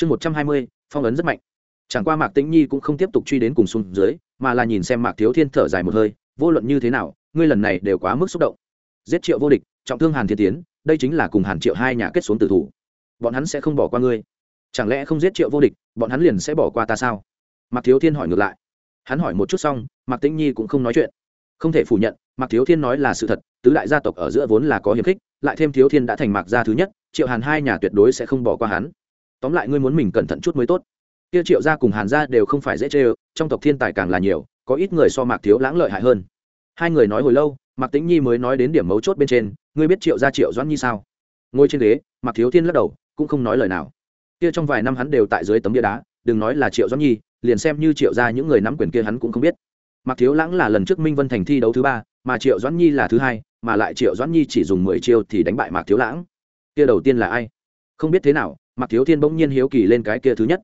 chương một trăm hai mươi, phong ấn rất mạnh. Chẳng qua mạc tĩnh nhi cũng không tiếp tục truy đến cùng xuống dưới, mà là nhìn xem mạc thiếu thiên thở dài một hơi, vô luận như thế nào, ngươi lần này đều quá mức xúc động. Giết triệu vô địch, trọng thương hàn thiên tiến, đây chính là cùng hàn triệu hai nhà kết xuống tử thủ. Bọn hắn sẽ không bỏ qua ngươi. Chẳng lẽ không giết triệu vô địch, bọn hắn liền sẽ bỏ qua ta sao? Mạc thiếu thiên hỏi ngược lại. Hắn hỏi một chút xong, mạc tĩnh nhi cũng không nói chuyện. Không thể phủ nhận, mạc thiếu thiên nói là sự thật, tứ đại gia tộc ở giữa vốn là có hiềm khích, lại thêm thiếu thiên đã thành mạc gia thứ nhất, triệu hàn hai nhà tuyệt đối sẽ không bỏ qua hắn tóm lại ngươi muốn mình cẩn thận chút mới tốt. Kia triệu gia cùng hàn gia đều không phải dễ chê ơ, trong tộc thiên tài càng là nhiều, có ít người so mạc thiếu lãng lợi hại hơn. Hai người nói hồi lâu, mạc tĩnh nhi mới nói đến điểm mấu chốt bên trên, ngươi biết triệu gia triệu doãn nhi sao? Ngồi trên ghế, mạc thiếu thiên lắc đầu, cũng không nói lời nào. Kia trong vài năm hắn đều tại dưới tấm bia đá, đừng nói là triệu doãn nhi, liền xem như triệu gia những người nắm quyền kia hắn cũng không biết. Mạc thiếu lãng là lần trước minh vân thành thi đấu thứ ba, mà triệu doãn nhi là thứ hai, mà lại triệu doãn nhi chỉ dùng mười chiêu thì đánh bại mạc thiếu lãng. Kia đầu tiên là ai? Không biết thế nào mạc thiếu thiên bỗng nhiên hiếu kỳ lên cái kia thứ nhất.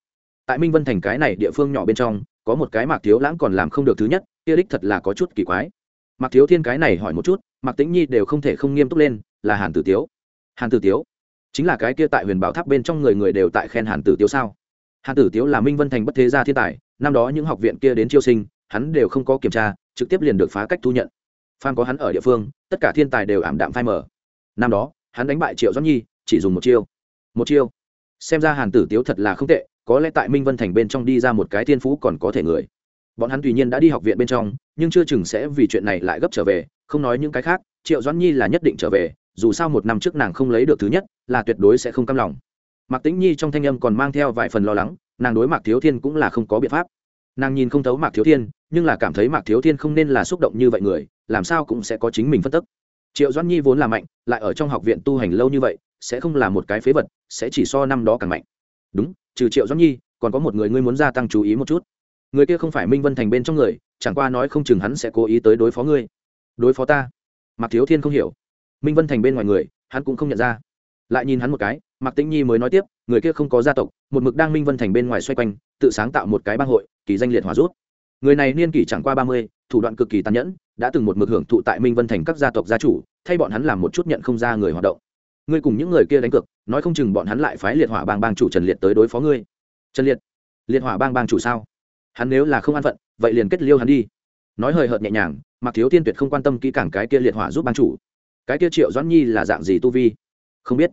Tại minh vân thành cái này địa phương nhỏ bên trong, có một cái mạc thiếu lãng còn làm không được thứ nhất, kia đích thật là có chút kỳ quái. Mạc thiếu thiên cái này hỏi một chút, mạc tĩnh nhi đều không thể không nghiêm túc lên, là hàn tử tiếu. Hàn tử tiếu? Chính là cái kia tại huyền bảo tháp bên trong người người đều tại khen hàn tử tiếu sao? Hàn tử tiếu là minh vân thành bất thế gia thiên tài, năm đó những học viện kia đến chiêu sinh, hắn đều không có kiểm tra, trực tiếp liền được phá cách thu nhận. Phan có hắn ở địa phương, tất cả thiên tài đều ảm đạm phai mở năm đó, hắn đánh bại triệu doãn nhi, chỉ dùng một chiêu. Một chiêu xem ra hàn tử tiếu thật là không tệ, có lẽ tại minh vân thành bên trong đi ra một cái thiên phú còn có thể người. Bọn hắn tùy nhiên đã đi học viện bên trong, nhưng chưa chừng sẽ vì chuyện này lại gấp trở về, không nói những cái khác, triệu doãn nhi là nhất định trở về, dù sao một năm trước nàng không lấy được thứ nhất, là tuyệt đối sẽ không cam lòng. Mạc tĩnh nhi trong thanh âm còn mang theo vài phần lo lắng, nàng đối mạc thiếu thiên cũng là không có biện pháp. Nàng nhìn không thấu mạc thiếu thiên, nhưng là cảm thấy mạc thiếu thiên không nên là xúc động như vậy người, làm sao cũng sẽ có chính mình phân tức. Triệu doãn nhi vốn là mạnh, lại ở trong học viện tu hành lâu như vậy sẽ không là một cái phế vật, sẽ chỉ so năm đó càng mạnh. Đúng, trừ triệu doãn nhi, còn có một người ngươi muốn gia tăng chú ý một chút. Người kia không phải minh vân thành bên trong người, chẳng qua nói không chừng hắn sẽ cố ý tới đối phó ngươi. Đối phó ta? Mạc thiếu thiên không hiểu. Minh vân thành bên ngoài người, hắn cũng không nhận ra. Lại nhìn hắn một cái, mạc tĩnh nhi mới nói tiếp, người kia không có gia tộc, một mực đang minh vân thành bên ngoài xoay quanh, tự sáng tạo một cái bang hội, kỳ danh liệt hòa rút. Người này niên kỷ chẳng qua ba mươi, thủ đoạn cực kỳ tàn nhẫn, đã từng một mực hưởng thụ tại minh vân thành các gia tộc gia chủ, thay bọn hắn làm một chút nhận không ra người hoạt động ngươi cùng những người kia đánh cược, nói không chừng bọn hắn lại phái liệt hỏa bang bang chủ trần liệt tới đối phó ngươi. Trần liệt liệt hỏa bang bang chủ sao? Hắn nếu là không an phận, vậy liền kết liêu hắn đi. Nói hời hợt nhẹ nhàng mặc thiếu tiên tuyệt không quan tâm kỹ càng cái kia liệt hỏa giúp bang chủ. Cái kia triệu doãn nhi là dạng gì tu vi? Không biết.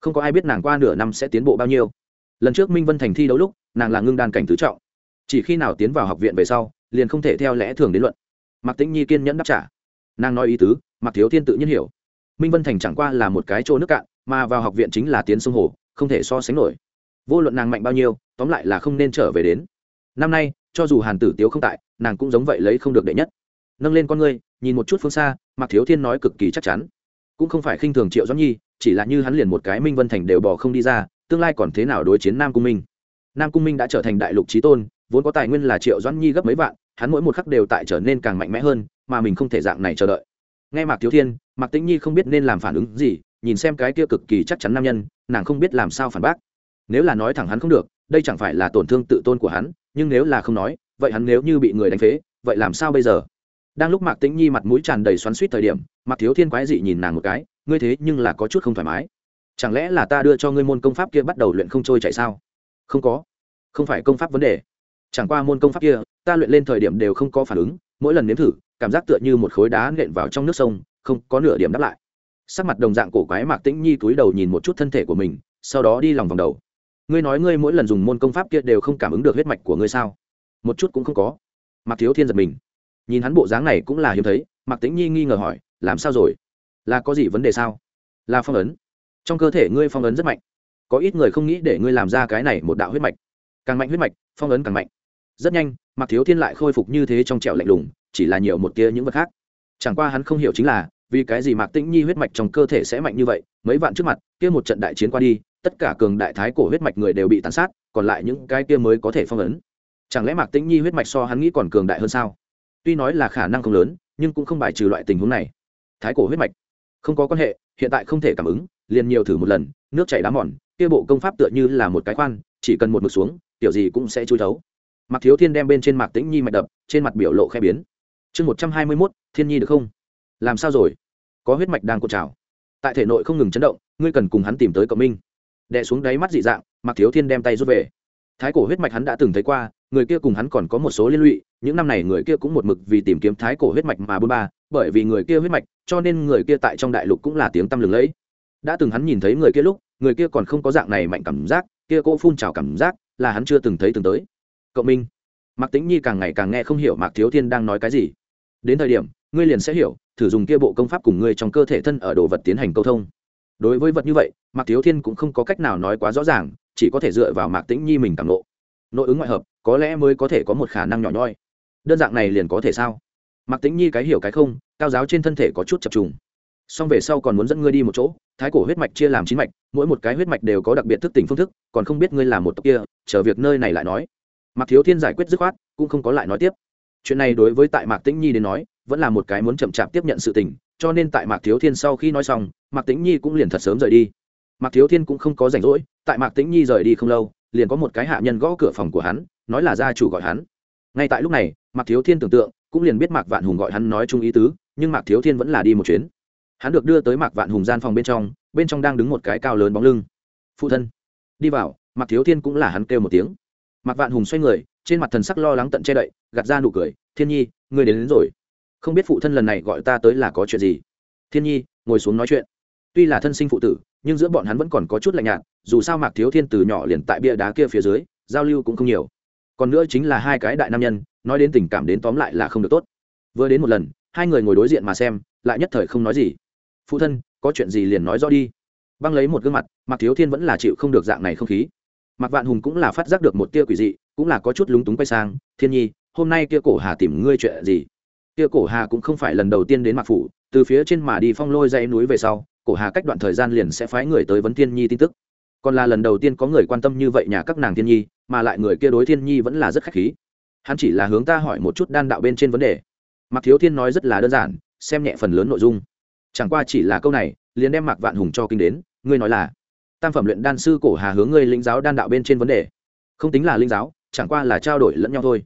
Không có ai biết nàng qua nửa năm sẽ tiến bộ bao nhiêu. Lần trước minh vân thành thi đấu lúc, nàng là ngưng đan cảnh tứ trọng. Chỉ khi nào tiến vào học viện về sau, liền không thể theo lẽ thường đến luận. Mạc tĩnh nhi kiên nhẫn đáp trả. Nàng nói ý tứ, mạc thiếu thiên tự nhiên hiểu minh vân thành chẳng qua là một cái chỗ nước cạn, mà vào học viện chính là tiến sông hồ, không thể so sánh nổi. Vô luận nàng mạnh bao nhiêu, tóm lại là không nên trở về đến. Năm nay, cho dù hàn tử tiếu không tại, nàng cũng giống vậy lấy không được đệ nhất. Nâng lên con ngươi, nhìn một chút phương xa, mạc thiếu thiên nói cực kỳ chắc chắn. Cũng không phải khinh thường triệu doãn nhi, chỉ là như hắn liền một cái minh vân thành đều bỏ không đi ra, tương lai còn thế nào đối chiến nam cung minh? Nam cung minh đã trở thành đại lục trí tôn, vốn có tài nguyên là triệu doãn nhi gấp mấy vạn, hắn mỗi một khắc đều tại trở nên càng mạnh mẽ hơn, mà mình không thể dạng này chờ đợi. Nghe mạc thiếu thiên mạc tĩnh nhi không biết nên làm phản ứng gì, nhìn xem cái kia cực kỳ chắc chắn nam nhân, nàng không biết làm sao phản bác. Nếu là nói thẳng hắn không được, đây chẳng phải là tổn thương tự tôn của hắn, nhưng nếu là không nói, vậy hắn nếu như bị người đánh phế, vậy làm sao bây giờ? Đang lúc mạc tĩnh nhi mặt mũi tràn đầy xoắn suýt thời điểm, mạc thiếu thiên quái dị nhìn nàng một cái, ngươi thế nhưng là có chút không thoải mái. Chẳng lẽ là ta đưa cho ngươi môn công pháp kia bắt đầu luyện không trôi chạy sao? Không có. Không phải công pháp vấn đề. Chẳng qua môn công pháp kia, ta luyện lên thời điểm đều không có phản ứng, mỗi lần nếm thử, cảm giác tựa như một khối đá nện vào trong nước sông không có nửa điểm đáp lại. Sắc mặt đồng dạng cổ quái mạc tĩnh nhi cúi đầu nhìn một chút thân thể của mình, sau đó đi lòng vòng đầu. Ngươi nói ngươi mỗi lần dùng môn công pháp kia đều không cảm ứng được huyết mạch của ngươi sao? Một chút cũng không có. Mạc thiếu thiên giật mình. Nhìn hắn bộ dáng này cũng là hiếm thấy, mạc tĩnh nhi nghi ngờ hỏi, làm sao rồi? Là có gì vấn đề sao? Là phong ấn. Trong cơ thể ngươi phong ấn rất mạnh. Có ít người không nghĩ để ngươi làm ra cái này một đạo huyết mạch. Càng mạnh huyết mạch, phong ấn càng mạnh. Rất nhanh, mạc thiếu thiên lại khôi phục như thế trong trẻo lạnh lùng, chỉ là nhiều một tia những vật khác chẳng qua hắn không hiểu chính là, vì cái gì mạc tĩnh nhi huyết mạch trong cơ thể sẽ mạnh như vậy, mấy vạn trước mặt, kia một trận đại chiến qua đi, tất cả cường đại thái cổ huyết mạch người đều bị tàn sát, còn lại những cái kia mới có thể phong ấn. Chẳng lẽ mạc tĩnh nhi huyết mạch so hắn nghĩ còn cường đại hơn sao? Tuy nói là khả năng không lớn, nhưng cũng không bài trừ loại tình huống này. Thái cổ huyết mạch, không có quan hệ, hiện tại không thể cảm ứng, liền nhiều thử một lần, nước chảy đá mòn, kia bộ công pháp tựa như là một cái khoan, chỉ cần một mực xuống, tiểu gì cũng sẽ chui thấu. Mạc thiếu thiên đem bên trên mạc tĩnh nhi mạch đập, trên mặt biểu lộ khe biến chương một trăm hai mươi mốt, thiên nhi được không? Làm sao rồi? Có huyết mạch đang cột trào. Tại thể nội không ngừng chấn động, ngươi cần cùng hắn tìm tới cộng minh. Đè xuống đáy mắt dị dạng Mặc thiếu thiên đem tay rút về. Thái cổ huyết mạch hắn đã từng thấy qua, người kia cùng hắn còn có một số liên lụy, những năm này người kia cũng một mực vì tìm kiếm thái cổ huyết mạch mà bôn ba, bởi vì người kia huyết mạch, cho nên người kia tại trong đại lục cũng là tiếng tăm lừng lẫy. Đã từng hắn nhìn thấy người kia lúc, người kia còn không có dạng này mạnh cảm giác, kia cô phun trào cảm giác là hắn chưa từng thấy từng tới. Cộng minh. Mạc tĩnh nhi càng ngày càng nghe không hiểu mạc thiếu thiên đang nói cái gì đến thời điểm, ngươi liền sẽ hiểu, thử dùng kia bộ công pháp cùng ngươi trong cơ thể thân ở đồ vật tiến hành câu thông. Đối với vật như vậy, mạc thiếu thiên cũng không có cách nào nói quá rõ ràng, chỉ có thể dựa vào mạc tĩnh nhi mình cảm lộ nội ứng ngoại hợp, có lẽ mới có thể có một khả năng nhỏ nhoi. Đơn dạng này liền có thể sao? Mạc tĩnh nhi cái hiểu cái không, cao giáo trên thân thể có chút chập trùng. Xong về sau còn muốn dẫn ngươi đi một chỗ, thái cổ huyết mạch chia làm chín mạch, mỗi một cái huyết mạch đều có đặc biệt thức tỉnh phương thức, còn không biết ngươi là một tộc kia, chờ việc nơi này lại nói. Mạc thiếu thiên giải quyết dứt khoát, cũng không có lại nói tiếp chuyện này đối với tại mạc tĩnh nhi đến nói, vẫn là một cái muốn chậm chạp tiếp nhận sự tình, cho nên tại mạc thiếu thiên sau khi nói xong, mạc tĩnh nhi cũng liền thật sớm rời đi. Mạc thiếu thiên cũng không có rảnh rỗi, tại mạc tĩnh nhi rời đi không lâu, liền có một cái hạ nhân gõ cửa phòng của hắn, nói là gia chủ gọi hắn. Ngay tại lúc này, mạc thiếu thiên tưởng tượng, cũng liền biết mạc vạn hùng gọi hắn nói chung ý tứ, nhưng mạc thiếu thiên vẫn là đi một chuyến. Hắn được đưa tới mạc vạn hùng gian phòng bên trong bên trong đang đứng một cái cao lớn bóng lưng. Phụ thân. Đi vào, mạc thiếu thiên cũng là hắn kêu một tiếng. Mạc vạn hùng xoay người trên mặt thần sắc lo lắng tận che đậy gạt ra nụ cười thiên nhi ngươi đến, đến rồi. Không biết phụ thân lần này gọi ta tới là có chuyện gì? Thiên nhi ngồi xuống nói chuyện. Tuy là thân sinh phụ tử nhưng giữa bọn hắn vẫn còn có chút lạnh nhạt dù sao mạc thiếu thiên từ nhỏ liền tại bia đá kia phía dưới giao lưu cũng không nhiều. Còn nữa chính là hai cái đại nam nhân nói đến tình cảm đến tóm lại là không được tốt. Vừa đến một lần hai người ngồi đối diện mà xem lại nhất thời không nói gì. Phụ thân có chuyện gì liền nói rõ đi. Băng lấy một gương mặt mạc thiếu thiên vẫn là chịu không được dạng này không khí. Mạc vạn hùng cũng là phát giác được một tia quỷ dị cũng là có chút lúng túng quay sang, thiên nhi, hôm nay kia cổ hà tìm ngươi chuyện gì? Kia cổ hà cũng không phải lần đầu tiên đến mạc phủ, từ phía trên mà đi phong lôi dãy núi về sau, cổ hà cách đoạn thời gian liền sẽ phái người tới vấn thiên nhi tin tức. Còn là lần đầu tiên có người quan tâm như vậy nhà các nàng thiên nhi, mà lại người kia đối thiên nhi vẫn là rất khách khí. Hắn chỉ là hướng ta hỏi một chút đan đạo bên trên vấn đề. Mạc thiếu thiên nói rất là đơn giản, xem nhẹ phần lớn nội dung. Chẳng qua chỉ là câu này, liền đem mạc vạn hùng cho kinh đến, ngươi nói là tam phẩm luyện đan sư cổ hà hướng ngươi lĩnh giáo đan đạo bên trên vấn đề. Không tính là linh giáo chẳng qua là trao đổi lẫn nhau thôi.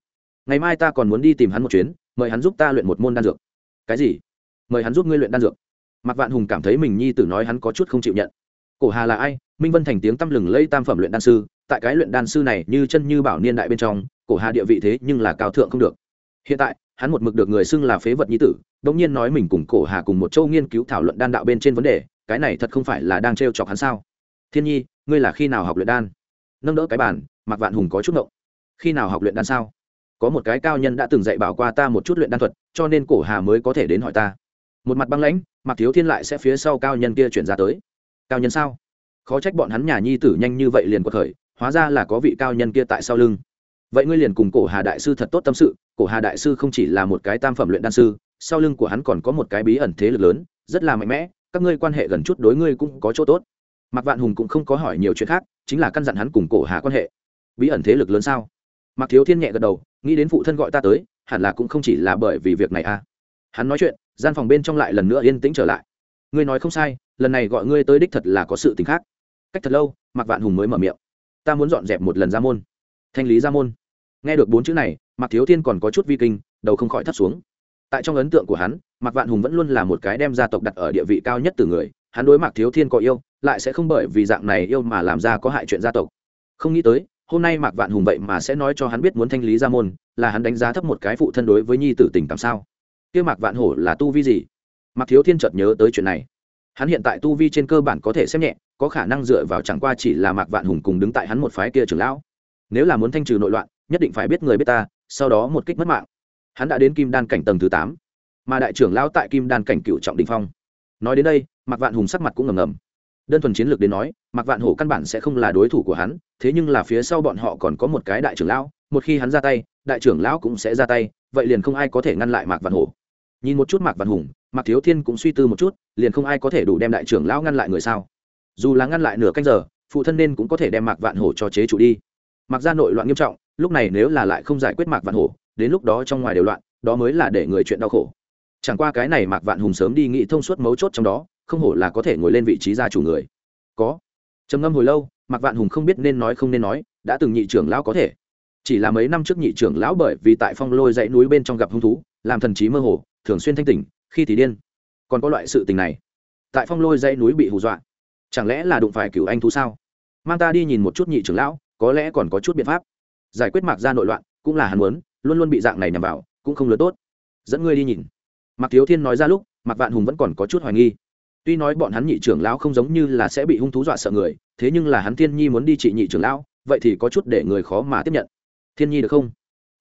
Ngày mai ta còn muốn đi tìm hắn một chuyến, mời hắn giúp ta luyện một môn đan dược. Cái gì? Mời hắn giúp ngươi luyện đan dược. Mạc vạn hùng cảm thấy mình nhi tử nói hắn có chút không chịu nhận. Cổ hà là ai? Minh vân thành tiếng tăm lừng lây tam phẩm luyện đan sư, tại cái luyện đan sư này như chân như bảo niên đại bên trong, cổ hà địa vị thế nhưng là cao thượng không được. Hiện tại, hắn một mực được người xưng là phế vật nhi tử đống nhiên nói mình cùng cổ hà cùng một châu nghiên cứu thảo luận đan đạo bên trên vấn đề, cái này thật không phải là đang trêu chọc hắn sao? Thiên nhi, ngươi là khi nào học luyện đan? Nâng đỡ cái bàn mặc vạn hùng có chút ngộng khi nào học luyện đan sao? Có một cái cao nhân đã từng dạy bảo qua ta một chút luyện đan thuật, cho nên cổ hà mới có thể đến hỏi ta. Một mặt băng lãnh mặc thiếu thiên lại sẽ phía sau cao nhân kia chuyển ra tới. Cao nhân sao? Khó trách bọn hắn nhà nhi tử nhanh như vậy liền có khởi, hóa ra là có vị cao nhân kia tại sau lưng. Vậy ngươi liền cùng cổ hà đại sư thật tốt tâm sự, cổ hà đại sư không chỉ là một cái tam phẩm luyện đan sư, sau lưng của hắn còn có một cái bí ẩn thế lực lớn, rất là mạnh mẽ, các ngươi quan hệ gần chút đối ngươi cũng có chỗ tốt. Mạc vạn hùng cũng không có hỏi nhiều chuyện khác, chính là căn dặn hắn cùng cổ hà quan hệ. Bí ẩn thế lực lớn sao? Mạc thiếu thiên nhẹ gật đầu, nghĩ đến phụ thân gọi ta tới, hẳn là cũng không chỉ là bởi vì việc này à. Hắn nói chuyện, gian phòng bên trong lại lần nữa yên tĩnh trở lại. Ngươi nói không sai, lần này gọi ngươi tới đích thật là có sự t ì n h khác. Cách thật lâu, mạc vạn hùng mới mở miệng. Ta muốn dọn dẹp một lần ra môn. Thanh lý ra môn. Nghe được bốn chữ này, mạc thiếu thiên còn có chút vi kinh, đầu không khỏi thắt xuống. Tại trong ấn tượng của hắn, mạc vạn hùng vẫn luôn là một cái đem gia tộc đặt ở địa vị cao nhất từ người. Hắn đối mạc thiếu thiên có yêu, lại sẽ không bởi vì dạng này yêu mà làm ra có hại chuyện gia tộc. Không nghĩ tới hôm nay mạc vạn hùng vậy mà sẽ nói cho hắn biết muốn thanh lý ra môn, là hắn đánh giá thấp một cái phụ thân đối với nhi tử tình cảm sao? Kia mạc vạn hổ là tu vi gì? Mạc thiếu thiên chợt nhớ tới chuyện này. Hắn hiện tại tu vi trên cơ bản có thể xem nhẹ, có khả năng dựa vào chẳng qua chỉ là mạc vạn hùng cùng đứng tại hắn một phái kia trưởng lão. Nếu là muốn thanh trừ nội loạn, nhất định phải biết người biết ta, sau đó một kích mất mạng. Hắn đã đến kim đan cảnh tầng thứ tám, mà đại trưởng lão tại kim đan cảnh cựu trọng đình phong. Nói đến đây, mạc vạn hùng sắc mặt cũng ngầm ngầm đơn thuần chiến lược đến nói, mạc vạn hổ căn bản sẽ không là đối thủ của hắn, thế nhưng là phía sau bọn họ còn có một cái đại trưởng lão, một khi hắn ra tay, đại trưởng lão cũng sẽ ra tay, vậy liền không ai có thể ngăn lại mạc vạn hổ. Nhìn một chút mạc vạn hùng, mạc thiếu thiên cũng suy tư một chút, liền không ai có thể đủ đem đại trưởng lão ngăn lại người sao? Dù là ngăn lại nửa canh giờ, phụ thân nên cũng có thể đem mạc vạn hổ cho chế chủ đi. Mặc ra nội loạn nghiêm trọng, lúc này nếu là lại không giải quyết mạc vạn hổ, đến lúc đó trong ngoài đều loạn, đó mới là để người chuyện đau khổ. Chẳng qua cái này mạc vạn hùng sớm đi nghĩ thông suốt mấu chốt trong đó không hổ là có thể ngồi lên vị trí gia chủ người. Có. Trầm ngâm hồi lâu, mạc vạn hùng không biết nên nói không nên nói, đã từng nhị trưởng lão có thể. Chỉ là mấy năm trước nhị trưởng lão bởi vì tại phong lôi dãy núi bên trong gặp hung thú, làm thần trí mơ hồ, thường xuyên thanh tỉnh, khi thì điên. Còn có loại sự tình này, tại phong lôi dãy núi bị hù dọa. Chẳng lẽ là đụng phải cựu anh thú sao? Mang ta đi nhìn một chút nhị trưởng lão, có lẽ còn có chút biện pháp. Giải quyết mạc ra nội loạn, cũng là hắn muốn, luôn luôn bị dạng này nhằm vào, cũng không lớn tốt. Dẫn ngươi đi nhìn. Mạc thiếu thiên nói ra lúc, mạc vạn hùng vẫn còn có chút hoài nghi tuy nói bọn hắn nhị trưởng lão không giống như là sẽ bị hung thú dọa sợ người, thế nhưng là hắn thiên nhi muốn đi trị nhị trưởng lão, vậy thì có chút để người khó mà tiếp nhận. Thiên nhi được không?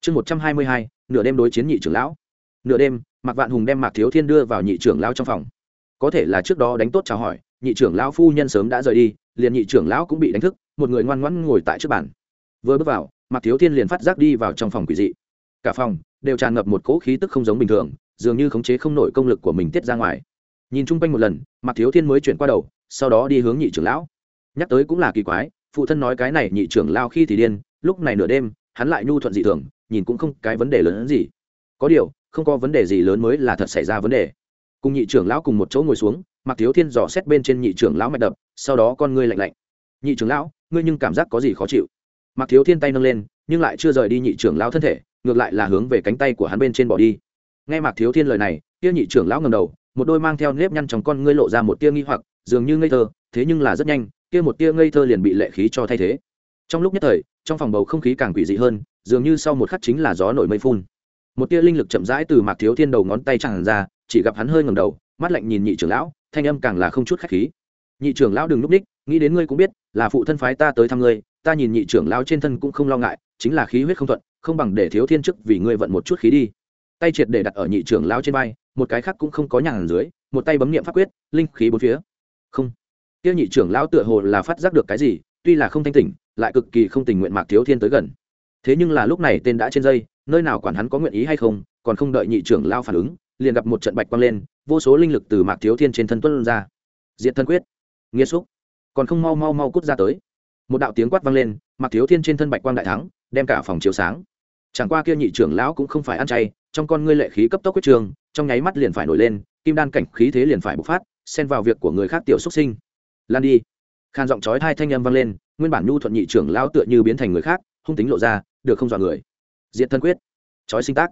Chương một trăm hai mươi hai, nửa đêm đối chiến nhị trưởng lão. Nửa đêm, mạc vạn hùng đem mạc thiếu thiên đưa vào nhị trưởng lão trong phòng. Có thể là trước đó đánh tốt chào hỏi, nhị trưởng lão phu nhân sớm đã rời đi, liền nhị trưởng lão cũng bị đánh thức, một người ngoan ngoãn ngồi tại trước bàn. Vừa bước vào, mạc thiếu thiên liền phát giác đi vào trong phòng quỷ dị. Cả phòng đều tràn ngập một cỗ khí tức không giống bình thường, dường như khống chế không nổi công lực của mình tiết ra ngoài nhìn chung quanh một lần, mạc thiếu thiên mới chuyển qua đầu, sau đó đi hướng nhị trưởng lão. Nhắc tới cũng là kỳ quái, phụ thân nói cái này nhị trưởng lao khi thì điên, lúc này nửa đêm, hắn lại nhu thuận dị thường, nhìn cũng không cái vấn đề lớn hơn gì. Có điều, không có vấn đề gì lớn mới là thật xảy ra vấn đề. Cùng nhị trưởng lão cùng một chỗ ngồi xuống mặt thiếu thiên dò xét bên trên nhị trưởng lão mạch đập, sau đó con ngươi lạnh lạnh. Nhị trưởng lão, ngươi nhưng cảm giác có gì khó chịu? Mặt thiếu thiên tay nâng lên, nhưng lại chưa rời đi nhị trưởng lão thân thể, ngược lại là hướng về cánh tay của hắn bên trên bỏ đi. Nghe mặt thiếu thiên lời này, kia nhị trưởng lão ngầm đầu một đôi mang theo nếp nhăn trong con ngươi lộ ra một tia nghi hoặc, dường như ngây thơ, thế nhưng là rất nhanh, kia một tia ngây thơ liền bị lệ khí cho thay thế. Trong lúc nhất thời, trong phòng bầu không khí càng quỷ dị hơn, dường như sau một khắc chính là gió nổi mây phun. Một tia linh lực chậm rãi từ mạc thiếu thiên đầu ngón tay tràn ra, chỉ gặp hắn hơi ngầm đầu, mắt lạnh nhìn nhị trưởng lão, thanh âm càng là không chút khách khí. Nhị trưởng lão đừng núp ních nghĩ đến ngươi cũng biết, là phụ thân phái ta tới thăm ngươi, ta nhìn nhị trưởng lão trên thân cũng không lo ngại, chính là khí huyết không thuận, không bằng để thiếu thiên chức vì ngươi vận một chút khí đi. Tay triệt để đặt ở nhị trưởng lão trên vai một cái khác cũng không có nhàn dưới, một tay bấm niệm pháp quyết, linh khí bốn phía. Không. Tiêu nhị trưởng lão tựa hồ là phát giác được cái gì, tuy là không thanh tỉnh, lại cực kỳ không tình nguyện mạc thiếu thiên tới gần. Thế nhưng là lúc này tên đã trên dây, nơi nào quản hắn có nguyện ý hay không, còn không đợi nhị trưởng lao phản ứng, liền gặp một trận bạch quang lên, vô số linh lực từ mạc thiếu thiên trên thân tuân ra. Diện thân quyết. Nghiêm xúc. Còn không mau mau mau cút ra tới. Một đạo tiếng quát vang lên, mạc thiếu thiên trên thân bạch quang đại thắng, đem cả phòng chiếu sáng. Chẳng qua kia nhị trưởng lão cũng không phải ăn chay trong con ngươi lệ khí cấp tốc quyết trường, trong nháy mắt liền phải nổi lên, kim đan cảnh khí thế liền phải bộc phát, xen vào việc của người khác tiểu xuất sinh. Lan đi. Khan giọng chói hai thanh âm vang lên, nguyên bản nhu thuận nhị trưởng lão tựa như biến thành người khác, hung tính lộ ra, được không dọa người. Diện thân quyết. Chói sinh tác.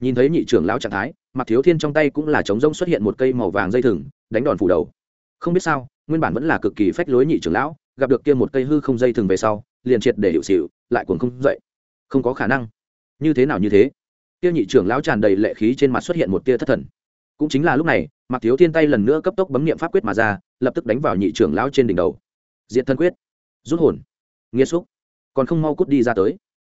Nhìn thấy nhị trưởng lão trạng thái mặc thiếu thiên trong tay cũng là trống rông xuất hiện một cây màu vàng dây thừng, đánh đòn phủ đầu. Không biết sao, nguyên bản vẫn là cực kỳ phách lối nhị trưởng lão, gặp được kia một cây hư không dây thừng về sau, liền triệt để hiệu xịu, lại cuồng không dậy. Không có khả năng. Như thế nào như thế? Kia nhị trưởng lão tràn đầy lệ khí trên mặt xuất hiện một tia thất thần. Cũng chính là lúc này, mạc thiếu thiên tay lần nữa cấp tốc bấm niệm pháp quyết mà ra, lập tức đánh vào nhị trưởng lão trên đỉnh đầu. Diện thân quyết. Rút hồn. Nghiêm xúc. Còn không mau cút đi ra tới.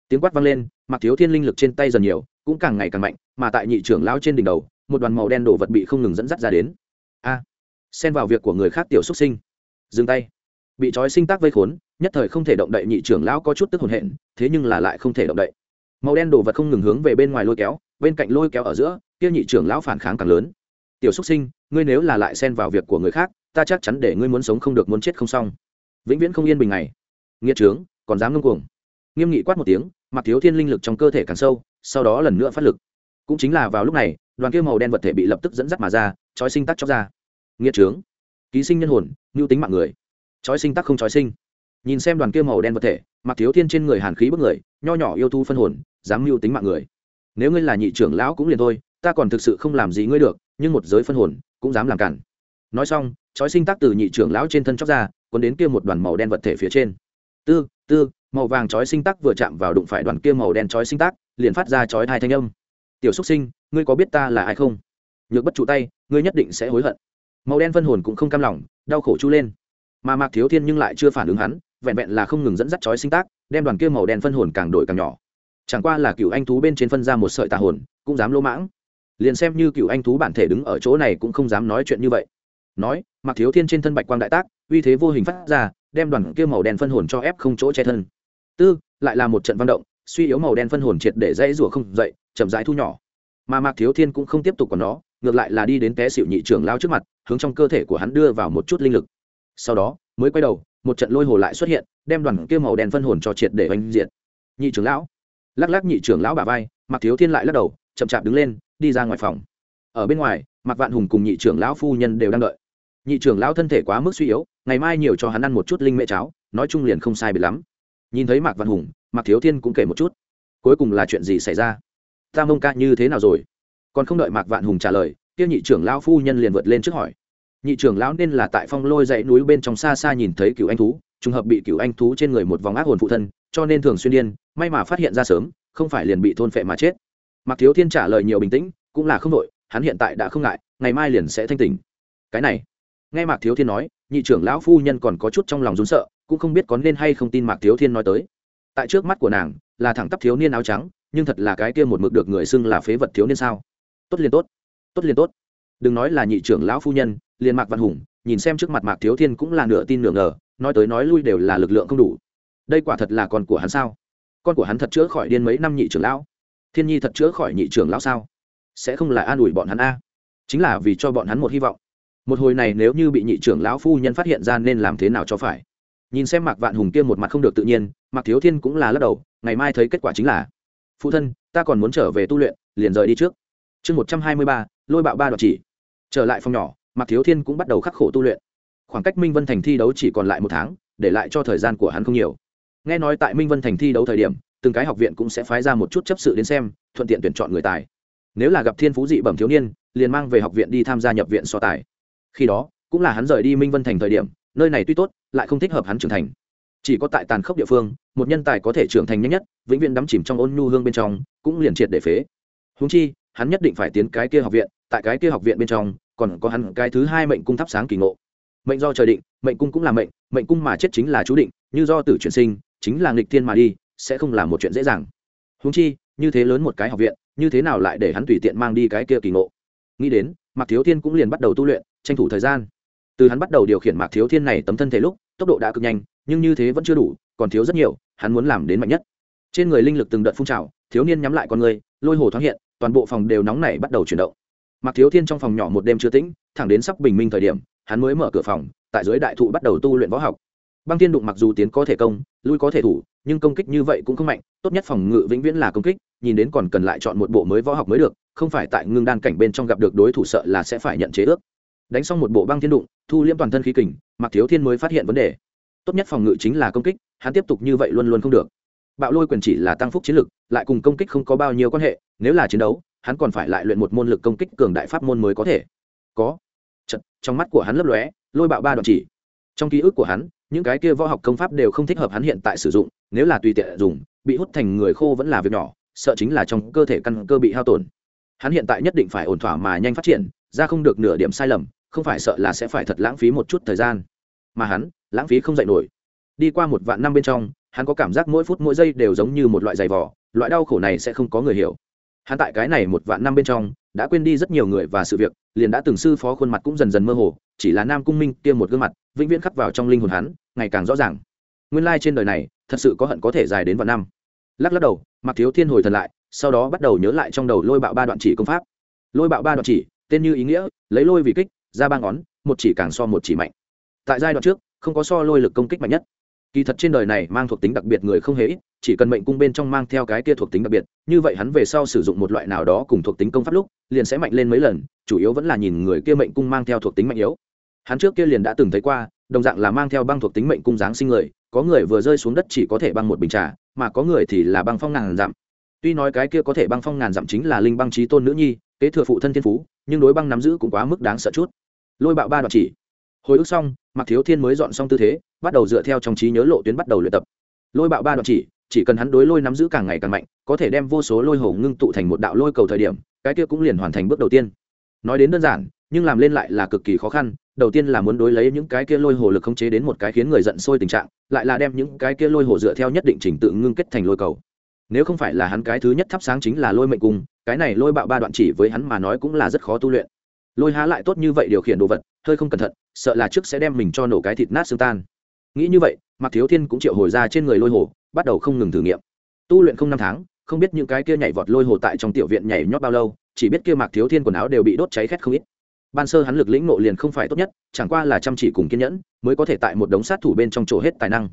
Tiếng quát vang lên, mạc thiếu thiên linh lực trên tay dần nhiều, cũng càng ngày càng mạnh, mà tại nhị trưởng lão trên đỉnh đầu, một đoàn màu đen đổ vật bị không ngừng dẫn dắt ra đến. A. Xen vào việc của người khác tiểu xuất sinh. Dừng tay. Bị trói sinh tác vây khốn, nhất thời không thể động đậy nhị trưởng lão có chút tức hồn hện, thế nhưng là lại không thể động đậy màu đen đồ vật không ngừng hướng về bên ngoài lôi kéo, bên cạnh lôi kéo ở giữa, kia nhị trưởng lão phản kháng càng lớn. Tiểu xuất sinh, ngươi nếu là lại xen vào việc của người khác, ta chắc chắn để ngươi muốn sống không được muốn chết không xong. Vĩnh viễn không yên bình này nghĩa trướng, còn dám ngông cuồng? Nghiêm nghị quát một tiếng, mặc thiếu thiên linh lực trong cơ thể càng sâu, sau đó lần nữa phát lực. Cũng chính là vào lúc này, đoàn kia màu đen vật thể bị lập tức dẫn dắt mà ra trói sinh tắc chóc ra. Nghĩa trướng, ký sinh nhân hồn ngưu tính mạng người. Trói sinh tắc không trói sinh. Nhìn xem đoàn kia màu đen vật thể mặc thiếu thiên trên người hàn khí bức người, nho nhỏ yêu thu phân hồn, dám mưu tính mạng người. Nếu ngươi là nhị trưởng lão cũng liền thôi, ta còn thực sự không làm gì ngươi được, nhưng một giới phân hồn, cũng dám làm cản. Nói xong trói sinh tác từ nhị trưởng lão trên thân chóc ra còn đến kia một đoàn màu đen vật thể phía trên. Tư tư, màu vàng chói sinh tác vừa chạm vào đụng phải đoàn kia màu đen chói sinh tác, liền phát ra chói hai thanh âm. Tiểu xúc sinh, ngươi có biết ta là ai không? Nhược bất trụ tay, ngươi nhất định sẽ hối hận. Màu đen phân hồn cũng không cam lòng, đau khổ chu lên. Mà mạc thiếu thiên nhưng lại chưa phản ứng hắn vẹn vẹn là không ngừng dẫn dắt chói sinh tác, đem đoàn kia màu đen phân hồn càng đổi càng nhỏ. Chẳng qua là cựu anh thú bên trên phân ra một sợi tà hồn, cũng dám lỗ mãng. Liền xem như cựu anh thú bản thể đứng ở chỗ này cũng không dám nói chuyện như vậy. Nói mặc thiếu thiên trên thân bạch quang đại tác, uy thế vô hình phát ra, đem đoàn kia màu đen phân hồn cho ép không chỗ che thân. Tư, lại là một trận văn động, suy yếu màu đen phân hồn triệt để dãy rủa không dậy, chậm rãi thu nhỏ. Mà mạc thiếu thiên cũng không tiếp tục còn nó, ngược lại là đi đến té xịu nhị trưởng lao trước mặt, hướng trong cơ thể của hắn đưa vào một chút linh lực. Sau đó, mới quay đầu một trận lôi hồ lại xuất hiện, đem đoàn kia màu đen phân hồn cho triệt để oanh diện nhị trưởng lão. Lắc lắc nhị trưởng lão bà vai mặc thiếu thiên lại lắc đầu, chậm chạp đứng lên, đi ra ngoài phòng. Ở bên ngoài mặc vạn hùng cùng nhị trưởng lão phu nhân đều đang đợi. Nhị trưởng lão thân thể quá mức suy yếu, ngày mai nhiều cho hắn ăn một chút linh mễ cháo, nói chung liền không sai biệt lắm. Nhìn thấy mạc văn hùng, mạc thiếu thiên cũng kể một chút. Cuối cùng là chuyện gì xảy ra? Ta mông ca như thế nào rồi? Còn không đợi mạc vạn hùng trả lời tiêu nhị trưởng lão phu nhân liền vượt lên trước hỏi nhị trưởng lão nên là tại phong lôi dãy núi bên trong xa xa nhìn thấy cựu anh thú, trùng hợp bị cựu anh thú trên người một vòng ác hồn phụ thân, cho nên thường xuyên điên, may mà phát hiện ra sớm, không phải liền bị thôn phệ mà chết. Mặc thiếu thiên trả lời nhiều bình tĩnh, cũng là không đội hắn hiện tại đã không ngại, ngày mai liền sẽ thanh tỉnh. Cái này, nghe mạc thiếu thiên nói, nhị trưởng lão phu nhân còn có chút trong lòng rún sợ, cũng không biết có nên hay không tin mạc thiếu thiên nói tới. Tại trước mắt của nàng, là thẳng tắp thiếu niên áo trắng, nhưng thật là cái kia một mực được người xưng là phế vật thiếu niên sao? Tốt liền tốt tốt liền tốt. Đừng nói là nhị trưởng lão phu nhân liền mạc văn hùng, nhìn xem trước mặt mạc thiếu thiên cũng là nửa tin nửa ngờ, nói tới nói lui đều là lực lượng không đủ. Đây quả thật là con của hắn sao? Con của hắn thật chữa khỏi điên mấy năm nhị trưởng lão. Thiên nhi thật chữa khỏi nhị trưởng lão sao? Sẽ không là an ủi bọn hắn a? Chính là vì cho bọn hắn một hy vọng. Một hồi này nếu như bị nhị trưởng lão phu nhân phát hiện ra nên làm thế nào cho phải? Nhìn xem mạc vạn hùng kia một mặt không được tự nhiên, mạc thiếu thiên cũng là lắc đầu, ngày mai thấy kết quả chính là, phụ thân, ta còn muốn trở về tu luyện, liền rời đi trước. Chương một trăm hai mươi ba, lôi bạo ba đoạn chỉ. Trở lại phòng nhỏ mạc thiếu thiên cũng bắt đầu khắc khổ tu luyện. Khoảng cách minh vân thành thi đấu chỉ còn lại một tháng, để lại cho thời gian của hắn không nhiều. Nghe nói tại minh vân thành thi đấu thời điểm, từng cái học viện cũng sẽ phái ra một chút chấp sự đến xem, thuận tiện tuyển chọn người tài. Nếu là gặp thiên phú dị bẩm thiếu niên, liền mang về học viện đi tham gia nhập viện so tài. Khi đó, cũng là hắn rời đi minh vân thành thời điểm, nơi này tuy tốt, lại không thích hợp hắn trưởng thành. Chỉ có tại tàn khốc địa phương, một nhân tài có thể trưởng thành nhanh nhất, vĩnh viễn đắm chìm trong ôn nhu hương bên trong, cũng liền triệt để phế. Húng chi, hắn nhất định phải tiến cái kia học viện, tại cái kia học viện bên trong còn có hắn cái thứ hai mệnh cung thắp sáng kỳ ngộ. Mệnh do trời định, mệnh cung cũng là mệnh mệnh cung mà chết chính là chú định, như do tử chuyển sinh, chính là nghịch thiên mà đi, sẽ không là một chuyện dễ dàng. Húng chi, như thế lớn một cái học viện, như thế nào lại để hắn tùy tiện mang đi cái kia kỳ ngộ? Nghĩ đến, mạc thiếu thiên cũng liền bắt đầu tu luyện, tranh thủ thời gian. Từ hắn bắt đầu điều khiển mạc thiếu thiên này tấm thân thể lúc, tốc độ đã cực nhanh, nhưng như thế vẫn chưa đủ, còn thiếu rất nhiều, hắn muốn làm đến mạnh nhất. Trên người linh lực từng đợt phun trào, thiếu niên nhắm lại con người, lôi hồ thoáng hiện, toàn bộ phòng đều nóng nảy bắt đầu chuyển động mạc thiếu thiên trong phòng nhỏ một đêm chưa tĩnh, thẳng đến sắp bình minh thời điểm, hắn mới mở cửa phòng, tại dưới đại thụ bắt đầu tu luyện võ học. Băng thiên đụng mặc dù tiến có thể công, lui có thể thủ, nhưng công kích như vậy cũng không mạnh, tốt nhất phòng ngự vĩnh viễn là công kích, nhìn đến còn cần lại chọn một bộ mới võ học mới được, không phải tại ngưng đan cảnh bên trong gặp được đối thủ sợ là sẽ phải nhận chế ước. Đánh xong một bộ băng thiên đụng, thu liễm toàn thân khí kình, Mạc thiếu thiên mới phát hiện vấn đề. Tốt nhất phòng ngự chính là công kích, hắn tiếp tục như vậy luôn luôn không được. Bạo lôi quyền chỉ là tăng phúc chiến lực, lại cùng công kích không có bao nhiêu quan hệ, nếu là chiến đấu hắn còn phải lại luyện một môn lực công kích cường đại pháp môn mới có thể. Có. Chật, trong mắt của hắn lấp lóe lôi bạo ba đoạn chỉ. Trong ký ức của hắn những cái kia võ học công pháp đều không thích hợp hắn hiện tại sử dụng nếu là tùy tiện dùng bị hút thành người khô vẫn là việc nhỏ sợ chính là trong cơ thể căn cơ bị hao tổn. Hắn hiện tại nhất định phải ổn thỏa mà nhanh phát triển ra không được nửa điểm sai lầm không phải sợ là sẽ phải thật lãng phí một chút thời gian. Mà hắn lãng phí không dạy nổi. Đi qua một vạn năm bên trong hắn có cảm giác mỗi phút mỗi giây đều giống như một loại giày vỏ loại đau khổ này sẽ không có người hiểu hắn tại cái này một vạn năm bên trong, đã quên đi rất nhiều người và sự việc, liền đã từng sư phó khuôn mặt cũng dần dần mơ hồ, chỉ là nam cung minh kia một gương mặt, vĩnh viễn khắc vào trong linh hồn hắn, ngày càng rõ ràng. Nguyên lai trên đời này, thật sự có hận có thể dài đến vạn năm. Lắc lắc đầu mặc thiếu thiên hồi thần lại, sau đó bắt đầu nhớ lại trong đầu lôi bạo ba đoạn chỉ công pháp. Lôi bạo ba đoạn chỉ, tên như ý nghĩa, lấy lôi vì kích, ra ba ngón, một chỉ càng so một chỉ mạnh. Tại giai đoạn trước, không có so lôi lực công kích mạnh nhất. Kỳ thật trên đời này mang thuộc tính đặc biệt người không hề ít chỉ cần mệnh cung bên trong mang theo cái kia thuộc tính đặc biệt, như vậy hắn về sau sử dụng một loại nào đó cùng thuộc tính công pháp lúc, liền sẽ mạnh lên mấy lần, chủ yếu vẫn là nhìn người kia mệnh cung mang theo thuộc tính mạnh yếu. Hắn trước kia liền đã từng thấy qua, đồng dạng là mang theo băng thuộc tính mệnh cung giáng sinh người, có người vừa rơi xuống đất chỉ có thể băng một bình trà, mà có người thì là băng phong ngàn dặm. Tuy nói cái kia có thể băng phong ngàn dặm chính là linh băng trí tôn nữ nhi, kế thừa phụ thân thiên phú, nhưng đối băng nắm giữ cũng quá mức đáng sợ chút. Lôi bạo ba đoạn chỉ. Hồi ức xong mặc thiếu thiên mới dọn xong tư thế, bắt đầu dựa theo trong trí nhớ lộ tuyến bắt đầu luyện tập. Lôi bạo ba đoạn chỉ chỉ cần hắn đối lôi nắm giữ càng ngày càng mạnh, có thể đem vô số lôi hồ ngưng tụ thành một đạo lôi cầu thời điểm, cái kia cũng liền hoàn thành bước đầu tiên. Nói đến đơn giản, nhưng làm lên lại là cực kỳ khó khăn, đầu tiên là muốn đối lấy những cái kia lôi hồ lực khống chế đến một cái khiến người giận sôi tình trạng, lại là đem những cái kia lôi hồ dựa theo nhất định trình tự ngưng kết thành lôi cầu. Nếu không phải là hắn cái thứ nhất thắp sáng chính là lôi mệnh cung, cái này lôi bạo ba đoạn chỉ với hắn mà nói cũng là rất khó tu luyện. Lôi há lại tốt như vậy điều khiển đồ vật, hơi không cẩn thận, sợ là trước sẽ đem mình cho nổ cái thịt nát xương tan. Nghĩ như vậy, mạc thiếu thiên cũng triệu hồi ra trên người lôi hồ bắt đầu không ngừng thử nghiệm. Tu luyện không năm tháng, không biết những cái kia nhảy vọt lôi hồ tại trong tiểu viện nhảy nhót bao lâu, chỉ biết kia mạc thiếu thiên quần áo đều bị đốt cháy khét không ít. Ban sơ hắn lực lĩnh nộ liền không phải tốt nhất, chẳng qua là chăm chỉ cùng kiên nhẫn, mới có thể tại một đống sát thủ bên trong chỗ hết tài năng.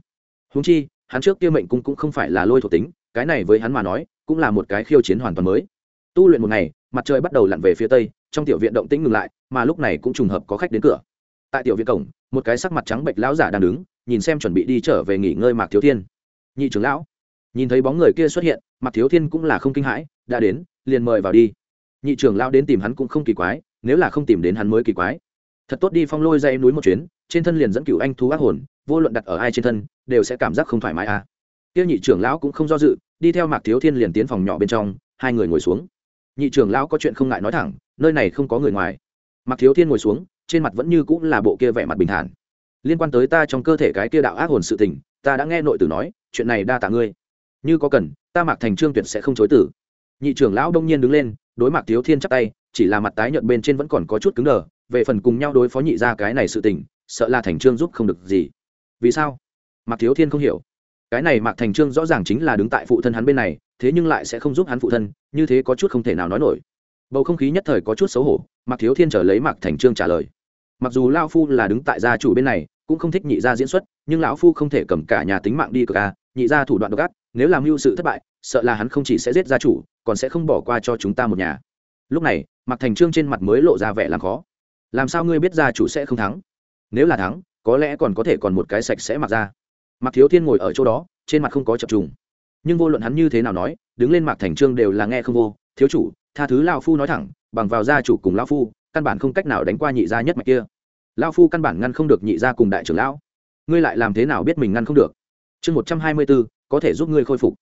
Húng chi, hắn trước kia mệnh cung cũng không phải là lôi thuộc tính, cái này với hắn mà nói, cũng là một cái khiêu chiến hoàn toàn mới. Tu luyện một ngày, mặt trời bắt đầu lặn về phía tây, trong tiểu viện động tĩnh ngừng lại, mà lúc này cũng trùng hợp có khách đến cửa. Tại tiểu viện cổng, một cái sắc mặt trắng bệch lão giả đang đứng, nhìn xem chuẩn bị đi trở về nghỉ ngơi mạc thiếu thiên nhị trưởng lão. Nhìn thấy bóng người kia xuất hiện mặt thiếu thiên cũng là không kinh hãi, đã đến, liền mời vào đi. Nhị trưởng lão đến tìm hắn cũng không kỳ quái, nếu là không tìm đến hắn mới kỳ quái. Thật tốt đi phong lôi dây núi một chuyến, trên thân liền dẫn cựu anh thú ác hồn, vô luận đặt ở ai trên thân, đều sẽ cảm giác không thoải mái à. Tiêu nhị trưởng lão cũng không do dự, đi theo mạc thiếu thiên liền tiến phòng nhỏ bên trong, hai người ngồi xuống. Nhị trưởng lão có chuyện không ngại nói thẳng, nơi này không có người ngoài. Mạc thiếu thiên ngồi xuống, trên mặt vẫn như cũng là bộ kia vẻ mặt bình thản. Liên quan tới ta trong cơ thể cái kia đạo ác hồn sự tình, ta đã nghe nội tử nói chuyện này đa tạ ngươi. Như có cần, ta mạc thành trương tuyệt sẽ không chối tử nhị trưởng lão đông nhiên đứng lên, đối mặt thiếu thiên chắp tay, chỉ là mặt tái nhợt bên trên vẫn còn có chút cứng đờ, về phần cùng nhau đối phó nhị ra cái này sự tình, sợ là thành trương giúp không được gì. Vì sao? Mạc thiếu thiên không hiểu. Cái này mạc thành trương rõ ràng chính là đứng tại phụ thân hắn bên này, thế nhưng lại sẽ không giúp hắn phụ thân, như thế có chút không thể nào nói nổi. Bầu không khí nhất thời có chút xấu hổ, mạc thiếu thiên trở lấy mạc thành trương trả lời. Mặc dù lao phu là đứng tại gia chủ bên này, cũng không thích nhị gia diễn xuất, nhưng lão phu không thể cầm cả nhà tính mạng đi cờ ca à, nhị gia thủ đoạn độc ác, nếu làm mưu sự thất bại, sợ là hắn không chỉ sẽ giết gia chủ, còn sẽ không bỏ qua cho chúng ta một nhà. Lúc này, mạc thành trương trên mặt mới lộ ra vẻ làm khó. Làm sao ngươi biết gia chủ sẽ không thắng? Nếu là thắng, có lẽ còn có thể còn một cái sạch sẽ mặc ra mạc thiếu thiên ngồi ở chỗ đó, trên mặt không có chập trùng. Nhưng vô luận hắn như thế nào nói, đứng lên mạc thành trương đều là nghe không vô. Thiếu chủ, tha thứ lao phu nói thẳng, bằng vào gia chủ cùng lao phu, căn bản không cách nào đánh qua nhị gia nhất mạch kia. Lao phu căn bản ngăn không được nhị gia cùng đại trưởng lão. Ngươi lại làm thế nào biết mình ngăn không được? Chương một trăm hai mươi bốn, có thể giúp ngươi khôi phục.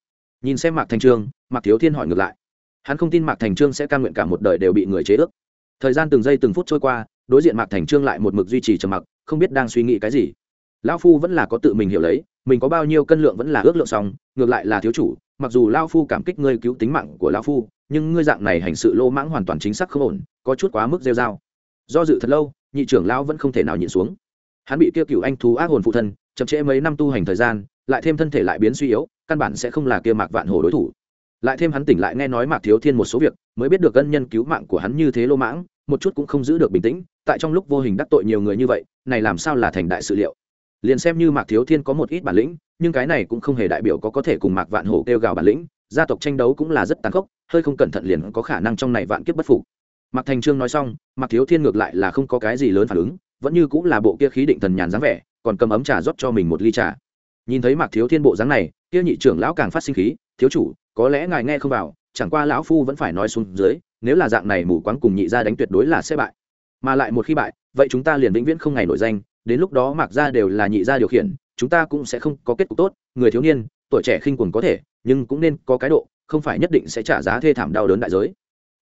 Nhìn xem mạc thành trương, mạc thiếu thiên hỏi ngược lại. Hắn không tin mạc thành trương sẽ ca nguyện cả một đời đều bị người chế ước. Thời gian từng giây từng phút trôi qua, đối diện mạc thành trương lại một mực duy trì trầm mặc, không biết đang suy nghĩ cái gì. Lão phu vẫn là có tự mình hiểu lấy, mình có bao nhiêu cân lượng vẫn là ước lượng xong, ngược lại là thiếu chủ, mặc dù lao phu cảm kích ngươi cứu tính mạng của lao phu, nhưng ngươi dạng này hành sự lô mãng hoàn toàn chính xác không ổn, có chút quá mức rêu dao do dự thật lâu, nhị trưởng lão vẫn không thể nào nhịn xuống. Hắn bị kêu cựu anh thú ác hồn phụ thân, chậm trễ mấy năm tu hành thời gian lại thêm thân thể lại biến suy yếu, căn bản sẽ không là kia mạc vạn hồ đối thủ. Lại thêm hắn tỉnh lại nghe nói mạc thiếu thiên một số việc, mới biết được ân nhân cứu mạng của hắn như thế lô mãng, một chút cũng không giữ được bình tĩnh, tại trong lúc vô hình đắc tội nhiều người như vậy, này làm sao là thành đại sự liệu? Liền xem như mạc thiếu thiên có một ít bản lĩnh, nhưng cái này cũng không hề đại biểu có có thể cùng mạc vạn hổ kêu gào bản lĩnh, gia tộc tranh đấu cũng là rất tàn khốc, hơi không cẩn thận liền có khả năng trong này vạn kiếp bất phục. Mạc thành trương nói xong, mạc thiếu thiên ngược lại là không có cái gì lớn phản ứng, vẫn như cũng là bộ kia khí định thần nhàn dáng vẻ, còn cầm ấm trà rót cho mình một ly trà nhìn thấy mạc thiếu thiên bộ dáng này, kia nhị trưởng lão càng phát sinh khí, thiếu chủ, có lẽ ngài nghe không vào, chẳng qua lão phu vẫn phải nói xuống dưới, nếu là dạng này mù quáng cùng nhị ra đánh tuyệt đối là sẽ bại. Mà lại một khi bại, vậy chúng ta liền vĩnh viễn không ngày nổi danh, đến lúc đó mạc ra đều là nhị gia điều khiển, chúng ta cũng sẽ không có kết cục tốt, người thiếu niên, tuổi trẻ khinh quần có thể, nhưng cũng nên có cái độ, không phải nhất định sẽ trả giá thê thảm đau đớn đại giới.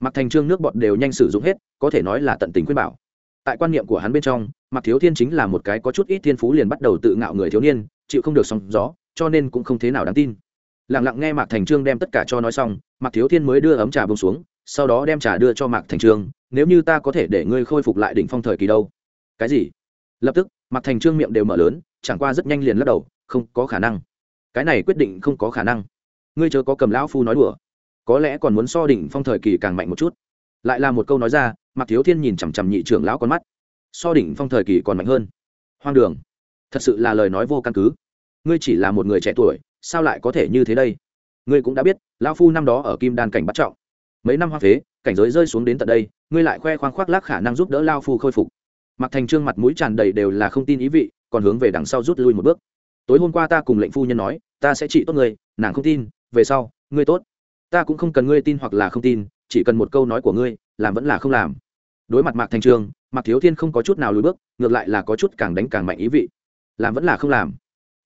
Mặc thành trương nước bọt đều nhanh sử dụng hết, có thể nói là tận tình khuyên bảo. Tại quan niệm của hắn bên trong mặc thiếu thiên chính là một cái có chút ít thiên phú liền bắt đầu tự ngạo người thiếu niên chịu không được sóng gió, cho nên cũng không thế nào đáng tin. Lặng lặng nghe mạc thành trương đem tất cả cho nói xong, mạc thiếu thiên mới đưa ấm trà bông xuống, sau đó đem trà đưa cho mạc thành trương, nếu như ta có thể để ngươi khôi phục lại đỉnh phong thời kỳ đâu? Cái gì? Lập tức, mạc thành trương miệng đều mở lớn, chẳng qua rất nhanh liền lắc đầu, không có khả năng. Cái này quyết định không có khả năng. Ngươi chớ có cầm lão phu nói đùa. Có lẽ còn muốn so đỉnh phong thời kỳ càng mạnh một chút. Lại là một câu nói ra, mạc thiếu thiên nhìn chằm chằm nhị trưởng lão con mắt. So đỉnh phong thời kỳ còn mạnh hơn. Hoang đường. Thật sự là lời nói vô căn cứ ngươi chỉ là một người trẻ tuổi sao lại có thể như thế đây? Ngươi cũng đã biết lão phu năm đó ở kim đan cảnh bắt trọng. Mấy năm hoa phế cảnh giới rơi xuống đến tận đây ngươi lại khoe khoang khoác lác khả năng giúp đỡ lao phu khôi phục. Mặc thành trương mặt mũi tràn đầy đều là không tin ý vị còn hướng về đằng sau rút lui một bước. Tối hôm qua ta cùng lệnh phu nhân nói ta sẽ trị tốt ngươi, nàng không tin về sau ngươi tốt. Ta cũng không cần ngươi tin hoặc là không tin chỉ cần một câu nói của ngươi làm vẫn là không làm. Đối mặt mạc thành trương mạc thiếu thiên không có chút nào lùi bước ngược lại là có chút càng đánh càng mạnh ý vị. Làm vẫn là không làm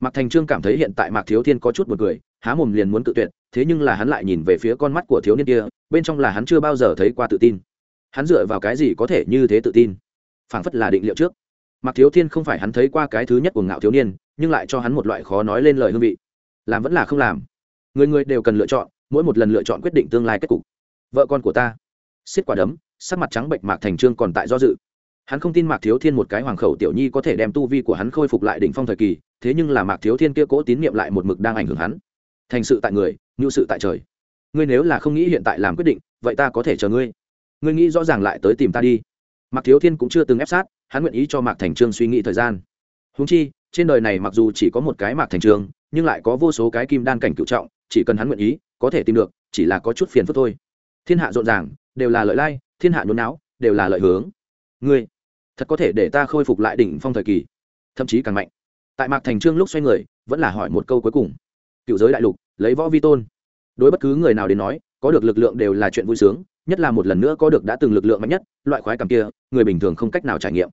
mạc thành trương cảm thấy hiện tại mạc thiếu thiên có chút buồn cười, há mồm liền muốn tự tuyệt, thế nhưng là hắn lại nhìn về phía con mắt của thiếu niên kia, bên trong là hắn chưa bao giờ thấy qua tự tin. Hắn dựa vào cái gì có thể như thế tự tin? Phảng phất là định liệu trước. Mạc thiếu thiên không phải hắn thấy qua cái thứ nhất của ngạo thiếu niên, nhưng lại cho hắn một loại khó nói lên lời hương vị. Làm vẫn là không làm. Người người đều cần lựa chọn, mỗi một lần lựa chọn quyết định tương lai kết cục. Vợ con của ta. Xiết quả đấm, sắc mặt trắng bệnh mạc thành trương còn tại do dự hắn không tin mạc thiếu thiên một cái hoàng khẩu tiểu nhi có thể đem tu vi của hắn khôi phục lại đỉnh phong thời kỳ, thế nhưng là mạc thiếu thiên kia cố tín nhiệm lại một mực đang ảnh hưởng hắn. Thành sự tại người, ngưu sự tại trời. Ngươi nếu là không nghĩ hiện tại làm quyết định, vậy ta có thể chờ ngươi. Ngươi nghĩ rõ ràng lại tới tìm ta đi. Mạc thiếu thiên cũng chưa từng ép sát, hắn nguyện ý cho mạc thành trương suy nghĩ thời gian. Húng chi, trên đời này mặc dù chỉ có một cái mạc thành trương, nhưng lại có vô số cái kim đan cảnh cựu trọng, chỉ cần hắn nguyện ý, có thể tìm được, chỉ là có chút phiền phức thôi. Thiên hạ rộn ràng, đều là lợi lai, thiên hạ nhốn não đều là lợi hướng. Ngươi thật có thể để ta khôi phục lại đỉnh phong thời kỳ. Thậm chí càng mạnh. Tại mạc thành trương lúc xoay người, vẫn là hỏi một câu cuối cùng. Cựu giới đại lục, lấy võ vi tôn. Đối bất cứ người nào đến nói, có được lực lượng đều là chuyện vui sướng, nhất là một lần nữa có được đã từng lực lượng mạnh nhất, loại khoái cảm kia, người bình thường không cách nào trải nghiệm.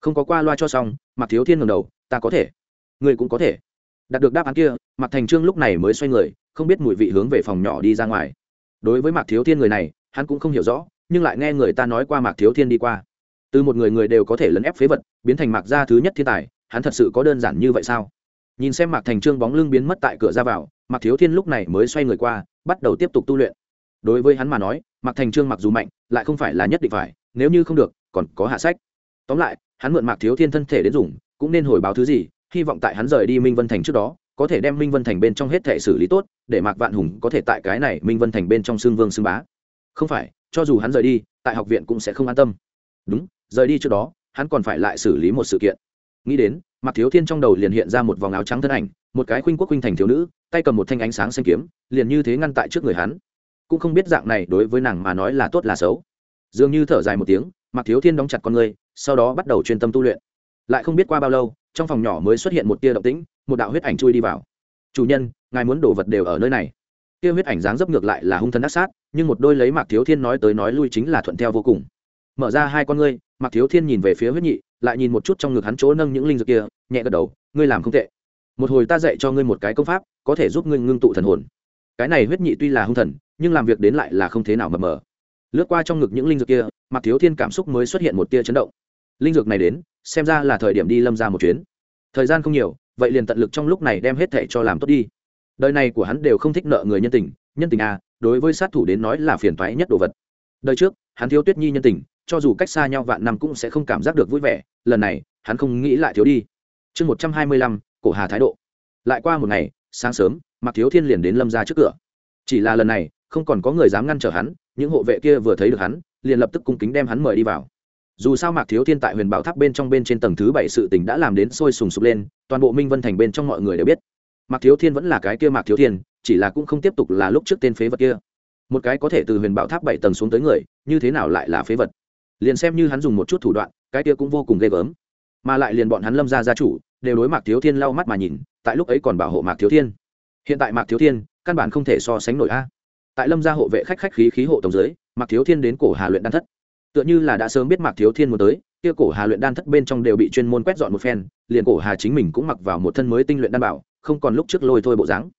Không có qua loa cho xong Mặc thiếu thiên ngầm đầu, ta có thể. Người cũng có thể. Đạt được đáp án kia, mạc thành trương lúc này mới xoay người, không biết mùi vị hướng về phòng nhỏ đi ra ngoài. Đối với mạc thiếu thiên người này, hắn cũng không hiểu rõ, nhưng lại nghe người ta nói qua mạc thiếu thiên đi qua từ một người người đều có thể lấn ép phế vật, biến thành mạc gia thứ nhất thiên tài, hắn thật sự có đơn giản như vậy sao? Nhìn xem mạc thành trương bóng lưng biến mất tại cửa ra vào, mạc thiếu thiên lúc này mới xoay người qua, bắt đầu tiếp tục tu luyện. Đối với hắn mà nói, mạc thành trương mặc dù mạnh, lại không phải là nhất định phải, nếu như không được, còn có hạ sách. Tóm lại, hắn mượn mạc thiếu thiên thân thể đến dùng, cũng nên hồi báo thứ gì, hy vọng tại hắn rời đi minh vân thành trước đó, có thể đem minh vân thành bên trong hết thể xử lý tốt, để mạc vạn hùng có thể tại cái này minh vân thành bên trong xương vương xương bá. Không phải, cho dù hắn rời đi, tại học viện cũng sẽ không an tâm. Đúng rời đi trước đó, hắn còn phải lại xử lý một sự kiện. Nghĩ đến mặt thiếu thiên trong đầu liền hiện ra một vòng áo trắng thân ảnh, một cái khuynh quốc khuynh thành thiếu nữ, tay cầm một thanh ánh sáng xanh kiếm, liền như thế ngăn tại trước người hắn. Cũng không biết dạng này đối với nàng mà nói là tốt là xấu. Dường như thở dài một tiếng mặt thiếu thiên đóng chặt con người, sau đó bắt đầu chuyên tâm tu luyện. Lại không biết qua bao lâu, trong phòng nhỏ mới xuất hiện một tia động tĩnh, một đạo huyết ảnh chui đi vào. Chủ nhân, ngài muốn đổ vật đều ở nơi này. Tia huyết ảnh dáng dấp ngược lại là hung thân ác sát, nhưng một đôi lấy mạc thiếu thiên nói tới nói lui chính là thuận theo vô cùng mở ra hai con ngươi mặc thiếu thiên nhìn về phía huyết nhị, lại nhìn một chút trong ngực hắn chỗ nâng những linh dược kia, nhẹ gật đầu, ngươi làm không tệ. Một hồi ta dạy cho ngươi một cái công pháp, có thể giúp ngươi ngưng tụ thần hồn. Cái này huyết nhị tuy là hung thần, nhưng làm việc đến lại là không thế nào mờ mờ. Lướt qua trong ngực những linh dược kia mặc thiếu thiên cảm xúc mới xuất hiện một tia chấn động. Linh dược này đến, xem ra là thời điểm đi lâm ra một chuyến. Thời gian không nhiều, vậy liền tận lực trong lúc này đem hết thệ cho làm tốt đi. Đời này của hắn đều không thích nợ người nhân tình nhân tình à đối với sát thủ đến nói là phiền toái nhất đồ vật. Đời trước, hắn thiếu tuyết nhi nhân tình cho dù cách xa nhau vạn năm cũng sẽ không cảm giác được vui vẻ, lần này, hắn không nghĩ lại thiếu đi. Chương một trăm hai mươi lăm, cổ hà thái độ. Lại qua một ngày, sáng sớm mặc thiếu thiên liền đến lâm ra trước cửa. Chỉ là lần này, không còn có người dám ngăn trở hắn, những hộ vệ kia vừa thấy được hắn, liền lập tức cung kính đem hắn mời đi vào. Dù sao mạc thiếu thiên tại huyền bảo tháp bên trong bên trên tầng thứ bảy sự tình đã làm đến sôi sùng sục lên, toàn bộ minh vân thành bên trong mọi người đều biết. Mạc thiếu thiên vẫn là cái kia mạc thiếu thiên, chỉ là cũng không tiếp tục là lúc trước tên phế vật kia. Một cái có thể từ huyền bảo tháp bảy tầng xuống tới người, như thế nào lại là phế vật? Liền xem như hắn dùng một chút thủ đoạn, cái kia cũng vô cùng ghê gớm. Mà lại liền bọn hắn lâm ra gia chủ, đều đối mạc thiếu thiên lau mắt mà nhìn, tại lúc ấy còn bảo hộ mạc thiếu thiên. Hiện tại mạc thiếu thiên, căn bản không thể so sánh nổi a. Tại lâm gia hộ vệ khách khách khí khí hộ tổng giới mạc thiếu thiên đến cổ hà luyện đan thất. Tựa như là đã sớm biết mạc thiếu thiên muốn tới, kia cổ hà luyện đan thất bên trong đều bị chuyên môn quét dọn một phen, liền cổ hà chính mình cũng mặc vào một thân mới tinh luyện đan bảo, không còn lúc trước lôi thôi bộ dáng.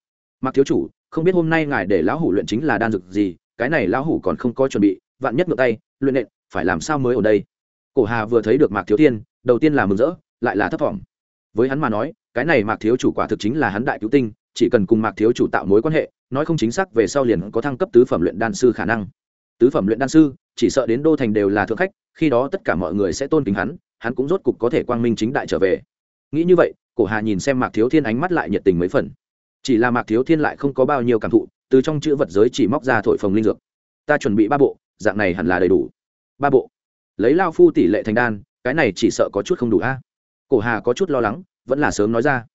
Mạc thiếu chủ, không biết hôm nay ngài để lão hủ luyện chính là đan dược gì, cái này lão hủ còn không có chuẩn bị, vạn nhất ngược tay, luyện nện phải làm sao mới ở đây? Cổ hà vừa thấy được mạc thiếu thiên, đầu tiên là mừng rỡ, lại là thất vọng với hắn mà nói, cái này mạc thiếu chủ quả thực chính là hắn đại cứu tinh, chỉ cần cùng mạc thiếu chủ tạo mối quan hệ, nói không chính xác về sau liền có thăng cấp tứ phẩm luyện đan sư khả năng. Tứ phẩm luyện đan sư, chỉ sợ đến đô thành đều là thượng khách, khi đó tất cả mọi người sẽ tôn kính hắn hắn cũng rốt cục có thể quang minh chính đại trở về. Nghĩ như vậy, cổ hà nhìn xem mạc thiếu thiên ánh mắt lại nhiệt tình mấy phần. Chỉ là mạc thiếu thiên lại không có bao nhiêu cảm thụ, từ trong chữ vật giới chỉ móc ra thổi phồng linh dược. Ta chuẩn bị ba bộ, dạng này hẳn là đầy đủ ba bộ. Lấy lao phu tỷ lệ thành đan, cái này chỉ sợ có chút không đủ a. Cổ hà có chút lo lắng, vẫn là sớm nói ra.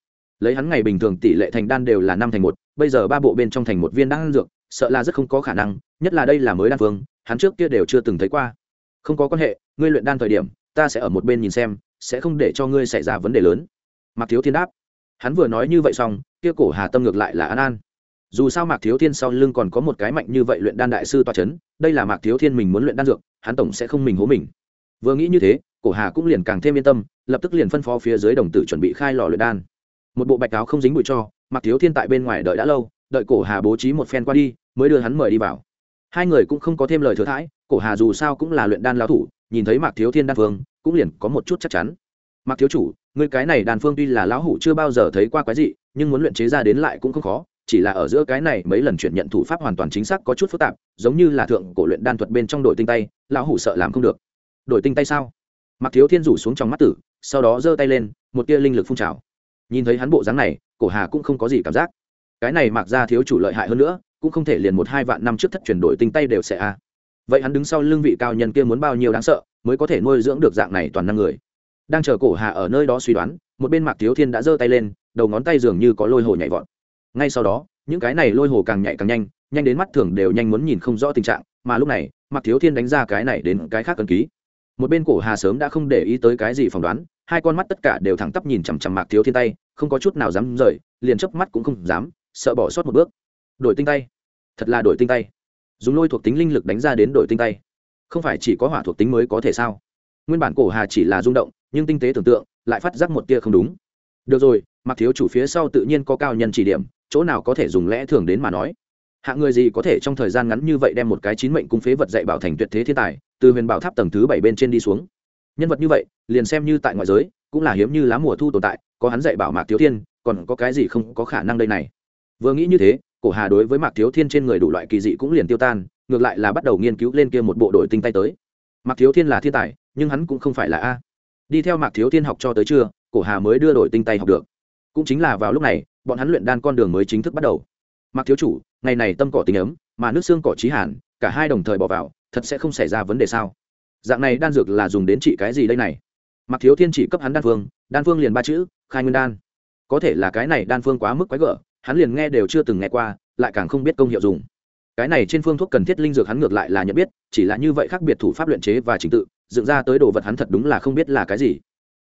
Lấy hắn ngày bình thường tỷ lệ thành đan đều là năm thành một, bây giờ ba bộ bên trong thành một viên đan dược, sợ là rất không có khả năng, nhất là đây là mới đan phương hắn trước kia đều chưa từng thấy qua. Không có quan hệ, ngươi luyện đan thời điểm, ta sẽ ở một bên nhìn xem, sẽ không để cho ngươi xảy ra vấn đề lớn. Mạc thiếu thiên đáp. Hắn vừa nói như vậy xong, kia cổ hà tâm ngược lại là an an dù sao mạc thiếu thiên sau lưng còn có một cái mạnh như vậy luyện đan đại sư toa c h ấ n đây là mạc thiếu thiên mình muốn luyện đan dược, hắn tổng sẽ không mình hố mình. Vừa nghĩ như thế, cổ hà cũng liền càng thêm yên tâm, lập tức liền phân phó phía dưới đồng tử chuẩn bị khai lò luyện đan. Một bộ bạch áo không dính bụi cho, mạc thiếu thiên tại bên ngoài đợi đã lâu, đợi cổ hà bố trí một phen qua đi, mới đưa hắn mời đi vào. Hai người cũng không có thêm lời thừa thãi, cổ hà dù sao cũng là luyện đan lao thủ, nhìn thấy mạc thiếu thiên đan phương, cũng liền có một chút chắc chắn. Mạc thiếu chủ người cái này đan phương tuy là lão hủ chưa bao giờ thấy qua quái gì nhưng muốn luyện chế ra đến lại cũng không khó chỉ là ở giữa cái này mấy lần chuyển nhận thủ pháp hoàn toàn chính xác có chút phức tạp, giống như là thượng cổ luyện đan thuật bên trong đội tinh tay, lão hủ sợ làm không được. Đội tinh tay sao? Mặc thiếu thiên rủ xuống trong mắt tử, sau đó giơ tay lên, một tia linh lực phun trào. Nhìn thấy hắn bộ dáng này, cổ hà cũng không có gì cảm giác. Cái này mặc ra thiếu chủ lợi hại hơn nữa, cũng không thể liền một hai vạn năm trước thất chuyển đổi tinh tay đều sẽ a. Vậy hắn đứng sau lưng vị cao nhân kia muốn bao nhiêu đáng sợ, mới có thể nuôi dưỡng được dạng này toàn năng người? Đang chờ cổ hà ở nơi đó suy đoán, một bên mạc thiếu thiên đã giơ tay lên, đầu ngón tay dường như có lôi hồ nhảy vọt ngay sau đó, những cái này lôi hồ càng nhạy càng nhanh nhanh đến mắt thường đều nhanh muốn nhìn không rõ tình trạng, mà lúc này mặc thiếu thiên đánh ra cái này đến cái khác cần ký. Một bên cổ hà sớm đã không để ý tới cái gì phỏng đoán, hai con mắt tất cả đều thẳng tắp nhìn chằm chằm mạc thiếu thiên tay, không có chút nào dám rời, liền chớp mắt cũng không dám, sợ bỏ sót một bước. Đổi tinh tay. Thật là đổi tinh tay. Dùng lôi thuộc tính linh lực đánh ra đến đổi tinh tay. Không phải chỉ có hỏa thuộc tính mới có thể sao? Nguyên bản cổ hà chỉ là rung động, nhưng tinh tế tưởng tượng, lại phát giác một tia không đúng. Được rồi mặc thiếu chủ phía sau tự nhiên có cao nhân chỉ điểm, chỗ nào có thể dùng lẽ thường đến mà nói. Hạng người gì có thể trong thời gian ngắn như vậy đem một cái chín mệnh cung phế vật dạy bảo thành tuyệt thế thiên tài, từ huyền bảo tháp tầng thứ bảy bên trên đi xuống. Nhân vật như vậy, liền xem như tại ngoại giới, cũng là hiếm như lá mùa thu tồn tại, có hắn dạy bảo mạc thiếu thiên, còn có cái gì không có khả năng đây này. Vừa nghĩ như thế, cổ hà đối với mạc thiếu thiên trên người đủ loại kỳ dị cũng liền tiêu tan, ngược lại là bắt đầu nghiên cứu lên kia một bộ đội tinh tay tới. Mạc thiếu thiên là thiên tài, nhưng hắn cũng không phải là a. Đi theo mạc thiếu thiên học cho tới trưa, cổ hà mới đưa đổi tinh tay học được cũng chính là vào lúc này, bọn hắn luyện đan con đường mới chính thức bắt đầu. Mặc thiếu chủ, ngày này tâm cỏ tình ấm, mà nước xương cỏ trí hàn, cả hai đồng thời bỏ vào, thật sẽ không xảy ra vấn đề sao? Dạng này đan dược là dùng đến trị cái gì đây này? Mặc thiếu thiên chỉ cấp hắn đan phương đan phương liền ba chữ, khai nguyên đan. Có thể là cái này đan phương quá mức quái gở, hắn liền nghe đều chưa từng nghe qua, lại càng không biết công hiệu dùng. Cái này trên phương thuốc cần thiết linh dược hắn ngược lại là nhận biết, chỉ là như vậy khác biệt thủ pháp luyện chế và trình tự, dựng ra tới đồ vật hắn thật đúng là không biết là cái gì.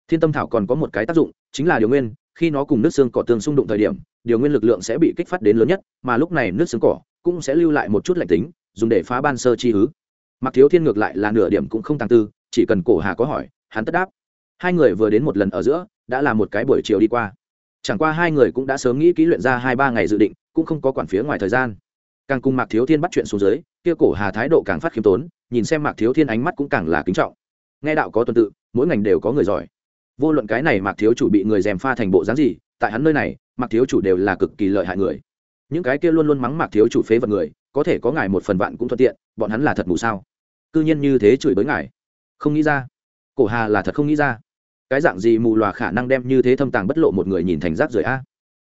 Thiên tâm thảo còn có một cái tác dụng, chính là điều nguyên khi nó cùng nước xương cỏ tương xung đụng thời điểm, điều nguyên lực lượng sẽ bị kích phát đến lớn nhất, mà lúc này nước xương cỏ cũng sẽ lưu lại một chút lạnh tính, dùng để phá ban sơ chi hứ mặc thiếu thiên ngược lại là nửa điểm cũng không tăng tư, chỉ cần cổ hà có hỏi, hắn tất đáp. Hai người vừa đến một lần ở giữa, đã là một cái buổi chiều đi qua. Chẳng qua hai người cũng đã sớm nghĩ kỹ luyện ra hai ba ngày dự định, cũng không có quản phía ngoài thời gian. Càng cùng mạc thiếu thiên bắt chuyện xuống dưới, kia cổ hà thái độ càng phát khiêm tốn, nhìn xem mạc thiếu thiên ánh mắt cũng càng là kính trọng. Nghe đạo có tuần tự, mỗi ngành đều có người giỏi vô luận cái này mạc thiếu chủ bị người dèm pha thành bộ dáng gì, tại hắn nơi này, mạc thiếu chủ đều là cực kỳ lợi hại người. Những cái kia luôn luôn mắng mạc thiếu chủ phế vật người, có thể có ngài một phần vạn cũng thuận tiện, bọn hắn là thật mù sao? Cư nhiên như thế chửi bới ngài. Không nghĩ ra. Cổ hà là thật không nghĩ ra. Cái dạng gì mù loà khả năng đem như thế thâm tàng bất lộ một người nhìn thành rác rưởi a?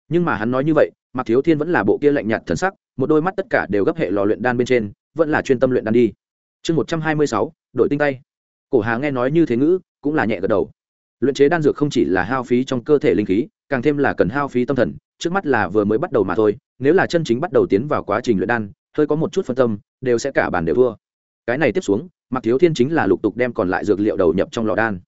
Nhưng mà hắn nói như vậy, mạc thiếu thiên vẫn là bộ kia lạnh nhạt thần sắc, một đôi mắt tất cả đều gấp hệ lò luyện đan bên trên, vẫn là chuyên tâm luyện đan đi. Chương một trăm hai mươi sáu, đội tinh tay. Cổ hà nghe nói như thế ngữ, cũng là nhẹ gật đầu luyện chế đan dược không chỉ là hao phí trong cơ thể linh khí, càng thêm là cần hao phí tâm thần, trước mắt là vừa mới bắt đầu mà thôi, nếu là chân chính bắt đầu tiến vào quá trình luyện đan, hơi có một chút phân tâm, đều sẽ cả bàn đều thua. Cái này tiếp xuống mặc thiếu thiên chính là lục tục đem còn lại dược liệu đầu nhập trong lò đan.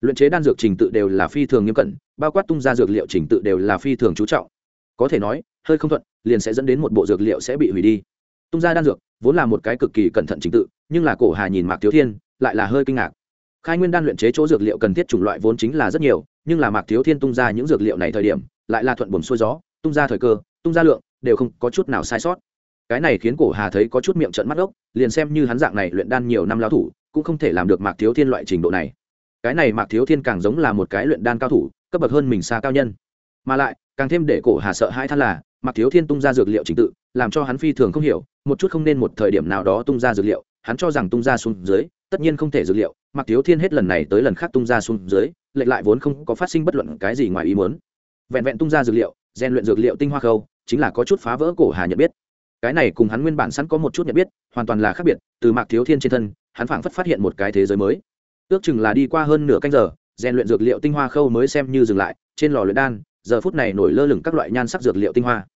Luyện chế đan dược trình tự đều là phi thường nghiêm cẩn, bao quát tung ra dược liệu trình tự đều là phi thường chú trọng. Có thể nói, hơi không thuận, liền sẽ dẫn đến một bộ dược liệu sẽ bị hủy đi. Tung ra đan dược, vốn là một cái cực kỳ cẩn thận trình tự, nhưng là cổ hà nhìn mạc thiếu thiên, lại là hơi kinh ngạc khai nguyên đan luyện chế chỗ dược liệu cần thiết chủng loại vốn chính là rất nhiều, nhưng là mạc thiếu thiên tung ra những dược liệu này thời điểm, lại là thuận buồm xuôi gió, tung ra thời cơ, tung ra lượng, đều không có chút nào sai sót. Cái này khiến cổ hà thấy có chút miệng trận mắt ốc, liền xem như hắn dạng này luyện đan nhiều năm lao thủ, cũng không thể làm được mạc thiếu thiên loại trình độ này. Cái này mạc thiếu thiên càng giống là một cái luyện đan cao thủ, cấp bậc hơn mình xa cao nhân. Mà lại, càng thêm để cổ hà sợ hai than là, mạc thiếu thiên tung ra dược liệu trình tự, làm cho hắn phi thường không hiểu, một chút không nên một thời điểm nào đó tung ra dược liệu, hắn cho rằng tung ra xuống dưới tất nhiên không thể dược liệu, mạc thiếu thiên hết lần này tới lần khác tung ra xuống dưới, lệch lại vốn không có phát sinh bất luận cái gì ngoài ý muốn. Vẹn vẹn tung ra dược liệu, rèn luyện dược liệu tinh hoa khâu, chính là có chút phá vỡ cổ hà nhận biết. Cái này cùng hắn nguyên bản sẵn có một chút nhận biết, hoàn toàn là khác biệt, từ mạc thiếu thiên trên thân, hắn phảng phất phát hiện một cái thế giới mới. Ước chừng là đi qua hơn nửa canh giờ, rèn luyện dược liệu tinh hoa khâu mới xem như dừng lại, trên lò luyện đan, giờ phút này nổi lơ lửng các loại nhan sắc dược liệu tinh hoa.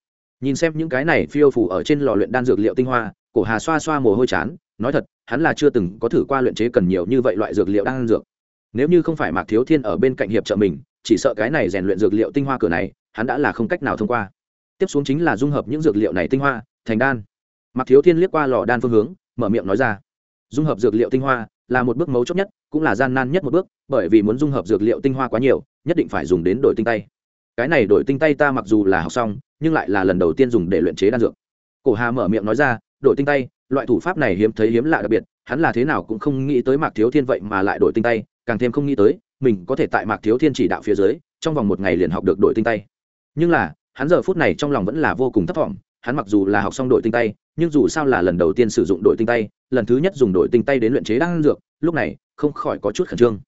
Nhìn xem những cái này phiêu phủ ở trên lò luyện đan dược liệu tinh hoa cổ hà xoa xoa mồ hôi chán, nói thật, hắn là chưa từng có thử qua luyện chế cần nhiều như vậy loại dược liệu đan dược. Nếu như không phải mạc thiếu thiên ở bên cạnh hiệp trợ mình, chỉ sợ cái này rèn luyện dược liệu tinh hoa cửa này, hắn đã là không cách nào thông qua. Tiếp xuống chính là dung hợp những dược liệu này tinh hoa, thành đan. Mạc thiếu thiên liếc qua lò đan phương hướng, mở miệng nói ra. Dung hợp dược liệu tinh hoa là một bước mấu chốt nhất, cũng là gian nan nhất một bước, bởi vì muốn dung hợp dược liệu tinh hoa quá nhiều, nhất định phải dùng đến đổi tinh tay. Cái này đổi tinh tay ta mặc dù là học xong, nhưng lại là lần đầu tiên dùng để luyện chế đan dược. Cổ hà mở miệng nói ra đổi tinh tay, loại thủ pháp này hiếm thấy hiếm lạ đặc biệt, hắn là thế nào cũng không nghĩ tới mạc thiếu thiên vậy mà lại đổi tinh tay, càng thêm không nghĩ tới, mình có thể tại mạc thiếu thiên chỉ đạo phía dưới, trong vòng một ngày liền học được đổi tinh tay. Nhưng là, hắn giờ phút này trong lòng vẫn là vô cùng thấp thỏm, hắn mặc dù là học xong đổi tinh tay, nhưng dù sao là lần đầu tiên sử dụng đổi tinh tay, lần thứ nhất dùng đổi tinh tay đến luyện chế đan dược, lúc này, không khỏi có chút khẩn trương.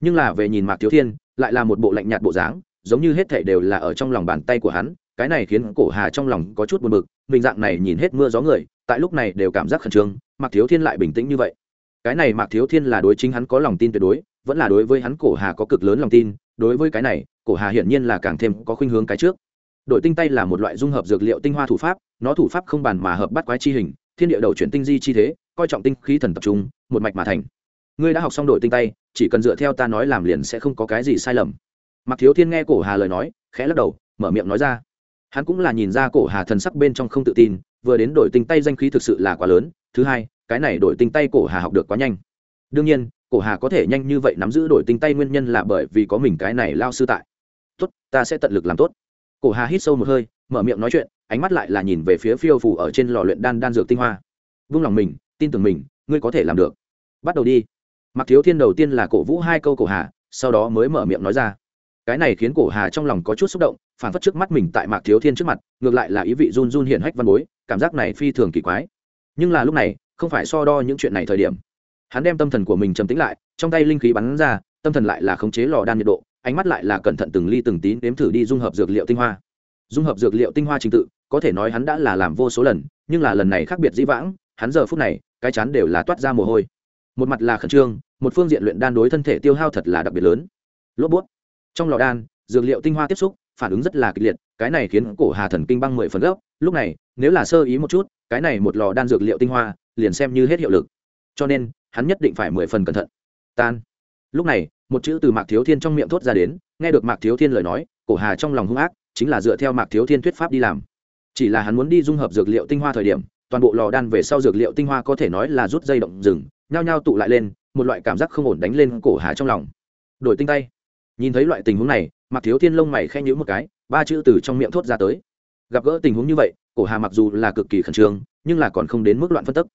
Nhưng là về nhìn mạc thiếu thiên, lại là một bộ lạnh nhạt bộ dáng, giống như hết thảy đều là ở trong lòng bàn tay của hắn, cái này khiến cổ hà trong lòng có chút buồn bực, mình dạng này nhìn hết mưa gió người tại lúc này đều cảm giác khẩn trương, mạc thiếu thiên lại bình tĩnh như vậy. Cái này mạc thiếu thiên là đối chính hắn có lòng tin tuyệt đối, vẫn là đối với hắn cổ hà có cực lớn lòng tin, đối với cái này, cổ hà hiển nhiên là càng thêm có khuynh hướng cái trước. Đội tinh tay là một loại dung hợp dược liệu tinh hoa thủ pháp, nó thủ pháp không bàn mà hợp bắt quái chi hình, thiên địa đầu chuyển tinh di chi thế, coi trọng tinh khí thần tập trung, một mạch mà thành. Ngươi đã học xong đội tinh tay, chỉ cần dựa theo ta nói làm liền sẽ không có cái gì sai lầm. Mặc thiếu thiên nghe cổ hà lời nói, khẽ lắc đầu, mở miệng nói ra. Hắn cũng là nhìn ra cổ hà thần sắc bên trong không tự tin vừa đến đổi tinh tay danh khí thực sự là quá lớn, thứ hai, cái này đổi tinh tay cổ hà học được quá nhanh. Đương nhiên, cổ hà có thể nhanh như vậy nắm giữ đổi tinh tay nguyên nhân là bởi vì có mình cái này lao sư tại. Tốt, ta sẽ tận lực làm tốt. Cổ hà hít sâu một hơi, mở miệng nói chuyện, ánh mắt lại là nhìn về phía phiêu phủ ở trên lò luyện đan đan dược tinh hoa. Vung lòng mình, tin tưởng mình, ngươi có thể làm được. Bắt đầu đi. Mặc thiếu thiên đầu tiên là cổ vũ hai câu cổ hà, sau đó mới mở miệng nói ra. Cái này khiến cổ hà trong lòng có chút xúc động, phản phất trước mắt mình tại mạc thiếu thiên trước mặt, ngược lại là ý vị run run hiện hách văn bối cảm giác này phi thường kỳ quái. Nhưng là lúc này, không phải so đo những chuyện này thời điểm. Hắn đem tâm thần của mình trầm tĩnh lại, trong tay linh khí bắn ra, tâm thần lại là khống chế lò đan nhiệt độ, ánh mắt lại là cẩn thận từng ly từng tí nếm thử đi dung hợp dược liệu tinh hoa. Dung hợp dược liệu tinh hoa trình tự, có thể nói hắn đã là làm vô số lần, nhưng là lần này khác biệt dĩ vãng, hắn giờ phút này, cái chán đều là toát ra mồ hôi. Một mặt là khẩn trương, một phương diện luyện đan đối thân thể tiêu hao thật là đặc biệt lớn. Lốp bút. Trong lò đan, dược liệu tinh hoa tiếp xúc phản ứng rất là kịch liệt, cái này khiến cổ hà thần kinh băng mười phần gốc lúc này, nếu là sơ ý một chút, cái này một lò đan dược liệu tinh hoa, liền xem như hết hiệu lực. Cho nên, hắn nhất định phải mười phần cẩn thận. Tan. Lúc này, một chữ từ mạc thiếu thiên trong miệng thốt ra đến, nghe được mạc thiếu thiên lời nói, cổ hà trong lòng hung ác, chính là dựa theo mạc thiếu thiên thuyết pháp đi làm. Chỉ là hắn muốn đi dung hợp dược liệu tinh hoa thời điểm, toàn bộ lò đan về sau dược liệu tinh hoa có thể nói là rút dây động rừng, nhao nhao tụ lại lên, một loại cảm giác không ổn đánh lên cổ hà trong lòng. Đổi tinh tay nhìn thấy loại tình huống này mặc thiếu thiên lông mày khen nhữ một cái, ba chữ từ trong miệng thốt ra tới. Gặp gỡ tình huống như vậy, cổ hà mặc dù là cực kỳ khẩn trương, nhưng là còn không đến mức loạn phân tức.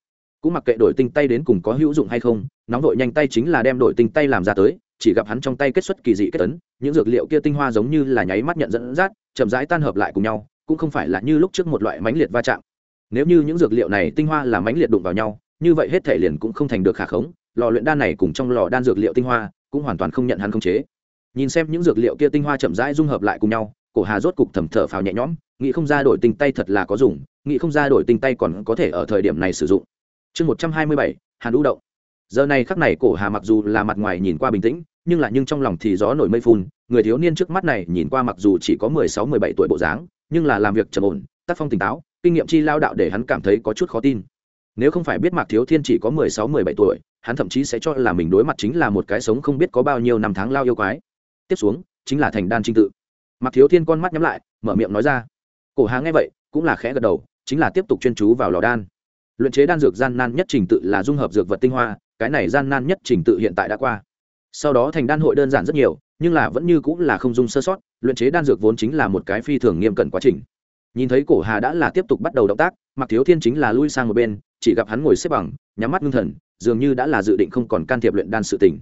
Cũng mặc kệ đổi tinh tay đến cùng có hữu dụng hay không, nóng đội nhanh tay chính là đem đổi tinh tay làm ra tới, chỉ gặp hắn trong tay kết xuất kỳ dị kết tấn những dược liệu kia tinh hoa giống như là nháy mắt nhận dẫn dắt, chậm rãi tan hợp lại cùng nhau, cũng không phải là như lúc trước một loại mánh liệt va chạm. Nếu như những dược liệu này tinh hoa là mánh liệt đụng vào nhau, như vậy hết thể liền cũng không thành được khả khống, lò luyện đan này cùng trong lò đan dược liệu tinh hoa cũng hoàn toàn không nhận hắn khống chế nhìn xem những dược liệu kia tinh hoa chậm rãi dung hợp lại cùng nhau, cổ hà rốt cục thầm thở phào nhẹ nhõm, nghĩ không ra đổi tinh tay thật là có dùng, nghĩ không ra đổi tinh tay còn có thể ở thời điểm này sử dụng. Chương một trăm hai mươi bảy, hàn đũ động. Giờ này khắc này cổ hà mặc dù là mặt ngoài nhìn qua bình tĩnh, nhưng là nhưng trong lòng thì gió nổi mây phun, người thiếu niên trước mắt này nhìn qua mặc dù chỉ có mười sáu, mười bảy tuổi bộ dáng, nhưng là làm việc trầm ổn, tác phong tỉnh táo, kinh nghiệm chi lao đạo để hắn cảm thấy có chút khó tin. Nếu không phải biết mạc thiếu thiên chỉ có mười sáu, mười bảy tuổi, hắn thậm chí sẽ cho là mình đối mặt chính là một cái sống không biết có bao nhiêu năm tháng lao yêu quái tiếp xuống, chính là thành đan trinh tự. Mặc thiếu thiên con mắt nhắm lại, mở miệng nói ra. Cổ hà nghe vậy, cũng là khẽ gật đầu, chính là tiếp tục chuyên chú vào lò đan. Luyện chế đan dược gian nan nhất trình tự là dung hợp dược vật tinh hoa, cái này gian nan nhất trình tự hiện tại đã qua. Sau đó thành đan hội đơn giản rất nhiều, nhưng là vẫn như cũng là không dung sơ sót, luyện chế đan dược vốn chính là một cái phi thường nghiêm cẩn quá trình. Nhìn thấy cổ hà đã là tiếp tục bắt đầu động tác mặc thiếu thiên chính là lui sang một bên, chỉ gặp hắn ngồi xếp bằng, nhắm mắt ngưng thần, dường như đã là dự định không còn can thiệp luyện đan sự tình.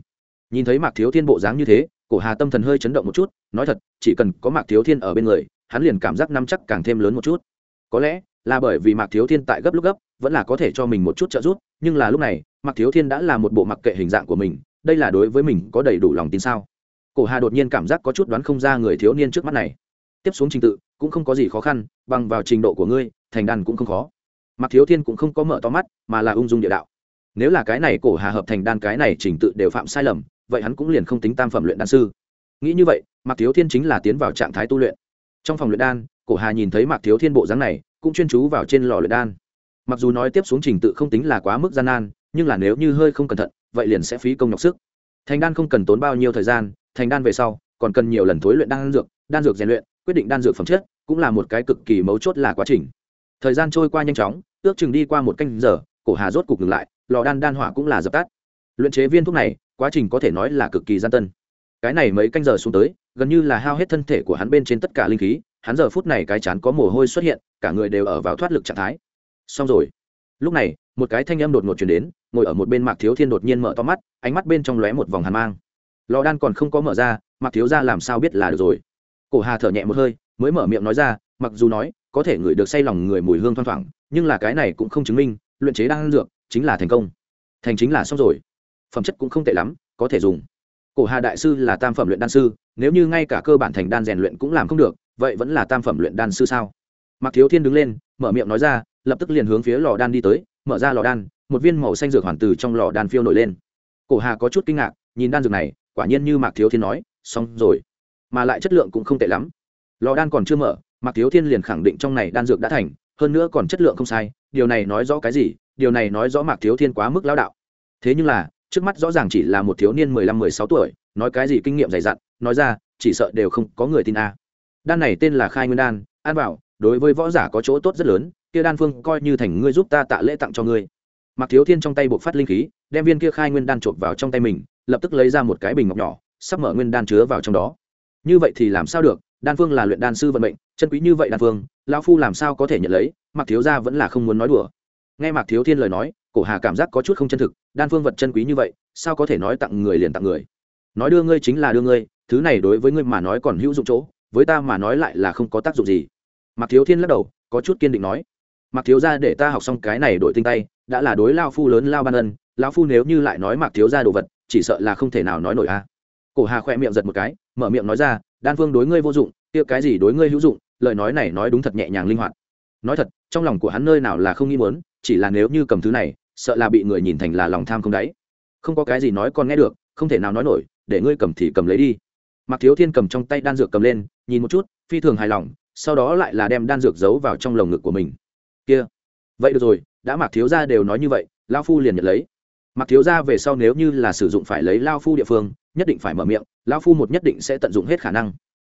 Nhìn thấy mặc thiếu thiên bộ dáng như thế cổ hà tâm thần hơi chấn động một chút, nói thật, chỉ cần có mạc thiếu thiên ở bên người, hắn liền cảm giác nắm chắc càng thêm lớn một chút. Có lẽ là bởi vì mạc thiếu thiên tại gấp lúc gấp, vẫn là có thể cho mình một chút trợ giúp, nhưng là lúc này, mạc thiếu thiên đã là một bộ mặc kệ hình dạng của mình, đây là đối với mình có đầy đủ lòng tin sao? Cổ hà đột nhiên cảm giác có chút đoán không ra người thiếu niên trước mắt này. Tiếp xuống trình tự, cũng không có gì khó khăn, bằng vào trình độ của ngươi, thành đàn cũng không khó. Mạc thiếu thiên cũng không có mở to mắt, mà là ung dung địa đạo. Nếu là cái này cổ hà hợp thành đan, cái này trình tự đều phạm sai lầm vậy hắn cũng liền không tính tam phẩm luyện đan sư. Nghĩ như vậy, mạc thiếu thiên chính là tiến vào trạng thái tu luyện. Trong phòng luyện đan, cổ hà nhìn thấy mạc thiếu thiên bộ dáng này, cũng chuyên chú vào trên lò luyện đan. Mặc dù nói tiếp xuống trình tự không tính là quá mức gian nan, nhưng là nếu như hơi không cẩn thận, vậy liền sẽ phí công nhọc sức. Thành đan không cần tốn bao nhiêu thời gian, thành đan về sau, còn cần nhiều lần thối luyện đan dược đan dược rèn luyện, quyết định đan dược phẩm chất, cũng là một cái cực kỳ mấu chốt là quá trình. Thời gian trôi qua nhanh chóng, ước chừng đi qua một canh giờ, cổ hà rốt cục ngừng lại, lò đan đan hỏa cũng là dập tắt luyện chế viên thuốc này, quá trình có thể nói là cực kỳ gian tân. Cái này mấy canh giờ xuống tới, gần như là hao hết thân thể của hắn bên trên tất cả linh khí, hắn giờ phút này cái chán có mồ hôi xuất hiện, cả người đều ở vào thoát lực trạng thái. Xong rồi. Lúc này, một cái thanh âm đột ngột chuyển đến, ngồi ở một bên mạc thiếu thiên đột nhiên mở to mắt, ánh mắt bên trong lóe một vòng hàn mang. Lò đan còn không có mở ra, mạc thiếu ra làm sao biết là được rồi. Cổ hà thở nhẹ một hơi, mới mở miệng nói ra, mặc dù nói, có thể ngửi được say lòng người mùi hương thoang thoảng, nhưng là cái này cũng không chứng minh, luyện chế đan dược chính là thành công. Thành chính là xong rồi phẩm chất cũng không tệ lắm, có thể dùng. Cổ hà đại sư là tam phẩm luyện đan sư, nếu như ngay cả cơ bản thành đan rèn luyện cũng làm không được, vậy vẫn là tam phẩm luyện đan sư sao? Mạc thiếu thiên đứng lên, mở miệng nói ra, lập tức liền hướng phía lò đan đi tới, mở ra lò đan, một viên màu xanh dược hoàn từ trong lò đan phiêu nổi lên. Cổ hà có chút kinh ngạc, nhìn đan dược này, quả nhiên như mạc thiếu thiên nói, xong rồi. Mà lại chất lượng cũng không tệ lắm. Lò đan còn chưa mở, mạc thiếu thiên liền khẳng định trong này đan dược đã thành, hơn nữa còn chất lượng không sai, điều này nói rõ cái gì? Điều này nói rõ mạc thiếu thiên quá mức lao đạo. Thế nhưng là trước mắt rõ ràng chỉ là một thiếu niên mười lăm, mười sáu tuổi, nói cái gì kinh nghiệm dày dặn, nói ra, chỉ sợ đều không có người tin a. Đan này tên là khai nguyên đan, an bảo, đối với võ giả có chỗ tốt rất lớn, kia đan phương coi như thành ngươi giúp ta tạ lễ tặng cho ngươi. Mặc thiếu thiên trong tay buộc phát linh khí, đem viên kia khai nguyên đan chộp vào trong tay mình, lập tức lấy ra một cái bình ngọc nhỏ, sắp mở nguyên đan chứa vào trong đó. Như vậy thì làm sao được, đan phương là luyện đan sư vận mệnh, chân quý như vậy đan phương, lão phu làm sao có thể nhận lấy, mạc thiếu gia vẫn là không muốn nói đùa nghe mạc thiếu thiên lời nói, cổ hà cảm giác có chút không chân thực, đan phương vật chân quý như vậy, sao có thể nói tặng người liền tặng người? Nói đưa ngươi chính là đưa ngươi, thứ này đối với ngươi mà nói còn hữu dụng chỗ, với ta mà nói lại là không có tác dụng gì. Mạc thiếu thiên lắc đầu, có chút kiên định nói. Mạc thiếu gia để ta học xong cái này đổi tinh tay, đã là đối lao phu lớn lao ban ân, lao phu nếu như lại nói mạc thiếu gia đồ vật, chỉ sợ là không thể nào nói nổi a. Cổ hà khỏe miệng giật một cái, mở miệng nói ra, đan phương đối ngươi vô dụng, kia cái gì đối ngươi hữu dụng, lời nói này nói đúng thật nhẹ nhàng linh hoạt. Nói thật, trong lòng của hắn nơi nào là không nghĩ muốn chỉ là nếu như cầm thứ này, sợ là bị người nhìn thành là lòng tham không đáy. Không có cái gì nói còn nghe được, không thể nào nói nổi, để ngươi cầm thì cầm lấy đi. Mặc thiếu thiên cầm trong tay đan dược cầm lên, nhìn một chút, phi thường hài lòng, sau đó lại là đem đan dược giấu vào trong lồng ngực của mình. Kia, vậy được rồi, đã mặc thiếu gia đều nói như vậy, lao phu liền nhận lấy. Mặc thiếu gia về sau nếu như là sử dụng phải lấy lao phu địa phương, nhất định phải mở miệng, lao phu một nhất định sẽ tận dụng hết khả năng.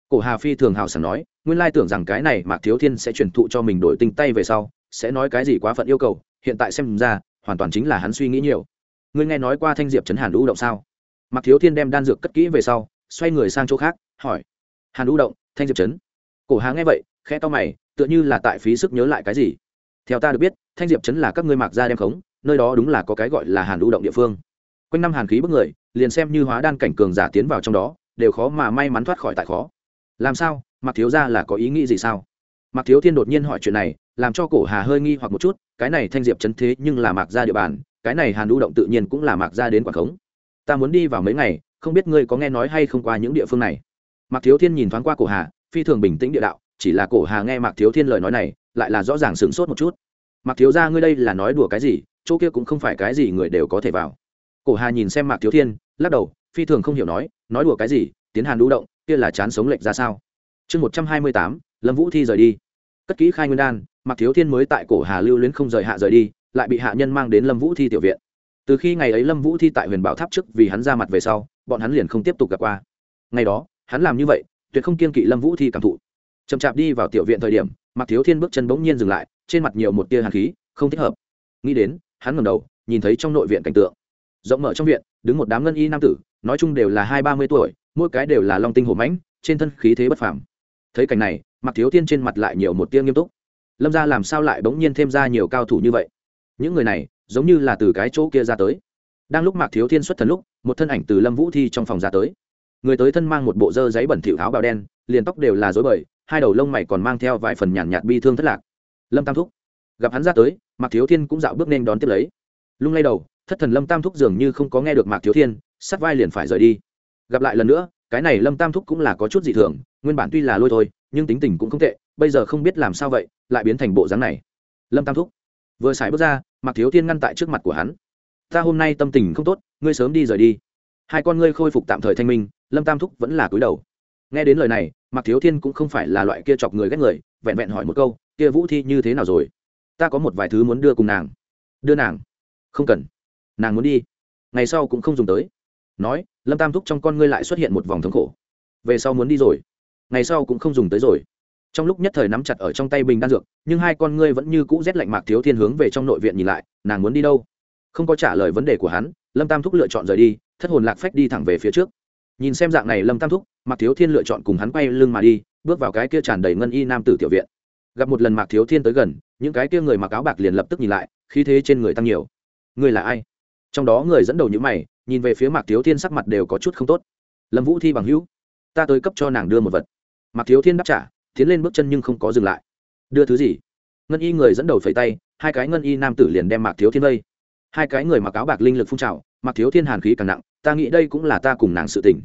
Cổ hà phi thường hào sảng nói, nguyên lai tưởng rằng cái này mạc thiếu thiên sẽ truyền thụ cho mình đổi tinh tay về sau sẽ nói cái gì quá phận yêu cầu, hiện tại xem ra, hoàn toàn chính là hắn suy nghĩ nhiều. Ngươi nghe nói qua thanh diệp chấn hàn lũ động sao? Mặc thiếu thiên đem đan dược cất kỹ về sau, xoay người sang chỗ khác, hỏi. Hàn lũ động, thanh diệp chấn cổ hà nghe vậy, khẽ to mày, tựa như là tại phí sức nhớ lại cái gì. Theo ta được biết, thanh diệp chấn là các ngươi mạc ra đem khống, nơi đó đúng là có cái gọi là hàn lũ động địa phương. Quanh năm hàn khí bức người, liền xem như hóa đan cảnh cường giả tiến vào trong đó, đều khó mà may mắn thoát khỏi tại khó. Làm sao? Mặc thiếu ra là có ý nghĩ gì sao? Mặc thiếu thiên đột nhiên hỏi chuyện này làm cho cổ hà hơi nghi hoặc một chút, cái này thanh diệp chấn thế nhưng là mạc ra địa bàn, cái này hàn lưu động tự nhiên cũng là mạc ra đến quảng khống. Ta muốn đi vào mấy ngày, không biết ngươi có nghe nói hay không qua những địa phương này. Mạc thiếu thiên nhìn thoáng qua cổ hà, phi thường bình tĩnh địa đạo, chỉ là cổ hà nghe mạc thiếu thiên lời nói này, lại là rõ ràng sửng sốt một chút. Mạc thiếu ra ngươi đây là nói đùa cái gì, chỗ kia cũng không phải cái gì người đều có thể vào. Cổ hà nhìn xem mạc thiếu thiên, lắc đầu, phi thường không hiểu nói nói đùa cái gì, tiến hàn lưu động, kia là chán sống lệch ra sao? Chương một trăm hai mươi tám, lâm vũ thi rời đi. Cất kỹ khai nguyên đan Mạc thiếu thiên mới tại cổ hà lưu luyến không rời hạ rời đi, lại bị hạ nhân mang đến lâm vũ thi tiểu viện. Từ khi ngày ấy lâm vũ thi tại huyền bảo tháp trước vì hắn ra mặt về sau, bọn hắn liền không tiếp tục gặp qua. Ngày đó, hắn làm như vậy, tuyệt không kiên kỵ lâm vũ thi cảm thụ. Chậm chạp đi vào tiểu viện thời điểm, Mạc thiếu thiên bước chân bỗng nhiên dừng lại, trên mặt nhiều một tia hàn khí, không thích hợp. Nghĩ đến, hắn ngầm đầu, nhìn thấy trong nội viện cảnh tượng. Rộng mở trong viện, đứng một đám ngân y nam tử, nói chung đều là hai ba mươi tuổi, mỗi cái đều là long tinh hổ mãnh, trên thân khí thế bất phàm. Thấy cảnh này, Mạc thiếu thiên trên mặt lại nhiều một tia nghiêm túc lâm ra làm sao lại bỗng nhiên thêm ra nhiều cao thủ như vậy? Những người này giống như là từ cái chỗ kia ra tới. Đang lúc mạc thiếu thiên xuất thần lúc một thân ảnh từ lâm vũ thi trong phòng ra tới. Người tới thân mang một bộ dơ giấy bẩn thỉu áo bào đen liền tóc đều là dối bời hai đầu lông mày còn mang theo vài phần nhàn nhạt, nhạt bi thương thất lạc. Lâm tam thúc. Gặp hắn ra tới mạc thiếu thiên cũng dạo bước nên đón tiếp lấy. Lung lay đầu thất thần lâm tam thúc dường như không có nghe được mạc thiếu thiên sắt vai liền phải rời đi. Gặp lại lần nữa cái này lâm tam thúc cũng là có chút dị thường, nguyên bản tuy là lôi thôi, nhưng tính tình cũng không tệ, bây giờ không biết làm sao vậy, lại biến thành bộ dáng này. Lâm tam thúc vừa xài bước ra mặc thiếu thiên ngăn tại trước mặt của hắn. Ta hôm nay tâm tình không tốt, ngươi sớm đi rời đi. Hai con ngươi khôi phục tạm thời thanh minh, lâm tam thúc vẫn là cúi đầu. Nghe đến lời này mặc thiếu thiên cũng không phải là loại kia chọc người ghét người, vẹn vẹn hỏi một câu, kia vũ thi như thế nào rồi? Ta có một vài thứ muốn đưa cùng nàng. Đưa nàng? Không cần. Nàng muốn đi. Ngày sau cũng không dùng tới nói, lâm tam thúc trong con ngươi lại xuất hiện một vòng thống khổ. Về sau muốn đi rồi. Ngày sau cũng không dùng tới rồi. Trong lúc nhất thời nắm chặt ở trong tay bình đan dược, nhưng hai con ngươi vẫn như cũ rét lạnh mạc thiếu thiên hướng về trong nội viện nhìn lại, nàng muốn đi đâu? Không có trả lời vấn đề của hắn, lâm tam thúc lựa chọn rời đi, thất hồn lạc phách đi thẳng về phía trước. Nhìn xem dạng này lâm tam thúc, mạc thiếu thiên lựa chọn cùng hắn quay lưng mà đi, bước vào cái kia tràn đầy ngân y nam tử tiểu viện. Gặp một lần mạc thiếu thiên tới gần, những cái kia người mặc áo bạc liền lập tức nhìn lại, khí thế trên người tăng nhiều. Người là ai? Trong đó người dẫn đầu những mày, nhìn về phía mạc thiếu thiên sắc mặt đều có chút không tốt. Lâm vũ thi bằng hữu, ta tới cấp cho nàng đưa một vật. Mạc thiếu thiên đáp trả, tiến lên bước chân nhưng không có dừng lại. Đưa thứ gì? Ngân y người dẫn đầu phẩy tay, hai cái ngân y nam tử liền đem mạc thiếu thiên vây. Hai cái người mặc áo bạc linh lực phun trào, mạc thiếu thiên hàn khí càng nặng, ta nghĩ đây cũng là ta cùng nàng sự tình.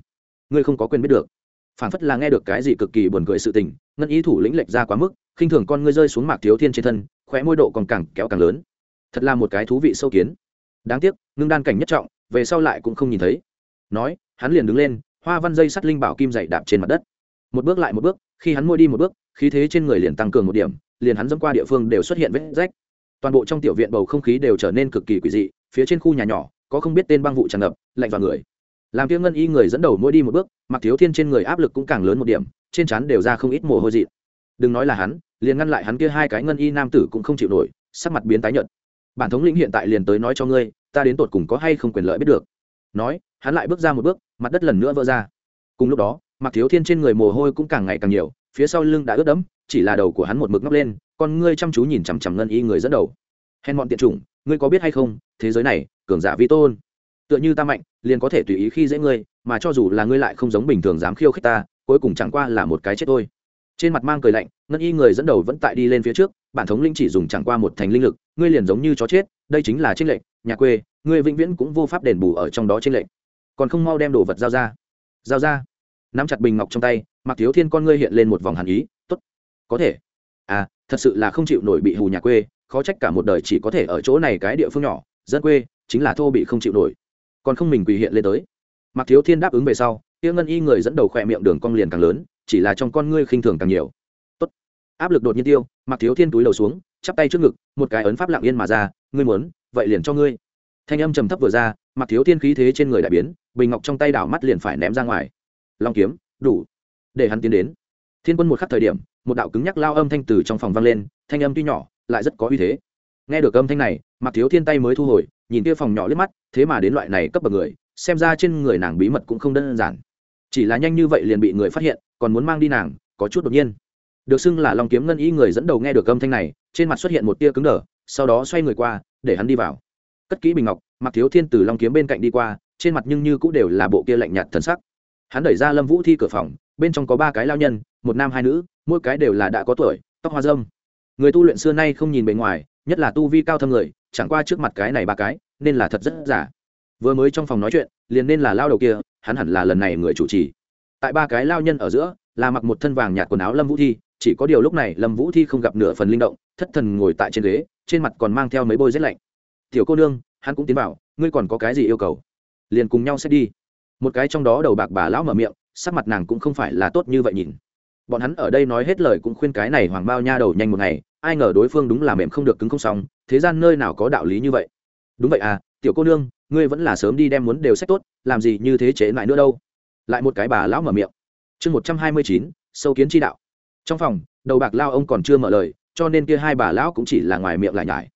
Ngươi không có quyền biết được. Phản phất là nghe được cái gì cực kỳ buồn cười sự tình, ngân y thủ lĩnh lệch ra quá mức, khinh thường con ngươi rơi xuống mạc thiếu thiên trên thân, khóe môi độ còn càng kéo càng lớn. Thật là một cái thú vị sâu kiến đáng tiếc, ngưng đan cảnh nhất trọng, về sau lại cũng không nhìn thấy. Nói, hắn liền đứng lên, hoa văn dây sắt linh bảo kim dày đạp trên mặt đất. Một bước lại một bước, khi hắn môi đi một bước, khí thế trên người liền tăng cường một điểm, liền hắn dẫm qua địa phương đều xuất hiện vết rách. Toàn bộ trong tiểu viện bầu không khí đều trở nên cực kỳ quỷ dị, phía trên khu nhà nhỏ, có không biết tên băng vụ tràn ngập, lạnh vào người. Làm tiêu ngân y người dẫn đầu mỗi đi một bước, mặc thiếu thiên trên người áp lực cũng càng lớn một điểm, trên trán đều ra không ít mồ hôi dị đừng nói là hắn, liền ngăn lại hắn kia hai cái ngân y nam tử cũng không chịu nổi, sắc mặt biến tái nhợt bản thống lĩnh hiện tại liền tới nói cho ngươi, ta đến tột cùng có hay không quyền lợi biết được. Nói, hắn lại bước ra một bước, mặt đất lần nữa vỡ ra. Cùng lúc đó mặc thiếu thiên trên người mồ hôi cũng càng ngày càng nhiều, phía sau lưng đã ướt đẫm, chỉ là đầu của hắn một mực ngóc lên, con ngươi chăm chú nhìn chằm chằm ngân y người dẫn đầu. Hèn bọn tiện chủng, ngươi có biết hay không, thế giới này, cường giả vi tôn. Tựa như ta mạnh, liền có thể tùy ý khi dễ ngươi, mà cho dù là ngươi lại không giống bình thường dám khiêu khích ta, cuối cùng chẳng qua là một cái chết thôi trên mặt mang cười lạnh, ngân y người dẫn đầu vẫn tại đi lên phía trước, bản thống linh chỉ dùng chẳng qua một thành linh lực, ngươi liền giống như chó chết, đây chính là tranh lệnh nhà quê, ngươi vĩnh viễn cũng vô pháp đền bù ở trong đó tranh lệnh còn không mau đem đồ vật giao ra. Giao ra. Nắm chặt bình ngọc trong tay mặc thiếu thiên con ngươi hiện lên một vòng hàn ý t ố t có thể. À thật sự là không chịu nổi bị hù nhà quê, khó trách cả một đời chỉ có thể ở chỗ này cái địa phương nhỏ, dân quê, chính là thô bị không chịu nổi. Còn không mình quỳ hiện lên tới. Mặc thiếu thiên đáp ứng về sau tiêu ngân y người dẫn đầu khỏe miệng đường cong liền càng lớn chỉ là trong con ngươi khinh thường càng nhiều. Tốt. áp lực đột nhiên tiêu mặc thiếu thiên túi đầu xuống, chắp tay trước ngực, một cái ấn pháp lặng yên mà ra, ngươi muốn, vậy liền cho ngươi. Thanh âm trầm thấp vừa ra mặc thiếu thiên khí thế trên người đại biến, bình ngọc trong tay đảo mắt liền phải ném ra ngoài. Long kiếm, đủ. Để hắn tiến đến. Thiên quân một khắc thời điểm, một đạo cứng nhắc lao âm thanh từ trong phòng vang lên, thanh âm tuy nhỏ, lại rất có uy thế. Nghe được âm thanh này mặc thiếu thiên tay mới thu hồi, nhìn kia phòng nhỏ liếc mắt, thế mà đến loại này cấp bậc người, xem ra trên người nàng bí mật cũng không đơn giản. Chỉ là nhanh như vậy liền bị người phát hiện còn muốn mang đi nàng, có chút đột nhiên. Được xưng là long kiếm ngân y người dẫn đầu nghe được âm thanh này, trên mặt xuất hiện một tia cứng đờ, sau đó xoay người qua, để hắn đi vào. Cất kỹ bình ngọc mặc thiếu thiên từ long kiếm bên cạnh đi qua, trên mặt nhưng như cũng đều là bộ kia lạnh nhạt thần sắc. Hắn đẩy ra lâm vũ thi cửa phòng, bên trong có ba cái lao nhân, một nam hai nữ, mỗi cái đều là đã có tuổi, tóc hoa dâm người tu luyện xưa nay không nhìn bề ngoài, nhất là tu vi cao thâm người, chẳng qua trước mặt cái này ba cái, nên là thật rất giả. Vừa mới trong phòng nói chuyện, liền nên là lao đầu kia, hắn hẳn là lần này người chủ trì tại ba cái lao nhân ở giữa, là mặc một thân vàng nhạt quần áo lâm vũ thi, chỉ có điều lúc này lâm vũ thi không gặp nửa phần linh động, thất thần ngồi tại trên ghế, trên mặt còn mang theo mấy bôi rét lạnh. Tiểu cô nương, hắn cũng tiến vào, ngươi còn có cái gì yêu cầu? Liền cùng nhau sẽ đi. Một cái trong đó đầu bạc bà lão mở miệng, sắc mặt nàng cũng không phải là tốt như vậy nhìn. Bọn hắn ở đây nói hết lời cũng khuyên cái này hoàng bao nha đầu nhanh một ngày, ai ngờ đối phương đúng là mềm không được cứng không xong, thế gian nơi nào có đạo lý như vậy? Đúng vậy à tiểu cô nương, ngươi vẫn là sớm đi đem muốn đều sách tốt, làm gì như thế chế lại nữa đâu? Lại một cái bà lão mở miệng. Chương một trăm hai mươi chín, sâu kiến chi đạo. Trong phòng, đầu bạc lao ông còn chưa mở lời, cho nên kia hai bà lão cũng chỉ là ngoài miệng lại nhải.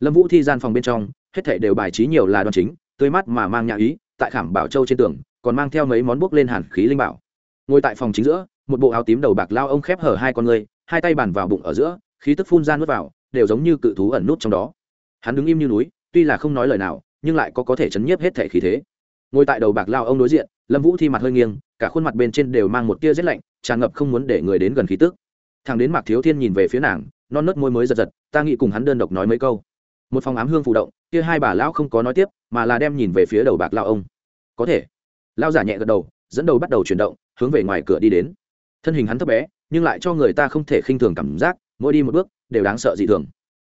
Lâm vũ thi gian phòng bên trong, hết thể đều bài trí nhiều là đoan chính, tươi mắt mà mang nhà ý, tại khảm bảo châu trên tường, còn mang theo mấy món bốc lên hàn khí linh bảo. Ngồi tại phòng chính giữa, một bộ áo tím đầu bạc lao ông khép hở hai con người, hai tay bàn vào bụng ở giữa, khí tức phun ra nuốt vào, đều giống như cự thú ẩn nút trong đó. Hắn đứng im như núi, tuy là không nói lời nào, nhưng lại có có thể chấn nhiếp hết thể khí thế. Ngồi tại đầu bạc lao ông đối diện lâm vũ thi mặt hơi nghiêng, cả khuôn mặt bên trên đều mang một tia rét lạnh, tràn ngập không muốn để người đến gần khí tức. Thằng đến mạc thiếu thiên nhìn về phía nàng, non nớt môi mới giật giật, ta nghĩ cùng hắn đơn độc nói mấy câu. Một phòng ám hương phụ động, kia hai bà lão không có nói tiếp, mà là đem nhìn về phía đầu bạc lao ông. Có thể. Lao giả nhẹ gật đầu, dẫn đầu bắt đầu chuyển động, hướng về ngoài cửa đi đến. Thân hình hắn thấp bé, nhưng lại cho người ta không thể khinh thường cảm giác, mỗi đi một bước, đều đáng sợ dị thường.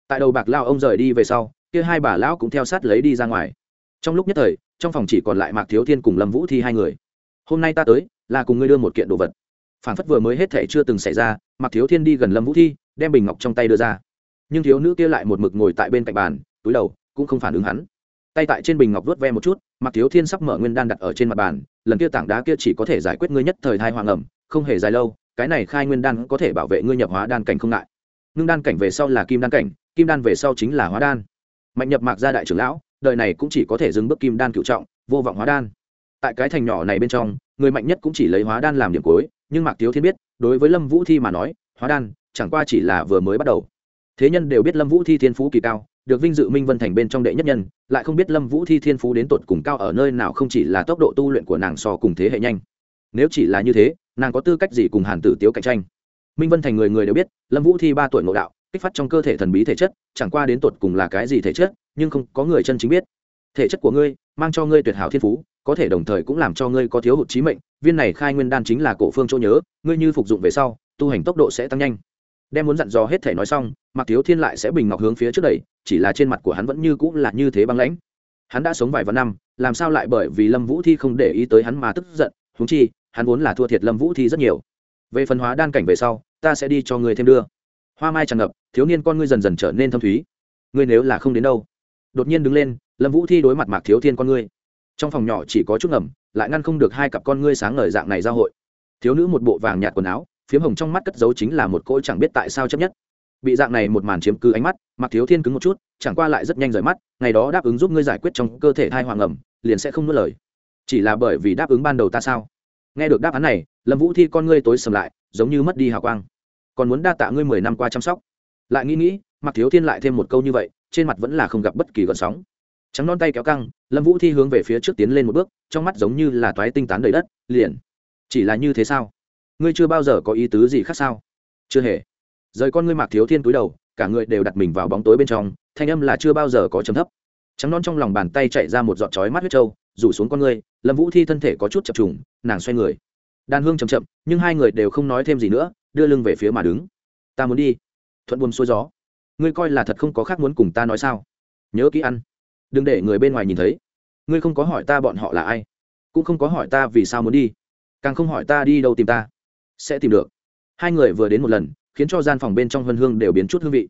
Tại đầu bạc lao ông rời đi về sau, kia hai bà lão cũng theo sát lấy đi ra ngoài trong lúc nhất thời, trong phòng chỉ còn lại mạc thiếu thiên cùng lâm vũ thi hai người. Hôm nay ta tới, là cùng ngươi đưa một kiện đồ vật. Phản phất vừa mới hết thể chưa từng xảy ra, mạc thiếu thiên đi gần lâm vũ thi, đem bình ngọc trong tay đưa ra. Nhưng thiếu nữ kia lại một mực ngồi tại bên cạnh bàn, túi đầu, cũng không phản ứng hắn. Tay tại trên bình ngọc vớt ve một chút, mạc thiếu thiên sắp mở nguyên đan đặt ở trên mặt bàn, lần kia tảng đá kia chỉ có thể giải quyết ngươi nhất thời thai hoàng ẩm, không hề dài lâu, cái này khai nguyên đan có thể bảo vệ ngươi nhập hóa đan cảnh không ngại. Ngưng đan cảnh về sau là kim đan cảnh, kim đan về sau chính là hóa đan. Mạnh nhập mạc gia đại trưởng lão đời này cũng chỉ có thể dừng bước kim đan cựu trọng, vô vọng hóa đan. Tại cái thành nhỏ này bên trong, người mạnh nhất cũng chỉ lấy hóa đan làm điểm cuối, nhưng mạc tiếu thiên biết, đối với lâm vũ thi mà nói, hóa đan chẳng qua chỉ là vừa mới bắt đầu. Thế nhân đều biết lâm vũ thi thiên phú kỳ cao, được vinh dự minh vân thành bên trong đệ nhất nhân, lại không biết lâm vũ thi thiên phú đến tột cùng cao ở nơi nào không chỉ là tốc độ tu luyện của nàng so cùng thế hệ nhanh. Nếu chỉ là như thế, nàng có tư cách gì cùng hàn tử tiếu cạnh tranh? Minh vân thành người người đều biết, lâm vũ thi ba tuổi ngộ đạo kích phát trong cơ thể thần bí thể chất, chẳng qua đến tột cùng là cái gì thể chất, nhưng không có người chân chính biết. Thể chất của ngươi, mang cho ngươi tuyệt hảo thiên phú, có thể đồng thời cũng làm cho ngươi có thiếu hụt trí mệnh, viên này khai nguyên đan chính là cổ phương chỗ nhớ, ngươi như phục dụng về sau, tu hành tốc độ sẽ tăng nhanh. Đem muốn dặn dò hết thể nói xong mặc thiếu thiên lại sẽ bình ngọc hướng phía trước đẩy, chỉ là trên mặt của hắn vẫn như cũng là như thế băng lãnh. Hắn đã sống vài vạn năm, làm sao lại bởi vì lâm vũ thi không để ý tới hắn mà tức giận húng chi, hắn vốn là thua thiệt lâm vũ thi rất nhiều. Về phần hóa đan cảnh về sau, ta sẽ đi cho ngươi thêm đưa hoa mai tràn ngập, thiếu niên con ngươi dần dần trở nên thâm thúy. Ngươi nếu là không đến đâu. Đột nhiên đứng lên, lâm vũ thi đối mặt mạc thiếu thiên con ngươi. Trong phòng nhỏ chỉ có chút ngầm, lại ngăn không được hai cặp con ngươi sáng ngời dạng này giao hội. Thiếu nữ một bộ vàng nhạt quần áo, phiếm hồng trong mắt cất giấu chính là một cỗ chẳng biết tại sao chấp nhất. Bị dạng này một màn chiếm cứ ánh mắt, mạc thiếu thiên cứng một chút, chẳng qua lại rất nhanh rời mắt, ngày đó đáp ứng giúp ngươi giải quyết trong cơ thể thai hoàng ẩm, liền sẽ không nuốt lời. Chỉ là bởi vì đáp ứng ban đầu ta sao? Nghe được đáp án này, lâm vũ thi con ngươi tối sầm lại, giống như mất đi hào quang còn muốn đa tạ ngươi mười năm qua chăm sóc. Lại nghĩ nghĩ mặc thiếu thiên lại thêm một câu như vậy, trên mặt vẫn là không gặp bất kỳ gợn sóng. Trắng non tay kéo căng, lâm vũ thi hướng về phía trước tiến lên một bước, trong mắt giống như là toái tinh tán đầy đất, liền. Chỉ là như thế sao? Ngươi chưa bao giờ có ý tứ gì khác sao? Chưa hề. Rời con ngươi mạc thiếu thiên cúi đầu, cả người đều đặt mình vào bóng tối bên trong, thanh âm là chưa bao giờ có chấm thấp. Trắng non trong lòng bàn tay chạy ra một giọt chói mắt huyết trâu rủ xuống con ngươi, lâm vũ thi thân thể có chút chập trùng, nàng xoay người. Đàn hương chầm chậm, nhưng hai người đều không nói thêm gì nữa đưa lưng về phía mà đứng. Ta muốn đi. Thuận buồm xuôi gió. Ngươi coi là thật không có khác muốn cùng ta nói sao? Nhớ kỹ ăn. Đừng để người bên ngoài nhìn thấy. Ngươi không có hỏi ta bọn họ là ai. Cũng không có hỏi ta vì sao muốn đi. Càng không hỏi ta đi đâu tìm ta. Sẽ tìm được. Hai người vừa đến một lần, khiến cho gian phòng bên trong huân hương đều biến chút hương vị.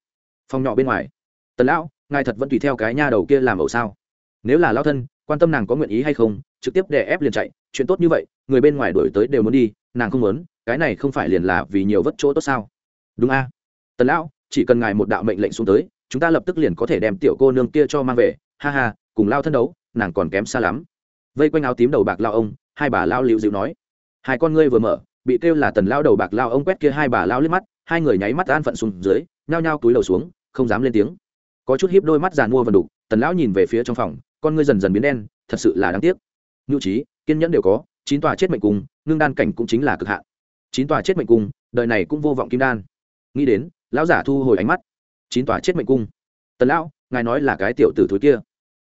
Phòng nhỏ bên ngoài. Tần lão, ngài thật vẫn tùy theo cái nha đầu kia làm ẩu sao? Nếu là lao thân, quan tâm nàng có nguyện ý hay không, trực tiếp đè ép liền chạy. Chuyện tốt như vậy, người bên ngoài đổi tới đều muốn đi, nàng không muốn cái này không phải liền là vì nhiều vất chỗ tốt sao? Đúng a. Tần lão chỉ cần ngài một đạo mệnh lệnh xuống tới chúng ta lập tức liền có thể đem tiểu cô nương kia cho mang về. Ha ha cùng lao thân đấu nàng còn kém xa lắm. Vây quanh áo tím đầu bạc lao ông hai bà lao liễu dịu nói. Hai con ngươi vừa mở bị kêu là tần lao đầu bạc lao ông quét kia hai bà lao liếc mắt hai người nháy mắt an phận xuống dưới nhao nhao túi đầu xuống không dám lên tiếng. Có chút hiếp đôi mắt giàn mua vần đục tần lão nhìn về phía trong phòng con ngươi dần dần biến đen thật sự là đáng tiếc. Nhu trí kiên nhẫn đều có chín tòa chết mệnh cùng, ngưng đan cảnh cũng chính là cực hạn chín tòa chết mệnh cung, đời này cũng vô vọng kim đan. Nghĩ đến, lão giả thu hồi ánh mắt. Chín tòa chết mệnh cung. Tần lão, ngài nói là cái tiểu tử thúi kia.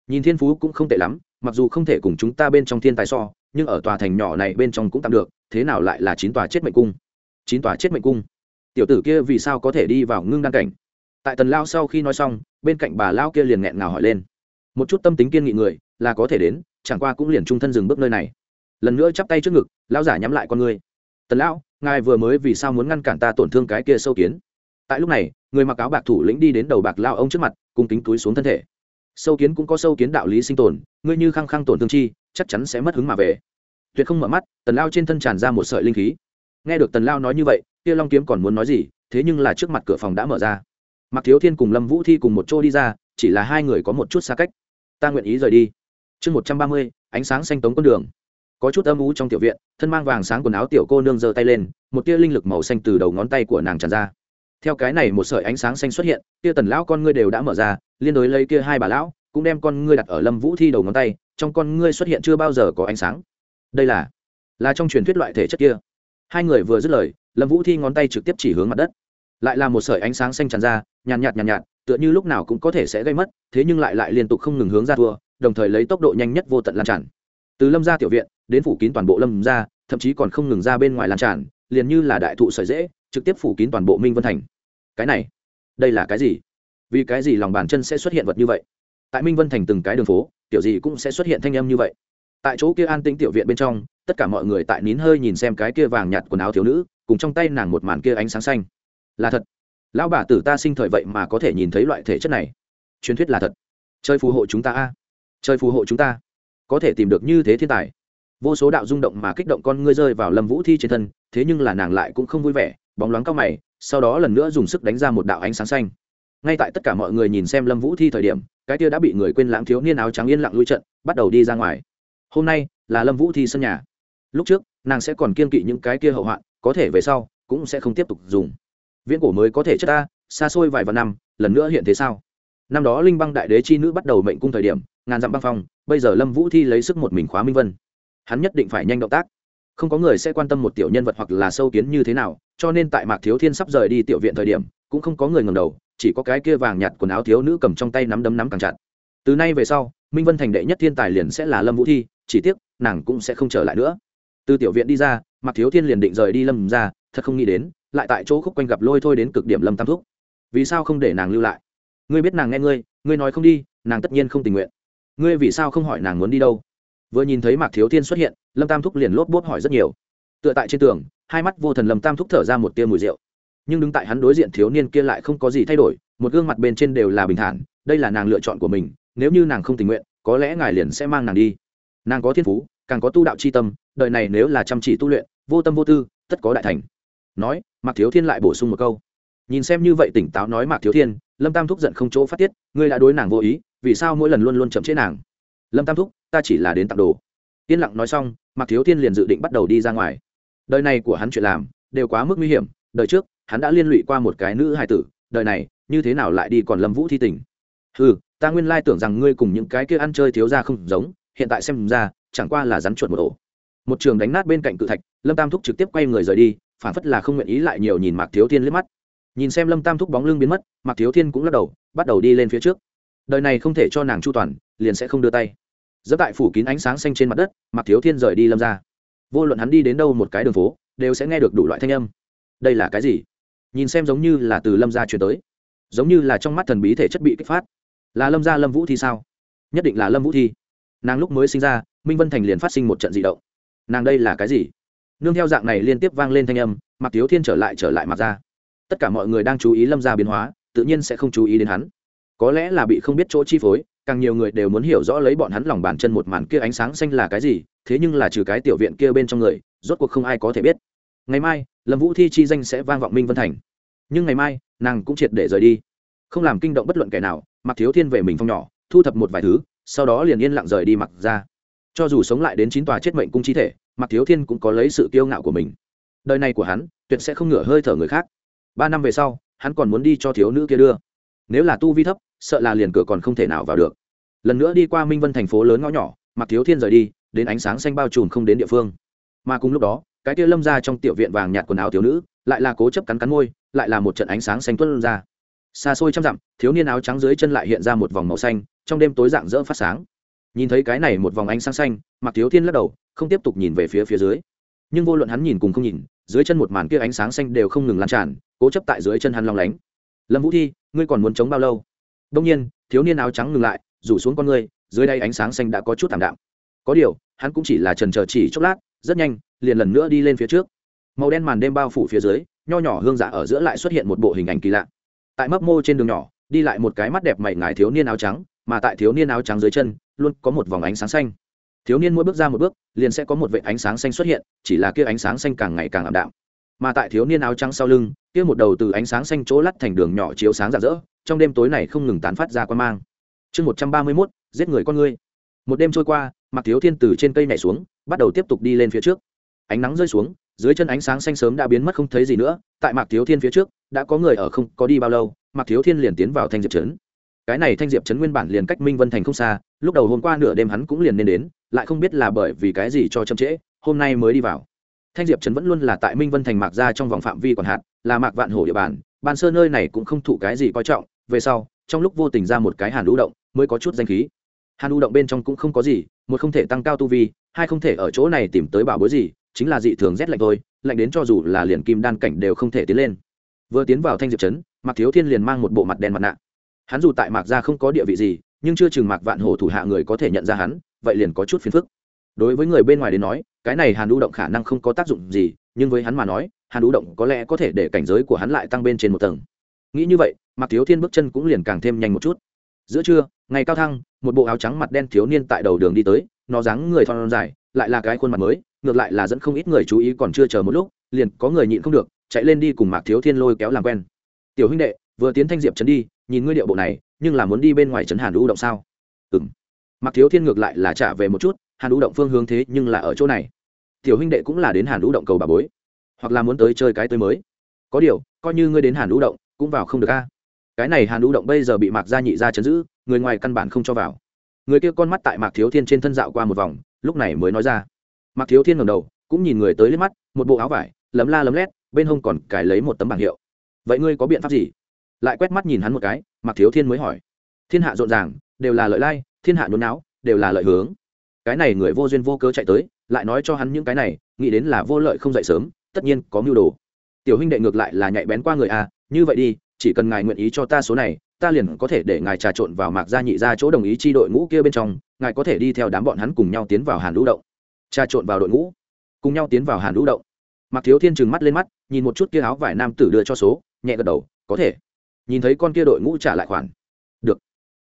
Nhìn thiên phú cũng không tệ lắm, mặc dù không thể cùng chúng ta bên trong thiên tài so, nhưng ở tòa thành nhỏ này bên trong cũng tạm được, thế nào lại là chín tòa chết mệnh cung? Chín tòa chết mệnh cung. Tiểu tử kia vì sao có thể đi vào ngưng đan cảnh? Tại tần lao sau khi nói xong, bên cạnh bà lao kia liền nghẹn ngào hỏi lên. Một chút tâm tính kiên nghị người, là có thể đến, chẳng qua cũng liền trung thân dừng bước nơi này. Lần nữa chắp tay trước ngực, lão giả nhắm lại con người tần lão ngài vừa mới vì sao muốn ngăn cản ta tổn thương cái kia sâu kiến? Tại lúc này, người mặc áo bạc thủ lĩnh đi đến đầu bạc lao ông trước mặt, cùng kính túi xuống thân thể. Sâu kiến cũng có sâu kiến đạo lý sinh tồn, ngươi như khăng khăng tổn thương chi, chắc chắn sẽ mất hứng mà về. Tuyệt không mở mắt, tần lao trên thân tràn ra một sợi linh khí. Nghe được tần lao nói như vậy, kia long kiếm còn muốn nói gì, thế nhưng là trước mặt cửa phòng đã mở ra. Mặc thiếu thiên cùng lâm vũ thi cùng một chỗ đi ra, chỉ là hai người có một chút xa cách. Ta nguyện ý rời đi. Chương một trăm ba mươi, ánh sáng xanh tống con đường có chút âm ú trong tiểu viện thân mang vàng sáng quần áo tiểu cô nương giơ tay lên một tia linh lực màu xanh từ đầu ngón tay của nàng tràn ra. Theo cái này một sợi ánh sáng xanh xuất hiện tia tần lão con ngươi đều đã mở ra liên đối lấy kia hai bà lão cũng đem con ngươi đặt ở lâm vũ thi đầu ngón tay trong con ngươi xuất hiện chưa bao giờ có ánh sáng. Đây là là trong truyền thuyết loại thể chất kia. Hai người vừa dứt lời lâm vũ thi ngón tay trực tiếp chỉ hướng mặt đất. Lại là một sợi ánh sáng xanh tràn ra nhàn nhạt nhàn nhạt, nhạt tựa như lúc nào cũng có thể sẽ gây mất thế nhưng lại lại liên tục không ngừng hướng ra thua đồng thời lấy tốc độ nhanh nhất vô tận lan tràn. Từ lâm ra tiểu viện đến phủ kín toàn bộ lâm ra thậm chí còn không ngừng ra bên ngoài lan tràn, liền như là đại thụ sợi dễ trực tiếp phủ kín toàn bộ minh vân thành. Cái này, đây là cái gì? Vì cái gì lòng bàn chân sẽ xuất hiện vật như vậy? Tại minh vân thành từng cái đường phố, tiểu gì cũng sẽ xuất hiện thanh âm như vậy. Tại chỗ kia an tĩnh tiểu viện bên trong, tất cả mọi người tại nín hơi nhìn xem cái kia vàng nhạt quần áo thiếu nữ, cùng trong tay nàng một màn kia ánh sáng xanh. Là thật. Lão bà tử ta sinh thời vậy mà có thể nhìn thấy loại thể chất này. Truyền thuyết là thật. Chơi phù hộ chúng ta a. Chơi phù hộ chúng ta. Có thể tìm được như thế thiên tài vô số đạo rung động mà kích động con ngươi rơi vào lâm vũ thi trên thân, thế nhưng là nàng lại cũng không vui vẻ, bóng loáng cao mày, sau đó lần nữa dùng sức đánh ra một đạo ánh sáng xanh. Ngay tại tất cả mọi người nhìn xem lâm vũ thi thời điểm, cái kia đã bị người quên lãng thiếu niên áo trắng yên lặng lui trận, bắt đầu đi ra ngoài. Hôm nay là lâm vũ thi sân nhà. Lúc trước, nàng sẽ còn kiên kỵ những cái kia hậu hoạn, có thể về sau cũng sẽ không tiếp tục dùng. Viễn cổ mới có thể chất ta, xa xôi vài vạn năm, lần nữa hiện thế sao? Năm đó linh băng đại đế chi nữ bắt đầu mệnh cung thời điểm, ngàn dặm băng phong, bây giờ lâm vũ thi lấy sức một mình khóa minh vân hắn nhất định phải nhanh động tác. Không có người sẽ quan tâm một tiểu nhân vật hoặc là sâu kiến như thế nào, cho nên tại mạc thiếu thiên sắp rời đi tiểu viện thời điểm, cũng không có người ngầm đầu, chỉ có cái kia vàng nhặt quần áo thiếu nữ cầm trong tay nắm đấm nắm càng chặt. Từ nay về sau, minh vân thành đệ nhất thiên tài liền sẽ là lâm vũ thi, chỉ tiếc, nàng cũng sẽ không trở lại nữa. Từ tiểu viện đi ra, mạc thiếu thiên liền định rời đi lâm ra, thật không nghĩ đến, lại tại chỗ khúc quanh gặp lôi thôi đến cực điểm lâm tam thúc. Vì sao không để nàng lưu lại? Ngươi biết nàng nghe ngươi ngươi nói không đi, nàng tất nhiên không tình nguyện. Ngươi vì sao không hỏi nàng muốn đi đâu? Vừa nhìn thấy mạc thiếu thiên xuất hiện, lâm tam thúc liền lốp bốp hỏi rất nhiều. Tựa tại trên tường, hai mắt vô thần lâm tam thúc thở ra một tia mùi rượu. Nhưng đứng tại hắn đối diện thiếu niên kia lại không có gì thay đổi, một gương mặt bên trên đều là bình thản, đây là nàng lựa chọn của mình, nếu như nàng không tình nguyện, có lẽ ngài liền sẽ mang nàng đi. Nàng có thiên phú, càng có tu đạo c h i tâm, đời này nếu là chăm chỉ tu luyện, vô tâm vô tư, tất có đại thành. Nói, mạc thiếu thiên lại bổ sung một câu. Nhìn xem như vậy tỉnh táo nói mạc thiếu thiên, lâm tam thúc giận không chỗ phát tiết, ngươi đã đối nàng vô ý, vì sao mỗi lần luôn luôn chậm chế nàng? Lâm tam thúc ta chỉ là đến tặng đồ yên lặng nói xong mạc thiếu thiên liền dự định bắt đầu đi ra ngoài đời này của hắn chuyện làm đều quá mức nguy hiểm đời trước hắn đã liên lụy qua một cái nữ hài tử đời này như thế nào lại đi còn lâm vũ thi tình ừ ta nguyên lai tưởng rằng ngươi cùng những cái kia ăn chơi thiếu ra không giống hiện tại xem ra chẳng qua là rắn chuột một ổ một trường đánh nát bên cạnh cự thạch lâm tam thúc trực tiếp quay người rời đi phản phất là không nguyện ý lại nhiều nhìn mạc thiếu thiên liếc mắt nhìn xem lâm tam thúc bóng lưng biến mất mạc thiếu thiên cũng lắc đầu bắt đầu đi lên phía trước đời này không thể cho nàng chu toàn liền sẽ không đưa tay. Dẫm tại phủ kín ánh sáng xanh trên mặt đất mặc thiếu thiên rời đi lâm ra. Vô luận hắn đi đến đâu một cái đường phố, đều sẽ nghe được đủ loại thanh âm. Đây là cái gì? Nhìn xem giống như là từ lâm gia chuyển tới. Giống như là trong mắt thần bí thể chất bị kích phát. Là lâm gia lâm vũ thi sao? Nhất định là lâm vũ thi. Nàng lúc mới sinh ra, minh vân thành liền phát sinh một trận dị động. Nàng đây là cái gì? Nương theo dạng này liên tiếp vang lên thanh âm mặc thiếu thiên trở lại trở lại mặc ra. Tất cả mọi người đang chú ý lâm gia biến hóa, tự nhiên sẽ không chú ý đến hắn. Có lẽ là bị không biết chỗ chi phối càng nhiều người đều muốn hiểu rõ lấy bọn hắn lòng bàn chân một màn kia ánh sáng xanh là cái gì, thế nhưng là trừ cái tiểu viện kia bên trong người, rốt cuộc không ai có thể biết. Ngày mai, lâm vũ thi chi danh sẽ vang vọng minh vân thành. Nhưng ngày mai, nàng cũng triệt để rời đi. Không làm kinh động bất luận kẻ nào mặc thiếu thiên về mình phong nhỏ, thu thập một vài thứ, sau đó liền yên lặng rời đi mặc ra cho dù sống lại đến chín tòa chết mệnh cung chi thể mặc thiếu thiên cũng có lấy sự kiêu ngạo của mình. Đời này của hắn, tuyệt sẽ không ngửa hơi thở người khác. Ba năm về sau, hắn còn muốn đi cho thiếu nữ kia đưa. Nếu là tu vi thấp, sợ là liền cửa còn không thể nào vào được lần nữa đi qua minh vân thành phố lớn ngõ nhỏ mặc thiếu thiên rời đi, đến ánh sáng xanh bao trùm không đến địa phương. Mà cùng lúc đó, cái kia lâm ra trong tiểu viện vàng nhạt quần áo thiếu nữ, lại là cố chấp cắn cắn môi, lại là một trận ánh sáng xanh tuân ra. Xa xôi trăm dặm, thiếu niên áo trắng dưới chân lại hiện ra một vòng màu xanh, trong đêm tối dạng dỡ phát sáng. Nhìn thấy cái này một vòng ánh sáng xanh mặc thiếu thiên lắc đầu, không tiếp tục nhìn về phía phía dưới. Nhưng vô luận hắn nhìn cùng không nhìn, dưới chân một màn kia ánh sáng xanh đều không ngừng lan tràn, cố chấp tại dưới chân hắn long lánh. Lâm vũ thi, ngươi còn muốn chống bao lâu? Đông nhiên, thiếu niên áo trắng ngừng lại rủ xuống con người, dưới đây ánh sáng xanh đã có chút thảm đạm. Có điều hắn cũng chỉ là trần chờ chỉ chốc lát rất nhanh liền lần nữa đi lên phía trước. Màu đen màn đêm bao phủ phía dưới nho nhỏ hương dạ ở giữa lại xuất hiện một bộ hình ảnh kỳ lạ. Tại mấp mô trên đường nhỏ đi lại một cái mắt đẹp mày ngài thiếu niên áo trắng mà tại thiếu niên áo trắng dưới chân luôn có một vòng ánh sáng xanh. Thiếu niên mỗi bước ra một bước liền sẽ có một vệ ánh sáng xanh xuất hiện chỉ là kia ánh sáng xanh càng ngày càng ảm đạm. Mà tại thiếu niên áo trắng sau lưng kia một đầu từ ánh sáng xanh chỗ lắt thành đường nhỏ chiếu sáng rạng rỡ trong đêm tối này không ngừng tán phát ra quan mang chương một trăm ba mươi mốt, giết người con ngươi. Một đêm trôi qua mặc thiếu thiên từ trên cây nhảy xuống, bắt đầu tiếp tục đi lên phía trước. Ánh nắng rơi xuống, dưới chân ánh sáng xanh sớm đã biến mất không thấy gì nữa, tại mạc thiếu thiên phía trước, đã có người ở không có đi bao lâu, mạc thiếu thiên liền tiến vào thanh diệp trấn. Cái này thanh diệp trấn nguyên bản liền cách minh vân thành không xa, lúc đầu hôm qua nửa đêm hắn cũng liền nên đến, lại không biết là bởi vì cái gì cho chậm trễ, hôm nay mới đi vào. Thanh diệp trấn vẫn luôn là tại minh vân thành mạc ra trong vòng phạm vi còn hạn, là mạc vạn hổ địa bàn bàn sơ nơi này cũng không thụ cái gì coi trọng, về sau, trong lúc vô tình ra một cái hàn lũ động mới có chút danh khí. Hàn u động bên trong cũng không có gì, một không thể tăng cao tu vi, hai không thể ở chỗ này tìm tới bảo bối gì, chính là dị thường rét lạnh thôi, lạnh đến cho dù là liền kim đan cảnh đều không thể tiến lên. Vừa tiến vào thanh diệp trấn, mạc thiếu thiên liền mang một bộ mặt đen mặt nạ. Hắn dù tại mạc gia không có địa vị gì, nhưng chưa chừng mạc vạn hổ thủ hạ người có thể nhận ra hắn, vậy liền có chút phiền phức. Đối với người bên ngoài đến nói, cái này hàn u động khả năng không có tác dụng gì, nhưng với hắn mà nói, hàn u động có lẽ có thể để cảnh giới của hắn lại tăng bên trên một tầng. Nghĩ như vậy, mạc thiếu thiên bước chân cũng liền càng thêm nhanh một chút giữa trưa, ngày cao thăng, một bộ áo trắng mặt đen thiếu niên tại đầu đường đi tới, nó dáng người thon dài, lại là cái khuôn mặt mới, ngược lại là dẫn không ít người chú ý còn chưa chờ một lúc, liền có người nhịn không được, chạy lên đi cùng mạc thiếu thiên lôi kéo làm quen. Tiểu huynh đệ, vừa tiến thanh diệp trấn đi, nhìn ngươi điệu bộ này, nhưng là muốn đi bên ngoài trấn hàn đũ động sao? Ừng mạc thiếu thiên ngược lại là trả về một chút, hàn đũ động phương hướng thế nhưng là ở chỗ này. Tiểu huynh đệ cũng là đến hàn đũ động cầu bà bối, hoặc là muốn tới chơi cái tới mới. Có điều, coi như ngươi đến hàn đũ động, cũng vào không được a cái này hàn đũ động bây giờ bị mạc gia nhị ra chấn giữ, người ngoài căn bản không cho vào. Người kia con mắt tại mạc thiếu thiên trên thân dạo qua một vòng, lúc này mới nói ra. Mạc thiếu thiên ngầm đầu, cũng nhìn người tới lên mắt, một bộ áo vải, lấm la lấm lét, bên hông còn cài lấy một tấm bảng hiệu. Vậy ngươi có biện pháp gì? Lại quét mắt nhìn hắn một cái, mạc thiếu thiên mới hỏi. Thiên hạ rộn ràng, đều là lợi lai, thiên hạ nhốn não đều là lợi hướng. Cái này người vô duyên vô cớ chạy tới, lại nói cho hắn những cái này, nghĩ đến là vô lợi không dậy sớm, tất nhiên có mưu đồ. Tiểu huynh đệ ngược lại là nhạy bén qua người a như vậy đi chỉ cần ngài nguyện ý cho ta số này, ta liền có thể để ngài trà trộn vào mạc gia nhị ra chỗ đồng ý chi đội ngũ kia bên trong, ngài có thể đi theo đám bọn hắn cùng nhau tiến vào hàn lũ động. Trà trộn vào đội ngũ. Cùng nhau tiến vào hàn lũ động. Mạc thiếu thiên trừng mắt lên mắt, nhìn một chút kia áo vải nam tử đưa cho số, nhẹ gật đầu, có thể. Nhìn thấy con kia đội ngũ trả lại khoản. Được.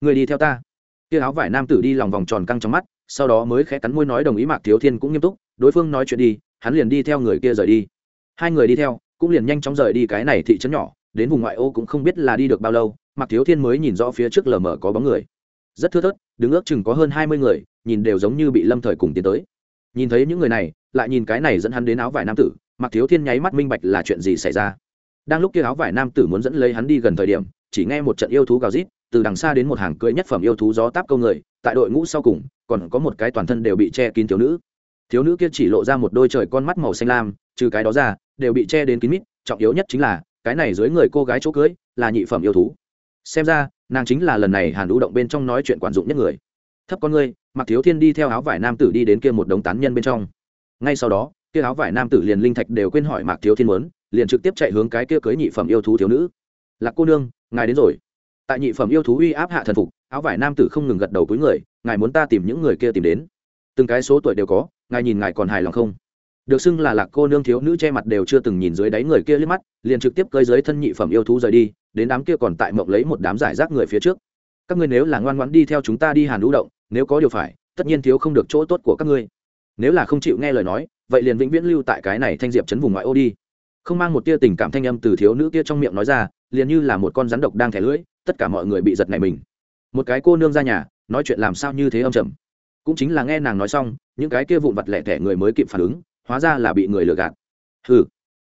Người đi theo ta. Kia áo vải nam tử đi lòng vòng tròn căng trong mắt, sau đó mới khẽ cắn môi nói đồng ý mạc thiếu thiên cũng nghiêm túc, đối phương nói chuyện đi, hắn liền đi theo người kia rời đi. Hai người đi theo, cũng liền nhanh chóng rời đi cái này thị trấn nhỏ đến vùng ngoại ô cũng không biết là đi được bao lâu mặc thiếu thiên mới nhìn rõ phía trước lờ mờ có bóng người. Rất thưa thớt, đứng ước chừng có hơn hai mươi người, nhìn đều giống như bị lâm thời cùng tiến tới. Nhìn thấy những người này, lại nhìn cái này dẫn hắn đến áo vải nam tử mặc thiếu thiên nháy mắt minh bạch là chuyện gì xảy ra. Đang lúc kia áo vải nam tử muốn dẫn lấy hắn đi gần thời điểm, chỉ nghe một trận yêu thú gào rít, từ đằng xa đến một hàng cưỡi nhất phẩm yêu thú gió táp câu người, tại đội ngũ sau cùng, còn có một cái toàn thân đều bị che kín thiếu nữ. Thiếu nữ kia chỉ lộ ra một đôi trời con mắt màu xanh lam, trừ cái đó ra, đều bị che đến kín mít, trọng yếu nhất chính là cái này dưới người cô gái chỗ cưới là nhị phẩm yêu thú. Xem ra, nàng chính là lần này hàn lũ động bên trong nói chuyện quản dụng nhất người. Thấp con ngươi mặc thiếu thiên đi theo áo vải nam tử đi đến kia một đống tán nhân bên trong. Ngay sau đó, kia áo vải nam tử liền linh thạch đều quên hỏi mạc thiếu thiên muốn, liền trực tiếp chạy hướng cái kia cưới nhị phẩm yêu thú thiếu nữ. Lạc cô nương, ngài đến rồi. Tại nhị phẩm yêu thú uy áp hạ thần phục, áo vải nam tử không ngừng gật đầu cuối người, ngài muốn ta tìm những người kia tìm đến? Từng cái số tuổi đều có, ngài nhìn ngài còn hài lòng không? Được xưng là lạc cô nương thiếu nữ che mặt đều chưa từng nhìn dưới đáy người kia liếc mắt, liền trực tiếp cơi dưới thân nhị phẩm yêu thú rời đi, đến đám kia còn tại mộng lấy một đám giải rác người phía trước. Các ngươi nếu là ngoan ngoãn đi theo chúng ta đi hàn lũ động, nếu có điều phải, tất nhiên thiếu không được chỗ tốt của các ngươi. Nếu là không chịu nghe lời nói, vậy liền vĩnh viễn lưu tại cái này thanh diệp chấn vùng ngoại ô đi. Không mang một tia tình cảm thanh âm từ thiếu nữ kia trong miệng nói ra, liền như là một con rắn độc đang thẻ lưỡi, tất cả mọi người bị giật này mình. Một cái cô nương ra nhà, nói chuyện làm sao như thế âm trầm. Cũng chính là nghe nàng nói xong, những cái kia vụn vặt lẻ tẻ người mới kịp phản ứng hóa ra là bị người lừa gạt. Hừ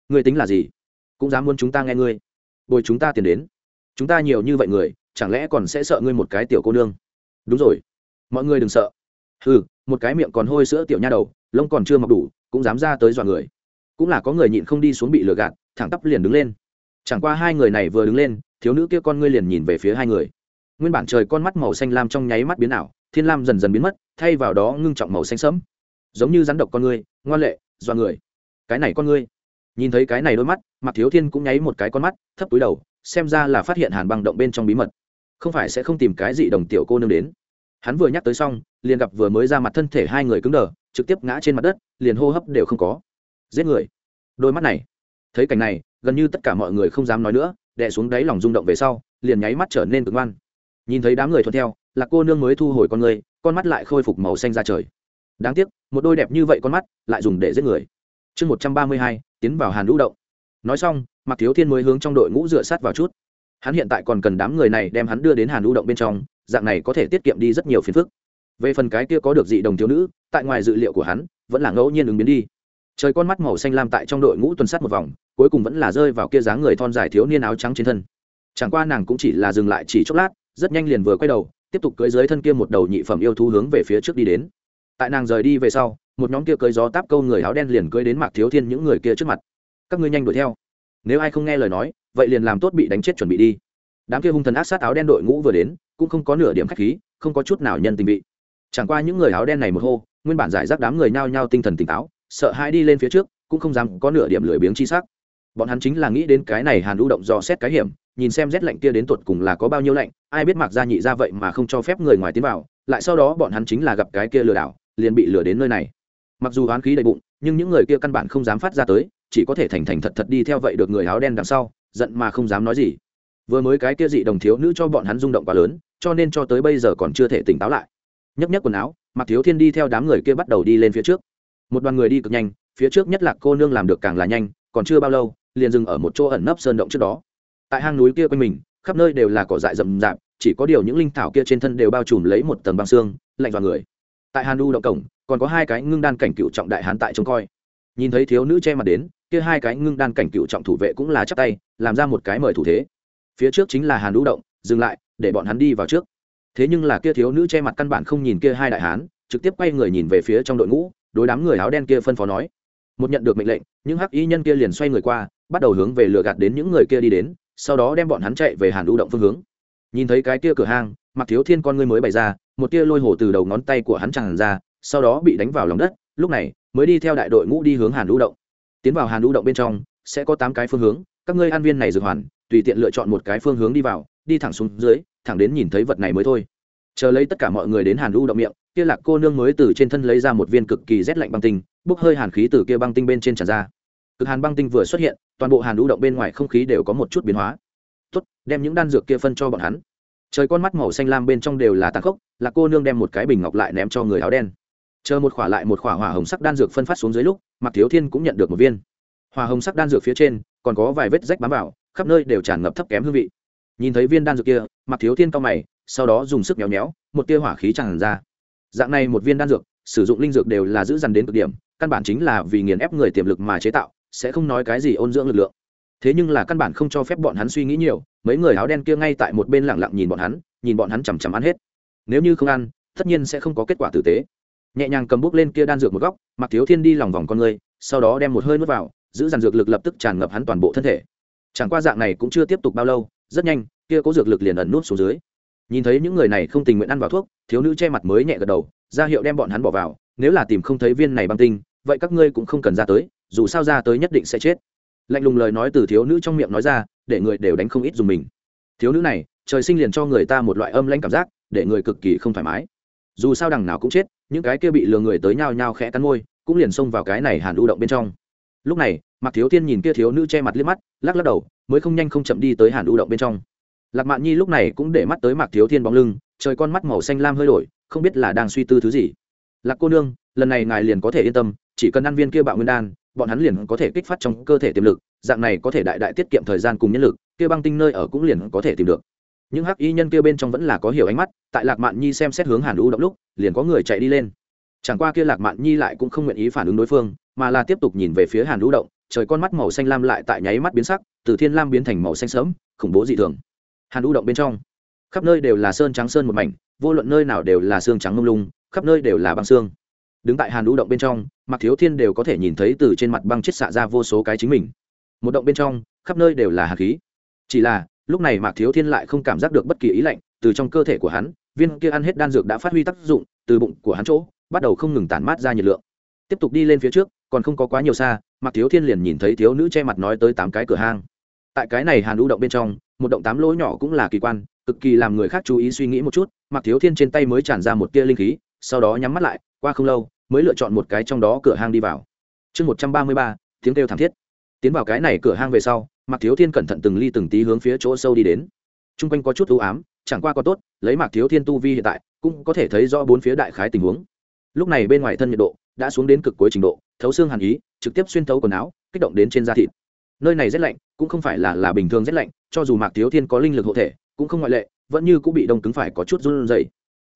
người tính là gì? Cũng dám muốn chúng ta nghe ngươi. Bồi chúng ta tiền đến. Chúng ta nhiều như vậy người, chẳng lẽ còn sẽ sợ ngươi một cái tiểu cô nương? Đúng rồi. Mọi người đừng sợ. Hừ, một cái miệng còn hôi sữa tiểu nha đầu, lông còn chưa mọc đủ, cũng dám ra tới dọa người. Cũng là có người nhịn không đi xuống bị lừa gạt, thẳng tắp liền đứng lên. Chẳng qua hai người này vừa đứng lên, thiếu nữ kia con ngươi liền nhìn về phía hai người. Nguyên bản trời con mắt màu xanh lam trong nháy mắt biến ảo, thiên lam dần dần biến mất, thay vào đó ngưng trọng màu xanh sẫm. Giống như rắn độc con ngươi, ngoan lệ do người. Cái này con ngươi. Nhìn thấy cái này đôi mắt mặc thiếu thiên cũng nháy một cái con mắt, thấp túi đầu, xem ra là phát hiện hàn băng động bên trong bí mật. Không phải sẽ không tìm cái gì đồng tiểu cô nương đến. Hắn vừa nhắc tới xong, liền gặp vừa mới ra mặt thân thể hai người cứng đờ, trực tiếp ngã trên mặt đất, liền hô hấp đều không có. Giết người. Đôi mắt này. Thấy cảnh này, gần như tất cả mọi người không dám nói nữa, đè xuống đáy lòng rung động về sau, liền nháy mắt trở nên cực ngoan. Nhìn thấy đám người thuận theo, là cô nương mới thu hồi con người con mắt lại khôi phục màu xanh ra trời đáng tiếc, một đôi đẹp như vậy con mắt lại dùng để giết người. Chương một trăm ba mươi hai, tiến vào hàn lũ động. Nói xong mặc thiếu thiên mới hướng trong đội ngũ dựa sát vào chút. Hắn hiện tại còn cần đám người này đem hắn đưa đến hàn lũ động bên trong, dạng này có thể tiết kiệm đi rất nhiều phiền phức. Về phần cái kia có được dị đồng thiếu nữ, tại ngoài dự liệu của hắn, vẫn là ngẫu nhiên ứng biến đi. Trời con mắt màu xanh lam tại trong đội ngũ tuần sát một vòng, cuối cùng vẫn là rơi vào kia dáng người thon dài thiếu niên áo trắng trên thân. Chẳng qua nàng cũng chỉ là dừng lại chỉ chốc lát, rất nhanh liền vừa quay đầu, tiếp tục cưỡi dưới thân kia một đầu nhị phẩm yêu thú hướng về phía trước đi đến tại nàng rời đi về sau, một nhóm kia cưới gió táp câu người áo đen liền cưới đến mạc thiếu thiên những người kia trước mặt. Các ngươi nhanh đuổi theo. Nếu ai không nghe lời nói, vậy liền làm tốt bị đánh chết chuẩn bị đi. Đám kia hung thần ác sát áo đen đội ngũ vừa đến, cũng không có nửa điểm khách khí, không có chút nào nhân tình vị. Chẳng qua những người áo đen này một hô, nguyên bản giải rác đám người nhao nhao tinh thần tỉnh táo, sợ hãi đi lên phía trước, cũng không dám có nửa điểm lười biếng chi sắc. Bọn hắn chính là nghĩ đến cái này hàn lưu động dò xét cái hiểm, nhìn xem rét lạnh kia đến tuột cùng là có bao nhiêu lạnh, ai biết mặc ra nhị ra vậy mà không cho phép người ngoài tiến vào, lại sau đó bọn hắn chính là gặp cái kia lừa đảo liền bị lừa đến nơi này. Mặc dù oán khí đầy bụng, nhưng những người kia căn bản không dám phát ra tới, chỉ có thể thành thành thật thật đi theo vậy được người áo đen đằng sau, giận mà không dám nói gì. Vừa mới cái kia dị đồng thiếu nữ cho bọn hắn rung động quá lớn, cho nên cho tới bây giờ còn chưa thể tỉnh táo lại. Nhấp nhấp quần áo mặc thiếu thiên đi theo đám người kia bắt đầu đi lên phía trước. Một đoàn người đi cực nhanh, phía trước nhất là cô nương làm được càng là nhanh, còn chưa bao lâu, liền dừng ở một chỗ ẩn nấp sơn động trước đó. Tại hang núi kia quanh mình, khắp nơi đều là cỏ dại rậm rạp, chỉ có điều những linh thảo kia trên thân đều bao trùm lấy một tầng băng xương, lạnh vào người tại hàn đu động cổng, còn có hai cái ngưng đan cảnh cựu trọng đại hán tại trông coi. Nhìn thấy thiếu nữ che mặt đến, kia hai cái ngưng đan cảnh cựu trọng thủ vệ cũng là chắc tay, làm ra một cái mời thủ thế. Phía trước chính là hàn đu động, dừng lại, để bọn hắn đi vào trước. Thế nhưng là kia thiếu nữ che mặt căn bản không nhìn kia hai đại hán, trực tiếp quay người nhìn về phía trong đội ngũ, đối đám người áo đen kia phân phó nói. Một nhận được mệnh lệnh, những hắc y nhân kia liền xoay người qua, bắt đầu hướng về lừa gạt đến những người kia đi đến, sau đó đem bọn hắn chạy về hàn đu động phương hướng. Nhìn thấy cái kia cửa hang mặc thiếu thiên con ngươi mới bày ra một tia lôi hổ từ đầu ngón tay của hắn tràn ra, sau đó bị đánh vào lòng đất, lúc này mới đi theo đại đội ngũ đi hướng hàn Lũ động. Tiến vào hàn Lũ động bên trong, sẽ có tám cái phương hướng, các ngươi an viên này dược hoàn, tùy tiện lựa chọn một cái phương hướng đi vào, đi thẳng xuống dưới, thẳng đến nhìn thấy vật này mới thôi. Chờ lấy tất cả mọi người đến hàn Lũ động miệng, kia lạc cô nương mới từ trên thân lấy ra một viên cực kỳ rét lạnh băng tinh, bốc hơi hàn khí từ kia băng tinh bên trên tràn ra. Cực hàn băng tinh vừa xuất hiện, toàn bộ hàn Lũ động bên ngoài không khí đều có một chút biến hóa. Tốt, đem những đan dược kia phân cho bọn hắn trời con mắt màu xanh lam bên trong đều là tàn khốc, lạc cô nương đem một cái bình ngọc lại ném cho người áo đen. Chờ một khỏa lại một khỏa hỏa hồng sắc đan dược phân phát xuống dưới lúc mặc thiếu thiên cũng nhận được một viên. Hỏa hồng sắc đan dược phía trên, còn có vài vết rách bám vào, khắp nơi đều tràn ngập thấp kém hương vị. Nhìn thấy viên đan dược kia mặc thiếu thiên cao mày, sau đó dùng sức nhéo nhéo, một tia hỏa khí tràn ra. Dạng này một viên đan dược, sử dụng linh dược đều là giữ dằn đến cực điểm, căn bản chính là vì nghiền ép người tiềm lực mà chế tạo, sẽ không nói cái gì ôn dưỡng lực lượng thế nhưng là căn bản không cho phép bọn hắn suy nghĩ nhiều, mấy người áo đen kia ngay tại một bên lẳng lặng nhìn bọn hắn, nhìn bọn hắn chằm chằm ăn hết. Nếu như không ăn, tất nhiên sẽ không có kết quả tử tế. Nhẹ nhàng cầm bút lên kia đan dược một góc mặc thiếu thiên đi lòng vòng con người, sau đó đem một hơi nuốt vào, giữ dàn dược lực lập tức tràn ngập hắn toàn bộ thân thể. Chẳng qua dạng này cũng chưa tiếp tục bao lâu, rất nhanh, kia có dược lực liền ẩn nút xuống dưới. Nhìn thấy những người này không tình nguyện ăn vào thuốc, thiếu nữ che mặt mới nhẹ gật đầu, ra hiệu đem bọn hắn bỏ vào, nếu là tìm không thấy viên này băng tinh, vậy các ngươi cũng không cần ra tới, dù sao ra tới nhất định sẽ chết lạnh lùng lời nói từ thiếu nữ trong miệng nói ra, để người đều đánh không ít dùng mình. Thiếu nữ này, trời sinh liền cho người ta một loại âm lanh cảm giác, để người cực kỳ không thoải mái. Dù sao đằng nào cũng chết, những cái kia bị lừa người tới nhao nhao khẽ cắn môi, cũng liền xông vào cái này hàn u động bên trong. Lúc này mặc thiếu thiên nhìn kia thiếu nữ che mặt liếc mắt, lắc lắc đầu, mới không nhanh không chậm đi tới hàn u động bên trong. Lạc mạn nhi lúc này cũng để mắt tới Mặc thiếu thiên bóng lưng, trời con mắt màu xanh lam hơi đổi, không biết là đang suy tư thứ gì. Lạc cô nương, lần này ngài liền có thể yên tâm, chỉ cần ăn viên kia bạo nguyên đan bọn hắn liền có thể kích phát trong cơ thể tiềm lực, dạng này có thể đại đại tiết kiệm thời gian cùng nhân lực, kia băng tinh nơi ở cũng liền có thể tìm được. Những hắc y nhân kia bên trong vẫn là có hiểu ánh mắt, tại lạc mạn nhi xem xét hướng hàn u động lúc, liền có người chạy đi lên. Chẳng qua kia lạc mạn nhi lại cũng không nguyện ý phản ứng đối phương, mà là tiếp tục nhìn về phía hàn u động trời con mắt màu xanh lam lại tại nháy mắt biến sắc, từ thiên lam biến thành màu xanh sớm khủng bố dị thường. Hàn u động bên trong, khắp nơi đều là sơn trắng sơn một mảnh, vô luận nơi nào đều là xương trắng lung lung, khắp nơi đều là băng xương. Đứng tại hàn u động bên trong mặc thiếu thiên đều có thể nhìn thấy từ trên mặt băng chết xạ ra vô số cái chính mình. Một động bên trong, khắp nơi đều là hạt khí. Chỉ là, lúc này mạc thiếu thiên lại không cảm giác được bất kỳ ý lạnh, từ trong cơ thể của hắn, viên kia ăn hết đan dược đã phát huy tác dụng, từ bụng của hắn chỗ, bắt đầu không ngừng tản mát ra nhiệt lượng. Tiếp tục đi lên phía trước, còn không có quá nhiều xa, mạc thiếu thiên liền nhìn thấy thiếu nữ che mặt nói tới tám cái cửa hang. Tại cái này hàn lũ động bên trong, một động tám lỗ nhỏ cũng là kỳ quan, cực kỳ làm người khác chú ý suy nghĩ một chút, mạc thiếu thiên trên tay mới tràn ra một tia linh khí, sau đó nhắm mắt lại, qua không lâu mới lựa chọn một cái trong đó cửa hang đi vào. Chương một trăm ba mươi ba, tiếng kêu thảm thiết. Tiến vào cái này cửa hang về sau, mạc thiếu thiên cẩn thận từng ly từng tí hướng phía chỗ sâu đi đến. T r u n g quanh có chút ưu ám, chẳng qua có tốt, lấy mạc thiếu thiên tu vi hiện tại, cũng có thể thấy rõ bốn phía đại khái tình huống. Lúc này bên ngoài thân nhiệt độ đã xuống đến cực cuối trình độ, thấu xương hàn ý, trực tiếp xuyên thấu quần áo, kích động đến trên da thịt. Nơi này rét lạnh, cũng không phải là là bình thường rét lạnh, cho dù mạc thiếu thiên có linh lực hộ thể, cũng không ngoại lệ, vẫn như cũng bị đông cứng phải có chút run dày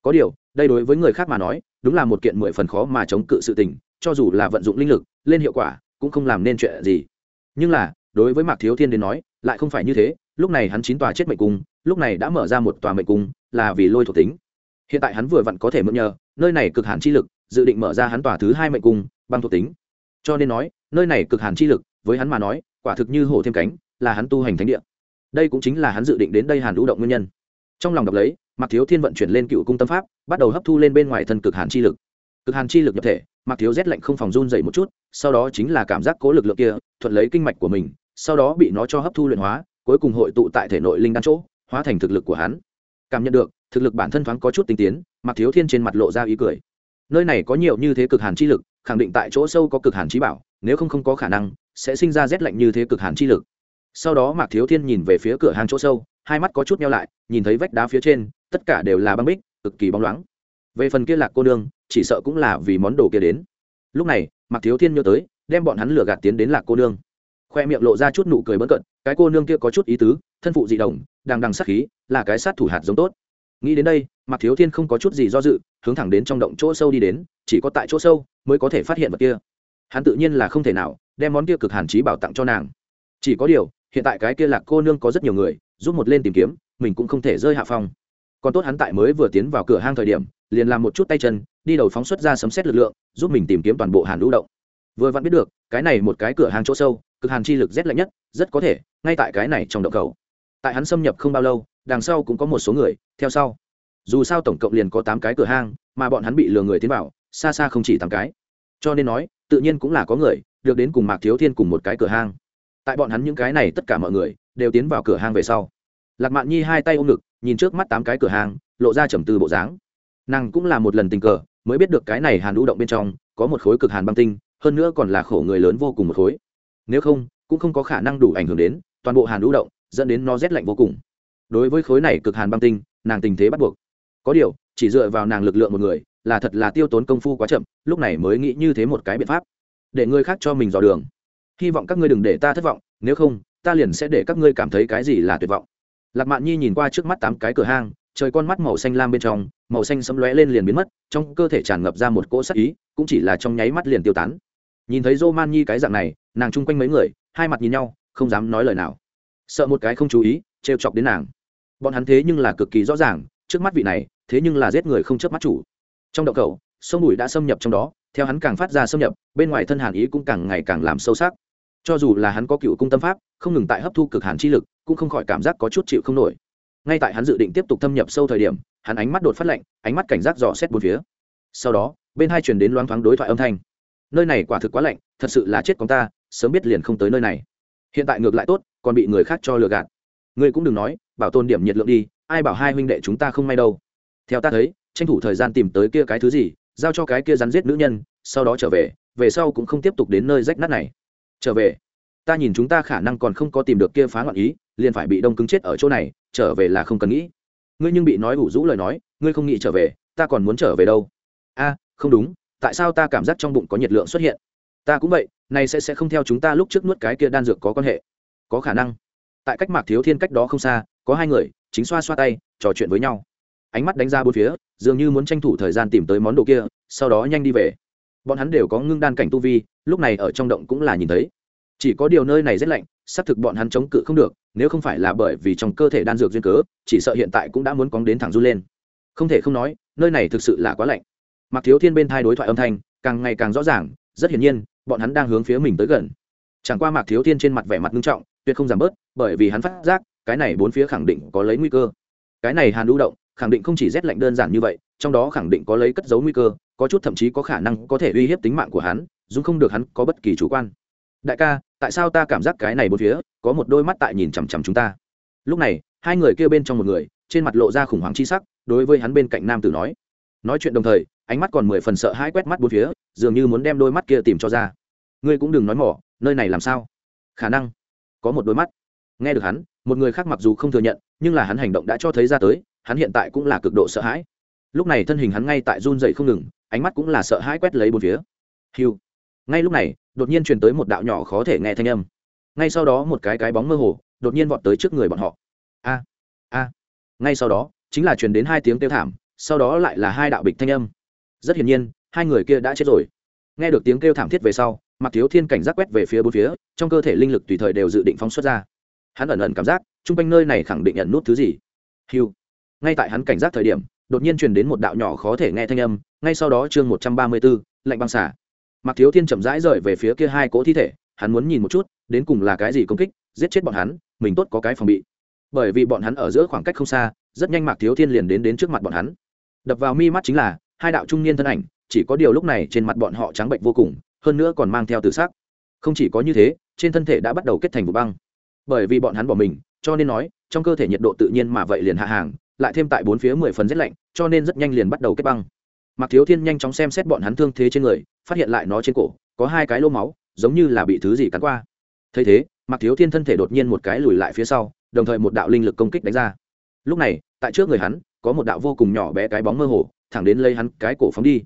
có điều, đây đối với người khác mà nói, đúng là một kiện mười phần khó mà chống cự sự tình, cho dù là vận dụng linh lực, lên hiệu quả, cũng không làm nên chuyện gì. Nhưng là, đối với mạc thiếu thiên đến nói, lại không phải như thế, lúc này hắn chín tòa chết mệnh cung, lúc này đã mở ra một tòa mệnh cung, là vì lôi thuộc tính. Hiện tại hắn vừa vặn có thể mượn nhờ, nơi này cực hàn chi lực, dự định mở ra hắn tòa thứ hai mệnh cung, băng thuộc tính. Cho nên nói, nơi này cực hàn chi lực, với hắn mà nói, quả thực như hổ thêm cánh, là hắn tu hành thánh địa. Đây cũng chính là hắn dự định đến đây hàn lũ động nguyên nhân. Trong lòng đọc lấy mạc thiếu thiên vận chuyển lên cựu cung tâm pháp, bắt đầu hấp thu lên bên ngoài thân cực hàn chi lực. Cực hàn chi lực nhập thể, mạc thiếu rét lạnh không phòng run dậy một chút, sau đó chính là cảm giác cố lực lượng kia, thuận lấy kinh mạch của mình, sau đó bị nó cho hấp thu luyện hóa, cuối cùng hội tụ tại thể nội linh đan chỗ, hóa thành thực lực của hắn. Cảm nhận được, thực lực bản thân thoáng có chút tinh tiến, mạc thiếu thiên trên mặt lộ ra ý cười. Nơi này có nhiều như thế cực hàn chi lực, khẳng định tại chỗ sâu có cực hàn chi bảo, nếu không không có khả năng, sẽ sinh ra rét lạnh như thế cực hàn chi lực. Sau đó mạc thiếu thiên nhìn về phía cửa hàng chỗ sâu hai mắt có chút nhau lại, nhìn thấy vách đá phía trên, tất cả đều là băng bích, cực kỳ bóng loáng. Về phần kia lạc cô nương, chỉ sợ cũng là vì món đồ kia đến. Lúc này, mạc thiếu thiên nhớ tới, đem bọn hắn lừa gạt tiến đến lạc cô nương. Khoe miệng lộ ra chút nụ cười bỡn cận, cái cô nương kia có chút ý tứ, thân phụ dị đồng đang đằng sát khí, là cái sát thủ hạt giống tốt. Nghĩ đến đây, mạc thiếu thiên không có chút gì do dự, hướng thẳng đến trong động chỗ sâu đi đến, chỉ có tại chỗ sâu mới có thể phát hiện vật kia. Hắn tự nhiên là không thể nào đem món kia cực hàn trí bảo tặng cho nàng. Chỉ có điều, hiện tại cái kia lạc cô nương có rất nhiều người giúp một lên tìm kiếm, mình cũng không thể rơi hạ phong. Còn tốt hắn tại mới vừa tiến vào cửa hang thời điểm, liền làm một chút tay chân, đi đầu phóng xuất ra sấm xét lực lượng, giúp mình tìm kiếm toàn bộ hàn lũ động. Vừa vặn biết được, cái này một cái cửa hàng chỗ sâu, cực hàn chi lực rét lạnh nhất, rất có thể, ngay tại cái này trong động cầu. Tại hắn xâm nhập không bao lâu, đằng sau cũng có một số người, theo sau. Dù sao tổng cộng liền có tám cái cửa hang, mà bọn hắn bị lừa người tiến vào, xa xa không chỉ tám cái. Cho nên nói, tự nhiên cũng là có người, được đến cùng mạc thiếu thiên cùng một cái cửa hang. Tại bọn hắn những cái này tất cả mọi người đều tiến vào cửa hàng về sau. Lạc mạn nhi hai tay ôm ngực, nhìn trước mắt tám cái cửa hàng lộ ra trầm tư bộ dáng. Nàng cũng là một lần tình cờ, mới biết được cái này hàn lũ động bên trong, có một khối cực hàn băng tinh, hơn nữa còn là khổ người lớn vô cùng một khối. Nếu không, cũng không có khả năng đủ ảnh hưởng đến, toàn bộ hàn lũ động, dẫn đến nó rét lạnh vô cùng. Đối với khối này cực hàn băng tinh, nàng tình thế bắt buộc. Có điều, chỉ dựa vào nàng lực lượng một người, là thật là tiêu tốn công phu quá chậm, lúc này mới nghĩ như thế một cái biện pháp, để người khác cho mình dò đường. Hy vọng các ngươi đừng để ta thất vọng nếu không, ta liền sẽ để các ngươi cảm thấy cái gì là tuyệt vọng. Lạc mạn nhi nhìn qua trước mắt tám cái cửa hang, trời con mắt màu xanh lam bên trong, màu xanh sấm lóe lên liền biến mất, trong cơ thể tràn ngập ra một cỗ sắc ý, cũng chỉ là trong nháy mắt liền tiêu tán. Nhìn thấy dô man nhi cái dạng này, nàng chung quanh mấy người, hai mặt nhìn nhau, không dám nói lời nào. Sợ một cái không chú ý, trêu chọc đến nàng. Bọn hắn thế nhưng là cực kỳ rõ ràng, trước mắt vị này, thế nhưng là giết người không chớp mắt chủ. Trong động cầu sông bùi đã xâm nhập trong đó, theo hắn càng phát ra xâm nhập, bên ngoài thân hàn ý cũng càng ngày càng làm sâu sắc cho dù là hắn có cựu cung tâm pháp, không ngừng tại hấp thu cực hàn chi lực, cũng không khỏi cảm giác có chút chịu không nổi. Ngay tại hắn dự định tiếp tục thâm nhập sâu thời điểm, hắn ánh mắt đột phát lạnh, ánh mắt cảnh giác dò xét bốn phía. Sau đó, bên hai chuyển đến loáng thoáng đối thoại âm thanh. Nơi này quả thực quá lạnh, thật sự là chết con ta, sớm biết liền không tới nơi này. Hiện tại ngược lại tốt, còn bị người khác cho lừa gạt. Ngươi cũng đừng nói, bảo tồn điểm nhiệt lượng đi, ai bảo hai huynh đệ chúng ta không may đâu. Theo ta thấy, tranh thủ thời gian tìm tới kia cái thứ gì, giao cho cái kia rắn giết nữ nhân, sau đó trở về về sau cũng không tiếp tục đến nơi rách nát này trở về. Ta nhìn chúng ta khả năng còn không có tìm được kia phá ngọn ý, liền phải bị đông cứng chết ở chỗ này, trở về là không cần nghĩ. Ngươi nhưng bị nói ủ rũ lời nói, ngươi không nghĩ trở về, ta còn muốn trở về đâu? A, không đúng, tại sao ta cảm giác trong bụng có nhiệt lượng xuất hiện? Ta cũng vậy này sẽ sẽ không theo chúng ta lúc trước nuốt cái kia đan dược có quan hệ. Có khả năng. Tại cách mạc thiếu thiên cách đó không xa, có hai người, chính xoa xoa tay, trò chuyện với nhau. Ánh mắt đánh ra bốn phía, dường như muốn tranh thủ thời gian tìm tới món đồ kia, sau đó nhanh đi về bọn hắn đều có ngưng đan cảnh tu vi, lúc này ở trong động cũng là nhìn thấy. Chỉ có điều nơi này rất lạnh, xác thực bọn hắn chống cự không được, nếu không phải là bởi vì trong cơ thể đan dược duyên cớ, chỉ sợ hiện tại cũng đã muốn cóng đến thẳng run lên. Không thể không nói, nơi này thực sự là quá lạnh. Mặc thiếu thiên bên thai đối thoại âm thanh, càng ngày càng rõ ràng, rất hiển nhiên, bọn hắn đang hướng phía mình tới gần. Chẳng qua mạc thiếu thiên trên mặt vẻ mặt nghiêm trọng, tuyệt không giảm bớt, bởi vì hắn phát giác, cái này bốn phía khẳng định có lấy nguy cơ. Cái này hàn lưu động khẳng định không chỉ rét lạnh đơn giản như vậy, trong đó khẳng định có lấy cất giấu nguy cơ, có chút thậm chí có khả năng có thể uy hiếp tính mạng của hắn, dù không được hắn có bất kỳ chủ quan. Đại ca, tại sao ta cảm giác cái này bốn phía, có một đôi mắt tại nhìn chằm chằm chúng ta? Lúc này, hai người kêu bên trong một người, trên mặt lộ ra khủng hoảng chi sắc, đối với hắn bên cạnh nam tử nói. Nói chuyện đồng thời, ánh mắt còn mười phần sợ hãi quét mắt bốn phía, dường như muốn đem đôi mắt kia tìm cho ra. Ngươi cũng đừng nói mỏ, nơi này làm sao? Khả năng, có một đôi mắt. Nghe được hắn, một người khác mặc dù không thừa nhận, nhưng là hắn hành động đã cho thấy ra tới hắn hiện tại cũng là cực độ sợ hãi. Lúc này thân hình hắn ngay tại run dậy không ngừng, ánh mắt cũng là sợ hãi quét lấy bốn phía. Hiu ngay lúc này, đột nhiên truyền tới một đạo nhỏ khó thể nghe thanh âm. Ngay sau đó một cái cái bóng mơ hồ, đột nhiên vọt tới trước người bọn họ. A a. Ngay sau đó, chính là truyền đến hai tiếng kêu thảm, sau đó lại là hai đạo bịch thanh âm. Rất hiển nhiên, hai người kia đã chết rồi. Nghe được tiếng kêu thảm thiết về sau mặc thiếu thiên cảnh giác quét về phía bốn phía, trong cơ thể linh lực tùy thời đều dự định phóng xuất ra. Hắn ẩn ẩn cảm giác, chung quanh nơi này khẳng định nhận nút thứ gì. Hiu ngay tại hắn cảnh giác thời điểm, đột nhiên truyền đến một đạo nhỏ khó thể nghe thanh âm, ngay sau đó chương một trăm ba mươi b ố lạnh băng xả. Mặc thiếu thiên chậm rãi rời về phía kia hai cỗ thi thể, hắn muốn nhìn một chút, đến cùng là cái gì công kích, giết chết bọn hắn, mình tốt có cái phòng bị. Bởi vì bọn hắn ở giữa khoảng cách không xa, rất nhanh mạc thiếu thiên liền đến đến trước mặt bọn hắn. Đập vào mi mắt chính là, hai đạo trung niên thân ảnh, chỉ có điều lúc này trên mặt bọn họ trắng bệnh vô cùng, hơn nữa còn mang theo tự xác không chỉ có như thế, trên thân thể đã bắt đầu kết thành vụ băng. Bởi vì bọn hắn bỏ mình, cho nên nói, trong cơ thể nhiệt độ tự nhiên mà vậy liền hạ hàng lại thêm tại bốn phía mười phần rét lạnh cho nên rất nhanh liền bắt đầu kết băng Mạc Thiếu Thiên nhanh chóng xem xét bọn hắn thương thế trên người, phát hiện lại nó trên cổ có hai cái lỗ máu, giống như là bị thứ gì cắn qua. Thấy thế, Mạc Thiếu Thiên thân thể đột nhiên một cái lùi lại phía sau, đồng thời một đạo linh lực công kích đánh ra. Lúc này, tại trước người hắn, có một đạo vô cùng nhỏ bé cái bóng mơ hồ, thẳng đến lấy hắn cái cổ phóng đi.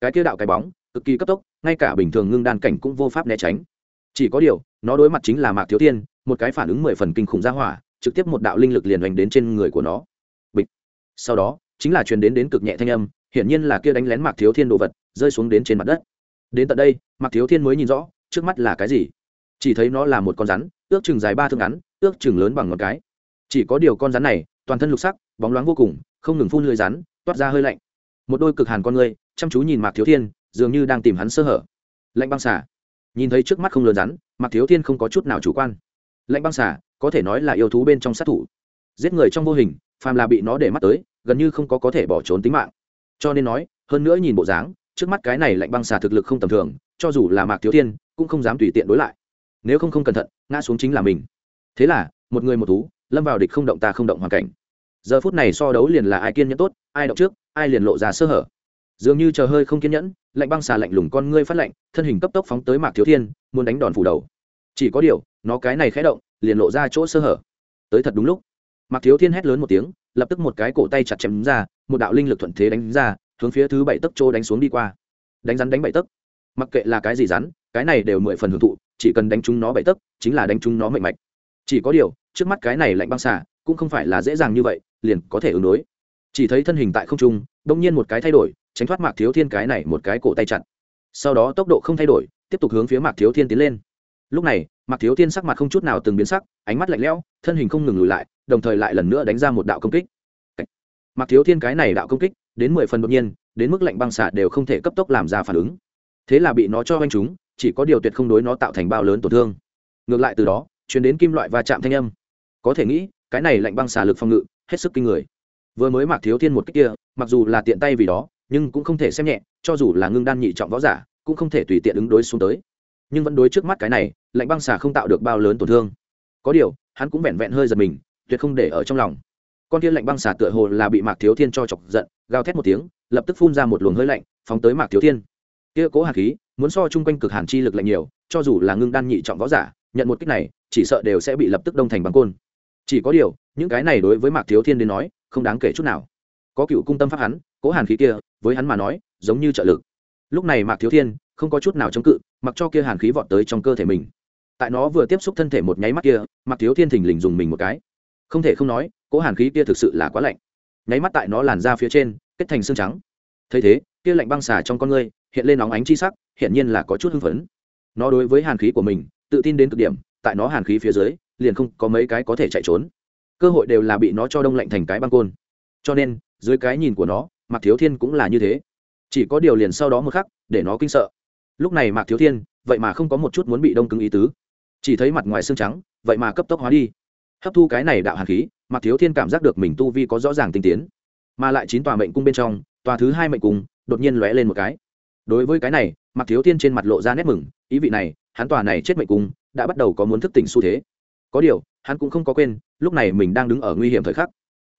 Cái kia đạo cái bóng, cực kỳ cấp tốc, ngay cả bình thường ngưng đan cảnh cũng vô pháp né tránh. Chỉ có điều, nó đối mặt chính là Mạc Thiếu Thiên, một cái phản ứng mười phần kinh khủng ra hỏa, trực tiếp một đạo linh lực liền hoành đến trên người của nó. Sau đó, chính là truyền đến đến cực nhẹ thanh âm, hiển nhiên là kia đánh lén mạc thiếu thiên đồ vật rơi xuống đến trên mặt đất. Đến tận đây mạc thiếu thiên mới nhìn rõ trước mắt là cái gì. Chỉ thấy nó là một con rắn ước chừng dài ba thước ngắn ước chừng lớn bằng ngón cái. Chỉ có điều con rắn này toàn thân lục sắc bóng loáng vô cùng không ngừng phun lưới rắn toát ra hơi lạnh. Một đôi cực hàn con người chăm chú nhìn mạc thiếu thiên dường như đang tìm hắn sơ hở. Lạnh băng xả nhìn thấy trước mắt không lớn rắn mạc thiếu thiên không có chút nào chủ quan. Lạnh băng xả có thể nói là yêu thú bên trong sát thủ. Giết người trong vô hình phàm là bị nó để mắt tới, gần như không có có thể bỏ trốn tính mạng. Cho nên nói, hơn nữa nhìn bộ dáng, trước mắt cái này lạnh băng xà thực lực không tầm thường, cho dù là mạc thiếu thiên, cũng không dám tùy tiện đối lại. Nếu không không cẩn thận, ngã xuống chính là mình. Thế là, một người một thú, lâm vào địch không động ta không động hoàn cảnh. Giờ phút này so đấu liền là ai kiên nhẫn tốt, ai động trước, ai liền lộ ra sơ hở. Dường như chờ hơi không kiên nhẫn, lạnh băng xà lạnh lùng con ngươi phát lạnh, thân hình cấp tốc phóng tới mạc thiếu thiên, muốn đánh đòn phủ đầu. Chỉ có điều, nó cái này khẽ động, liền lộ ra chỗ sơ hở. Tới thật đúng lúc mạc thiếu thiên hét lớn một tiếng, lập tức một cái cổ tay chặt chém ra, một đạo linh lực thuận thế đánh ra, hướng phía thứ bảy tấc trô đánh xuống đi qua. Đánh rắn đánh bảy tấc. Mặc kệ là cái gì rắn, cái này đều mười phần hưởng thụ, chỉ cần đánh chúng nó bảy tấc, chính là đánh chúng nó mạnh mạch. Chỉ có điều, trước mắt cái này lạnh băng xả cũng không phải là dễ dàng như vậy, liền có thể ứng đối. Chỉ thấy thân hình tại không trung đông nhiên một cái thay đổi, tránh thoát mạc thiếu thiên cái này một cái cổ tay chặn sau đó tốc độ không thay đổi, tiếp tục hướng phía mạc thiếu thiên tiến lên. Lúc này mạc thiếu thiên sắc mặt không chút nào từng biến sắc, ánh mắt lạnh lẽo, thân hình không ngừng lùi lại, đồng thời lại lần nữa đánh ra một đạo công kích. Mạc thiếu thiên cái này đạo công kích, đến mười phần đột nhiên, đến mức lạnh băng xạ đều không thể cấp tốc làm ra phản ứng. Thế là bị nó cho anh chúng chỉ có điều tuyệt không đối nó tạo thành bao lớn tổn thương. Ngược lại từ đó chuyển đến kim loại va chạm thanh âm. Có thể nghĩ, cái này lạnh băng xả lực phòng ngự, hết sức kinh người. Vừa mới mạc thiếu thiên một cách kia, mặc dù là tiện tay vì đó, nhưng cũng không thể xem nhẹ, cho dù là ngưng đan nhị trọng võ giả, cũng không thể tùy tiện ứng đối xuống tới. Nhưng vẫn đối trước mắt cái này lạnh băng xà không tạo được bao lớn tổn thương. Có điều, hắn cũng vẹn vẹn hơi giật mình, tuyệt không để ở trong lòng. Con kia lạnh băng xà tựa hồ là bị mạc thiếu thiên cho chọc giận, gào thét một tiếng, lập tức phun ra một luồng hơi lạnh, phóng tới mạc thiếu thiên. Kia cố hàn khí, muốn so chung quanh cực hàn chi lực lạnh nhiều, cho dù là ngưng đan nhị trọng võ giả, nhận một kích này, chỉ sợ đều sẽ bị lập tức đông thành băng côn. Chỉ có điều, những cái này đối với mạc thiếu thiên đến nói, không đáng kể chút nào. Có cựu cung tâm pháp hắn, cố hàn khí kia, với hắn mà nói, giống như trợ lực. Lúc này mạc thiếu thiên, không có chút nào chống cự, mặc cho kia hàn khí vọt tới trong cơ thể mình tại nó vừa tiếp xúc thân thể một nháy mắt kia mặc thiếu thiên thình lình dùng mình một cái. Không thể không nói cố hàn khí kia thực sự là quá lạnh. Nháy mắt tại nó làn ra phía trên, kết thành xương trắng. Thấy thế, kia lạnh băng xả trong con ngươi hiện lên nóng ánh chi sắc hiện nhiên là có chút hưng phấn. Nó đối với hàn khí của mình, tự tin đến cực điểm, tại nó hàn khí phía dưới, liền không có mấy cái có thể chạy trốn. Cơ hội đều là bị nó cho đông lạnh thành cái băng côn. Cho nên, dưới cái nhìn của nó, mạc thiếu thiên cũng là như thế. Chỉ có điều liền sau đó một khắc, để nó kinh sợ. Lúc này mạc thiếu thiên, vậy mà không có một chút muốn bị đông cứng ý tứ chỉ thấy mặt ngoài xương trắng, vậy mà cấp tốc hóa đi. Hấp thu cái này đạo hàn khí mặc thiếu thiên cảm giác được mình tu vi có rõ ràng tinh tiến. Mà lại chín tòa mệnh cung bên trong, tòa thứ hai mệnh cung, đột nhiên lóe lên một cái. Đối với cái này mặc thiếu thiên trên mặt lộ ra nét mừng, ý vị này, hắn tòa này chết mệnh cung, đã bắt đầu có muốn thức tỉnh xu thế. Có điều, hắn cũng không có quên, lúc này mình đang đứng ở nguy hiểm thời khắc.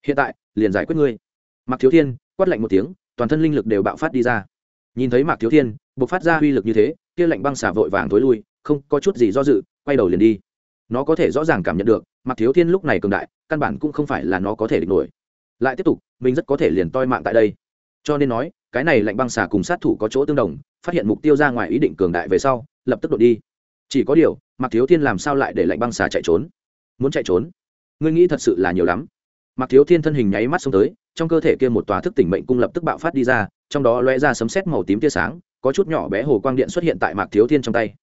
Hiện tại, liền giải quyết ngươi. Mặc thiếu thiên, quát lạnh một tiếng, toàn thân linh lực đều bạo phát đi ra. Nhìn thấy mạc thiếu thiên buộc phát ra uy lực như thế, kia lạnh băng xả vội vàng tối lui, không có chút gì do dự quay đầu liền đi. Nó có thể rõ ràng cảm nhận được mặc thiếu thiên lúc này cường đại, căn bản cũng không phải là nó có thể địch nổi. Lại tiếp tục, mình rất có thể liền toi mạng tại đây. Cho nên nói, cái này lạnh băng xà cùng sát thủ có chỗ tương đồng, phát hiện mục tiêu ra ngoài ý định cường đại về sau, lập tức đột đi. Chỉ có điều mặc thiếu thiên làm sao lại để lạnh băng xà chạy trốn? Muốn chạy trốn? Ngươi nghĩ thật sự là nhiều lắm. Mặc thiếu thiên thân hình nháy mắt xông tới, trong cơ thể kia một tòa thức tỉnh mệnh cung lập tức bạo phát đi ra, trong đó lóe ra sấm sét màu tím tia sáng, có chút nhỏ bé hồ quang điện xuất hiện tại mạc thiếu thiên trong tay.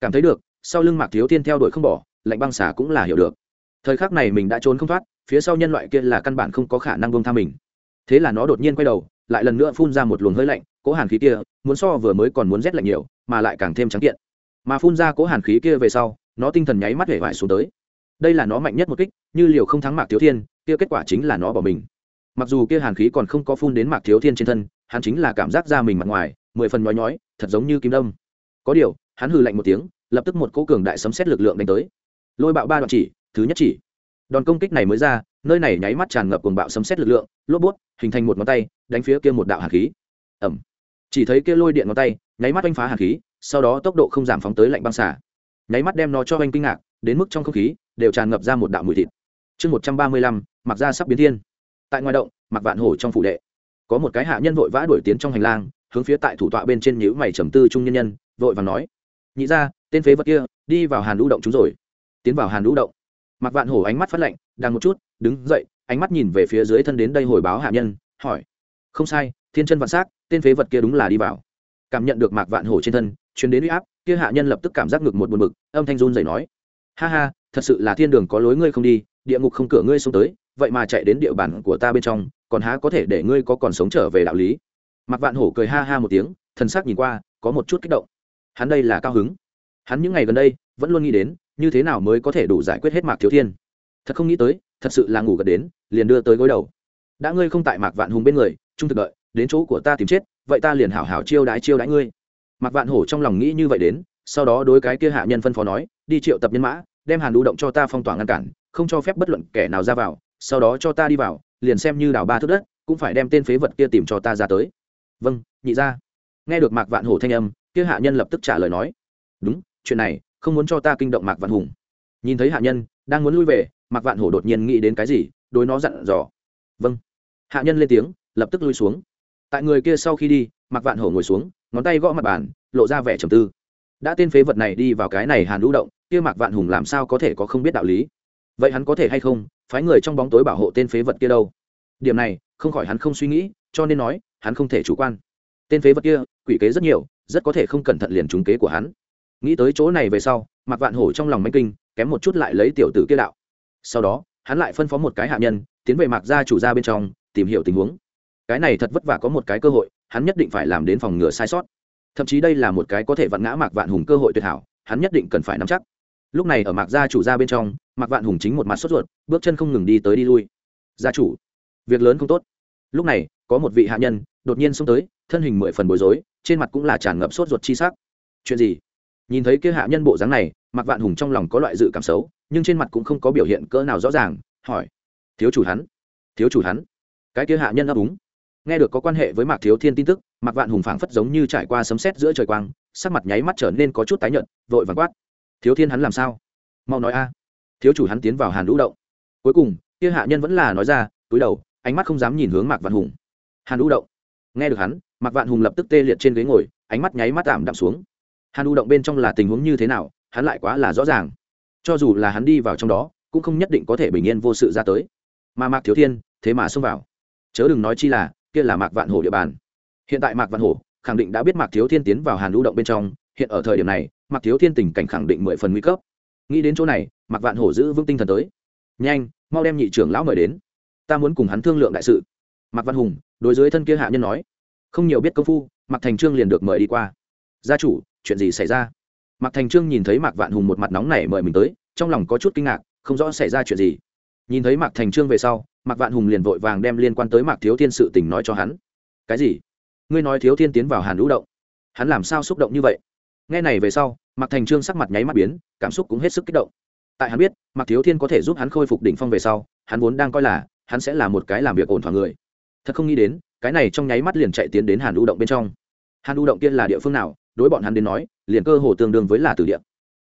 Cảm thấy được sau lưng mạc thiếu thiên theo đuổi không bỏ, lạnh băng xả cũng là hiểu được. Thời khắc này mình đã trốn không thoát, phía sau nhân loại kia là căn bản không có khả năng bông tha mình. Thế là nó đột nhiên quay đầu, lại lần nữa phun ra một luồng hơi lạnh, cố hàn khí kia, muốn so vừa mới còn muốn rét lạnh nhiều, mà lại càng thêm trắng kiện. Mà phun ra cố hàn khí kia về sau, nó tinh thần nháy mắt hể vải xuống tới. Đây là nó mạnh nhất một kích, như liều không thắng mạc thiếu thiên, kia kết quả chính là nó bỏ mình. Mặc dù kia hàn khí còn không có phun đến mạc thiếu thiên trên thân, hắn chính là cảm giác ra mình mặt ngoài, mười phần nhói nhói, thật giống như kim đông có điều, hắn hừ lạnh một tiếng lập tức một cỗ cường đại sấm xét lực lượng đánh tới. Lôi bạo ba đoạn chỉ, thứ nhất chỉ. Đòn công kích này mới ra, nơi này nháy mắt tràn ngập cuồng bạo sấm xét lực lượng, lốp bút hình thành một ngón tay, đánh phía kia một đạo hàn khí. Ẩm chỉ thấy kia lôi điện ngón tay, nháy mắt oanh phá hàn khí, sau đó tốc độ không giảm phóng tới lạnh băng xả nháy mắt đem nó cho oanh kinh ngạc, đến mức trong không khí, đều tràn ngập ra một đạo mùi thịt. Chương một trăm ba mươi lăm, mặc ra sắp biến thiên. Tại ngoài động, mặc vạn hổ trong phủ đệ. Có một cái hạ nhân vội vã đuổi tiến trong hành lang, hướng phía tại thủ tọa bên trên nhữ mày trầm tư trung nhân nhân, vội và nói. Nhị ra tên phế vật kia, đi vào hàn lũ động chúng rồi. Tiến vào hàn lũ động. Mặc vạn hổ ánh mắt phát lạnh đang một chút, đứng dậy, ánh mắt nhìn về phía dưới thân đến đây hồi báo hạ nhân, hỏi. Không sai, thiên chân vạn s á c tên phế vật kia đúng là đi vào. Cảm nhận được mạc vạn hổ trên thân chuyến đến u y áp, kia hạ nhân lập tức cảm giác ngực một buồn bực, âm thanh run dậy nói. Ha ha, thật sự là thiên đường có lối ngươi không đi, địa ngục không cửa ngươi xuống tới, vậy mà chạy đến địa bàn của ta bên trong, còn há có thể để ngươi có còn sống trở về đạo lý? Mặc vạn hổ cười ha ha một tiếng, thần sắc nhìn qua, có một chút kích động. Hắn đây là cao hứng hắn những ngày gần đây vẫn luôn nghĩ đến, như thế nào mới có thể đủ giải quyết hết mạc thiếu thiên. Thật không nghĩ tới, thật sự là ngủ gật đến, liền đưa tới gối đầu. Đã ngươi không tại mạc vạn hùng bên người trung thực đợi, đến chỗ của ta tìm chết, vậy ta liền hảo hảo chiêu đãi chiêu đãi ngươi. Mạc vạn hổ trong lòng nghĩ như vậy đến, sau đó đối cái kia hạ nhân phân phó nói, đi triệu tập nhân mã, đem hàn đu động cho ta phong tỏa ngăn cản, không cho phép bất luận kẻ nào ra vào, sau đó cho ta đi vào, liền xem như đào ba thước đất, cũng phải đem tên phế vật kia tìm cho ta ra tới. Vâng nhị ra nghe được mạc vạn hổ thanh âm, kia hạ nhân lập tức trả lời nói, đúng chuyện này, không muốn cho ta kinh động mạc vạn hùng. Nhìn thấy hạ nhân, đang muốn lui về, mạc vạn hổ đột nhiên nghĩ đến cái gì, đối nó dặn dò. Vâng. Hạ nhân lên tiếng, lập tức lui xuống. Tại người kia sau khi đi, mạc vạn hổ ngồi xuống, ngón tay gõ mặt bàn, lộ ra vẻ trầm tư. Đã tên phế vật này đi vào cái này hàn lưu động, kia mạc vạn hùng làm sao có thể có không biết đạo lý? Vậy hắn có thể hay không, phái người trong bóng tối bảo hộ tên phế vật kia đâu? Điểm này, không khỏi hắn không suy nghĩ, cho nên nói, hắn không thể chủ quan. Tên phế vật kia, quỷ kế rất nhiều, rất có thể không cẩn thận liền trúng kế của hắn nghĩ tới chỗ này về sau Mặc vạn hổ trong lòng manh kinh, kém một chút lại lấy tiểu tử kia đạo. Sau đó, hắn lại phân phó một cái hạ nhân, tiến về mạc gia chủ gia bên trong, tìm hiểu tình huống. Cái này thật vất vả có một cái cơ hội, hắn nhất định phải làm đến phòng ngừa sai sót. Thậm chí đây là một cái có thể vặn ngã mạc vạn hùng cơ hội tuyệt hảo, hắn nhất định cần phải nắm chắc. Lúc này ở mạc gia chủ gia bên trong, mạc vạn hùng chính một mặt sốt ruột, bước chân không ngừng đi tới đi lui. Gia chủ, việc lớn không tốt. Lúc này, có một vị hạ nhân, đột nhiên xông tới, thân hình mười phần bối rối, trên mặt cũng là tràn ngập sốt ruột chi sắc. Chuyện gì? Nhìn thấy kia hạ nhân bộ dáng này Mặc vạn hùng trong lòng có loại dự cảm xấu, nhưng trên mặt cũng không có biểu hiện cỡ nào rõ ràng, hỏi, thiếu chủ hắn? Thiếu chủ hắn? Cái kia hạ nhân ấp úng? Nghe được có quan hệ với mạc thiếu thiên tin tức, mạc vạn hùng phảng phất giống như trải qua sấm sét giữa trời quang, sắc mặt nháy mắt trở nên có chút tái nhợt, vội vàng quát, thiếu thiên hắn làm sao? Mau nói a. Thiếu chủ hắn tiến vào hàn lũ động. Cuối cùng, kia hạ nhân vẫn là nói ra, túi đầu, ánh mắt không dám nhìn hướng mạc vạn hùng. Hàn lũ động. Nghe được hắn, mạc vạn hùng lập tức tê liệt trên ghế ngồi, ánh mắt nháy mắt tạm đạm xuống hàn lũ động bên trong là tình huống như thế nào, hắn lại quá là rõ ràng. Cho dù là hắn đi vào trong đó, cũng không nhất định có thể bình yên vô sự ra tới. Mà mạc thiếu thiên, thế mà xông vào. Chớ đừng nói chi là, kia là mạc vạn hổ địa bàn. Hiện tại mạc vạn hổ khẳng định đã biết mạc thiếu thiên tiến vào hàn lũ động bên trong, hiện ở thời điểm này, mạc thiếu thiên tình cảnh khẳng định mười phần nguy cấp. Nghĩ đến chỗ này, mạc vạn hổ giữ vững tinh thần tới. Nhanh, mau đem nhị trưởng lão mời đến. Ta muốn cùng hắn thương lượng đại sự. Mạc văn hùng đối với thân kia hạ nhân nói. Không nhiều biết công phu, mạc thành trương liền được mời đi qua. Gia chủ chuyện gì xảy ra? Mạc thành trương nhìn thấy mạc vạn hùng một mặt nóng nảy mời mình tới, trong lòng có chút kinh ngạc, không rõ xảy ra chuyện gì. Nhìn thấy mạc thành trương về sau, mạc vạn hùng liền vội vàng đem liên quan tới mạc thiếu thiên sự tình nói cho hắn. Cái gì? Ngươi nói thiếu thiên tiến vào hàn lũ động? Hắn làm sao xúc động như vậy? Nghe này về sau, mạc thành trương sắc mặt nháy mắt biến, cảm xúc cũng hết sức kích động. Tại hắn biết, mạc thiếu thiên có thể giúp hắn khôi phục đỉnh phong về sau, hắn vốn đang coi là hắn sẽ là một cái làm việc ổn thỏa người. Thật không nghĩ đến, cái này trong nháy mắt liền chạy tiến đến hàn lũ động bên trong. Hàn lũ động kia là địa phương nào? Đối bọn hắn đến nói, liền cơ hồ tương đương với là tử địa.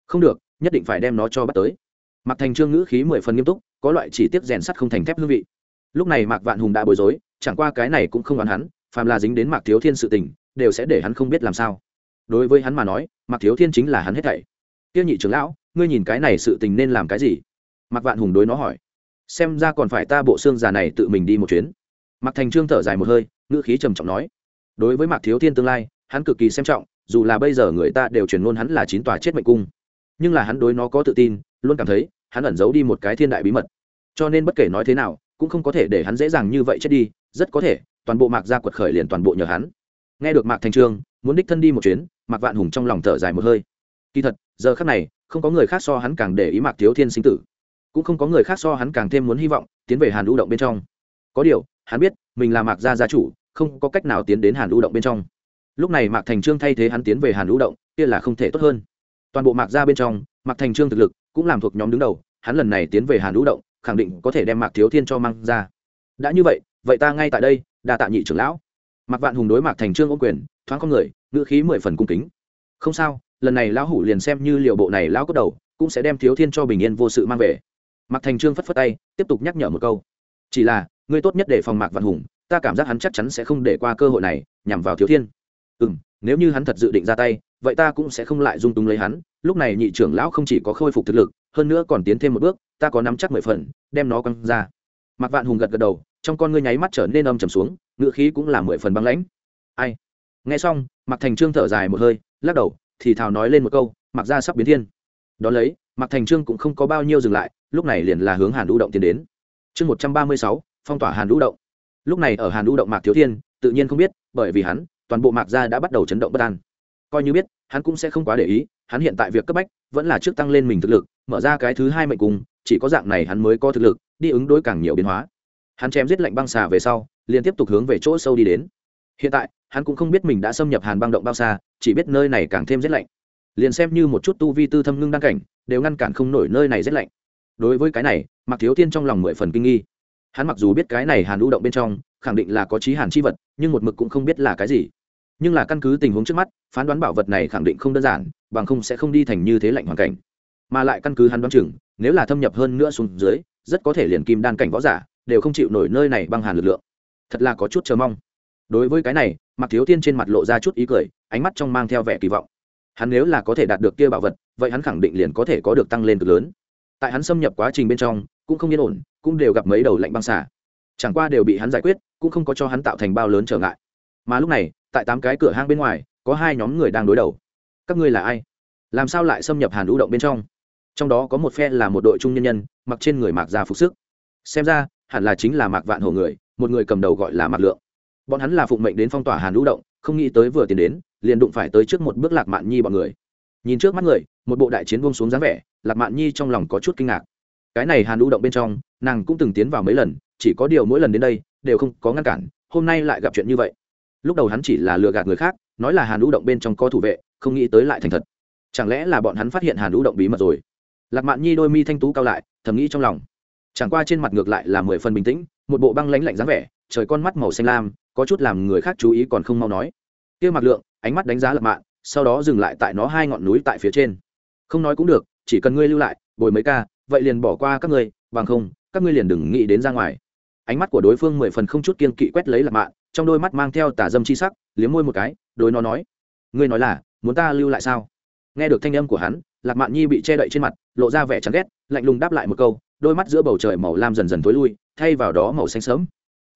Không được, nhất định phải đem nó cho bắt tới. Mặc thành trương ngữ khí mười phần nghiêm túc, có loại chỉ tiết rèn sắt không thành thép hương vị. Lúc này mạc vạn hùng đã bối rối, chẳng qua cái này cũng không đoán hắn, phàm là dính đến mạc thiếu thiên sự tình, đều sẽ để hắn không biết làm sao. Đối với hắn mà nói, mạc thiếu thiên chính là hắn hết thảy. Tiêu nhị trưởng lão, ngươi nhìn cái này sự tình nên làm cái gì? Mạc vạn hùng đối nó hỏi. Xem ra còn phải ta bộ xương già này tự mình đi một chuyến. Mạc thành trương thở dài một hơi, ngữ khí trầm trọng nói. Đối với mạc thiếu thiên tương lai, hắn cực kỳ xem trọng dù là bây giờ người ta đều truyền ngôn hắn là chín tòa chết mệnh cung, nhưng là hắn đối nó có tự tin, luôn cảm thấy hắn ẩn giấu đi một cái thiên đại bí mật. Cho nên bất kể nói thế nào, cũng không có thể để hắn dễ dàng như vậy chết đi, rất có thể, toàn bộ mạc gia quật khởi liền toàn bộ nhờ hắn. Nghe được mạc thành trương, muốn đích thân đi một chuyến, mạc vạn hùng trong lòng thở dài một hơi. Kỳ thật, giờ khác này, không có người khác so hắn càng để ý mạc thiếu thiên sinh tử. Cũng không có người khác so hắn càng thêm muốn hy vọng tiến về hàn lũ động bên trong. Có điều, hắn biết, mình là mạc gia gia chủ, không có cách nào tiến đến hàn lũ động bên trong lúc này mạc thành trương thay thế hắn tiến về hàn lũ động, kia là không thể tốt hơn. Toàn bộ mạc gia bên trong, mạc thành trương thực lực cũng làm thuộc nhóm đứng đầu, hắn lần này tiến về hàn lũ động, khẳng định có thể đem mạc thiếu thiên cho mang ra. Đã như vậy vậy ta ngay tại đây, đa tạ nhị trưởng lão. Mạc vạn hùng đối mạc thành trương ô quyền, thoáng con người, ngữ khí mười phần cung kính. Không sao, lần này lão hủ liền xem như liệu bộ này lão cốt đầu, cũng sẽ đem thiếu thiên cho bình yên vô sự mang về. Mạc thành trương phất phất tay, tiếp tục nhắc nhở một câu. Chỉ là, ngươi tốt nhất để phòng mạc vạn hùng, ta cảm giác hắn chắc chắn sẽ không để qua cơ hội này, nhằm vào thiếu thiên ừ m nếu như hắn thật dự định ra tay, vậy ta cũng sẽ không lại dung túng lấy hắn. Lúc này nhị trưởng lão không chỉ có khôi phục thực lực, hơn nữa còn tiến thêm một bước, ta có nắm chắc mười phần, đem nó quăng ra. Mặc vạn hùng gật gật đầu, trong con ngươi nháy mắt trở nên âm trầm xuống ngựa khí cũng là mười phần băng lãnh. Ai? Nghe xong Mặc thành trương thở dài một hơi, lắc đầu, thì thào nói lên một câu mặc ra sắp biến thiên. Đón lấy Mặc thành trương cũng không có bao nhiêu dừng lại, lúc này liền là hướng hàn đũ động tiến đến. Chương một trăm ba mươi sáu, phong tỏa hàn đũ động. Lúc này ở hàn đũ động mạc thiếu thiên, tự nhiên không biết, bởi vì hắn toàn bộ mạc gia đã bắt đầu chấn động bất an. Coi như biết, hắn cũng sẽ không quá để ý, hắn hiện tại việc cấp bách vẫn là trước tăng lên mình thực lực, mở ra cái thứ hai mệnh cung, chỉ có dạng này hắn mới có thực lực, đi ứng đối càng nhiều biến hóa. Hắn chém giết lạnh băng xà về sau, liền tiếp tục hướng về chỗ sâu đi đến. Hiện tại, hắn cũng không biết mình đã xâm nhập hàn băng động bao xa, chỉ biết nơi này càng thêm rét lạnh. Liền xem như một chút tu vi tư thâm ngưng đăng cảnh, đều ngăn cản không nổi nơi này rét lạnh. Đối với cái này mặc thiếu tiên trong lòng mười phần kinh nghi. Hắn mặc dù biết cái này hàn lưu động bên trong, khẳng định là có trí hàn chi vật, nhưng một mực cũng không biết là cái gì nhưng là căn cứ tình huống trước mắt, phán đoán bảo vật này khẳng định không đơn giản, bằng không sẽ không đi thành như thế lạnh hoàn cảnh. Mà lại căn cứ hắn đoán chừng, nếu là thâm nhập hơn nữa xuống dưới, rất có thể liền kim đan cảnh võ giả đều không chịu nổi nơi này băng hàn lực lượng. Thật là có chút chờ mong. Đối với cái này mặc thiếu thiên trên mặt lộ ra chút ý cười, ánh mắt trong mang theo vẻ kỳ vọng. Hắn nếu là có thể đạt được kia bảo vật, vậy hắn khẳng định liền có thể có được tăng lên cực lớn. Tại hắn xâm nhập quá trình bên trong, cũng không yên ổn, cũng đều gặp mấy đầu lạnh băng xả chẳng qua đều bị hắn giải quyết, cũng không có cho hắn tạo thành bao lớn trở ngại mà lúc này, tại tám cái cửa hang bên ngoài, có hai nhóm người đang đối đầu. Các ngươi là ai? Làm sao lại xâm nhập hàn lũ động bên trong? Trong đó có một phe là một đội trung nhân nhân, mặc trên người mạc ra phục sức. Xem ra, hẳn là chính là mạc vạn hổ người, một người cầm đầu gọi là mạc lượng. Bọn hắn là phụng mệnh đến phong tỏa hàn lũ động, không nghĩ tới vừa tiến đến, liền đụng phải tới trước một bước lạc mạn nhi bọn người. Nhìn trước mắt người, một bộ đại chiến buông xuống dáng vẻ, lạc mạn nhi trong lòng có chút kinh ngạc. Cái này hàn lũ động bên trong, nàng cũng từng tiến vào mấy lần, chỉ có điều mỗi lần đến đây, đều không có ngăn cản, hôm nay lại gặp chuyện như vậy lúc đầu hắn chỉ là lừa gạt người khác, nói là hàn lũ động bên trong có thủ vệ, không nghĩ tới lại thành thật. Chẳng lẽ là bọn hắn phát hiện hàn lũ động bí mật rồi? Lạc mạn nhi đôi mi thanh tú cao lại, thầm nghĩ trong lòng. Chẳng qua trên mặt ngược lại là mười phần bình tĩnh, một bộ băng lãnh lạnh dáng vẻ, trời con mắt màu xanh lam, có chút làm người khác chú ý còn không mau nói. Kia mặc lượng, ánh mắt đánh giá lạc mạn, sau đó dừng lại tại nó hai ngọn núi tại phía trên. Không nói cũng được, chỉ cần ngươi lưu lại, bồi mấy ca, vậy liền bỏ qua các ngươi, bằng không, các ngươi liền đừng nghĩ đến ra ngoài. Ánh mắt của đối phương mười phần không chút kiên kỵ quét lấy lạc mạn trong đôi mắt mang theo tà dâm chi sắc, liếm môi một cái, đối nó nói, ngươi nói là, muốn ta lưu lại sao? Nghe được thanh âm của hắn, lạc mạn nhi bị che đậy trên mặt, lộ ra vẻ chán ghét, lạnh lùng đáp lại một câu, đôi mắt giữa bầu trời màu lam dần dần tối lui, thay vào đó màu xanh sớm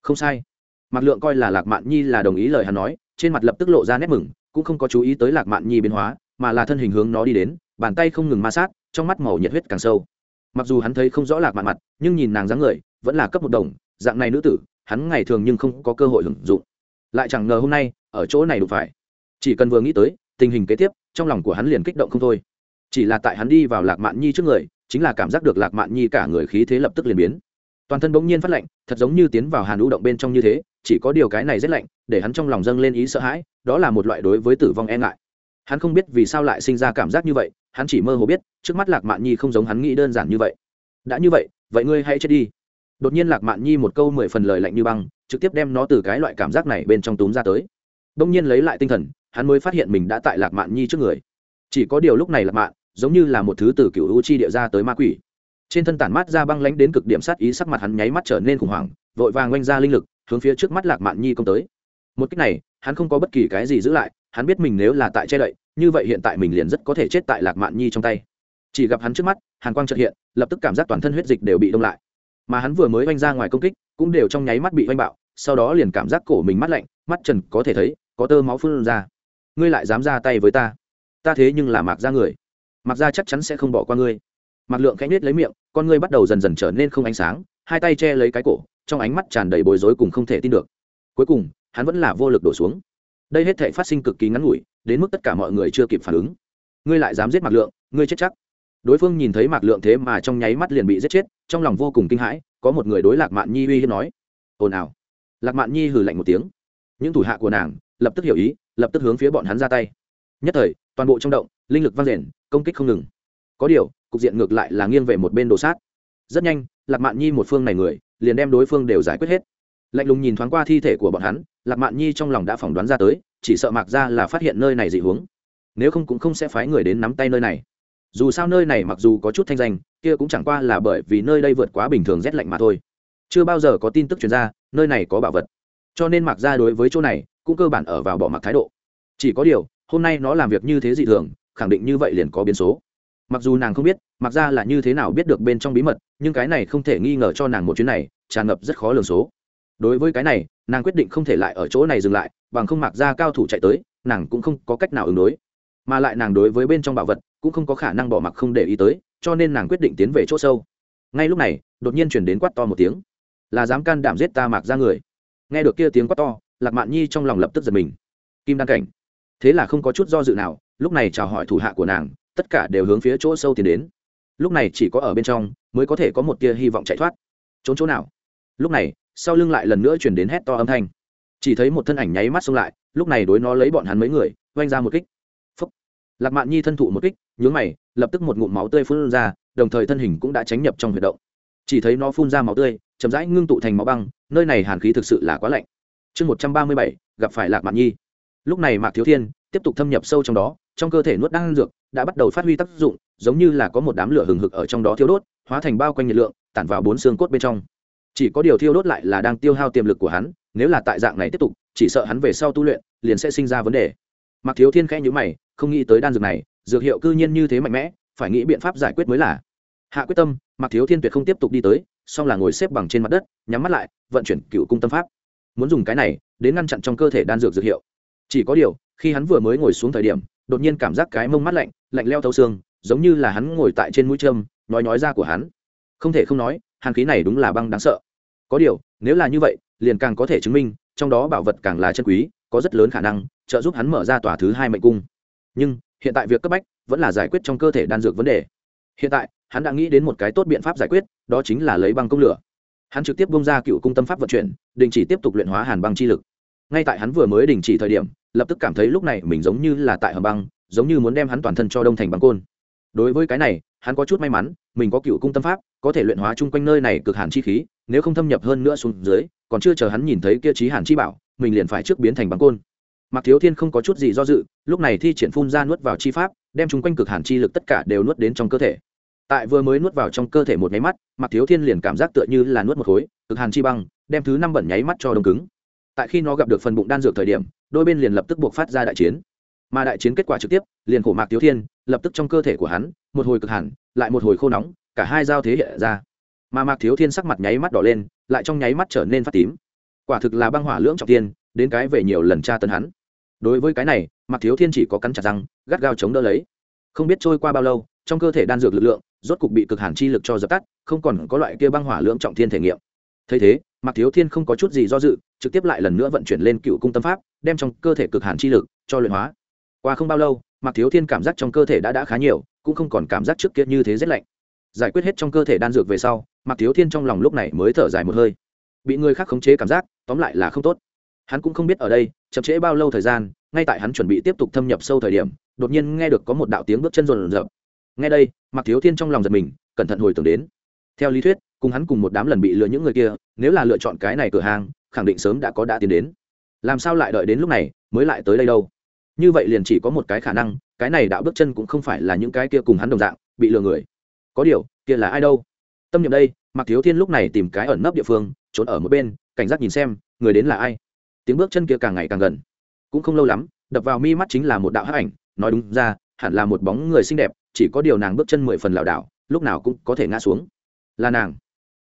không sai. Mạc lượng coi là lạc mạn nhi là đồng ý lời hắn nói, trên mặt lập tức lộ ra nét mừng, cũng không có chú ý tới lạc mạn nhi biến hóa, mà là thân hình hướng nó đi đến, bàn tay không ngừng ma sát, trong mắt màu nhiệt huyết càng sâu. Mặc dù hắn thấy không rõ lạc mạn mặt, nhưng nhìn nàng dáng người, vẫn là cấp một đồng, dạng này nữ tử hắn ngày thường nhưng không có cơ hội hưởng dụng. Lại chẳng ngờ hôm nay, ở chỗ này đụng phải. Chỉ cần vừa nghĩ tới, tình hình kế tiếp, trong lòng của hắn liền kích động không thôi. Chỉ là tại hắn đi vào lạc mạn nhi trước người, chính là cảm giác được lạc mạn nhi cả người khí thế lập tức liền biến. Toàn thân bỗng nhiên phát lạnh, thật giống như tiến vào hàn lũ động bên trong như thế, chỉ có điều cái này rất lạnh, để hắn trong lòng dâng lên ý sợ hãi, đó là một loại đối với tử vong e ngại. Hắn không biết vì sao lại sinh ra cảm giác như vậy, hắn chỉ mơ hồ biết, trước mắt lạc mạn nhi không giống hắn nghĩ đơn giản như vậy. Đã như vậy vậy ngươi hãy chết đi đột nhiên lạc mạn nhi một câu mười phần lời lạnh như băng, trực tiếp đem nó từ cái loại cảm giác này bên trong túm ra tới. Đông nhiên lấy lại tinh thần, hắn mới phát hiện mình đã tại lạc mạn nhi trước người. Chỉ có điều lúc này lạc mạn, giống như là một thứ từ cựu u chi địa ra tới ma quỷ. Trên thân tản mát ra băng lánh đến cực điểm sát ý, sắc mặt hắn nháy mắt trở nên khủng hoảng, vội vàng oanh ra linh lực, hướng phía trước mắt lạc mạn nhi công tới. Một cách này, hắn không có bất kỳ cái gì giữ lại, hắn biết mình nếu là tại che đậy, như vậy hiện tại mình liền rất có thể chết tại lạc mạn nhi trong tay. Chỉ gặp hắn trước mắt, hàn quang trợt hiện, lập tức cảm giác toàn thân huyết dịch đều bị đông lại mà hắn vừa mới oanh ra ngoài công kích, cũng đều trong nháy mắt bị oanh bạo, sau đó liền cảm giác cổ mình mắt lạnh, mắt trần có thể thấy, có tơ máu phun ra. Ngươi lại dám ra tay với ta? Ta thế nhưng là mạc ra người. Mạc ra chắc chắn sẽ không bỏ qua ngươi. Mạc lượng khẽ nết lấy miệng, con ngươi bắt đầu dần dần trở nên không ánh sáng, hai tay che lấy cái cổ, trong ánh mắt tràn đầy bối rối cùng không thể tin được. Cuối cùng, hắn vẫn là vô lực đổ xuống. Đây hết thể phát sinh cực kỳ ngắn ngủi, đến mức tất cả mọi người chưa kịp phản ứng. Ngươi lại dám giết mạc lượng, ngươi chết chắc đối phương nhìn thấy mạc lượng thế mà trong nháy mắt liền bị giết chết, trong lòng vô cùng kinh hãi, có một người đối lạc mạn nhi uy hiếp nói, ồn ào. Lạc mạn nhi hừ lạnh một tiếng. Những thủ hạ của nàng lập tức hiểu ý, lập tức hướng phía bọn hắn ra tay. Nhất thời, toàn bộ trong động, linh lực vang rền, công kích không ngừng. Có điều, cục diện ngược lại là nghiêng về một bên đồ sát. Rất nhanh, lạc mạn nhi một phương này người, liền đem đối phương đều giải quyết hết. Lạnh lùng nhìn thoáng qua thi thể của bọn hắn, lạc mạn nhi trong lòng đã phỏng đoán ra tới, chỉ sợ mạc ra là phát hiện nơi này dị hướng. Nếu không cũng không sẽ phái người đến nắm tay nơi này dù sao nơi này mặc dù có chút thanh danh, kia cũng chẳng qua là bởi vì nơi đây vượt quá bình thường rét lạnh mà thôi. Chưa bao giờ có tin tức chuyển ra, nơi này có bảo vật. Cho nên mặc ra đối với chỗ này cũng cơ bản ở vào bỏ mặc thái độ. Chỉ có điều, hôm nay nó làm việc như thế dị thường, khẳng định như vậy liền có biến số. Mặc dù nàng không biết mặc ra là như thế nào biết được bên trong bí mật, nhưng cái này không thể nghi ngờ cho nàng một chuyến này tràn ngập rất khó lường số. Đối với cái này, nàng quyết định không thể lại ở chỗ này dừng lại, bằng không mặc ra cao thủ chạy tới, nàng cũng không có cách nào ứng đối mà lại nàng đối với bên trong bảo vật cũng không có khả năng bỏ mặc không để ý tới, cho nên nàng quyết định tiến về chỗ sâu. Ngay lúc này, đột nhiên chuyển đến quát to một tiếng. Là dám can đảm giết ta mạc ra người? Nghe được kia tiếng quát to, lạc mạn nhi trong lòng lập tức giật mình. Kim đăng cảnh, thế là không có chút do dự nào, lúc này chào hỏi thủ hạ của nàng, tất cả đều hướng phía chỗ sâu tiến đến. Lúc này chỉ có ở bên trong mới có thể có một tia hy vọng chạy thoát. Trốn chỗ nào? Lúc này, sau lưng lại lần nữa chuyển đến hét to âm thanh. Chỉ thấy một thân ảnh nháy mắt xông lại, lúc này đối nó lấy bọn hắn mấy người, oanh ra một kích lạc mạn nhi thân thụ một kích, nhướng mày, lập tức một ngụm máu tươi phun ra, đồng thời thân hình cũng đã tránh nhập trong huyệt động. Chỉ thấy nó phun ra máu tươi, chậm rãi ngưng tụ thành máu băng, nơi này hàn khí thực sự là quá lạnh. Chương một trăm ba mươi bảy, gặp phải lạc mạn nhi. Lúc này mạc thiếu thiên tiếp tục thâm nhập sâu trong đó, trong cơ thể nuốt đan dược đã bắt đầu phát huy tác dụng, giống như là có một đám lửa hừng hực ở trong đó thiêu đốt, hóa thành bao quanh nhiệt lượng, tản vào bốn xương cốt bên trong. Chỉ có điều thiêu đốt lại là đang tiêu hao tiềm lực của hắn, nếu là tại dạng này tiếp tục, chỉ sợ hắn về sau tu luyện, liền sẽ sinh ra vấn đề. Mặc thiếu thiên khẽ nhữ mày không nghĩ tới đan dược này, dược hiệu cư nhiên như thế mạnh mẽ, phải nghĩ biện pháp giải quyết mới là. Hạ quyết tâm mặc thiếu thiên tuyệt không tiếp tục đi tới song là ngồi xếp bằng trên mặt đất, nhắm mắt lại, vận chuyển cựu cung tâm pháp. Muốn dùng cái này, đến ngăn chặn trong cơ thể đan dược dược hiệu. Chỉ có điều, khi hắn vừa mới ngồi xuống thời điểm, đột nhiên cảm giác cái mông mắt lạnh lạnh leo thấu xương, giống như là hắn ngồi tại trên mũi châm, nói nói ra của hắn. Không thể không nói, hàn khí này đúng là băng đáng sợ. Có điều, nếu là như vậy, liền càng có thể chứng minh, trong đó bảo vật càng là chân quý, có rất lớn khả năng, trợ giúp hắn mở ra tòa thứ hai mệnh cung nhưng hiện tại việc cấp bách vẫn là giải quyết trong cơ thể đan dược vấn đề. Hiện tại, hắn đã nghĩ đến một cái tốt biện pháp giải quyết, đó chính là lấy băng công lửa. Hắn trực tiếp bông ra cựu cung tâm pháp vận chuyển, đình chỉ tiếp tục luyện hóa hàn băng chi lực. Ngay tại hắn vừa mới đình chỉ thời điểm, lập tức cảm thấy lúc này mình giống như là tại hầm băng, giống như muốn đem hắn toàn thân cho đông thành băng côn. Đối với cái này, hắn có chút may mắn, mình có cựu cung tâm pháp, có thể luyện hóa chung quanh nơi này cực hàn chi khí, nếu không thâm nhập hơn nữa xuống dưới, còn chưa chờ hắn nhìn thấy kia trí hàn chi bảo, mình liền phải trước biến thành băng côn. Mạc thiếu thiên không có chút gì do dự, lúc này thi triển phun ra nuốt vào chi pháp, đem chúng quanh cực hàn chi lực tất cả đều nuốt đến trong cơ thể. Tại vừa mới nuốt vào trong cơ thể một cái mắt, Mạc thiếu thiên liền cảm giác tựa như là nuốt một khối, cực hàn chi băng, đem thứ năm bẩn nháy mắt cho đông cứng. Tại khi nó gặp được phần bụng đan dược thời điểm, đôi bên liền lập tức buộc phát ra đại chiến. Mà đại chiến kết quả trực tiếp, liền khổ mạc thiếu thiên, lập tức trong cơ thể của hắn, một hồi cực hàn, lại một hồi khô nóng, cả hai giao thế hiện ra. Mà mạc thiếu thiên sắc mặt nháy mắt đỏ lên, lại trong nháy mắt trở nên phát tím. Quả thực là băng hỏa lưỡng trọng tiên, đến cái về nhiều lần tra tấn hắn đối với cái này, mạc thiếu thiên chỉ có cắn chặt răng, gắt gao chống đỡ lấy. Không biết trôi qua bao lâu, trong cơ thể đan dược lực lượng rốt cục bị cực hàn chi lực cho dập tắt, không còn có loại kia băng hỏa lưỡng trọng thiên thể nghiệm. Thấy thế, mạc thiếu thiên không có chút gì do dự, trực tiếp lại lần nữa vận chuyển lên cựu cung tâm pháp, đem trong cơ thể cực hàn chi lực cho luyện hóa. Qua không bao lâu, mạc thiếu thiên cảm giác trong cơ thể đã đã khá nhiều, cũng không còn cảm giác trước kia như thế rét lạnh. Giải quyết hết trong cơ thể đan dược về sau, mạc thiếu thiên trong lòng lúc này mới thở dài một hơi. Bị người khác khống chế cảm giác, tóm lại là không tốt hắn cũng không biết ở đây, chậm trễ bao lâu thời gian, ngay tại hắn chuẩn bị tiếp tục thâm nhập sâu thời điểm, đột nhiên nghe được có một đạo tiếng bước chân rồn rợp ngay đây Mặc thiếu thiên trong lòng giật mình, cẩn thận hồi tưởng đến. Theo lý thuyết, cùng hắn cùng một đám lần bị lừa những người kia, nếu là lựa chọn cái này cửa hàng, khẳng định sớm đã có đã tiến đến. Làm sao lại đợi đến lúc này, mới lại tới đây đâu? Như vậy liền chỉ có một cái khả năng, cái này đạo bước chân cũng không phải là những cái kia cùng hắn đồng dạng, bị lừa người. Có điều, kia là ai đâu? Tâm niệm đây Mặc thiếu thiên lúc này tìm cái ẩn nấp địa phương, trốn ở một bên, cảnh giác nhìn xem, người đến là ai? Tiếng bước chân kia càng ngày càng gần. Cũng không lâu lắm, đập vào mi mắt chính là một đạo hắc ảnh, nói đúng ra, hẳn là một bóng người xinh đẹp, chỉ có điều nàng bước chân mười phần lảo đảo, lúc nào cũng có thể ngã xuống. Là nàng.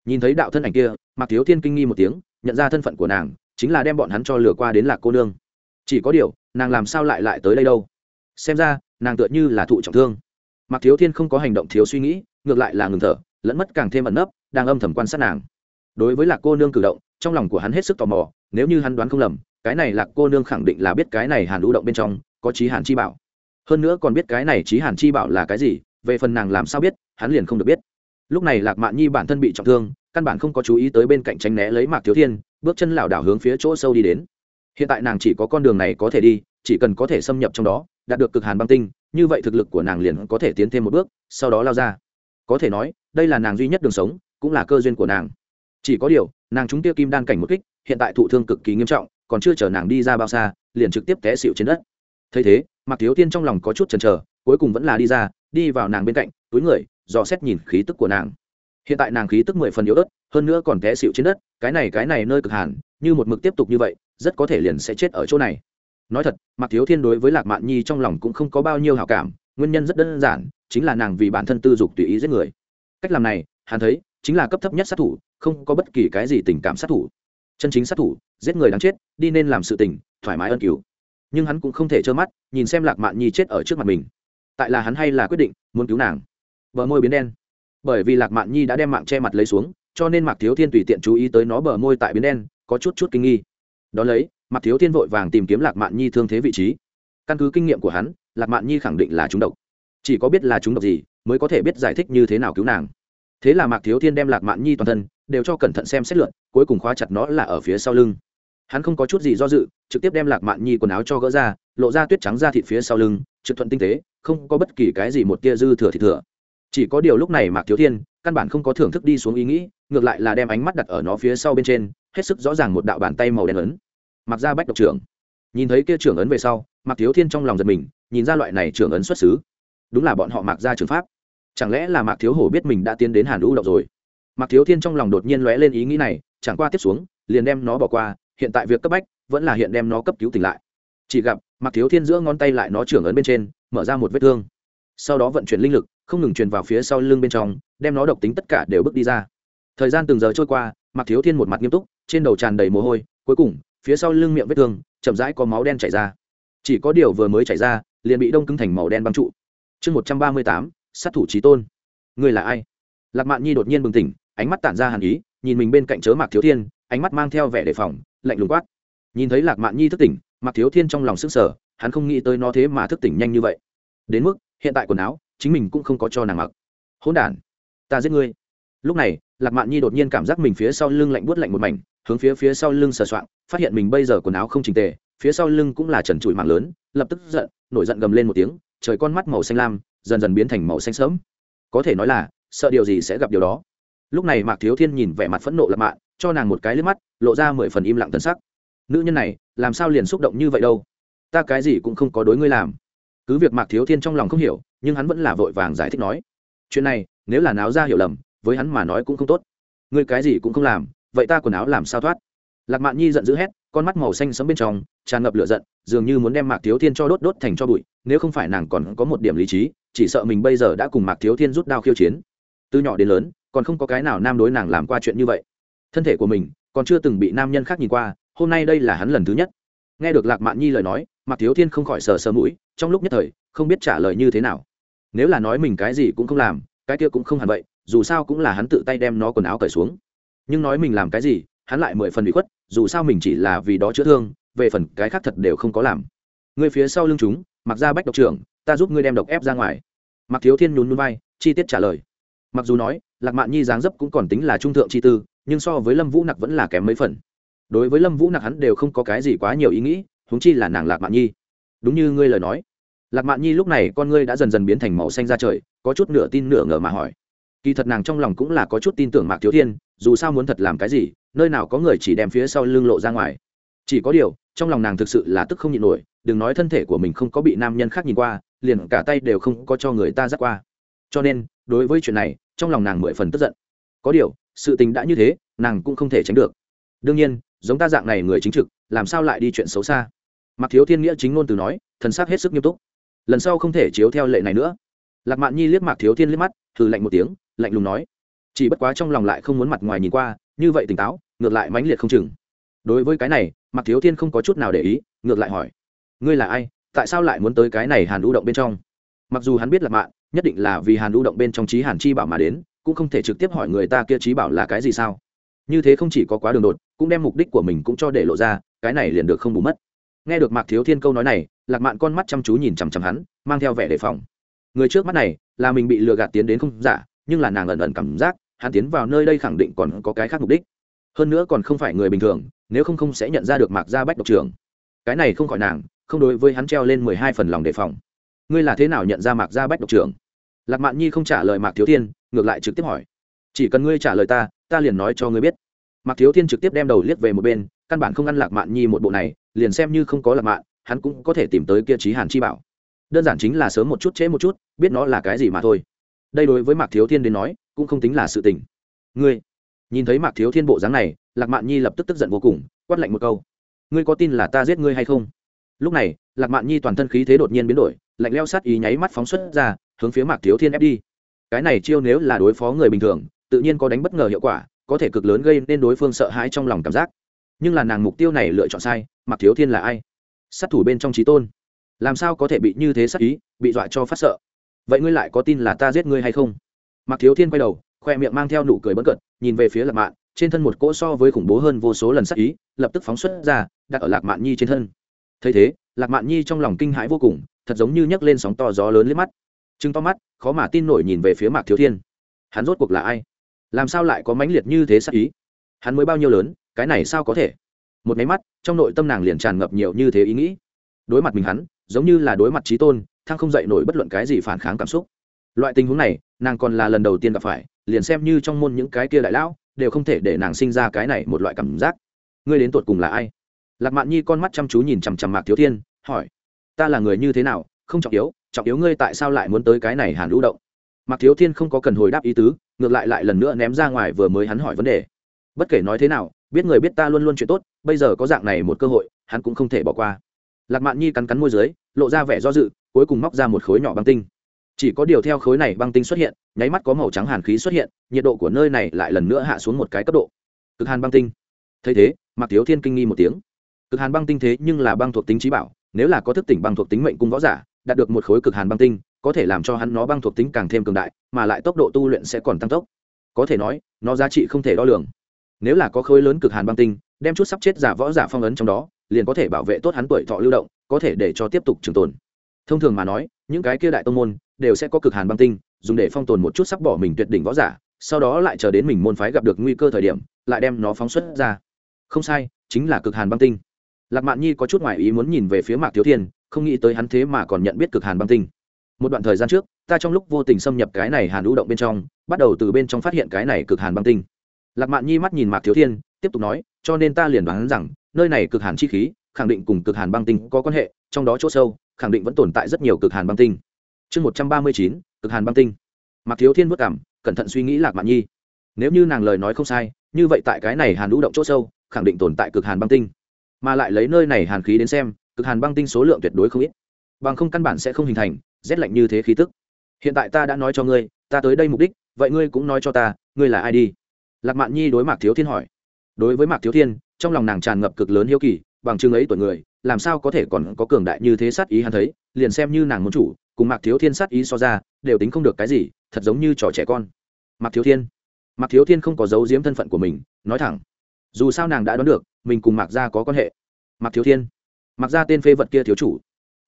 Nhìn thấy đạo thân ảnh kia, mạc thiếu thiên kinh nghi một tiếng, nhận ra thân phận của nàng, chính là đem bọn hắn cho lừa qua đến lạc cô nương. Chỉ có điều, nàng làm sao lại lại tới đây đâu? Xem ra, nàng tựa như là thụ trọng thương. Mạc thiếu thiên không có hành động thiếu suy nghĩ, ngược lại là ngừng thở, lẫn mất càng thêm ẩn nấp, đang âm thầm quan sát nàng. Đối với lạc cô nương cử động, trong lòng của hắn hết sức tò mò nếu như hắn đoán không lầm, cái này lạc cô nương khẳng định là biết cái này hàn lũ động bên trong có trí hàn chi bảo. Hơn nữa còn biết cái này trí hàn chi bảo là cái gì, về phần nàng làm sao biết, hắn liền không được biết. Lúc này lạc mạn nhi bản thân bị trọng thương, căn bản không có chú ý tới bên cạnh tránh né lấy mạc thiếu thiên, bước chân lảo đảo hướng phía chỗ sâu đi đến. Hiện tại nàng chỉ có con đường này có thể đi, chỉ cần có thể xâm nhập trong đó, đạt được cực hàn băng tinh, như vậy thực lực của nàng liền có thể tiến thêm một bước, sau đó lao ra. Có thể nói, đây là nàng duy nhất đường sống, cũng là cơ duyên của nàng. Chỉ có điều, nàng chúng tiêu kim đan cảnh một kích hiện tại thụ thương cực kỳ nghiêm trọng, còn chưa chờ nàng đi ra bao xa, liền trực tiếp té xịu trên đất. Thấy thế, mạc thiếu tiên trong lòng có chút chần chờ, cuối cùng vẫn là đi ra, đi vào nàng bên cạnh, túi người, dò xét nhìn khí tức của nàng. Hiện tại nàng khí tức mười phần yếu ớt, hơn nữa còn té xịu trên đất, cái này cái này nơi cực hàn, như một mực tiếp tục như vậy, rất có thể liền sẽ chết ở chỗ này. Nói thật, mạc thiếu thiên đối với lạc mạn nhi trong lòng cũng không có bao nhiêu hảo cảm, nguyên nhân rất đơn giản, chính là nàng vì bản thân tư dục tùy ý giết người. Cách làm này, hắn thấy, chính là cấp thấp nhất sát thủ, không có bất kỳ cái gì tình cảm sát thủ chân chính sát thủ, giết người đáng chết, đi nên làm sự tình, thoải mái ân cứu. Nhưng hắn cũng không thể trơ mắt, nhìn xem lạc mạn nhi chết ở trước mặt mình. Tại là hắn hay là quyết định, muốn cứu nàng? Bờ môi biến đen. Bởi vì lạc mạn nhi đã đem mạng che mặt lấy xuống, cho nên mạc thiếu thiên tùy tiện chú ý tới nó bờ môi tại biến đen, có chút chút kinh nghi. Đón lấy, mạc thiếu thiên vội vàng tìm kiếm lạc mạn nhi thương thế vị trí. Căn cứ kinh nghiệm của hắn, lạc mạn nhi khẳng định là chúng độc. Chỉ có biết là chúng độc gì, mới có thể biết giải thích như thế nào cứu nàng. Thế là mạc thiếu thiên đem lạc mạn nhi toàn thân đều cho cẩn thận xem xét lượn cuối cùng khóa chặt nó là ở phía sau lưng. Hắn không có chút gì do dự, trực tiếp đem lạc mạn nhi quần áo cho gỡ ra, lộ ra tuyết trắng ra thịt phía sau lưng, trực thuận tinh tế, không có bất kỳ cái gì một tia dư thừa thịt thừa. Chỉ có điều lúc này mạc thiếu thiên, căn bản không có thưởng thức đi xuống ý nghĩ, ngược lại là đem ánh mắt đặt ở nó phía sau bên trên, hết sức rõ ràng một đạo bàn tay màu đen ấn. Mặc ra bách độc trưởng. Nhìn thấy kia trưởng ấn về sau, mạc thiếu thiên trong lòng giật mình, nhìn ra loại này trưởng ấn xuất xứ. Đúng là bọn họ mặc ra trường pháp. Chẳng lẽ là mạc thiếu hổ biết mình đã tiến đến hàn lũ động rồi? Mạc thiếu thiên trong lòng đột nhiên lóe lên ý nghĩ này, chẳng qua tiếp xuống, liền đem nó bỏ qua, hiện tại việc cấp bách vẫn là hiện đem nó cấp cứu tỉnh lại. Chỉ gặp, mạc thiếu thiên giữa ngón tay lại nó trưởng ấn bên trên, mở ra một vết thương. Sau đó vận chuyển linh lực, không ngừng truyền vào phía sau lưng bên trong, đem nó độc tính tất cả đều bước đi ra. Thời gian từng giờ trôi qua, mạc thiếu thiên một mặt nghiêm túc, trên đầu tràn đầy mồ hôi, cuối cùng, phía sau lưng miệng vết thương chậm rãi có máu đen chảy ra. Chỉ có điều vừa mới chảy ra, liền bị đông cứng thành màu đen băng trụ. Chương một trăm ba mươi tám, sát thủ trí tôn. Người là ai? Lạc mạn nhi đột nhiên bừng tỉnh ánh mắt tản ra hàn ý, nhìn mình bên cạnh chớ mạc thiếu thiên, ánh mắt mang theo vẻ đề phòng, lạnh lùng quát. Nhìn thấy lạc mạn nhi thức tỉnh, mạc thiếu thiên trong lòng sức sở hắn không nghĩ tới nó thế mà thức tỉnh nhanh như vậy. Đến mức, hiện tại quần áo, chính mình cũng không có cho nàng mặc. Hỗn đản, ta giết ngươi. Lúc này, lạc mạn nhi đột nhiên cảm giác mình phía sau lưng lạnh buốt lạnh một mảnh, hướng phía phía sau lưng sờ soạng, phát hiện mình bây giờ quần áo không chỉnh tề, phía sau lưng cũng là trần trụi mạng lớn, lập tức giận, nổi giận gầm lên một tiếng, trời con mắt màu xanh lam, dần dần biến thành màu xanh sớm có thể nói là, sợ điều gì sẽ gặp điều đó lúc này mạc thiếu thiên nhìn vẻ mặt phẫn nộ lạc mạng, cho nàng một cái liếc mắt lộ ra mười phần im lặng tân sắc. Nữ nhân này làm sao liền xúc động như vậy đâu? Ta cái gì cũng không có đối ngươi làm. Cứ việc mạc thiếu thiên trong lòng không hiểu nhưng hắn vẫn là vội vàng giải thích nói. Chuyện này nếu là náo ra hiểu lầm với hắn mà nói cũng không tốt. Ngươi cái gì cũng không làm vậy ta quần áo làm sao thoát? Lạc mạn nhi giận dữ hét con mắt màu xanh sẫm bên trong tràn ngập lửa giận dường như muốn đem mạc thiếu thiên cho đốt đốt thành cho bụi nếu không phải nàng còn có một điểm lý trí chỉ sợ mình bây giờ đã cùng mạc thiếu thiên rút đao khiêu chiến. Từ nhỏ đến lớn còn không có cái nào nam đối nàng làm qua chuyện như vậy. Thân thể của mình còn chưa từng bị nam nhân khác nhìn qua, hôm nay đây là hắn lần thứ nhất. Nghe được lạc mạn nhi lời nói mặc thiếu thiên không khỏi sờ sờ mũi, trong lúc nhất thời, không biết trả lời như thế nào. Nếu là nói mình cái gì cũng không làm, cái kia cũng không hẳn vậy, dù sao cũng là hắn tự tay đem nó quần áo cởi xuống. Nhưng nói mình làm cái gì, hắn lại mười phần bị khuất, dù sao mình chỉ là vì đó chữa thương, về phần cái khác thật đều không có làm. Người phía sau lưng chúng mặc ra bách độc trưởng, ta giúp ngươi đem độc ép ra ngoài. Mặc thiếu thiên nhún núi bay chi tiết trả lời. Mặc dù nói lạc mạn nhi dáng dấp cũng còn tính là trung thượng chi tư, nhưng so với lâm vũ nặc vẫn là kém mấy phần. Đối với lâm vũ nặc hắn đều không có cái gì quá nhiều ý nghĩ húng chi là nàng lạc mạn nhi. Đúng như ngươi lời nói. Lạc mạn nhi lúc này con ngươi đã dần dần biến thành màu xanh ra trời, có chút nửa tin nửa ngờ mà hỏi. Kỳ thật nàng trong lòng cũng là có chút tin tưởng mạc thiếu thiên, dù sao muốn thật làm cái gì, nơi nào có người chỉ đem phía sau lưng lộ ra ngoài. Chỉ có điều, trong lòng nàng thực sự là tức không nhịn nổi, đừng nói thân thể của mình không có bị nam nhân khác nhìn qua, liền cả tay đều không có cho người ta dắt qua. Cho nên, đối với chuyện này trong lòng nàng mười phần tức giận. Có điều, sự tình đã như thế, nàng cũng không thể tránh được. Đương nhiên, giống ta dạng này người chính trực, làm sao lại đi chuyện xấu xa? Mặc thiếu thiên nghĩa chính ngôn từ nói, thần sắc hết sức nghiêm túc. Lần sau không thể chiếu theo lệ này nữa. Lạc mạn nhi liếc mạc thiếu thiên liếc mắt thử lạnh một tiếng, lạnh lùng nói. Chỉ bất quá trong lòng lại không muốn mặt ngoài nhìn qua, như vậy tỉnh táo, ngược lại mãnh liệt không chừng. Đối với cái này, mạc thiếu thiên không có chút nào để ý, ngược lại hỏi. Ngươi là ai? Tại sao lại muốn tới cái này hàn u động bên trong? Mặc dù hắn biết là mạn nhất định là vì hàn lưu động bên trong trí hàn chi bảo mà đến, cũng không thể trực tiếp hỏi người ta kia trí bảo là cái gì sao? Như thế không chỉ có quá đường đột, cũng đem mục đích của mình cũng cho để lộ ra, cái này liền được không bù mất. Nghe được mạc thiếu thiên câu nói này, lạc mạn con mắt chăm chú nhìn chằm chằm hắn, mang theo vẻ đề phòng. Người trước mắt này, là mình bị lừa gạt tiến đến không giả, nhưng là nàng ẩn ẩn cảm giác, hắn tiến vào nơi đây khẳng định còn có cái khác mục đích. Hơn nữa còn không phải người bình thường, nếu không không sẽ nhận ra được mạc gia bách độc trường cái này không khỏi nàng, không đối với hắn treo lên mười hai phần lòng đề phòng. Ngươi là thế nào nhận ra mạc gia bách độc trường lạc mạn nhi không trả lời mạc thiếu thiên, ngược lại trực tiếp hỏi. Chỉ cần ngươi trả lời ta ta liền nói cho ngươi biết. Mạc thiếu thiên trực tiếp đem đầu liếc về một bên, căn bản không ăn lạc mạn nhi một bộ này, liền xem như không có lạc mạn, hắn cũng có thể tìm tới kia trí hàn chi bảo. Đơn giản chính là sớm một chút trễ một chút, biết nó là cái gì mà thôi. Đây đối với mạc thiếu thiên đến nói, cũng không tính là sự tình. Ngươi nhìn thấy mạc thiếu thiên bộ dáng này, lạc mạn nhi lập tức tức giận vô cùng, quát lạnh một câu. Ngươi có tin là ta giết ngươi hay không? Lúc này, lạc mạn nhi toàn thân khí thế đột nhiên biến đổi, lạnh leo sát ý nháy mắt phóng xuất ra hướng phía mạc thiếu thiên ép đi. Cái này chiêu nếu là đối phó người bình thường, tự nhiên có đánh bất ngờ hiệu quả, có thể cực lớn gây nên đối phương sợ hãi trong lòng cảm giác. Nhưng là nàng mục tiêu này lựa chọn sai, mạc thiếu thiên là ai? Sát thủ bên trong trí tôn. Làm sao có thể bị như thế sát ý, bị dọa cho phát sợ? Vậy ngươi lại có tin là ta giết ngươi hay không? Mạc thiếu thiên quay đầu, khoe miệng mang theo nụ cười bất cận nhìn về phía lạc mạn, trên thân một cỗ so với khủng bố hơn vô số lần sát ý, lập tức phóng xuất ra, đặt ở lạc mạn nhi trên thân. Thấy thế, lạc mạn nhi trong lòng kinh hãi vô cùng, thật giống như nhấc lên sóng to gió lớn lên mắt chứng to mắt, khó mà tin nổi nhìn về phía mạc thiếu thiên. Hắn rốt cuộc là ai? Làm sao lại có mãnh liệt như thế sát ý? Hắn mới bao nhiêu lớn, cái này sao có thể? Một máy mắt, trong nội tâm nàng liền tràn ngập nhiều như thế ý nghĩ. Đối mặt mình hắn, giống như là đối mặt trí tôn thang không dậy nổi bất luận cái gì phản kháng cảm xúc. Loại tình huống này, nàng còn là lần đầu tiên gặp phải, liền xem như trong môn những cái kia đại lão, đều không thể để nàng sinh ra cái này một loại cảm giác. Ngươi đến tột cùng là ai? Lạc mạn nhi con mắt chăm chú nhìn chằm chằm mạc thiếu thiên, hỏi, ta là người như thế nào? Không trọng yếu trọng yếu ngươi tại sao lại muốn tới cái này hàn lũ động? Mạc thiếu thiên không có cần hồi đáp ý tứ, ngược lại lại lần nữa ném ra ngoài vừa mới hắn hỏi vấn đề. Bất kể nói thế nào, biết người biết ta luôn luôn chuyện tốt, bây giờ có dạng này một cơ hội, hắn cũng không thể bỏ qua. Lạc mạn nhi cắn cắn môi dưới, lộ ra vẻ do dự, cuối cùng móc ra một khối nhỏ băng tinh. Chỉ có điều theo khối này băng tinh xuất hiện, nháy mắt có màu trắng hàn khí xuất hiện, nhiệt độ của nơi này lại lần nữa hạ xuống một cái cấp độ. Cực hàn băng tinh. Thấy thế, mạc thiếu thiên kinh nghi một tiếng. Cực hàn băng tinh thế nhưng là băng thuộc tính trí bảo, nếu là có thức tỉnh băng thuộc tính mệnh cung võ giả đạt được một khối cực hàn băng tinh, có thể làm cho hắn nó băng thuộc tính càng thêm cường đại, mà lại tốc độ tu luyện sẽ còn tăng tốc. Có thể nói, nó giá trị không thể đo lường. Nếu là có khối lớn cực hàn băng tinh, đem chút sắp chết giả võ giả phong ấn trong đó, liền có thể bảo vệ tốt hắn tuổi thọ lưu động, có thể để cho tiếp tục trường tồn. Thông thường mà nói, những cái kia đại tông môn đều sẽ có cực hàn băng tinh, dùng để phong tồn một chút sắp bỏ mình tuyệt đỉnh võ giả, sau đó lại chờ đến mình môn phái gặp được nguy cơ thời điểm, lại đem nó phóng xuất ra. Không sai, chính là cực hàn băng tinh. Lạc mạn nhi có chút ngoại ý muốn nhìn về phía mạc thiếu thiên không nghĩ tới hắn thế mà còn nhận biết cực hàn băng tinh. Một đoạn thời gian trước, ta trong lúc vô tình xâm nhập cái này hàn lũ động bên trong, bắt đầu từ bên trong phát hiện cái này cực hàn băng tinh. Lạc mạn nhi mắt nhìn mạc thiếu thiên, tiếp tục nói, cho nên ta liền đoán rằng, nơi này cực hàn chi khí, khẳng định cùng cực hàn băng tinh có quan hệ, trong đó chỗ sâu, khẳng định vẫn tồn tại rất nhiều cực hàn băng tinh. Chương một trăm ba mươi chín, cực hàn băng tinh. Mạc thiếu thiên vất cảm, cẩn thận suy nghĩ lạc mạn nhi. Nếu như nàng lời nói không sai, như vậy tại cái này hàn lũ động chỗ sâu, khẳng định tồn tại cực hàn băng tinh. Mà lại lấy nơi này hàn khí đến xem cực hàn băng tinh số lượng tuyệt đối không ít. Bằng không căn bản sẽ không hình thành, rét lạnh như thế khí tức. Hiện tại ta đã nói cho ngươi, ta tới đây mục đích, vậy ngươi cũng nói cho ta, ngươi là ai đi? Lạc mạn nhi đối mạc thiếu thiên hỏi. Đối với mạc thiếu thiên, trong lòng nàng tràn ngập cực lớn hiếu kỳ, bằng chương ấy tuổi người, làm sao có thể còn có cường đại như thế sát ý hắn thấy, liền xem như nàng muốn chủ, cùng mạc thiếu thiên sát ý so ra, đều tính không được cái gì, thật giống như trò trẻ con. Mạc thiếu thiên. Mạc thiếu thiên không có giấu giếm thân phận của mình, nói thẳng. Dù sao nàng đã đoán được, mình cùng mạc gia có quan hệ. Mạc thiếu thiên mặc ra tên phê vật kia thiếu chủ.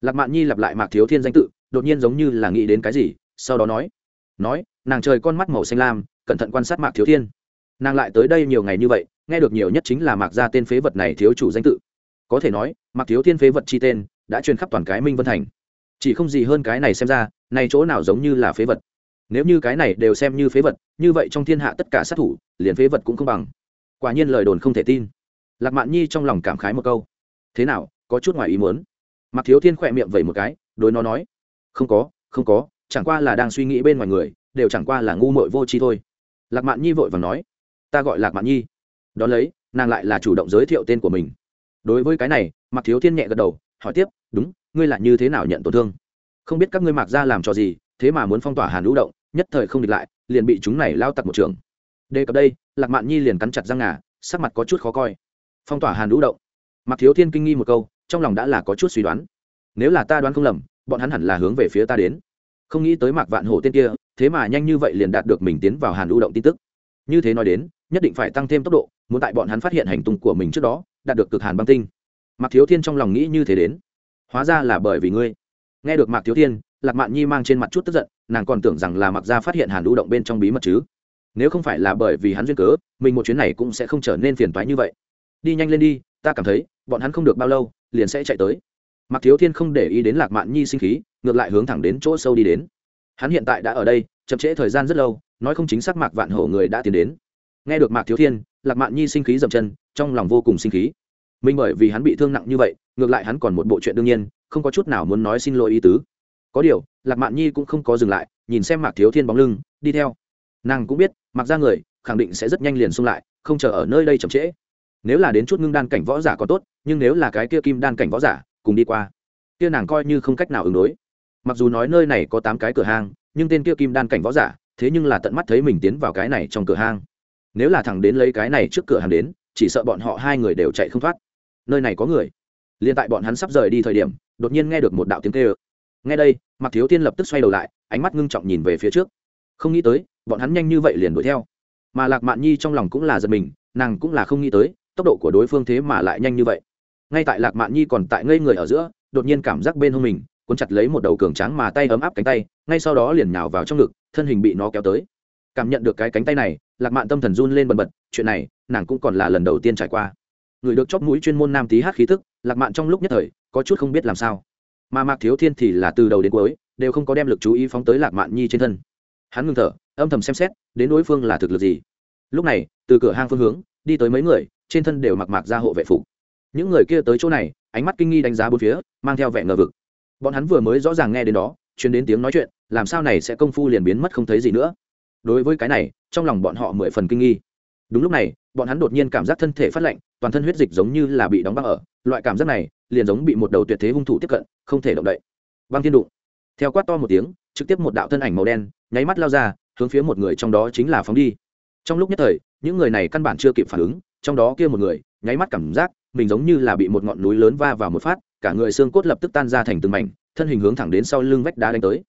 Lạc mạn nhi lặp lại mạc thiếu thiên danh tự, đột nhiên giống như là nghĩ đến cái gì, sau đó nói nói, nàng trời con mắt màu xanh lam, cẩn thận quan sát mạc thiếu thiên. Nàng lại tới đây nhiều ngày như vậy, nghe được nhiều nhất chính là mạc gia tên phế vật này thiếu chủ danh tự. Có thể nói, mạc thiếu thiên phế vật chi tên đã truyền khắp toàn cái minh vân thành. Chỉ không gì hơn cái này xem ra này chỗ nào giống như là phế vật. Nếu như cái này đều xem như phế vật, như vậy trong thiên hạ tất cả sát thủ, liền phế vật cũng không bằng. Quả nhiên lời đồn không thể tin. Lạc mạn nhi trong lòng cảm khái một câu, thế nào có chút ngoài ý muốn. Mặc thiếu thiên khỏe miệng vẩy một cái, đối nó nói, không có không có, chẳng qua là đang suy nghĩ bên ngoài người, đều chẳng qua là ngu mội vô tri thôi. Lạc mạn nhi vội và nói, ta gọi lạc mạn nhi. Đón lấy, nàng lại là chủ động giới thiệu tên của mình. Đối với cái này mặc thiếu thiên nhẹ gật đầu, hỏi tiếp, đúng, ngươi là như thế nào nhận tổn thương? Không biết các ngươi mặc ra làm cho gì, thế mà muốn phong tỏa hàn lũ động, nhất thời không địch lại, liền bị chúng này lao tặc một trường. Đề cập đây, lạc mạn nhi liền cắn chặt răng ngà, sắc mặt có chút khó coi. Phong tỏa hàn lũ động? Mặc thiếu thiên kinh nghi một câu trong lòng đã là có chút suy đoán. Nếu là ta đoán không lầm, bọn hắn hẳn là hướng về phía ta đến. Không nghĩ tới mạc vạn hổ tên kia, thế mà nhanh như vậy liền đạt được mình tiến vào hàn lưu động tin tức. Như thế nói đến, nhất định phải tăng thêm tốc độ, muốn tại bọn hắn phát hiện hành tung của mình trước đó, đạt được cực hàn băng tinh. Mạc thiếu thiên trong lòng nghĩ như thế đến. Hóa ra là bởi vì ngươi. Nghe được mạc thiếu thiên, lạc mạn nhi mang trên mặt chút tức giận, nàng còn tưởng rằng là mặc gia phát hiện hàn lưu động bên trong bí mật chứ. Nếu không phải là bởi vì hắn duyên cớ, mình một chuyến này cũng sẽ không trở nên phiền toái như vậy. Đi nhanh lên đi ta cảm thấy, bọn hắn không được bao lâu, liền sẽ chạy tới. Mặc thiếu thiên không để ý đến lạc mạn nhi sinh khí, ngược lại hướng thẳng đến chỗ sâu đi đến. Hắn hiện tại đã ở đây, chậm trễ thời gian rất lâu, nói không chính xác mạc vạn hổ người đã tiến đến. Nghe được mạc thiếu thiên, lạc mạn nhi sinh khí dậm chân, trong lòng vô cùng sinh khí. Minh bởi vì hắn bị thương nặng như vậy, ngược lại hắn còn một bộ chuyện đương nhiên, không có chút nào muốn nói xin lỗi ý tứ. Có điều, lạc mạn nhi cũng không có dừng lại, nhìn xem mạc thiếu thiên bóng lưng, đi theo. Nàng cũng biết mặc ra người, khẳng định sẽ rất nhanh liền xung lại, không chờ ở nơi đây chậm trễ nếu là đến chút ngưng đan cảnh võ giả có tốt, nhưng nếu là cái kia kim đan cảnh võ giả, cùng đi qua, kia nàng coi như không cách nào ứng đối. Mặc dù nói nơi này có tám cái cửa hang, nhưng tên kia kim đan cảnh võ giả, thế nhưng là tận mắt thấy mình tiến vào cái này trong cửa hang. Nếu là thẳng đến lấy cái này trước cửa hàng đến, chỉ sợ bọn họ hai người đều chạy không thoát. Nơi này có người. Liền tại bọn hắn sắp rời đi thời điểm, đột nhiên nghe được một đạo tiếng kêu. Nghe đây mặc thiếu tiên lập tức xoay đầu lại, ánh mắt ngưng trọng nhìn về phía trước. Không nghĩ tới, bọn hắn nhanh như vậy liền đuổi theo. Mà lạc mạn nhi trong lòng cũng là giật mình, nàng cũng là không nghĩ tới tốc độ của đối phương thế mà lại nhanh như vậy. Ngay tại lạc mạn nhi còn tại ngây người ở giữa, đột nhiên cảm giác bên hông mình cuốn chặt lấy một đầu cường tráng mà tay ấm áp cánh tay, ngay sau đó liền nhào vào trong ngực, thân hình bị nó kéo tới. Cảm nhận được cái cánh tay này, lạc mạn tâm thần run lên bần bật, chuyện này, nàng cũng còn là lần đầu tiên trải qua. Người được chóp mũi chuyên môn nam tí hát khí thức, lạc mạn trong lúc nhất thời, có chút không biết làm sao. Mà mạc thiếu thiên thì là từ đầu đến cuối, đều không có đem lực chú ý phóng tới lạc mạn nhi trên thân. Hắn ngừng thở, âm thầm xem xét, đến đối phương là thực lực gì. Lúc này, từ cửa hang phương hướng, đi tới mấy người trên thân đều mặc mạc ra hộ vệ phục. Những người kia tới chỗ này, ánh mắt kinh nghi đánh giá bốn phía, mang theo vẻ ngờ vực. Bọn hắn vừa mới rõ ràng nghe đến đó chuyến đến tiếng nói chuyện, làm sao này sẽ công phu liền biến mất không thấy gì nữa. Đối với cái này, trong lòng bọn họ mười phần kinh nghi. Đúng lúc này, bọn hắn đột nhiên cảm giác thân thể phát lạnh, toàn thân huyết dịch giống như là bị đóng băng ở, loại cảm giác này, liền giống bị một đầu tuyệt thế hung thủ tiếp cận, không thể động đậy. Băng thiên đụng. Theo quát to một tiếng, trực tiếp một đạo thân ảnh màu đen, nháy mắt lao ra, hướng phía một người trong đó chính là phóng đi. Trong lúc nhất thời, những người này căn bản chưa kịp phản ứng trong đó kia một người, nháy mắt cảm giác mình giống như là bị một ngọn núi lớn va vào một phát, cả người xương cốt lập tức tan ra thành từng mảnh, thân hình hướng thẳng đến sau lưng vách đá đánh tới.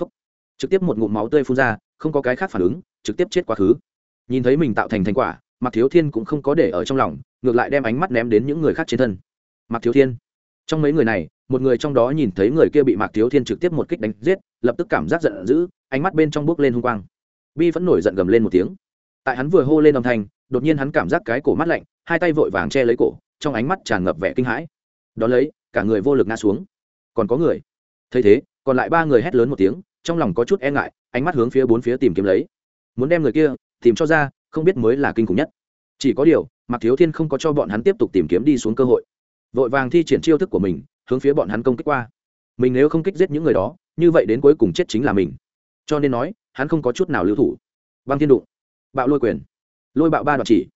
Phúc. trực tiếp một ngụm máu tươi phun ra, không có cái khác phản ứng, trực tiếp chết quá khứ. Nhìn thấy mình tạo thành thành quả, mạc thiếu thiên cũng không có để ở trong lòng, ngược lại đem ánh mắt ném đến những người khác trên thân. Mạc thiếu thiên. Trong mấy người này, một người trong đó nhìn thấy người kia bị mạc thiếu thiên trực tiếp một kích đánh giết, lập tức cảm giác giận dữ, ánh mắt bên trong bước lên hung quang. Bi vẫn nổi giận gầm lên một tiếng. Tại hắn vừa hô lên âm thanh đột nhiên hắn cảm giác cái cổ mắt lạnh, hai tay vội vàng che lấy cổ, trong ánh mắt tràn ngập vẻ kinh hãi. Đón lấy, cả người vô lực ngã xuống. Còn có người. Thấy thế, còn lại ba người hét lớn một tiếng, trong lòng có chút e ngại, ánh mắt hướng phía bốn phía tìm kiếm lấy. Muốn đem người kia tìm cho ra, không biết mới là kinh khủng nhất. Chỉ có điều Mặc thiếu thiên không có cho bọn hắn tiếp tục tìm kiếm đi xuống cơ hội. Vội vàng thi triển chiêu thức của mình, hướng phía bọn hắn công kích qua. Mình nếu không kích giết những người đó, như vậy đến cuối cùng chết chính là mình. Cho nên nói, hắn không có chút nào lưu thủ. Băng thiên đụng. Bạo lôi quyền lôi bạo ba đoạn chỉ.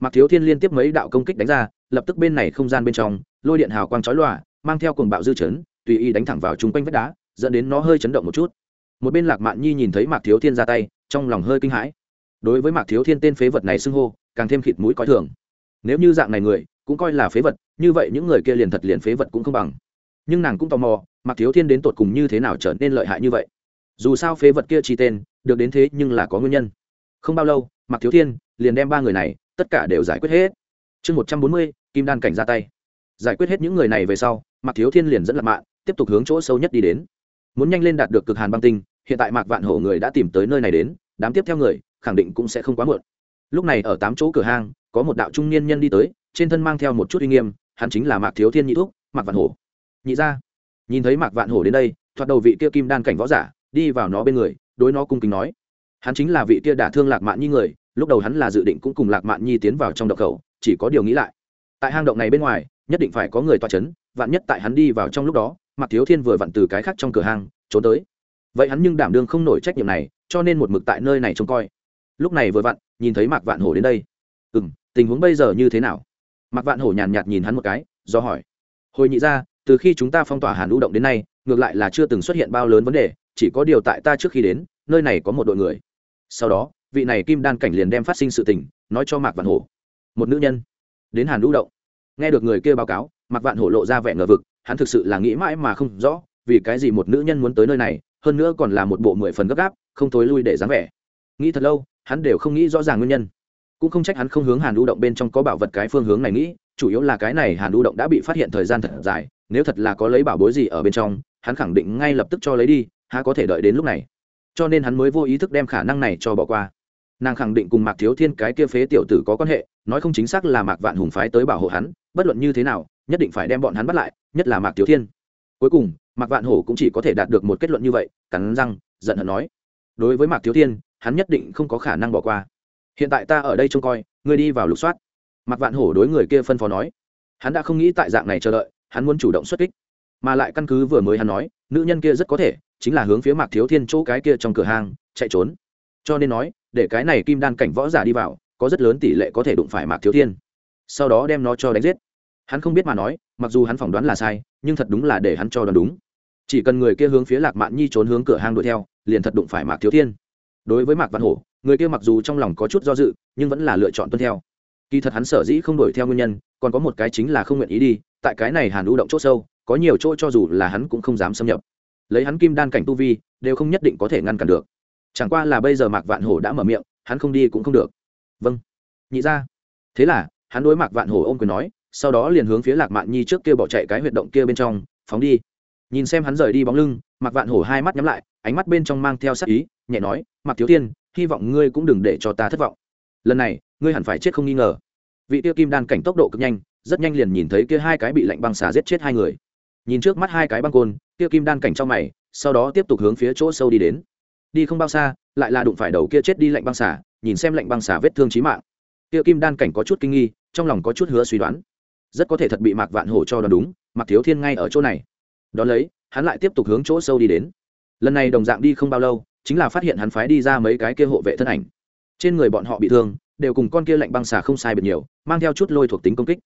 Mặc thiếu thiên liên tiếp mấy đạo công kích đánh ra, lập tức bên này không gian bên trong, lôi điện hào quang chói lòa, mang theo cuồng bạo dư chấn, tùy ý đánh thẳng vào chung quanh vách đá, dẫn đến nó hơi chấn động một chút. Một bên lạc mạn nhi nhìn thấy mạc thiếu thiên ra tay, trong lòng hơi kinh hãi. Đối với mạc thiếu thiên tên phế vật này xưng hô, càng thêm khịt mũi coi thường. Nếu như dạng này người, cũng coi là phế vật, như vậy những người kia liền thật liền phế vật cũng không bằng. Nhưng nàng cũng tò mò, mạc thiếu thiên đến tột cùng như thế nào trở nên lợi hại như vậy? Dù sao phế vật kia chi tên, được đến thế nhưng là có nguyên nhân. Không bao lâu, mạc thiếu thiên liền đem ba người này, tất cả đều giải quyết hết. Chương một trăm bốn mươi, kim đan cảnh ra tay. Giải quyết hết những người này về sau, mạc thiếu thiên liền dẫn lạc mạng tiếp tục hướng chỗ sâu nhất đi đến. Muốn nhanh lên đạt được cực hàn băng tinh, hiện tại mạc vạn hổ người đã tìm tới nơi này đến, đám tiếp theo người, khẳng định cũng sẽ không quá muộn. Lúc này ở tám chỗ cửa hang, có một đạo trung niên nhân đi tới, trên thân mang theo một chút uy nghiêm, hắn chính là mạc thiếu thiên nhị thuốc mạc vạn hổ. Nhị ra nhìn thấy mạc vạn hổ đến đây, thoạt đầu vị kia kim đan cảnh võ giả, đi vào nó bên người, đối nó cung kính nói. Hắn chính là vị kia đả thương lạc mạn nhi người lúc đầu hắn là dự định cũng cùng lạc mạn nhi tiến vào trong động khẩu, chỉ có điều nghĩ lại. Tại hang động này bên ngoài, nhất định phải có người toa c h ấ n vạn nhất tại hắn đi vào trong lúc đó mặc thiếu thiên vừa vặn từ cái khác trong cửa hang, trốn tới. Vậy hắn nhưng đảm đương không nổi trách nhiệm này, cho nên một mực tại nơi này trông coi. Lúc này vừa vặn, nhìn thấy mạc vạn hổ đến đây. Ừ m tình huống bây giờ như thế nào? Mạc vạn hổ nhàn nhạt nhìn hắn một cái, do hỏi. Hồi nhị ra, từ khi chúng ta phong tỏa hàn lũ động đến nay, ngược lại là chưa từng xuất hiện bao lớn vấn đề, chỉ có điều tại ta trước khi đến, nơi này có một đội người. Sau đó vị này kim đan cảnh liền đem phát sinh sự tình, nói cho mạc vạn hổ. Một nữ nhân đến hàn lũ động. Nghe được người kia báo cáo, mạc vạn hổ lộ ra vẻ ngờ vực, hắn thực sự là nghĩ mãi mà không rõ, vì cái gì một nữ nhân muốn tới nơi này, hơn nữa còn là một bộ mười phần gấp gáp, không thối lui để dáng vẻ. Nghĩ thật lâu, hắn đều không nghĩ rõ ràng nguyên nhân. Cũng không trách hắn không hướng hàn lũ động bên trong có bảo vật cái phương hướng này nghĩ, chủ yếu là cái này hàn lũ động đã bị phát hiện thời gian thật dài, nếu thật là có lấy bảo bối gì ở bên trong, hắn khẳng định ngay lập tức cho lấy đi, há có thể đợi đến lúc này. Cho nên hắn mới vô ý thức đem khả năng này cho bỏ qua nàng khẳng định cùng mạc thiếu thiên cái kia phế tiểu tử có quan hệ, nói không chính xác là mạc vạn hùng phái tới bảo hộ hắn, bất luận như thế nào, nhất định phải đem bọn hắn bắt lại, nhất là mạc thiếu thiên. Cuối cùng, mạc vạn hổ cũng chỉ có thể đạt được một kết luận như vậy, cắn răng, giận hận nói, đối với mạc thiếu thiên, hắn nhất định không có khả năng bỏ qua. Hiện tại ta ở đây trông coi, ngươi đi vào lục soát. Mạc vạn hổ đối người kia phân phó nói. Hắn đã không nghĩ tại dạng này chờ đợi, hắn muốn chủ động xuất kích. Mà lại căn cứ vừa mới hắn nói, nữ nhân kia rất có thể chính là hướng phía mạc thiếu thiên chỗ cái kia trong cửa hàng chạy trốn. Cho nên nói để cái này kim đan cảnh võ giả đi vào, có rất lớn tỷ lệ có thể đụng phải mạc thiếu thiên. Sau đó đem nó cho đánh giết. Hắn không biết mà nói, mặc dù hắn phỏng đoán là sai, nhưng thật đúng là để hắn cho đoán đúng. Chỉ cần người kia hướng phía lạc mạn nhi trốn hướng cửa hang đuổi theo, liền thật đụng phải mạc thiếu thiên. Đối với mạc văn hổ, người kia mặc dù trong lòng có chút do dự, nhưng vẫn là lựa chọn tuân theo. Kỳ thật hắn sở dĩ không đuổi theo nguyên nhân, còn có một cái chính là không nguyện ý đi, tại cái này hàn u động c h ỗ sâu, có nhiều chỗ cho dù là hắn cũng không dám xâm nhập. Lấy hắn kim đan cảnh tu vi, đều không nhất định có thể ngăn cản được chẳng qua là bây giờ mạc vạn hổ đã mở miệng, hắn không đi cũng không được. Vâng. Nhị ra thế là, hắn đối mạc vạn hổ ôm quyền nói, sau đó liền hướng phía lạc mạn nhi trước kia bỏ chạy cái huyệt động kia bên trong, phóng đi. Nhìn xem hắn rời đi bóng lưng, mạc vạn hổ hai mắt nhắm lại, ánh mắt bên trong mang theo sắc ý, nhẹ nói, mạc thiếu tiên, hy vọng ngươi cũng đừng để cho ta thất vọng. Lần này, ngươi hẳn phải chết không nghi ngờ. Vị tiêu kim đan cảnh tốc độ cực nhanh, rất nhanh liền nhìn thấy kia hai cái bị lạnh băng xà giết chết hai người. Nhìn trước mắt hai cái băng côn kia kim đan cảnh trong mày, sau đó tiếp tục hướng phía chỗ sâu đi đến đi không bao xa, lại là đụng phải đầu kia chết đi lạnh băng xả nhìn xem lạnh băng xả vết thương trí mạng. Kia kim đan cảnh có chút kinh nghi, trong lòng có chút hứa suy đoán. Rất có thể thật bị mạc vạn hổ cho đoán đúng, mạc thiếu thiên ngay ở chỗ này. Đón lấy, hắn lại tiếp tục hướng chỗ sâu đi đến. Lần này đồng dạng đi không bao lâu, chính là phát hiện hắn phái đi ra mấy cái kia hộ vệ thân ảnh. Trên người bọn họ bị thương, đều cùng con kia lạnh băng xả không sai biệt nhiều, mang theo chút lôi thuộc tính công kích.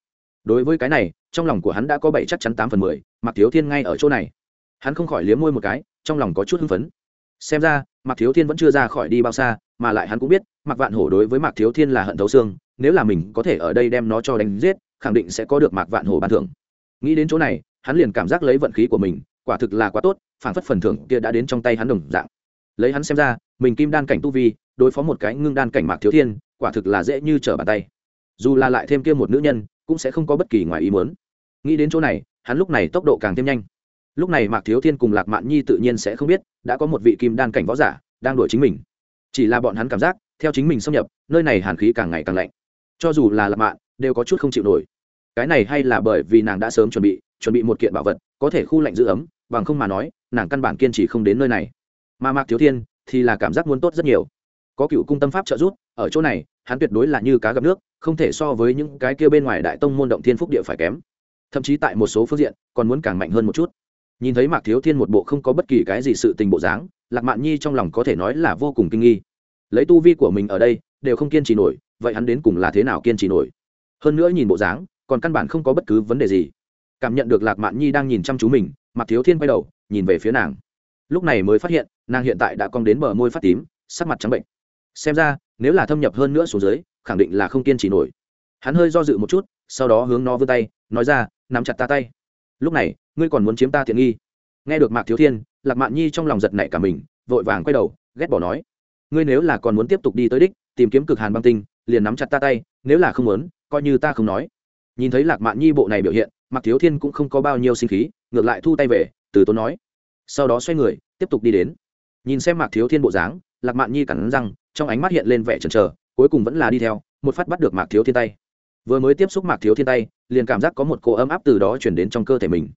Đối với cái này, trong lòng của hắn đã có bảy chắc chắn tám phần mười, mạc thiếu thiên ngay ở chỗ này. Hắn không khỏi liếm môi một cái, trong lòng có chút hưng phấn. Xem ra mạc thiếu thiên vẫn chưa ra khỏi đi bao xa, mà lại hắn cũng biết, mạc vạn hổ đối với mạc thiếu thiên là hận thấu xương, nếu là mình có thể ở đây đem nó cho đánh giết, khẳng định sẽ có được mạc vạn hổ ban thưởng. Nghĩ đến chỗ này, hắn liền cảm giác lấy vận khí của mình, quả thực là quá tốt, phản phất phần thưởng kia đã đến trong tay hắn đồng dạng. Lấy hắn xem ra, mình kim đan cảnh tu vi, đối phó một cái ngưng đan cảnh mạc thiếu thiên, quả thực là dễ như trở bàn tay. Dù là lại thêm kia một nữ nhân, cũng sẽ không có bất kỳ ngoài ý muốn. Nghĩ đến chỗ này, hắn lúc này tốc độ càng thêm nhanh lúc này mạc thiếu thiên cùng lạc mạn nhi tự nhiên sẽ không biết, đã có một vị kim đan cảnh võ giả đang đuổi chính mình. Chỉ là bọn hắn cảm giác, theo chính mình xâm nhập, nơi này hàn khí càng ngày càng lạnh. Cho dù là lạc mạn, đều có chút không chịu nổi. Cái này hay là bởi vì nàng đã sớm chuẩn bị chuẩn bị một kiện bảo vật, có thể khu lạnh giữ ấm, bằng không mà nói, nàng căn bản kiên trì không đến nơi này. Mà mạc thiếu thiên thì là cảm giác muốn tốt rất nhiều. Có cựu cung tâm pháp trợ giúp, ở chỗ này, hắn tuyệt đối là như cá gặp nước, không thể so với những cái kia bên ngoài đại tông môn động thiên phúc địa phải kém. Thậm chí tại một số phương diện, còn muốn càng mạnh hơn một chút nhìn thấy mạc thiếu thiên một bộ không có bất kỳ cái gì sự tình bộ dáng, lạc mạn nhi trong lòng có thể nói là vô cùng kinh nghi. Lấy tu vi của mình ở đây, đều không kiên trì nổi, vậy hắn đến cùng là thế nào kiên trì nổi? Hơn nữa nhìn bộ dáng, còn căn bản không có bất cứ vấn đề gì. Cảm nhận được lạc mạn nhi đang nhìn chăm chú mình, mạc thiếu thiên quay đầu, nhìn về phía nàng. Lúc này mới phát hiện, nàng hiện tại đã cong đến bờ môi phát tím, sắc mặt trắng bệnh. Xem ra, nếu là thâm nhập hơn nữa xuống dưới, khẳng định là không kiên trì nổi. Hắn hơi do dự một chút, sau đó hướng nó vươn tay, nói ra, nắm chặt ta tay. Lúc này ngươi còn muốn chiếm ta tiện nghi? Nghe được mạc thiếu thiên, lạc mạn nhi trong lòng giật nảy cả mình, vội vàng quay đầu, ghét bỏ nói, ngươi nếu là còn muốn tiếp tục đi tới đích, tìm kiếm cực hàn băng tinh, liền nắm chặt ta tay, nếu là không muốn, coi như ta không nói. Nhìn thấy lạc mạn nhi bộ này biểu hiện, mạc thiếu thiên cũng không có bao nhiêu sinh khí, ngược lại thu tay về, từ tốn nói, sau đó xoay người, tiếp tục đi đến. Nhìn xem mạc thiếu thiên bộ dáng, lạc mạn nhi cẳng răng, trong ánh mắt hiện lên vẻ chần chờ, cuối cùng vẫn là đi theo, một phát bắt được mạc thiếu thiên tay. Vừa mới tiếp xúc mạc thiếu thiên tay, liền cảm giác có một cỗ ấm áp từ đó chuyển đến trong cơ thể mình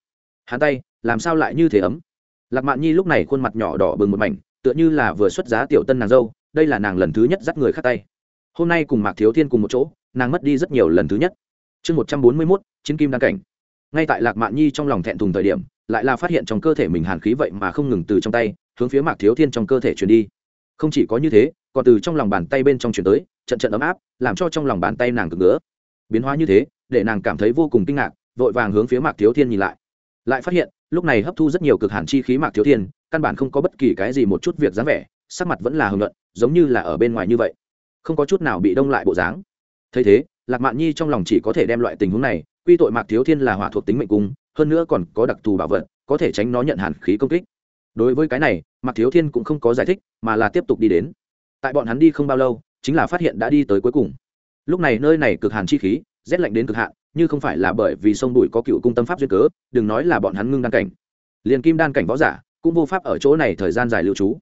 hắn tay, làm sao lại như thế ấm? Lạc mạn nhi lúc này khuôn mặt nhỏ đỏ bừng một mảnh, tựa như là vừa xuất giá tiểu tân nàng dâu, đây là nàng lần thứ nhất dắt người khác tay. Hôm nay cùng mạc thiếu thiên cùng một chỗ, nàng mất đi rất nhiều lần thứ nhất. Chương một trăm bốn mươi mốt, chiến kim đăng cảnh. Ngay tại lạc mạn nhi trong lòng thẹn thùng thời điểm, lại là phát hiện trong cơ thể mình hàn khí vậy mà không ngừng từ trong tay, hướng phía mạc thiếu thiên trong cơ thể chuyển đi. Không chỉ có như thế, còn từ trong lòng bàn tay bên trong chuyển tới, trận trận ấm áp, làm cho trong lòng bàn tay nàng cực ngứa. Biến hóa như thế, để nàng cảm thấy vô cùng kinh ngạc, vội vàng hướng phía mạc thiếu thiên nhìn lại lại phát hiện, lúc này hấp thu rất nhiều cực hàn chi khí mạc thiếu thiên, căn bản không có bất kỳ cái gì một chút việc dáng vẻ, sắc mặt vẫn là hưng luận giống như là ở bên ngoài như vậy. Không có chút nào bị đông lại bộ dáng. Thấy thế, lạc mạn nhi trong lòng chỉ có thể đem loại tình huống này, quy tội mạc thiếu thiên là hỏa thuộc tính mệnh cung, hơn nữa còn có đặc thù bảo vật, có thể tránh nó nhận hàn khí công kích. Đối với cái này, mạc thiếu thiên cũng không có giải thích, mà là tiếp tục đi đến. Tại bọn hắn đi không bao lâu, chính là phát hiện đã đi tới cuối cùng. Lúc này nơi này cực hàn chi khí, rét lạnh đến cực hạn như không phải là bởi vì sông bụi có cựu cung tâm pháp duyên cớ, đừng nói là bọn hắn ngưng đan cảnh. Liền kim đan cảnh võ giả cũng vô pháp ở chỗ này thời gian dài lưu trú.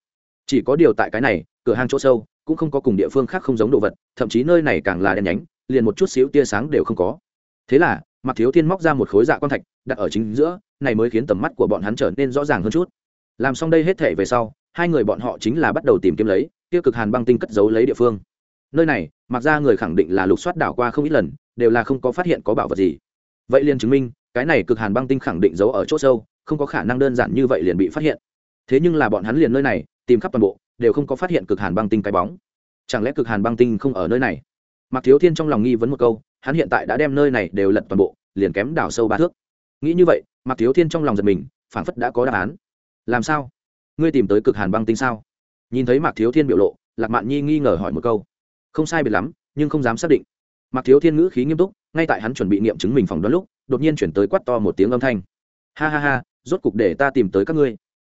Chỉ có điều tại cái này, cửa hang chỗ sâu, cũng không có cùng địa phương khác không giống đồ vật, thậm chí nơi này càng là đen nhánh, liền một chút xíu tia sáng đều không có. Thế là mặc thiếu thiên móc ra một khối dạ quan thạch, đặt ở chính giữa, này mới khiến tầm mắt của bọn hắn trở nên rõ ràng hơn chút. Làm xong đây hết thể về sau, hai người bọn họ chính là bắt đầu tìm kiếm lấy, tiêu cực hàn băng tinh cất giấu lấy địa phương. Nơi này mặc ra người khẳng định là lục soát đảo qua không ít lần đều là không có phát hiện có bảo vật gì. Vậy liền chứng minh, cái này cực hàn băng tinh khẳng định giấu ở chỗ sâu, không có khả năng đơn giản như vậy liền bị phát hiện. Thế nhưng là bọn hắn liền nơi này, tìm khắp toàn bộ, đều không có phát hiện cực hàn băng tinh cái bóng. Chẳng lẽ cực hàn băng tinh không ở nơi này? Mặc thiếu thiên trong lòng nghi vấn một câu, hắn hiện tại đã đem nơi này đều lật toàn bộ, liền kém đảo sâu ba thước. Nghĩ như vậy Mặc thiếu thiên trong lòng giật mình, phảng phất đã có đáp án. Làm sao? Ngươi tìm tới cực hàn băng tinh sao? Nhìn thấy mạc thiếu thiên biểu lộ, lạc mạn nhi nghi ngờ hỏi một câu. Không sai biệt lắm, nhưng không dám xác định mạc thiếu thiên ngữ khí nghiêm túc, ngay tại hắn chuẩn bị nghiệm chứng mình phòng đoán lúc, đột nhiên chuyển tới quát to một tiếng âm thanh. Ha ha ha, rốt cục để ta tìm tới các ngươi.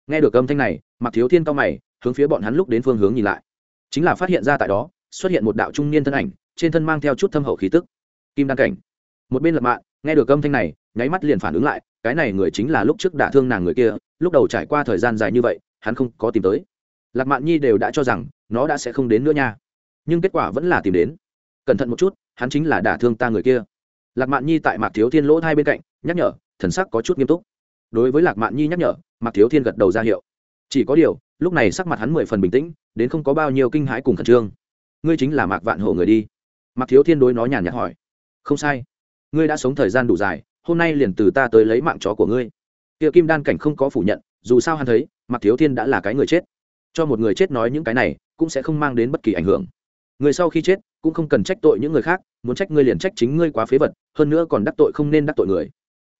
Nghe được âm thanh này, mạc thiếu thiên cao mày, hướng phía bọn hắn lúc đến phương hướng nhìn lại. Chính là phát hiện ra tại đó, xuất hiện một đạo trung niên thân ảnh, trên thân mang theo chút thâm hậu khí tức. Kim đăng cảnh. Một bên lập mạng nghe được âm thanh này, nháy mắt liền phản ứng lại, cái này người chính là lúc trước đả thương nàng người kia, lúc đầu trải qua thời gian dài như vậy, hắn không có tìm tới. Lạc mạn nhi đều đã cho rằng, nó đã sẽ không đến nữa nha. Nhưng kết quả vẫn là tìm đến. Cẩn thận một chút hắn chính là đả thương ta người kia. Lạc mạn nhi tại mạc thiếu thiên lỗ hai bên cạnh, nhắc nhở, thần sắc có chút nghiêm túc. Đối với lạc mạn nhi nhắc nhở, mạc thiếu thiên gật đầu ra hiệu. Chỉ có điều, lúc này sắc mặt hắn mười phần bình tĩnh, đến không có bao nhiêu kinh hãi cùng khẩn trương. Ngươi chính là mạc vạn hộ người đi. Mạc thiếu thiên đối nó nhàn nhạt hỏi. Không sai. Ngươi đã sống thời gian đủ dài, hôm nay liền từ ta tới lấy mạng chó của ngươi. Kia kim đan cảnh không có phủ nhận, dù sao hắn thấy, mạc thiếu thiên đã là cái người chết. Cho một người chết nói những cái này, cũng sẽ không mang đến bất kỳ ảnh hưởng. Người sau khi chết cũng không cần trách tội những người khác, muốn trách ngươi liền trách chính ngươi quá phế vật, hơn nữa còn đắc tội không nên đắc tội người.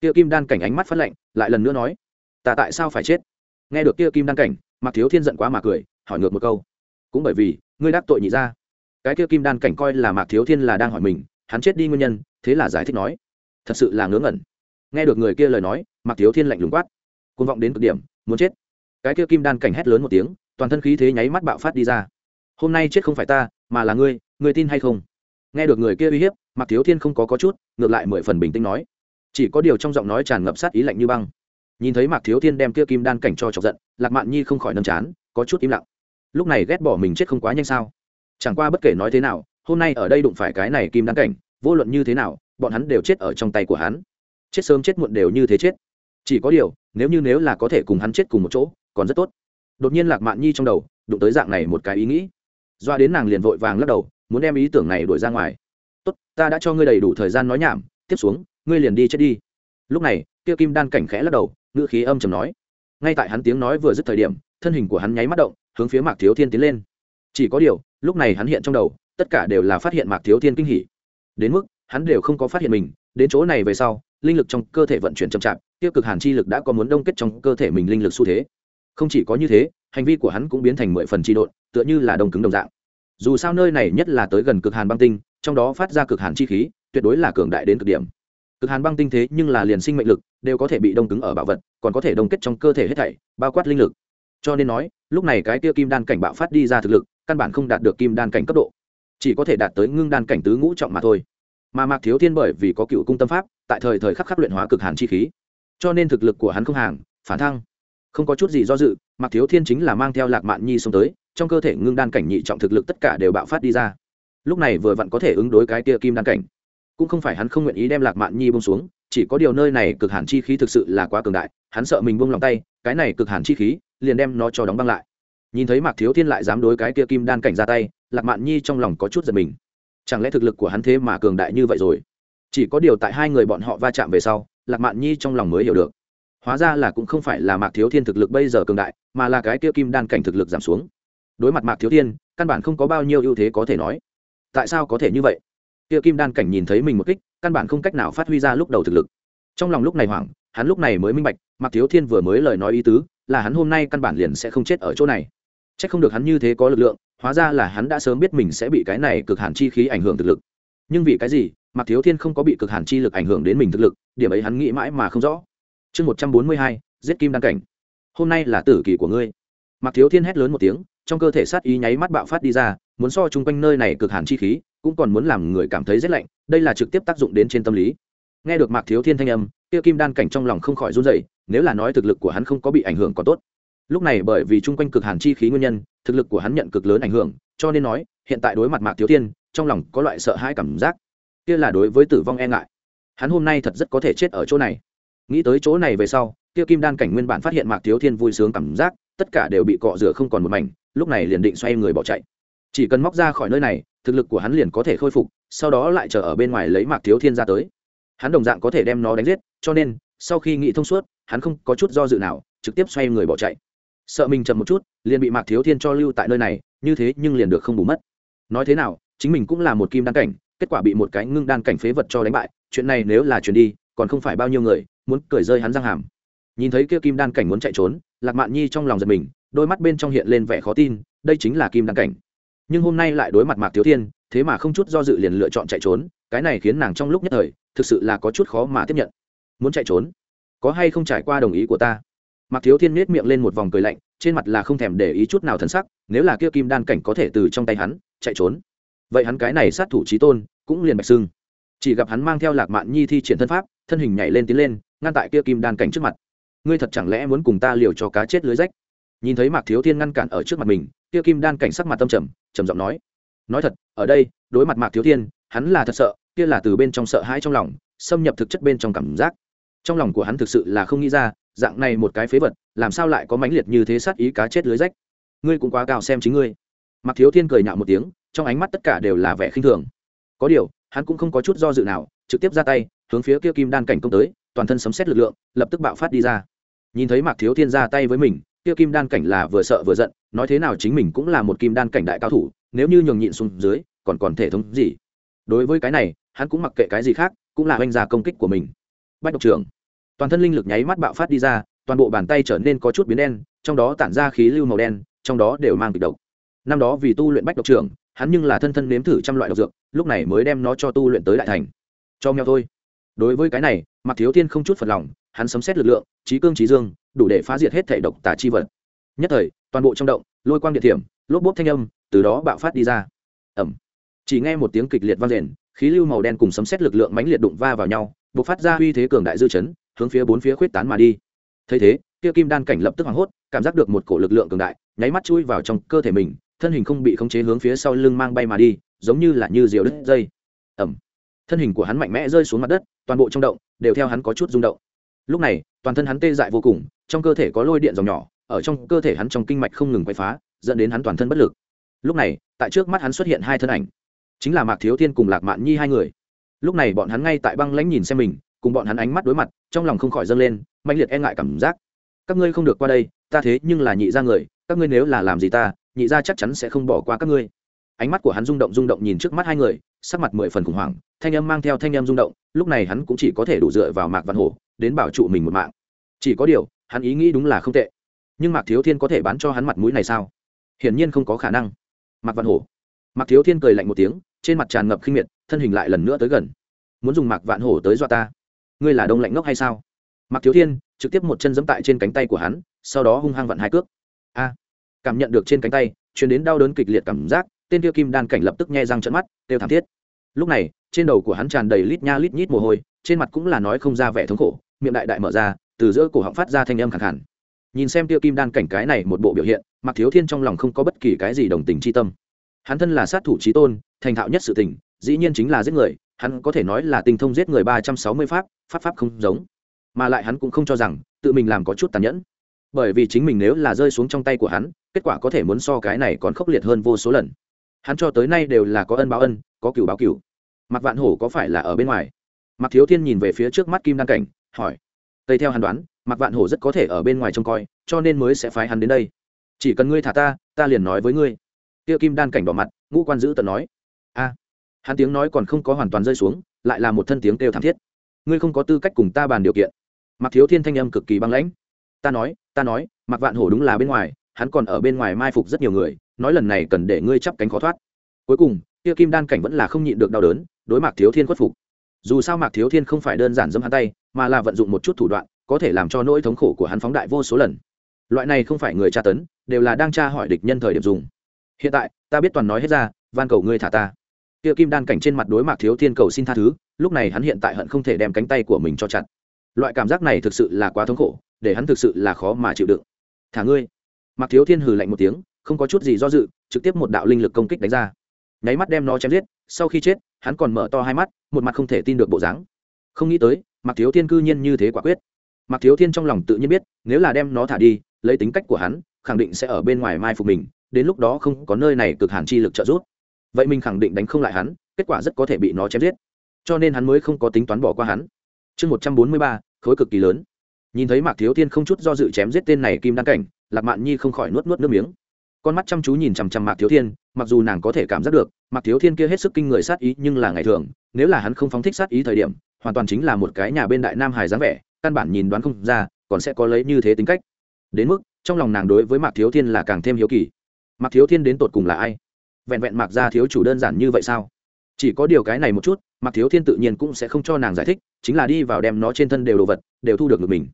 Kia kim đan cảnh ánh mắt phát lệnh lại lần nữa nói, ta tại sao phải chết? Nghe được kia kim đan cảnh mặc thiếu thiên giận quá mà cười, hỏi ngược một câu, cũng bởi vì, ngươi đắc tội nhị ra cái kia kim đan cảnh coi là mạc thiếu thiên là đang hỏi mình, hắn chết đi nguyên nhân, thế là giải thích nói, thật sự là ngớ ngẩn. Nghe được người kia lời nói, mạc thiếu thiên lạnh lùng quát côn vọng đến cực điểm, muốn chết. Cái kia kim đan cảnh hét lớn một tiếng, toàn thân khí thế nháy mắt bạo phát đi ra. Hôm nay chết không phải ta mà là ngươi ngươi tin hay không? Nghe được người kia uy hiếp, mạc thiếu thiên không có có chút, ngược lại mười phần bình tĩnh nói. Chỉ có điều trong giọng nói tràn ngập sát ý lạnh như băng. Nhìn thấy mạc thiếu thiên đem kia kim đan cảnh cho chọc giận, lạc mạn nhi không khỏi nâm chán, có chút im lặng. Lúc này ghét bỏ mình chết không quá nhanh sao? Chẳng qua bất kể nói thế nào, hôm nay ở đây đụng phải cái này kim đan cảnh, vô luận như thế nào, bọn hắn đều chết ở trong tay của hắn. Chết sớm chết muộn đều như thế chết. Chỉ có điều, nếu như nếu là có thể cùng hắn chết cùng một chỗ, còn rất tốt. Đột nhiên lạc mạn nhi trong đầu, đụng tới dạng này một cái ý nghĩ doa đến nàng liền vội vàng lắc đầu, muốn đem ý tưởng này đuổi ra ngoài. Tốt, ta đã cho ngươi đầy đủ thời gian nói nhảm, tiếp xuống, ngươi liền đi chết đi. Lúc này, kia kim đan cảnh khẽ lắc đầu, ngữ khí âm chầm nói. Ngay tại hắn tiếng nói vừa dứt thời điểm, thân hình của hắn nháy mắt động, hướng phía mạc thiếu thiên tiến lên. Chỉ có điều, lúc này hắn hiện trong đầu, tất cả đều là phát hiện mạc thiếu thiên kinh hỉ. Đến mức, hắn đều không có phát hiện mình, đến chỗ này về sau, linh lực trong cơ thể vận chuyển chậm chạp tiêu cực hàn chi lực đã có muốn đông kết trong cơ thể mình linh lực xu thế. Không chỉ có như thế hành vi của hắn cũng biến thành mười phần trị độn, tựa như là đông cứng đồng dạng. Dù sao nơi này nhất là tới gần cực hàn băng tinh, trong đó phát ra cực hàn chi khí, tuyệt đối là cường đại đến cực điểm. Cực hàn băng tinh thế nhưng là liền sinh mệnh lực, đều có thể bị đông cứng ở bảo vật, còn có thể đông kết trong cơ thể hết thảy, bao quát linh lực. Cho nên nói, lúc này cái tia kim đan cảnh bạo phát đi ra thực lực, căn bản không đạt được kim đan cảnh cấp độ. Chỉ có thể đạt tới ngưng đan cảnh tứ ngũ trọng mà thôi. Mà mạc thiếu thiên bởi vì có cựu cung tâm pháp, tại thời thời khắc khắc luyện hóa cực hàn chi khí. Cho nên thực lực của hắn không hàng, phản thăng không có chút gì do dự, mạc thiếu thiên chính là mang theo lạc mạn nhi xông tới, trong cơ thể ngưng đan cảnh nhị trọng thực lực tất cả đều bạo phát đi ra. Lúc này vừa vặn có thể ứng đối cái kia kim đan cảnh. Cũng không phải hắn không nguyện ý đem lạc mạn nhi bông xuống, chỉ có điều nơi này cực hàn chi khí thực sự là quá cường đại, hắn sợ mình bông lòng tay, cái này cực hàn chi khí liền đem nó cho đóng băng lại. Nhìn thấy mạc thiếu thiên lại dám đối cái kia kim đan cảnh ra tay, lạc mạn nhi trong lòng có chút giật mình. Chẳng lẽ thực lực của hắn thế mà cường đại như vậy rồi? Chỉ có điều tại hai người bọn họ va chạm về sau, lạc mạn nhi trong lòng mới hiểu được hóa ra là cũng không phải là mạc thiếu thiên thực lực bây giờ cường đại, mà là cái kia kim đan cảnh thực lực giảm xuống. Đối mặt mạc thiếu thiên, căn bản không có bao nhiêu ưu thế có thể nói. Tại sao có thể như vậy? Kia kim đan cảnh nhìn thấy mình một kích, căn bản không cách nào phát huy ra lúc đầu thực lực. Trong lòng lúc này hoảng, hắn lúc này mới minh bạch, mạc thiếu thiên vừa mới lời nói ý tứ, là hắn hôm nay căn bản liền sẽ không chết ở chỗ này. C h ắ c không được hắn như thế có lực lượng, hóa ra là hắn đã sớm biết mình sẽ bị cái này cực hàn chi khí ảnh hưởng thực lực. Nhưng vì cái gì, mạc thiếu thiên không có bị cực hàn chi lực ảnh hưởng đến mình thực lực, điểm ấy hắn nghĩ mãi mà không rõ chương một trăm bốn mươi hai, giết kim đăng cảnh. Hôm nay là tử kỳ của ngươi. Mạc thiếu thiên hét lớn một tiếng, trong cơ thể sát ý nháy mắt bạo phát đi ra, muốn so chung quanh nơi này cực hàn chi khí, cũng còn muốn làm người cảm thấy rét lạnh, đây là trực tiếp tác dụng đến trên tâm lý. Nghe được mạc thiếu thiên thanh âm tiêu kim đan cảnh trong lòng không khỏi run dậy nếu là nói thực lực của hắn không có bị ảnh hưởng còn tốt. Lúc này bởi vì chung quanh cực hàn chi khí nguyên nhân, thực lực của hắn nhận cực lớn ảnh hưởng, cho nên nói, hiện tại đối mặt mạc thiếu thiên, trong lòng có loại sợ hãi cảm giác. Kia là đối với tử vong e ngại. Hắn hôm nay thật rất có thể chết ở chỗ này nghĩ tới chỗ này về sau, kia kim đan cảnh nguyên bản phát hiện mạc thiếu thiên vui sướng cảm giác, tất cả đều bị cọ rửa không còn một mảnh, lúc này liền định xoay người bỏ chạy. Chỉ cần móc ra khỏi nơi này, thực lực của hắn liền có thể khôi phục, sau đó lại chờ ở bên ngoài lấy mạc thiếu thiên ra tới. Hắn đồng dạng có thể đem nó đánh giết, cho nên, sau khi nghĩ thông suốt, hắn không có chút do dự nào, trực tiếp xoay người bỏ chạy. Sợ mình chậm một chút, liền bị mạc thiếu thiên cho lưu tại nơi này, như thế nhưng liền được không bù mất. Nói thế nào, chính mình cũng là một kim đan cảnh, kết quả bị một cái ngưng đan cảnh phế vật cho đánh bại, chuyện này nếu là chuyển đi, còn không phải bao nhiêu người muốn cười rơi hắn răng hàm. Nhìn thấy kia kim đan cảnh muốn chạy trốn, lạc mạn nhi trong lòng giật mình, đôi mắt bên trong hiện lên vẻ khó tin, đây chính là kim đan cảnh. Nhưng hôm nay lại đối mặt mạc thiếu thiên, thế mà không chút do dự liền lựa chọn chạy trốn, cái này khiến nàng trong lúc nhất thời, thực sự là có chút khó mà tiếp nhận. Muốn chạy trốn? Có hay không trải qua đồng ý của ta? Mạc thiếu thiên nết miệng lên một vòng cười lạnh, trên mặt là không thèm để ý chút nào thần sắc, nếu là kia kim đan cảnh có thể từ trong tay hắn, chạy trốn. Vậy hắn cái này sát thủ trí tôn, cũng liền bạch sưng chỉ gặp hắn mang theo lạc mạn nhi thi triển thân pháp, thân hình nhảy lên tiến lên ngăn tại kia kim đan cảnh trước mặt. Ngươi thật chẳng lẽ muốn cùng ta liều cho cá chết lưới rách? Nhìn thấy mạc thiếu thiên ngăn cản ở trước mặt mình, kia kim đan cảnh sắc mặt tâm trầm trầm giọng nói nói thật, ở đây, đối mặt mạc thiếu thiên, hắn là thật sợ, kia là từ bên trong sợ hãi trong lòng, xâm nhập thực chất bên trong cảm giác. Trong lòng của hắn thực sự là không nghĩ ra, dạng này một cái phế vật, làm sao lại có mãnh liệt như thế sát ý cá chết lưới rách? Ngươi cũng quá cao xem chính ngươi. Mạc thiếu thiên cười nhạo một tiếng, trong ánh mắt tất cả đều là vẻ khinh thường. Có điều, hắn cũng không có chút do dự nào, trực tiếp ra tay, hướng phía kia kim đan cảnh công tới toàn thân sấm xét lực lượng, lập tức bạo phát đi ra. Nhìn thấy mạc thiếu thiên ra tay với mình, kia kim đan cảnh là vừa sợ vừa giận, nói thế nào chính mình cũng là một kim đan cảnh đại cao thủ, nếu như nhường nhịn xuống dưới, còn còn thể thống gì? Đối với cái này, hắn cũng mặc kệ cái gì khác, cũng là oanh ra công kích của mình. Bách độc trưởng, toàn thân linh lực nháy mắt bạo phát đi ra, toàn bộ bàn tay trở nên có chút biến đen, trong đó tản ra khí lưu màu đen, trong đó đều mang kịch độc. Năm đó vì tu luyện bách độc trưởng, hắn nhưng là thân thân nếm thử trăm loại độc dược, lúc này mới đem nó cho tu luyện tới đại thành. Cho nghèo thôi. Đối với cái này mặc thiếu thiên không chút phật lòng, hắn sấm xét lực lượng, trí cương trí dương, đủ để phá diệt hết thể độc tà chi vật. Nhất thời, toàn bộ trong động, lôi quang địa thiểm, lốp bốp thanh âm, từ đó bạo phát đi ra. Ẩm chỉ nghe một tiếng kịch liệt vang rền khí lưu màu đen cùng sấm xét lực lượng mãnh liệt đụng va vào nhau b ộ c phát ra uy thế cường đại dư chấn, hướng phía bốn phía khuyết tán mà đi. Thấy thế, kia kim đan cảnh lập tức hoảng hốt, cảm giác được một cổ lực lượng cường đại, nháy mắt chui vào trong cơ thể mình, thân hình không bị khống chế hướng phía sau lưng mang bay mà đi, giống như là như diều đứt dây. Ẩm thân hình của hắn mạnh mẽ rơi xuống mặt đất, toàn bộ trong động đều theo hắn có chút rung động. Lúc này, toàn thân hắn tê dại vô cùng, trong cơ thể có lôi điện dòng nhỏ, ở trong cơ thể hắn trong kinh mạch không ngừng quay phá, dẫn đến hắn toàn thân bất lực. Lúc này, tại trước mắt hắn xuất hiện hai thân ảnh, chính là mạc thiếu thiên cùng lạc mạn nhi hai người. Lúc này bọn hắn ngay tại băng lãnh nhìn xem mình, cùng bọn hắn ánh mắt đối mặt, trong lòng không khỏi dâng lên mạnh liệt e ngại cảm giác. Các ngươi không được qua đây, ta thế nhưng là nhị ra người, các ngươi nếu là làm gì ta, nhị ra chắc chắn sẽ không bỏ qua các ngươi ánh mắt của hắn rung động rung động nhìn trước mắt hai người, sắc mặt mười phần khủng hoảng, thanh âm mang theo thanh âm rung động, lúc này hắn cũng chỉ có thể đủ dựa vào mạc văn hổ đến bảo trụ mình một mạng. Chỉ có điều, hắn ý nghĩ đúng là không tệ. Nhưng mạc thiếu thiên có thể bán cho hắn mặt mũi này sao? Hiển nhiên không có khả năng. Mạc văn hổ. Mạc thiếu thiên cười lạnh một tiếng, trên mặt tràn ngập khinh miệt, thân hình lại lần nữa tới gần. Muốn dùng mạc vạn hổ tới dọa ta? Ngươi là đông lạnh ngốc hay sao? Mạc thiếu thiên trực tiếp một chân giẫm tại trên cánh tay của hắn, sau đó hung hăng vặn hai cước. A! Cảm nhận được trên cánh tay chuyển đến đau đớn kịch liệt cảm giác tên tiêu kim đan cảnh lập tức nghe răng trận mắt đều thảm thiết. Lúc này, trên đầu của hắn tràn đầy lít nha lít nhít mồ hôi, trên mặt cũng là nói không ra vẻ thống khổ, miệng đại đại mở ra, từ giữa cổ họng phát ra thanh âm khẳng hẳn. nhìn xem tiêu kim đan cảnh cái này một bộ biểu hiện mặc thiếu thiên trong lòng không có bất kỳ cái gì đồng tình chi tâm. Hắn thân là sát thủ trí tôn, thành thạo nhất sự tình, dĩ nhiên chính là giết người, hắn có thể nói là tình thông giết người ba trăm sáu mươi pháp pháp pháp không giống. Mà lại hắn cũng không cho rằng, tự mình làm có chút tàn nhẫn. Bởi vì chính mình nếu là rơi xuống trong tay của hắn, kết quả có thể muốn so cái này còn khốc liệt hơn vô số lần hắn cho tới nay đều là có ân báo ân, có cựu báo cựu mặc vạn hổ có phải là ở bên ngoài? Mặc thiếu thiên nhìn về phía trước mắt kim đăng cảnh, hỏi. Tây theo hắn đoán mặc vạn hổ rất có thể ở bên ngoài trông coi, cho nên mới sẽ phái hắn đến đây. Chỉ cần ngươi thả ta ta liền nói với ngươi. Tiêu kim đan cảnh đỏ mặt, ngũ quan giữ tận nói. A. Hắn tiếng nói còn không có hoàn toàn rơi xuống, lại là một thân tiếng kêu thảm thiết. Ngươi không có tư cách cùng ta bàn điều kiện. Mặc thiếu thiên thanh âm cực kỳ băng lãnh. Ta nói ta nói mặc vạn hổ đúng là bên ngoài, hắn còn ở bên ngoài mai phục rất nhiều người nói lần này cần để ngươi chắp cánh khó thoát. Cuối cùng, kia kim đan cảnh vẫn là không nhịn được đau đớn, đối mạc thiếu thiên khuất phục. Dù sao mạc thiếu thiên không phải đơn giản dâm hắn tay, mà là vận dụng một chút thủ đoạn, có thể làm cho nỗi thống khổ của hắn phóng đại vô số lần. Loại này không phải người tra tấn, đều là đang tra hỏi địch nhân thời điểm dùng. Hiện tại, ta biết toàn nói hết ra, van cầu ngươi thả ta. Kia kim đan cảnh trên mặt đối mạc thiếu thiên cầu xin tha thứ, lúc này hắn hiện tại hận không thể đem cánh tay của mình cho chặt. Loại cảm giác này thực sự là quá thống khổ, để hắn thực sự là khó mà chịu đựng. Thả ngươi. Mạc thiếu thiên hừ lạnh một tiếng không có chút gì do dự, trực tiếp một đạo linh lực công kích đánh ra. Nháy mắt đem nó chém giết, sau khi chết, hắn còn mở to hai mắt, một mặt không thể tin được bộ dáng. Không nghĩ tới Mặc thiếu thiên cư nhiên như thế quả quyết. Mặc thiếu thiên trong lòng tự nhiên biết, nếu là đem nó thả đi, lấy tính cách của hắn, khẳng định sẽ ở bên ngoài mai phục mình, đến lúc đó không có nơi này cực hàn chi lực trợ giúp. Vậy mình khẳng định đánh không lại hắn, kết quả rất có thể bị nó chém giết. Cho nên hắn mới không có tính toán bỏ qua hắn. Chương một trăm bốn mươi ba, khối cực kỳ lớn. Nhìn thấy mạc thiếu thiên không chút do dự chém giết tên này kim Đăng cảnh, lạc mạn nhi không khỏi nuốt nuốt nước miếng con mắt chăm chú nhìn chằm chằm mạc thiếu thiên, mặc dù nàng có thể cảm giác được, mạc thiếu thiên kia hết sức kinh người sát ý nhưng là ngày thường, nếu là hắn không phóng thích sát ý thời điểm, hoàn toàn chính là một cái nhà bên đại nam hải dáng vẻ, căn bản nhìn đoán không ra, còn sẽ có lấy như thế tính cách. Đến mức, trong lòng nàng đối với mạc thiếu thiên là càng thêm hiếu kỳ. Mạc thiếu thiên đến tột cùng là ai? Vẹn vẹn mạc gia thiếu chủ đơn giản như vậy sao? Chỉ có điều cái này một chút, mạc thiếu thiên tự nhiên cũng sẽ không cho nàng giải thích, chính là đi vào đem nó trên thân đều đồ vật, đều thu được được mình.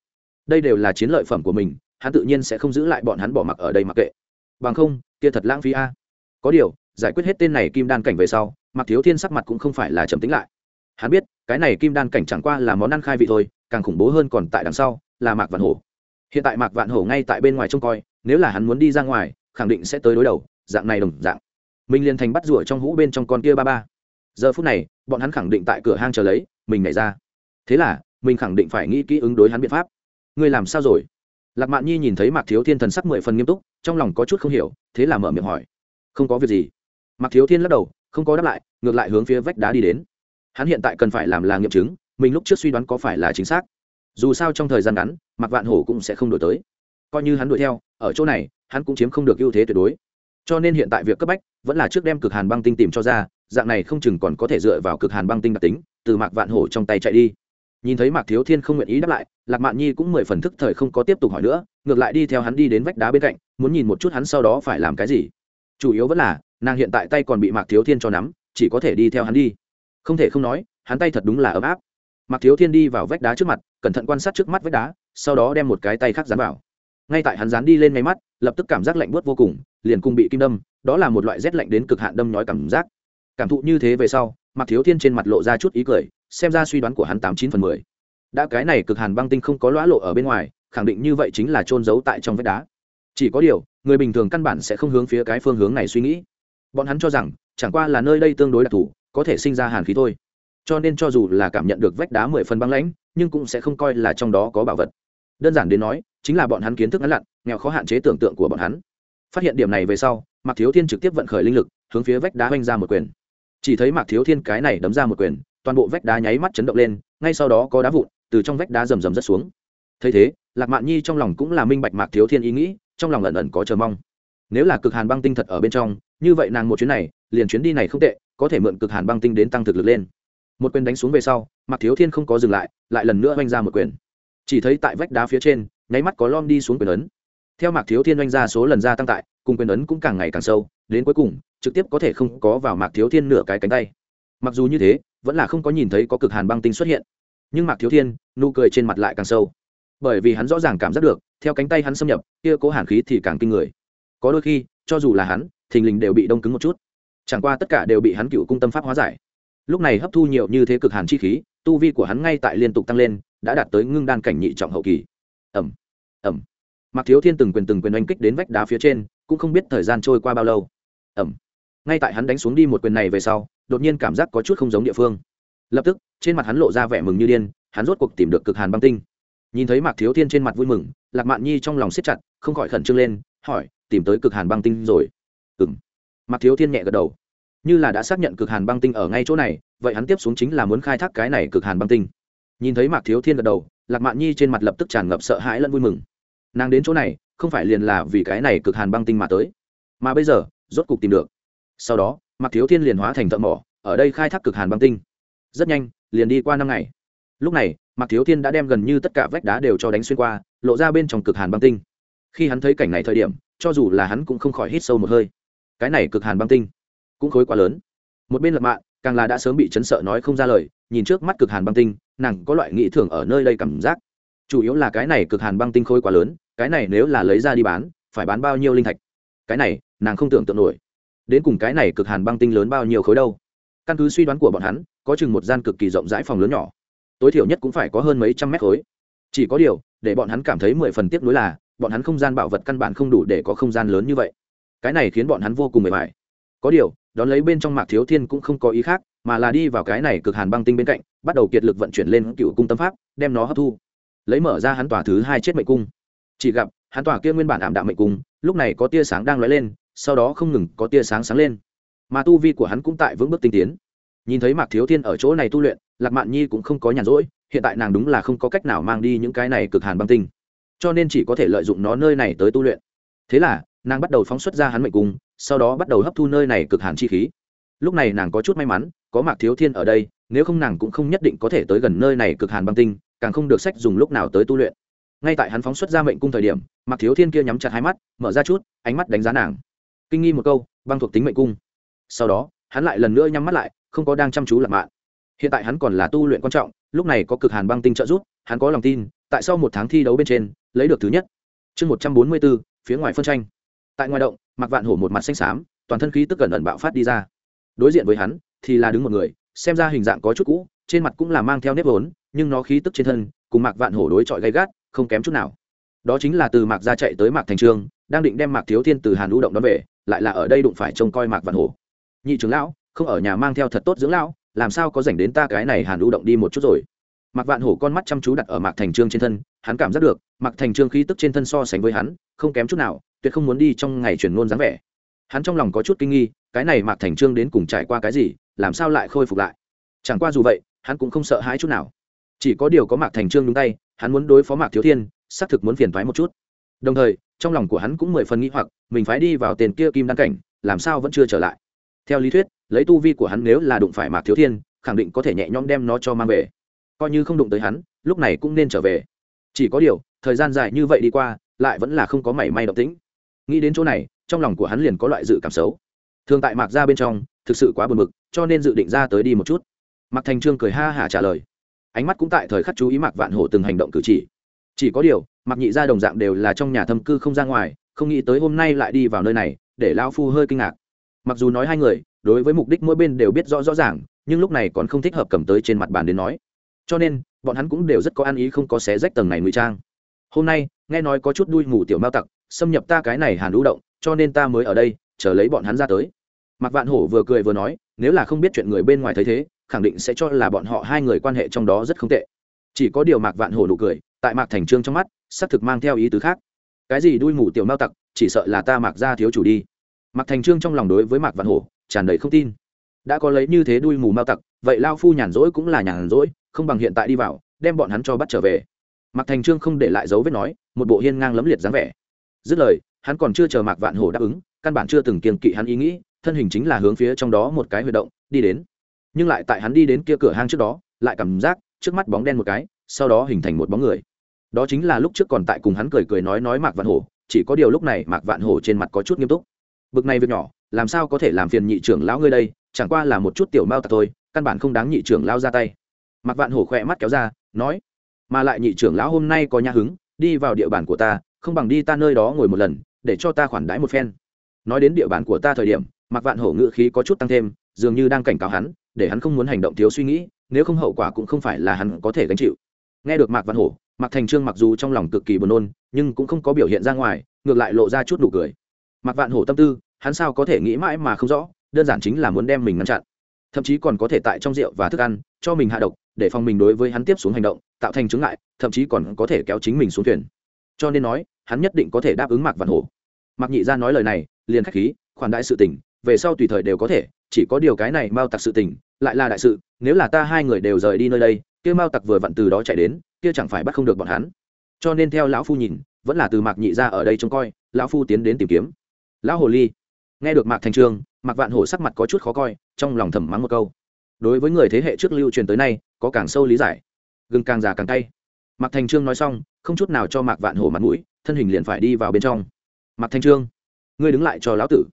Đây đều là chiến lợi phẩm của mình, hắn tự nhiên sẽ không giữ lại bọn hắn bỏ mặc ở đây mặc kệ bằng không, kia thật lãng phí a. Có điều, giải quyết hết tên này kim đan cảnh về sau mặc thiếu thiên sắc mặt cũng không phải là trầm tính lại. Hắn biết, cái này kim đan cảnh chẳng qua là món ăn khai vị thôi, càng khủng bố hơn còn tại đằng sau, là mạc vạn hổ. Hiện tại mạc vạn hổ ngay tại bên ngoài trông coi, nếu là hắn muốn đi ra ngoài, khẳng định sẽ tới đối đầu, dạng này đồng dạng. Mình liền thành bắt rủa trong hũ bên trong con kia ba ba. Giờ phút này, bọn hắn khẳng định tại cửa hang chờ lấy, mình nhảy ra. Thế là, mình khẳng định phải nghĩ kỹ ứng đối hắn biện pháp. Ngươi làm sao rồi? Lạc mạn nhi nhìn thấy mạc thiếu thiên thần sắc mười phần nghiêm túc, trong lòng có chút không hiểu, thế là mở miệng hỏi. Không có việc gì. Mạc thiếu thiên lắc đầu, không có đáp lại, ngược lại hướng phía vách đá đi đến. Hắn hiện tại cần phải làm là nghiệm chứng, mình lúc trước suy đoán có phải là chính xác. Dù sao trong thời gian ngắn, mạc vạn hổ cũng sẽ không đổi tới. Coi như hắn đuổi theo, ở chỗ này, hắn cũng chiếm không được ưu thế tuyệt đối. Cho nên hiện tại việc cấp bách vẫn là trước đem cực hàn băng tinh tìm cho ra, dạng này không chừng còn có thể dựa vào cực hàn băng tinh đặc tính, từ mạc vạn hổ trong tay chạy đi nhìn thấy mạc thiếu thiên không nguyện ý đáp lại, lạc mạn nhi cũng mười phần thức thời không có tiếp tục hỏi nữa, ngược lại đi theo hắn đi đến vách đá bên cạnh, muốn nhìn một chút hắn sau đó phải làm cái gì. Chủ yếu vẫn là, nàng hiện tại tay còn bị mạc thiếu thiên cho nắm, chỉ có thể đi theo hắn đi. Không thể không nói, hắn tay thật đúng là ấm áp. Mạc thiếu thiên đi vào vách đá trước mặt, cẩn thận quan sát trước mắt vách đá, sau đó đem một cái tay khác dán vào. Ngay tại hắn dán đi lên ngay mắt, lập tức cảm giác lạnh buốt vô cùng, liền cùng bị kim đâm, đó là một loại rét lạnh đến cực hạn đâm nhói cảm giác. Cảm thụ như thế về sau, mạc thiếu thiên trên mặt lộ ra chút ý cười xem ra suy đoán của hắn tám chín phần mười. Đã cái này cực hàn băng tinh không có lõa lộ ở bên ngoài, khẳng định như vậy chính là trôn giấu tại trong vách đá. Chỉ có điều, người bình thường căn bản sẽ không hướng phía cái phương hướng này suy nghĩ. Bọn hắn cho rằng, chẳng qua là nơi đây tương đối đặc thù, có thể sinh ra hàn khí thôi. Cho nên cho dù là cảm nhận được vách đá mười phần băng lãnh, nhưng cũng sẽ không coi là trong đó có bảo vật. Đơn giản đến nói, chính là bọn hắn kiến thức ngắn lặn, nghèo khó hạn chế tưởng tượng của bọn hắn. Phát hiện điểm này về sau, mạc thiếu thiên trực tiếp vận khởi linh lực, hướng phía vách đá oanh ra một quyền. Chỉ thấy mạc thiếu thiên cái này đấm ra một quyền toàn bộ vách đá nháy mắt chấn động lên, ngay sau đó có đá vụn từ trong vách đá rầm rầm rớt xuống. Thấy thế, lạc mạn nhi trong lòng cũng là minh bạch mạc thiếu thiên ý nghĩ, trong lòng ẩn ẩn có chờ mong. Nếu là cực hàn băng tinh thật ở bên trong, như vậy nàng một chuyến này, liền chuyến đi này không tệ, có thể mượn cực hàn băng tinh đến tăng thực lực lên. Một quyền đánh xuống về sau, mạc thiếu thiên không có dừng lại lại lần nữa oanh ra một quyền. Chỉ thấy tại vách đá phía trên, nháy mắt có lom đi xuống quyền ấn. Theo mạc thiếu thiên oanh ra số lần gia tăng tại, cùng quyền ấn cũng càng ngày càng sâu, đến cuối cùng, trực tiếp có thể không có vào mạc thiếu thiên nửa cái cánh tay. Mặc dù như thế vẫn là không có nhìn thấy có cực hàn băng tinh xuất hiện. Nhưng mạc thiếu thiên, nụ cười trên mặt lại càng sâu. Bởi vì hắn rõ ràng cảm giác được, theo cánh tay hắn xâm nhập, kia cố hàn khí thì càng kinh người. Có đôi khi, cho dù là hắn, thình lình đều bị đông cứng một chút. Chẳng qua tất cả đều bị hắn cựu cung tâm pháp hóa giải. Lúc này hấp thu nhiều như thế cực hàn chi khí, tu vi của hắn ngay tại liên tục tăng lên, đã đạt tới ngưng đan cảnh nhị trọng hậu kỳ. Ẩm ẩm mạc thiếu thiên từng quyền từng quyền oanh kích đến vách đá phía trên, cũng không biết thời gian trôi qua bao lâu. Ẩm ngay tại hắn đánh xuống đi một quyền này về sau, đột nhiên cảm giác có chút không giống địa phương. Lập tức, trên mặt hắn lộ ra vẻ mừng như điên, hắn rốt cuộc tìm được cực hàn băng tinh. Nhìn thấy mạc thiếu thiên trên mặt vui mừng, lạc mạn nhi trong lòng siết chặt, không khỏi khẩn trương lên, hỏi, tìm tới cực hàn băng tinh rồi. Ừ m mạc thiếu thiên nhẹ gật đầu. Như là đã xác nhận cực hàn băng tinh ở ngay chỗ này, vậy hắn tiếp xuống chính là muốn khai thác cái này cực hàn băng tinh. Nhìn thấy mạc thiếu thiên gật đầu, lạc mạn nhi trên mặt lập tức tràn ngập sợ hãi lẫn vui mừng. Nàng đến chỗ này, không phải liền là vì cái này cực hàn băng tinh mà tới. Mà bây giờ, rốt cục tìm được sau đó, mạc thiếu thiên liền hóa thành thợ mỏ, ở đây khai thác cực hàn băng tinh. Rất nhanh, liền đi qua năm ngày. Lúc này, mạc thiếu thiên đã đem gần như tất cả vách đá đều cho đánh xuyên qua, lộ ra bên trong cực hàn băng tinh. Khi hắn thấy cảnh này thời điểm, cho dù là hắn cũng không khỏi hít sâu một hơi. Cái này cực hàn băng tinh cũng khối quá lớn. Một bên lập mạng càng là đã sớm bị chấn sợ nói không ra lời, nhìn trước mắt cực hàn băng tinh, nàng có loại nghĩ thường ở nơi đây cảm giác. Chủ yếu là cái này cực hàn băng tinh khối quá lớn, cái này nếu là lấy ra đi bán, phải bán bao nhiêu linh thạch? Cái này, nàng không tưởng tượng nổi đến cùng cái này cực hàn băng tinh lớn bao nhiêu khối đâu. Căn cứ suy đoán của bọn hắn, có chừng một gian cực kỳ rộng rãi phòng lớn nhỏ. Tối thiểu nhất cũng phải có hơn mấy trăm mét khối. Chỉ có điều, để bọn hắn cảm thấy mười phần tiếc nuối là, bọn hắn không gian bảo vật căn bản không đủ để có không gian lớn như vậy. Cái này khiến bọn hắn vô cùng mệt mỏi. Có điều, đón lấy bên trong mạc thiếu thiên cũng không có ý khác, mà là đi vào cái này cực hàn băng tinh bên cạnh, bắt đầu kiệt lực vận chuyển lên cựu cung tâm pháp, đem nó hấp thu. Lấy mở ra hắn tòa thứ hai chết mệnh cung. Chỉ gặp, hắn tòa kia nguyên bản ảm đạm mệnh cung, lúc này có tia sáng đang lóe lên sau đó không ngừng có tia sáng sáng lên. Mà tu vi của hắn cũng tại vững bước tinh tiến. Nhìn thấy mạc thiếu thiên ở chỗ này tu luyện, lạc mạn nhi cũng không có nhàn rỗi, hiện tại nàng đúng là không có cách nào mang đi những cái này cực hàn băng tinh. Cho nên chỉ có thể lợi dụng nó nơi này tới tu luyện. Thế là, nàng bắt đầu phóng xuất ra hắn mệnh cung, sau đó bắt đầu hấp thu nơi này cực hàn chi khí. Lúc này nàng có chút may mắn, có mạc thiếu thiên ở đây, nếu không nàng cũng không nhất định có thể tới gần nơi này cực hàn băng tinh, càng không được sách dùng lúc nào tới tu luyện. Ngay tại hắn phóng xuất ra mệnh cung thời điểm, mạc thiếu thiên kia nhắm chặt hai mắt, mở ra chút, ánh mắt đánh giá nàng kinh nghi một câu, băng thuộc tính mệnh cung. Sau đó, hắn lại lần nữa nhắm mắt lại, không có đang chăm chú lạc mạng hiện tại hắn còn là tu luyện quan trọng, lúc này có cực hàn băng tinh trợ giúp, hắn có lòng tin, tại sau một tháng thi đấu bên trên, lấy được thứ nhất. Chương một trăm bốn mươi bốn, phía ngoài phân tranh. Tại ngoài động mặc vạn hổ một mặt xanh xám, toàn thân khí tức gần ẩn bạo phát đi ra. Đối diện với hắn, thì là đứng một người, xem ra hình dạng có chút cũ, trên mặt cũng là mang theo nếp vốn, nhưng nó khí tức trên thân, cùng mạc vạn hổ đối chọi gay gắt, không kém chút nào. Đó chính là từ mạc ra chạy tới mạc thành trương đang định đem mạc thiếu thiên từ hàn u động đón về lại là ở đây đụng phải trông coi mạc vạn hổ. Nhị trưởng lão, không ở nhà mang theo thật tốt dưỡng lão, làm sao có dành đến ta cái này hàn u động đi một chút rồi? Mạc vạn hổ con mắt chăm chú đặt ở mạc thành trương trên thân, hắn cảm giác được, mạc thành trương khí tức trên thân so sánh với hắn, không kém chút nào, tuyệt không muốn đi trong ngày truyền ngôn dáng vẻ. Hắn trong lòng có chút kinh nghi, cái này mạc thành trương đến cùng trải qua cái gì, làm sao lại khôi phục lại? Chẳng qua dù vậy, hắn cũng không sợ hãi chút nào. Chỉ có điều có mạc thành trương đúng tay, hắn muốn đối phó mạc thiếu thiên, xác thực muốn phiền thoái một chút. Đồng thời trong lòng của hắn cũng mười phần nghĩ hoặc, mình phải đi vào tiền kia kim đăng cảnh, làm sao vẫn chưa trở lại. Theo lý thuyết, lấy tu vi của hắn nếu là đụng phải mạc thiếu thiên, khẳng định có thể nhẹ nhõm đem nó cho mang về. Coi như không đụng tới hắn, lúc này cũng nên trở về. Chỉ có điều, thời gian dài như vậy đi qua, lại vẫn là không có mảy may động tĩnh. Nghĩ đến chỗ này, trong lòng của hắn liền có loại dự cảm xấu. Thường tại mạc ra bên trong, thực sự quá buồn bực, cho nên dự định ra tới đi một chút. Mạc thành trương cười ha hả trả lời. Ánh mắt cũng tại thời khắc chú ý mạc vạn hổ từng hành động cử chỉ. Chỉ có điều mạc nhị ra đồng dạng đều là trong nhà thâm cư không ra ngoài, không nghĩ tới hôm nay lại đi vào nơi này, để lão phu hơi kinh ngạc. Mặc dù nói hai người, đối với mục đích mỗi bên đều biết rõ rõ ràng, nhưng lúc này còn không thích hợp cầm tới trên mặt bàn đến nói. Cho nên, bọn hắn cũng đều rất có ăn ý không có xé rách tầng này ngụy trang. Hôm nay, nghe nói có chút đuôi ngủ tiểu mao tặc, xâm nhập ta cái này hàn lũ động, cho nên ta mới ở đây, chờ lấy bọn hắn ra tới. Mạc vạn hổ vừa cười vừa nói, nếu là không biết chuyện người bên ngoài thấy thế, khẳng định sẽ cho là bọn họ hai người quan hệ trong đó rất không tệ. Chỉ có điều mạc vạn hổ nụ cười, tại mạc thành trương trong mắt xác thực mang theo ý tứ khác. Cái gì đuôi mù tiểu mao tặc, chỉ sợ là ta mạc ra thiếu chủ đi. Mạc thành trương trong lòng đối với mạc vạn hổ tràn đầy không tin. Đã có lấy như thế đuôi mù mao tặc, vậy lao phu nhàn rỗi cũng là nhàn rỗi, không bằng hiện tại đi vào, đem bọn hắn cho bắt trở về. Mạc thành trương không để lại dấu vết nói, một bộ hiên ngang lấm liệt dáng vẻ. Dứt lời, hắn còn chưa chờ mạc vạn hổ đáp ứng, căn bản chưa từng kiên kỵ hắn ý nghĩ, thân hình chính là hướng phía trong đó một cái huy động, đi đến. Nhưng lại tại hắn đi đến kia cửa hang trước đó, lại cảm giác trước mắt bóng đen một cái, sau đó hình thành một bóng người đó chính là lúc trước còn tại cùng hắn cười cười nói nói mạc vạn hổ, chỉ có điều lúc này mạc vạn hổ trên mặt có chút nghiêm túc. Bực này việc nhỏ, làm sao có thể làm phiền nhị trưởng lão ngươi đây, chẳng qua là một chút tiểu mao tặc thôi, căn bản không đáng nhị trưởng lao ra tay. Mạc vạn hổ khỏe mắt kéo ra, nói, mà lại nhị trưởng lão hôm nay có nhà hứng, đi vào địa bàn của ta, không bằng đi ta nơi đó ngồi một lần, để cho ta khoản đãi một phen. Nói đến địa bàn của ta thời điểm, mạc vạn hổ ngự khí có chút tăng thêm, dường như đang cảnh cáo hắn, để hắn không muốn hành động thiếu suy nghĩ, nếu không hậu quả cũng không phải là hắn có thể gánh chịu nghe được mạc vạn hổ mạc thành trương mặc dù trong lòng cực kỳ buồn nôn nhưng cũng không có biểu hiện ra ngoài ngược lại lộ ra chút nụ cười. Mạc vạn hổ tâm tư hắn sao có thể nghĩ mãi mà không rõ đơn giản chính là muốn đem mình ngăn chặn. Thậm chí còn có thể tại trong rượu và thức ăn cho mình hạ độc để phòng mình đối với hắn tiếp xuống hành động tạo thành chứng lại, thậm chí còn có thể kéo chính mình xuống thuyền. Cho nên nói hắn nhất định có thể đáp ứng mạc vạn hổ. Mạc nhị ra nói lời này liền khách khí khoản đại sự tình về sau tùy thời đều có thể chỉ có điều cái này mau tặc sự tình lại là đại sự nếu là ta hai người đều rời đi nơi đây kia mao tặc vừa vặn từ đó chạy đến, kia chẳng phải bắt không được bọn hắn. Cho nên theo lão phu nhìn, vẫn là từ mạc nhị ra ở đây trông coi, lão phu tiến đến tìm kiếm. Lão hồ ly, nghe được mạc thành trương mạc vạn hổ sắc mặt có chút khó coi, trong lòng thầm mắng một câu. Đối với người thế hệ trước lưu truyền tới nay, có càng sâu lý giải. Gừng càng già càng cay. Mạc thành trương nói xong, không chút nào cho mạc vạn hổ mặt mũi, thân hình liền phải đi vào bên trong. Mạc thành trương ngươi đứng lại cho lão tử.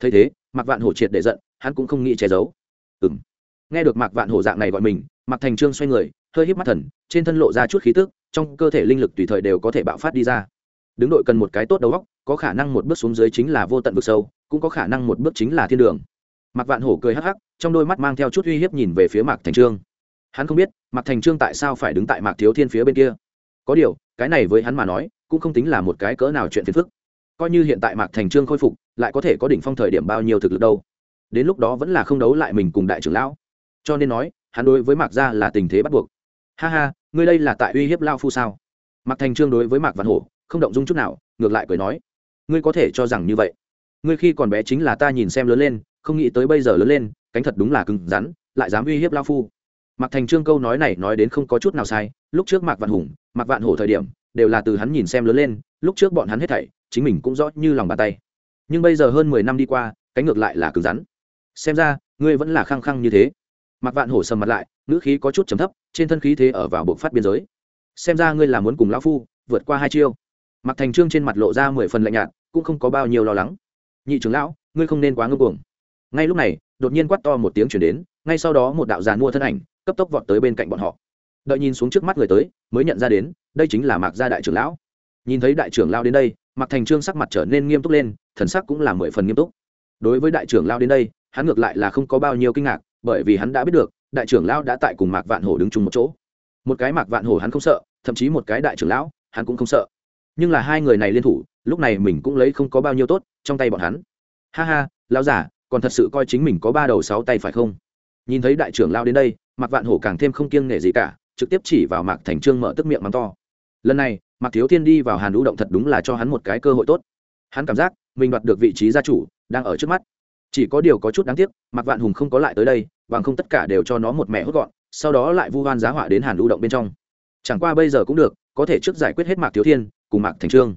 Thấy thế, mạc vạn hổ triệt để giận, hắn cũng không nghĩ che giấu. Ừng nghe được mạc vạn hổ dạng này gọi mình mạc thành trương xoay người, hơi híp mắt thần, trên thân lộ ra chút khí tức, trong cơ thể linh lực tùy thời đều có thể bạo phát đi ra. Đứng đội cần một cái tốt đầu óc có khả năng một bước xuống dưới chính là vô tận vực sâu, cũng có khả năng một bước chính là thiên đường. Mạc vạn hổ cười hắc hắc, trong đôi mắt mang theo chút uy hiếp nhìn về phía mạc thành trương. Hắn không biết, mạc thành trương tại sao phải đứng tại mạc thiếu thiên phía bên kia. Có điều, cái này với hắn mà nói, cũng không tính là một cái cỡ nào chuyện phiền phức. Coi như hiện tại mạc thành trương khôi phục, lại có thể có đỉnh phong thời điểm bao nhiêu thực lực đâu. Đến lúc đó vẫn là không đấu lại mình cùng đại trưởng lão. Cho nên nói hắn đối với mạc gia là tình thế bắt buộc. Ha ha, ngươi đây là tại uy hiếp lao phu sao? Mạc thành trương đối với mạc văn hổ không động dung chút nào, ngược lại cười nói, ngươi có thể cho rằng như vậy. Ngươi khi còn bé chính là ta nhìn xem lớn lên, không nghĩ tới bây giờ lớn lên, cánh thật đúng là cứng rắn, lại dám uy hiếp lao phu. Mạc thành trương câu nói này nói đến không có chút nào sai, lúc trước mạc vạn hùng, mạc vạn hổ thời điểm, đều là từ hắn nhìn xem lớn lên, lúc trước bọn hắn hết thảy, chính mình cũng rõ như lòng bàn tay. Nhưng bây giờ hơn mười năm đi qua, cánh ngược lại là cứng rắn. Xem ra, ngươi vẫn là khăng khăng như thế mạc vạn hổ sầm mặt lại, ngữ khí có chút trầm thấp, trên thân khí thế ở vào buộc phát biên giới. Xem ra ngươi là muốn cùng lão phu vượt qua hai chiêu. Mạc thành trương trên mặt lộ ra mười phần lạnh nhạt, cũng không có bao nhiêu lo lắng. Nhị trưởng lão, ngươi không nên quá ngưng cuồng ngay lúc này, đột nhiên quát to một tiếng chuyển đến, ngay sau đó một đạo giàn mua thân ảnh, cấp tốc vọt tới bên cạnh bọn họ. Đợi nhìn xuống trước mắt người tới, mới nhận ra đến, đây chính là mạc gia đại trưởng lão. Nhìn thấy đại trưởng lão đến đây, mạc thành trương sắc mặt trở nên nghiêm túc lên, thần sắc cũng là mười phần nghiêm túc. Đối với đại trưởng lão đến đây, hắn ngược lại là không có bao nhiêu kinh ngạc bởi vì hắn đã biết được, đại trưởng lão đã tại cùng mạc vạn hổ đứng chung một chỗ. Một cái mạc vạn hổ hắn không sợ, thậm chí một cái đại trưởng lão, hắn cũng không sợ. Nhưng là hai người này liên thủ, lúc này mình cũng lấy không có bao nhiêu tốt, trong tay bọn hắn. Ha ha, lão giả, còn thật sự coi chính mình có ba đầu sáu tay phải không? Nhìn thấy đại trưởng lao đến đây, mạc vạn hổ càng thêm không kiêng nể gì cả, trực tiếp chỉ vào mạc thành trương mở tức miệng mắng to. Lần này, mạc thiếu thiên đi vào hàn lũ động thật đúng là cho hắn một cái cơ hội tốt. Hắn cảm giác mình đoạt được vị trí gia chủ, đang ở trước mắt chỉ có điều có chút đáng tiếc, mạc vạn hùng không có lại tới đây, bằng không tất cả đều cho nó một mẹ hốt gọn, sau đó lại vu hoan giá họa đến hàn lưu động bên trong. Chẳng qua bây giờ cũng được, có thể trước giải quyết hết mạc thiếu thiên, cùng mạc thành trương.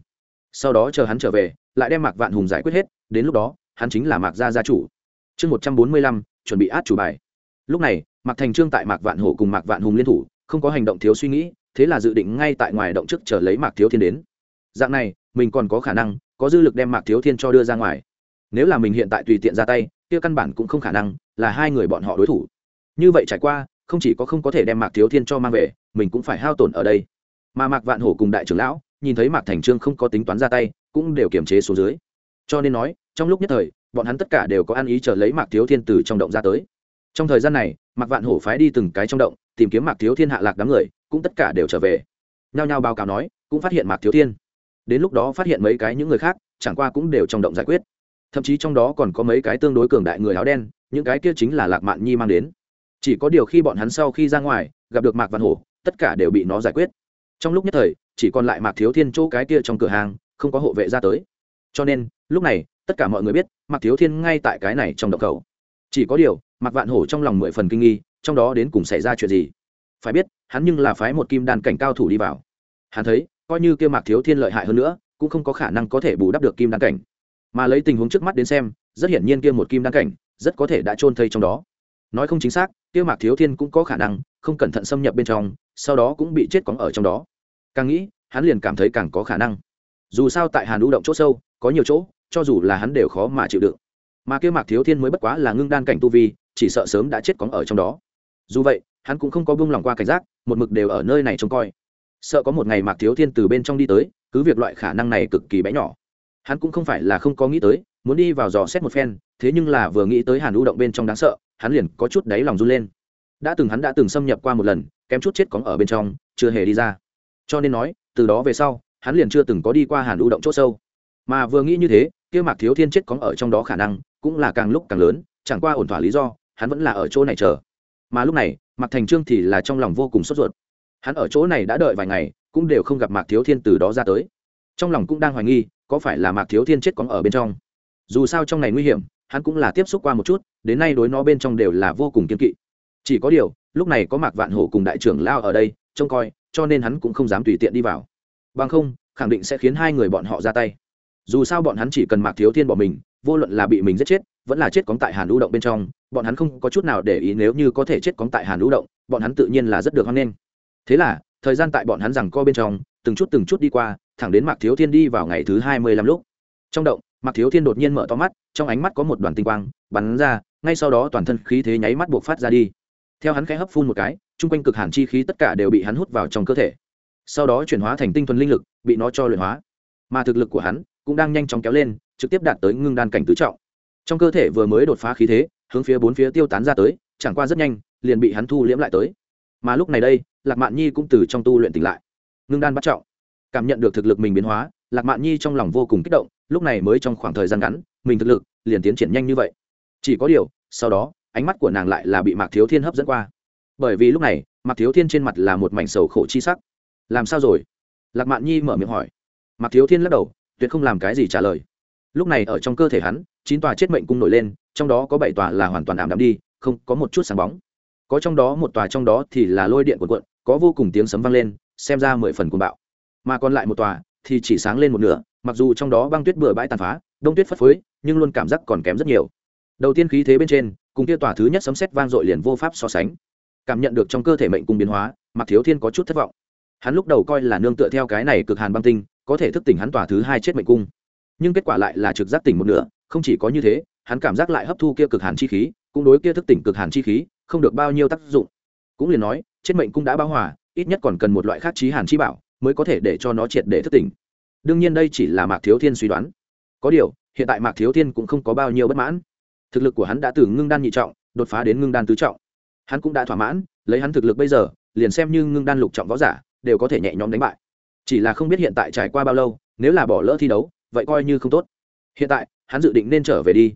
Sau đó chờ hắn trở về, lại đem mạc vạn hùng giải quyết hết, đến lúc đó, hắn chính là mạc gia gia chủ. Chương một trăm bốn mươi lăm, chuẩn bị át chủ bài. Lúc này, mạc thành trương tại mạc vạn hổ cùng mạc vạn hùng liên thủ, không có hành động thiếu suy nghĩ, thế là dự định ngay tại ngoài động trước chờ lấy mạc thiếu thiên đến. Dạng này, mình còn có khả năng, có dư lực đem mạc thiếu thiên cho đưa ra ngoài nếu là mình hiện tại tùy tiện ra tay, kia căn bản cũng không khả năng là hai người bọn họ đối thủ. Như vậy trải qua, không chỉ có không có thể đem mạc thiếu thiên cho mang về, mình cũng phải hao tổn ở đây. Mà mạc vạn hổ cùng đại trưởng lão, nhìn thấy mạc thành trương không có tính toán ra tay, cũng đều kiềm chế xuống dưới. Cho nên nói, trong lúc nhất thời, bọn hắn tất cả đều có ăn ý chờ lấy mạc thiếu thiên từ trong động ra tới. Trong thời gian này, mạc vạn hổ phái đi từng cái trong động, tìm kiếm mạc thiếu thiên hạ lạc đám người, cũng tất cả đều trở về. Nhao nhao báo cáo nói, cũng phát hiện mạc thiếu thiên. Đến lúc đó phát hiện mấy cái những người khác, chẳng qua cũng đều trong động giải quyết thậm chí trong đó còn có mấy cái tương đối cường đại người áo đen, những cái kia chính là lạc mạn nhi mang đến. Chỉ có điều khi bọn hắn sau khi ra ngoài, gặp được mạc văn hổ, tất cả đều bị nó giải quyết. Trong lúc nhất thời, chỉ còn lại mạc thiếu thiên chỗ cái kia trong cửa hàng, không có hộ vệ ra tới. Cho nên, lúc này, tất cả mọi người biết, mạc thiếu thiên ngay tại cái này trong động cầu chỉ có điều, mạc vạn hổ trong lòng mười phần kinh nghi, trong đó đến cùng xảy ra chuyện gì? Phải biết, hắn nhưng là phái một kim đan cảnh cao thủ đi vào. Hắn thấy, coi như kia mạc thiếu thiên lợi hại hơn nữa, cũng không có khả năng có thể bù đắp được kim đan cảnh mà lấy tình huống trước mắt đến xem, rất hiển nhiên kia một kim đan cảnh, rất có thể đã trôn thây trong đó. Nói không chính xác, kia mạc thiếu thiên cũng có khả năng, không cẩn thận xâm nhập bên trong, sau đó cũng bị chết cóng ở trong đó. Càng nghĩ, hắn liền cảm thấy càng có khả năng. Dù sao tại hàn lưu động chỗ sâu, có nhiều chỗ, cho dù là hắn đều khó mà chịu đựng. Mà kia mạc thiếu thiên mới bất quá là ngưng đan cảnh tu vi, chỉ sợ sớm đã chết cóng ở trong đó. Dù vậy, hắn cũng không có buông lòng qua cảnh giác, một mực đều ở nơi này trông coi. Sợ có một ngày mạc thiếu thiên từ bên trong đi tới, cứ việc loại khả năng này cực kỳ bé nhỏ hắn cũng không phải là không có nghĩ tới, muốn đi vào dò xét một phen, thế nhưng là vừa nghĩ tới hàn U động bên trong đáng sợ, hắn liền có chút đáy lòng run lên. Đã từng hắn đã từng xâm nhập qua một lần, kém chút chết cóng ở bên trong, chưa hề đi ra. Cho nên nói, từ đó về sau, hắn liền chưa từng có đi qua hàn U động c h ỗ sâu. Mà vừa nghĩ như thế, kia mạc thiếu thiên chết cóng ở trong đó khả năng, cũng là càng lúc càng lớn, chẳng qua ổn thỏa lý do, hắn vẫn là ở chỗ này chờ. Mà lúc này, mạc thành trương thì là trong lòng vô cùng sốt ruột. Hắn ở chỗ này đã đợi vài ngày, cũng đều không gặp mạc thiếu thiên từ đó ra tới trong lòng cũng đang hoài nghi, có phải là mạc thiếu thiên chết cóng ở bên trong. Dù sao trong này nguy hiểm, hắn cũng là tiếp xúc qua một chút, đến nay đối nó bên trong đều là vô cùng kiên kỵ. Chỉ có điều, lúc này có mạc vạn hổ cùng đại trưởng lao ở đây, trông coi, cho nên hắn cũng không dám tùy tiện đi vào. Bằng không, khẳng định sẽ khiến hai người bọn họ ra tay. Dù sao bọn hắn chỉ cần mạc thiếu thiên bỏ mình, vô luận là bị mình giết chết, vẫn là chết cóng tại hàn lũ động bên trong, bọn hắn không có chút nào để ý nếu như có thể chết cóng tại hàn lũ động, bọn hắn tự nhiên là rất được hoan nghênh. Thế là, thời gian tại bọn hắn rằng co bên trong từng chút từng chút đi qua, thẳng đến mạc thiếu thiên đi vào ngày thứ hai mươi lăm lúc. Trong động, mạc thiếu thiên đột nhiên mở to mắt, trong ánh mắt có một đoàn tinh quang, bắn ra, ngay sau đó toàn thân khí thế nháy mắt buộc phát ra đi. Theo hắn khẽ hấp phun một cái, chung quanh cực hàn chi khí tất cả đều bị hắn hút vào trong cơ thể. Sau đó chuyển hóa thành tinh thuần linh lực, bị nó cho luyện hóa. Mà thực lực của hắn cũng đang nhanh chóng kéo lên, trực tiếp đạt tới ngưng đan cảnh tứ trọng. Trong cơ thể vừa mới đột phá khí thế, hướng phía bốn phía tiêu tán ra tới, chẳng qua rất nhanh, liền bị hắn thu liễm lại tới. Mà lúc này đây, lạc mạn nhi cũng từ trong tu luyện tỉnh lại ngưng đan bắt trọng. Cảm nhận được thực lực mình biến hóa, lạc mạn nhi trong lòng vô cùng kích động, lúc này mới trong khoảng thời gian ngắn, mình thực lực liền tiến triển nhanh như vậy. Chỉ có điều, sau đó, ánh mắt của nàng lại là bị mạc thiếu thiên hấp dẫn qua. Bởi vì lúc này, mạc thiếu thiên trên mặt là một mảnh sầu khổ chi sắc. Làm sao rồi? Lạc mạn nhi mở miệng hỏi. Mạc thiếu thiên lắc đầu, tuyệt không làm cái gì trả lời. Lúc này ở trong cơ thể hắn, chín tòa chết mệnh cung nổi lên, trong đó có bảy tòa là hoàn toàn ảm đạm đi, không có một chút sáng bóng. Có trong đó một tòa trong đó thì là lôi điện quần quận có vô cùng tiếng sấm vang lên xem ra mười phần cuồng bạo. Mà còn lại một tòa, thì chỉ sáng lên một nửa, mặc dù trong đó băng tuyết bừa bãi tàn phá, đông tuyết phất phới, nhưng luôn cảm giác còn kém rất nhiều. Đầu tiên khí thế bên trên, cùng kia tòa thứ nhất sấm xét vang dội liền vô pháp so sánh. Cảm nhận được trong cơ thể mệnh cung biến hóa mặc thiếu thiên có chút thất vọng. Hắn lúc đầu coi là nương tựa theo cái này cực hàn băng tinh, có thể thức tỉnh hắn tòa thứ hai chết mệnh cung. Nhưng kết quả lại là trực giác tỉnh một nửa, không chỉ có như thế, hắn cảm giác lại hấp thu kia cực hàn chi khí, cũng đối kia thức tỉnh cực hàn chi khí, không được bao nhiêu tác dụng. Cũng liền nói, chết mệnh cung đã báo hòa ít nhất còn cần một loại khác trí hàn chi bảo mới có thể để cho nó triệt để thức tỉnh. Đương nhiên đây chỉ là mạc thiếu thiên suy đoán. Có điều, hiện tại mạc thiếu thiên cũng không có bao nhiêu bất mãn. Thực lực của hắn đã từ ngưng đan nhị trọng, đột phá đến ngưng đan tứ trọng. Hắn cũng đã thỏa mãn, lấy hắn thực lực bây giờ, liền xem như ngưng đan lục trọng võ giả, đều có thể nhẹ nhõm đánh bại. Chỉ là không biết hiện tại trải qua bao lâu, nếu là bỏ lỡ thi đấu, vậy coi như không tốt. Hiện tại, hắn dự định nên trở về đi.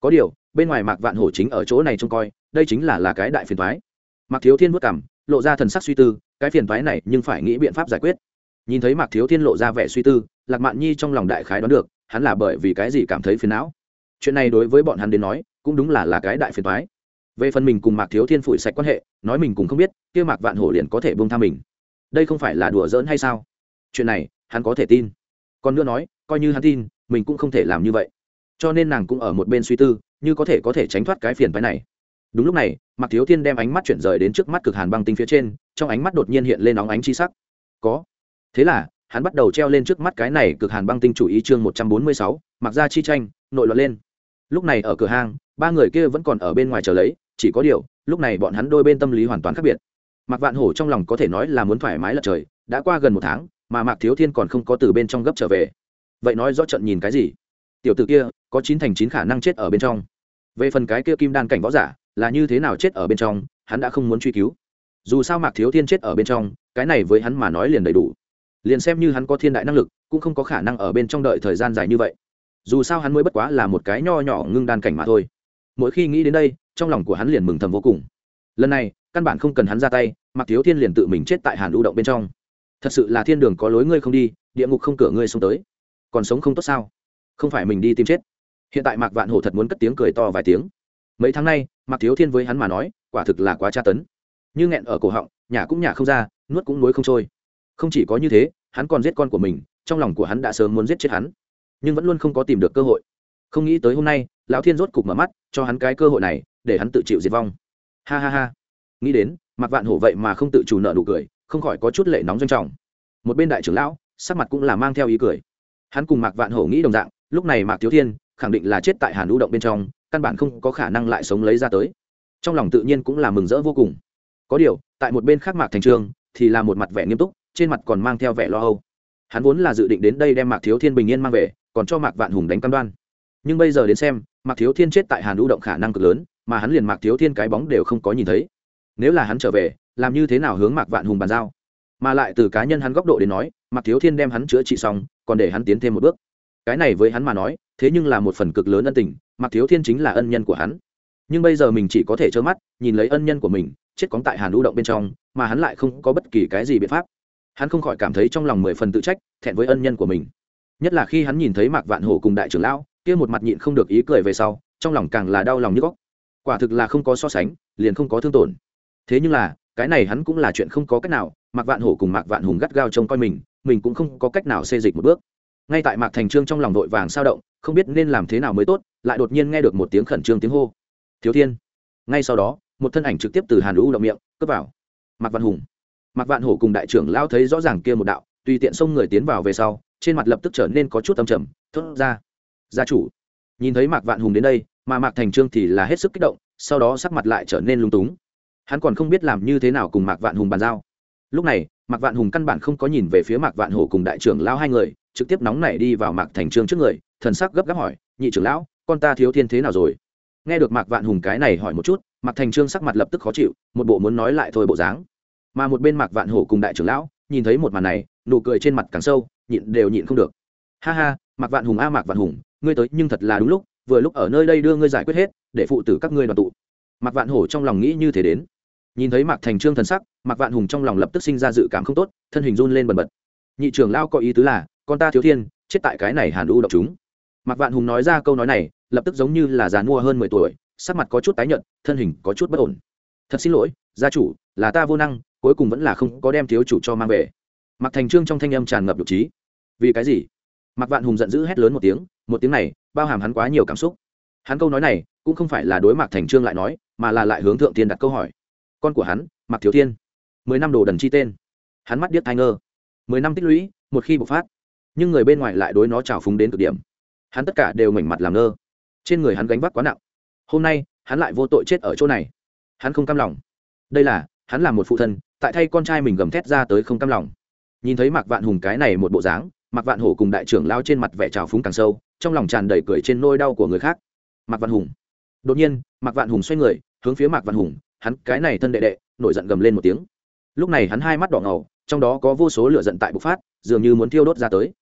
Có điều, bên ngoài mạc vạn hổ chính ở chỗ này trông coi, đây chính là là cái đại phiền thoái mạc thiếu thiên vất cảm lộ ra thần sắc suy tư, cái phiền thoái này nhưng phải nghĩ biện pháp giải quyết. Nhìn thấy mạc thiếu thiên lộ ra vẻ suy tư, lạc mạn nhi trong lòng đại khái đoán được, hắn là bởi vì cái gì cảm thấy phiền não. Chuyện này đối với bọn hắn đến nói, cũng đúng là là cái đại phiền thoái về phần mình cùng mạc thiếu thiên phủi sạch quan hệ, nói mình cũng không biết, kia mạc vạn hổ liền có thể bông tha mình. Đây không phải là đùa giỡn hay sao? Chuyện này, hắn có thể tin. Còn nữa nói, coi như hắn tin, mình cũng không thể làm như vậy. Cho nên nàng cũng ở một bên suy tư, như có thể có thể tránh thoát cái phiền phái này đúng lúc này, mạc thiếu thiên đem ánh mắt chuyển rời đến trước mắt cực hàn băng tinh phía trên, trong ánh mắt đột nhiên hiện lên óng ánh chi sắc. Có. Thế là, hắn bắt đầu treo lên trước mắt cái này cực hàn băng tinh chủ ý chương một trăm bốn mươi sáu mặc ra chi tranh, nội loạn lên. Lúc này ở cửa hàng ba người kia vẫn còn ở bên ngoài chờ lấy, chỉ có điều, lúc này bọn hắn đôi bên tâm lý hoàn toàn khác biệt. Mạc vạn hổ trong lòng có thể nói là muốn thoải mái lật trời, đã qua gần một tháng, mà mạc thiếu thiên còn không có từ bên trong gấp trở về. Vậy nói rõ trận nhìn cái gì? Tiểu t ử kia, có chín thành chín khả năng chết ở bên trong. Về phần cái kia kim đan cảnh võ giả là như thế nào chết ở bên trong, hắn đã không muốn truy cứu. Dù sao mạc thiếu thiên chết ở bên trong, cái này với hắn mà nói liền đầy đủ. Liền xem như hắn có thiên đại năng lực, cũng không có khả năng ở bên trong đợi thời gian dài như vậy. Dù sao hắn mới bất quá là một cái nho nhỏ ngưng đan cảnh mà thôi. Mỗi khi nghĩ đến đây, trong lòng của hắn liền mừng thầm vô cùng. Lần này, căn bản không cần hắn ra tay mặc thiếu thiên liền tự mình chết tại hàn lưu động bên trong. Thật sự là thiên đường có lối ngươi không đi, địa ngục không cửa ngươi xông tới. Còn sống không tốt sao? Không phải mình đi tìm chết. Hiện tại mạc vạn hổ thật muốn cất tiếng cười to vài tiếng mấy tháng nay, mạc thiếu thiên với hắn mà nói, quả thực là quá tra tấn. Như nghẹn ở cổ họng, nhà cũng nhà không ra, nuốt cũng nuối không trôi. Không chỉ có như thế, hắn còn giết con của mình, trong lòng của hắn đã sớm muốn giết chết hắn. Nhưng vẫn luôn không có tìm được cơ hội. Không nghĩ tới hôm nay, lão thiên rốt cục mở mắt, cho hắn cái cơ hội này, để hắn tự chịu diệt vong. Ha ha ha. Nghĩ đến mặc vạn hổ vậy mà không tự chủ nợ nụ cười, không khỏi có chút lệ nóng doanh trọng. Một bên đại trưởng lão, sắc mặt cũng là mang theo ý cười. Hắn cùng mạc vạn hổ nghĩ đồng dạng, lúc này mạc thiếu thiên khẳng định là chết tại hàn lưu động bên trong căn bản không có khả năng lại sống lấy ra tới. Trong lòng tự nhiên cũng là mừng rỡ vô cùng. Có điều, tại một bên khác mạc thành trường thì là một mặt vẻ nghiêm túc, trên mặt còn mang theo vẻ lo âu. Hắn vốn là dự định đến đây đem mạc thiếu thiên bình yên mang về, còn cho mạc vạn hùng đánh cam đoan. Nhưng bây giờ đến xem, mạc thiếu thiên chết tại hàn u động khả năng cực lớn, mà hắn liền mạc thiếu thiên cái bóng đều không có nhìn thấy. Nếu là hắn trở về, làm như thế nào hướng mạc vạn hùng bàn giao? Mà lại từ cá nhân hắn góc độ đến nói, mạc thiếu thiên đem hắn chữa trị xong, còn để hắn tiến thêm một bước. Cái này với hắn mà nói, thế nhưng là một phần cực lớn ân tình mạc thiếu thiên chính là ân nhân của hắn. Nhưng bây giờ mình chỉ có thể trơ mắt, nhìn lấy ân nhân của mình, chết cóng tại hàn lưu động bên trong, mà hắn lại không có bất kỳ cái gì biện pháp. Hắn không khỏi cảm thấy trong lòng mười phần tự trách, thẹn với ân nhân của mình. Nhất là khi hắn nhìn thấy mạc vạn hổ cùng đại trưởng lão, kia một mặt nhịn không được ý cười về sau, trong lòng càng là đau lòng như góc. Quả thực là không có so sánh, liền không có thương tổn. Thế nhưng là, cái này hắn cũng là chuyện không có cách nào, mạc vạn hổ cùng mạc vạn hùng gắt gao trông coi mình mình cũng không có cách nào xê dịch một bước ngay tại mạc thành trương trong lòng vội vàng sao động, không biết nên làm thế nào mới tốt, lại đột nhiên nghe được một tiếng khẩn trương tiếng hô. Thiếu thiên. Ngay sau đó, một thân ảnh trực tiếp từ hàn lũ động miệng, cướp vào. Mạc vạn hùng. Mạc vạn hổ cùng đại trưởng lao thấy rõ ràng kia một đạo, tùy tiện xông người tiến vào về sau, trên mặt lập tức trở nên có chút âm trầm, thốt ra, gia chủ. Nhìn thấy mạc vạn hùng đến đây, mà mạc thành trương thì là hết sức kích động, sau đó sắc mặt lại trở nên lung túng. Hắn còn không biết làm như thế nào cùng mạc vạn hùng bàn giao. Lúc này, mạc vạn hùng căn bản không có nhìn về phía mạc vạn hổ cùng đại trưởng lao hai người trực tiếp nóng nảy đi vào mạc thành trương trước người, thần sắc gấp gáp hỏi, nhị trưởng lão, con ta thiếu thiên thế nào rồi? Nghe được mạc vạn hùng cái này hỏi một chút, mạc thành trương sắc mặt lập tức khó chịu, một bộ muốn nói lại thôi bộ dáng. Mà một bên mạc vạn hổ cùng đại trưởng lão, nhìn thấy một màn này, nụ cười trên mặt càng sâu, nhịn đều nhịn không được. Ha ha, mạc vạn hùng a, mạc vạn hùng, ngươi tới, nhưng thật là đúng lúc, vừa lúc ở nơi đây đưa ngươi giải quyết hết, để phụ tử các ngươi đoàn tụ. Mạc vạn hổ trong lòng nghĩ như thế đến. Nhìn thấy mạc thành trương thần sắc, mạc vạn hùng trong lòng lập tức sinh ra dự cảm không tốt, thân hình run lên bần bật. Nhị trưởng lao có ý tứ là con ta thiếu thiên, chết tại cái này hàn u độc chúng. Mạc vạn hùng nói ra câu nói này, lập tức giống như là già mua hơn mười tuổi, sắc mặt có chút tái nhợt, thân hình có chút bất ổn. Thật xin lỗi, gia chủ, là ta vô năng, cuối cùng vẫn là không có đem thiếu chủ cho mang về. Mạc thành trương trong thanh âm tràn ngập nhục trí. Vì cái gì? Mạc vạn hùng giận dữ hét lớn một tiếng một tiếng này bao hàm hắn quá nhiều cảm xúc. Hắn câu nói này cũng không phải là đối mạc thành trương lại nói, mà là lại hướng thượng tiên đặt câu hỏi. Con của hắn, mạc thiếu thiên, mười năm đồ đần chi tên. Hắn mắt điếc thai ngơ. Mười năm tích lũy, một khi bộc phát nhưng người bên ngoài lại đối nó trào phúng đến cực điểm. Hắn tất cả đều mảnh mặt làm ngơ. Trên người hắn gánh vác quá nặng. Hôm nay, hắn lại vô tội chết ở chỗ này. Hắn không cam lòng. Đây là, hắn là một phụ thân, tại thay con trai mình gầm thét ra tới không cam lòng. Nhìn thấy mạc vạn hùng cái này một bộ dáng, mạc vạn hổ cùng đại trưởng lao trên mặt vẻ trào phúng càng sâu, trong lòng tràn đầy cười trên nôi đau của người khác. Mạc vạn hùng. Đột nhiên, mạc vạn hùng xoay người, hướng phía mạc vạn hùng, hắn cái này thân đệ đệ, nổi giận gầm lên một tiếng. Lúc này hắn hai mắt đỏ ngầu, trong đó có vô số lửa giận tại bộc phát, dường như muốn thiêu đốt ra tới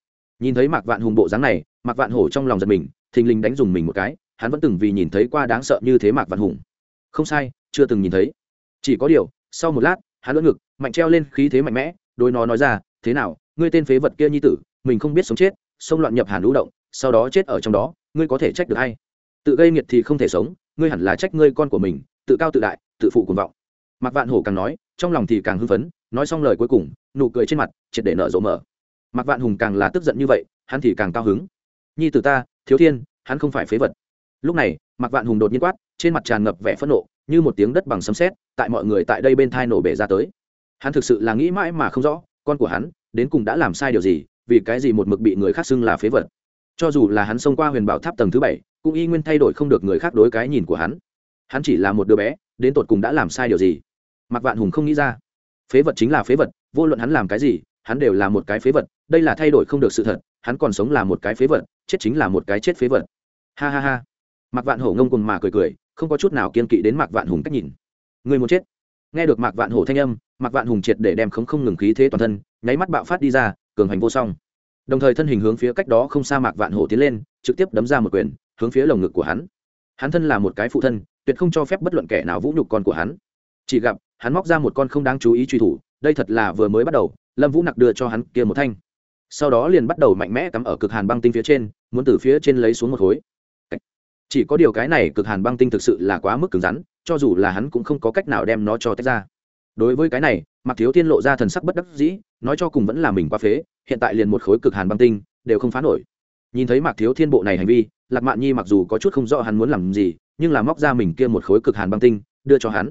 nhìn thấy mạc vạn hùng bộ dáng này, mạc vạn hổ trong lòng giật mình, thình lình đánh dùng mình một cái, hắn vẫn từng vì nhìn thấy qua đáng sợ như thế mạc vạn hùng. Không sai, chưa từng nhìn thấy. Chỉ có điều, sau một lát, hắn lỡ ngực, mạnh treo lên khí thế mạnh mẽ đôi nó nói ra, thế nào, ngươi tên phế vật kia nhi tử, mình không biết sống chết, xông loạn nhập hàn lũ động, sau đó chết ở trong đó, ngươi có thể trách được hay tự gây nghiệt thì không thể sống, ngươi hẳn là trách ngươi con của mình, tự cao tự đại, tự phụ cuồng vọng. Mạc vạn hổ càng nói, trong lòng thì càng hưng phấn, nói xong lời cuối cùng, nụ cười trên mặt triệt để nở rộ mở mạc vạn hùng càng là tức giận như vậy, hắn thì càng cao hứng. Nhi từ ta, thiếu thiên, hắn không phải phế vật. Lúc này, mạc vạn hùng đột nhiên quát, trên mặt tràn ngập vẻ phẫn nộ, như một tiếng đất bằng sấm sét, tại mọi người tại đây bên thai nổ bể ra tới. Hắn thực sự là nghĩ mãi mà không rõ, con của hắn, đến cùng đã làm sai điều gì, vì cái gì một mực bị người khác xưng là phế vật. Cho dù là hắn xông qua huyền bảo tháp tầng thứ bảy, cũng y nguyên thay đổi không được người khác đối cái nhìn của hắn. Hắn chỉ là một đứa bé, đến tột cùng đã làm sai điều gì? Mặc vạn hùng không nghĩ ra. Phế vật chính là phế vật, vô luận hắn làm cái gì, hắn đều là một cái phế vật đây là thay đổi không được sự thật, hắn còn sống là một cái phế vật, chết chính là một cái chết phế vật. Ha ha ha. Mạc vạn hổ ngông cùng mà cười cười, không có chút nào kiên kỵ đến mạc vạn hùng cách nhìn. Người muốn chết. Nghe được mạc vạn hổ thanh âm, mạc vạn hùng triệt để đem khống không ngừng khí thế toàn thân, nháy mắt bạo phát đi ra, cường hành vô song. Đồng thời thân hình hướng phía cách đó không xa mạc vạn hổ tiến lên, trực tiếp đấm ra một quyền, hướng phía lồng ngực của hắn. Hắn thân là một cái phụ thân, tuyệt không cho phép bất luận kẻ nào vũ nhục con của hắn. Chỉ gặp, hắn móc ra một con không đáng chú ý truy thủ, đây thật là vừa mới bắt đầu, lâm vũ nặc đưa cho hắn kia một thanh sau đó liền bắt đầu mạnh mẽ cắm ở cực hàn băng tinh phía trên, muốn từ phía trên lấy xuống một khối. Chỉ có điều cái này cực hàn băng tinh thực sự là quá mức cứng rắn, cho dù là hắn cũng không có cách nào đem nó cho tách ra. Đối với cái này mặc thiếu thiên lộ ra thần sắc bất đắc dĩ, nói cho cùng vẫn là mình quá phế, hiện tại liền một khối cực hàn băng tinh, đều không phá nổi. Nhìn thấy mạc thiếu thiên bộ này hành vi, lạc mạn nhi mặc dù có chút không rõ hắn muốn làm gì, nhưng là móc ra mình kia một khối cực hàn băng tinh, đưa cho hắn.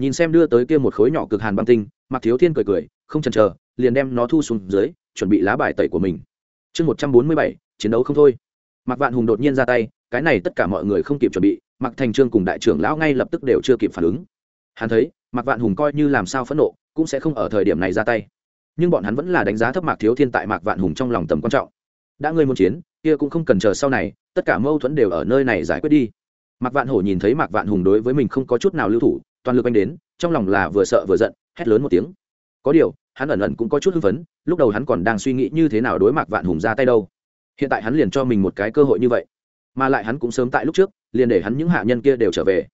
Nhìn xem đưa tới kia một khối nhỏ cực hàn băng tinh, mạc thiếu thiên cười cười, không chần chờ, liền đem nó thu xuống dưới chuẩn bị lá bài tẩy của mình. Chương một trăm bốn mươi bảy, chiến đấu không thôi. Mạc vạn hùng đột nhiên ra tay, cái này tất cả mọi người không kịp chuẩn bị, mạc thành trương cùng đại trưởng lão ngay lập tức đều chưa kịp phản ứng. Hắn thấy, mạc vạn hùng coi như làm sao phẫn nộ, cũng sẽ không ở thời điểm này ra tay. Nhưng bọn hắn vẫn là đánh giá thấp mạc thiếu thiên tại mạc vạn hùng trong lòng tầm quan trọng. Đã ngươi muốn chiến, kia cũng không cần chờ sau này, tất cả mâu thuẫn đều ở nơi này giải quyết đi. Mạc vạn hổ nhìn thấy mạc vạn hùng đối với mình không có chút nào lưu thủ, toàn lực anh đến, trong lòng là vừa sợ vừa giận, hét lớn một tiếng. Có điều hắn ẩn ẩn cũng có chút hưng phấn, lúc đầu hắn còn đang suy nghĩ như thế nào đối mặt vạn hùng ra tay đâu. Hiện tại hắn liền cho mình một cái cơ hội như vậy, mà lại hắn cũng sớm tại lúc trước, liền để hắn những hạ nhân kia đều trở về.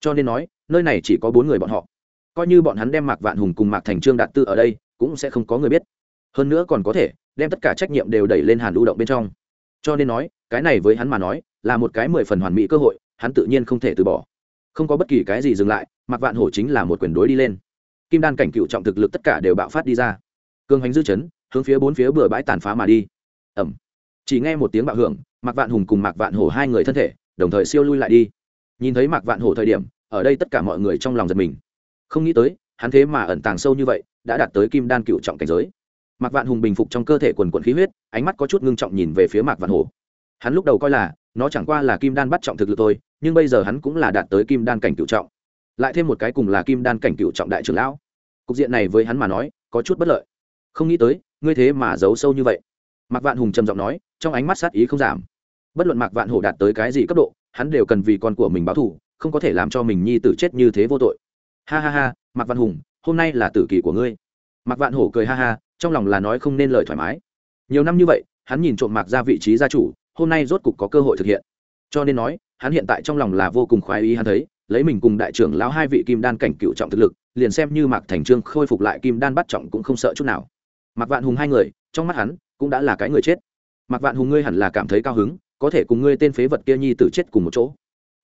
Cho nên nói, nơi này chỉ có bốn người bọn họ. Coi như bọn hắn đem mạc vạn hùng cùng mạc thành trương đạt tư ở đây, cũng sẽ không có người biết. Hơn nữa còn có thể, đem tất cả trách nhiệm đều đẩy lên hàn lưu động bên trong. Cho nên nói, cái này với hắn mà nói, là một cái mười phần hoàn mỹ cơ hội, hắn tự nhiên không thể từ bỏ. Không có bất kỳ cái gì dừng lại, mạc vạn hổ chính là một quyền đối đi lên kim đan cảnh cựu trọng thực lực tất cả đều bạo phát đi ra. Cường hành dư chấn, hướng phía bốn phía bừa bãi tàn phá mà đi. Ẩm chỉ nghe một tiếng bạo hưởng, mạc vạn hùng cùng mạc vạn hổ hai người thân thể, đồng thời siêu lui lại đi. Nhìn thấy mạc vạn hổ thời điểm, ở đây tất cả mọi người trong lòng giật mình. Không nghĩ tới, hắn thế mà ẩn tàng sâu như vậy, đã đạt tới kim đan cựu trọng cảnh giới. Mạc vạn hùng bình phục trong cơ thể quần quần khí huyết, ánh mắt có chút ngưng trọng nhìn về phía mạc vạn hổ. Hắn lúc đầu coi là, nó chẳng qua là kim đan bắt trọng thực lực thôi, nhưng bây giờ hắn cũng là đạt tới kim đan cảnh cựu trọng lại thêm một cái cùng là kim đan cảnh cựu trọng đại trưởng lão. Cục diện này với hắn mà nói, có chút bất lợi. Không nghĩ tới, ngươi thế mà giấu sâu như vậy. Mạc vạn hùng trầm giọng nói, trong ánh mắt sát ý không giảm. Bất luận mạc vạn hổ đạt tới cái gì cấp độ, hắn đều cần vì con của mình báo thù, không có thể làm cho mình nhi tử chết như thế vô tội. Ha ha ha, mạc vạn hùng, hôm nay là tử kỳ của ngươi. Mạc vạn hổ cười ha ha, trong lòng là nói không nên lời thoải mái. Nhiều năm như vậy, hắn nhìn trộm mạc ra vị trí gia chủ, hôm nay rốt cục có cơ hội thực hiện. Cho nên nói, hắn hiện tại trong lòng là vô cùng khoái ý, hắn thấy lấy mình cùng đại trưởng lão hai vị kim đan cảnh cựu trọng thực lực, liền xem như mạc thành trương khôi phục lại kim đan bắt trọng cũng không sợ chút nào. Mạc vạn hùng hai người, trong mắt hắn, cũng đã là cái người chết. Mạc vạn hùng ngươi hẳn là cảm thấy cao hứng, có thể cùng ngươi tên phế vật kia nhi tử chết cùng một chỗ.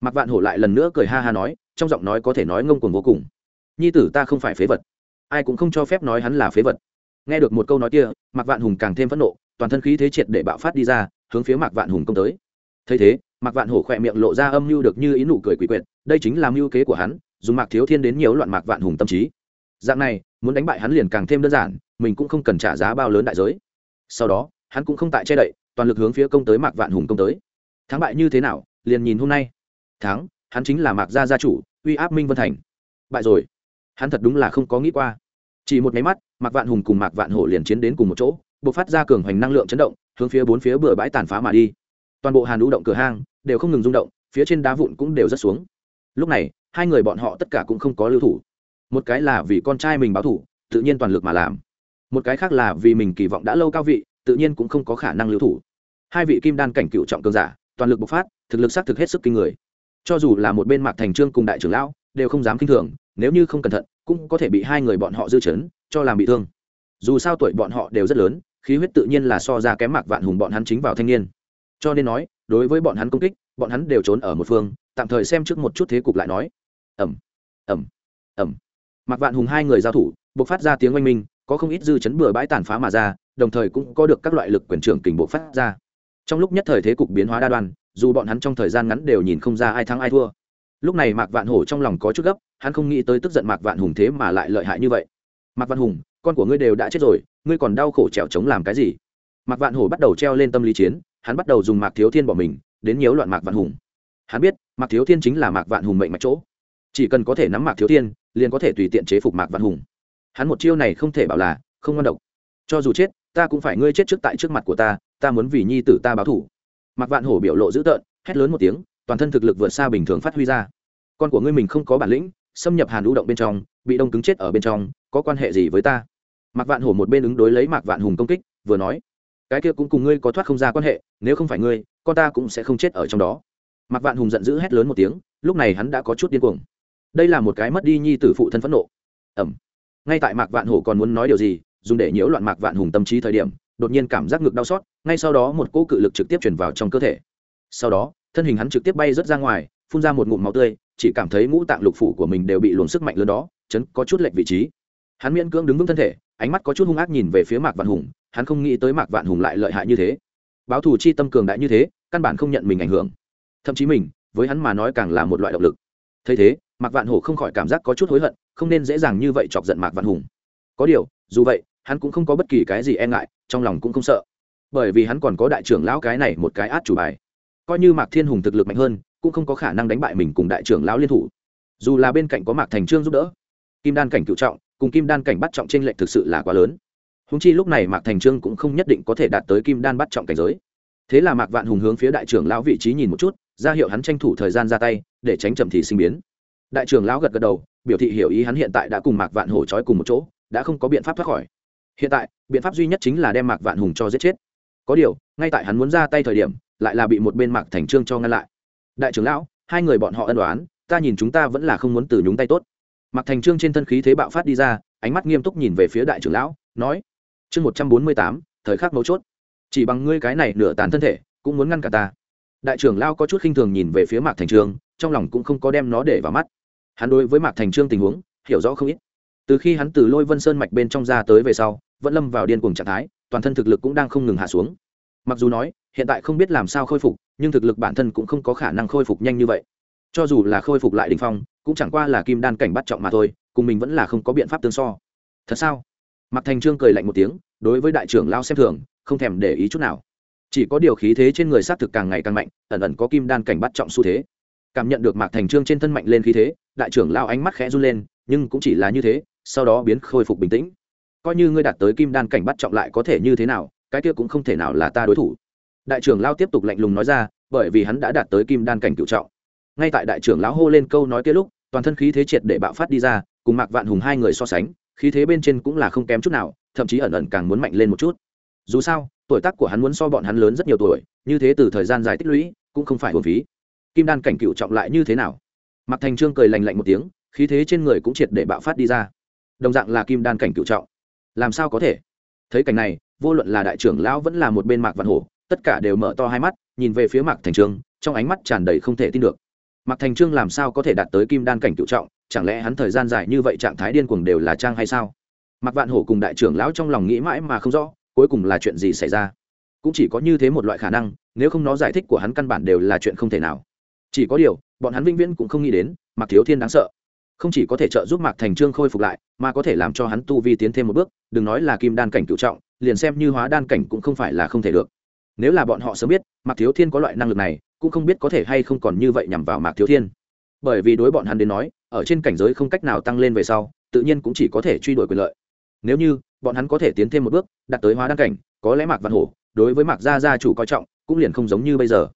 Mạc vạn hổ lại lần nữa cười ha ha nói, trong giọng nói có thể nói ngông cuồng vô cùng. Nhi tử ta không phải phế vật. Ai cũng không cho phép nói hắn là phế vật. Nghe được một câu nói kia, mạc vạn hùng càng thêm phẫn nộ, toàn thân khí thế triệt để bạo phát đi ra, hướng phía mạc vạn hùng công tới. Thấy thế mạc vạn hổ khỏe miệng lộ ra âm mưu được như ý nụ cười quỷ quyệt, đây chính là mưu kế của hắn, dùng mạc thiếu thiên đến nhiều loạn mạc vạn hùng tâm trí. Dạng này, muốn đánh bại hắn liền càng thêm đơn giản, mình cũng không cần trả giá bao lớn đại giới. Sau đó, hắn cũng không tại che đậy, toàn lực hướng phía công tới mạc vạn hùng công tới. Thắng bại như thế nào, liền nhìn hôm nay. Thắng, hắn chính là mạc gia gia chủ, uy áp minh vân thành. Bại rồi. Hắn thật đúng là không có nghĩ qua. Chỉ một máy mắt, mạc vạn hùng cùng mạc vạn hổ liền chiến đến cùng một chỗ b ộ c phát ra cường hoành năng lượng chấn động, hướng phía bốn phía bừa bãi tàn phá mà đi. Toàn bộ hàn lũ động cửa hang đều không ngừng rung động, phía trên đá vụn cũng đều rất xuống. Lúc này, hai người bọn họ tất cả cũng không có lưu thủ. Một cái là vì con trai mình báo thủ, tự nhiên toàn lực mà làm. Một cái khác là vì mình kỳ vọng đã lâu cao vị, tự nhiên cũng không có khả năng lưu thủ. Hai vị kim đan cảnh cựu trọng cường giả, toàn lực bộc phát, thực lực xác thực hết sức kinh người. Cho dù là một bên mạc thành trương cùng đại trưởng lão, đều không dám kinh thường, nếu như không cẩn thận, cũng có thể bị hai người bọn họ dư chấn, cho làm bị thương. Dù sao tuổi bọn họ đều rất lớn, khí huyết tự nhiên là so ra kém mạc vạn hùng bọn hắn chính vào thanh niên. Cho nên nói đối với bọn hắn công kích, bọn hắn đều trốn ở một phương, tạm thời xem trước một chút thế cục lại nói. Ẩm ẩm ẩm Mặc vạn hùng hai người giao thủ buộc phát ra tiếng oanh minh, có không ít dư chấn bừa bãi tàn phá mà ra, đồng thời cũng có được các loại lực quyền trưởng kình bộ phát ra. Trong lúc nhất thời thế cục biến hóa đa đoan, dù bọn hắn trong thời gian ngắn đều nhìn không ra ai thắng ai thua. Lúc này mạc vạn hổ trong lòng có chút gấp, hắn không nghĩ tới tức giận mạc vạn hùng thế mà lại lợi hại như vậy. Mạc vạn hùng, con của ngươi đều đã chết rồi, ngươi còn đau khổ trèo trống làm cái gì? Mạc vạn hổ bắt đầu treo lên tâm lý chiến hắn bắt đầu dùng mạc thiếu thiên bỏ mình, đến nhiễu loạn mạc vạn hùng. Hắn biết, mạc thiếu thiên chính là mạc vạn hùng mệnh mạch chỗ. Chỉ cần có thể nắm mạc thiếu thiên, liền có thể tùy tiện chế phục mạc vạn hùng. Hắn một chiêu này không thể bảo là không ngon độc. Cho dù chết, ta cũng phải ngươi chết trước tại trước mặt của ta ta muốn vì nhi tử ta báo thủ mạc vạn hổ biểu lộ dữ tợn, hét lớn một tiếng, toàn thân thực lực vượt xa bình thường phát huy ra. Con của ngươi mình không có bản lĩnh, xâm nhập hàn lũ động bên trong, bị đông cứng chết ở bên trong, có quan hệ gì với ta? Mạc vạn hổ một bên ứng đối lấy mạc vạn hùng công kích, vừa nói cái kia cũng cùng ngươi có thoát không ra quan hệ, nếu không phải ngươi, con ta cũng sẽ không chết ở trong đó. Mạc vạn hùng giận dữ hét lớn một tiếng, lúc này hắn đã có chút điên cuồng. Đây là một cái mất đi nhi tử phụ thân phẫn nộ. Ẩm ngay tại mạc vạn hổ còn muốn nói điều gì, dùng để nhiễu loạn mạc vạn hùng tâm trí thời điểm, đột nhiên cảm giác ngực đau xót, ngay sau đó một cỗ cự lực trực tiếp chuyển vào trong cơ thể. Sau đó, thân hình hắn trực tiếp bay rớt ra ngoài, phun ra một ngụm máu tươi, chỉ cảm thấy ngũ tạng lục phủ của mình đều bị luồng sức mạnh lớn đó, chấn có chút lệch vị trí. Hắn miễn cưỡng đứng vững thân thể, ánh mắt có chút hung ác nhìn về phía mạc vạn hùng hắn không nghĩ tới mạc vạn hùng lại lợi hại như thế. Báo thù chi tâm cường đại như thế, căn bản không nhận mình ảnh hưởng. Thậm chí mình, với hắn mà nói càng là một loại động lực. Thấy thế, mạc vạn hổ không khỏi cảm giác có chút hối hận, không nên dễ dàng như vậy chọc giận mạc vạn hùng. Có điều, dù vậy, hắn cũng không có bất kỳ cái gì e ngại, trong lòng cũng không sợ. Bởi vì hắn còn có đại trưởng lão cái này một cái át chủ bài. Coi như mạc thiên hùng thực lực mạnh hơn, cũng không có khả năng đánh bại mình cùng đại trưởng lão liên thủ. Dù là bên cạnh có mạc thành trương giúp đỡ, kim đan cảnh cựu trọng, cùng kim đan cảnh bắt trọng trên lệnh thực sự là quá lớn húng chi lúc này mạc thành trương cũng không nhất định có thể đạt tới kim đan bắt trọng cảnh giới. Thế là mạc vạn hùng hướng phía đại trưởng lão vị trí nhìn một chút, ra hiệu hắn tranh thủ thời gian ra tay, để tránh chậm thì sinh biến. Đại trưởng lão gật gật đầu, biểu thị hiểu ý hắn hiện tại đã cùng mạc vạn hổ trói cùng một chỗ, đã không có biện pháp thoát khỏi. Hiện tại, biện pháp duy nhất chính là đem mạc vạn hùng cho giết chết. Có điều, ngay tại hắn muốn ra tay thời điểm, lại là bị một bên mạc thành trương cho ngăn lại. Đại trưởng lão, hai người bọn họ ân đoán ta nhìn chúng ta vẫn là không muốn từ nhúng tay tốt. Mạc thành trương trên thân khí thế bạo phát đi ra, ánh mắt nghiêm túc nhìn về phía đại trưởng lão, nói chương một trăm bốn mươi tám, thời khắc mấu chốt. Chỉ bằng ngươi cái này nửa tàn thân thể, cũng muốn ngăn cả ta. Đại trưởng lao có chút khinh thường nhìn về phía mạc thành trương, trong lòng cũng không có đem nó để vào mắt. Hắn đối với mạc thành trương tình huống, hiểu rõ không ít. Từ khi hắn từ lôi vân sơn mạch bên trong ra tới về sau, vẫn lâm vào điên cuồng trạng thái, toàn thân thực lực cũng đang không ngừng hạ xuống. Mặc dù nói, hiện tại không biết làm sao khôi phục, nhưng thực lực bản thân cũng không có khả năng khôi phục nhanh như vậy. Cho dù là khôi phục lại đ ỉ n h phong, cũng chẳng qua là kim đan cảnh bắt trọng mà thôi, cùng mình vẫn là không có biện pháp tương so. Thật sao? Mặc thành trương cười lạnh một tiếng, đối với đại trưởng lao xem thường, không thèm để ý chút nào. Chỉ có điều khí thế trên người s á t thực càng ngày càng mạnh, ẩn ẩn có kim đan cảnh bắt trọng xu thế. Cảm nhận được mạc thành trương trên thân mạnh lên khí thế, đại trưởng lao ánh mắt khẽ run lên, nhưng cũng chỉ là như thế, sau đó biến khôi phục bình tĩnh. Coi như ngươi đạt tới kim đan cảnh bắt trọng lại có thể như thế nào, cái kia cũng không thể nào là ta đối thủ. Đại trưởng lao tiếp tục lạnh lùng nói ra, bởi vì hắn đã đạt tới kim đan cảnh cựu trọng. Ngay tại đại trưởng lão hô lên câu nói kia lúc, toàn thân khí thế triệt để bạo phát đi ra, cùng mạc vạn hùng hai người so sánh khí thế bên trên cũng là không kém chút nào, thậm chí ẩn ẩn càng muốn mạnh lên một chút. Dù sao, tuổi tác của hắn muốn so bọn hắn lớn rất nhiều tuổi, như thế từ thời gian dài tích lũy, cũng không phải hồn phí. Kim đan cảnh cựu trọng lại như thế nào? Mặt thành trương cười lành lạnh một tiếng, khí thế trên người cũng triệt để bạo phát đi ra. Đồng dạng là kim đan cảnh cựu trọng. Làm sao có thể? Thấy cảnh này, vô luận là đại trưởng lão vẫn là một bên mạc văn hổ, tất cả đều mở to hai mắt, nhìn về phía mạc thành trương, trong ánh mắt tràn đầy không thể tin được. Mạc thành trương làm sao có thể đạt tới kim đan cảnh cựu trọng? Chẳng lẽ hắn thời gian dài như vậy trạng thái điên cuồng đều là trang hay sao? Mặc vạn hổ cùng đại trưởng lão trong lòng nghĩ mãi mà không rõ, cuối cùng là chuyện gì xảy ra? Cũng chỉ có như thế một loại khả năng, nếu không nó giải thích của hắn căn bản đều là chuyện không thể nào. Chỉ có điều, bọn hắn vĩnh viễn cũng không nghĩ đến mặc thiếu thiên đáng sợ. Không chỉ có thể trợ giúp mạc thành trương khôi phục lại, mà có thể làm cho hắn tu vi tiến thêm một bước, đừng nói là kim đan cảnh cựu trọng, liền xem như hóa đan cảnh cũng không phải là không thể được. Nếu là bọn họ sớm biết, mạc thiếu thiên có loại năng lực này, cũng không biết có thể hay không còn như vậy nhằm vào mạc thiếu thiên. Bởi vì đối bọn hắn đến nói ở trên cảnh giới không cách nào tăng lên về sau, tự nhiên cũng chỉ có thể truy đuổi quyền lợi. Nếu như, bọn hắn có thể tiến thêm một bước, đạt tới hóa đăng cảnh, có lẽ mạc văn hổ, đối với mạc gia gia chủ coi trọng, cũng liền không giống như bây giờ.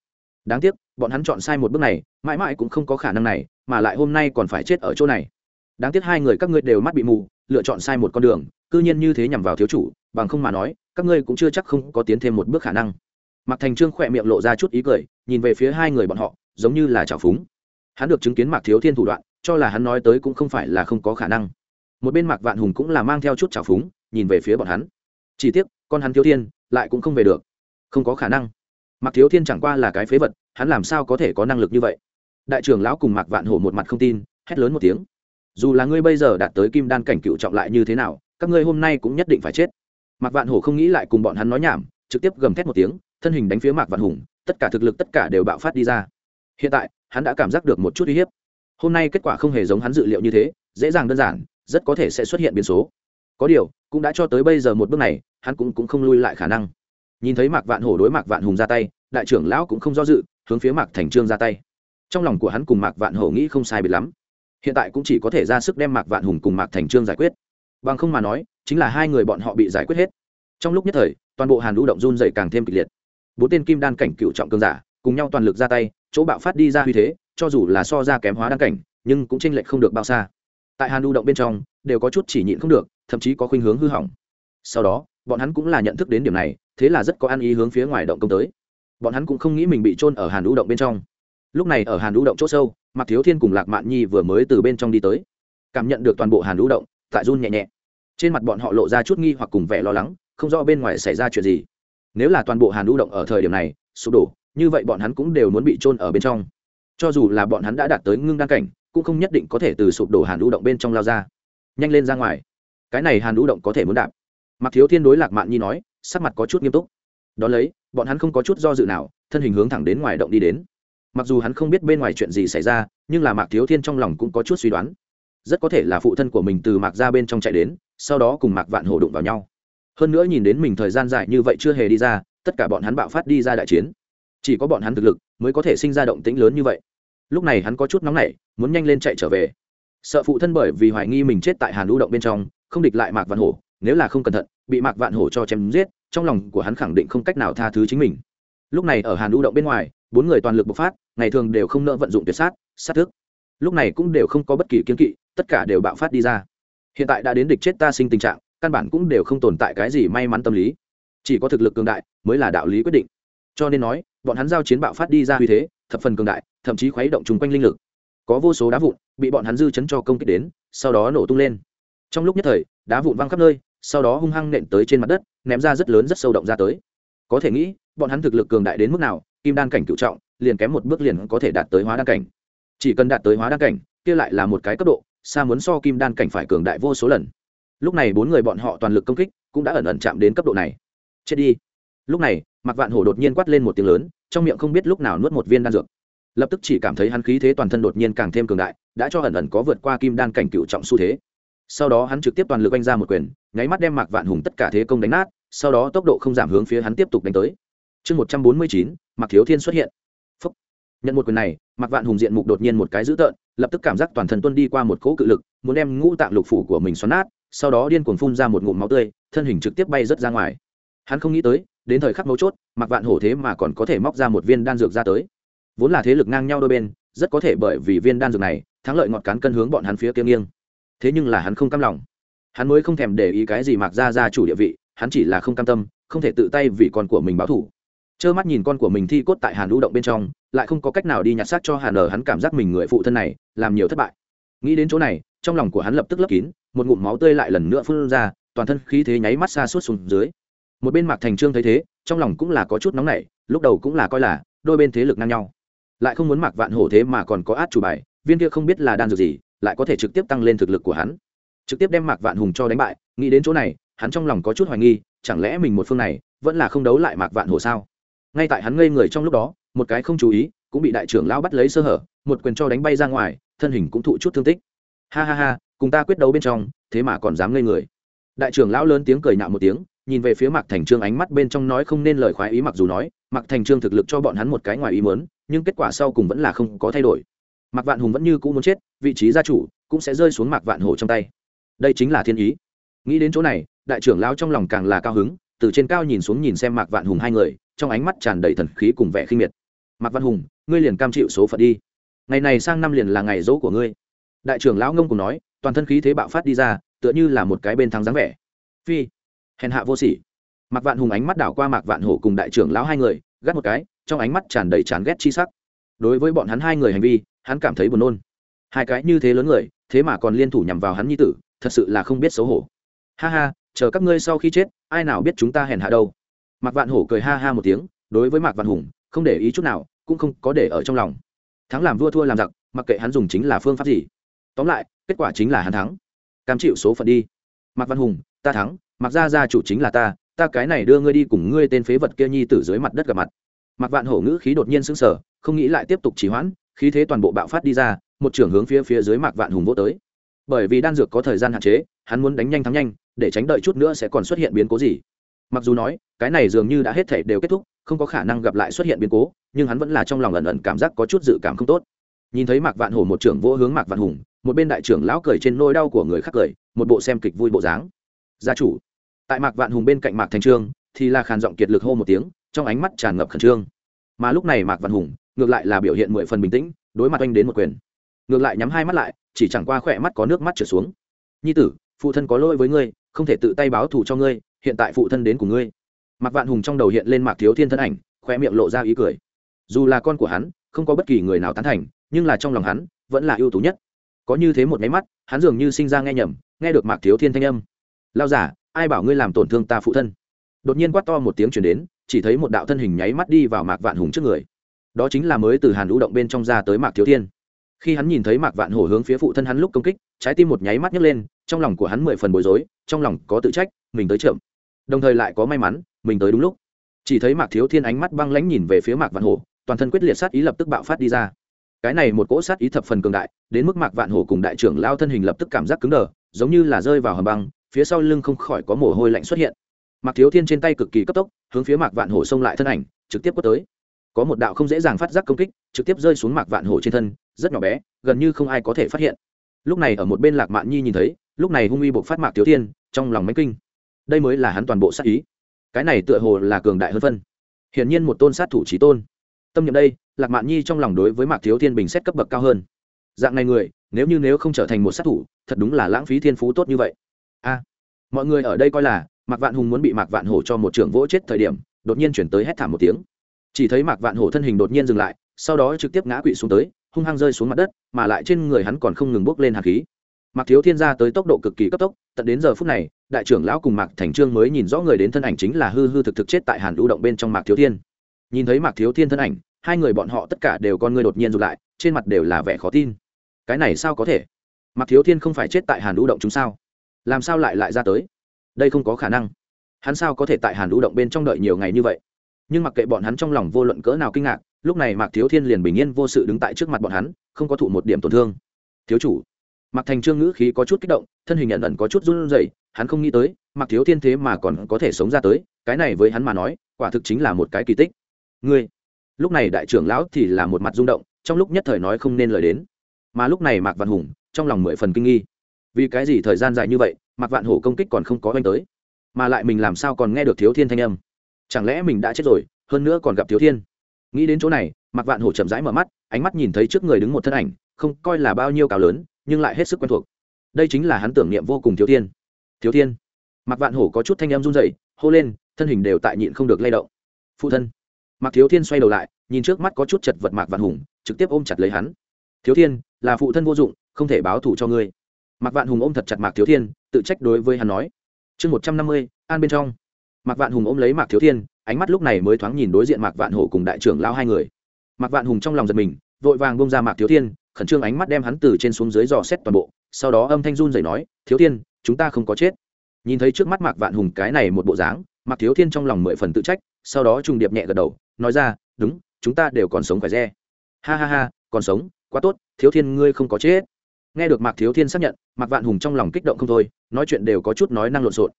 Đáng tiếc, bọn hắn chọn sai một bước này, mãi mãi cũng không có khả năng này, mà lại hôm nay còn phải chết ở chỗ này. Đáng tiếc hai người các ngươi đều mắt bị mù, lựa chọn sai một con đường, cư nhiên như thế nhằm vào thiếu chủ, bằng không mà nói, các ngươi cũng chưa chắc không có tiến thêm một bước khả năng. Mạc thành trương khỏe miệng lộ ra chút ý cười, nhìn về phía hai người bọn họ, giống như là trào phúng. Hắn được chứng kiến mạc thiếu thiên thủ đoạn cho là hắn nói tới cũng không phải là không có khả năng. Một bên mạc vạn hùng cũng là mang theo chút trào phúng, nhìn về phía bọn hắn. Chỉ tiếc, con hắn thiếu thiên, lại cũng không về được. Không có khả năng. Mạc thiếu thiên chẳng qua là cái phế vật, hắn làm sao có thể có năng lực như vậy? Đại trưởng lão cùng mạc vạn hổ một mặt không tin, hét lớn một tiếng. Dù là ngươi bây giờ đạt tới kim đan cảnh cựu trọng lại như thế nào, các ngươi hôm nay cũng nhất định phải chết. Mạc vạn hổ không nghĩ lại cùng bọn hắn nói nhảm, trực tiếp gầm thét một tiếng, thân hình đánh phía mạc vạn hùng, tất cả thực lực tất cả đều bạo phát đi ra. Hiện tại, hắn đã cảm giác được một chút uy hiếp hôm nay kết quả không hề giống hắn dự liệu như thế dễ dàng đơn giản rất có thể sẽ xuất hiện biến số. Có điều cũng đã cho tới bây giờ một bước này hắn cũng, cũng không lui lại khả năng. Nhìn thấy mạc vạn hổ đối mạc vạn hùng ra tay đại trưởng lão cũng không do dự hướng phía mạc thành trương ra tay. Trong lòng của hắn cùng mạc vạn hổ nghĩ không sai biệt lắm. Hiện tại cũng chỉ có thể ra sức đem mạc vạn hùng cùng mạc thành trương giải quyết. Bằng không mà nói chính là hai người bọn họ bị giải quyết hết. Trong lúc nhất thời toàn bộ hàn lũ động run dày càng thêm kịch liệt. Bốn tên kim đan cảnh cựu trọng cương giả cùng nhau toàn lực ra tay chỗ bạo phát đi ra uy thế cho dù là so ra kém hóa đăng cảnh, nhưng cũng tranh lệch không được bao xa. Tại hàn lưu động bên trong, đều có chút chỉ nhịn không được, thậm chí có khuynh hướng hư hỏng. Sau đó, bọn hắn cũng là nhận thức đến điểm này, thế là rất có ăn ý hướng phía ngoài động công tới. Bọn hắn cũng không nghĩ mình bị trôn ở hàn lưu động bên trong. Lúc này ở hàn lưu động c h ỗ sâu, mạc thiếu thiên cùng lạc mạn nhi vừa mới từ bên trong đi tới. Cảm nhận được toàn bộ hàn lưu động, tại run nhẹ nhẹ. Trên mặt bọn họ lộ ra chút nghi hoặc cùng vẻ lo lắng, không rõ bên ngoài xảy ra chuyện gì. Nếu là toàn bộ hàn lưu động ở thời điểm này, sụp đổ, như vậy bọn hắn cũng đều muốn bị trôn ở bên trong cho dù là bọn hắn đã đạt tới ngưng đan cảnh, cũng không nhất định có thể từ sụp đổ hàn lũ động bên trong lao ra. Nhanh lên ra ngoài. Cái này hàn lũ động có thể muốn đạp. Mặc thiếu thiên đối lạc mạn nhi nói, sắc mặt có chút nghiêm túc. Đón lấy, bọn hắn không có chút do dự nào, thân hình hướng thẳng đến ngoài động đi đến. Mặc dù hắn không biết bên ngoài chuyện gì xảy ra, nhưng là mạc thiếu thiên trong lòng cũng có chút suy đoán. Rất có thể là phụ thân của mình từ mạc ra bên trong chạy đến, sau đó cùng mạc vạn hổ đụng vào nhau. Hơn nữa nhìn đến mình thời gian dài như vậy chưa hề đi ra, tất cả bọn hắn bạo phát đi ra đại chiến chỉ có bọn hắn thực lực mới có thể sinh ra động tĩnh lớn như vậy. Lúc này hắn có chút nóng nảy, muốn nhanh lên chạy trở về. Sợ phụ thân bởi vì hoài nghi mình chết tại hàn lũ động bên trong, không địch lại mạc vạn hổ, nếu là không cẩn thận, bị mạc vạn hổ cho chém giết, trong lòng của hắn khẳng định không cách nào tha thứ chính mình. Lúc này ở hàn lũ động bên ngoài, bốn người toàn lực bộc phát, ngày thường đều không nỡ vận dụng tuyệt sát sát thức. Lúc này cũng đều không có bất kỳ kiến kỵ, tất cả đều bạo phát đi ra. Hiện tại đã đến địch chết ta sinh tình trạng, căn bản cũng đều không tồn tại cái gì may mắn tâm lý. Chỉ có thực lực cường đại mới là đạo lý quyết định cho nên nói, bọn hắn giao chiến bạo phát đi ra uy thế, thập phần cường đại, thậm chí khuấy động chung quanh linh lực. Có vô số đá vụn bị bọn hắn dư chấn cho công kích đến, sau đó nổ tung lên. Trong lúc nhất thời, đá vụn văng khắp nơi, sau đó hung hăng nện tới trên mặt đất, ném ra rất lớn rất sâu động ra tới. Có thể nghĩ, bọn hắn thực lực cường đại đến mức nào, kim đan cảnh cựu trọng, liền kém một bước liền có thể đạt tới hóa đan cảnh. Chỉ cần đạt tới hóa đan cảnh, kia lại là một cái cấp độ, xa muốn so kim đan cảnh phải cường đại vô số lần. Lúc này bốn người bọn họ toàn lực công kích, cũng đã ẩn ẩn chạm đến cấp độ này. Chết đi. Lúc này mặc vạn hổ đột nhiên quát lên một tiếng lớn, trong miệng không biết lúc nào nuốt một viên đan dược. Lập tức chỉ cảm thấy hắn khí thế toàn thân đột nhiên càng thêm cường đại, đã cho ẩn ẩn có vượt qua kim đan cảnh cựu trọng xu thế. Sau đó hắn trực tiếp toàn lực oanh ra một quyền, nháy mắt đem mạc vạn hùng tất cả thế công đánh nát, sau đó tốc độ không giảm hướng phía hắn tiếp tục đánh tới. Chương một trăm bốn mươi chín, mạc thiếu thiên xuất hiện. Phúc. nhận một quyền này, mạc vạn hùng diện mục đột nhiên một cái dữ tợn, lập tức cảm giác toàn thân tuân đi qua một cỗ cự lực, muốn đem ngũ tạng lục phủ của mình xoắn nát, sau đó điên cuồng phun ra một ngụm máu tươi, thân hình trực tiếp bay rớt ra ngoài. Hắn không nghĩ tới đến thời khắc mấu chốt mặc vạn hổ thế mà còn có thể móc ra một viên đan dược ra tới. Vốn là thế lực ngang nhau đôi bên, rất có thể bởi vì viên đan dược này, thắng lợi ngọt cán cân hướng bọn hắn phía kia nghiêng. Thế nhưng là hắn không cam lòng. Hắn mới không thèm để ý cái gì mặc ra ra chủ địa vị, hắn chỉ là không cam tâm, không thể tự tay vì con của mình báo thủ trơ mắt nhìn con của mình thi cốt tại hàn lũ động bên trong, lại không có cách nào đi nhặt xác cho hàn ở hắn cảm giác mình người phụ thân này, làm nhiều thất bại. Nghĩ đến chỗ này, trong lòng của hắn lập tức lấp kín, một ngụm máu tươi lại lần nữa phun ra, toàn thân khí thế nháy mắt xa suốt xuống dưới một bên mạc thành trương thấy thế, trong lòng cũng là có chút nóng nảy, lúc đầu cũng là coi là, đôi bên thế lực ngang nhau. Lại không muốn mạc vạn hổ thế mà còn có át chủ bài, viên kia không biết là đan dược gì, lại có thể trực tiếp tăng lên thực lực của hắn. Trực tiếp đem mạc vạn hùng cho đánh bại, nghĩ đến chỗ này, hắn trong lòng có chút hoài nghi, chẳng lẽ mình một phương này, vẫn là không đấu lại mạc vạn hổ sao? Ngay tại hắn ngây người trong lúc đó, một cái không chú ý, cũng bị đại trưởng lão bắt lấy sơ hở, một quyền cho đánh bay ra ngoài, thân hình cũng thụ chút thương tích. Ha ha ha, cùng ta quyết đấu bên trong, thế mà còn dám ngây người. Đại trưởng lão lớn tiếng cười nạo một tiếng nhìn về phía mạc thành trương ánh mắt bên trong nói không nên lời khoái ý mặc dù nói, mạc thành trương thực lực cho bọn hắn một cái ngoài ý mớn nhưng kết quả sau cùng vẫn là không có thay đổi. Mạc vạn hùng vẫn như cũ muốn chết, vị trí gia chủ cũng sẽ rơi xuống mạc vạn hổ trong tay. Đây chính là thiên ý. Nghĩ đến chỗ này, đại trưởng lão trong lòng càng là cao hứng, từ trên cao nhìn xuống nhìn xem mạc vạn hùng hai người, trong ánh mắt tràn đầy thần khí cùng vẻ khinh miệt. Mạc vạn hùng, ngươi liền cam chịu số phận đi. Ngày này sang năm liền là ngày dỗ của ngươi. Đại trưởng lão ngông cùng nói, toàn thân khí thế bạo phát đi ra, tựa như là một cái bên thắng dáng vẻ. Phi hèn hạ vô sỉ. Mạc vạn hùng ánh mắt đảo qua mạc vạn hổ cùng đại trưởng lão hai người, gắt một cái, trong ánh mắt tràn đầy chán ghét chi sắc. Đối với bọn hắn hai người hành vi, hắn cảm thấy buồn nôn. Hai cái như thế lớn người, thế mà còn liên thủ nhằm vào hắn nhi tử, thật sự là không biết xấu hổ. Ha ha, chờ các ngươi sau khi chết, ai nào biết chúng ta hèn hạ đâu. Mạc vạn hổ cười ha ha một tiếng, đối với mạc vạn hùng, không để ý chút nào, cũng không có để ở trong lòng. Thắng làm vua thua làm giặc, mặc kệ hắn dùng chính là phương pháp gì. Tóm lại, kết quả chính là hắn thắng. Cam chịu số phận đi. Mạc văn hùng, ta thắng mặc ra gia chủ chính là ta ta cái này đưa ngươi đi cùng ngươi tên phế vật kia nhi tử dưới mặt đất gặp mặt. Mặc vạn hổ ngữ khí đột nhiên sững sờ, không nghĩ lại tiếp tục trì hoãn, khí thế toàn bộ bạo phát đi ra, một trưởng hướng phía phía dưới mạc vạn hùng vô tới. Bởi vì đan dược có thời gian hạn chế, hắn muốn đánh nhanh thắng nhanh, để tránh đợi chút nữa sẽ còn xuất hiện biến cố gì. Mặc dù nói, cái này dường như đã hết thể đều kết thúc, không có khả năng gặp lại xuất hiện biến cố, nhưng hắn vẫn là trong lòng ẩn ẩn cảm giác có chút dự cảm không tốt. Nhìn thấy mạc vạn hổ một trưởng vỗ hướng mạc vạn hùng, một bên đại trưởng lão cười trên nôi đau của người khác cười, một bộ xem kịch vui bộ dáng. Gia chủ tại mạc vạn hùng bên cạnh mạc thành trương, thì là khàn giọng kiệt lực hô một tiếng, trong ánh mắt tràn ngập khẩn trương. Mà lúc này mạc vạn hùng, ngược lại là biểu hiện mười phần bình tĩnh, đối mặt anh đến một quyền. Ngược lại nhắm hai mắt lại, chỉ chẳng qua khỏe mắt có nước mắt trở xuống. Nhi tử, phụ thân có lỗi với ngươi, không thể tự tay báo thù cho ngươi, hiện tại phụ thân đến của ngươi. Mạc vạn hùng trong đầu hiện lên mạc thiếu thiên thân ảnh khoe miệng lộ ra ý cười. Dù là con của hắn, không có bất kỳ người nào tán thành, nhưng là trong lòng hắn, vẫn là ưu tú nhất. Có như thế một máy mắt, hắn dường như sinh ra nghe nhầm, nghe được mạc thiếu thiên thanh âm. Lao giả ai bảo ngươi làm tổn thương ta phụ thân? Đột nhiên quát to một tiếng chuyển đến, chỉ thấy một đạo thân hình nháy mắt đi vào mạc vạn hùng trước người. Đó chính là mới từ hàn lũ động bên trong ra tới mạc thiếu thiên. Khi hắn nhìn thấy mạc vạn hổ hướng phía phụ thân hắn lúc công kích, trái tim một nháy mắt nhấc lên, trong lòng của hắn mười phần bối rối, trong lòng có tự trách, mình tới chậm. Đồng thời lại có may mắn, mình tới đúng lúc. Chỉ thấy mạc thiếu thiên ánh mắt băng lãnh nhìn về phía mạc vạn hổ, toàn thân quyết liệt sát ý lập tức bạo phát đi ra. Cái này một cỗ sát ý thập phần cường đại, đến mức mạc vạn hổ cùng đại trưởng lao thân hình lập tức cảm giác cứng đờ, giống như là rơi vào hầm băng phía sau lưng không khỏi có mồ hôi lạnh xuất hiện. Mạc thiếu thiên trên tay cực kỳ cấp tốc, hướng phía mạc vạn hổ xông lại thân ảnh, trực tiếp quất tới. Có một đạo không dễ dàng phát giác công kích, trực tiếp rơi xuống mạc vạn hổ trên thân, rất nhỏ bé, gần như không ai có thể phát hiện. Lúc này ở một bên lạc mạn nhi nhìn thấy, lúc này hung uy buộc phát mạc thiếu thiên, trong lòng máy kinh. Đây mới là hắn toàn bộ sát ý. Cái này tựa hồ là cường đại hơn phân. Hiển nhiên một tôn sát thủ trí tôn. Tâm niệm đây, lạc mạn nhi trong lòng đối với mạc thiếu thiên bình xét cấp bậc cao hơn. Dạng này người, nếu như nếu không trở thành một sát thủ, thật đúng là lãng phí thiên phú tốt như vậy a, mọi người ở đây coi là mạc vạn hùng muốn bị mạc vạn hổ cho một trưởng vỗ chết thời điểm, đột nhiên chuyển tới hét thảm một tiếng. Chỉ thấy mạc vạn hổ thân hình đột nhiên dừng lại, sau đó trực tiếp ngã quỵ xuống tới, hung hăng rơi xuống mặt đất, mà lại trên người hắn còn không ngừng bốc lên hạt khí. Mạc thiếu thiên ra tới tốc độ cực kỳ cấp tốc, tận đến giờ phút này, đại trưởng lão cùng mạc thành trương mới nhìn rõ người đến thân ảnh chính là hư hư thực thực chết tại hàn lưu động bên trong mạc thiếu thiên. Nhìn thấy mạc thiếu thiên thân ảnh, hai người bọn họ tất cả đều con người đột nhiên rụt lại, trên mặt đều là vẻ khó tin. Cái này sao có thể? Mạc thiếu thiên không phải chết tại hàn lưu động chúng sao? Làm sao lại lại ra tới? Đây không có khả năng. Hắn sao có thể tại hàn lũ động bên trong đợi nhiều ngày như vậy? Nhưng mặc kệ bọn hắn trong lòng vô luận cỡ nào kinh ngạc, lúc này mạc thiếu thiên liền bình yên vô sự đứng tại trước mặt bọn hắn, không có thụ một điểm tổn thương. Thiếu chủ. Mạc thành trương ngữ khí có chút kích động, thân hình nhận ẩn có chút run rẩy, hắn không nghĩ tới, mạc thiếu thiên thế mà còn có thể sống ra tới, cái này với hắn mà nói, quả thực chính là một cái kỳ tích. Ngươi. Lúc này đại trưởng lão thì là một mặt rung động, trong lúc nhất thời nói không nên lời đến. Mà lúc này mạc văn hùng, trong lòng mười phần kinh nghi vì cái gì thời gian dài như vậy mặc vạn hổ công kích còn không có oanh tới, mà lại mình làm sao còn nghe được thiếu thiên thanh âm? Chẳng lẽ mình đã chết rồi, hơn nữa còn gặp thiếu thiên? Nghĩ đến chỗ này mặc vạn hổ chậm rãi mở mắt, ánh mắt nhìn thấy trước người đứng một thân ảnh, không coi là bao nhiêu cao lớn, nhưng lại hết sức quen thuộc. Đây chính là hắn tưởng niệm vô cùng thiếu thiên. Thiếu thiên. Mặc vạn hổ có chút thanh âm run dậy hô lên, thân hình đều tại nhịn không được lay động. Phụ thân. Mặc thiếu thiên xoay đầu lại, nhìn trước mắt có chút chật vật mạc vạn hùng, trực tiếp ôm chặt lấy hắn. Thiếu thiên, là phụ thân vô dụng, không thể báo thù cho ngươi mạc vạn hùng ôm thật chặt mạc thiếu thiên, tự trách đối với hắn nói. Chương một trăm năm mươi, an bên trong. Mạc vạn hùng ôm lấy mạc thiếu thiên, ánh mắt lúc này mới thoáng nhìn đối diện mạc vạn hổ cùng đại trưởng lao hai người. Mạc vạn hùng trong lòng giật mình, vội vàng bông ra mạc thiếu thiên, khẩn trương ánh mắt đem hắn từ trên xuống dưới dò xét toàn bộ, sau đó âm thanh run dậy nói, thiếu thiên, chúng ta không có chết. Nhìn thấy trước mắt mạc vạn hùng cái này một bộ dáng, mạc thiếu thiên trong lòng mười phần tự trách, sau đó trùng điệp nhẹ gật đầu, nói ra, đúng, chúng ta đều còn sống khỏe re. Ha ha ha, còn sống, quá tốt, thiếu thiên ngươi không có chết nghe được mạc thiếu thiên xác nhận, mạc vạn hùng trong lòng kích động không thôi, nói chuyện đều có chút nói năng lộn xộn.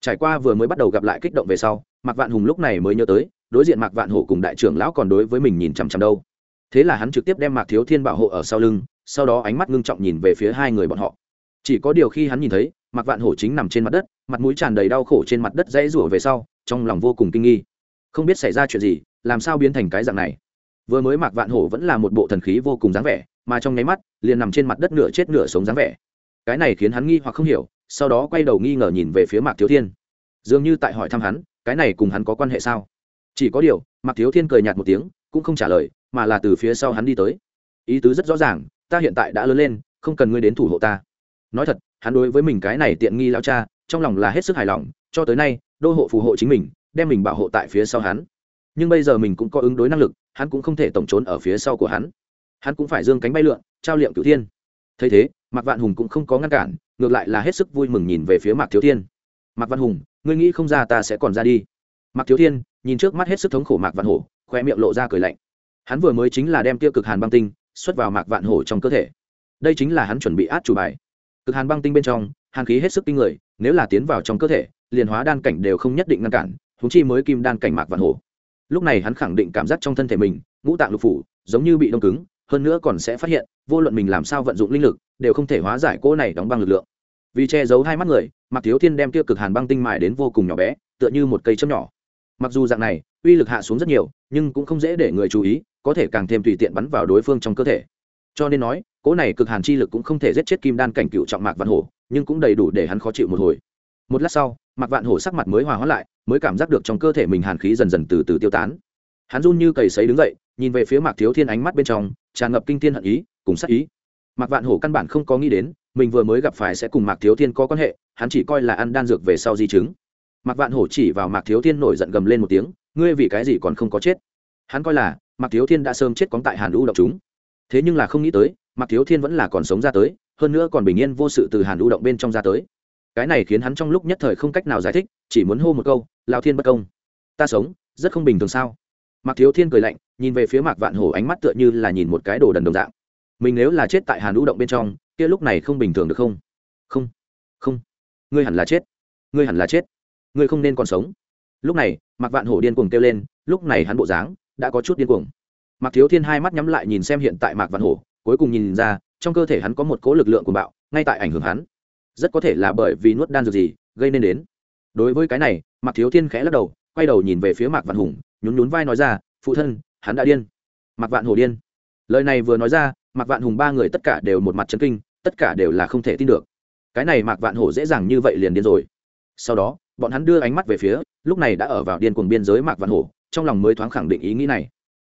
Trải qua vừa mới bắt đầu gặp lại kích động về sau, mạc vạn hùng lúc này mới nhớ tới, đối diện mạc vạn hổ cùng đại trưởng lão còn đối với mình nhìn chằm chằm đâu. Thế là hắn trực tiếp đem mạc thiếu thiên bảo hộ ở sau lưng, sau đó ánh mắt ngưng trọng nhìn về phía hai người bọn họ. Chỉ có điều khi hắn nhìn thấy, mạc vạn hổ chính nằm trên mặt đất, mặt mũi tràn đầy đau khổ trên mặt đất dãy rủa về sau, trong lòng vô cùng kinh nghi. Không biết xảy ra chuyện gì, làm sao biến thành cái dạng này? Vừa mới mạc vạn hổ vẫn là một bộ thần khí vô cùng dáng vẻ mà trong nháy mắt, liền nằm trên mặt đất nửa chết nửa sống dáng vẻ. Cái này khiến hắn nghi hoặc không hiểu, sau đó quay đầu nghi ngờ nhìn về phía mạc thiếu thiên. Dường như tại hỏi thăm hắn, cái này cùng hắn có quan hệ sao? Chỉ có điều, mạc thiếu thiên cười nhạt một tiếng, cũng không trả lời, mà là từ phía sau hắn đi tới. Ý tứ rất rõ ràng, ta hiện tại đã lớn lên, không cần ngươi đến thủ hộ ta. Nói thật, hắn đối với mình cái này tiện nghi lao cha, trong lòng là hết sức hài lòng, cho tới nay, đô hộ phù hộ chính mình, đem mình bảo hộ tại phía sau hắn. Nhưng bây giờ mình cũng có ứng đối năng lực, hắn cũng không thể tổng trốn ở phía sau của hắn hắn cũng phải dương cánh bay lượn, trao liệm cửu thiên. Thấy thế, mạc vạn hùng cũng không có ngăn cản, ngược lại là hết sức vui mừng nhìn về phía mạc thiếu thiên. Mạc văn hùng, ngươi nghĩ không ra ta sẽ còn ra đi. Mạc thiếu thiên nhìn trước mắt hết sức thống khổ mạc vạn hổ khoe miệng lộ ra cười lạnh. Hắn vừa mới chính là đem tiêu cực hàn băng tinh xuất vào mạc vạn hổ trong cơ thể. Đây chính là hắn chuẩn bị át chủ bài. Cực hàn băng tinh bên trong, hàn khí hết sức kinh người, nếu là tiến vào trong cơ thể, liền hóa đan cảnh đều không nhất định ngăn cản húng chi mới kim đan cảnh mạc vạn hổ. Lúc này hắn khẳng định cảm giác trong thân thể mình, ngũ tạng lục phủ, giống như bị đông cứng hơn nữa còn sẽ phát hiện, vô luận mình làm sao vận dụng linh lực, đều không thể hóa giải cỗ này đóng băng lực lượng. Vì che giấu hai mắt người mặc thiếu thiên đem tiêu cực hàn băng tinh mài đến vô cùng nhỏ bé, tựa như một cây châm nhỏ. Mặc dù dạng này, uy lực hạ xuống rất nhiều, nhưng cũng không dễ để người chú ý, có thể càng thêm tùy tiện bắn vào đối phương trong cơ thể. Cho nên nói, cỗ này cực hàn chi lực cũng không thể giết chết kim đan cảnh cựu trọng mạc vạn hổ, nhưng cũng đầy đủ để hắn khó chịu một hồi. Một lát sau, mạc vạn hổ sắc mặt mới hòa hóa lại, mới cảm giác được trong cơ thể mình hàn khí dần dần từ từ tiêu tán hắn run như cầy sấy đứng dậy, nhìn về phía mạc thiếu thiên ánh mắt bên trong, tràn ngập kinh thiên hận ý, cùng sát ý. Mạc vạn hổ căn bản không có nghĩ đến, mình vừa mới gặp phải sẽ cùng mạc thiếu thiên có quan hệ, hắn chỉ coi là ăn đan dược về sau di chứng. Mạc vạn hổ chỉ vào mạc thiếu thiên nổi giận gầm lên một tiếng, ngươi vì cái gì còn không có chết? Hắn coi là, mạc thiếu thiên đã sớm chết cóng tại hàn u động chúng. Thế nhưng là không nghĩ tới, mạc thiếu thiên vẫn là còn sống ra tới, hơn nữa còn bình yên vô sự từ hàn u động bên trong ra tới. Cái này khiến hắn trong lúc nhất thời không cách nào giải thích, chỉ muốn hô một câu lao thiên bất công. Ta sống, rất không bình thường sao? Mạc thiếu thiên cười lạnh, nhìn về phía mạc vạn hổ ánh mắt tựa như là nhìn một cái đồ đần đồng dạng. Mình nếu là chết tại hàn u động bên trong, kia lúc này không bình thường được không? Không. Không. Ngươi hẳn là chết. Ngươi hẳn là chết. Ngươi không nên còn sống. Lúc này, mạc vạn hổ điên cuồng kêu lên, lúc này hắn bộ dáng đã có chút điên cuồng. Mạc thiếu thiên hai mắt nhắm lại nhìn xem hiện tại mạc vạn hổ, cuối cùng nhìn ra, trong cơ thể hắn có một cỗ lực lượng của bạo, ngay tại ảnh hưởng hắn. Rất có thể là bởi vì nuốt đan dược gì, gây nên đến. Đối với cái này, mạc thiếu thiên khẽ lắc đầu, quay đầu nhìn về phía mạc vạn hùng nhún nhún vai nói ra, phụ thân, hắn đã điên. Mặc vạn hổ điên. Lời này vừa nói ra Mặc vạn hùng ba người tất cả đều một mặt chấn kinh, tất cả đều là không thể tin được. Cái này Mặc vạn hổ dễ dàng như vậy liền điên rồi. Sau đó, bọn hắn đưa ánh mắt về phía, lúc này đã ở vào điên cuồng biên giới mạc vạn hổ, trong lòng mới thoáng khẳng định ý nghĩ này.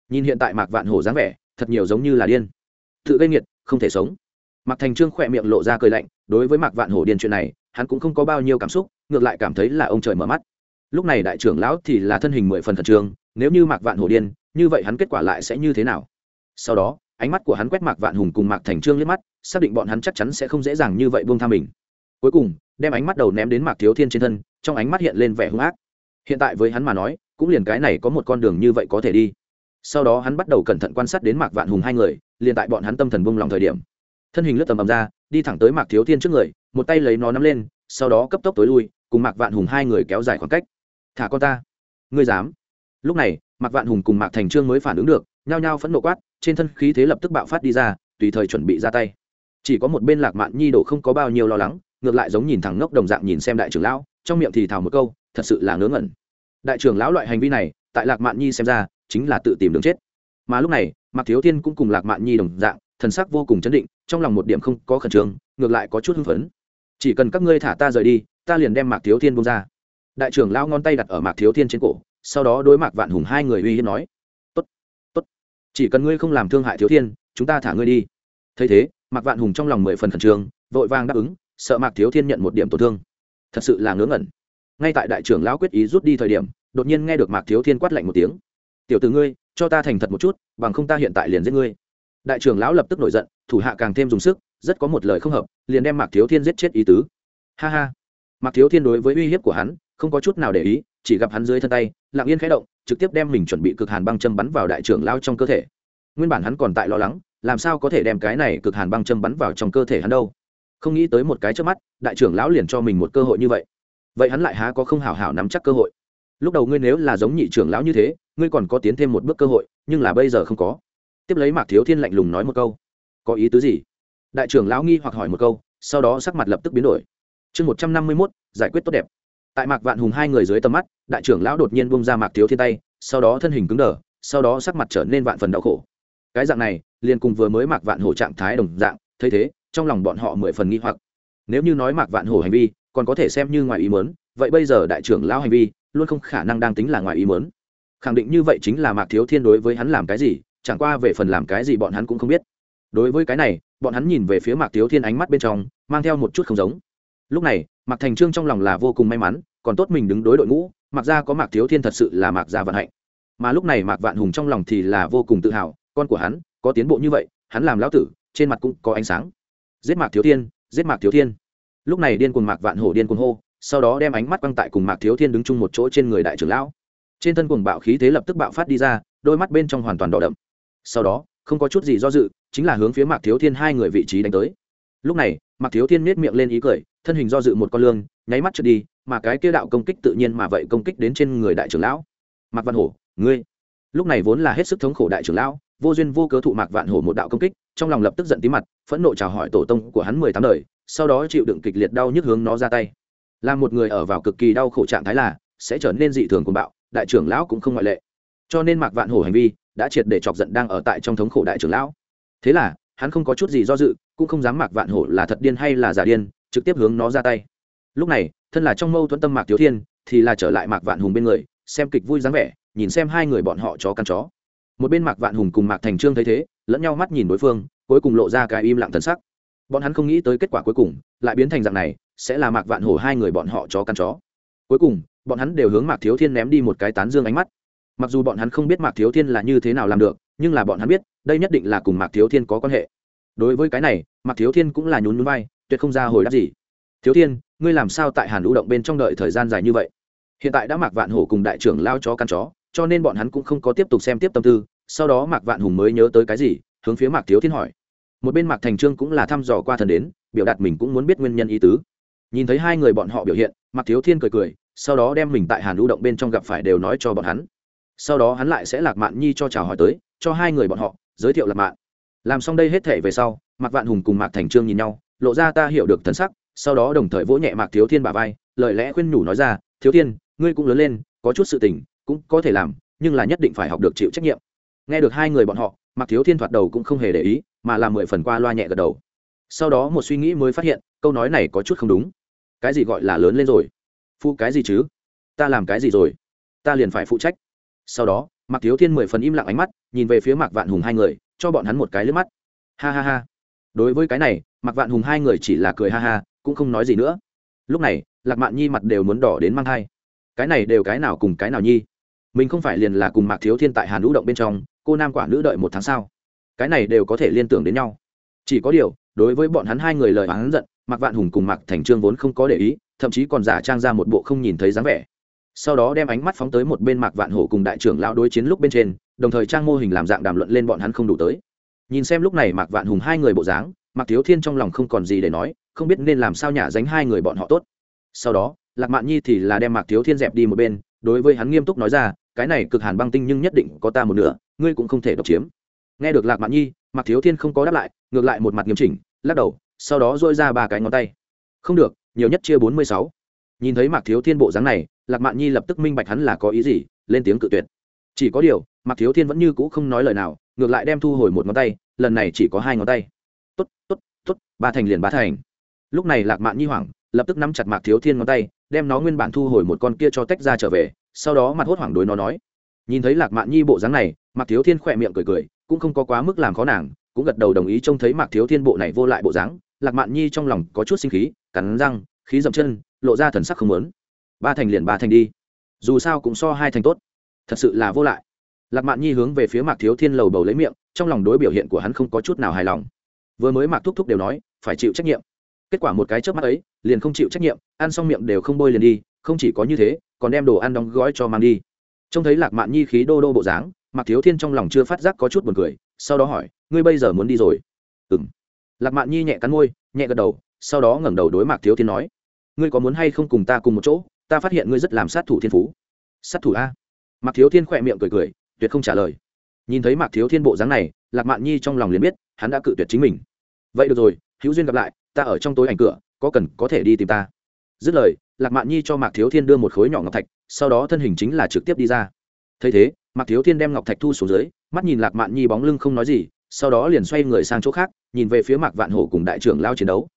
Nhìn hiện tại mạc vạn hổ dáng vẻ, thật nhiều giống như là điên. Tự gây nghiệt, không thể sống. Mạc thành trương khỏe miệng lộ ra cười lạnh, đối với mạc vạn hổ điên chuyện này, hắn cũng không có bao nhiêu cảm xúc, ngược lại cảm thấy là ông trời mở mắt lúc này đại trưởng lão thì là thân hình mười phần khẩn trương, nếu như mạc vạn hổ điên, như vậy hắn kết quả lại sẽ như thế nào? Sau đó, ánh mắt của hắn quét mạc vạn hùng cùng mạc thành trương liếc mắt, xác định bọn hắn chắc chắn sẽ không dễ dàng như vậy buông tha mình. Cuối cùng, đem ánh mắt đầu ném đến mạc thiếu thiên trên thân, trong ánh mắt hiện lên vẻ hung ác. Hiện tại với hắn mà nói, cũng liền cái này có một con đường như vậy có thể đi. Sau đó hắn bắt đầu cẩn thận quan sát đến mạc vạn hùng hai người, liền tại bọn hắn tâm thần buông lòng thời điểm. Thân hình lướt tầm ầm ra, đi thẳng tới mạc thiếu thiên trước người, một tay lấy nó nắm lên, sau đó cấp tốc tối lui, cùng mạc vạn hùng hai người kéo dài khoảng cách thả con ta. Ngươi dám. Lúc này, mạc vạn hùng cùng mạc thành trương mới phản ứng được, nhao nhao phẫn nộ quát, trên thân khí thế lập tức bạo phát đi ra, tùy thời chuẩn bị ra tay. Chỉ có một bên lạc mạn nhi đổ không có bao nhiêu lo lắng, ngược lại giống nhìn thẳng ngốc đồng dạng nhìn xem đại trưởng lão, trong miệng thì thào một câu, thật sự là ngớ ngẩn. Đại trưởng lão loại hành vi này, tại lạc mạn nhi xem ra, chính là tự tìm đường chết. Mà lúc này, mạc thiếu thiên cũng cùng lạc mạn nhi đồng dạng, thần sắc vô cùng chấn định, trong lòng một điểm không có khẩn trương, ngược lại có chút hưng phấn. Chỉ cần các ngươi thả ta rời đi, ta liền đem mạc thiếu thiên bông ra đại trưởng lão ngón tay đặt ở mạc thiếu thiên trên cổ, sau đó đối mạc vạn hùng hai người uy hiếp nói, tốt tốt, chỉ cần ngươi không làm thương hại thiếu thiên, chúng ta thả ngươi đi. Thấy thế, mạc vạn hùng trong lòng mười phần khẩn trương, vội vàng đáp ứng, sợ mạc thiếu thiên nhận một điểm tổn thương. Thật sự là ngớ ngẩn. Ngay tại đại trưởng lão quyết ý rút đi thời điểm, đột nhiên nghe được mạc thiếu thiên quát lạnh một tiếng, tiểu t ử ngươi, cho ta thành thật một chút, bằng không ta hiện tại liền giết ngươi. Đại trưởng lão lập tức nổi giận, thủ hạ càng thêm dùng sức, rất có một lời không hợp, liền đem mạc thiếu thiên giết chết ý tứ. Ha ha. Mạc thiếu thiên đối với uy hiếp của hắn không có chút nào để ý, chỉ gặp hắn dưới thân tay, lặng yên khẽ động, trực tiếp đem mình chuẩn bị cực hàn băng châm bắn vào đại trưởng lão trong cơ thể. Nguyên bản hắn còn tại lo lắng, làm sao có thể đem cái này cực hàn băng châm bắn vào trong cơ thể hắn đâu? Không nghĩ tới một cái trước mắt, đại trưởng lão liền cho mình một cơ hội như vậy. Vậy hắn lại há có không hảo hảo nắm chắc cơ hội? Lúc đầu ngươi nếu là giống nhị trưởng lão như thế, ngươi còn có tiến thêm một bước cơ hội, nhưng là bây giờ không có. Tiếp lấy mạc thiếu thiên lạnh lùng nói một câu. Có ý tứ gì? Đại trưởng lão nghi hoặc hỏi một câu, sau đó sắc mặt lập tức biến đổi. Chương một trăm năm mươi mốt, giải quyết tốt đẹp tại mạc vạn hùng hai người dưới tầm mắt, đại trưởng lão đột nhiên bung ra mạc thiếu thiên tay, sau đó thân hình cứng đờ, sau đó sắc mặt trở nên vạn phần đau khổ. Cái dạng này, liền cùng vừa mới mạc vạn hổ trạng thái đồng dạng, thấy thế, trong lòng bọn họ mười phần nghi hoặc. Nếu như nói mạc vạn hổ hành vi, còn có thể xem như ngoài ý mớn vậy bây giờ đại trưởng lão hành vi, luôn không khả năng đang tính là ngoài ý mớn khẳng định như vậy chính là mạc thiếu thiên đối với hắn làm cái gì, chẳng qua về phần làm cái gì bọn hắn cũng không biết. Đối với cái này, bọn hắn nhìn về phía mạc thiếu thiên ánh mắt bên trong, mang theo một chút không giống. Lúc này mạc thành trương trong lòng là vô cùng may mắn, còn tốt mình đứng đối đội ngũ mặc ra có mạc thiếu thiên thật sự là mạc gia vận hạnh. Mà lúc này mạc vạn hùng trong lòng thì là vô cùng tự hào, con của hắn có tiến bộ như vậy, hắn làm lão tử, trên mặt cũng có ánh sáng. Giết mạc thiếu thiên, giết mạc thiếu thiên. Lúc này điên cuồng mạc vạn hổ điên cuồng hô, sau đó đem ánh mắt quăng tại cùng mạc thiếu thiên đứng chung một chỗ trên người đại trưởng lão. Trên thân cuồng bạo khí thế lập tức bạo phát đi ra, đôi mắt bên trong hoàn toàn đỏ đậm. Sau đó, không có chút gì do dự, chính là hướng phía mạc thiếu thiên hai người vị trí đánh tới. Lúc này, mạc thiếu thiên nết miệng lên ý cười thân hình do dự một con lương, nháy mắt trượt đi, mà cái kia đạo công kích tự nhiên mà vậy công kích đến trên người đại trưởng lão. Mạc văn hổ, ngươi. Lúc này vốn là hết sức thống khổ đại trưởng lão, vô duyên vô cớ thụ mạc vạn hổ một đạo công kích, trong lòng lập tức giận tí mặt, phẫn nộ chào hỏi tổ tông của hắn mười tám đời, sau đó chịu đựng kịch liệt đau nhức hướng nó ra tay. Là một người ở vào cực kỳ đau khổ trạng thái là, sẽ trở nên dị thường cuồng bạo, đại trưởng lão cũng không ngoại lệ. Cho nên mạc vạn hổ hành vi đã triệt để chọc giận đang ở tại trong thống khổ đại trưởng lão. Thế là, hắn không có chút gì do dự, cũng không dám mạc vạn hổ là thật điên hay là giả điên trực tiếp hướng nó ra tay. Lúc này, thân là trong mâu thuẫn tâm mạc thiếu thiên, thì là trở lại mạc vạn hùng bên người, xem kịch vui dáng vẻ, nhìn xem hai người bọn họ chó căn chó. Một bên mạc vạn hùng cùng mạc thành trương thấy thế, lẫn nhau mắt nhìn đối phương, cuối cùng lộ ra cái im lặng thần sắc. Bọn hắn không nghĩ tới kết quả cuối cùng, lại biến thành dạng này, sẽ là mạc vạn hổ hai người bọn họ chó căn chó. Cuối cùng, bọn hắn đều hướng mạc thiếu thiên ném đi một cái tán dương ánh mắt. Mặc dù bọn hắn không biết mạc thiếu thiên là như thế nào làm được, nhưng là bọn hắn biết, đây nhất định là cùng mạc thiếu thiên có quan hệ. Đối với cái này, mạc thiếu thiên cũng là nhún núi bay tuyệt không ra hồi đáp gì. Thiếu thiên, ngươi làm sao tại hàn lũ động bên trong đợi thời gian dài như vậy? Hiện tại đã mạc vạn hổ cùng đại trưởng lao chó căn chó, cho nên bọn hắn cũng không có tiếp tục xem tiếp tâm tư. Sau đó mạc vạn hùng mới nhớ tới cái gì, hướng phía mạc thiếu thiên hỏi. Một bên mạc thành trương cũng là thăm dò qua thần đến, biểu đạt mình cũng muốn biết nguyên nhân ý tứ. Nhìn thấy hai người bọn họ biểu hiện, mạc thiếu thiên cười cười, sau đó đem mình tại hàn lũ động bên trong gặp phải đều nói cho bọn hắn. Sau đó hắn lại sẽ lạc mạn nhi cho chào hỏi tới, cho hai người bọn họ, giới thiệu lạc mạn. Làm xong đây hết thể về sau mạc vạn hùng cùng mạc thành trương nhìn nhau, lộ ra ta hiểu được thần sắc, sau đó đồng thời vỗ nhẹ mạc thiếu thiên bà vai, lời lẽ khuyên nhủ nói ra, thiếu thiên, ngươi cũng lớn lên, có chút sự tình cũng có thể làm, nhưng là nhất định phải học được chịu trách nhiệm. Nghe được hai người bọn họ, mạc thiếu thiên thoạt đầu cũng không hề để ý, mà làm mười phần qua loa nhẹ gật đầu. Sau đó một suy nghĩ mới phát hiện, câu nói này có chút không đúng. Cái gì gọi là lớn lên rồi? Phụ cái gì chứ? Ta làm cái gì rồi? Ta liền phải phụ trách. Sau đó, mạc thiếu thiên mười phần im lặng ánh mắt, nhìn về phía mạc vạn hùng hai người, cho bọn hắn một cái lướt mắt. Ha ha ha đối với cái này mặc vạn hùng hai người chỉ là cười ha ha, cũng không nói gì nữa. Lúc này, lạc mạn nhi mặt đều muốn đỏ đến mang thai. Cái này đều cái nào cùng cái nào nhi? Mình không phải liền là cùng mạc thiếu thiên tại hàn lũ động bên trong, cô nam quả nữ đợi một tháng sau cái này đều có thể liên tưởng đến nhau. Chỉ có điều, đối với bọn hắn hai người lời hắn giận, mạc vạn hùng cùng mạc thành trương vốn không có để ý, thậm chí còn giả trang ra một bộ không nhìn thấy dáng vẻ. Sau đó đem ánh mắt phóng tới một bên mạc vạn hổ cùng đại trưởng lão đối chiến lúc bên trên, đồng thời trang mô hình làm dạng đàm luận lên bọn hắn không đủ tới nhìn xem lúc này mạc vạn hùng hai người bộ dáng, mạc thiếu thiên trong lòng không còn gì để nói, không biết nên làm sao nhả dánh hai người bọn họ tốt. Sau đó, lạc mạn nhi thì là đem mạc thiếu thiên dẹp đi một bên, đối với hắn nghiêm túc nói ra, cái này cực hàn băng tinh nhưng nhất định có ta một nửa, ngươi cũng không thể độc chiếm. Nghe được lạc mạn nhi, mạc thiếu thiên không có đáp lại, ngược lại một mặt nghiêm chỉnh, lắc đầu, sau đó dôi ra ba cái ngón tay. Không được, nhiều nhất chia bốn mươi sáu. Nhìn thấy mạc thiếu thiên bộ dáng này, lạc mạn nhi lập tức minh bạch hắn là có ý gì, lên tiếng cự tuyệt chỉ có điều, mạc thiếu thiên vẫn như cũ không nói lời nào, ngược lại đem thu hồi một ngón tay, lần này chỉ có hai ngón tay. Tốt tốt tốt, ba thành liền ba thành. Lúc này lạc mạn nhi hoảng, lập tức nắm chặt mạc thiếu thiên ngón tay, đem nó nguyên bản thu hồi một con kia cho tách ra trở về, sau đó mặt hốt hoảng đối nó nói. Nhìn thấy lạc mạn nhi bộ dáng này, mạc thiếu thiên khỏe miệng cười cười, cũng không có quá mức làm khó nàng, cũng gật đầu đồng ý trông thấy mạc thiếu thiên bộ này vô lại bộ dáng. Lạc mạn nhi trong lòng có chút sinh khí, cắn răng, khí dậm chân, lộ ra thần sắc không lớn ba thành liền ba thành đi. Dù sao cũng so hai thành tốt thật sự là vô lại. Lạc mạn nhi hướng về phía mạc thiếu thiên lầu bầu lấy miệng, trong lòng đối biểu hiện của hắn không có chút nào hài lòng. Vừa mới mạc thúc thúc đều nói, phải chịu trách nhiệm. Kết quả một cái trước mắt ấy, liền không chịu trách nhiệm, ăn xong miệng đều không bôi liền đi, không chỉ có như thế, còn đem đồ ăn đóng gói cho mang đi. Trông thấy lạc mạn nhi khí đô đô bộ dáng, mạc thiếu thiên trong lòng chưa phát giác có chút buồn cười, sau đó hỏi, ngươi bây giờ muốn đi rồi? Ừ m lạc mạn nhi nhẹ cắn môi, nhẹ gật đầu, sau đó ngẩng đầu đối mạc thiếu thiên nói, ngươi có muốn hay không cùng ta cùng một chỗ? Ta phát hiện ngươi rất làm sát thủ thiên phú. Sát thủ a? Mạc thiếu thiên khỏe miệng cười cười, tuyệt không trả lời. Nhìn thấy mạc thiếu thiên bộ dáng này, lạc mạn nhi trong lòng liền biết, hắn đã cự tuyệt chính mình. Vậy được rồi, hữu duyên gặp lại, ta ở trong tối ảnh cửa, có cần có thể đi tìm ta. Dứt lời, lạc mạn nhi cho mạc thiếu thiên đưa một khối nhỏ ngọc thạch, sau đó thân hình chính là trực tiếp đi ra. Thấy thế, mạc thiếu thiên đem ngọc thạch thu xuống dưới, mắt nhìn lạc mạn nhi bóng lưng không nói gì, sau đó liền xoay người sang chỗ khác, nhìn về phía mạc vạn hổ cùng đại trưởng lao chiến đấu.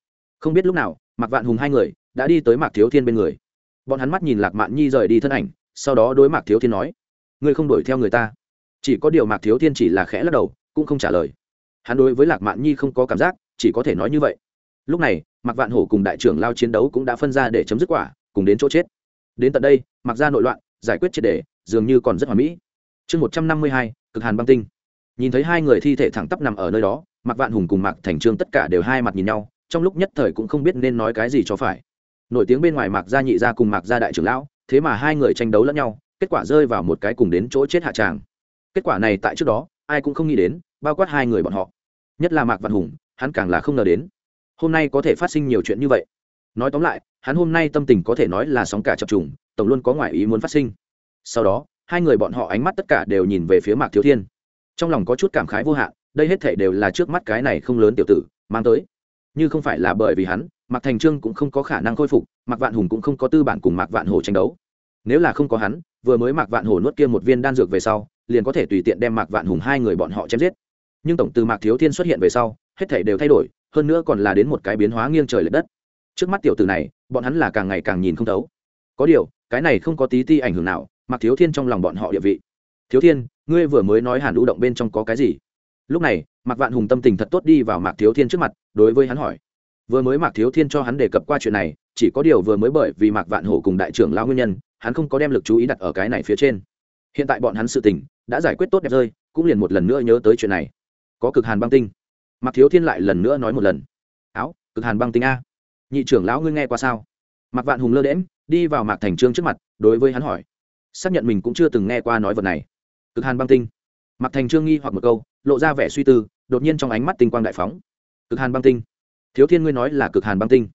Không biết lúc nào, mạc vạn hùng hai người đã đi tới mạc thiếu thiên bên người. Bọn hắn mắt nhìn lạc mạn nhi rời đi thân ảnh sau đó đối mạc thiếu thiên nói, ngươi không đuổi theo người ta. Chỉ có điều mạc thiếu thiên chỉ là khẽ lắc đầu, cũng không trả lời. Hắn đối với lạc mạn nhi không có cảm giác, chỉ có thể nói như vậy. Lúc này, mạc vạn hổ cùng đại trưởng lao chiến đấu cũng đã phân ra để chấm dứt quả, cùng đến chỗ chết. Đến tận đây mặc ra nội loạn, giải quyết triệt đề dường như còn rất hoà mỹ. Chương một trăm năm mươi hai, cực hàn băng tinh. Nhìn thấy hai người thi thể thẳng tắp nằm ở nơi đó, mạc vạn hùng cùng mạc thành trương tất cả đều hai mặt nhìn nhau, trong lúc nhất thời cũng không biết nên nói cái gì cho phải. Nổi tiếng bên ngoài mạc gia nhị gia cùng mạc gia đại trưởng lão thế mà hai người tranh đấu lẫn nhau, kết quả rơi vào một cái cùng đến chỗ chết hạ tràng. Kết quả này tại trước đó, ai cũng không nghĩ đến, bao quát hai người bọn họ. Nhất là mạc văn hùng, hắn càng là không ngờ đến. Hôm nay có thể phát sinh nhiều chuyện như vậy. Nói tóm lại, hắn hôm nay tâm tình có thể nói là sóng cả chập trùng, tổng luôn có ngoại ý muốn phát sinh. Sau đó, hai người bọn họ ánh mắt tất cả đều nhìn về phía mạc thiếu thiên. Trong lòng có chút cảm khái vô hạn, đây hết thể đều là trước mắt cái này không lớn tiểu tử, mang tới. Như không phải là bởi vì hắn, mạc thành trương cũng không có khả năng khôi phục, mạc vạn hùng cũng không có tư bản cùng mạc vạn hổ tranh đấu nếu là không có hắn, vừa mới mạc vạn hổ nuốt kia một viên đan dược về sau, liền có thể tùy tiện đem mạc vạn hùng hai người bọn họ chém giết. Nhưng tổng từ mạc thiếu thiên xuất hiện về sau, hết thể đều thay đổi, hơn nữa còn là đến một cái biến hóa nghiêng trời l ệ đất. Trước mắt tiểu tử này, bọn hắn là càng ngày càng nhìn không thấu. Có điều, cái này không có tí ti ảnh hưởng nào, mạc thiếu thiên trong lòng bọn họ địa vị. Thiếu thiên, ngươi vừa mới nói hàn lũ động bên trong có cái gì? Lúc này, mạc vạn hùng tâm tình thật tốt đi vào mạc thiếu thiên trước mặt, đối với hắn hỏi. Vừa mới mạc thiếu thiên cho hắn đề cập qua chuyện này, chỉ có điều vừa mới bởi vì mạc vạn hổ cùng đại trưởng lao nguyên nhân hắn không có đem lực chú ý đặt ở cái này phía trên. Hiện tại bọn hắn sự tình đã giải quyết tốt đẹp rơi cũng liền một lần nữa nhớ tới chuyện này. Có cực hàn băng tinh. Mạc thiếu thiên lại lần nữa nói một lần. Áo, cực hàn băng tinh a. Nhị trưởng lão ngươi nghe qua sao? Mạc vạn hùng lơ đễm đi vào mạc thành trương trước mặt, đối với hắn hỏi. Xác nhận mình cũng chưa từng nghe qua nói vật này. Cực hàn băng tinh. Mạc thành trương nghi hoặc một câu, lộ ra vẻ suy tư, đột nhiên trong ánh mắt tinh quang đại phóng. Cực hàn băng tinh. Thiếu thiên ngươi nói là cực hàn băng tinh.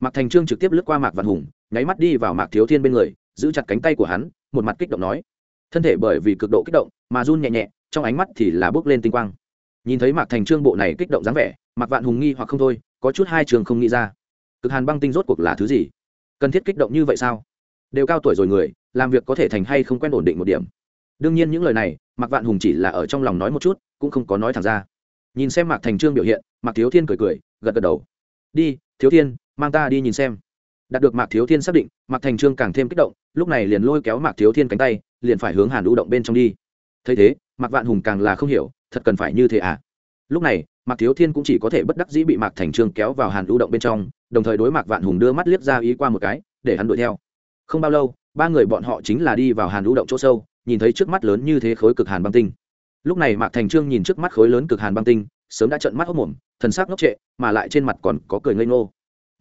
Mạc thành trương trực tiếp lướt qua mạc vạn hùng, nháy mắt đi vào mạc thiếu thiên bên người giữ chặt cánh tay của hắn, một mặt kích động nói. Thân thể bởi vì cực độ kích động mà run nhẹ nhẹ, trong ánh mắt thì là bước lên tinh quang. Nhìn thấy mạc thành trương bộ này kích động dáng vẻ, mạc vạn hùng nghi hoặc không thôi, có chút hai trường không nghĩ ra. Cực hàn băng tinh rốt cuộc là thứ gì? Cần thiết kích động như vậy sao? Đều cao tuổi rồi người, làm việc có thể thành hay không quen ổn định một điểm? Đương nhiên những lời này, mạc vạn hùng chỉ là ở trong lòng nói một chút, cũng không có nói thẳng ra. Nhìn xem mạc thành trương biểu hiện, mạc thiếu thiên cười cười, gật gật đầu. Đi, thiếu thiên, mang ta đi nhìn xem đạt được mạc thiếu thiên xác định, mạc thành trương càng thêm kích động, lúc này liền lôi kéo mạc thiếu thiên cánh tay, liền phải hướng hàn lũ động bên trong đi. Thấy thế, mạc vạn hùng càng là không hiểu, thật cần phải như thế à? Lúc này, mạc thiếu thiên cũng chỉ có thể bất đắc dĩ bị mạc thành trương kéo vào hàn lũ động bên trong, đồng thời đối mạc vạn hùng đưa mắt liếc ra ý qua một cái, để hắn đuổi theo. Không bao lâu, ba người bọn họ chính là đi vào hàn lũ động chỗ sâu, nhìn thấy trước mắt lớn như thế khối cực hàn băng tinh. Lúc này mạc thành trương nhìn trước mắt khối lớn cực hàn băng tinh, sớm đã trận mắt hốc mồm, thần sắc ngốc trệ, mà lại trên mặt còn có cười ngây ngô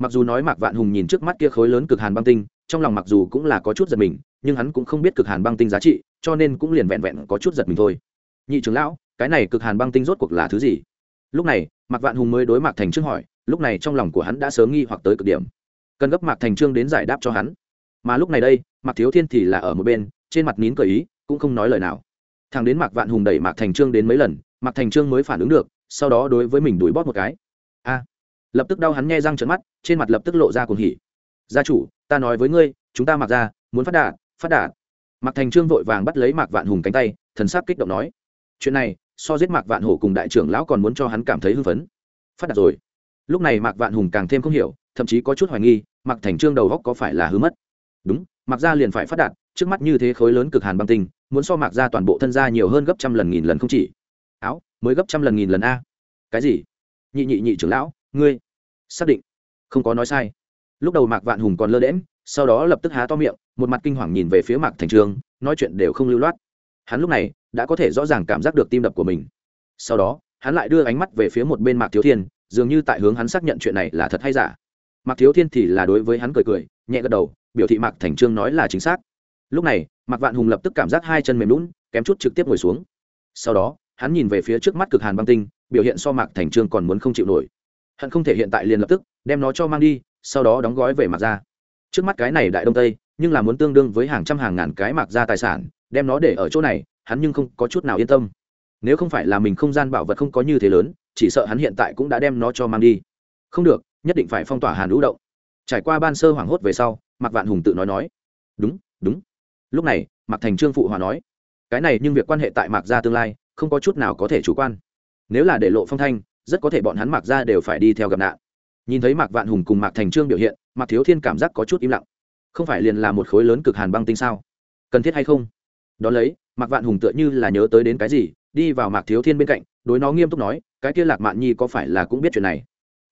mặc dù nói mạc vạn hùng nhìn trước mắt kia khối lớn cực hàn băng tinh, trong lòng mặc dù cũng là có chút giật mình, nhưng hắn cũng không biết cực hàn băng tinh giá trị, cho nên cũng liền vẹn vẹn có chút giật mình thôi. Nhị trưởng lão, cái này cực hàn băng tinh rốt cuộc là thứ gì? Lúc này, mạc vạn hùng mới đối mạc thành trương hỏi, lúc này trong lòng của hắn đã sớm nghi hoặc tới cực điểm. Cần gấp mạc thành trương đến giải đáp cho hắn. Mà lúc này đây, mạc thiếu thiên thì là ở một bên, trên mặt nín cởi ý, cũng không nói lời nào. Thằng đến mạc vạn hùng đẩy mạc thành trương đến mấy lần, mạc thành trương mới phản ứng được, sau đó đối với mình đuổi bóp một cái. A lập tức đau hắn nghe răng trợn mắt, trên mặt lập tức lộ ra cuồng hỉ. Gia chủ, ta nói với ngươi, chúng ta mặc ra, muốn phát đạt phát đạt mạc thành trương vội vàng bắt lấy mạc vạn hùng cánh tay, thần sắc kích động nói, chuyện này, so giết mạc vạn hổ cùng đại trưởng lão còn muốn cho hắn cảm thấy hưng phấn. Phát đạt rồi. Lúc này mạc vạn hùng càng thêm không hiểu, thậm chí có chút hoài nghi, mạc thành trương đầu góc có phải là hư mất? Đúng, mạc gia liền phải phát đạt trước mắt như thế khối lớn cực hàn băng tinh, muốn so mạc gia toàn bộ thân gia nhiều hơn gấp trăm lần nghìn lần không chỉ. Áo, mới gấp trăm lần nghìn lần a. Cái gì? Nhị nhị nhị trưởng lão ngươi xác định không có nói sai lúc đầu mạc vạn hùng còn lơ đễm sau đó lập tức há to miệng một mặt kinh hoàng nhìn về phía mạc thành trường nói chuyện đều không lưu loát hắn lúc này đã có thể rõ ràng cảm giác được tim đập của mình sau đó hắn lại đưa ánh mắt về phía một bên mạc thiếu thiên dường như tại hướng hắn xác nhận chuyện này là thật hay giả mạc thiếu thiên thì là đối với hắn cười cười nhẹ gật đầu biểu thị mạc thành trương nói là chính xác lúc này mạc vạn hùng lập tức cảm giác hai chân mềm lún kém chút trực tiếp ngồi xuống sau đó hắn nhìn về phía trước mắt cực hàn băng tinh biểu hiện so mạc thành trương còn muốn không chịu nổi hận không thể hiện tại liền lập tức, đem nó cho mang đi, sau đó đóng gói về mặt ra trước mắt cái này đại đông tây, nhưng là muốn tương đương với hàng trăm hàng ngàn cái mặc ra tài sản, đem nó để ở chỗ này, hắn nhưng không có chút nào yên tâm. Nếu không phải là mình không gian bảo vật không có như thế lớn, chỉ sợ hắn hiện tại cũng đã đem nó cho mang đi. Không được, nhất định phải phong tỏa hàn lũ động. Trải qua ban sơ hoảng hốt về sau, mạc vạn hùng tự nói nói. Đúng đúng. Lúc này, mạc thành trương phụ hòa nói. Cái này nhưng việc quan hệ tại mạc gia tương lai, không có chút nào có thể chủ quan. Nếu là để lộ phong thanh rất có thể bọn hắn mạc ra đều phải đi theo gặp nạn. Nhìn thấy mạc vạn hùng cùng mạc thành trương biểu hiện, mạc thiếu thiên cảm giác có chút im lặng. Không phải liền là một khối lớn cực hàn băng tinh sao? Cần thiết hay không? Đ ó lấy, mạc vạn hùng tựa như là nhớ tới đến cái gì, đi vào mạc thiếu thiên bên cạnh, đối nó nghiêm túc nói, cái kia lạc mạn nhi có phải là cũng biết chuyện này?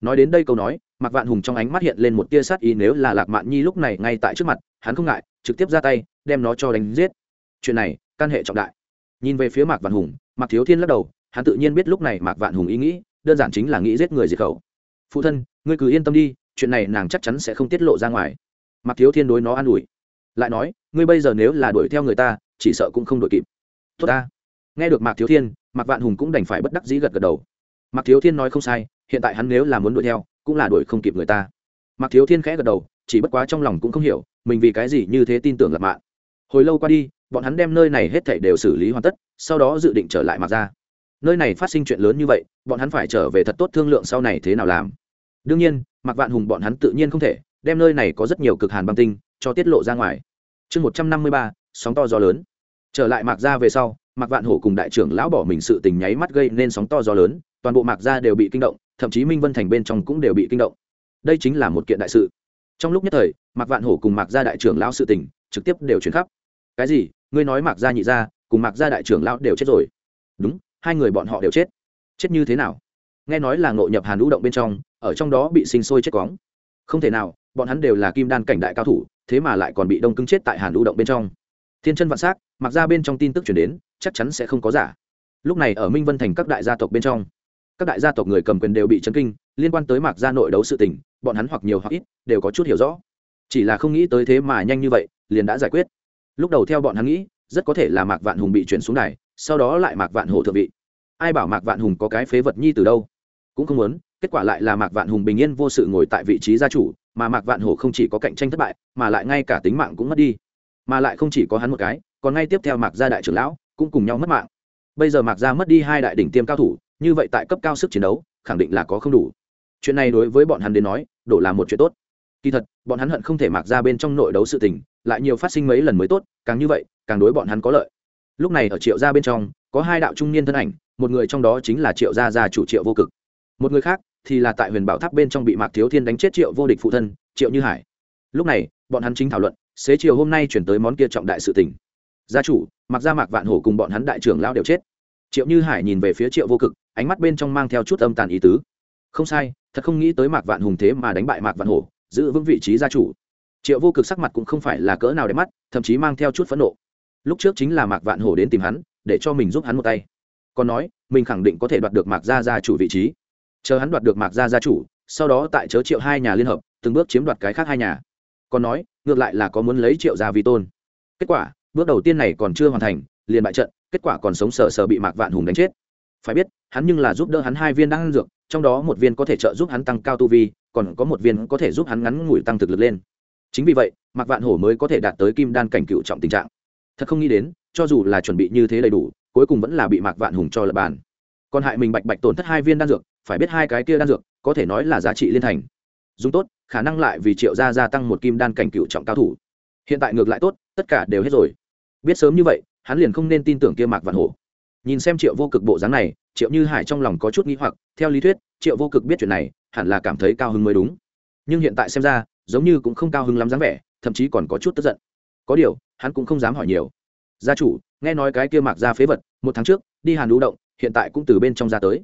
Nói đến đây câu nói, mạc vạn hùng trong ánh mắt hiện lên một tia sát ý nếu là lạc mạn nhi lúc này ngay tại trước mặt, hắn không ngại, trực tiếp ra tay, đem nó cho đánh giết. Chuyện này căn hệ trọng đại. Nhìn về phía mạc vạn hùng, mạc thiếu thiên lắc đầu, hắn tự nhiên biết lúc này mạc vạn hùng ý nghĩ đơn giản chính là nghĩ giết người diệt khẩu. Phụ thân, ngươi cứ yên tâm đi, chuyện này nàng chắc chắn sẽ không tiết lộ ra ngoài. Mạc thiếu thiên đối nó an ủi. Lại nói, ngươi bây giờ nếu là đuổi theo người ta, chỉ sợ cũng không đuổi kịp. Tốt ta. Nghe được mạc thiếu thiên, mạc vạn hùng cũng đành phải bất đắc dĩ gật gật đầu. Mạc thiếu thiên nói không sai, hiện tại hắn nếu là muốn đuổi theo, cũng là đuổi không kịp người ta. Mạc thiếu thiên khẽ gật đầu, chỉ bất quá trong lòng cũng không hiểu, mình vì cái gì như thế tin tưởng lập mạng hồi lâu qua đi, bọn hắn đem nơi này hết thảy đều xử lý hoàn tất, sau đó dự định trở lại mạc ra nơi này phát sinh chuyện lớn như vậy, bọn hắn phải trở về thật tốt thương lượng sau này thế nào làm. Đương nhiên, mạc vạn hùng bọn hắn tự nhiên không thể, đem nơi này có rất nhiều cực hàn băng tinh, cho tiết lộ ra ngoài. Chương một trăm năm mươi ba, sóng to gió lớn. Trở lại mạc ra về sau, mạc vạn hổ cùng đại trưởng lão bỏ mình sự tình nháy mắt gây nên sóng to gió lớn, toàn bộ mạc ra đều bị kinh động, thậm chí minh vân thành bên trong cũng đều bị kinh động. Đây chính là một kiện đại sự. Trong lúc nhất thời, mạc vạn hổ cùng mạc gia đại trưởng lão sự tình trực tiếp đều chuyển khắp. Cái gì? Ngươi nói mạc gia nhị gia, cùng mạc gia đại trưởng lão đều chết rồi. Đúng hai người bọn họ đều chết. Chết như thế nào? Nghe nói là ngộ nhập hàn lũ động bên trong, ở trong đó bị sinh sôi chết cóng. Không thể nào, bọn hắn đều là kim đan cảnh đại cao thủ, thế mà lại còn bị đông cứng chết tại hàn lũ động bên trong. Thiên chân vạn s á c mặc ra bên trong tin tức chuyển đến, chắc chắn sẽ không có giả. Lúc này ở minh vân thành các đại gia tộc bên trong, các đại gia tộc người cầm quyền đều bị chấn kinh, liên quan tới mạc gia nội đấu sự tình, bọn hắn hoặc nhiều hoặc ít đều có chút hiểu rõ. Chỉ là không nghĩ tới thế mà nhanh như vậy, liền đã giải quyết. Lúc đầu theo bọn hắn nghĩ rất có thể là mạc vạn hùng bị chuyển xuống này sau đó lại mạc vạn hổ thượng vị. Ai bảo mạc vạn hùng có cái phế vật nhi từ đâu? Cũng không muốn, kết quả lại là mạc vạn hùng bình yên vô sự ngồi tại vị trí gia chủ, mà mạc vạn hổ không chỉ có cạnh tranh thất bại, mà lại ngay cả tính mạng cũng mất đi. Mà lại không chỉ có hắn một cái, còn ngay tiếp theo mạc gia đại trưởng lão cũng cùng nhau mất mạng. Bây giờ mạc gia mất đi hai đại đỉnh tiêm cao thủ, như vậy tại cấp cao sức chiến đấu, khẳng định là có không đủ. Chuyện này đối với bọn hắn đến nói, đổ là một chuyện tốt. Kỳ thật, bọn hắn hận không thể mạc ra bên trong nội đấu sự tình, lại nhiều phát sinh mấy lần mới tốt, càng như vậy càng đối bọn hắn có lợi. Lúc này ở triệu gia bên trong, có hai đạo trung niên thân ảnh, một người trong đó chính là triệu gia gia chủ triệu vô cực. Một người khác thì là tại huyền bảo tháp bên trong bị mạc thiếu thiên đánh chết triệu vô địch phụ thân, triệu như hải. Lúc này, bọn hắn chính thảo luận, xế chiều hôm nay chuyển tới món kia trọng đại sự tình. Gia chủ mặc ra mạc vạn hổ cùng bọn hắn đại trưởng lao đều chết. Triệu như hải nhìn về phía triệu vô cực, ánh mắt bên trong mang theo chút âm tàn ý tứ. Không sai, thật không nghĩ tới mạc vạn hùng thế mà đánh bại mạc vạn hổ, giữ vững vị trí gia chủ. Triệu vô cực sắc mặt cũng không phải là cỡ nào đẹp mắt, thậm chí mang theo chút phẫn nộ lúc trước chính là mạc vạn hổ đến tìm hắn, để cho mình giúp hắn một tay. Còn nói, mình khẳng định có thể đoạt được mạc gia gia chủ vị trí. Chờ hắn đoạt được mạc gia gia chủ, sau đó tại chớ triệu hai nhà liên hợp, từng bước chiếm đoạt cái khác hai nhà. Còn nói, ngược lại là có muốn lấy triệu gia vi tôn. Kết quả, bước đầu tiên này còn chưa hoàn thành, liền bại trận, kết quả còn sống sờ sờ bị mạc vạn hùng đánh chết. Phải biết, hắn nhưng là giúp đỡ hắn hai viên đang ăn dược, trong đó một viên có thể trợ giúp hắn tăng cao tu vi, còn có một viên có thể giúp hắn ngắn ngủi tăng thực lực lên. Chính vì vậy, mạc vạn hổ mới có thể đạt tới kim đan cảnh cựu trọng tình trạng thật không nghĩ đến, cho dù là chuẩn bị như thế đầy đủ, cuối cùng vẫn là bị mạc vạn hùng cho lập bàn. Còn hại mình bạch bạch tổn thất hai viên đan dược, phải biết hai cái kia đan dược, có thể nói là giá trị liên thành. Dùng tốt, khả năng lại vì triệu gia gia tăng một kim đan cảnh cựu trọng cao thủ. Hiện tại ngược lại tốt, tất cả đều hết rồi. Biết sớm như vậy, hắn liền không nên tin tưởng kia mạc vạn hổ. Nhìn xem triệu vô cực bộ dáng này, triệu như hải trong lòng có chút nghĩ hoặc, theo lý thuyết, triệu vô cực biết chuyện này, hẳn là cảm thấy cao hứng mới đúng. Nhưng hiện tại xem ra, giống như cũng không cao hứng lắm dáng vẻ, thậm chí còn có chút tức giận. Có điều hắn cũng không dám hỏi nhiều. Gia chủ, nghe nói cái kia mạc ra phế vật, một tháng trước, đi hàn lũ động, hiện tại cũng từ bên trong ra tới.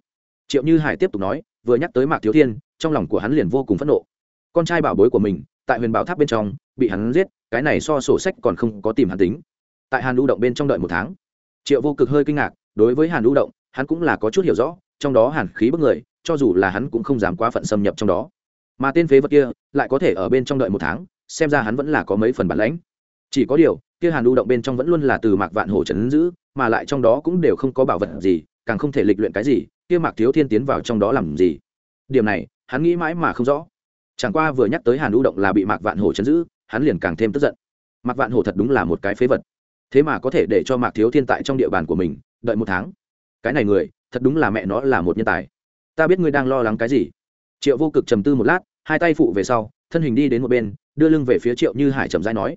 Triệu như hải tiếp tục nói, vừa nhắc tới mạc thiếu thiên, trong lòng của hắn liền vô cùng phẫn nộ. Con trai bảo bối của mình, tại huyền bảo tháp bên trong, bị hắn giết, cái này so sổ sách còn không có tìm hắn tính. Tại hàn lưu động bên trong đợi một tháng. Triệu vô cực hơi kinh ngạc, đối với hàn lưu động, hắn cũng là có chút hiểu rõ, trong đó hàn khí bức người, cho dù là hắn cũng không dám quá phận xâm nhập trong đó. Mà tên phế vật kia, lại có thể ở bên trong đợi một tháng, xem ra hắn vẫn là có mấy phần bản lãnh. Chỉ có điều kia hàn U động bên trong vẫn luôn là từ mạc vạn hổ trấn giữ, mà lại trong đó cũng đều không có bảo vật gì, càng không thể lịch luyện cái gì, kia mạc thiếu thiên tiến vào trong đó làm gì? Điểm này, hắn nghĩ mãi mà không rõ. Chẳng qua vừa nhắc tới hàn U động là bị mạc vạn hổ chấn giữ, hắn liền càng thêm tức giận. Mạc vạn hổ thật đúng là một cái phế vật. Thế mà có thể để cho mạc thiếu thiên tại trong địa bàn của mình, đợi một tháng. Cái này người, thật đúng là mẹ nó là một nhân tài. Ta biết ngươi đang lo lắng cái gì. Triệu vô cực trầm tư một lát, hai tay phụ về sau, thân hình đi đến một bên, đưa lưng về phía triệu như hải trầm dai nói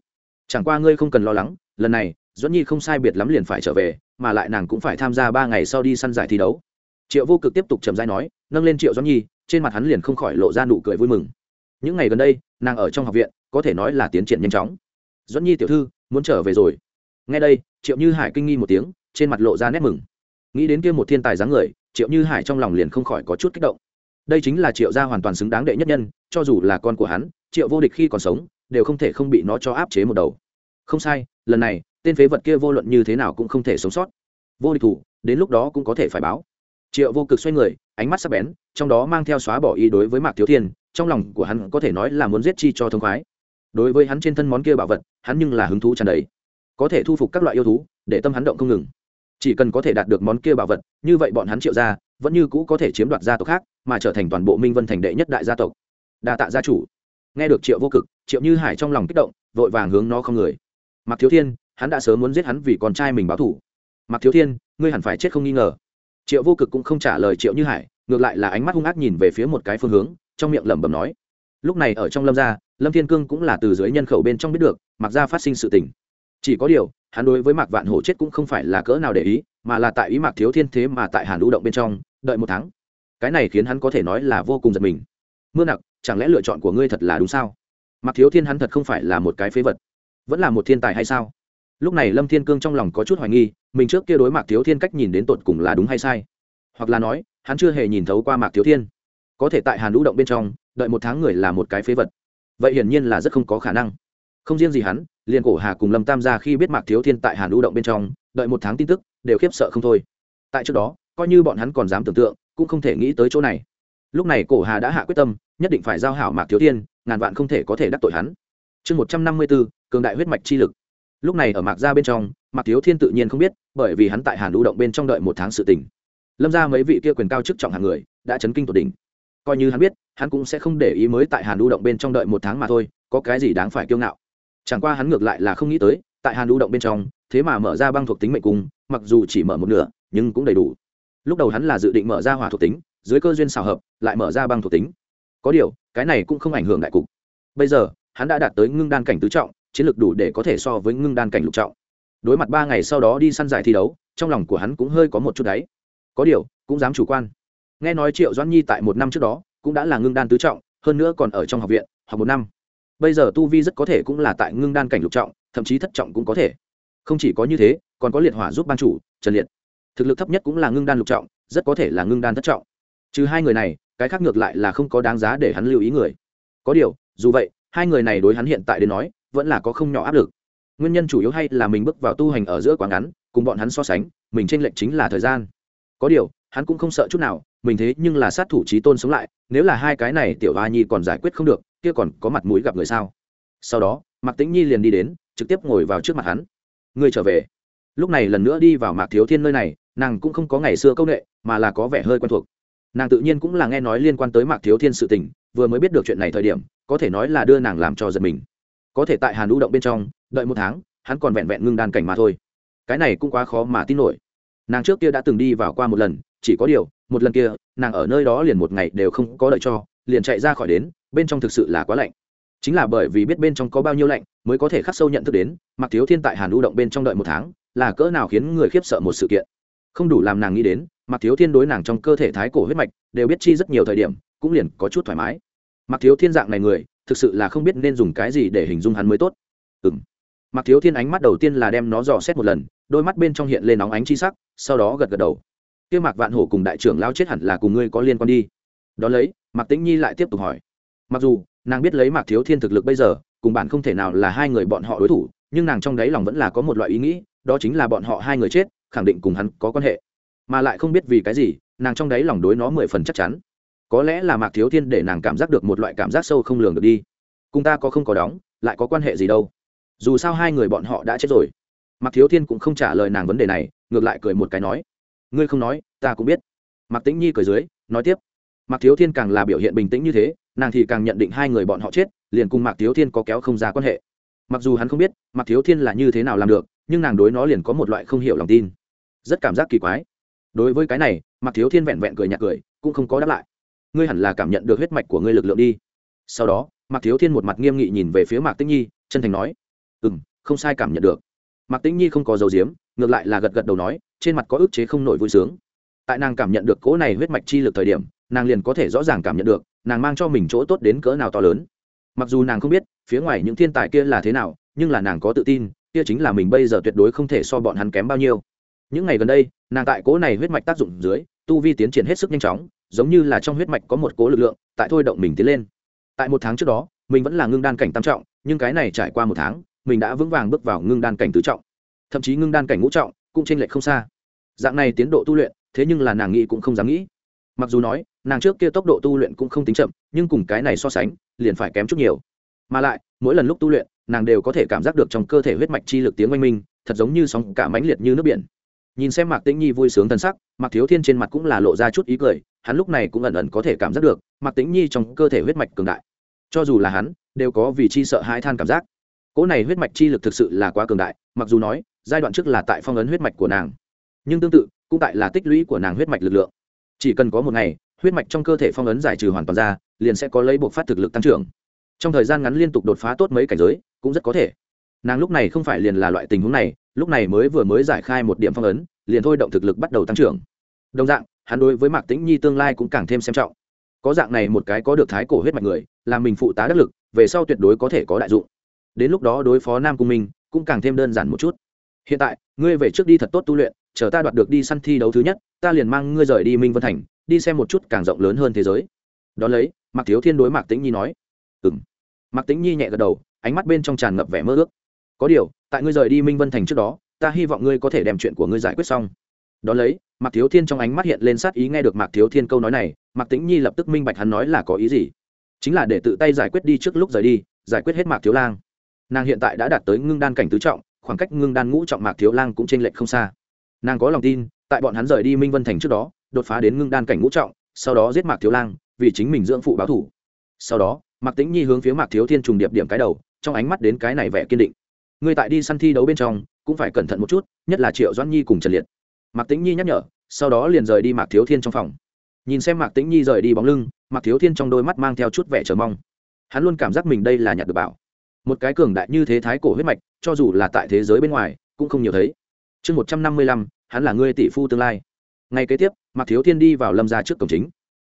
chẳng qua ngươi không cần lo lắng, lần này doãn nhi không sai biệt lắm liền phải trở về, mà lại nàng cũng phải tham gia ba ngày sau đi săn giải thi đấu. Triệu vô cực tiếp tục trầm dai nói, nâng lên triệu doãn nhi, trên mặt hắn liền không khỏi lộ ra nụ cười vui mừng. Những ngày gần đây, nàng ở trong học viện, có thể nói là tiến triển nhanh chóng. Doãn nhi tiểu thư, muốn trở về rồi. Ngay đây, triệu như hải kinh nghi một tiếng, trên mặt lộ ra nét mừng. Nghĩ đến kia một thiên tài dáng người, triệu như hải trong lòng liền không khỏi có chút kích động. Đây chính là triệu gia hoàn toàn xứng đáng đệ nhất nhân, cho dù là con của hắn, triệu vô địch khi còn sống đều không thể không bị nó cho áp chế một đầu. Không sai, lần này, tên phế vật kia vô luận như thế nào cũng không thể sống sót. Vô địch thủ, đến lúc đó cũng có thể phải báo. Triệu vô cực xoay người, ánh mắt sắc bén, trong đó mang theo xóa bỏ ý đối với mạc thiếu thiên, trong lòng của hắn có thể nói là muốn giết chi cho thông khoái. Đối với hắn trên thân món kia bảo vật, hắn nhưng là hứng thú tràn đầy. Có thể thu phục các loại yêu thú, để tâm hắn động không ngừng. Chỉ cần có thể đạt được món kia bảo vật, như vậy bọn hắn triệu gia, vẫn như cũ có thể chiếm đoạt gia tộc khác, mà trở thành toàn bộ minh vân thành đệ nhất đại gia tộc. Đa tạ gia chủ nghe được triệu vô cực, triệu như hải trong lòng kích động, vội vàng hướng nó không người. Mặc thiếu thiên, hắn đã sớm muốn giết hắn vì con trai mình báo thủ mặc thiếu thiên, ngươi hẳn phải chết không nghi ngờ. Triệu vô cực cũng không trả lời triệu như hải, ngược lại là ánh mắt hung ác nhìn về phía một cái phương hướng, trong miệng lẩm bẩm nói. Lúc này ở trong lâm gia, lâm thiên cương cũng là từ dưới nhân khẩu bên trong biết được mặc gia phát sinh sự tình. Chỉ có điều, hắn đối với mạc vạn hổ chết cũng không phải là cỡ nào để ý, mà là tại ý mạc thiếu thiên thế mà tại hàn lũ động bên trong, đợi một tháng. Cái này khiến hắn có thể nói là vô cùng giật mình. Mưa nặc chẳng lẽ lựa chọn của ngươi thật là đúng sao? Mặc thiếu thiên hắn thật không phải là một cái phế vật. Vẫn là một thiên tài hay sao? Lúc này lâm thiên cương trong lòng có chút hoài nghi, mình trước kia đối mạc thiếu thiên cách nhìn đến tột cùng là đúng hay sai? Hoặc là nói, hắn chưa hề nhìn thấu qua mạc thiếu thiên. Có thể tại hàn lũ động bên trong, đợi một tháng người là một cái phế vật. Vậy hiển nhiên là rất không có khả năng. Không riêng gì hắn, liền cổ hà cùng lâm tam gia khi biết mạc thiếu thiên tại hàn lũ động bên trong, đợi một tháng tin tức, đều khiếp sợ không thôi. Tại trước đó, coi như bọn hắn còn dám tưởng tượng, cũng không thể nghĩ tới chỗ này. Lúc này cổ hà đã hạ quyết tâm nhất định phải giao hảo mạc thiếu thiên, ngàn vạn không thể có thể đắc tội hắn. Chương một trăm năm mươi bốn cường đại huyết mạch chi lực. Lúc này ở mạc gia bên trong, mạc thiếu thiên tự nhiên không biết, bởi vì hắn tại hàn lưu động bên trong đợi một tháng sự tỉnh lâm ra mấy vị kia quyền cao chức trọng hàng người, đã chấn kinh tột đỉnh. Coi như hắn biết, hắn cũng sẽ không để ý mới tại hàn lưu động bên trong đợi một tháng mà thôi, có cái gì đáng phải kiêu ngạo. Chẳng qua hắn ngược lại là không nghĩ tới, tại hàn lưu động bên trong, thế mà mở ra băng thuộc tính mệnh cung, mặc dù chỉ mở một nửa, nhưng cũng đầy đủ. Lúc đầu hắn là dự định mở ra hỏa thuộc tính, dưới cơ duyên xào hợp, lại mở ra băng thuộc tính có điều, cái này cũng không ảnh hưởng đại cục. Bây giờ, hắn đã đạt tới ngưng đan cảnh tứ trọng, chiến lược đủ để có thể so với ngưng đan cảnh lục trọng. Đối mặt ba ngày sau đó đi săn giải thi đấu, trong lòng của hắn cũng hơi có một chút đáy. Có điều, cũng dám chủ quan. Nghe nói triệu doãn nhi tại một năm trước đó, cũng đã là ngưng đan tứ trọng, hơn nữa còn ở trong học viện, học một năm. Bây giờ tu vi rất có thể cũng là tại ngưng đan cảnh lục trọng, thậm chí thất trọng cũng có thể. Không chỉ có như thế, còn có liệt hỏa giúp ban chủ, trần liệt. Thực lực thấp nhất cũng là ngưng đan lục trọng, rất có thể là ngưng đan thất trọng. Trừ hai người này cái khác ngược lại là không có đáng giá để hắn lưu ý người. Có điều, dù vậy, hai người này đối hắn hiện tại đến nói, vẫn là có không nhỏ áp lực. Nguyên nhân chủ yếu hay là mình bước vào tu hành ở giữa quá ngắn, cùng bọn hắn so sánh, mình tranh lệch chính là thời gian. Có điều, hắn cũng không sợ chút nào, mình thế nhưng là sát thủ trí tôn sống lại, nếu là hai cái này tiểu hoa nhi còn giải quyết không được, kia còn có mặt mũi gặp người sao? Sau đó, mạc tĩnh nhi liền đi đến, trực tiếp ngồi vào trước mặt hắn. Ngươi trở về. Lúc này lần nữa đi vào mạc thiếu thiên nơi này, nàng cũng không có ngày xưa c â u n ệ mà là có vẻ hơi quen thuộc nàng tự nhiên cũng là nghe nói liên quan tới mạc thiếu thiên sự tình, vừa mới biết được chuyện này thời điểm, có thể nói là đưa nàng làm cho giật mình. Có thể tại hàn lưu động bên trong, đợi một tháng, hắn còn vẹn vẹn ngưng đan cảnh mà thôi. Cái này cũng quá khó mà tin nổi. Nàng trước kia đã từng đi vào qua một lần, chỉ có điều, một lần kia, nàng ở nơi đó liền một ngày đều không có đợi cho, liền chạy ra khỏi đến, bên trong thực sự là quá lạnh. Chính là bởi vì biết bên trong có bao nhiêu lạnh, mới có thể khắc sâu nhận thức đến mặc thiếu thiên tại hàn lưu động bên trong đợi một tháng, là cỡ nào khiến người khiếp sợ một sự kiện. Không đủ làm nàng nghĩ đến mặc thiếu thiên đối nàng trong cơ thể thái cổ huyết mạch đều biết chi rất nhiều thời điểm, cũng liền có chút thoải mái. Mặc thiếu thiên dạng này người, thực sự là không biết nên dùng cái gì để hình dung hắn mới tốt. Ừ m mặc thiếu thiên ánh mắt đầu tiên là đem nó dò xét một lần, đôi mắt bên trong hiện lên nóng ánh chi sắc, sau đó gật gật đầu. Kia mạc vạn hổ cùng đại trưởng lao chết hẳn là cùng ngươi có liên quan đi. Đó lấy, mạc tĩnh nhi lại tiếp tục hỏi. Mặc dù, nàng biết lấy mạc thiếu thiên thực lực bây giờ, cùng bản không thể nào là hai người bọn họ đối thủ, nhưng nàng trong đáy lòng vẫn là có một loại ý nghĩ, đó chính là bọn họ hai người chết, khẳng định cùng hắn có quan hệ mà lại không biết vì cái gì, nàng trong đáy lòng đối nó mười phần chắc chắn. Có lẽ là mạc thiếu thiên để nàng cảm giác được một loại cảm giác sâu không lường được đi. Cùng ta có không có đóng, lại có quan hệ gì đâu. Dù sao hai người bọn họ đã chết rồi. Mạc thiếu thiên cũng không trả lời nàng vấn đề này, ngược lại cười một cái nói, ngươi không nói, ta cũng biết. Mạc tĩnh nhi cười dưới, nói tiếp, mạc thiếu thiên càng là biểu hiện bình tĩnh như thế, nàng thì càng nhận định hai người bọn họ chết, liền cùng mạc thiếu thiên có kéo không ra quan hệ. Mặc dù hắn không biết mạc thiếu thiên là như thế nào làm được, nhưng nàng đối nó liền có một loại không hiểu lòng tin. Rất cảm giác kỳ quái đối với cái này, mạc thiếu thiên vẹn vẹn cười nhạt cười, cũng không có đáp lại. Ngươi hẳn là cảm nhận được huyết mạch của ngươi lực lượng đi. Sau đó, mạc thiếu thiên một mặt nghiêm nghị nhìn về phía mạc tĩnh nhi, chân thành nói ừ m không sai cảm nhận được. Mạc tĩnh nhi không có dấu diếm ngược lại là gật gật đầu nói, trên mặt có ức chế không nổi vui sướng. Tại nàng cảm nhận được cỗ này huyết mạch chi lực thời điểm, nàng liền có thể rõ ràng cảm nhận được, nàng mang cho mình chỗ tốt đến cỡ nào to lớn. Mặc dù nàng không biết, phía ngoài những thiên tài kia là thế nào, nhưng là nàng có tự tin, kia chính là mình bây giờ tuyệt đối không thể so bọn hắn kém bao nhiêu những ngày gần đây, nàng tại cỗ này huyết mạch tác dụng dưới, tu vi tiến triển hết sức nhanh chóng, giống như là trong huyết mạch có một cố lực lượng, tại thôi động mình tiến lên. Tại một tháng trước đó, mình vẫn là ngưng đan cảnh tam trọng, nhưng cái này trải qua một tháng, mình đã vững vàng bước vào ngưng đan cảnh tứ trọng. Thậm chí ngưng đan cảnh ngũ trọng cũng t r ê n lệch không xa. Dạng này tiến độ tu luyện, thế nhưng là nàng nghĩ cũng không dám nghĩ. Mặc dù nói, nàng trước kia tốc độ tu luyện cũng không tính chậm, nhưng cùng cái này so sánh, liền phải kém chút nhiều. Mà lại, mỗi lần lúc tu luyện, nàng đều có thể cảm giác được trong cơ thể huyết mạch chi lực tiếng oanh minh, thật giống như sóng cả mãnh liệt như nước biển nhìn xem mạc tĩnh nhi vui sướng thân sắc, mạc thiếu thiên trên mặt cũng là lộ ra chút ý cười, hắn lúc này cũng ẩn ẩn có thể cảm giác được, mạc tĩnh nhi trong cơ thể huyết mạch cường đại. Cho dù là hắn, đều có vì chi sợ hãi than cảm giác. Cỗ này huyết mạch chi lực thực sự là quá cường đại, mặc dù nói, giai đoạn trước là tại phong ấn huyết mạch của nàng. Nhưng tương tự, cũng tại là tích lũy của nàng huyết mạch lực lượng. Chỉ cần có một ngày, huyết mạch trong cơ thể phong ấn giải trừ hoàn toàn ra, liền sẽ có lấy buộc phát thực lực tăng trưởng. Trong thời gian ngắn liên tục đột phá tốt mấy cảnh giới, cũng rất có thể. Nàng lúc này không phải liền là loại tình huống này lúc này mới vừa mới giải khai một điểm phong ấn, liền thôi động thực lực bắt đầu tăng trưởng. Đồng dạng, hắn đối với mạc tĩnh nhi tương lai cũng càng thêm xem trọng. Có dạng này một cái có được thái cổ huyết mạch người, làm mình phụ tá đắc lực, về sau tuyệt đối có thể có đại dụng. Đến lúc đó đối phó nam cung minh, cũng càng thêm đơn giản một chút. Hiện tại, ngươi về trước đi thật tốt tu luyện, chờ ta đoạt được đi săn thi đấu thứ nhất, ta liền mang ngươi rời đi minh vân thành, đi xem một chút càng rộng lớn hơn thế giới. Đón lấy, mạc thiếu thiên đối mạc tĩnh nhi nói. Ừ m mạc tĩnh nhi nhẹ gật đầu, ánh mắt bên trong tràn ngập vẻ mơ ước. Có điều tại ngươi rời đi minh vân thành trước đó, ta hy vọng ngươi có thể đem chuyện của ngươi giải quyết xong. Đón lấy, mạc thiếu thiên trong ánh mắt hiện lên sát ý nghe được mạc thiếu thiên câu nói này, mạc tĩnh nhi lập tức minh bạch hắn nói là có ý gì. Chính là để tự tay giải quyết đi trước lúc rời đi, giải quyết hết mạc thiếu lang. Nàng hiện tại đã đạt tới ngưng đan cảnh tứ trọng, khoảng cách ngưng đan ngũ trọng mạc thiếu lang cũng t r ê n lệch không xa. Nàng có lòng tin, tại bọn hắn rời đi minh vân thành trước đó, đột phá đến ngưng đan cảnh ngũ trọng, sau đó giết mạc thiếu lang, vì chính mình dưỡng phụ báo thủ. Sau đó, mạc tĩnh nhi hướng phía mạc thiếu thiên trùng điệp điểm cái đầu, trong ánh mắt đến cái này vẻ kiên định người tại đi săn thi đấu bên trong, cũng phải cẩn thận một chút, nhất là triệu doãn nhi cùng trần liệt. Mạc tĩnh nhi nhắc nhở, sau đó liền rời đi mạc thiếu thiên trong phòng. Nhìn xem mạc tĩnh nhi rời đi bóng lưng, mạc thiếu thiên trong đôi mắt mang theo chút vẻ chờ mong. Hắn luôn cảm giác mình đây là nhặt được bảo. Một cái cường đại như thế thái cổ huyết mạch, cho dù là tại thế giới bên ngoài, cũng không nhiều thấy. Chương một trăm năm mươi lăm, hắn là ngươi tỷ phu tương lai. Ngay kế tiếp, mạc thiếu thiên đi vào lâm ra trước cổng chính.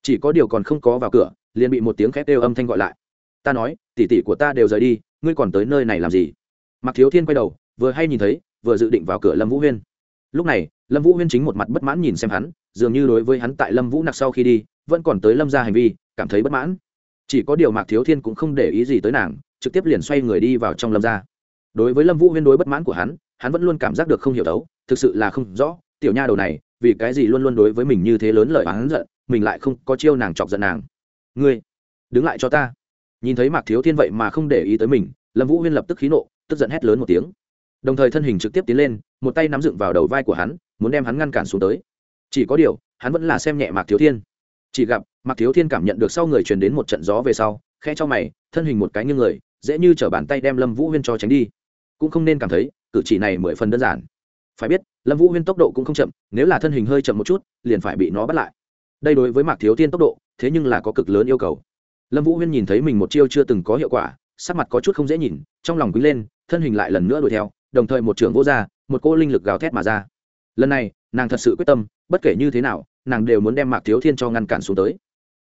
Chỉ có điều còn không có vào cửa, liền bị một tiếng khét kêu âm thanh gọi lại. Ta nói, tỷ tỷ của ta đều rời đi, ngươi còn tới nơi này làm gì? Mạc thiếu thiên quay đầu, vừa hay nhìn thấy, vừa dự định vào cửa lâm vũ huyên. Lúc này, lâm vũ huyên chính một mặt bất mãn nhìn xem hắn, dường như đối với hắn tại lâm vũ nặc sau khi đi, vẫn còn tới lâm ra hành vi, cảm thấy bất mãn. Chỉ có điều mạc thiếu thiên cũng không để ý gì tới nàng, trực tiếp liền xoay người đi vào trong lâm ra đối với lâm vũ huyên đối bất mãn của hắn hắn vẫn luôn cảm giác được không hiểu đấu, thực sự là không rõ, tiểu nha đầu này, vì cái gì luôn luôn đối với mình như thế lớn lời hắn giận, mình lại không có chiêu nàng chọc giận nàng. Ngươi, đứng lại cho ta. Nhìn thấy mạc thiếu thiên vậy mà không để ý tới mình, lâm vũ huyên lập tức khí nộ tức giận hét lớn một tiếng. Đồng thời thân hình trực tiếp tiến lên, một tay nắm dựng vào đầu vai của hắn, muốn đem hắn ngăn cản xuống tới. Chỉ có điều, hắn vẫn là xem nhẹ mạc thiếu thiên. Chỉ gặp, mạc thiếu thiên cảm nhận được sau người truyền đến một trận gió về sau khe cho mày, thân hình một cái như người, dễ như t bàn tay đem lâm vũ huyên cho tránh đi. Cũng không nên cảm thấy, cử chỉ này mười phần đơn giản. Phải biết, lâm vũ huyên tốc độ cũng không chậm, nếu là thân hình hơi chậm một chút, liền phải bị nó bắt lại. Đây đối với mạc thiếu thiên tốc độ, thế nhưng là có cực lớn yêu cầu. Lâm vũ huyên nhìn thấy mình một chiêu chưa từng có hiệu quả, sắc mặt có chút không dễ nhìn, trong lòng quý lên thân hình lại lần nữa đuổi theo, đồng thời một trưởng vô r một cô linh lực gào thét mà ra. Lần này, nàng thật sự quyết tâm, bất kể như thế nào, nàng đều muốn đem mạc thiếu thiên cho ngăn cản xuống tới.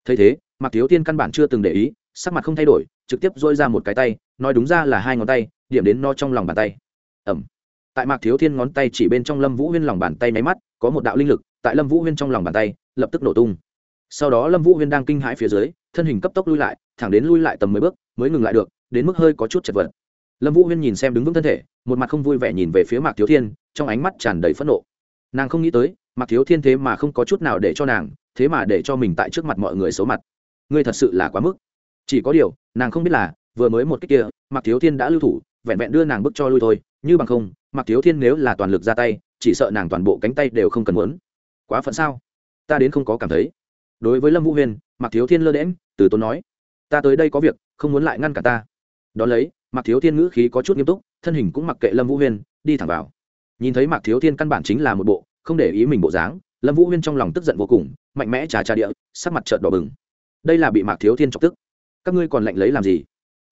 Thấy thế, mạc thiếu thiên căn bản chưa từng để ý, sắc mặt không thay đổi, trực tiếp dôi ra một cái tay, nói đúng ra là hai ngón tay, điểm đến no trong lòng bàn tay. Ẩm tại mạc thiếu thiên ngón tay chỉ bên trong lâm vũ huyên lòng bàn tay máy mắt, có một đạo linh lực, tại lâm vũ huyên trong lòng bàn tay, lập tức nổ tung. Sau đó lâm vũ huyên đang kinh hãi phía dưới, thân hình cấp tốc lui lại, thẳng đến lui lại tầm mấy bước, mới ngừng lại được, đến mức hơi có chút chật vật lâm vũ huyên nhìn xem đứng vững thân thể, một mặt không vui vẻ nhìn về phía mạc thiếu thiên, trong ánh mắt tràn đầy phẫn nộ. Nàng không nghĩ tới, mạc thiếu thiên thế mà không có chút nào để cho nàng, thế mà để cho mình tại trước mặt mọi người xấu mặt. Ngươi thật sự là quá mức. Chỉ có điều, nàng không biết là, vừa mới một cách kia, mạc thiếu thiên đã lưu thủ, vẹn vẹn đưa nàng bước cho lui thôi, như bằng không, mạc thiếu thiên nếu là toàn lực ra tay, chỉ sợ nàng toàn bộ cánh tay đều không cần muốn. Quá phận sao? Ta đến không có cảm thấy. Đối với lâm vũ huyên, mạc thiếu thiên lơ đễm từ tốn nói, ta tới đây có việc, không muốn lại ngăn cả ta. Đón lấy mạc thiếu thiên ngữ khí có chút nghiêm túc, thân hình cũng mặc kệ lâm vũ huyên, đi thẳng vào. Nhìn thấy mạc thiếu thiên căn bản chính là một bộ, không để ý mình bộ dáng, lâm vũ huyên trong lòng tức giận vô cùng, mạnh mẽ trà trà địa, sắc mặt trợn đỏ bừng. Đây là bị mạc thiếu thiên chọc tức. Các ngươi còn lạnh lấy làm gì?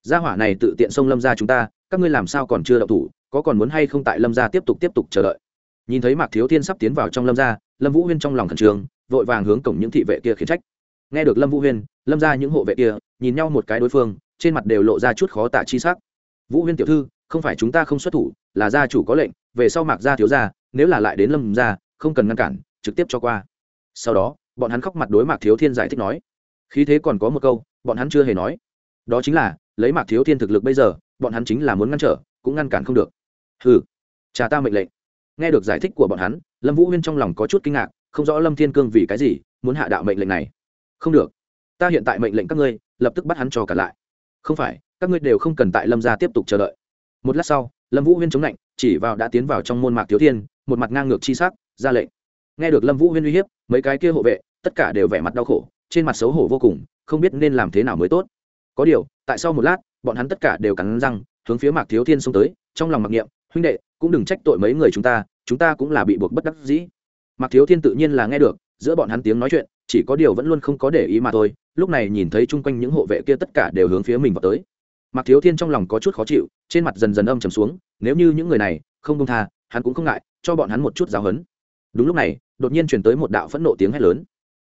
Gia hỏa này tự tiện xông lâm ra chúng ta, các ngươi làm sao còn chưa đậu thủ, có còn muốn hay không tại lâm gia tiếp tục tiếp tục chờ đợi? Nhìn thấy mạc thiếu thiên sắp tiến vào trong lâm gia, lâm vũ huyên trong lòng khẩn trương, vội vàng hướng cổng những thị vệ kia khiển trách. Nghe được lâm vũ huyên, lâm ra những hộ vệ kia, nhìn nhau một cái đối phương, trên mặt đều lộ ra chút khó tả chi sắc vũ huyên tiểu thư, không phải chúng ta không xuất thủ, là gia chủ có lệnh, về sau mạc gia thiếu gia, nếu là lại đến lâm gia, không cần ngăn cản, trực tiếp cho qua. Sau đó, bọn hắn khóc mặt đối mạc thiếu thiên giải thích nói. Khí thế còn có một câu, bọn hắn chưa hề nói. Đó chính là, lấy mạc thiếu thiên thực lực bây giờ, bọn hắn chính là muốn ngăn trở, cũng ngăn cản không được. Ừ cha ta mệnh lệnh. Nghe được giải thích của bọn hắn, lâm vũ huyên trong lòng có chút kinh ngạc, không rõ lâm thiên cương vì cái gì muốn hạ đạo mệnh lệnh này. Không được. Ta hiện tại mệnh lệnh các ngươi, lập tức bắt hắn cho cả lại. Không phải các ngươi đều không cần tại lâm gia tiếp tục chờ đợi. Một lát sau, lâm vũ huyên chống lạnh chỉ vào đã tiến vào trong môn mạc thiếu thiên, một mặt ngang ngược chi sắc, ra lệnh. Nghe được lâm vũ huyên uy hiếp, mấy cái kia hộ vệ, tất cả đều vẻ mặt đau khổ, trên mặt xấu hổ vô cùng, không biết nên làm thế nào mới tốt. Có điều, tại sau một lát, bọn hắn tất cả đều cắn răng, hướng phía mạc thiếu thiên xông tới, trong lòng mặc niệm, huynh đệ, cũng đừng trách tội mấy người chúng ta chúng ta cũng là bị buộc bất đắc dĩ. Mạc thiếu thiên tự nhiên là nghe được, giữa bọn hắn tiếng nói chuyện, chỉ có điều vẫn luôn không có để ý mà thôi, lúc này nhìn thấy chung quanh những hộ vệ kia tất cả đều hướng phía mình vào tới mạc thiếu thiên trong lòng có chút khó chịu, trên mặt dần dần âm trầm xuống, nếu như những người này không công tha, hắn cũng không ngại, cho bọn hắn một chút giáo hấn đúng lúc này, đột nhiên chuyển tới một đạo phẫn nộ tiếng hét lớn.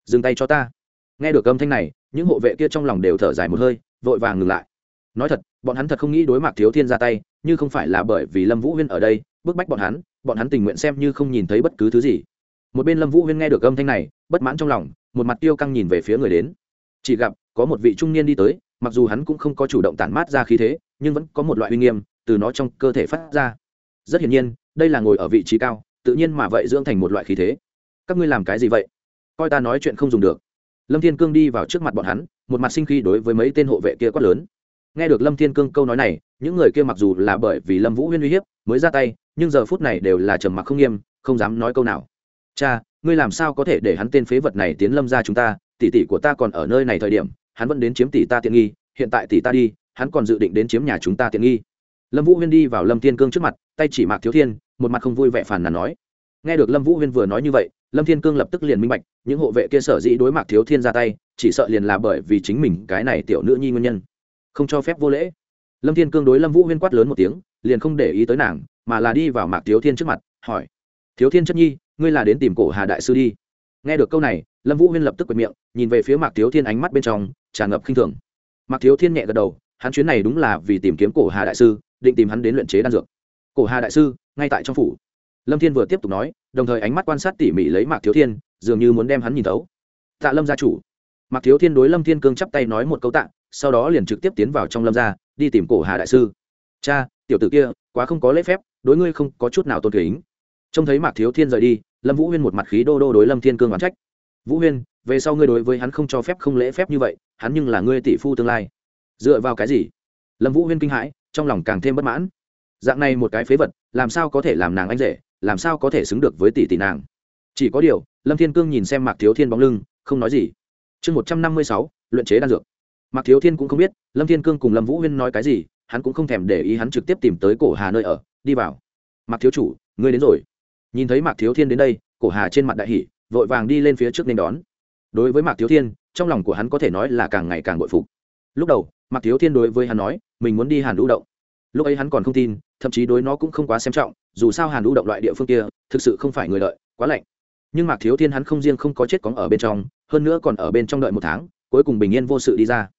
Dừng tay cho ta. Nghe được âm thanh này, những hộ vệ kia trong lòng đều thở dài một hơi, vội vàng ngừng lại. Nói thật, bọn hắn thật không nghĩ đối mặt thiếu thiên ra tay, như không phải là bởi vì lâm vũ huyên ở đây, bức bách bọn hắn bọn hắn tình nguyện xem như không nhìn thấy bất cứ thứ gì. Một bên lâm vũ huyên nghe được âm thanh này, bất mãn trong lòng, một mặt tiêu căng nhìn về phía người đến. Chỉ gặp, có một vị trung niên đi tới mặc dù hắn cũng không có chủ động tản mát ra khí thế, nhưng vẫn có một loại uy nghiêm từ nó trong cơ thể phát ra. Rất hiển nhiên, đây là ngồi ở vị trí cao, tự nhiên mà vậy dưỡng thành một loại khí thế. Các ngươi làm cái gì vậy? Coi ta nói chuyện không dùng được. Lâm thiên cương đi vào trước mặt bọn hắn, một mặt sinh khi đối với mấy tên hộ vệ kia quát lớn. Nghe được lâm thiên cương câu nói này, những người kia mặc dù là bởi vì lâm vũ huyên uy hiếp mới ra tay, nhưng giờ phút này đều là trầm mặc không nghiêm, không dám nói câu nào. Cha, ngươi làm sao có thể để hắn tên phế vật này tiến lâm ra chúng ta? Tỷ tỷ của ta còn ở nơi này thời điểm hắn vẫn đến chiếm tỷ ta tiện nghi, hiện tại tỷ ta đi, hắn còn dự định đến chiếm nhà chúng ta tiện nghi. Lâm vũ huyên đi vào lâm thiên cương trước mặt, tay chỉ mạc thiếu thiên, một mặt không vui vẻ phản nàn nói. Nghe được lâm vũ huyên vừa nói như vậy, lâm thiên cương lập tức liền minh bạch, những hộ vệ kia sở dĩ đối mạc thiếu thiên ra tay, chỉ sợ liền là bởi vì chính mình cái này tiểu nữ nhi nguyên nhân. Không cho phép vô lễ. Lâm thiên cương đối lâm vũ huyên quát lớn một tiếng, liền không để ý tới nàng, mà là đi vào mạc thiếu thiên trước mặt, hỏi. Thiếu thiên chất nhi, ngươi là đến tìm cổ hà đại sư đi. Nghe được câu này, lâm vũ huyên lập tức quệt miệng, nhìn về phía mạc thiếu thiên ánh mắt bên trong tràn ngập khinh thường. Mạc thiếu thiên nhẹ gật đầu, hắn chuyến này đúng là vì tìm kiếm cổ hà đại sư, định tìm hắn đến luyện chế đan dược. Cổ hà đại sư, ngay tại trong phủ. Lâm thiên vừa tiếp tục nói, đồng thời ánh mắt quan sát tỉ mỉ lấy mạc thiếu thiên, dường như muốn đem hắn nhìn thấu. Tạ lâm gia chủ. Mạc thiếu thiên đối lâm thiên cương chắp tay nói một câu tạ, sau đó liền trực tiếp tiến vào trong lâm gia, đi tìm cổ hà đại sư. Cha, tiểu tử kia, quá không có lễ phép, đối ngươi không có chút nào tôn kính. Trông thấy mạc thiếu thiên rời đi, lâm vũ huyên một mặt khí đô đô đối lâm thiên cương oán trách. Vũ huyên về sau ngươi đối với hắn không cho phép không lễ phép như vậy, hắn nhưng là ngươi tỷ phu tương lai. Dựa vào cái gì? Lâm vũ huyên kinh hãi, trong lòng càng thêm bất mãn. Dạng này một cái phế vật, làm sao có thể làm nàng anh rể, làm sao có thể xứng được với tỷ tỷ nàng? Chỉ có điều, lâm thiên cương nhìn xem mạc thiếu thiên bóng lưng, không nói gì. Chương một trăm năm mươi sáu, luyện chế đan dược. Mạc thiếu thiên cũng không biết, lâm thiên cương cùng lâm vũ huyên nói cái gì, hắn cũng không thèm để ý hắn trực tiếp tìm tới cổ hà nơi ở, đi vào. Mạc thiếu chủ, ngươi đến rồi. Nhìn thấy mạc thiếu thiên đến đây, cổ hà trên mặt đại hỷ vội vàng đi lên phía trước nên đón đối với mạc thiếu thiên, trong lòng của hắn có thể nói là càng ngày càng bội phục. Lúc đầu, mạc thiếu thiên đối với hắn nói, mình muốn đi hàn lũ động. Lúc ấy hắn còn không tin, thậm chí đối nó cũng không quá xem trọng, dù sao hàn lũ động loại địa phương kia, thực sự không phải người đợi, quá lạnh. Nhưng mạc thiếu thiên hắn không riêng không có chết cóng ở bên trong, hơn nữa còn ở bên trong đợi một tháng, cuối cùng bình yên vô sự đi ra.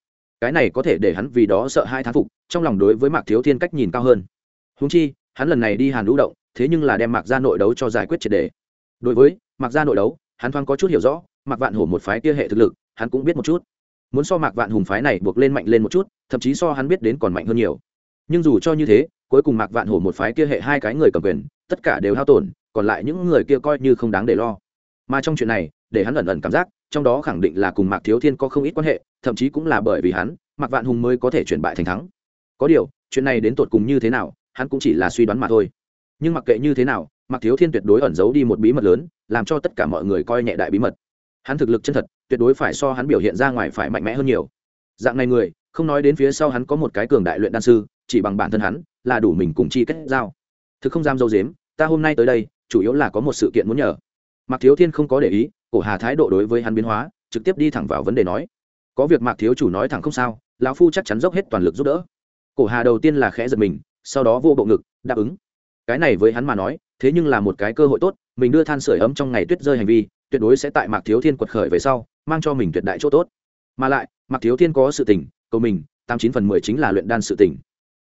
Cái này có thể để hắn vì đó sợ hai thán phục, trong lòng đối với mạc thiếu thiên cách nhìn cao hơn. Húng chi, hắn lần này đi hàn lũ động, thế nhưng là đem mạc ra nội đấu cho giải quyết triệt đề. Đối với mạc ra nội đấu, hắn thoáng có chút hiểu rõ mạc vạn hổ một phái kia hệ thực lực, hắn cũng biết một chút. Muốn so mạc vạn hùng phái này buộc lên mạnh lên một chút, thậm chí so hắn biết đến còn mạnh hơn nhiều. Nhưng dù cho như thế, cuối cùng mạc vạn hổ một phái kia hệ hai cái người cầm quyền, tất cả đều hao tổn, còn lại những người kia coi như không đáng để lo. Mà trong chuyện này, để hắn ẩn ẩn cảm giác, trong đó khẳng định là cùng mạc thiếu thiên có không ít quan hệ, thậm chí cũng là bởi vì hắn, mạc vạn hùng mới có thể chuyển bại thành thắng. Có điều, chuyện này đến tột cùng như thế nào, hắn cũng chỉ là suy đoán mà thôi. Nhưng mặc kệ như thế nào, mạc thiếu thiên tuyệt đối ẩn giấu đi một bí mật lớn, làm cho tất cả mọi người coi nhẹ đại bí mật hắn thực lực chân thật, tuyệt đối phải so hắn biểu hiện ra ngoài phải mạnh mẽ hơn nhiều. Dạng này người, không nói đến phía sau hắn có một cái cường đại luyện đan sư, chỉ bằng bản thân hắn, là đủ mình cùng chi kết giao. Thực không dám dâu dếm ta hôm nay tới đây, chủ yếu là có một sự kiện muốn nhờ. Mạc thiếu thiên không có để ý, cổ hà thái độ đối với hắn biến hóa, trực tiếp đi thẳng vào vấn đề nói. Có việc mạc thiếu chủ nói thẳng không sao, lão phu chắc chắn dốc hết toàn lực giúp đỡ. Cổ hà đầu tiên là khẽ giật mình, sau đó vô bộ ngực, đáp ứng. Cái này với hắn mà nói, thế nhưng là một cái cơ hội tốt, mình đưa than sửa ấm trong ngày tuyết rơi hành vi tuyệt đối sẽ tại mạc thiếu thiên quật khởi về sau, mang cho mình tuyệt đại chỗ tốt. Mà lại, mạc thiếu thiên có sự tình, cầu mình, tám chín phần mười chính là luyện đan sự tình.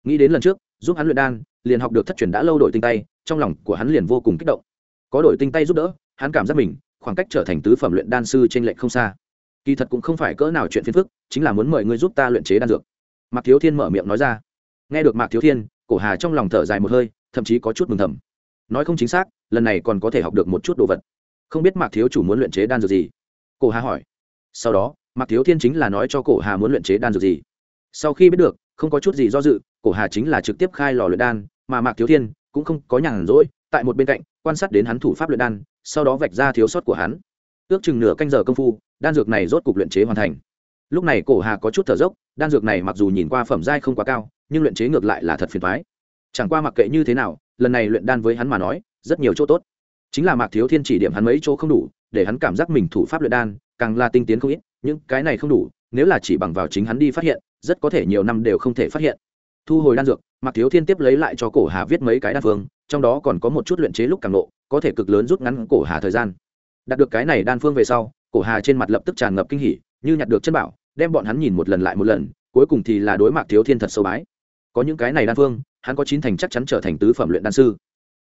Nghĩ đến lần trước, giúp hắn luyện đan, liền học được thất truyền đã lâu đổi tinh tay, trong lòng của hắn liền vô cùng kích động. Có đổi tinh tay giúp đỡ, hắn cảm giác mình, khoảng cách trở thành tứ phẩm luyện đan sư trên lệnh không xa. Kỳ thật cũng không phải cỡ nào chuyện phiền phức, chính là muốn mời ngươi giúp ta luyện chế đan dược. Mạc thiếu thiên mở miệng nói ra. Nghe được mạc thiếu thiên, cổ hà trong lòng thở dài một hơi, thậm chí có chút mừng thầm. Nói không chính xác, lần này còn có thể học được một chút đồ vật không biết mạc thiếu chủ muốn luyện chế đan dược gì? Cổ hà hỏi. Sau đó, mạc thiếu thiên chính là nói cho cổ hà muốn luyện chế đan dược gì. Sau khi biết được, không có chút gì do dự, cổ hà chính là trực tiếp khai lò luyện đan, mà mạc thiếu thiên cũng không có nhàn rỗi, tại một bên cạnh, quan sát đến hắn thủ pháp luyện đan, sau đó vạch ra thiếu sót của hắn. Ước chừng nửa canh giờ công phu, đan dược này rốt cục luyện chế hoàn thành. Lúc này cổ hà có chút thở dốc, đan dược này mặc dù nhìn qua phẩm giai không quá cao, nhưng luyện chế ngược lại là thật phiền thoái chẳng qua mặc kệ như thế nào, lần này luyện đan với hắn mà nói, rất nhiều chỗ tốt chính là mạc thiếu thiên chỉ điểm hắn mấy chỗ không đủ, để hắn cảm giác mình thủ pháp luyện đan, càng là tinh tiến không ít, những cái này không đủ, nếu là chỉ bằng vào chính hắn đi phát hiện, rất có thể nhiều năm đều không thể phát hiện. Thu hồi đan dược, mạc thiếu thiên tiếp lấy lại cho cổ hà viết mấy cái đan phương, trong đó còn có một chút luyện chế lúc càng lộ, có thể cực lớn rút ngắn cổ hà thời gian. Đạt được cái này đan phương về sau, cổ hà trên mặt lập tức tràn ngập kinh hỉ, như nhặt được chân bảo, đem bọn hắn nhìn một lần lại một lần, cuối cùng thì là đối mạc thiếu thiên thật sâu bái. Có những cái này đan phương, hắn có chín thành chắc chắn trở thành tứ phẩm luyện đan sư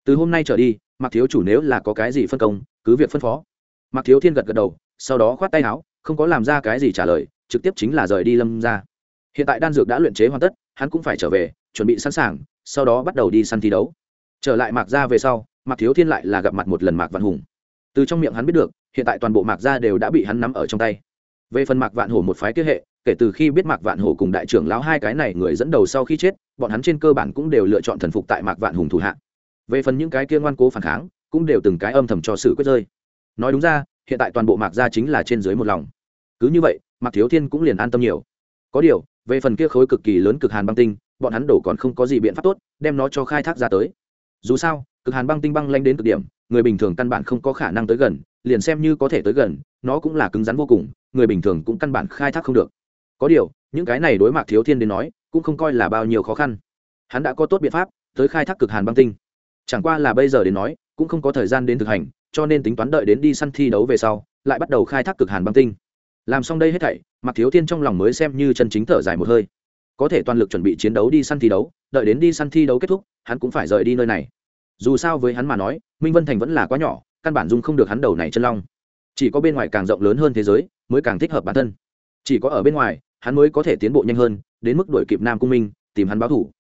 từ hôm nay trở đi Mặc thiếu chủ nếu là có cái gì phân công, cứ việc phân phó. Mặc thiếu thiên gật gật đầu, sau đó khoát tay áo, không có làm ra cái gì trả lời, trực tiếp chính là rời đi lâm ra hiện tại đan dược đã luyện chế hoàn tất, hắn cũng phải trở về, chuẩn bị sẵn sàng, sau đó bắt đầu đi săn thi đấu. Trở lại mạc ra về sau, mạc thiếu thiên lại là gặp mặt một lần mạc văn hùng. Từ trong miệng hắn biết được, hiện tại toàn bộ mạc gia đều đã bị hắn nắm ở trong tay. Về phần mạc vạn hổ một phái kế hệ, kể từ khi biết mạc vạn hổ cùng đại trưởng lão hai cái này người dẫn đầu sau khi chết, bọn hắn trên cơ bản cũng đều lựa chọn thần phục tại mạc vạn hùng thủ hạ về phần những cái kia ngoan cố phản kháng, cũng đều từng cái âm thầm cho sự quyết rơi. Nói đúng ra, hiện tại toàn bộ mạc gia chính là trên dưới một lòng. Cứ như vậy, mạc thiếu thiên cũng liền an tâm nhiều. Có điều, về phần kia khối cực kỳ lớn cực hàn băng tinh, bọn hắn đổ còn không có gì biện pháp tốt, đem nó cho khai thác ra tới. Dù sao, cực hàn băng tinh băng lanh đến cực điểm, người bình thường căn bản không có khả năng tới gần, liền xem như có thể tới gần, nó cũng là cứng rắn vô cùng, người bình thường cũng căn bản khai thác không được. Có điều, những cái này đối mặt thiếu thiên đến nói, cũng không coi là bao nhiêu khó khăn. Hắn đã có tốt biện pháp tới khai thác cực hàn băng tinh chẳng qua là bây giờ đến nói, cũng không có thời gian đến thực hành, cho nên tính toán đợi đến đi săn thi đấu về sau, lại bắt đầu khai thác cực hàn băng tinh. Làm xong đây hết thảy mặc thiếu thiên trong lòng mới xem như chân chính thở dài một hơi. Có thể toàn lực chuẩn bị chiến đấu đi săn thi đấu, đợi đến đi săn thi đấu kết thúc, hắn cũng phải rời đi nơi này. Dù sao với hắn mà nói, minh vân thành vẫn là quá nhỏ, căn bản dung không được hắn đầu này chân long. Chỉ có bên ngoài càng rộng lớn hơn thế giới, mới càng thích hợp bản thân. Chỉ có ở bên ngoài, hắn mới có thể tiến bộ nhanh hơn, đến mức đuổi kịp nam cung minh, tìm hắn báo thủ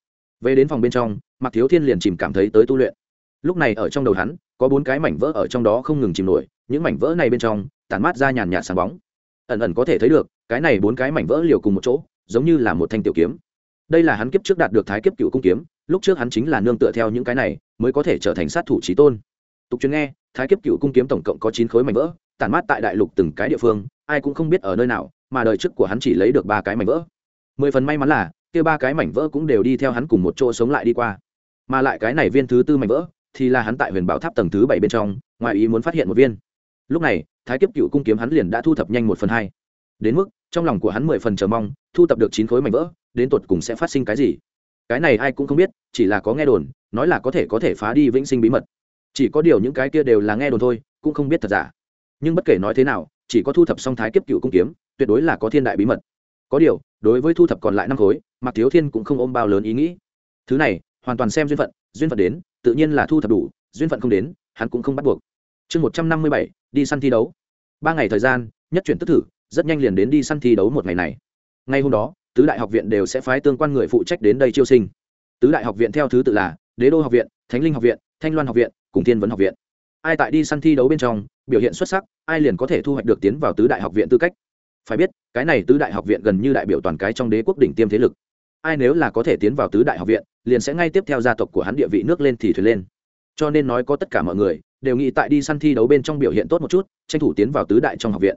về đến phòng bên trong mặc thiếu thiên liền chìm cảm thấy tới tu luyện. Lúc này ở trong đầu hắn, có bốn cái mảnh vỡ ở trong đó không ngừng chìm nổi, những mảnh vỡ này bên trong, tản mát ra nhàn nhạt sáng bóng. Ẩn ẩn có thể thấy được, cái này bốn cái mảnh vỡ liều cùng một chỗ, giống như là một thanh tiểu kiếm. Đây là hắn kiếp trước đạt được thái kiếp cựu cung kiếm, lúc trước hắn chính là nương tựa theo những cái này, mới có thể trở thành sát thủ trí tôn. Tục chuyên nghe, thái kiếp cựu cung kiếm tổng cộng có chín khối mảnh vỡ, tản mát tại đại lục từng cái địa phương, ai cũng không biết ở nơi nào, mà đời trước của hắn chỉ lấy được ba cái mảnh vỡ. Mười phần may mắn là kia ba cái mảnh vỡ cũng đều đi theo hắn cùng một chỗ sống lại đi qua. Mà lại cái này viên thứ tư mảnh vỡ, thì là hắn tại huyền bảo tháp tầng thứ bảy bên trong, ngoài ý muốn phát hiện một viên. Lúc này, thái kiếp cựu cung kiếm hắn liền đã thu thập nhanh một phần hai. Đến mức, trong lòng của hắn mười phần chờ mong, thu thập được chín khối mảnh vỡ, đến tột cùng sẽ phát sinh cái gì? Cái này ai cũng không biết, chỉ là có nghe đồn, nói là có thể có thể phá đi vĩnh sinh bí mật. Chỉ có điều những cái kia đều là nghe đồn thôi, cũng không biết thật giả. Nhưng bất kể nói thế nào, chỉ có thu thập xong thái kiếp cựu cung kiếm, tuyệt đối là có thiên đại bí mật có điều, đối với thu thập còn lại năm khối, mạc thiếu thiên cũng không ôm bao lớn ý nghĩ. Thứ này, hoàn toàn xem duyên phận duyên phận đến, tự nhiên là thu thập đủ, duyên phận không đến, hắn cũng không bắt buộc. Chương một trăm năm mươi bảy, đi săn thi đấu. Ba ngày thời gian, nhất chuyển tức thử, rất nhanh liền đến đi săn thi đấu một ngày này. Ngay hôm đó, tứ đại học viện đều sẽ phái tương quan người phụ trách đến đây chiêu sinh. Tứ đại học viện theo thứ tự là, đế đô học viện, thánh linh học viện, thanh loan học viện, cùng thiên vấn học viện. Ai tại đi săn thi đấu bên trong, biểu hiện xuất sắc, ai liền có thể thu hoạch được tiến vào tứ đại học viện tư cách phải biết, cái này tứ đại học viện gần như đại biểu toàn cái trong đế quốc đỉnh tiêm thế lực. Ai nếu là có thể tiến vào tứ đại học viện, liền sẽ ngay tiếp theo gia tộc của hắn địa vị nước lên thì thuyền lên. Cho nên nói có tất cả mọi người, đều nghĩ tại đi săn thi đấu bên trong biểu hiện tốt một chút, tranh thủ tiến vào tứ đại trong học viện.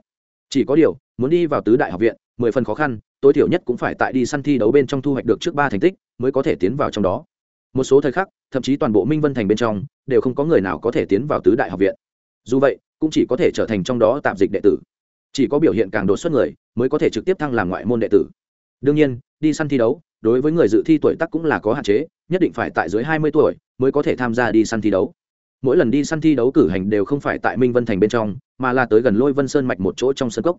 Chỉ có điều, muốn đi vào tứ đại học viện, mười phần khó khăn, tối thiểu nhất cũng phải tại đi săn thi đấu bên trong thu hoạch được trước ba thành tích, mới có thể tiến vào trong đó. Một số thời khắc, thậm chí toàn bộ minh vân thành bên trong, đều không có người nào có thể tiến vào tứ đại học viện. Dù vậy, cũng chỉ có thể trở thành trong đó tạm dịch đệ tử chỉ có biểu hiện càng đột xuất người mới có thể trực tiếp thăng làm ngoại môn đệ tử. Đương nhiên, đi săn thi đấu, đối với người dự thi tuổi tác cũng là có hạn chế, nhất định phải tại dưới hai mươi tuổi mới có thể tham gia đi săn thi đấu. Mỗi lần đi săn thi đấu cử hành đều không phải tại minh vân thành bên trong, mà là tới gần lôi vân sơn mạch một chỗ trong sân cốc.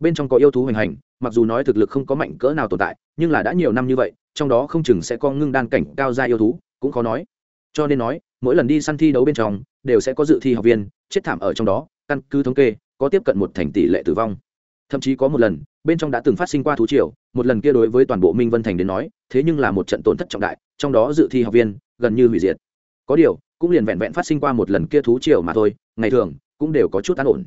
Bên trong có yêu thú hoành hành, mặc dù nói thực lực không có mạnh cỡ nào tồn tại, nhưng là đã nhiều năm như vậy, trong đó không chừng sẽ có ngưng đan cảnh cao gia yêu thú, cũng khó nói. Cho nên nói, mỗi lần đi săn thi đấu bên trong, đều sẽ có dự thi học viên chết thảm ở trong đó, căn cứ thống kê có tiếp cận một thành tỷ lệ tử vong. Thậm chí có một lần, bên trong đã từng phát sinh qua thú triều, một lần kia đối với toàn bộ minh vân thành đến nói, thế nhưng là một trận tổn thất trọng đại, trong đó dự thi học viên, gần như hủy diệt. Có điều, cũng liền vẹn vẹn phát sinh qua một lần kia thú triều mà thôi, ngày thường, cũng đều có chút an ổn.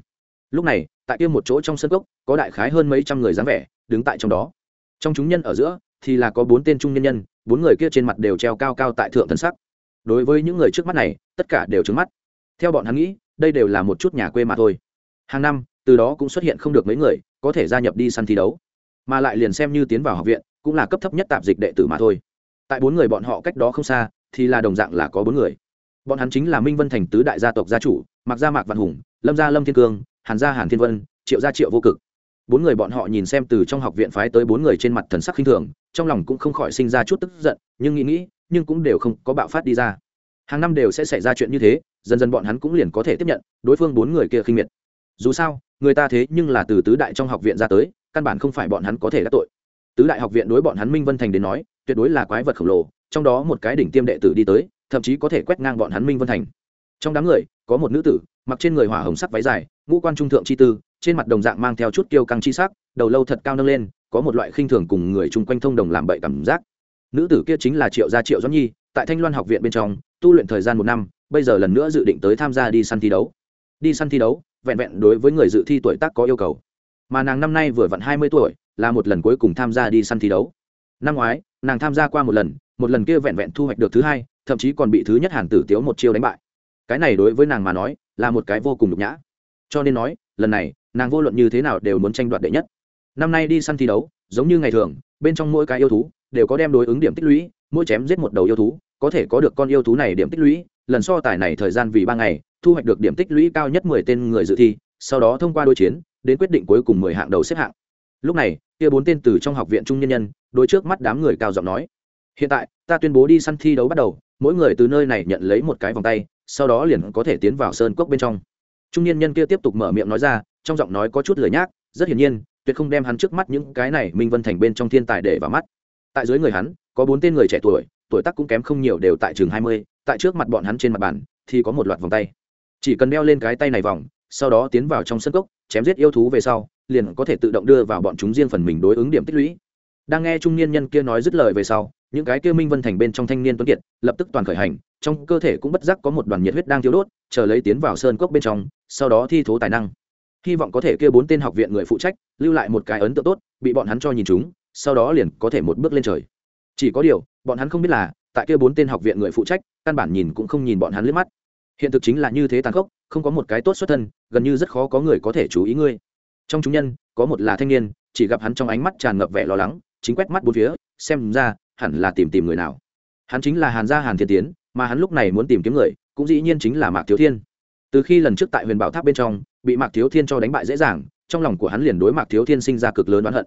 Lúc này, tại kia một chỗ trong sân cốc, có đại khái hơn mấy trăm người dáng vẻ, đứng tại trong đó. Trong chúng nhân ở giữa, thì là có bốn tên trung nhân nhân, bốn người kia trên mặt đều treo cao cao tại thượng thần sắc. Đối với những người trước mắt này, tất cả đều trứng mắt. Theo bọn hắn nghĩ, đây đều là một chút nhà quê mà thôi hàng năm, từ đó cũng xuất hiện không được mấy người có thể gia nhập đi săn thi đấu, mà lại liền xem như tiến vào học viện, cũng là cấp thấp nhất tạp dịch đệ tử mà thôi. Tại bốn người bọn họ cách đó không xa, thì là đồng dạng là có bốn người. Bọn hắn chính là minh vân thành tứ đại gia tộc gia chủ mặc gia mạc văn hùng, lâm gia lâm thiên cương, hàn gia hàn thiên vân, triệu gia triệu vô cực. Bốn người bọn họ nhìn xem từ trong học viện phái tới bốn người trên mặt thần sắc khinh thường, trong lòng cũng không khỏi sinh ra chút tức giận, nhưng nghĩ nghĩ, nhưng cũng đều không có bạo phát đi ra. Hàng năm đều sẽ xảy ra chuyện như thế, dần dần bọn hắn cũng liền có thể tiếp nhận, đối phương bốn người kia khinh miệt dù sao, người ta thế nhưng là từ tứ đại trong học viện ra tới, căn bản không phải bọn hắn có thể đắc tội. Tứ đại học viện đối bọn hắn minh vân thành đến nói, tuyệt đối là quái vật khổng lồ, trong đó một cái đỉnh tiêm đệ tử đi tới, thậm chí có thể quét ngang bọn hắn minh vân thành. Trong đám người, có một nữ tử, mặc trên người hỏa hồng sắc váy dài, ngũ quan trung thượng chi tư, trên mặt đồng dạng mang theo chút kiêu căng chi sắc, đầu lâu thật cao nâng lên, có một loại khinh thường cùng người chung quanh thông đồng làm bậy cảm giác. Nữ tử kia chính là triệu gia triệu doãn nhi, tại thanh loan học viện bên trong, tu luyện thời gian một năm, bây giờ lần nữa dự định tới tham gia đi săn thi đấu. Đi săn thi đấu vẹn vẹn đối với người dự thi tuổi tác có yêu cầu. Mà nàng năm nay vừa vặn hai mươi tuổi, là một lần cuối cùng tham gia đi săn thi đấu. Năm ngoái, nàng tham gia qua một lần một lần kia vẹn vẹn thu hoạch được thứ hai, thậm chí còn bị thứ nhất hàn tử tiếu một chiêu đánh bại. Cái này đối với nàng mà nói, là một cái vô cùng nhục nhã. Cho nên nói, lần này, nàng vô luận như thế nào đều muốn tranh đoạt đệ nhất. Năm nay đi săn thi đấu, giống như ngày thường, bên trong mỗi cái yêu thú, đều có đem đối ứng điểm tích lũy, mỗi chém giết một đầu yêu thú, có thể có được con yêu thú này điểm tích lũy, lần so tài này thời gian vì ba ngày thu hoạch được điểm tích lũy cao nhất mười tên người dự thi, sau đó thông qua đối chiến, đến quyết định cuối cùng mười hạng đầu xếp hạng. Lúc này, kia bốn tên từ trong học viện trung nhân nhân, đối trước mắt đám người cao giọng nói, hiện tại, ta tuyên bố đi săn thi đấu bắt đầu, mỗi người từ nơi này nhận lấy một cái vòng tay, sau đó liền có thể tiến vào sơn cốc bên trong. Trung Nhân nhân kia tiếp tục mở miệng nói ra, trong giọng nói có chút lời nhác, rất hiển nhiên, tuyệt không đem hắn trước mắt những cái này minh vân thành bên trong thiên tài để vào mắt. Tại dưới người hắn, có bốn tên người trẻ tuổi tuổi tác cũng kém không nhiều đều tại trường hai mươi, tại trước mặt bọn hắn trên mặt bàn, thì có một loạt vòng tay chỉ cần đeo lên cái tay này vòng, sau đó tiến vào trong sân cốc, chém giết yêu thú về sau, liền có thể tự động đưa vào bọn chúng riêng phần mình đối ứng điểm tích lũy. Đang nghe trung niên nhân kia nói dứt lời về sau, những cái kia minh vân thành bên trong thanh niên tuấn kiệt, lập tức toàn khởi hành, trong cơ thể cũng bất giác có một đoàn nhiệt huyết đang thiếu đốt, chờ lấy tiến vào sơn cốc bên trong, sau đó thi thố tài năng. Hy vọng có thể kia bốn tên học viện người phụ trách, lưu lại một cái ấn tượng tốt, bị bọn hắn cho nhìn chúng, sau đó liền có thể một bước lên trời. Chỉ có điều, bọn hắn không biết là, tại kia bốn tên học viện người phụ trách, căn bản nhìn cũng không nhìn bọn hắn liếc mắt hiện thực chính là như thế tàn khốc, không có một cái tốt xuất thân, gần như rất khó có người có thể chú ý ngươi. Trong chúng nhân, có một là thanh niên, chỉ gặp hắn trong ánh mắt tràn ngập vẻ lo lắng, chính quét mắt bốn phía, xem ra, hẳn là tìm tìm người nào. Hắn chính là hàn gia hàn thiên tiến, mà hắn lúc này muốn tìm kiếm người, cũng dĩ nhiên chính là mạc thiếu thiên. Từ khi lần trước tại huyền bảo tháp bên trong, bị mạc thiếu thiên cho đánh bại dễ dàng, trong lòng của hắn liền đối mạc thiếu thiên sinh ra cực lớn oán hận.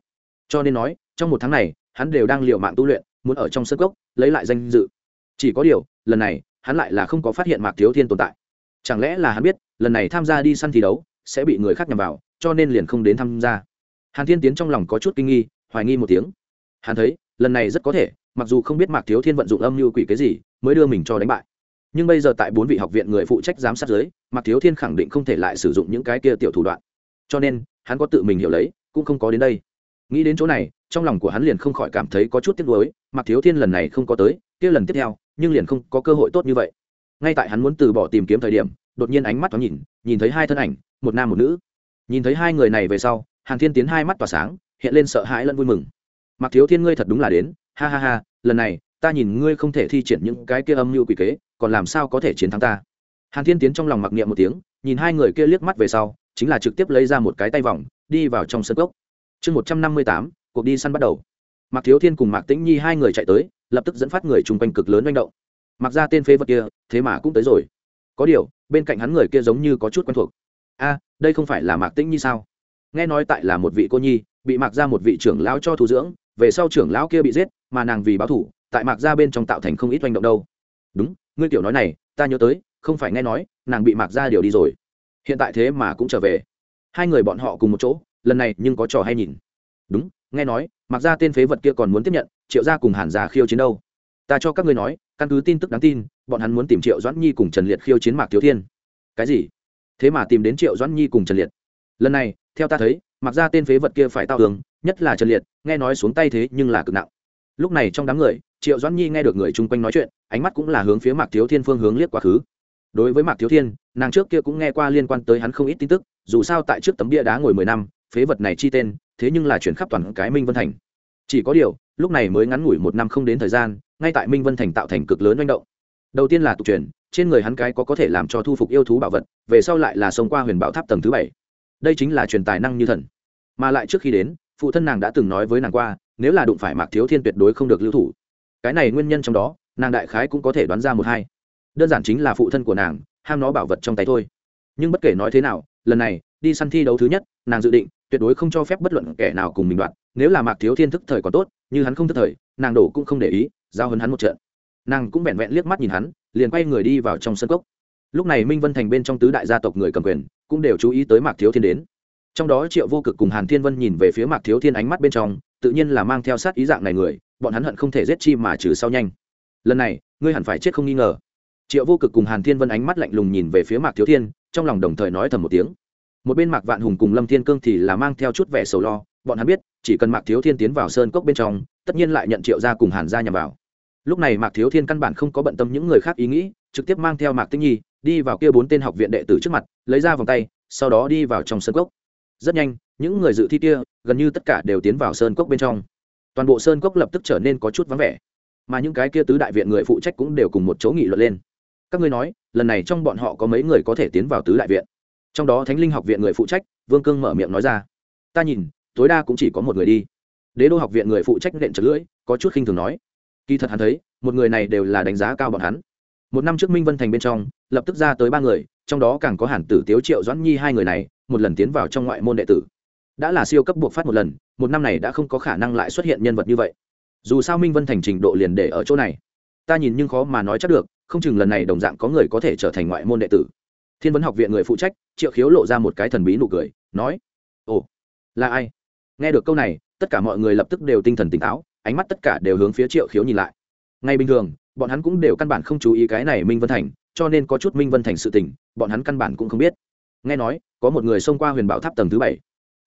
Cho nên nói, trong một tháng này, hắn đều đang l i ề u mạng tu luyện, muốn ở trong sân gốc lấy lại danh dự. Chỉ có điều, lần này hắn lại là không có phát hiện mạc thiếu thiên tồn tại. Chẳng lẽ là hắn biết, lần này tham gia đi săn thi đấu, sẽ bị người khác nhằm vào, cho nên liền không đến tham gia? Hàn thiên tiến trong lòng có chút kinh nghi, hoài nghi một tiếng. Hắn thấy, lần này rất có thể, mặc dù không biết mạc thiếu thiên vận dụng âm mưu quỷ cái gì, mới đưa mình cho đánh bại. Nhưng bây giờ tại bốn vị học viện người phụ trách giám sát giới mạc thiếu thiên khẳng định không thể lại sử dụng những cái kia tiểu thủ đoạn. Cho nên, hắn có tự mình hiểu lấy, cũng không có đến đây. Nghĩ đến chỗ này trong lòng của hắn liền không khỏi cảm thấy có chút tiếc nuối, mạc thiếu thiên lần này không có tới, kia lần tiếp theo, nhưng liền không có cơ hội tốt như vậy. Ngay tại hắn muốn từ bỏ tìm kiếm thời điểm, đột nhiên ánh mắt thoáng nhìn nhìn thấy hai thân ảnh, một nam một nữ. Nhìn thấy hai người này về sau, hàn thiên tiến hai mắt tỏa sáng, hiện lên sợ hãi lẫn vui mừng. Mặc thiếu thiên ngươi thật đúng là đến, ha ha ha, lần này, ta nhìn ngươi không thể thi triển những cái kia âm mưu quỷ kế, còn làm sao có thể chiến thắng ta? Hàn thiên tiến trong lòng mặc niệm một tiếng, nhìn hai người kia liếc mắt về sau, chính là trực tiếp lấy ra một cái tay vòng, đi vào trong sân gốc chương một trăm năm mươi tám cuộc đi săn bắt đầu. Mạc thiếu thiên cùng mạc tĩnh nhi hai người chạy tới, lập tức dẫn phát người chung quanh cực lớn manh động. Mặc ra tên phế vật kia, thế mà cũng tới rồi. Có điều, bên cạnh hắn người kia giống như có chút quen thuộc. A, đây không phải là mạc tĩnh nhi sao? Nghe nói tại là một vị cô nhi, bị mạc ra một vị trưởng lão cho thu dưỡng, về sau trưởng lão kia bị giết, mà nàng vì báo thủ tại mạc ra bên trong tạo thành không ít manh động đâu. Đúng, ngươi tiểu nói này, ta nhớ tới, không phải nghe nói, nàng bị mạc ra điều đi rồi. Hiện tại thế mà cũng trở về. Hai người bọn họ cùng một chỗ, lần này nhưng có trò hay nhìn. Đúng nghe nói, mặc ra tên phế vật kia còn muốn tiếp nhận, triệu gia cùng hàn già khiêu chiến đâu? Ta cho các ngươi nói, căn cứ tin tức đáng tin, bọn hắn muốn tìm triệu doãn nhi cùng trần liệt khiêu chiến mạc thiếu thiên. Cái gì? Thế mà tìm đến triệu doãn nhi cùng trần liệt. Lần này, theo ta thấy, mặc ra tên phế vật kia phải tao tường nhất là trần liệt, nghe nói xuống tay thế nhưng là cực nặng. Lúc này trong đám người, triệu doãn nhi nghe được người chung quanh nói chuyện, ánh mắt cũng là hướng phía mạc thiếu thiên phương hướng liếc quá khứ. Đối với mạc thiếu thiên, nàng trước kia cũng nghe qua liên quan tới hắn không ít tin tức, dù sao tại trước tấm bia đá ngồi mười năm, phế vật này chi tên thế nhưng là chuyển khắp toàn cái minh vân thành. Chỉ có điều, lúc này mới ngắn ngủi một năm không đến thời gian, ngay tại minh vân thành tạo thành cực lớn manh động. Đầu tiên là tục truyền, trên người hắn cái có có thể làm cho thu phục yêu thú bảo vật, về sau lại là xông qua huyền bảo tháp tầng thứ bảy. Đây chính là truyền tài năng như thần. Mà lại trước khi đến, phụ thân nàng đã từng nói với nàng qua, nếu là đụng phải mạc thiếu thiên tuyệt đối không được lưu thủ. Cái này nguyên nhân trong đó, nàng đại khái cũng có thể đoán ra một hai. Đơn giản chính là phụ thân của nàng, ham nó bảo vật trong tay thôi. Nhưng bất kể nói thế nào, lần này đi săn thi đấu thứ nhất, nàng dự định, tuyệt đối không cho phép bất luận kẻ nào cùng mình đoạn nếu là mạc thiếu thiên thức thời còn tốt, như hắn không thức thời, nàng đổ cũng không để ý, giao hấn hắn một trận. Nàng cũng vẹn vẹn liếc mắt nhìn hắn, liền quay người đi vào trong sân cốc. Lúc này minh vân thành bên trong tứ đại gia tộc người cầm quyền, cũng đều chú ý tới mạc thiếu thiên đến. Trong đó triệu vô cực cùng hàn thiên vân nhìn về phía mạc thiếu thiên ánh mắt bên trong, tự nhiên là mang theo sát ý dạng này người, bọn hắn hận không thể giết chi mà trừ sau nhanh. Lần này, ngươi hẳn phải chết không nghi ngờ. Triệu vô cực cùng hàn thiên vân ánh mắt lạnh lùng nhìn về phía mạc thiếu thiên, trong lòng đồng thời nói thầm một tiếng một bên mạc vạn hùng cùng lâm thiên cương thì là mang theo chút vẻ sầu lo, bọn hắn biết, chỉ cần mạc thiếu thiên tiến vào sơn cốc bên trong, tất nhiên lại nhận triệu ra cùng hàn ra nhằm vào. Lúc này mạc thiếu thiên căn bản không có bận tâm những người khác ý nghĩ, trực tiếp mang theo mạc tinh nhi, đi vào kia bốn tên học viện đệ tử trước mặt, lấy ra vòng tay, sau đó đi vào trong sơn cốc. Rất nhanh, những người dự thi kia, gần như tất cả đều tiến vào sơn cốc bên trong. Toàn bộ sơn cốc lập tức trở nên có chút vắng vẻ, mà những cái kia tứ đại viện người phụ trách cũng đều cùng một chỗ nghị luận lên. Các ngươi nói, lần này trong bọn họ có mấy người có thể tiến vào tứ đại viện? Trong đó thánh linh học viện người phụ trách, vương cương mở miệng nói ra. Ta nhìn, tối đa cũng chỉ có một người đi. Đế đô học viện người phụ trách nện trật lưỡi, có chút khinh thường nói. Kỳ thật hắn thấy, một người này đều là đánh giá cao bọn hắn. Một năm trước minh vân thành bên trong, lập tức ra tới ba người, trong đó càng có hàn tử tiếu, triệu doãn nhi hai người này, một lần tiến vào trong ngoại môn đệ tử. Đã là siêu cấp buộc phát một lần, một năm này đã không có khả năng lại xuất hiện nhân vật như vậy. Dù sao minh vân thành trình độ liền để ở chỗ này. Ta nhìn nhưng khó mà nói chắc được, không chừng lần này đồng dạng có người có thể trở thành ngoại môn đệ tử thiên vấn học viện người phụ trách, triệu khiếu lộ ra một cái thần bí nụ cười, nói, ồ, là ai? Nghe được câu này, tất cả mọi người lập tức đều tinh thần tỉnh táo, ánh mắt tất cả đều hướng phía triệu khiếu nhìn lại. Ngay bình thường, bọn hắn cũng đều căn bản không chú ý cái này minh vân thành, cho nên có chút minh vân thành sự tình, bọn hắn căn bản cũng không biết. Nghe nói, có một người xông qua huyền bảo tháp tầng thứ bảy.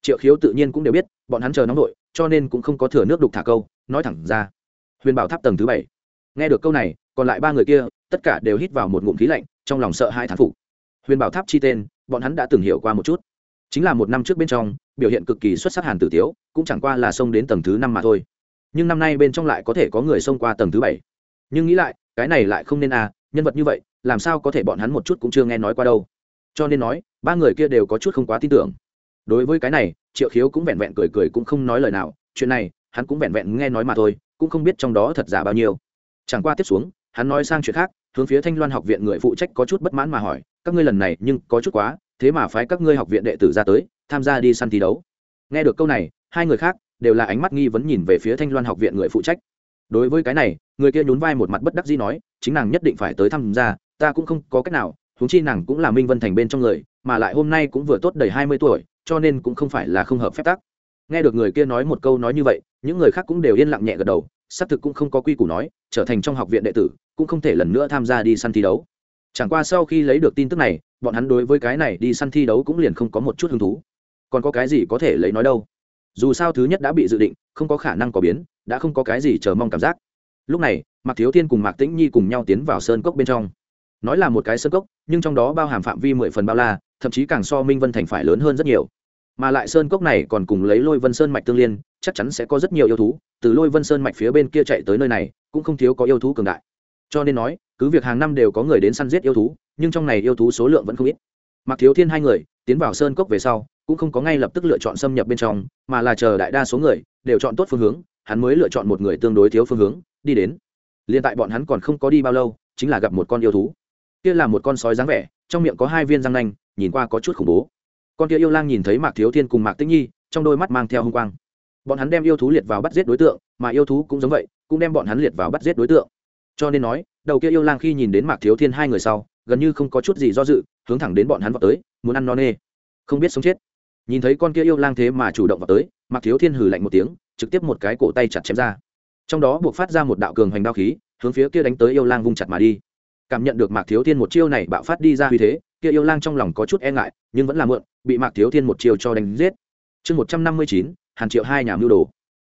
Triệu khiếu tự nhiên cũng đều biết, bọn hắn chờ nóng đội, cho nên cũng không có thừa nước đục thả câu, nói thẳng ra. Huyền bảo tháp tầng thứ bảy. Nghe được câu này, còn lại ba người kia, tất cả đều hít vào một ngụm khí lạnh, trong lòng sợ hai thán phục huyền bảo tháp chi tên, bọn hắn đã từng hiểu qua một chút. Chính là một năm trước bên trong, biểu hiện cực kỳ xuất sắc hàn tử tiếu, cũng chẳng qua là xông đến tầng thứ năm mà thôi. Nhưng năm nay bên trong lại có thể có người xông qua tầng thứ bảy. Nhưng nghĩ lại, cái này lại không nên à nhân vật như vậy, làm sao có thể bọn hắn một chút cũng chưa nghe nói qua đâu. Cho nên nói, ba người kia đều có chút không quá tin tưởng. Đối với cái này, triệu khiếu cũng vẹn vẹn cười cười cũng không nói lời nào, chuyện này, hắn cũng vẹn vẹn nghe nói mà thôi, cũng không biết trong đó thật giả bao nhiêu. Chẳng qua tiếp xuống, hắn nói sang chuyện khác, hướng phía thanh loan học viện người phụ trách có chút bất mãn mà hỏi các ngươi lần này nhưng có chút quá, thế mà phái các ngươi học viện đệ tử ra tới, tham gia đi săn thi đấu. Nghe được câu này, hai người khác đều là ánh mắt nghi vấn nhìn về phía thanh loan học viện người phụ trách. Đối với cái này, người kia nhún vai một mặt bất đắc dĩ nói, chính nàng nhất định phải tới tham gia, ta cũng không có cách nào, huống chi nàng cũng là minh vân thành bên trong người, mà lại hôm nay cũng vừa tốt đầy hai mươi tuổi, cho nên cũng không phải là không hợp phép tắc. Nghe được người kia nói một câu nói như vậy, những người khác cũng đều yên lặng nhẹ gật đầu, xác thực cũng không có quy củ nói, trở thành trong học viện đệ tử, cũng không thể lần nữa tham gia đi săn thi đấu chẳng qua sau khi lấy được tin tức này, bọn hắn đối với cái này đi săn thi đấu cũng liền không có một chút hứng thú. Còn có cái gì có thể lấy nói đâu? Dù sao thứ nhất đã bị dự định, không có khả năng có biến, đã không có cái gì chờ mong cảm giác. Lúc này, mạc thiếu thiên cùng mạc tĩnh nhi cùng nhau tiến vào sơn cốc bên trong. Nói là một cái sơn cốc, nhưng trong đó bao hàm phạm vi mười phần bao la, thậm chí càng so minh vân thành phải lớn hơn rất nhiều. Mà lại sơn cốc này còn cùng lấy lôi vân sơn mạch tương liên, chắc chắn sẽ có rất nhiều yêu thú, từ lôi vân sơn mạch phía bên kia chạy tới nơi này, cũng không thiếu có yêu thú cường đại cho nên nói, cứ việc hàng năm đều có người đến săn giết yêu thú, nhưng trong này yêu thú số lượng vẫn không ít. Mặc thiếu thiên hai người, tiến vào sơn cốc về sau, cũng không có ngay lập tức lựa chọn xâm nhập bên trong, mà là chờ đại đa số người, đều chọn tốt phương hướng, hắn mới lựa chọn một người tương đối thiếu phương hướng, đi đến. Liền tại bọn hắn còn không có đi bao lâu, chính là gặp một con yêu thú. Kia là một con sói dáng vẻ, trong miệng có hai viên răng nanh, nhìn qua có chút khủng bố. Con kia yêu lang nhìn thấy mạc thiếu thiên cùng mạc tĩnh nhi, trong đôi mắt mang theo hung quang. Bọn hắn đem yêu thú liệt vào bắt giết đối tượng, mà yêu thú cũng giống vậy, cũng đem bọn hắn liệt vào bắt giết đối tượng cho nên nói, đầu kia yêu lang khi nhìn đến mạc thiếu thiên hai người sau, gần như không có chút gì do dự, hướng thẳng đến bọn hắn vào tới, muốn ăn no nê. Không biết sống chết. Nhìn thấy con kia yêu lang thế mà chủ động vào tới, mạc thiếu thiên hừ lạnh một tiếng, trực tiếp một cái cổ tay chặt chém ra. Trong đó buộc phát ra một đạo cường hoành đao khí, hướng phía kia đánh tới yêu lang vung chặt mà đi. Cảm nhận được mạc thiếu thiên một chiêu này bạo phát đi ra uy thế, kia yêu lang trong lòng có chút e ngại, nhưng vẫn là mượn, bị mạc thiếu thiên một chiêu cho đánh giết. Chương một trăm năm mươi chín, hàn triệu hai nhà mưu đồ.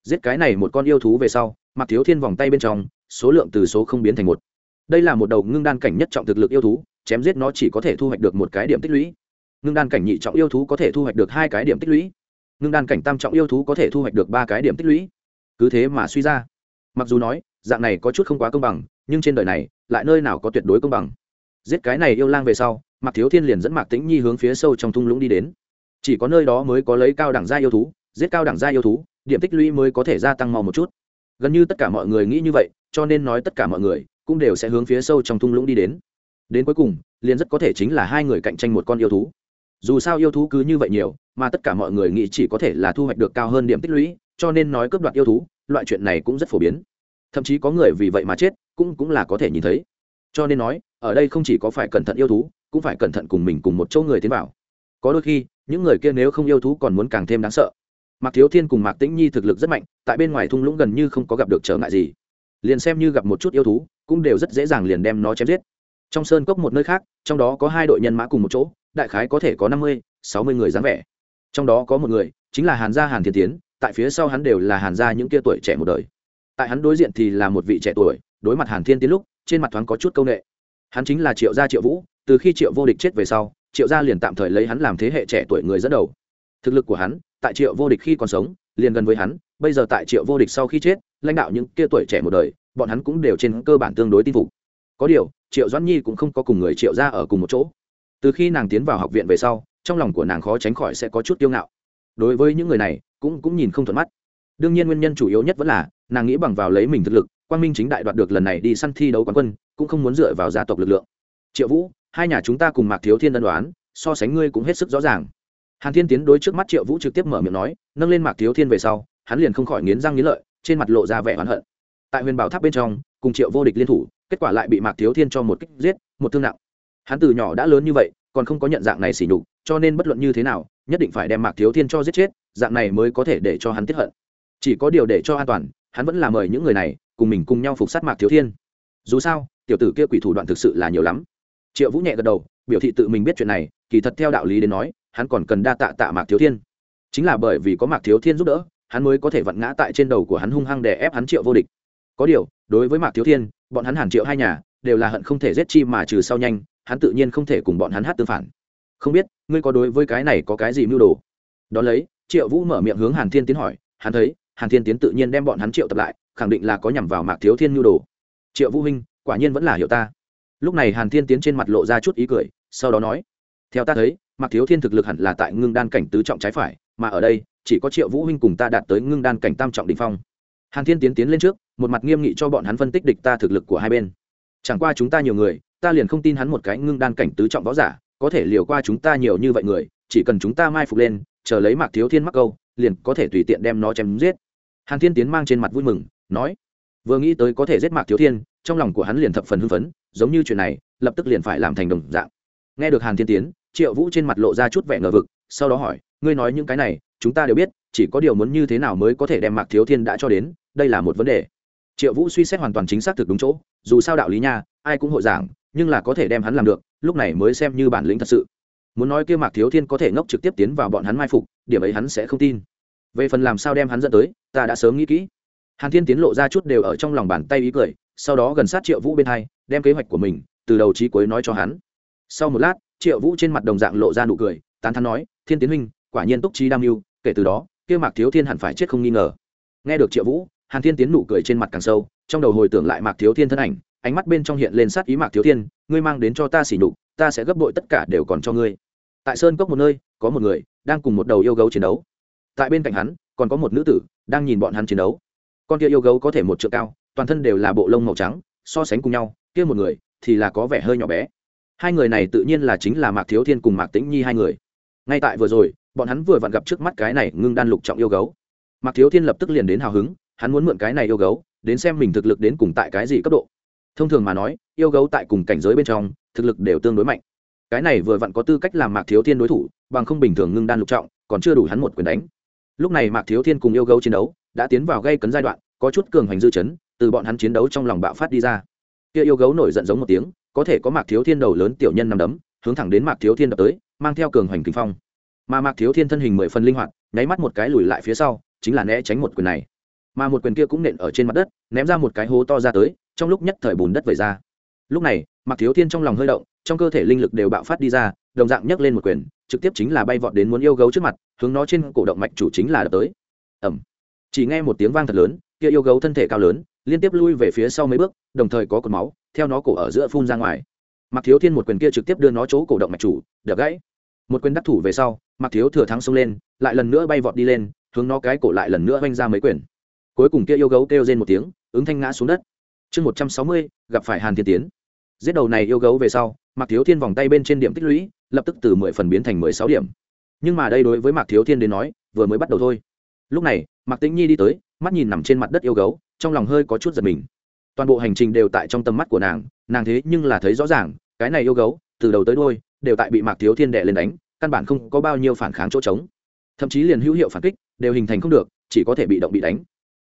Giết cái này một con yêu thú về sau, mạc thiếu thiên vòng tay bên trong số lượng từ số không biến thành một. Đây là một đầu ngưng đan cảnh nhất trọng thực lực yêu thú, chém giết nó chỉ có thể thu hoạch được một cái điểm tích lũy. Ngưng đan cảnh nhị trọng yêu thú có thể thu hoạch được hai cái điểm tích lũy. Ngưng đan cảnh tam trọng yêu thú có thể thu hoạch được ba cái điểm tích lũy. Cứ thế mà suy ra. Mặc dù nói, dạng này có chút không quá công bằng, nhưng trên đời này, lại nơi nào có tuyệt đối công bằng. Giết cái này yêu lang về sau, mạc thiếu thiên liền dẫn mạc tĩnh nhi hướng phía sâu trong thung lũng đi đến. Chỉ có nơi đó mới có lấy cao đẳng gia yêu thú, giết cao đẳng gia yêu thú, điểm tích lũy mới có thể gia tăng mò một chút gần như tất cả mọi người nghĩ như vậy, cho nên nói tất cả mọi người cũng đều sẽ hướng phía sâu trong thung lũng đi đến. Đến cuối cùng, liền rất có thể chính là hai người cạnh tranh một con yêu thú. Dù sao yêu thú cứ như vậy nhiều, mà tất cả mọi người nghĩ chỉ có thể là thu hoạch được cao hơn điểm tích lũy, cho nên nói cướp đoạt yêu thú, loại chuyện này cũng rất phổ biến. Thậm chí có người vì vậy mà chết, cũng cũng là có thể nhìn thấy. Cho nên nói, ở đây không chỉ có phải cẩn thận yêu thú, cũng phải cẩn thận cùng mình cùng một chỗ người tiến vào. Có đôi khi, những người kia nếu không yêu thú còn muốn càng thêm đáng sợ mạc thiếu thiên cùng mạc tĩnh nhi thực lực rất mạnh, tại bên ngoài thung lũng gần như không có gặp được trở ngại gì. Liền xem như gặp một chút yêu thú, cũng đều rất dễ dàng liền đem nó chém giết. Trong sơn cốc một nơi khác, trong đó có hai đội nhân mã cùng một chỗ, đại khái có thể có năm mươi, sáu mươi người dáng vẻ. Trong đó có một người, chính là hàn gia hàn thiên tiến, tại phía sau hắn đều là hàn gia những kia tuổi trẻ một đời. Tại hắn đối diện thì là một vị trẻ tuổi, đối mặt hàn thiên tiến lúc, trên mặt thoáng có chút c â u n ệ hắn chính là triệu gia triệu vũ, từ khi triệu vô địch chết về sau, triệu gia liền tạm thời lấy hắn làm thế hệ trẻ tuổi người dẫn đầu. Thực lực của hắn tại triệu vô địch khi còn sống, liền gần với hắn, bây giờ tại triệu vô địch sau khi chết, lãnh đạo những kia tuổi trẻ một đời, bọn hắn cũng đều trên cơ bản tương đối tin phục. Có điều, triệu doãn nhi cũng không có cùng người triệu gia ở cùng một chỗ. Từ khi nàng tiến vào học viện về sau, trong lòng của nàng khó tránh khỏi sẽ có chút kiêu ngạo. Đối với những người này, cũng cũng nhìn không thuận mắt. Đương nhiên nguyên nhân chủ yếu nhất vẫn là, nàng nghĩ bằng vào lấy mình thực lực quan minh chính đại đoạt được lần này đi săn thi đấu quán quân, cũng không muốn dựa vào gia tộc lực lượng. Triệu vũ, hai nhà chúng ta cùng mạc thiếu thiên ân đoán so sánh ngươi cũng hết sức rõ ràng hàn thiên tiến đối trước mắt triệu vũ trực tiếp mở miệng nói, nâng lên mạc thiếu thiên về sau, hắn liền không khỏi nghiến răng nghiến lợi, trên mặt lộ ra vẻ oán hận. Tại huyền bảo tháp bên trong, cùng triệu vô địch liên thủ, kết quả lại bị mạc thiếu thiên cho một kích giết, một thương nặng. Hắn từ nhỏ đã lớn như vậy, còn không có nhận dạng này xỉ nhục, cho nên bất luận như thế nào, nhất định phải đem mạc thiếu thiên cho giết chết, dạng này mới có thể để cho hắn tiếp hận. Chỉ có điều để cho an toàn, hắn vẫn là mời những người này, cùng mình cùng nhau phục sát mạc thiếu thiên. Dù sao, tiểu tử kia quỷ thủ đoạn thực sự là nhiều lắm. Triệu vũ nhẹ gật đầu, biểu thị tự mình biết chuyện này, kỳ thật theo đạo lý đến nói hắn còn cần đa tạ tạ mạc thiếu thiên. Chính là bởi vì có mạc thiếu thiên giúp đỡ, hắn mới có thể vặn ngã tại trên đầu của hắn hung hăng để ép hắn triệu vô địch. Có điều, đối với mạc thiếu thiên, bọn hắn hàn triệu hai nhà đều là hận không thể giết chi mà trừ sau nhanh, hắn tự nhiên không thể cùng bọn hắn hát tương phản. Không biết, ngươi có đối với cái này có cái gì mưu đồ? Đón lấy, triệu vũ mở miệng hướng hàn thiên tiến hỏi, hắn thấy, hàn thiên tiến tự nhiên đem bọn hắn triệu tập lại, khẳng định là có nhằm vào mạc thiếu thiên mưu đồ. Triệu vũ huynh, quả nhiên vẫn là hiểu ta. Lúc này hàn thiên tiến trên mặt lộ ra chút ý cười, sau đó nói, theo ta thấy mạc thiếu thiên thực lực hẳn là tại ngưng đan cảnh tứ trọng trái phải, mà ở đây, chỉ có triệu vũ huynh cùng ta đạt tới ngưng đan cảnh tam trọng đ ỉ n h phong. Hàn thiên tiến tiến lên trước, một mặt nghiêm nghị cho bọn hắn phân tích địch ta thực lực của hai bên. Chẳng qua chúng ta nhiều người, ta liền không tin hắn một cái ngưng đan cảnh tứ trọng võ giả, có thể liều qua chúng ta nhiều như vậy người, chỉ cần chúng ta mai phục lên, chờ lấy mạc thiếu thiên mắc câu, liền có thể tùy tiện đem nó chém giết. Hàn thiên tiến mang trên mặt vui mừng, nói, vừa nghĩ tới có thể giết mạc thiếu thiên, trong lòng của hắn liền thập phần hưng phấn, giống như chuyện này, lập tức liền phải làm thành đồng dạng. Nghe được hàn thiên tiến triệu vũ trên mặt lộ ra chút vẻ ngờ vực, sau đó hỏi, ngươi nói những cái này, chúng ta đều biết, chỉ có điều muốn như thế nào mới có thể đem mạc thiếu thiên đã cho đến, đây là một vấn đề. Triệu vũ suy xét hoàn toàn chính xác thực đúng chỗ, dù sao đạo lý nha, ai cũng hội giảng, nhưng là có thể đem hắn làm được, lúc này mới xem như bản lĩnh thật sự. Muốn nói kia mạc thiếu thiên có thể ngốc trực tiếp tiến vào bọn hắn mai phục, điểm ấy hắn sẽ không tin. Về phần làm sao đem hắn dẫn tới, ta đã sớm nghĩ kỹ. Hàn thiên tiến lộ ra chút đều ở trong lòng bàn tay ý cười, sau đó gần sát triệu vũ bên hai, đem kế hoạch của mình, từ đầu trí cuối nói cho hắn. Sau một lát triệu vũ trên mặt đồng dạng lộ ra nụ cười, tán thắn nói, thiên tiến huynh, quả nhiên túc trí đam mưu, kể từ đó, kia mạc thiếu thiên hẳn phải chết không nghi ngờ. Nghe được triệu vũ, hàn thiên tiến nụ cười trên mặt càng sâu, trong đầu hồi tưởng lại mạc thiếu thiên thân ảnh, ánh mắt bên trong hiện lên sát ý mạc thiếu thiên, ngươi mang đến cho ta xỉ nhục, ta sẽ gấp bội tất cả đều còn cho ngươi. Tại sơn cốc một nơi, có một người đang cùng một đầu yêu gấu chiến đấu. Tại bên cạnh hắn, còn có một nữ tử đang nhìn bọn hắn chiến đấu. Con kia yêu gấu có thể một trượng cao, toàn thân đều là bộ lông màu trắng, so sánh cùng nhau, kia một người thì là có vẻ hơi nhỏ bé hai người này tự nhiên là chính là mạc thiếu thiên cùng mạc tĩnh nhi hai người. Ngay tại vừa rồi, bọn hắn vừa vặn gặp trước mắt cái này ngưng đan lục trọng yêu gấu. Mạc thiếu thiên lập tức liền đến hào hứng, hắn muốn mượn cái này yêu gấu, đến xem mình thực lực đến cùng tại cái gì cấp độ. Thông thường mà nói, yêu gấu tại cùng cảnh giới bên trong, thực lực đều tương đối mạnh. Cái này vừa vặn có tư cách làm mạc thiếu thiên đối thủ, bằng không bình thường ngưng đan lục trọng, còn chưa đủ hắn một quyền đánh. Lúc này mạc thiếu thiên cùng yêu gấu chiến đấu, đã tiến vào gây cấn giai đoạn, có chút cường hành dư chấn, từ bọn hắn chiến đấu trong lòng bạo phát đi ra. Kia yêu gấu nổi giận giống một tiếng có thể có mạc thiếu thiên đầu lớn tiểu nhân nằm đấm, hướng thẳng đến mạc thiếu thiên đập tới, mang theo cường hoành kinh phong. Mà mạc thiếu thiên thân hình mười phần linh hoạt, nháy mắt một cái lùi lại phía sau, chính là né tránh một quyền này. Mà một quyền kia cũng nện ở trên mặt đất, ném ra một cái hố to ra tới, trong lúc nhất thời bùn đất vẩy ra. Lúc này, mạc thiếu thiên trong lòng hơi động, trong cơ thể linh lực đều bạo phát đi ra, đồng dạng nhấc lên một quyền, trực tiếp chính là bay vọt đến muốn yêu gấu trước mặt, hướng nó trên cổ động mạch chủ chính là đập tới. Ẩm chỉ nghe một tiếng vang thật lớn, kia yêu gấu thân thể cao lớn, liên tiếp lui về phía sau mấy bước, đồng thời có cột máu theo nó cổ ở giữa phun ra ngoài. Mặc thiếu thiên một quyền kia trực tiếp đưa nó chỗ cổ động mạch chủ, đập gãy. Một quyền đắc thủ về sau mặc thiếu thừa thắng xông lên, lại lần nữa bay vọt đi lên, hướng nó cái cổ lại lần nữa oanh ra mấy quyền. Cuối cùng kia yêu gấu kêu rên một tiếng, ứng thanh ngã xuống đất. Chương một trăm sáu mươi, gặp phải hàn thiên tiến. Giết đầu này yêu gấu về sau, mạc thiếu thiên vòng tay bên trên điểm tích lũy, lập tức từ mười phần biến thành mười sáu điểm. Nhưng mà đây đối với mạc thiếu thiên đến nói, vừa mới bắt đầu thôi. Lúc này, mạc tĩnh nhi đi tới, mắt nhìn nằm trên mặt đất yêu gấu, trong lòng hơi có chút giật mình toàn bộ hành trình đều tại trong tầm mắt của nàng nàng thế nhưng là thấy rõ ràng, cái này yêu gấu, từ đầu tới đôi đều tại bị mạc thiếu thiên đệ lên đánh, căn bản không có bao nhiêu phản kháng chỗ trống. Thậm chí liền hữu hiệu phản kích, đều hình thành không được, chỉ có thể bị động bị đánh.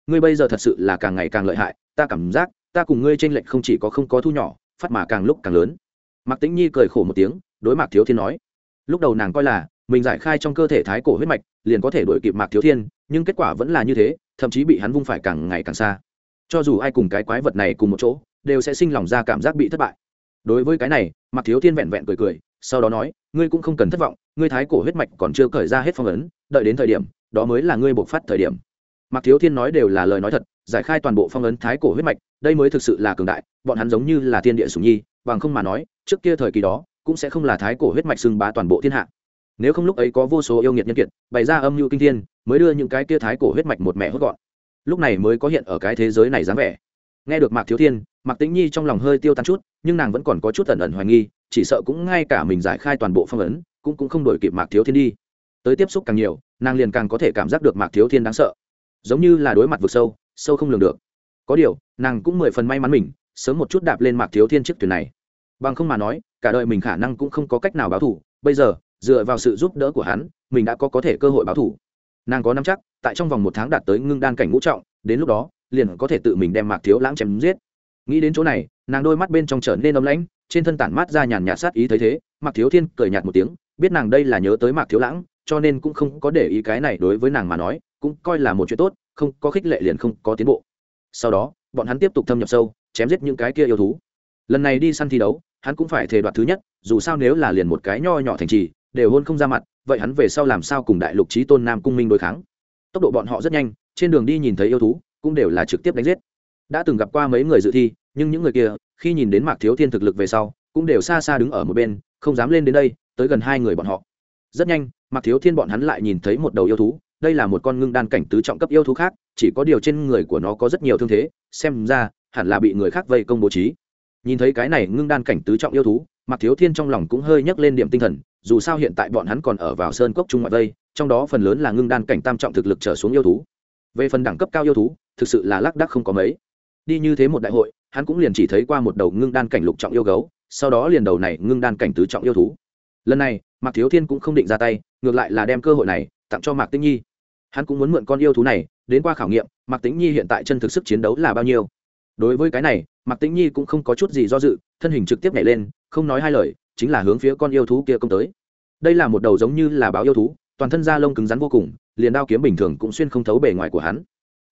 Ngươi bây giờ thật sự là càng ngày càng lợi hại, ta cảm giác, ta cùng ngươi tranh lệch không chỉ có không có thu nhỏ, phát mà càng lúc càng lớn. Mạc tĩnh nhi cười khổ một tiếng, đối mạc thiếu thiên nói. Lúc đầu nàng coi là, mình giải khai trong cơ thể thái cổ huyết mạch, liền có thể đuổi kịp mạc thiếu thiên, nhưng kết quả vẫn là như thế, thậm chí bị hắn vung phải càng ngày càng xa cho dù ai cùng cái quái vật này cùng một chỗ, đều sẽ sinh lòng ra cảm giác bị thất bại. Đối với cái này Mặc thiếu thiên vẹn vẹn cười cười, sau đó nói, ngươi cũng không cần thất vọng, ngươi thái cổ huyết mạch còn chưa cởi ra hết phong ấn, đợi đến thời điểm, đó mới là ngươi buộc phát thời điểm. Mặc thiếu thiên nói đều là lời nói thật, giải khai toàn bộ phong ấn thái cổ huyết mạch, đây mới thực sự là cường đại, bọn hắn giống như là thiên địa sủng nhi, bằng không mà nói, trước kia thời kỳ đó, cũng sẽ không là thái cổ huyết mạch xưng bá toàn bộ thiên hạ. Nếu không lúc ấy có vô số yêu nghiệt nhân kiệt, bày ra âm mưu kinh thiên, mới đưa những cái kia thái cổ huyết mạch một mẹ hốt gọn lúc này mới có hiện ở cái thế giới này dáng vẻ. Nghe được mạc thiếu thiên, mạc tĩnh nhi trong lòng hơi tiêu tan chút, nhưng nàng vẫn còn có chút ẩn ẩn hoài nghi, chỉ sợ cũng ngay cả mình giải khai toàn bộ phong ấn, cũng cũng không đổi kịp mạc thiếu thiên đi. Tới tiếp xúc càng nhiều, nàng liền càng có thể cảm giác được mạc thiếu thiên đáng sợ. Giống như là đối mặt vực sâu sâu không lường được. Có điều, nàng cũng mười phần may mắn mình, sớm một chút đạp lên mạc thiếu thiên chiếc thuyền này. Bằng không mà nói, cả đời mình khả năng cũng không có cách nào báo thủ, bây giờ, dựa vào sự giúp đỡ của hắn, mình đã có có thể cơ hội báo thủ nàng có nắm chắc, tại trong vòng một tháng đạt tới ngưng đan cảnh ngũ trọng, đến lúc đó, liền có thể tự mình đem mạc thiếu lãng chém giết. Nghĩ đến chỗ này, nàng đôi mắt bên trong trở nên ấm lãnh, trên thân tản mát ra nhàn nhạt sát ý thấy thế, mạc thiếu thiên cười nhạt một tiếng, biết nàng đây là nhớ tới mạc thiếu lãng, cho nên cũng không có để ý cái này đối với nàng mà nói, cũng coi là một chuyện tốt, không có khích lệ liền không có tiến bộ. Sau đó, bọn hắn tiếp tục thâm nhập sâu, chém giết những cái kia yêu thú. Lần này đi săn thi đấu, hắn cũng phải thề đoạt thứ nhất, dù sao nếu là liền một cái nho nhỏ thành trì, đều hôn không ra mặt vậy hắn về sau làm sao cùng đại lục trí tôn nam cung minh đối kháng? Tốc độ bọn họ rất nhanh, trên đường đi nhìn thấy yêu thú, cũng đều là trực tiếp đánh giết. Đã từng gặp qua mấy người dự thi, nhưng những người kia, khi nhìn đến mạc thiếu thiên thực lực về sau, cũng đều xa xa đứng ở một bên, không dám lên đến đây, tới gần hai người bọn họ. Rất nhanh, mạc thiếu thiên bọn hắn lại nhìn thấy một đầu yêu thú, đây là một con ngưng đan cảnh tứ trọng cấp yêu thú khác, chỉ có điều trên người của nó có rất nhiều thương thế, xem ra, hẳn là bị người khác vây công bố trí. Nhìn thấy cái này ngưng đan cảnh tứ trọng yêu thú, mạc thiếu thiên trong lòng cũng hơi nhấc lên điểm tinh thần dù sao hiện tại bọn hắn còn ở vào sơn cốc trung ngoại vây, trong đó phần lớn là ngưng đan cảnh tam trọng thực lực trở xuống yêu thú. Về phần đẳng cấp cao yêu thú, thực sự là lác đắc không có mấy. Đi như thế một đại hội, hắn cũng liền chỉ thấy qua một đầu ngưng đan cảnh lục trọng yêu gấu, sau đó liền đầu này ngưng đan cảnh tứ trọng yêu thú. Lần này, mạc thiếu thiên cũng không định ra tay, ngược lại là đem cơ hội này tặng cho mạc tĩnh nhi. Hắn cũng muốn mượn con yêu thú này, đến qua khảo nghiệm, mạc tĩnh nhi hiện tại chân thực sức chiến đấu là bao nhiêu. Đối với cái này, mạc tĩnh nhi cũng không có chút gì do dự, thân hình trực tiếp nhảy lên, không nói hai lời chính là hướng phía con yêu thú kia công tới. Đây là một đầu giống như là báo yêu thú, toàn thân da lông cứng rắn vô cùng, liền đao kiếm bình thường cũng xuyên không thấu bề ngoài của hắn.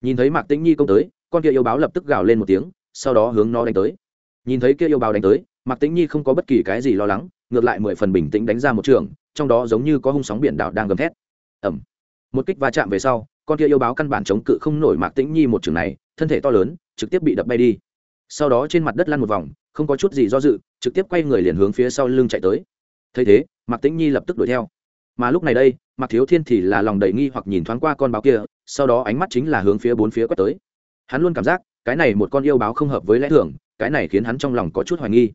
Nhìn thấy mạc tĩnh nhi công tới, con kia yêu báo lập tức gào lên một tiếng, sau đó hướng nó đánh tới. Nhìn thấy kia yêu báo đánh tới, mạc tĩnh nhi không có bất kỳ cái gì lo lắng, ngược lại mười phần bình tĩnh đánh ra một trường, trong đó giống như có hung sóng biển đảo đang gầm thét. Ẩm một kích va chạm về sau, con kia yêu báo căn bản chống cự không nổi mạc tĩnh nhi một trường này, thân thể to lớn, trực tiếp bị đập bay đi. Sau đó trên mặt đất lăn một vòng không có chút gì do dự trực tiếp quay người liền hướng phía sau lưng chạy tới. Thấy thế mạc tĩnh nhi lập tức đuổi theo. Mà lúc này đây mạc thiếu thiên thì là lòng đầy nghi hoặc nhìn thoáng qua con báo kia sau đó ánh mắt chính là hướng phía bốn phía quét tới. Hắn luôn cảm giác cái này một con yêu báo không hợp với lẽ thường cái này khiến hắn trong lòng có chút hoài nghi.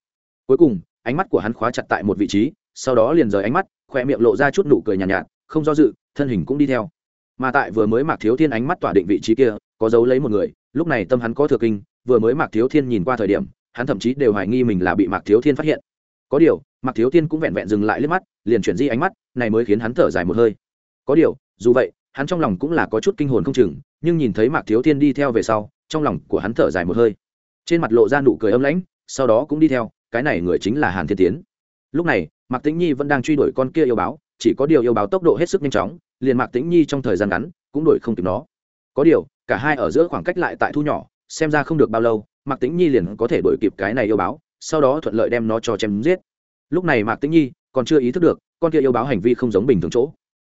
Cuối cùng ánh mắt của hắn khóa chặt tại một vị trí sau đó liền rời ánh mắt khoe miệng lộ ra chút nụ cười nhàn nhạt, nhạt không do dự thân hình cũng đi theo. Mà tại vừa mới mạc thiếu thiên ánh mắt tỏa định vị trí kia có dấu lấy một người lúc này tâm hắn có thừa kinh vừa mới mạc thiếu thiên nhìn qua thời điểm hắn thậm chí đều hoài nghi mình là bị mạc thiếu thiên phát hiện. Có điều, mạc thiếu thiên cũng vẹn vẹn dừng lại liếc mắt, liền chuyển di ánh mắt, này mới khiến hắn thở dài một hơi. Có điều, dù vậy, hắn trong lòng cũng là có chút kinh hồn không chừng, nhưng nhìn thấy mạc thiếu thiên đi theo về sau, trong lòng của hắn thở dài một hơi. Trên mặt lộ ra nụ cười âm lãnh, sau đó cũng đi theo, cái này người chính là hàn thiên tiến. Lúc này, mạc tĩnh nhi vẫn đang truy đuổi con kia yêu báo, chỉ có điều yêu báo tốc độ hết sức nhanh chóng, liền mạc tĩnh nhi trong thời gian ngắn cũng đuổi không kịp nó. Có điều, cả hai ở giữa khoảng cách lại tại thu nhỏ, xem ra không được bao lâu mạc tĩnh nhi liền có thể đuổi kịp cái này yêu báo, sau đó thuận lợi đem nó cho chém giết. Lúc này mạc tĩnh nhi còn chưa ý thức được, con kia yêu báo hành vi không giống bình thường chỗ.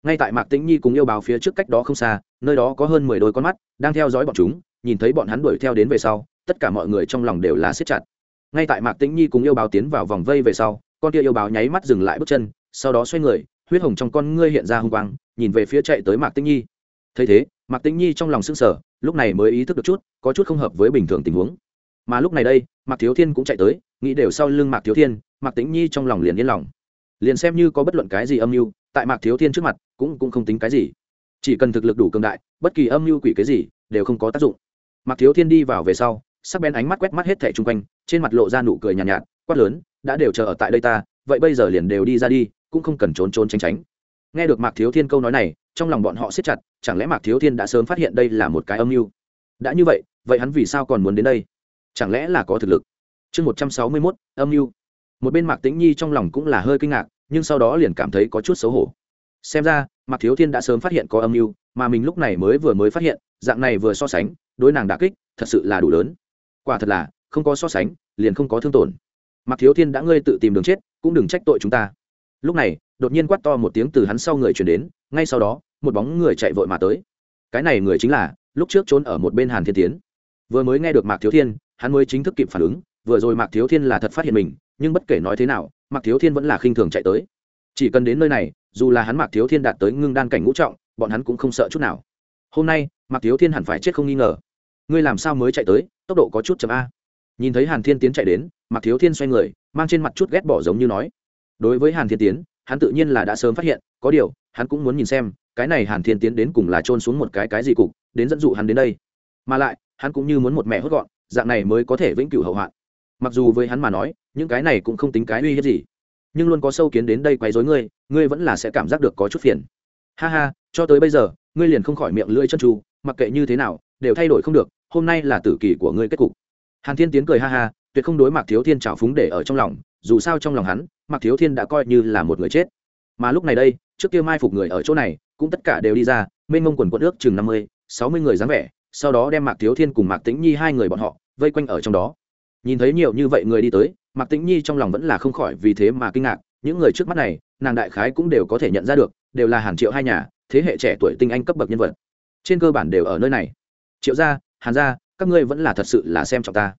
Ngay tại mạc tĩnh nhi cùng yêu báo phía trước cách đó không xa, nơi đó có hơn mười đôi con mắt, đang theo dõi bọn chúng, nhìn thấy bọn hắn đuổi theo đến về sau, tất cả mọi người trong lòng đều là siết chặt. Ngay tại mạc tĩnh nhi cùng yêu báo tiến vào vòng vây về sau, con kia yêu báo nháy mắt dừng lại bước chân, sau đó xoay người, huyết hồng trong con ngươi hiện ra hung quang, nhìn về phía chạy tới mạc tĩnh nhi. Thấy thế, mạc tĩnh nhi trong lòng sững sờ, lúc này mới ý thức được chút, có chút không hợp với bình thường tình huống mà lúc này đây mạc thiếu thiên cũng chạy tới nghĩ đều sau lưng mạc thiếu thiên mạc tĩnh nhi trong lòng liền yên lòng. Liền xem như có bất luận cái gì âm mưu tại mạc thiếu thiên trước mặt cũng cũng không tính cái gì. Chỉ cần thực lực đủ cường đại bất kỳ âm mưu quỷ cái gì đều không có tác dụng. Mạc thiếu thiên đi vào về sau sắc bén ánh mắt quét mắt hết thẻ chung quanh trên mặt lộ ra nụ cười nhàn nhạt, nhạt quát lớn đã đều chờ ở tại đây ta vậy bây giờ liền đều đi ra đi cũng không cần trốn trốn tránh tránh. Nghe được mạc thiếu thiên câu nói này trong lòng bọn họ siết chặt chẳng lẽ mạc thiếu thiên đã sớm phát hiện đây là một cái âm mưu? Đã như vậy vậy hắn vì sao còn muốn đến đây? Chẳng lẽ là có thực lực? Chương một trăm sáu mươi mốt, âm mưu. Một bên mạc tĩnh nhi trong lòng cũng là hơi kinh ngạc, nhưng sau đó liền cảm thấy có chút xấu hổ. Xem ra, mạc thiếu thiên đã sớm phát hiện có âm mưu, mà mình lúc này mới vừa mới phát hiện, dạng này vừa so sánh, đối nàng đà kích, thật sự là đủ lớn. Quả thật là, không có so sánh, liền không có thương tổn. Mạc thiếu thiên đã ngươi tự tìm đường chết, cũng đừng trách tội chúng ta. Lúc này, đột nhiên quát to một tiếng từ hắn sau người chuyển đến, ngay sau đó, một bóng người chạy vội mà tới. Cái này người chính là, lúc trước trốn ở một bên hàn thiên tiến. Vừa mới nghe được mạc thiếu thiên hắn mới chính thức kịp phản ứng, vừa rồi mạc thiếu thiên là thật phát hiện mình, nhưng bất kể nói thế nào, mạc thiếu thiên vẫn là khinh thường chạy tới. Chỉ cần đến nơi này, dù là hắn mạc thiếu thiên đạt tới ngưng đan cảnh ngũ trọng, bọn hắn cũng không sợ chút nào. Hôm nay, mạc thiếu thiên hẳn phải chết không nghi ngờ. Ngươi làm sao mới chạy tới, tốc độ có chút chậm a. Nhìn thấy hàn thiên tiến chạy đến, mạc thiếu thiên xoay người, mang trên mặt chút ghét bỏ giống như nói. Đối với hàn thiên tiến, hắn tự nhiên là đã sớm phát hiện, có điều, hắn cũng muốn nhìn xem, cái này hàn thiên tiến đến cùng là trôn xuống một cái cái gì cục, đến dẫn dụ hắn đến đây. Mà lại, hắn cũng như muốn một mẹ hốt gọn dạng này mới có thể vĩnh cửu hậu hoạn. Mặc dù với hắn mà nói, những cái này cũng không tính cái uy hiếp gì, nhưng luôn có sâu kiến đến đây quấy rối ngươi ngươi vẫn là sẽ cảm giác được có chút phiền. Ha ha, cho tới bây giờ, ngươi liền không khỏi miệng lưỡi chân tru, mặc kệ như thế nào, đều thay đổi không được, hôm nay là tử kỳ của ngươi kết cục. Hàn thiên tiến cười ha ha, tuyệt không đối mặt thiếu thiên trào phúng để ở trong lòng, dù sao trong lòng hắn, mạc thiếu thiên đã coi như là một người chết. Mà lúc này đây, trước kia mai phục người ở chỗ này, cũng tất cả đều đi ra, mênh mông quần quận ước chừng năm mươi, sáu mươi người dáng vẻ sau đó đem mạc thiếu thiên cùng mạc tĩnh nhi hai người bọn họ vây quanh ở trong đó. Nhìn thấy nhiều như vậy người đi tới, mạc tĩnh nhi trong lòng vẫn là không khỏi vì thế mà kinh ngạc, những người trước mắt này, nàng đại khái cũng đều có thể nhận ra được, đều là hàn triệu hai nhà, thế hệ trẻ tuổi tinh anh cấp bậc nhân vật. Trên cơ bản đều ở nơi này. Triệu gia, hàn gia, các ngươi vẫn là thật sự là xem trọng ta.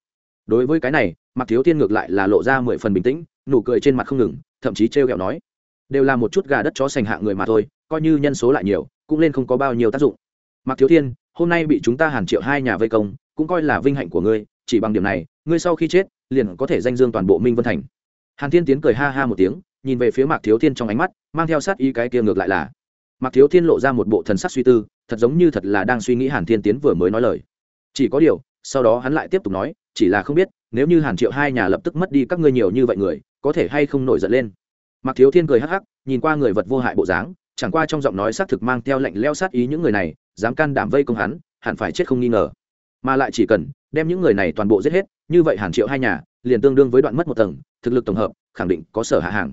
Đối với cái này, mạc thiếu thiên ngược lại là lộ ra mười phần bình tĩnh, nụ cười trên mặt không ngừng, thậm chí trêu ghẹo nói, đều là một chút gà đất chó sành hạ người mà thôi, coi như nhân số lại nhiều, cũng lên không có bao nhiêu tác dụng. Mạc thiếu thiên hôm nay bị chúng ta hàn triệu hai nhà vây công, cũng coi là vinh hạnh của ngươi, chỉ bằng điểm này, ngươi sau khi chết, liền có thể danh dương toàn bộ minh vân thành. Hàn thiên tiến cười ha ha một tiếng, nhìn về phía mạc thiếu thiên trong ánh mắt, mang theo sát ý cái kia ngược lại là. Mạc thiếu thiên lộ ra một bộ thần sắc suy tư, thật giống như thật là đang suy nghĩ hàn thiên tiến vừa mới nói lời. Chỉ có điều, sau đó hắn lại tiếp tục nói, chỉ là không biết, nếu như hàn triệu hai nhà lập tức mất đi các ngươi nhiều như vậy người, có thể hay không nổi giận lên. Mạc thiếu thiên cười hắc hắc, nhìn qua người vật vô hại bộ dáng chẳng qua trong giọng nói xác thực mang theo lệnh leo sát ý những người này, dám can đảm vây công hắn, hẳn phải chết không nghi ngờ. Mà lại chỉ cần đem những người này toàn bộ giết hết, như vậy hàn triệu hai nhà, liền tương đương với đoạn mất một tầng, thực lực tổng hợp, khẳng định có sở hạ hàng.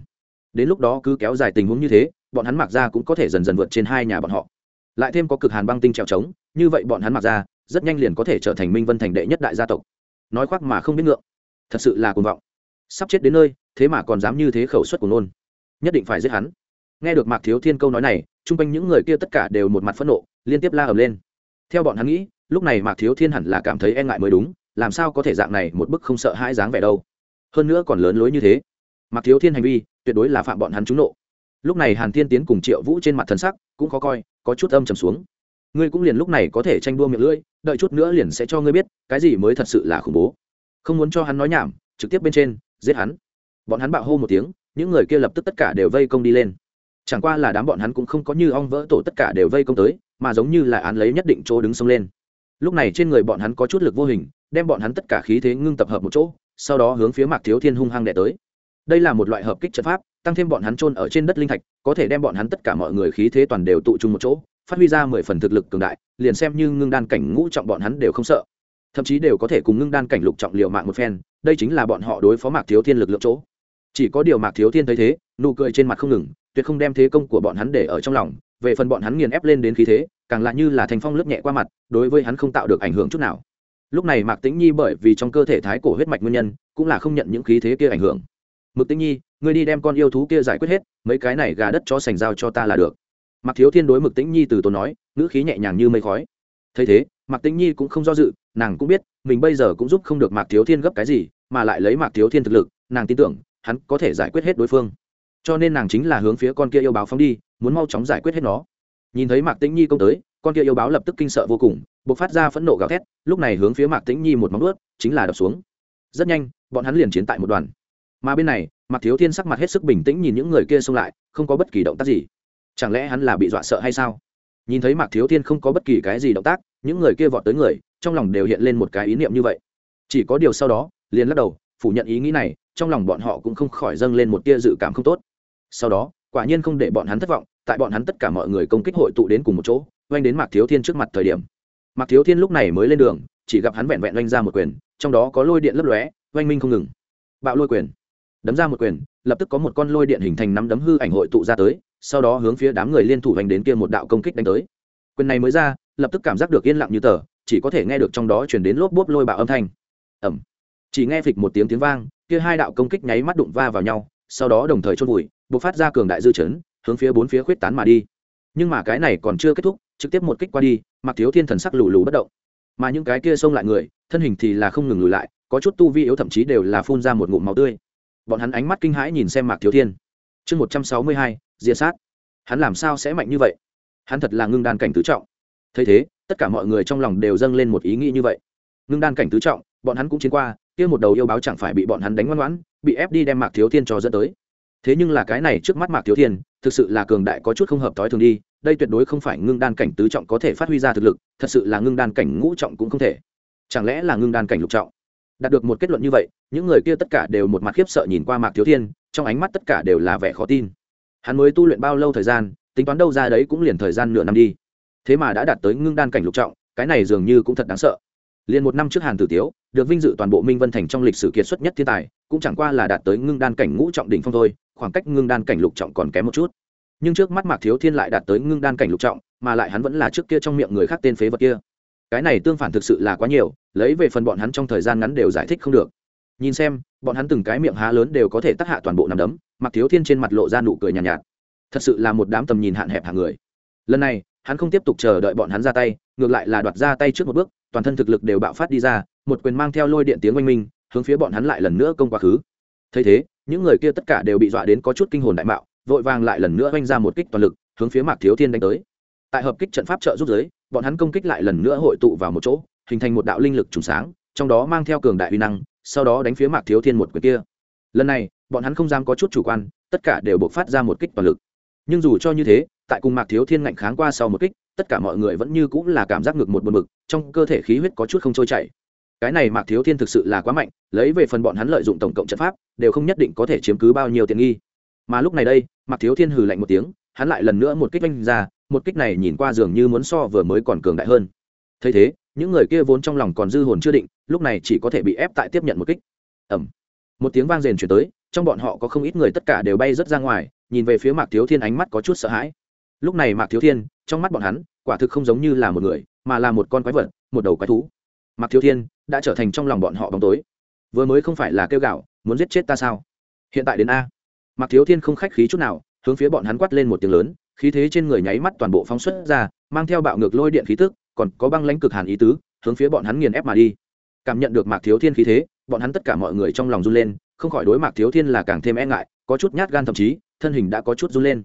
Đến lúc đó cứ kéo dài tình huống như thế, bọn hắn mặc ra cũng có thể dần dần vượt trên hai nhà bọn họ. Lại thêm có cực hàn băng tinh trèo trống, như vậy bọn hắn mặc ra, rất nhanh liền có thể trở thành minh vân thành đệ nhất đại gia tộc. Nói khoác mà không biết ngượng. Thật sự là cuồng vọng. Sắp chết đến nơi, thế mà còn dám như thế khẩu suất của nôn. Nhất định phải giết hắn nghe được mạc thiếu thiên câu nói này, chung quanh những người kia tất cả đều một mặt phẫn nộ, liên tiếp la ầm lên. Theo bọn hắn nghĩ, lúc này mạc thiếu thiên hẳn là cảm thấy e ngại mới đúng, làm sao có thể dạng này một bức không sợ hãi dáng vẻ đâu. Hơn nữa còn lớn lối như thế. Mạc thiếu thiên hành vi, tuyệt đối là phạm bọn hắn trúng nộ. Lúc này hàn thiên tiến cùng triệu vũ trên mặt thần sắc cũng khó coi, có chút âm trầm xuống. Ngươi cũng liền lúc này có thể tranh đua miệng lưỡi, đợi chút nữa liền sẽ cho ngươi biết, cái gì mới thật sự là khủng bố. Không muốn cho hắn nói nhảm, trực tiếp bên trên, giết hắn. Bọn hắn bạo hô một tiếng, những người kia lập tức tất cả đều vây công đi lên chẳng qua là đám bọn hắn cũng không có như ong vỡ tổ tất cả đều vây công tới, mà giống như là án lấy nhất định chỗ đứng sông lên. Lúc này trên người bọn hắn có chút lực vô hình, đem bọn hắn tất cả khí thế ngưng tập hợp một chỗ, sau đó hướng phía mạc thiếu thiên hung hăng đẻ tới. Đây là một loại hợp kích trận pháp, tăng thêm bọn hắn trôn ở trên đất linh thạch, có thể đem bọn hắn tất cả mọi người khí thế toàn đều tụ trung một chỗ, phát huy ra mười phần thực lực cường đại, liền xem như ngưng đan cảnh ngũ trọng bọn hắn đều không sợ. Thậm chí đều có thể cùng ngưng đan cảnh lục trọng liều mạng một phen, đây chính là bọn họ đối phó mạc thiếu thiên lực lượng chỗ. Chỉ có điều mạc thiếu thiên thấy thế, nụ cười trên mặt không ngừng tuyệt không đem thế công của bọn hắn để ở trong lòng, về phần bọn hắn nghiền ép lên đến khí thế, càng lại như là thành phong lướt nhẹ qua mặt, đối với hắn không tạo được ảnh hưởng chút nào. Lúc này mạc tĩnh nhi bởi vì trong cơ thể thái cổ huyết mạch nguyên nhân, cũng là không nhận những khí thế kia ảnh hưởng. Mực tĩnh nhi, ngươi đi đem con yêu thú kia giải quyết hết, mấy cái này gà đất cho sành giao cho ta là được. Mạc thiếu thiên đối mực tĩnh nhi từ tốn nói, ngữ khí nhẹ nhàng như mây khói. Thấy thế, mạc tĩnh nhi cũng không do dự, nàng cũng biết, mình bây giờ cũng giúp không được mạc thiếu thiên gấp cái gì, mà lại lấy mạc thiếu thiên thực lực, nàng tin tưởng, hắn có thể giải quyết hết đối phương cho nên nàng chính là hướng phía con kia yêu báo phóng đi, muốn mau chóng giải quyết hết nó. Nhìn thấy mạc tĩnh nhi công tới, con kia yêu báo lập tức kinh sợ vô cùng b ộ c phát ra phẫn nộ gào thét, lúc này hướng phía mạc tĩnh nhi một móng ướt chính là đập xuống. Rất nhanh, bọn hắn liền chiến tại một đoàn. Mà bên này, mạc thiếu thiên sắc mặt hết sức bình tĩnh nhìn những người kia xông lại, không có bất kỳ động tác gì. Chẳng lẽ hắn là bị dọa sợ hay sao? Nhìn thấy mạc thiếu thiên không có bất kỳ cái gì động tác, những người kia vọt tới người, trong lòng đều hiện lên một cái ý niệm như vậy. Chỉ có điều sau đó, liền lắc đầu, phủ nhận ý nghĩ này, trong lòng bọn họ cũng không khỏi dâng lên một tia dự cảm không tốt sau đó, quả nhiên không để bọn hắn thất vọng, tại bọn hắn tất cả mọi người công kích hội tụ đến cùng một chỗ, oanh đến mạc thiếu thiên trước mặt thời điểm. Mạc thiếu thiên lúc này mới lên đường, chỉ gặp hắn vẹn vẹn oanh ra một quyền, trong đó có lôi điện lấp lóe, oanh minh không ngừng. Bạo lôi quyền. Đấm ra một quyền, lập tức có một con lôi điện hình thành nắm đấm hư ảnh hội tụ ra tới, sau đó hướng phía đám người liên thủ oanh đến kia một đạo công kích đánh tới. Quyền này mới ra, lập tức cảm giác được yên lặng như tờ, chỉ có thể nghe được trong đó chuyển đến lốp bốp lôi bạo âm thanh. Ẩm chỉ nghe phịch một tiếng tiếng vang, kia hai đạo công kích nháy mắt đụng va vào nhau sau đó đồng thời chôn vùi buộc phát ra cường đại dư chấn, hướng phía bốn phía khuyết tán mà đi. Nhưng mà cái này còn chưa kết thúc, trực tiếp một kích qua đi mặc thiếu thiên thần sắc lù lù bất động. Mà những cái kia xông lại người, thân hình thì là không ngừng lùi lại, có chút tu vi yếu thậm chí đều là phun ra một ngụm máu tươi. Bọn hắn ánh mắt kinh hãi nhìn xem mạc thiếu thiên. Chương một trăm sáu mươi hai, diệt sát. Hắn làm sao sẽ mạnh như vậy? Hắn thật là ngưng đan cảnh tứ trọng. Thấy thế, tất cả mọi người trong lòng đều dâng lên một ý nghĩ như vậy. Ngưng đan cảnh tứ trọng, bọn hắn cũng chiến qua kia một đầu yêu báo chẳng phải bị bọn hắn đánh ngoan ngoãn, bị ép đi đem mạc thiếu thiên cho dẫn tới. Thế nhưng là cái này trước mắt mạc thiếu thiên, thực sự là cường đại có chút không hợp thói thường đi, đây tuyệt đối không phải ngưng đan cảnh tứ trọng có thể phát huy ra thực lực, thật sự là ngưng đan cảnh ngũ trọng cũng không thể. Chẳng lẽ là ngưng đan cảnh lục trọng? Đạt được một kết luận như vậy, những người kia tất cả đều một mặt khiếp sợ nhìn qua mạc thiếu thiên, trong ánh mắt tất cả đều là vẻ khó tin. Hắn mới tu luyện bao lâu thời gian, tính toán đâu ra đấy cũng liền thời gian nửa năm đi. Thế mà đã đạt tới ngưng đan cảnh lục trọng, cái này dường như cũng thật đáng sợ liền một năm trước hàn tử tiếu được vinh dự toàn bộ minh vân thành trong lịch sử kiệt xuất nhất thiên tài cũng chẳng qua là đạt tới ngưng đan cảnh ngũ trọng đỉnh phong thôi khoảng cách ngưng đan cảnh lục trọng còn kém một chút. Nhưng trước mắt mạc thiếu thiên lại đạt tới ngưng đan cảnh lục trọng mà lại hắn vẫn là trước kia trong miệng người khác tên phế vật kia. Cái này tương phản thực sự là quá nhiều lấy về phần bọn hắn trong thời gian ngắn đều giải thích không được. Nhìn xem bọn hắn từng cái miệng há lớn đều có thể tắc hạ toàn bộ nằm đấm mặc thiếu thiên trên mặt lộ ra nụ cười nhàn nhạt, nhạt. Thật sự là một đám tầm nhìn hạn hẹp hàng người. Lần này hắn không tiếp tục chờ đợi bọn hắn ra tay ngược lại là đoạt ra tay trước một bước, toàn thân thực lực đều bạo phát đi ra, một quyền mang theo lôi điện tiếng oanh minh, hướng phía bọn hắn lại lần nữa công quá khứ. Thấy thế, những người kia tất cả đều bị dọa đến có chút kinh hồn đại mạo, vội vàng lại lần nữa oanh ra một kích toàn lực, hướng phía mạc thiếu thiên đánh tới. Tại hợp kích trận pháp trợ giúp giới bọn hắn công kích lại lần nữa hội tụ vào một chỗ, hình thành một đạo linh lực trùng sáng, trong đó mang theo cường đại uy năng, sau đó đánh phía mạc thiếu thiên một quyền kia. Lần này, bọn hắn không dám có chút chủ quan, tất cả đều buộc phát ra một kích toàn lực. Nhưng dù cho như thế, tại cùng mạc thiếu thiên ngạnh kháng qua sau một kích tất cả mọi người vẫn như cũng là cảm giác ngực một buồn bực, trong cơ thể khí huyết có chút không trôi chảy. Cái này mạc thiếu thiên thực sự là quá mạnh lấy về phần bọn hắn lợi dụng tổng cộng trận pháp đều không nhất định có thể chiếm cứ bao nhiêu tiện nghi. Mà lúc này đây mạc thiếu thiên hừ lạnh một tiếng hắn lại lần nữa một kích vanh ra một kích này nhìn qua dường như muốn so vừa mới còn cường đại hơn. Thấy thế những người kia vốn trong lòng còn dư hồn chưa định lúc này chỉ có thể bị ép tại tiếp nhận một kích. Ẩm một tiếng vang rền chuyển tới trong bọn họ có không ít người tất cả đều bay rớt ra ngoài nhìn về phía mạc thiếu thiên ánh mắt có chút sợ hãi. Lúc này mạc thiếu thiên trong mắt bọn hắn, quả thực không giống như là một người, mà là một con quái vật, một đầu quái thú. Mặc thiếu thiên đã trở thành trong lòng bọn họ bóng tối. Vừa mới không phải là kêu gạo, muốn giết chết ta sao? Hiện tại đến a. Mặc thiếu thiên không khách khí chút nào, hướng phía bọn hắn quát lên một tiếng lớn, khí thế trên người nháy mắt toàn bộ phóng xuất ra, mang theo bạo ngược lôi điện khí tức, còn có băng lãnh cực hàn ý tứ, hướng phía bọn hắn nghiền ép mà đi. Cảm nhận được mạc thiếu thiên khí thế, bọn hắn tất cả mọi người trong lòng run lên, không khỏi đối mạc thiếu thiên là càng thêm e ngại, có chút nhát gan thậm chí, thân hình đã có chút run lên.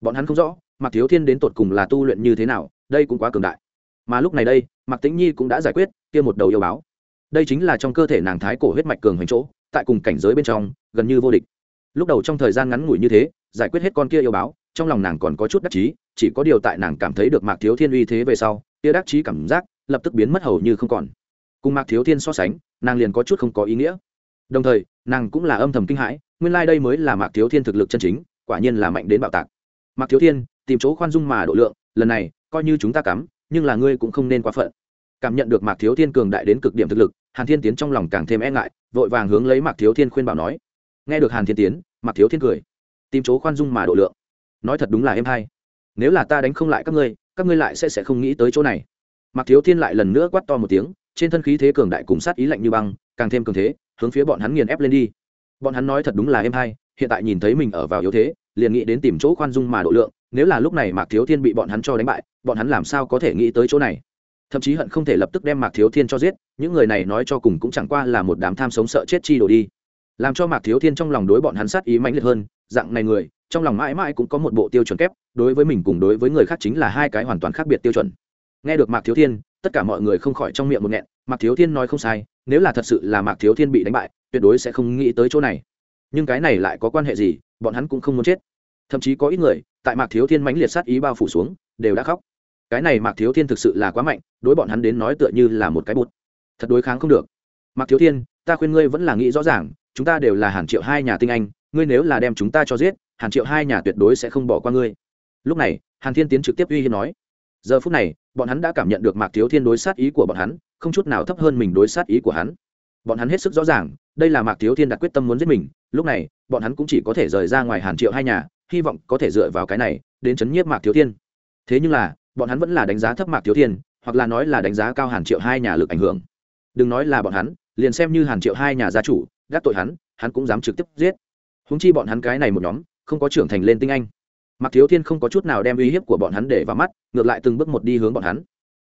Bọn hắn không rõ mạc thiếu thiên đến tột cùng là tu luyện như thế nào, đây cũng quá cường đại. Mà lúc này đây, mạc tĩnh nhi cũng đã giải quyết, kia một đầu yêu báo. Đây chính là trong cơ thể nàng thái cổ huyết mạch cường hoành chỗ, tại cùng cảnh giới bên trong, gần như vô địch. Lúc đầu trong thời gian ngắn ngủi như thế, giải quyết hết con kia yêu báo, trong lòng nàng còn có chút đắc chí, chỉ có điều tại nàng cảm thấy được mạc thiếu thiên uy thế về sau, kia đắc chí cảm giác lập tức biến mất hầu như không còn. Cùng mạc thiếu thiên so sánh, nàng liền có chút không có ý nghĩa. Đồng thời, nàng cũng là âm thầm kinh hãi, nguyên lai、like、đây mới là mạc thiếu thiên thực lực chân chính, quả nhiên là mạnh đến bạo tạc. Mạc thiếu thiên tìm chỗ khoan dung mà độ lượng, lần này, coi như chúng ta cắm, nhưng là ngươi cũng không nên quá phận. Cảm nhận được mạc thiếu thiên cường đại đến cực điểm thực lực, hàn thiên tiến trong lòng càng thêm e ngại, vội vàng hướng lấy mạc thiếu thiên khuyên bảo nói. Nghe được hàn thiên tiến, mạc thiếu thiên cười. Tìm chỗ khoan dung mà độ lượng. Nói thật đúng là em hay. Nếu là ta đánh không lại các ngươi các ngươi lại sẽ sẽ không nghĩ tới chỗ này. Mạc thiếu thiên lại lần nữa quát to một tiếng, trên thân khí thế cường đại cùng sát ý lạnh như băng, càng thêm cường thế, hướng phía bọn hắn nghiền ép lên đi. Bọn hắn nói thật đúng là em hay, hiện tại nhìn thấy mình ở vào yếu thế, liền nghĩ đến tìm chỗ khoan dung mà độ lượng nếu là lúc này mạc thiếu thiên bị bọn hắn cho đánh bại, bọn hắn làm sao có thể nghĩ tới chỗ này? Thậm chí hận không thể lập tức đem mạc thiếu thiên cho giết, những người này nói cho cùng cũng chẳng qua là một đám tham sống sợ chết chi đổ đi. Làm cho mạc thiếu thiên trong lòng đối bọn hắn sát ý mãnh liệt hơn, dạng này người, trong lòng mãi mãi cũng có một bộ tiêu chuẩn kép, đối với mình cùng đối với người khác chính là hai cái hoàn toàn khác biệt tiêu chuẩn. Nghe được mạc thiếu thiên, tất cả mọi người không khỏi trong miệng một nghẹn, mạc thiếu thiên nói không sai, nếu là thật sự là mạc thiếu thiên bị đánh bại, tuyệt đối sẽ không nghĩ tới chỗ này. Nhưng cái này lại có quan hệ gì, bọn hắn cũng không muốn chết. Thậm chí có ít người tại mạc thiếu thiên mãnh liệt sát ý bao phủ xuống, đều đã khóc. Cái này mạc thiếu thiên thực sự là quá mạnh, đối bọn hắn đến nói tựa như là một cái bụt. Thật đối kháng không được. Mạc thiếu thiên, ta khuyên ngươi vẫn là nghĩ rõ ràng, chúng ta đều là hàn triệu hai nhà tinh anh, ngươi nếu là đem chúng ta cho giết, hàn triệu hai nhà tuyệt đối sẽ không bỏ qua ngươi. Lúc này, hàn thiên tiến trực tiếp uy hiếp nói. Giờ phút này, bọn hắn đã cảm nhận được mạc thiếu thiên đối sát ý của bọn hắn, không chút nào thấp hơn mình đối sát ý của hắn. Bọn hắn hết sức rõ ràng, đây là mạc thiếu thiên đặt quyết tâm muốn giết mình, lúc này, bọn hắn cũng chỉ có thể rời ra ngoài hàn triệu hai nhà hy vọng có thể dựa vào cái này đến chấn nhiếp mạc thiếu thiên. Thế nhưng là, bọn hắn vẫn là đánh giá thấp mạc thiếu thiên, hoặc là nói là đánh giá cao hàn triệu hai nhà lực ảnh hưởng. Đừng nói là bọn hắn, liền xem như hàn triệu hai nhà gia chủ, gác tội hắn hắn cũng dám trực tiếp giết. Húng chi bọn hắn cái này một nhóm, không có trưởng thành lên tinh anh. Mạc thiếu thiên không có chút nào đem uy hiếp của bọn hắn để vào mắt, ngược lại từng bước một đi hướng bọn hắn.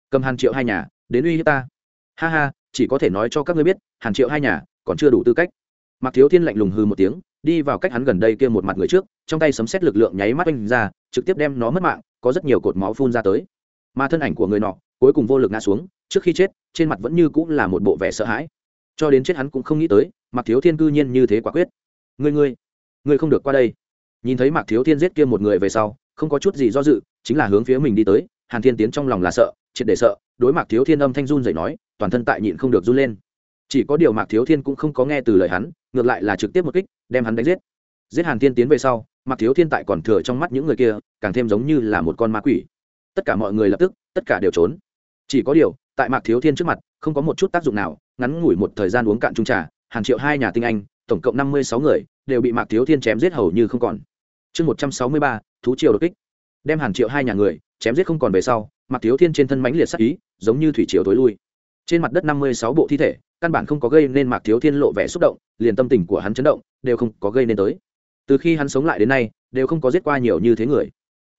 Cầm hàn triệu hai nhà, đến uy hiếp ta. Ha ha, chỉ có thể nói cho các ngươi biết, hàn triệu hai nhà còn chưa đủ tư cách. Mạc thiếu thiên lạnh lùng hư một tiếng đi vào cách hắn gần đây kia một mặt người trước, trong tay sấm xét lực lượng nháy mắt oanh ra, trực tiếp đem nó mất mạng, có rất nhiều cột máu phun ra tới. Mà thân ảnh của người nọ, cuối cùng vô lực ngã xuống, trước khi chết, trên mặt vẫn như cũng là một bộ vẻ sợ hãi. Cho đến chết hắn cũng không nghĩ tới, mạc thiếu thiên cư nhiên như thế quả quyết. Ngươi ngươi ngươi không được qua đây. Nhìn thấy mạc thiếu thiên giết kia một người về sau, không có chút gì do dự, chính là hướng phía mình đi tới, hàn thiên tiến trong lòng là sợ, triệt để sợ, đối mạc thiếu thiên âm thanh run dậy nói, toàn thân tại nhịn không được run lên chỉ có điều mạc thiếu thiên cũng không có nghe từ lời hắn, ngược lại là trực tiếp một kích, đem hắn đánh giết. Giết hàn thiên tiến về sau, mạc thiếu thiên tại còn thừa trong mắt những người kia, càng thêm giống như là một con ma quỷ. Tất cả mọi người lập tức, tất cả đều trốn. Chỉ có điều, tại mạc thiếu thiên trước mặt, không có một chút tác dụng nào, ngắn ngủi một thời gian uống cạn trung trà, hàng triệu hai nhà tinh anh, tổng cộng năm mươi sáu người, đều bị mạc thiếu thiên chém giết hầu như không còn. Chương một trăm sáu mươi ba, thú triều đột kích. Đem hàng triệu hai nhà người, chém giết không còn về sau, mạc thiếu thiên trên thân mãnh liệt sắc ý, giống như thủy triều tối lui. Trên mặt đất năm mươi sáu bộ thi thể căn bản không có gây nên mạc thiếu thiên lộ vẻ xúc động, liền tâm tình của hắn chấn động, đều không có gây nên tới. Từ khi hắn sống lại đến nay, đều không có giết qua nhiều như thế người.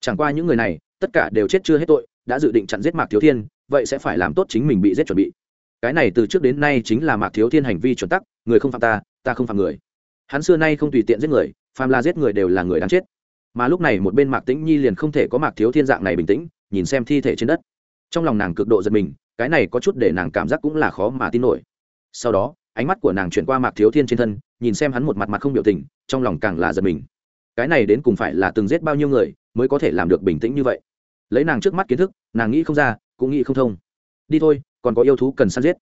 Chẳng qua những người này, tất cả đều chết chưa hết tội, đã dự định chặn giết mạc thiếu thiên, vậy sẽ phải làm tốt chính mình bị giết chuẩn bị. Cái này từ trước đến nay chính là mạc thiếu thiên hành vi chuẩn tắc, người không phạm ta ta không phạm người. Hắn xưa nay không tùy tiện giết người, phàm là giết người đều là người đáng chết. Mà lúc này một bên mạc tĩnh nhi liền không thể có mạc thiếu thiên dạng này bình tĩnh, nhìn xem thi thể trên đất. Trong lòng nàng cực độ giật mình, cái này có chút để nàng cảm giác cũng là khó mà tin nổi sau đó, ánh mắt của nàng chuyển qua mạc thiếu thiên trên thân, nhìn xem hắn một mặt mặt không biểu tình, trong lòng càng là giật mình. Cái này đến cùng phải là từng giết bao nhiêu người mới có thể làm được bình tĩnh như vậy? Lấy nàng trước mắt kiến thức, nàng nghĩ không ra, cũng nghĩ không thông. Đi thôi, còn có yêu thú cần săn giết.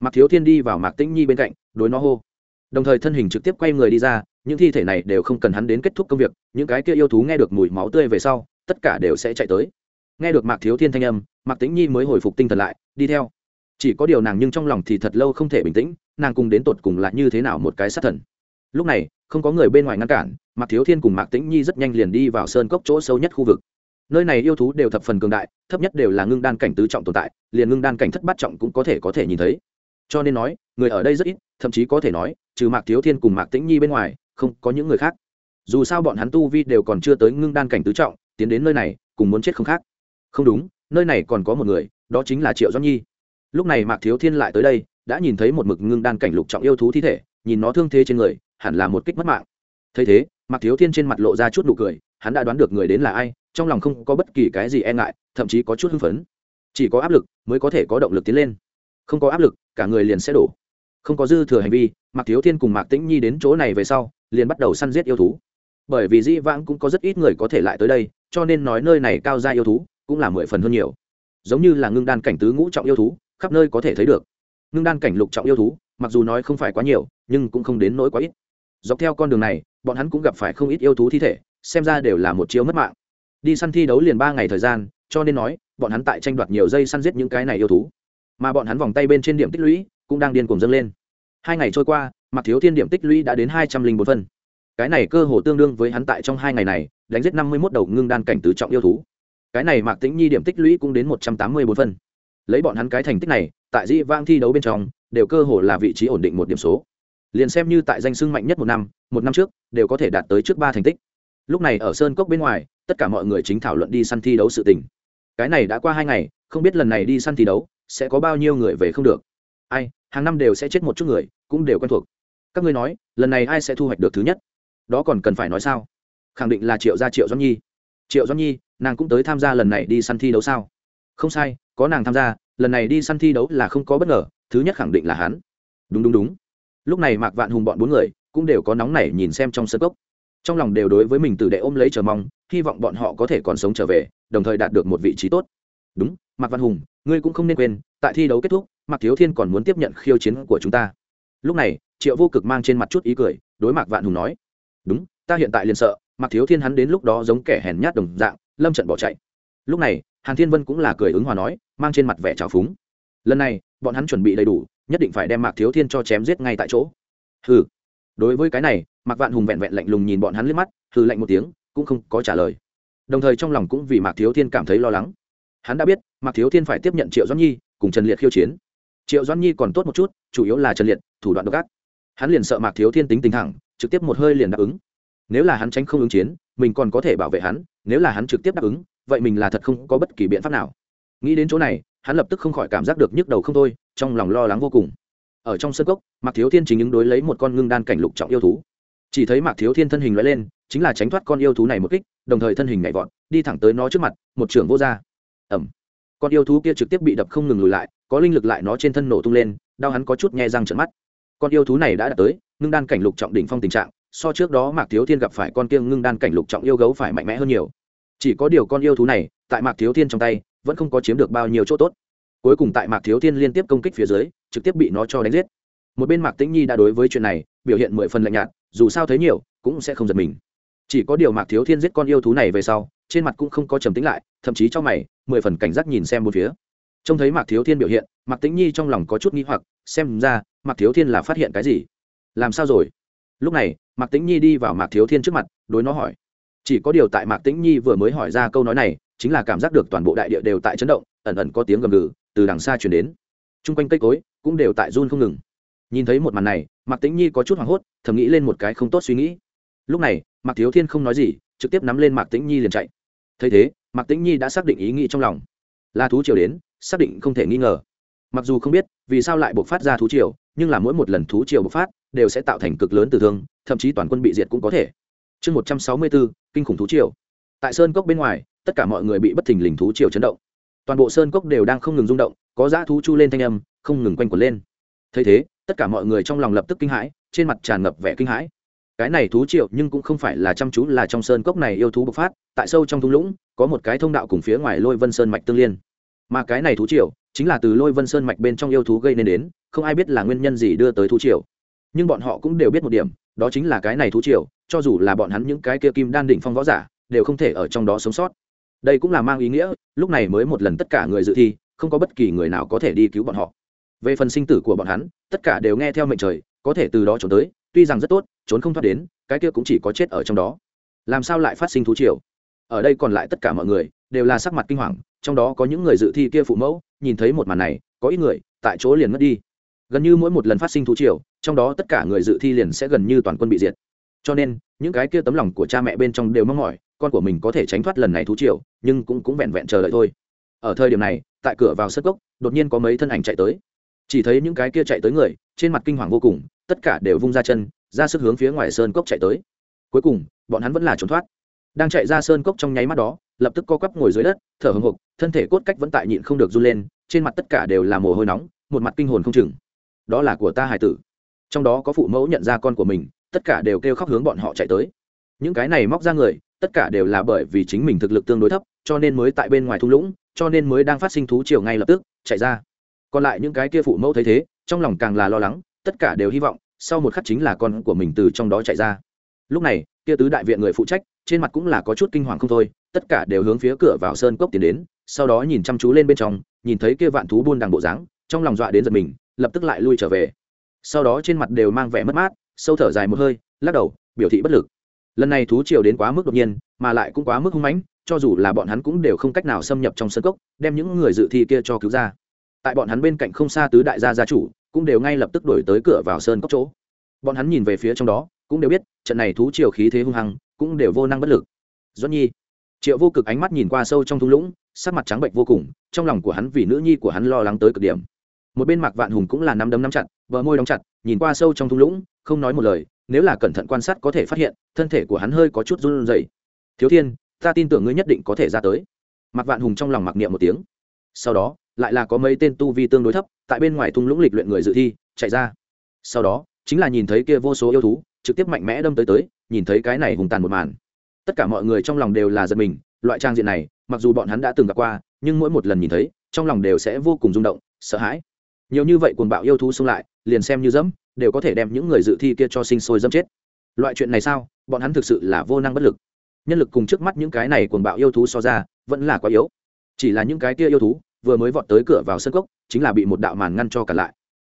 Mạc thiếu thiên đi vào mạc tĩnh nhi bên cạnh, đối nó hô. Đồng thời thân hình trực tiếp quay người đi ra, những thi thể này đều không cần hắn đến kết thúc công việc, những cái kia yêu thú nghe được mùi máu tươi về sau, tất cả đều sẽ chạy tới. Nghe được mạc thiếu thiên thanh âm, mạc tĩnh nhi mới hồi phục tinh thần lại, đi theo chỉ có điều nàng nhưng trong lòng thì thật lâu không thể bình tĩnh, nàng cùng đến tột cùng là như thế nào một cái sát thần. Lúc này, không có người bên ngoài ngăn cản, mạc thiếu thiên cùng mạc tĩnh nhi rất nhanh liền đi vào sơn cốc chỗ sâu nhất khu vực. Nơi này yêu thú đều thập phần cường đại, thấp nhất đều là ngưng đan cảnh tứ trọng tồn tại, liền ngưng đan cảnh thất bát trọng cũng có thể có thể nhìn thấy. Cho nên nói, người ở đây rất ít, thậm chí có thể nói, trừ mạc thiếu thiên cùng mạc tĩnh nhi bên ngoài, không có những người khác. Dù sao bọn hắn tu vi đều còn chưa tới ngưng đan cảnh tứ trọng, tiến đến nơi này, cùng muốn chết không khác. Không đúng, nơi này còn có một người, đó chính là triệu doãn nhi lúc này mạc thiếu thiên lại tới đây, đã nhìn thấy một mực ngưng đan cảnh lục trọng yêu thú thi thể, nhìn nó thương thế trên người, hẳn là một kích mất mạng. Thấy thế, mạc thiếu thiên trên mặt lộ ra chút nụ cười, hắn đã đoán được người đến là ai, trong lòng không có bất kỳ cái gì e ngại, thậm chí có chút hưng phấn. Chỉ có áp lực mới có thể có động lực tiến lên. Không có áp lực, cả người liền sẽ đổ. Không có dư thừa hành vi, mạc thiếu thiên cùng mạc tĩnh nhi đến chỗ này về sau, liền bắt đầu săn giết yêu thú. Bởi vì dĩ vãng cũng có rất ít người có thể lại tới đây, cho nên nói nơi này cao ra yêu thú cũng là mười phần hơn nhiều. Giống như là ngưng đan cảnh tứ ngũ trọng yêu thú khắp nơi có thể thấy được. Ngưng đan cảnh lục trọng yêu thú, mặc dù nói không phải quá nhiều, nhưng cũng không đến nỗi quá ít. Dọc theo con đường này, bọn hắn cũng gặp phải không ít yêu thú thi thể, xem ra đều là một chiếu mất mạng. Đi săn thi đấu liền ba ngày thời gian, cho nên nói, bọn hắn tại tranh đoạt nhiều dây săn giết những cái này yêu thú. Mà bọn hắn vòng tay bên trên điểm tích lũy, cũng đang điên cuồng dâng lên. Hai ngày trôi qua mặc thiếu thiên điểm tích lũy đã đến hai trăm linh bốn phân. Cái này cơ hồ tương đương với hắn tại trong hai ngày này, đánh giết năm mươi mốt đầu ngưng đan cảnh tứ trọng yêu thú. Cái này mạc tĩnh nhi điểm tích lũy cũng đến một trăm tám mươi bốn phân lấy bọn hắn cái thành tích này, tại dĩ vang thi đấu bên trong, đều cơ hồ là vị trí ổn định một điểm số. Liền xem như tại danh sưng mạnh nhất một năm một năm trước, đều có thể đạt tới trước ba thành tích. Lúc này ở sơn cốc bên ngoài, tất cả mọi người chính thảo luận đi săn thi đấu sự tình. Cái này đã qua hai ngày, không biết lần này đi săn thi đấu, sẽ có bao nhiêu người về không được. Ai, hàng năm đều sẽ chết một chút người, cũng đều quen thuộc. Các ngươi nói, lần này ai sẽ thu hoạch được thứ nhất? Đó còn cần phải nói sao? Khẳng định là triệu gia triệu doãn nhi. Triệu doãn nhi, nàng cũng tới tham gia lần này đi săn thi đấu sao? Không sai có nàng tham gia, lần này đi săn thi đấu là không có bất ngờ, thứ nhất khẳng định là hắn. Đúng đúng đúng. Lúc này mạc vạn hùng bọn bốn người cũng đều có nóng nảy nhìn xem trong sân cốc. Trong lòng đều đối với mình từ đệ ôm lấy chờ mong, hy vọng bọn họ có thể còn sống trở về, đồng thời đạt được một vị trí tốt. Đúng, mạc văn hùng, ngươi cũng không nên quên, tại thi đấu kết thúc, mạc thiếu thiên còn muốn tiếp nhận khiêu chiến của chúng ta. Lúc này, triệu vô cực mang trên mặt chút ý cười, đối mạc vạn hùng nói, đúng, ta hiện tại liền sợ, mạc thiếu thiên hắn đến lúc đó giống kẻ hèn nhát đồng dạng, lâm trận bỏ chạy. Lúc này hàn thiên vân cũng là cười ứng hòa nói, mang trên mặt vẻ trào phúng. Lần này, bọn hắn chuẩn bị đầy đủ, nhất định phải đem mạc thiếu thiên cho chém giết ngay tại chỗ. Hừ. Đối với cái này, mạc vạn hùng vẹn vẹn lạnh lùng nhìn bọn hắn liếc mắt, hừ lạnh một tiếng, cũng không có trả lời. Đồng thời trong lòng cũng vì mạc thiếu thiên cảm thấy lo lắng. Hắn đã biết, mạc thiếu thiên phải tiếp nhận triệu doãn nhi, cùng trần liệt khiêu chiến. Triệu doãn nhi còn tốt một chút, chủ yếu là trần liệt, thủ đoạn độc ác. Hắn liền sợ mạc thiếu thiên tính tình thẳng trực tiếp một hơi liền đáp ứng. Nếu là hắn tránh không ứng chiến, mình còn có thể bảo vệ hắn, nếu là hắn trực tiếp đáp ứng vậy mình là thật không có bất kỳ biện pháp nào. Nghĩ đến chỗ này, hắn lập tức không khỏi cảm giác được nhức đầu không thôi, trong lòng lo lắng vô cùng. Ở trong sân cốc, mạc thiếu thiên chính ứng đối lấy một con ngưng đan cảnh lục trọng yêu thú. Chỉ thấy mạc thiếu thiên thân hình loại lên, chính là tránh thoát con yêu thú này một kích, đồng thời thân hình nhảy vọt, đi thẳng tới nó trước mặt, một trưởng vô r ẩm con yêu thú kia trực tiếp bị đập không ngừng lùi lại, có linh lực lại nó trên thân nổ tung lên, đau hắn có chút nhẹ răng trận mắt. Con yêu thú này đã đạt tới ngưng đan cảnh lục trọng đỉnh phong tình trạng, so trước đó mạc thiếu thiên gặp phải con kia ngưng đan cảnh lục trọng yêu gấu phải mạnh mẽ hơn nhiều chỉ có điều con yêu thú này, tại mạc thiếu thiên trong tay, vẫn không có chiếm được bao nhiêu chỗ tốt. Cuối cùng tại mạc thiếu thiên liên tiếp công kích phía dưới, trực tiếp bị nó cho đánh giết. Một bên mạc tĩnh nhi đã đối với chuyện này, biểu hiện mười phần lạnh nhạt, dù sao thấy nhiều, cũng sẽ không giật mình. Chỉ có điều mạc thiếu thiên giết con yêu thú này về sau, trên mặt cũng không có trầm tính lại, thậm chí cho mày, mười phần cảnh giác nhìn xem một phía. Trông thấy mạc thiếu thiên biểu hiện, mạc tĩnh nhi trong lòng có chút nghi hoặc, xem ra, mạc thiếu thiên là phát hiện cái gì? Làm sao rồi? Lúc này, mạc tĩnh nhi đi vào mạc thiếu thiên trước mặt, đối nó hỏi chỉ có điều tại mạc tĩnh nhi vừa mới hỏi ra câu nói này, chính là cảm giác được toàn bộ đại địa đều tại chấn động, ẩn ẩn có tiếng gầm gừ, từ đằng xa chuyển đến. T r u n g quanh cây cối cũng đều tại run không ngừng. Nhìn thấy một màn này, mạc tĩnh nhi có chút hoảng hốt, thầm nghĩ lên một cái không tốt suy nghĩ. Lúc này, mạc thiếu thiên không nói gì, trực tiếp nắm lên mạc tĩnh nhi liền chạy. Thấy thế, mạc tĩnh nhi đã xác định ý nghĩ trong lòng. Là thú triều đến, xác định không thể nghi ngờ. Mặc dù không biết vì sao lại buộc phát ra thú triều, nhưng là mỗi một lần thú triều bộc phát, đều sẽ tạo thành cực lớn tử thương, thậm chí toàn quân bị diệt cũng có thể chương một trăm sáu mươi bốn, kinh khủng thú triều. Tại sơn cốc bên ngoài, tất cả mọi người bị bất thình lình thú triều chấn động. Toàn bộ sơn cốc đều đang không ngừng rung động, có dã thú chu lên thanh âm, không ngừng quanh quẩn lên. Thấy thế, tất cả mọi người trong lòng lập tức kinh hãi, trên mặt tràn ngập vẻ kinh hãi. Cái này thú triệu nhưng cũng không phải là chăm chú là trong sơn cốc này yêu thú bộc phát, tại sâu trong thung lũng, có một cái thông đạo cùng phía ngoài lôi vân sơn mạch tương liên. Mà cái này thú triệu chính là từ lôi vân sơn mạch bên trong yêu thú gây nên đến, không ai biết là nguyên nhân gì đưa tới thú triệu nhưng bọn họ cũng đều biết một điểm đó chính là cái này thú triều, cho dù là bọn hắn những cái kia kim đan đỉnh phong võ giả đều không thể ở trong đó sống sót. Đây cũng là mang ý nghĩa lúc này mới một lần tất cả người dự thi không có bất kỳ người nào có thể đi cứu bọn họ. Về phần sinh tử của bọn hắn tất cả đều nghe theo mệnh trời có thể từ đó trốn tới tuy rằng rất tốt trốn không thoát đến cái kia cũng chỉ có chết ở trong đó. Làm sao lại phát sinh thú triều? Ở đây còn lại tất cả mọi người đều là sắc mặt kinh hoàng trong đó có những người dự thi kia phụ mẫu nhìn thấy một màn này có ít người tại chỗ liền mất đi gần như mỗi một lần phát sinh thú triều, trong đó tất cả người dự thi liền sẽ gần như toàn quân bị diệt. Cho nên, những cái kia tấm lòng của cha mẹ bên trong đều mong mỏi, con của mình có thể tránh thoát lần này thú triều, nhưng cũng cũng vẹn vẹn chờ đợi thôi. Ở thời điểm này, tại cửa vào sất gốc đột nhiên có mấy thân ảnh chạy tới. Chỉ thấy những cái kia chạy tới người, trên mặt kinh hoàng vô cùng, tất cả đều vung ra chân, ra sức hướng phía ngoài sơn cốc chạy tới. Cuối cùng, bọn hắn vẫn là trốn thoát. Đang chạy ra sơn cốc trong nháy mắt đó, lập tức co quắp ngồi dưới đất, thở hồng hộc, thân thể cốt cách vẫn tại nhịn không được run lên, trên mặt tất cả đều là mồ hôi nóng, một mặt kinh hồn không chừng đó là của ta hải tử. Trong đó có phụ mẫu nhận ra con của mình, tất cả đều kêu khóc hướng bọn họ chạy tới. Những cái này móc ra người, tất cả đều là bởi vì chính mình thực lực tương đối thấp, cho nên mới tại bên ngoài thung lũng, cho nên mới đang phát sinh thú chiều ngay lập tức, chạy ra. Còn lại những cái kia phụ mẫu thấy thế, trong lòng càng là lo lắng, tất cả đều hy vọng, sau một khắc chính là con của mình từ trong đó chạy ra. Lúc này, kia tứ đại viện người phụ trách, trên mặt cũng là có chút kinh hoàng không thôi, tất cả đều hướng phía cửa vào sơn cốc tiến đến, sau đó nhìn chăm chú lên bên trong, nhìn thấy kia vạn thú buôn đằng bộ dáng, trong lòng dọa đến giật mình lập tức lại lui trở về. Sau đó trên mặt đều mang vẻ mất mát, sâu thở dài một hơi, lắc đầu, biểu thị bất lực. Lần này thú triều đến quá mức đột nhiên, mà lại cũng quá mức hung mãnh, cho dù là bọn hắn cũng đều không cách nào xâm nhập trong sân cốc, đem những người dự thi kia cho cứu ra. Tại bọn hắn bên cạnh không xa tứ đại gia gia chủ, cũng đều ngay lập tức đổi tới cửa vào sơn cốc chỗ. Bọn hắn nhìn về phía trong đó, cũng đều biết, trận này thú triều khí thế hung hăng, cũng đều vô năng bất lực. Doãn nhi, triệu vô cực ánh mắt nhìn qua sâu trong thung lũng, sắc mặt trắng bệnh vô cùng, trong lòng của hắn vì nữ nhi của hắn lo lắng tới cực điểm một bên mạc vạn hùng cũng là nắm đấm nắm chặt, bờ môi đóng chặt, nhìn qua sâu trong thung lũng, không nói một lời, nếu là cẩn thận quan sát có thể phát hiện, thân thể của hắn hơi có chút run rẩy. Thiếu thiên, ta tin tưởng ngươi nhất định có thể ra tới. Mạc vạn hùng trong lòng mặc niệm một tiếng. Sau đó, lại là có mấy tên tu vi tương đối thấp, tại bên ngoài thung lũng lịch luyện người dự thi, chạy ra. Sau đó, chính là nhìn thấy kia vô số yêu thú, trực tiếp mạnh mẽ đâm tới tới, nhìn thấy cái này hùng tàn một màn. Tất cả mọi người trong lòng đều là giật mình, loại trang diện này, mặc dù bọn hắn đã từng gặp qua, nhưng mỗi một lần nhìn thấy, trong lòng đều sẽ vô cùng rung động, sợ hãi nhiều như vậy cuồng bạo yêu thú xung lại, liền xem như dẫm, đều có thể đem những người dự thi kia cho sinh sôi dẫm chết. Loại chuyện này sao? Bọn hắn thực sự là vô năng bất lực. Nhân lực cùng trước mắt những cái này cuồng bạo yêu thú so ra, vẫn là quá yếu. Chỉ là những cái kia yêu thú, vừa mới vọt tới cửa vào sân cốc, chính là bị một đạo màn ngăn cho cả lại.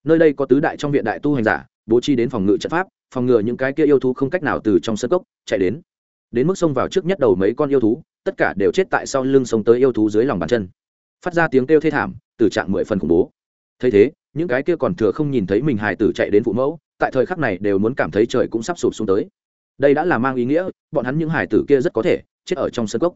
Nơi đây có tứ đại trong viện đại tu hành giả, bố trí đến phòng ngự trận pháp, phòng ngừa những cái kia yêu thú không cách nào từ trong sân cốc chạy đến. Đến mức xông vào trước nhất đầu mấy con yêu thú, tất cả đều chết tại sau lưng sông tới yêu thú dưới lòng bàn chân. Phát ra tiếng kêu thê thảm từ trạng mười phần khủng bố thấy thế, những cái kia còn thừa không nhìn thấy mình hài tử chạy đến phụ mẫu, tại thời khắc này đều muốn cảm thấy trời cũng sắp sụp xuống tới. Đây đã là mang ý nghĩa, bọn hắn những hài tử kia rất có thể chết ở trong sân cốc.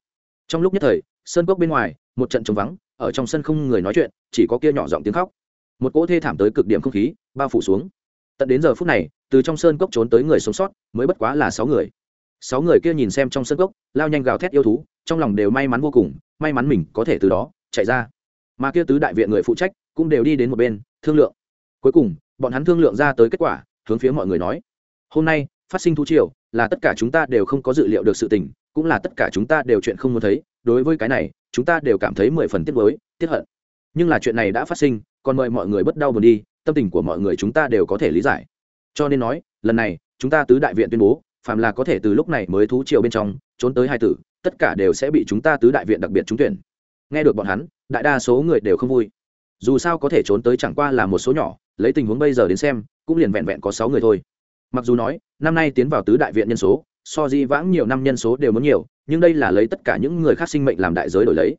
Trong lúc nhất thời, sân cốc bên ngoài, một trận trống vắng, ở trong sân không người nói chuyện, chỉ có kia nhỏ giọng tiếng khóc. Một cỗ thê thảm tới cực điểm không khí, bao phủ xuống. Tận đến giờ phút này, từ trong sơn cốc trốn tới người sống sót, mới bất quá là sáu người. Sáu người kia nhìn xem trong sân cốc, lao nhanh gào thét yêu thú, trong lòng đều may mắn vô cùng, may mắn mình có thể từ đó chạy ra mà kia tứ đại viện người phụ trách cũng đều đi đến một bên, thương lượng. Cuối cùng, bọn hắn thương lượng ra tới kết quả, hướng phía mọi người nói, hôm nay, phát sinh thú triều, là tất cả chúng ta đều không có dự liệu được sự tình, cũng là tất cả chúng ta đều chuyện không muốn thấy, đối với cái này, chúng ta đều cảm thấy mười phần tiếc với tiếc hận. Nhưng là chuyện này đã phát sinh, còn mời mọi người bất đau buồn đi, tâm tình của mọi người chúng ta đều có thể lý giải. Cho nên nói, lần này, chúng ta tứ đại viện tuyên bố, phàm là có thể từ lúc này mới thú triều bên trong, trốn tới hai tử, tất cả đều sẽ bị chúng ta tứ đại viện đặc biệt trúng tuyển nghe được bọn hắn, đại đa số người đều không vui. Dù sao có thể trốn tới chẳng qua là một số nhỏ, lấy tình huống bây giờ đến xem, cũng liền vẹn vẹn có sáu người thôi. Mặc dù nói, năm nay tiến vào tứ đại viện nhân số, so di vãng nhiều năm nhân số đều muốn nhiều, nhưng đây là lấy tất cả những người khác sinh mệnh làm đại giới đổi lấy.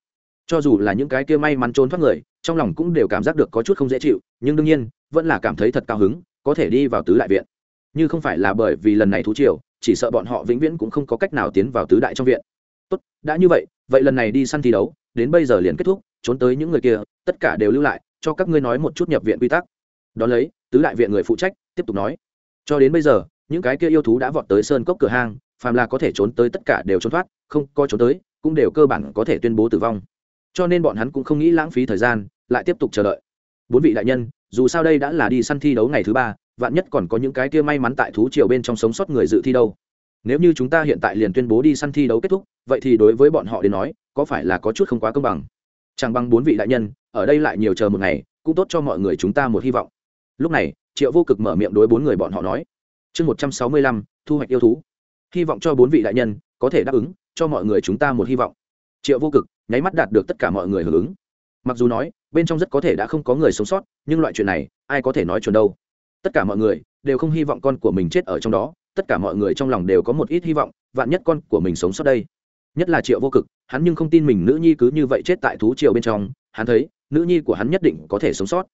Cho dù là những cái kia may mắn trốn thoát người, trong lòng cũng đều cảm giác được có chút không dễ chịu, nhưng đương nhiên, vẫn là cảm thấy thật cao hứng, có thể đi vào tứ đại viện. Như không phải là bởi vì lần này thú triều, chỉ sợ bọn họ vĩnh viễn cũng không có cách nào tiến vào tứ đại trong viện. Tốt, đã như vậy vậy lần này đi săn thi đấu đến bây giờ liền kết thúc, trốn tới những người kia, tất cả đều lưu lại, cho các ngươi nói một chút nhập viện quy tắc. Đ ó lấy, tứ đại viện người phụ trách tiếp tục nói. Cho đến bây giờ, những cái kia yêu thú đã vọt tới sơn cốc cửa hang, phàm là có thể trốn tới tất cả đều trốn thoát, không có trốn tới, cũng đều cơ bản có thể tuyên bố tử vong. Cho nên bọn hắn cũng không nghĩ lãng phí thời gian, lại tiếp tục chờ đợi. Bốn vị đại nhân, dù sao đây đã là đi săn thi đấu ngày thứ ba, vạn nhất còn có những cái kia may mắn tại thú triều bên trong sống sót người dự thi đâu nếu như chúng ta hiện tại liền tuyên bố đi săn thi đấu kết thúc, vậy thì đối với bọn họ đến nói, có phải là có chút không quá công bằng? Chẳng bằng bốn vị đại nhân, ở đây lại nhiều chờ một ngày, cũng tốt cho mọi người chúng ta một hy vọng. Lúc này, triệu vô cực mở miệng đối bốn người bọn họ nói, chương một trăm sáu mươi lăm, thu hoạch yêu thú. Hy vọng cho bốn vị đại nhân, có thể đáp ứng, cho mọi người chúng ta một hy vọng. Triệu vô cực nháy mắt đạt được tất cả mọi người hưởng ứng. Mặc dù nói, bên trong rất có thể đã không có người sống sót, nhưng loại chuyện này, ai có thể nói chuẩn đâu. Tất cả mọi người đều không hy vọng con của mình chết ở trong đó tất cả mọi người trong lòng đều có một ít hy vọng vạn nhất con của mình sống sót đây nhất là triệu vô cực hắn nhưng không tin mình nữ nhi cứ như vậy chết tại thú triều bên trong hắn thấy nữ nhi của hắn nhất định có thể sống sót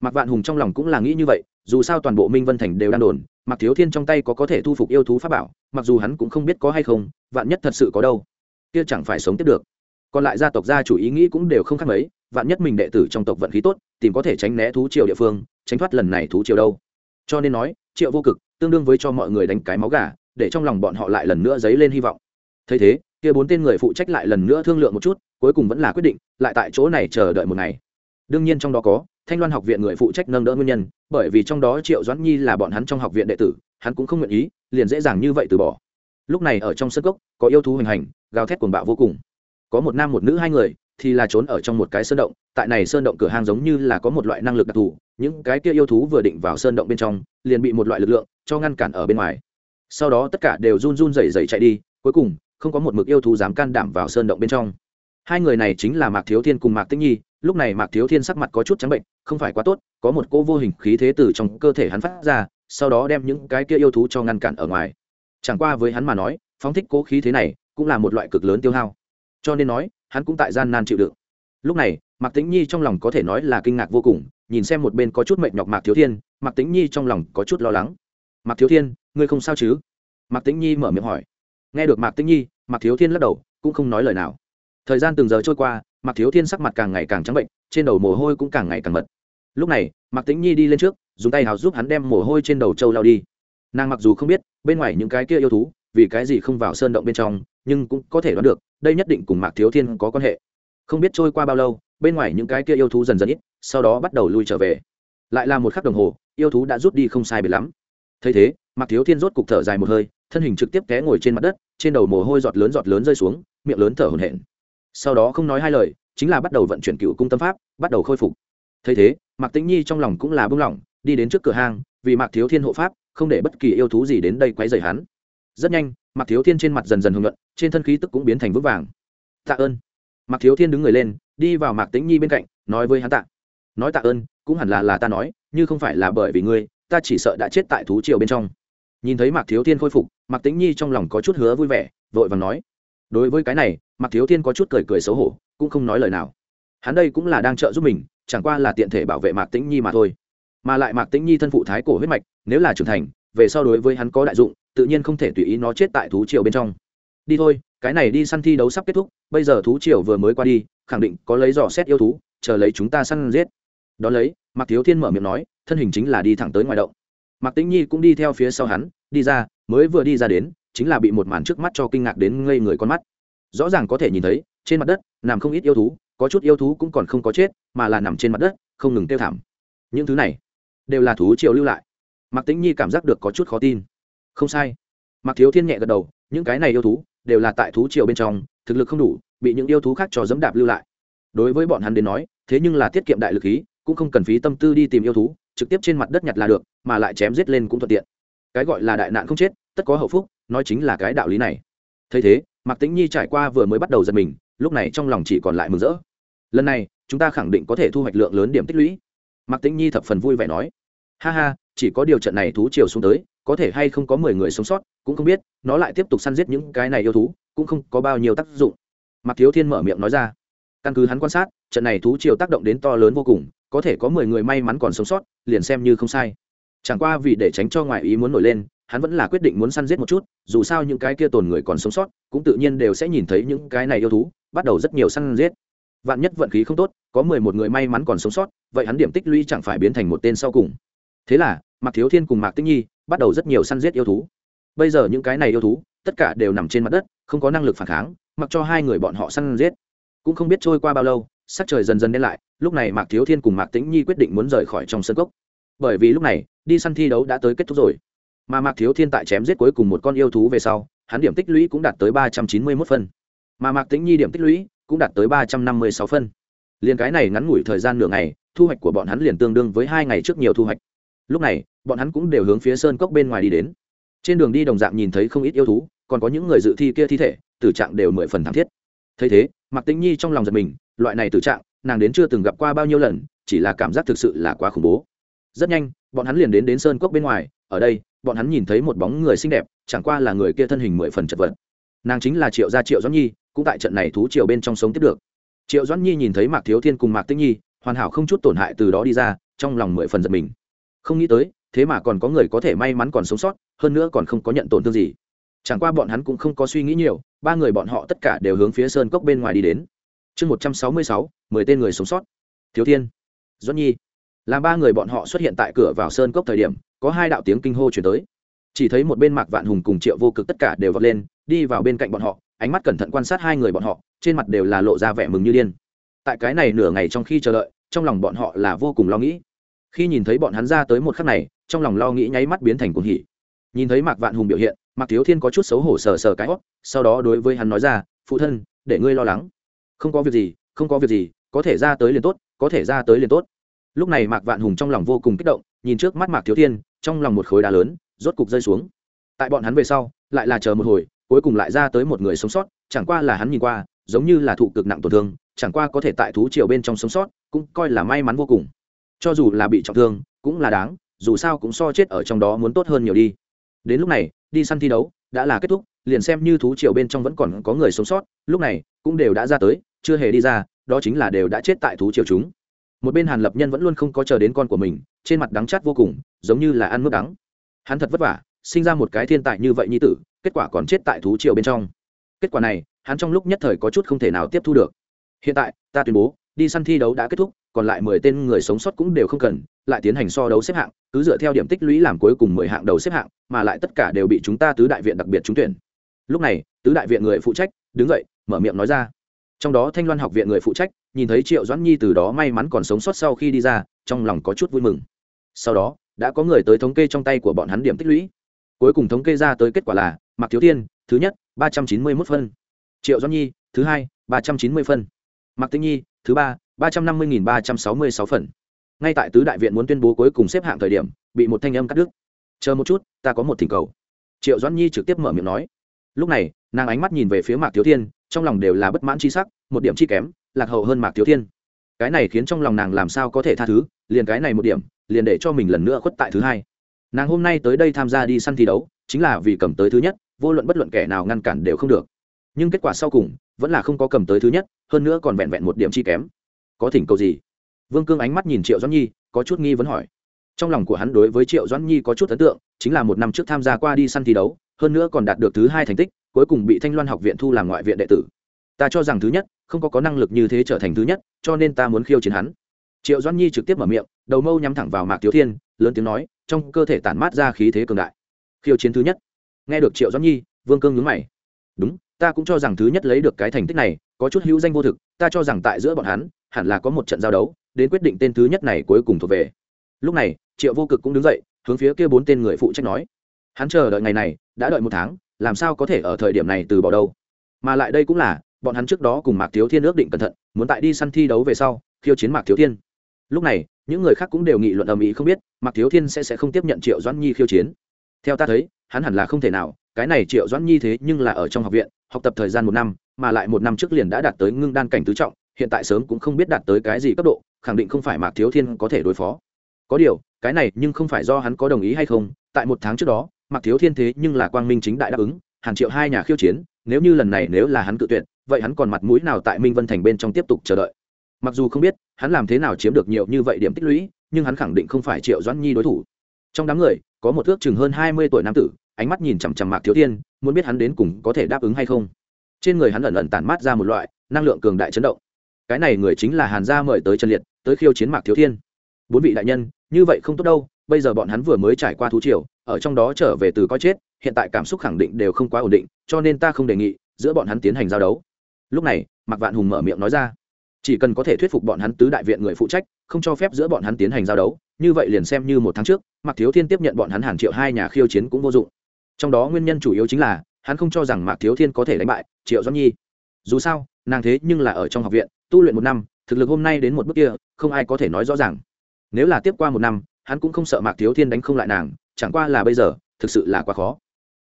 Mặc Vạn Hùng trong lòng cũng là nghĩ như vậy, dù sao toàn bộ Minh Vân Thành đều đang đồn, Mặc Thiếu Thiên trong tay có có thể thu phục yêu thú pháp bảo, mặc dù hắn cũng không biết có hay không, vạn nhất thật sự có đâu, kia chẳng phải sống tiếp được. Còn lại gia tộc gia chủ ý nghĩ cũng đều không khác mấy, vạn nhất mình đệ tử trong tộc vận khí tốt, tìm có thể tránh né thú triều địa phương, tránh thoát lần này thú triều đâu. Cho nên nói, Triệu Vô Cực tương đương với cho mọi người đánh cái máu gà, để trong lòng bọn họ lại lần nữa dấy lên hy vọng. Thấy thế, kia bốn tên người phụ trách lại lần nữa thương lượng một chút, cuối cùng vẫn là quyết định, lại tại chỗ này chờ đợi một ngày. Đương nhiên trong đó có thanh loan học viện người phụ trách nâng đỡ nguyên nhân bởi vì trong đó triệu doãn nhi là bọn hắn trong học viện đệ tử hắn cũng không nguyện ý liền dễ dàng như vậy từ bỏ lúc này ở trong sân gốc có yêu thú hình hành gào thét cuồng bạo vô cùng có một nam một nữ hai người thì là trốn ở trong một cái sơn động, tại này sơn động cửa hang giống như là có một loại năng lực đặc thù, những cái kia yêu thú vừa định vào sơn động bên trong, liền bị một loại lực lượng cho ngăn cản ở bên ngoài. Sau đó tất cả đều run run rẩy rẩy chạy đi, cuối cùng, không có một mực yêu thú dám can đảm vào sơn động bên trong. Hai người này chính là mạc thiếu thiên cùng mạc tĩnh nhi, lúc này mạc thiếu thiên sắc mặt có chút trắng bệnh, không phải quá tốt, có một cô vô hình khí thế từ trong cơ thể hắn phát ra, sau đó đem những cái kia yêu thú cho ngăn cản ở ngoài. Chẳng qua với hắn mà nói, phóng thích cố khí thế này cũng là một loại cực lớn tiêu hao. Cho nên nói hắn cũng tại gian nan chịu đựng. Lúc này, mạc tĩnh nhi trong lòng có thể nói là kinh ngạc vô cùng, nhìn xem một bên có chút mệt nhọc mạc thiếu thiên, mạc tĩnh nhi trong lòng có chút lo lắng. Mạc thiếu thiên, ngươi không sao chứ? Mạc tĩnh nhi mở miệng hỏi. Nghe được mạc tĩnh nhi, mạc thiếu thiên lắc đầu, cũng không nói lời nào. Thời gian từng giờ trôi qua, mạc thiếu thiên sắc mặt càng ngày càng trắng bệnh, trên đầu mồ hôi cũng càng ngày càng mật. Lúc này, mạc tĩnh nhi đi lên trước, dùng tay hào giúp hắn đem mồ hôi trên đầu trâu lao đi. Nàng mặc dù không biết, bên ngoài những cái kia yêu thú vì cái gì không vào sơn động bên trong, nhưng cũng có thể đoán được, đây nhất định cùng mạc thiếu thiên có quan hệ. Không biết trôi qua bao lâu, bên ngoài những cái kia yêu thú dần dần ít, sau đó bắt đầu lui trở về. Lại là một khắc đồng hồ, yêu thú đã rút đi không sai biệt lắm. Thấy thế, mạc thiếu thiên rốt cục thở dài một hơi, thân hình trực tiếp té ngồi trên mặt đất, trên đầu mồ hôi giọt lớn giọt lớn rơi xuống, miệng lớn thở hổn hển. Sau đó không nói hai lời, chính là bắt đầu vận chuyển cựu cung tâm pháp, bắt đầu khôi phục. Thấy thế, mạc tĩnh nhi trong lòng cũng là bưng lỏng, đi đến trước cửa hang, vì mạc thiếu thiên hộ pháp, không để bất kỳ yêu thú gì đến đây quấy rầy hắn rất nhanh mặt thiếu thiên trên mặt dần dần hưng luận trên thân khí tức cũng biến thành vững vàng. Tạ ơn. Mặt thiếu thiên đứng người lên, đi vào mạc tĩnh nhi bên cạnh, nói với hắn tạ. Nói tạ ơn, cũng hẳn là là ta nói, như không phải là bởi vì ngươi, ta chỉ sợ đã chết tại thú triều bên trong. Nhìn thấy mạc thiếu thiên khôi phục, mạc tĩnh nhi trong lòng có chút hứa vui vẻ, vội vàng nói. Đối với cái này, mạc thiếu thiên có chút cười cười xấu hổ, cũng không nói lời nào. Hắn đây cũng là đang trợ giúp mình, chẳng qua là tiện thể bảo vệ mạc tĩnh nhi mà thôi. Mà lại mạc tĩnh nhi thân phụ thái cổ huyết mạch, nếu là trưởng thành, về sau đối với hắn có đại dụng tự nhiên không thể tùy ý nó chết tại thú triều bên trong. Đi thôi, cái này đi săn thi đấu sắp kết thúc, bây giờ thú triều vừa mới qua đi, khẳng định có lấy dò xét yêu thú, chờ lấy chúng ta săn giết. Đón lấy, mạc thiếu thiên mở miệng nói, thân hình chính là đi thẳng tới ngoài động. Mạc tĩnh nhi cũng đi theo phía sau hắn, đi ra, mới vừa đi ra đến, chính là bị một màn trước mắt cho kinh ngạc đến ngây người con mắt. Rõ ràng có thể nhìn thấy, trên mặt đất, nằm không ít yêu thú, có chút yêu thú cũng còn không có chết, mà là nằm trên mặt đất, không ngừng tiêu thảm. Những thứ này, đều là thú triều lưu lại. Mạc tĩnh nhi cảm giác được có chút khó tin không sai. Mặc thiếu thiên nhẹ gật đầu, những cái này yêu thú đều là tại thú triều bên trong, thực lực không đủ, bị những yêu thú khác cho dẫm đạp lưu lại. Đối với bọn hắn đến nói, thế nhưng là tiết kiệm đại lực khí, cũng không cần phí tâm tư đi tìm yêu thú, trực tiếp trên mặt đất nhặt là được, mà lại chém giết lên cũng thuận tiện. Cái gọi là đại nạn không chết, tất có hậu phúc, nói chính là cái đạo lý này. Thấy thế, mạc tĩnh nhi trải qua vừa mới bắt đầu giật mình, lúc này trong lòng chỉ còn lại mừng rỡ. Lần này, chúng ta khẳng định có thể thu hoạch lượng lớn điểm tích lũy. Mạc tĩnh nhi thập phần vui vẻ nói. Ha ha, chỉ có điều trận này thú chiều xuống tới có thể hay không có mười người sống sót, cũng không biết, nó lại tiếp tục săn giết những cái này yêu thú, cũng không có bao nhiêu tác dụng. Mạc thiếu thiên mở miệng nói ra. Căn cứ hắn quan sát, trận này thú triều tác động đến to lớn vô cùng, có thể có mười người may mắn còn sống sót, liền xem như không sai. Chẳng qua vì để tránh cho ngoại ý muốn nổi lên, hắn vẫn là quyết định muốn săn giết một chút, dù sao những cái kia tồn người còn sống sót, cũng tự nhiên đều sẽ nhìn thấy những cái này yêu thú, bắt đầu rất nhiều săn giết. Vạn nhất vận khí không tốt, có mười một người may mắn còn sống sót, vậy hắn điểm tích lũy chẳng phải biến thành một tên sau cùng. Thế là, mạc thiếu thiên cùng mạc tích nhi bắt đầu rất nhiều săn giết yêu thú. Bây giờ những cái này yêu thú, tất cả đều nằm trên mặt đất, không có năng lực phản kháng, mặc cho hai người bọn họ săn giết. Cũng không biết trôi qua bao lâu, sắc trời dần dần đen lại, lúc này mạc thiếu thiên cùng mạc tĩnh nhi quyết định muốn rời khỏi trong sân cốc. Bởi vì lúc này, đi săn thi đấu đã tới kết thúc rồi. Mà mạc thiếu thiên tại chém giết cuối cùng một con yêu thú về sau, hắn điểm tích lũy cũng đạt tới ba trăm chín mươi mốt phân. Mà mạc tĩnh nhi điểm tích lũy cũng đạt tới ba trăm năm mươi sáu phân. Liền cái này ngắn ngủi thời gian nửa ngày, thu hoạch của bọn hắn liền tương đương với hai ngày trước nhiều thu hoạch. Lúc này bọn hắn cũng đều hướng phía sơn cốc bên ngoài đi đến. Trên đường đi đồng dạng nhìn thấy không ít yêu thú, còn có những người dự thi kia thi thể, tử trạng đều mười phần thảm thiết. Thấy thế, mạc tĩnh nhi trong lòng giật mình, loại này tử trạng, nàng đến chưa từng gặp qua bao nhiêu lần, chỉ là cảm giác thực sự là quá khủng bố. Rất nhanh, bọn hắn liền đến đến sơn cốc bên ngoài, ở đây, bọn hắn nhìn thấy một bóng người xinh đẹp, chẳng qua là người kia thân hình mười phần chật vật. Nàng chính là triệu gia triệu doãn nhi, cũng tại trận này thú triều bên trong sống tiếp được. Triệu doãn nhi nhìn thấy mạc thiếu thiên cùng mạc tĩnh nhi, hoàn hảo không chút tổn hại từ đó đi ra, trong lòng mười phần giật mình. Không nghĩ tới thế mà còn có người có thể may mắn còn sống sót, hơn nữa còn không có nhận tổn thương gì. Chẳng qua bọn hắn cũng không có suy nghĩ nhiều, ba người bọn họ tất cả đều hướng phía sơn cốc bên ngoài đi đến. Chương một trăm sáu mươi sáu, mười tên người sống sót. Thiếu thiên doãn nhi. Làm ba người bọn họ xuất hiện tại cửa vào sơn cốc thời điểm, có hai đạo tiếng kinh hô chuyển tới. Chỉ thấy một bên mạc vạn hùng cùng triệu vô cực tất cả đều vọt lên, đi vào bên cạnh bọn họ, ánh mắt cẩn thận quan sát hai người bọn họ, trên mặt đều là lộ ra vẻ mừng như điên. Tại cái này nửa ngày trong khi chờ đợi, trong lòng bọn họ là vô cùng lo nghĩ. Khi nhìn thấy bọn hắn ra tới một khắc này trong lòng lo nghĩ nháy mắt biến thành cuồng hỉ. Nhìn thấy mạc vạn hùng biểu hiện, mạc thiếu thiên có chút xấu hổ sờ sờ cái hót sau đó đối với hắn nói ra, phụ thân, để ngươi lo lắng. Không có việc gì, không có việc gì, có thể ra tới liền tốt, có thể ra tới liền tốt. Lúc này mạc vạn hùng trong lòng vô cùng kích động, nhìn trước mắt mạc thiếu thiên, trong lòng một khối đá lớn, rốt cục rơi xuống. Tại bọn hắn về sau, lại là chờ một hồi, cuối cùng lại ra tới một người sống sót, chẳng qua là hắn nhìn qua, giống như là thụ cực nặng tổn thương, chẳng qua có thể tại thú triều bên trong sống sót, cũng coi là may mắn vô cùng. Cho dù là bị trọng thương, cũng là đáng dù sao cũng so chết ở trong đó muốn tốt hơn nhiều đi. Đến lúc này, đi săn thi đấu đã là kết thúc, liền xem như thú triều bên trong vẫn còn có người sống sót, lúc này cũng đều đã ra tới, chưa hề đi ra, đó chính là đều đã chết tại thú triều chúng. Một bên hàn lập nhân vẫn luôn không có chờ đến con của mình, trên mặt đắng chát vô cùng, giống như là ăn mướp đắng. Hắn thật vất vả, sinh ra một cái thiên tài như vậy nhi tử, kết quả còn chết tại thú triều bên trong. Kết quả này, hắn trong lúc nhất thời có chút không thể nào tiếp thu được. Hiện tại, ta tuyên bố, đi săn thi đấu đã kết thúc, còn lại mười tên người sống sót cũng đều không cần lại tiến hành so đấu xếp hạng, cứ dựa theo điểm tích lũy làm cuối cùng mười hạng đầu xếp hạng, mà lại tất cả đều bị chúng ta tứ đại viện đặc biệt trúng tuyển. Lúc này, tứ đại viện người phụ trách, đứng dậy, mở miệng nói ra. Trong đó thanh loan học viện người phụ trách, nhìn thấy triệu doãn nhi từ đó may mắn còn sống sót sau khi đi ra, trong lòng có chút vui mừng. Sau đó, đã có người tới thống kê trong tay của bọn hắn điểm tích lũy. Cuối cùng thống kê ra tới kết quả là, mạc thiếu thiên thứ nhất, ba trăm chín mươi mốt phân. Triệu doãn nhi, thứ hai, ba trăm chín mươi phân. Mạc tĩnh nhi, thứ ba ba trăm năm mươi nghìn ba trăm sáu mươi sáu phần ngay tại tứ đại viện muốn tuyên bố cuối cùng xếp hạng thời điểm, bị một thanh âm cắt đứt. Chờ một chút, ta có một thỉnh cầu. Triệu doãn nhi trực tiếp mở miệng nói. Lúc này, nàng ánh mắt nhìn về phía mạc thiếu thiên, trong lòng đều là bất mãn c h i sắc, một điểm chi kém, lạc hậu hơn mạc thiếu thiên. Cái này khiến trong lòng nàng làm sao có thể tha thứ, liền cái này một điểm, liền để cho mình lần nữa khuất tại thứ hai. Nàng hôm nay tới đây tham gia đi săn thi đấu, chính là vì cầm tới thứ nhất, vô luận bất luận kẻ nào ngăn cản đều không được. Nhưng kết quả sau cùng, vẫn là không có cầm tới thứ nhất, hơn nữa còn vẹn vẹn một điểm chi kém. Có thỉnh cầu gì? Vương cương ánh mắt nhìn triệu doãn nhi, có chút nghi vấn hỏi. Trong lòng của hắn đối với triệu doãn nhi có chút ấn tượng, chính là một năm trước tham gia qua đi săn thi đấu, hơn nữa còn đạt được thứ hai thành tích, cuối cùng bị thanh loan học viện thu làm ngoại viện đệ tử. Ta cho rằng thứ nhất, không có có năng lực như thế trở thành thứ nhất, cho nên ta muốn khiêu chiến hắn. Triệu doãn nhi trực tiếp mở miệng, đầu mâu nhắm thẳng vào mạc thiếu thiên, lớn tiếng nói, trong cơ thể tản mát ra khí thế cường đại. Khiêu chiến thứ nhất. Nghe được triệu doãn nhi, vương cương nhướng mày. Đúng, ta cũng cho rằng thứ nhất lấy được cái thành tích này, có chút hữu danh vô thực, ta cho rằng tại giữa bọn hắn, hẳn là có một trận giao đấu đến quyết định tên thứ nhất này cuối cùng thuộc về. Lúc này, triệu vô cực cũng đứng dậy, hướng phía kia bốn tên người phụ trách nói. Hắn chờ đợi ngày này, đã đợi một tháng, làm sao có thể ở thời điểm này từ bỏ đâu? Mà lại đây cũng là, bọn hắn trước đó cùng mạc thiếu thiên ước định cẩn thận, muốn tại đi săn thi đấu về sau, khiêu chiến mạc thiếu thiên. Lúc này, những người khác cũng đều nghị luận ầm ĩ không biết, mạc thiếu thiên sẽ sẽ không tiếp nhận triệu doãn nhi khiêu chiến. Theo ta thấy, hắn hẳn là không thể nào, cái này triệu doãn nhi thế nhưng là ở trong học viện, học tập thời gian một năm, mà lại một năm trước liền đã đạt tới ngưng đan cảnh tứ trọng, hiện tại sớm cũng không biết đạt tới cái gì cấp độ khẳng định không phải mạc thiếu thiên có thể đối phó. Có điều, cái này nhưng không phải do hắn có đồng ý hay không, tại một tháng trước đó, mạc thiếu thiên thế nhưng là quang minh chính đại đáp ứng hàn triệu hai nhà khiêu chiến, nếu như lần này nếu là hắn cự tuyệt, vậy hắn còn mặt mũi nào tại minh vân thành bên trong tiếp tục chờ đợi? Mặc dù không biết, hắn làm thế nào chiếm được nhiều như vậy điểm tích lũy, nhưng hắn khẳng định không phải triệu doãn nhi đối thủ. Trong đám người, có một ước chừng hơn hai mươi tuổi nam tử, ánh mắt nhìn chằm chằm mạc thiếu thiên, muốn biết hắn đến cùng có thể đáp ứng hay không. Trên người hắn ẩn ẩn tản mát ra một loại năng lượng cường đại chấn động. Cái này người chính là hàn gia mời tới trần liệt tới khiêu chiến mạc thiếu thiên. Bốn vị đại nhân, như vậy không tốt đâu, bây giờ bọn hắn vừa mới trải qua thú triều, ở trong đó trở về từ coi chết, hiện tại cảm xúc khẳng định đều không quá ổn định, cho nên ta không đề nghị giữa bọn hắn tiến hành giao đấu. Lúc này, mạc vạn hùng mở miệng nói ra, chỉ cần có thể thuyết phục bọn hắn tứ đại viện người phụ trách, không cho phép giữa bọn hắn tiến hành giao đấu, như vậy liền xem như một tháng trước, mạc thiếu thiên tiếp nhận bọn hắn hàng triệu hai nhà khiêu chiến cũng vô dụng. Trong đó nguyên nhân chủ yếu chính là, hắn không cho rằng mạc thiếu thiên có thể đánh bại triệu doãn nhi. Dù sao, nàng thế nhưng là ở trong học viện, tu luyện một năm thực lực hôm nay đến một bước kia, không ai có thể nói rõ ràng. Nếu là tiếp qua một năm, hắn cũng không sợ mạc thiếu thiên đánh không lại nàng, chẳng qua là bây giờ, thực sự là quá khó.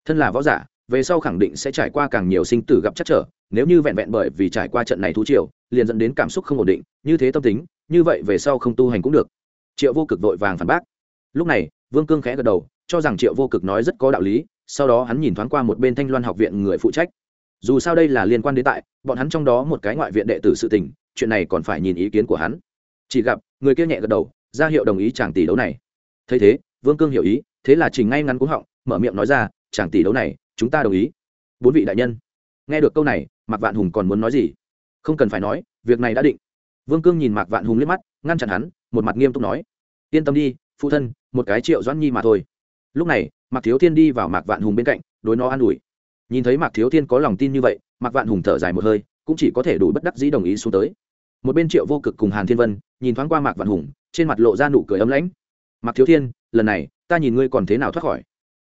Thân là võ giả, về sau khẳng định sẽ trải qua càng nhiều sinh tử gặp chắc trở, nếu như vẹn vẹn bởi vì trải qua trận này thú triều, liền dẫn đến cảm xúc không ổn định, như thế tâm tính, như vậy về sau không tu hành cũng được. Triệu vô cực vội vàng phản bác. Lúc này, vương cương khẽ gật đầu, cho rằng triệu vô cực nói rất có đạo lý, sau đó hắn nhìn thoáng qua một bên thanh loan học viện người phụ trách dù sao đây là liên quan đến tại, bọn hắn trong đó một cái ngoại viện đệ tử sự tình, chuyện này còn phải nhìn ý kiến của hắn. Chỉ gặp, người kia nhẹ gật đầu, ra hiệu đồng ý chàng tỷ đấu này. Thấy thế, vương cương hiểu ý, thế là trình ngay ngắn cúng họng, mở miệng nói ra, chàng tỷ đấu này, chúng ta đồng ý. Bốn vị đại nhân, nghe được câu này, mạc vạn hùng còn muốn nói gì? Không cần phải nói, việc này đã định. Vương cương nhìn mạc vạn hùng liếc mắt, ngăn chặn hắn, một mặt nghiêm túc nói, yên tâm đi, phụ thân, một cái triệu doãn nhi mà thôi. Lúc này, mạc thiếu thiên đi vào mạc vạn hùng bên cạnh, đối nó an ủi nhìn thấy mạc thiếu thiên có lòng tin như vậy, mạc vạn hùng thở dài một hơi, cũng chỉ có thể đủ bất đắc dĩ đồng ý xuống tới. Một bên triệu vô cực cùng hàn thiên vân, nhìn thoáng qua mạc vạn hùng, trên mặt lộ ra nụ cười ấm lãnh. Mạc thiếu thiên, lần này, ta nhìn ngươi còn thế nào thoát khỏi?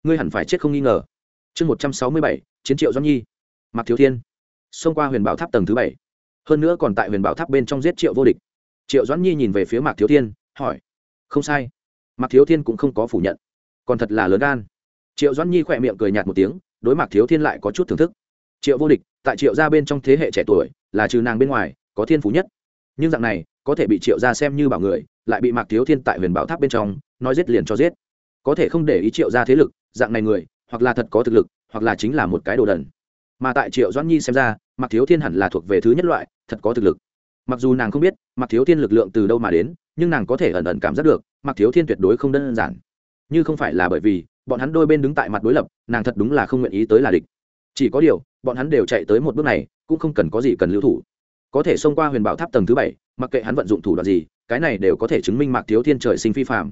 Ngươi hẳn phải chết không nghi ngờ. Chương một trăm sáu mươi bảy, chiến triệu doãn nhi. Mạc thiếu thiên, xông qua huyền bảo tháp tầng thứ bảy. Hơn nữa còn tại huyền bảo tháp bên trong giết triệu vô địch. Triệu doãn nhi nhìn về phía mạc thiếu thiên, hỏi, không sai. Mạc thiếu thiên cũng không có phủ nhận, còn thật là lớn gan. Triệu doãn nhi khỏe miệng cười nhạt một tiếng đối mặt thiếu thiên lại có chút thưởng thức. Triệu vô địch, tại triệu gia bên trong thế hệ trẻ tuổi, là trừ nàng bên ngoài, có thiên phú nhất. Nhưng dạng này, có thể bị triệu gia xem như bảo người, lại bị mạc thiếu thiên tại huyền bảo tháp bên trong, nói giết liền cho giết. Có thể không để ý triệu gia thế lực, dạng này người, hoặc là thật có thực lực, hoặc là chính là một cái đồ đần. Mà tại triệu doãn nhi xem ra, mạc thiếu thiên hẳn là thuộc về thứ nhất loại, thật có thực lực. Mặc dù nàng không biết, mạc thiếu thiên lực lượng từ đâu mà đến, nhưng nàng có thể ẩn ẩn cảm giác được, mạc thiếu thiên tuyệt đối không đơn giản. Như không phải là bởi vì bọn hắn đôi bên đứng tại mặt đối lập, nàng thật đúng là không nguyện ý tới là địch. Chỉ có điều, bọn hắn đều chạy tới một bước này, cũng không cần có gì cần lưu thủ. Có thể xông qua huyền bảo tháp tầng thứ bảy, mặc kệ hắn vận dụng thủ đoạn gì, cái này đều có thể chứng minh mạc thiếu thiên trời sinh phi phạm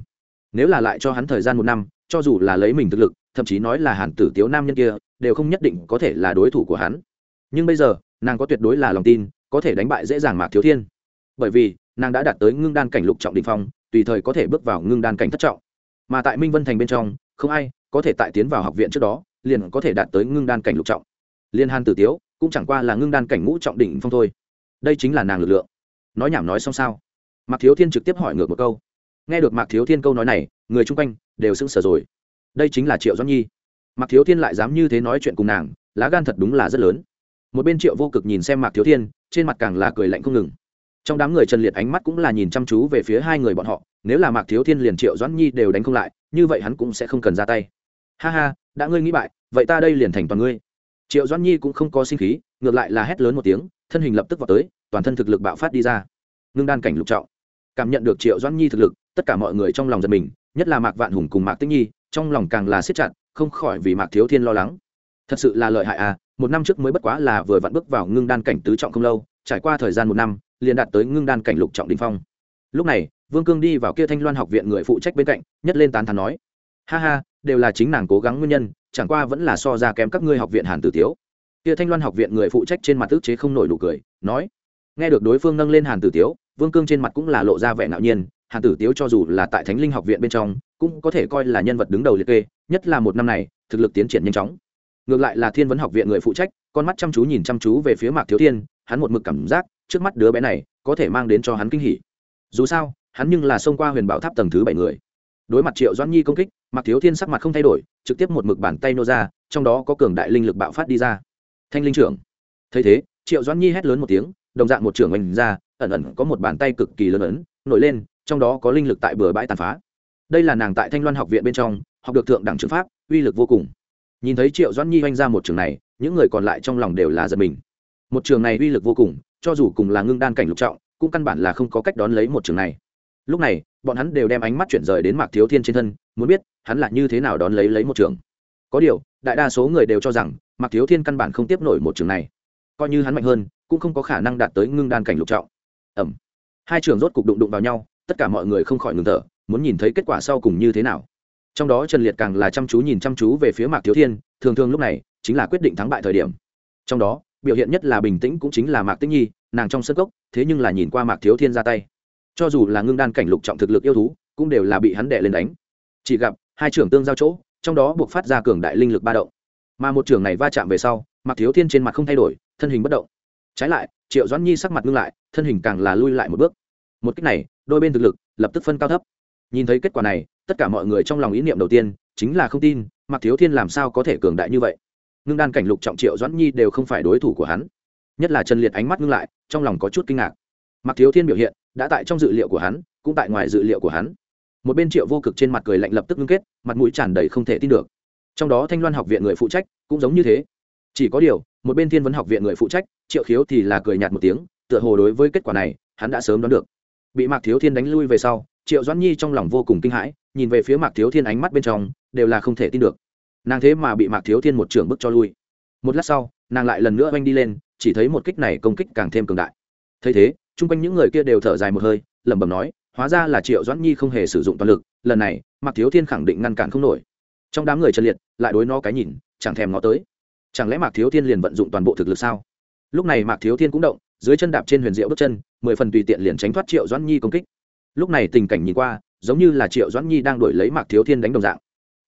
nếu là lại cho hắn thời gian một năm, cho dù là lấy mình thực lực, thậm chí nói là hàn tử tiếu nam nhân kia, đều không nhất định có thể là đối thủ của hắn. Nhưng bây giờ, nàng có tuyệt đối là lòng tin, có thể đánh bại dễ dàng mạc thiếu thiên. Bởi vì, nàng đã đạt tới ngưng đan cảnh lục trọng đình phong, tùy thời có thể bước vào ngưng đan cảnh thất trọng. Mà tại minh vân thành bên trong không ai có thể tại tiến vào học viện trước đó, liền có thể đạt tới ngưng đan cảnh lục trọng. Liên hàn tử tiếu cũng chẳng qua là ngưng đan cảnh ngũ trọng đỉnh phong thôi. Đây chính là nàng lực lượng. Nói nhảm nói xong sao? Mạc thiếu thiên trực tiếp hỏi ngược một câu. Nghe được mạc thiếu thiên câu nói này, người chung quanh đều sững sờ rồi. Đây chính là triệu doãn nhi. Mạc thiếu thiên lại dám như thế nói chuyện cùng nàng, lá gan thật đúng là rất lớn. Một bên triệu vô cực nhìn xem mạc thiếu thiên, trên mặt càng là cười lạnh không ngừng. Trong đám người trần liệt ánh mắt cũng là nhìn chăm chú về phía hai người bọn họ nếu là mạc thiếu thiên liền triệu doãn nhi đều đánh không lại, như vậy hắn cũng sẽ không cần ra tay. Ha ha, đã ngươi nghĩ bại, vậy ta đây liền thành toàn ngươi. Triệu doãn nhi cũng không có sinh khí, ngược lại là hét lớn một tiếng, thân hình lập tức vào tới, toàn thân thực lực bạo phát đi ra. Ngưng đan cảnh lục trọng. Cảm nhận được triệu doãn nhi thực lực, tất cả mọi người trong lòng giật mình, nhất là mạc vạn hùng cùng mạc tĩnh nhi, trong lòng càng là siết chặt, không khỏi vì mạc thiếu thiên lo lắng. Thật sự là lợi hại à một năm trước mới bất quá là vừa vặn bước vào ngưng đan cảnh tứ trọng không lâu, trải qua thời gian một năm, liền đạt tới ngưng đan cảnh lục trọng đình phong. Lúc này vương cương đi vào kia thanh loan học viện người phụ trách bên cạnh, nhất lên tán thán nói, ha ha, đều là chính nàng cố gắng nguyên nhân, chẳng qua vẫn là so ra kém các ngươi học viện hàn tử tiếu. Kia thanh loan học viện người phụ trách trên mặt ức chế không nổi nụ cười, nói, nghe được đối phương nâng lên hàn tử tiếu, vương cương trên mặt cũng là lộ ra vẻ ngạo nhiên, hàn tử tiếu cho dù là tại thánh linh học viện bên trong, cũng có thể coi là nhân vật đứng đầu liệt kê, nhất là một năm này, thực lực tiến triển nhanh chóng. Ngược lại là thiên vấn học viện người phụ trách, con mắt chăm chú nhìn chăm chú về phía mạc thiếu thiên, hắn một mực cảm giác, trước mắt đứa bé này, có thể mang đến cho hắn kinh hỉ. Dù sao hắn nhưng là xông qua huyền bảo tháp tầng thứ bảy người. Đối mặt triệu doãn nhi công kích, mạc thiếu thiên sắc mặt không thay đổi, trực tiếp một mực bàn tay nô ra, trong đó có cường đại linh lực bạo phát đi ra. Thanh linh trưởng. Thấy thế, triệu doãn nhi hét lớn một tiếng, đồng dạng một trưởng oanh ra, ẩn ẩn có một bàn tay cực kỳ lớn ấn, nổi lên, trong đó có linh lực tại bừa bãi tàn phá. Đây là nàng tại thanh loan học viện bên trong, học được thượng đẳng trường pháp, uy lực vô cùng. Nhìn thấy triệu doãn nhi oanh ra một trường này, những người còn lại trong lòng đều là giật mình. Một trường này uy lực vô cùng, cho dù cùng là ngưng đan cảnh lục trọng, cũng căn bản là không có cách đón lấy một trường này lúc này, bọn hắn đều đem ánh mắt chuyển rời đến mạc thiếu thiên trên thân, muốn biết hắn là như thế nào đón lấy lấy một trường. Có điều, đại đa số người đều cho rằng mạc thiếu thiên căn bản không tiếp nổi một trường này. Coi như hắn mạnh hơn, cũng không có khả năng đạt tới ngưng đan cảnh lục trọng. Ẩm hai trường rốt cục đụng đụng vào nhau, tất cả mọi người không khỏi ngừng thở, muốn nhìn thấy kết quả sau cùng như thế nào. Trong đó trần liệt càng là chăm chú nhìn chăm chú về phía mạc thiếu thiên, thường thường lúc này chính là quyết định thắng bại thời điểm. Trong đó, biểu hiện nhất là bình tĩnh cũng chính là mạc tĩnh nhi, nàng trong sân cốc, thế nhưng là nhìn qua mạc thiếu thiên ra tay cho dù là ngưng đan cảnh lục trọng thực lực yêu thú, cũng đều là bị hắn đệ lên đánh. Chỉ gặp, hai trưởng tương giao chỗ, trong đó buộc phát ra cường đại linh lực ba động. Mà một trưởng này va chạm về sau Mặc thiếu thiên trên mặt không thay đổi, thân hình bất động. Trái lại, triệu doãn nhi sắc mặt ngưng lại, thân hình càng là lui lại một bước. Một cách này, đôi bên thực lực lập tức phân cao thấp. Nhìn thấy kết quả này, tất cả mọi người trong lòng ý niệm đầu tiên chính là không tin Mặc thiếu thiên làm sao có thể cường đại như vậy? Ngưng đan cảnh lục trọng triệu doãn nhi đều không phải đối thủ của hắn. Nhất là trần liệt ánh mắt ngưng lại, trong lòng có chút kinh ngạc. Mặc thiếu thiên biểu hiện đã tại trong dự liệu của hắn, cũng tại ngoài dự liệu của hắn. Một bên triệu vô cực trên mặt cười lạnh lập tức ngưng kết, mặt mũi tràn đầy không thể tin được. Trong đó thanh loan học viện người phụ trách cũng giống như thế. Chỉ có điều, một bên thiên vấn học viện người phụ trách, triệu khiếu thì là cười nhạt một tiếng, tựa hồ đối với kết quả này, hắn đã sớm đoán được. Bị mạc thiếu thiên đánh lui về sau, triệu doãn nhi trong lòng vô cùng kinh hãi, nhìn về phía mạc thiếu thiên ánh mắt bên trong, đều là không thể tin được. Nàng thế mà bị mạc thiếu thiên một trưởng bức cho lui. Một lát sau, nàng lại lần nữa oanh đi lên, chỉ thấy một kích này công kích càng thêm cường đại. Thấy thế chung quanh những người kia đều thở dài một hơi, lẩm bẩm nói, hóa ra là triệu doãn nhi không hề sử dụng toàn lực, lần này, mạc thiếu thiên khẳng định ngăn cản không nổi. Trong đám người trần liệt, lại đối nó cái nhìn, chẳng thèm ngó tới. Chẳng lẽ mạc thiếu thiên liền vận dụng toàn bộ thực lực sao? Lúc này mạc thiếu thiên cũng động, dưới chân đạp trên huyền diệu bước chân, mười phần tùy tiện liền tránh thoát triệu doãn nhi công kích. Lúc này tình cảnh nhìn qua, giống như là triệu doãn nhi đang đổi lấy mạc thiếu thiên đánh đồng dạng.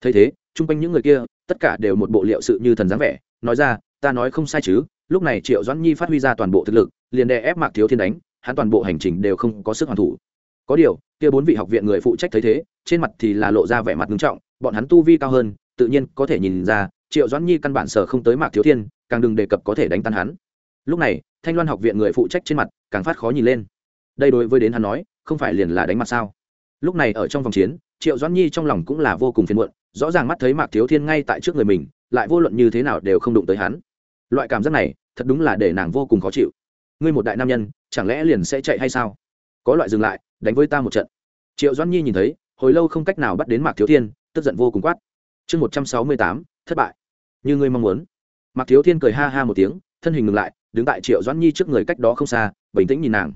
Thấy thế, chung quanh những người kia, tất cả đều một bộ liệu sự như thần dáng vẻ, nói ra, ta nói không sai chứ, lúc này triệu doãn nhi phát huy ra toàn bộ thực lực, liền đè ép mạc thiếu thiên đánh hắn toàn bộ hành trình đều không có sức hoàn thủ. Có điều, kia bốn vị học viện người phụ trách thấy thế, trên mặt thì là lộ ra vẻ mặt nghiêm trọng, bọn hắn tu vi cao hơn, tự nhiên có thể nhìn ra, triệu doãn nhi căn bản sở không tới mạc thiếu thiên, càng đừng đề cập có thể đánh tan hắn. Lúc này, thanh loan học viện người phụ trách trên mặt càng phát khó nhìn lên. Đây đối với đến hắn nói, không phải liền là đánh mặt sao? Lúc này ở trong vòng chiến, triệu doãn nhi trong lòng cũng là vô cùng phiền muộn, rõ ràng mắt thấy mạc thiếu thiên ngay tại trước người mình, lại vô luận như thế nào đều không đụng tới hắn. Loại cảm giác này, thật đúng là để nàng vô cùng khó chịu ngươi một đại nam nhân, chẳng lẽ liền sẽ chạy hay sao? Có loại dừng lại, đánh với ta một trận. Triệu doãn nhi nhìn thấy, hồi lâu không cách nào bắt đến mạc thiếu thiên, tức giận vô cùng quát. Chương một trăm sáu mươi tám, thất bại. Như ngươi mong muốn. Mạc thiếu thiên cười ha ha một tiếng, thân hình ngừng lại, đứng tại triệu doãn nhi trước người cách đó không xa, bình tĩnh nhìn nàng.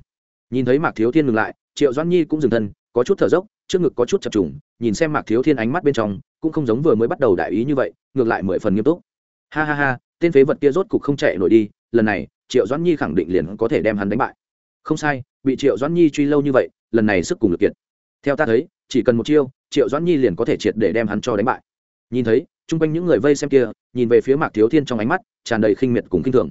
Nhìn thấy mạc thiếu thiên ngừng lại, triệu doãn nhi cũng dừng thân, có chút thở dốc, trước ngực có chút chập trùng, nhìn xem mạc thiếu thiên ánh mắt bên trong, cũng không giống vừa mới bắt đầu đại ý như vậy, ngược lại mười phần nghiêm túc. Ha ha ha, tên phế vật kia rốt cục không chạy nổi đi, lần này triệu doãn nhi khẳng định liền có thể đem hắn đánh bại không sai bị triệu doãn nhi truy lâu như vậy lần này sức cùng lực kiệt theo ta thấy chỉ cần một chiêu triệu doãn nhi liền có thể triệt để đem hắn cho đánh bại nhìn thấy chung quanh những người vây xem kia nhìn về phía mạc thiếu thiên trong ánh mắt tràn đầy khinh miệt cùng khinh thường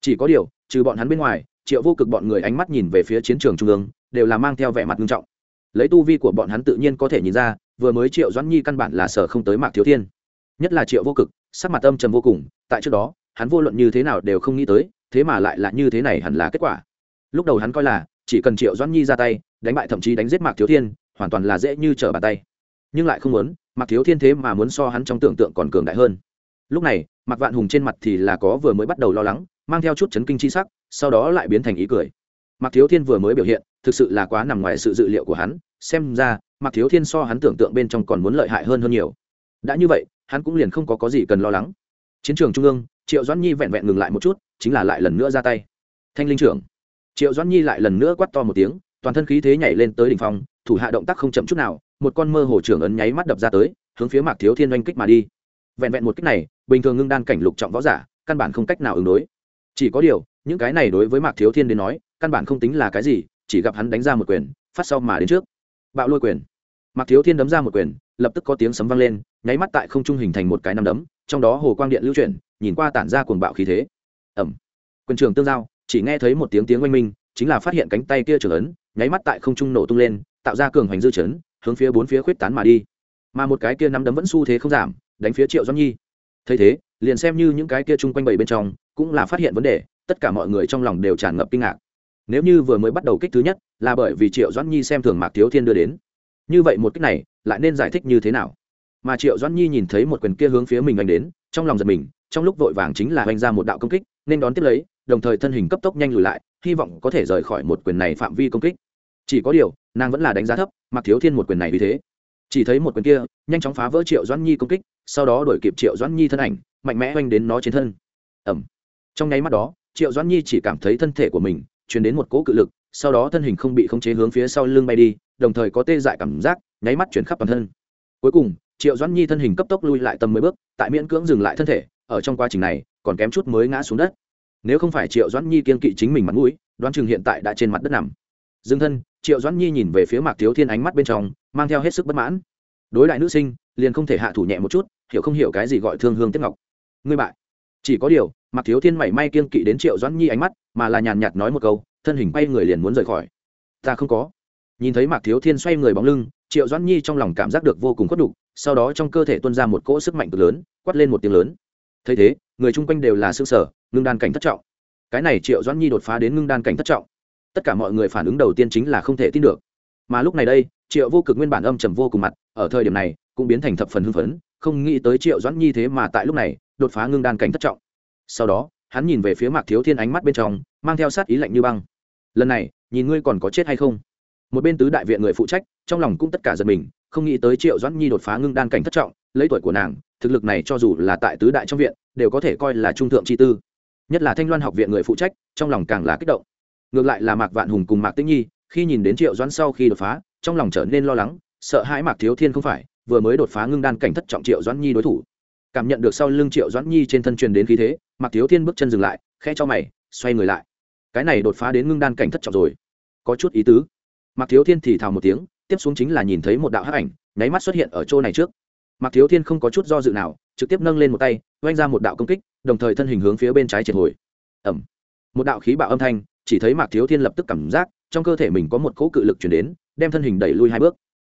chỉ có điều trừ bọn hắn bên ngoài triệu vô cực bọn người ánh mắt nhìn về phía chiến trường trung ương đều là mang theo vẻ mặt nghiêm trọng lấy tu vi của bọn hắn tự nhiên có thể nhìn ra vừa mới triệu doãn nhi căn bản là sở không tới mạc thiếu thiên nhất là triệu vô cực sắc mặt âm trầm vô cùng tại trước đó hắn vô luận như thế nào đều không nghĩ tới thế mà lại là như thế này hẳn là kết quả. Lúc đầu hắn coi là chỉ cần triệu doãn nhi ra tay đánh bại thậm chí đánh giết mạc thiếu thiên hoàn toàn là dễ như trở bàn tay. Nhưng lại không muốn mạc thiếu thiên thế mà muốn so hắn trong tưởng tượng còn cường đại hơn. Lúc này mạc vạn hùng trên mặt thì là có vừa mới bắt đầu lo lắng mang theo chút chấn kinh chi sắc sau đó lại biến thành ý cười. Mạc thiếu thiên vừa mới biểu hiện thực sự là quá nằm ngoài sự dự liệu của hắn xem ra mạc thiếu thiên so hắn tưởng tượng bên trong còn muốn lợi hại hơn hơn nhiều. Đã như vậy hắn cũng liền không có, có gì cần lo lắng. Chiến trường trung ương triệu doãn nhi vẹn vẹn ngừng lại một chút chính là lại lần nữa ra tay thanh linh trưởng triệu doãn nhi lại lần nữa quắt to một tiếng toàn thân khí thế nhảy lên tới đỉnh phong thủ hạ động tác không chậm chút nào một con mơ hồ trưởng ấn nháy mắt đập ra tới hướng phía mạc thiếu thiên oanh kích mà đi vẹn vẹn một kích này bình thường ngưng đan cảnh lục trọng võ giả căn bản không cách nào ứng đối chỉ có điều những cái này đối với mạc thiếu thiên đến nói căn bản không tính là cái gì chỉ gặp hắn đánh ra một quyền phát sau mà đến trước bạo lôi quyền mạc thiếu thiên đấm ra một quyền lập tức có tiếng sấm vang lên nháy mắt tại không trung hình thành một cái nắm đấm trong đó hồ quang điện lưu chuyển nhìn qua tản ra cuồng bạo khí thế. Ẩm quân trường tương giao, chỉ nghe thấy một tiếng tiếng oanh minh, chính là phát hiện cánh tay kia trưởng ấn, nháy mắt tại không trung nổ tung lên, tạo ra cường hoành dư chấn, hướng phía bốn phía khuyết tán mà đi. Mà một cái kia nắm đấm vẫn xu thế không giảm, đánh phía triệu doãn nhi. Thấy thế, liền xem như những cái kia chung quanh bảy bên trong, cũng là phát hiện vấn đề, tất cả mọi người trong lòng đều tràn ngập kinh ngạc. Nếu như vừa mới bắt đầu kích thứ nhất, là bởi vì triệu doãn nhi xem thường mạc thiếu thiên đưa đến. Như vậy một kích này, lại nên giải thích như thế nào? Mà triệu doãn nhi nhìn thấy một quyền kia hướng phía mình anh đến, trong lòng giật mình trong lúc vội vàng chính là hoành ra một đạo công kích, nên đón tiếp lấy, đồng thời thân hình cấp tốc nhanh lùi lại, hy vọng có thể rời khỏi một quyền này phạm vi công kích. Chỉ có điều, nàng vẫn là đánh giá thấp, mặc thiếu thiên một quyền này vì thế. Chỉ thấy một quyền kia, nhanh chóng phá vỡ triệu doãn nhi công kích, sau đó đổi kịp triệu doãn nhi thân ảnh, mạnh mẽ oanh đến nó trên thân. Ẩm trong nháy mắt đó, triệu doãn nhi chỉ cảm thấy thân thể của mình chuyển đến một cỗ cự lực, sau đó thân hình không bị khống chế hướng phía sau lưng bay đi, đồng thời có tê dại cảm giác, nháy mắt chuyển khắp toàn thân. Cuối cùng, triệu doãn nhi thân hình cấp tốc lui lại tầm mười bước, tại miễn cưỡng dừng lại thân thể ở trong quá trình này, còn kém chút mới ngã xuống đất. Nếu không phải triệu doãn nhi kiên kỵ chính mình mặt mũi, đoán chừng hiện tại đã trên mặt đất nằm. Dừng thân, triệu doãn nhi nhìn về phía mạc thiếu thiên ánh mắt bên trong, mang theo hết sức bất mãn. Đối đại nữ sinh, liền không thể hạ thủ nhẹ một chút, hiểu không hiểu cái gì gọi thương hương tiếp ngọc. Ngươi bại. Chỉ có điều, mạc thiếu thiên mảy may kiên kỵ đến triệu doãn nhi ánh mắt, mà là nhàn nhạt nói một câu, thân hình bay người liền muốn rời khỏi. Ta không có. Nhìn thấy mạc thiếu thiên xoay người bóng lưng, triệu doãn nhi trong lòng cảm giác được vô cùng khuất đục sau đó trong cơ thể tuôn ra một cỗ sức mạnh cực lớn, quát lên một tiếng lớn thấy thế, người chung quanh đều là xương sở ngưng đan cảnh thất trọng. Cái này triệu doãn nhi đột phá đến ngưng đan cảnh thất trọng. Tất cả mọi người phản ứng đầu tiên chính là không thể tin được. Mà lúc này đây, triệu vô cực nguyên bản âm trầm vô cùng mặt, ở thời điểm này, cũng biến thành thập phần hưng phấn, không nghĩ tới triệu doãn nhi thế mà tại lúc này, đột phá ngưng đan cảnh thất trọng. Sau đó, hắn nhìn về phía mạc thiếu thiên ánh mắt bên trong, mang theo sát ý lạnh như băng. Lần này, nhìn ngươi còn có chết hay không? Một bên tứ đại viện người phụ trách, trong lòng cũng tất cả giật mình, không nghĩ tới triệu doãn nhi đột phá ngưng đan cảnh thất trọng lấy tuổi của nàng, thực lực này cho dù là tại tứ đại trong viện, đều có thể coi là trung thượng chi tư. Nhất là thanh loan học viện người phụ trách, trong lòng càng là kích động. Ngược lại là mạc vạn hùng cùng mạc tĩnh nhi, khi nhìn đến triệu doãn sau khi đột phá, trong lòng trở nên lo lắng, sợ hãi mạc thiếu thiên không phải, vừa mới đột phá ngưng đan cảnh thất trọng triệu doãn nhi đối thủ. Cảm nhận được sau lưng triệu doãn nhi trên thân truyền đến khí thế, mạc thiếu thiên bước chân dừng lại khe cho mày, xoay người lại. Cái này đột phá đến ngưng đan cảnh thất trọng rồi. Có chút ý tứ. Mạc thiếu thiên thì thào một tiếng, tiếp xuống chính là nhìn thấy một đạo hắc ảnh, nháy mắt xuất hiện ở chỗ này trước mạc thiếu thiên không có chút do dự nào, trực tiếp nâng lên một tay, oanh ra một đạo công kích, đồng thời thân hình hướng phía bên trái triệt hồi. Ẩm một đạo khí bạo âm thanh, chỉ thấy mạc thiếu thiên lập tức cảm giác, trong cơ thể mình có một cỗ cự lực chuyển đến, đem thân hình đẩy lui hai bước.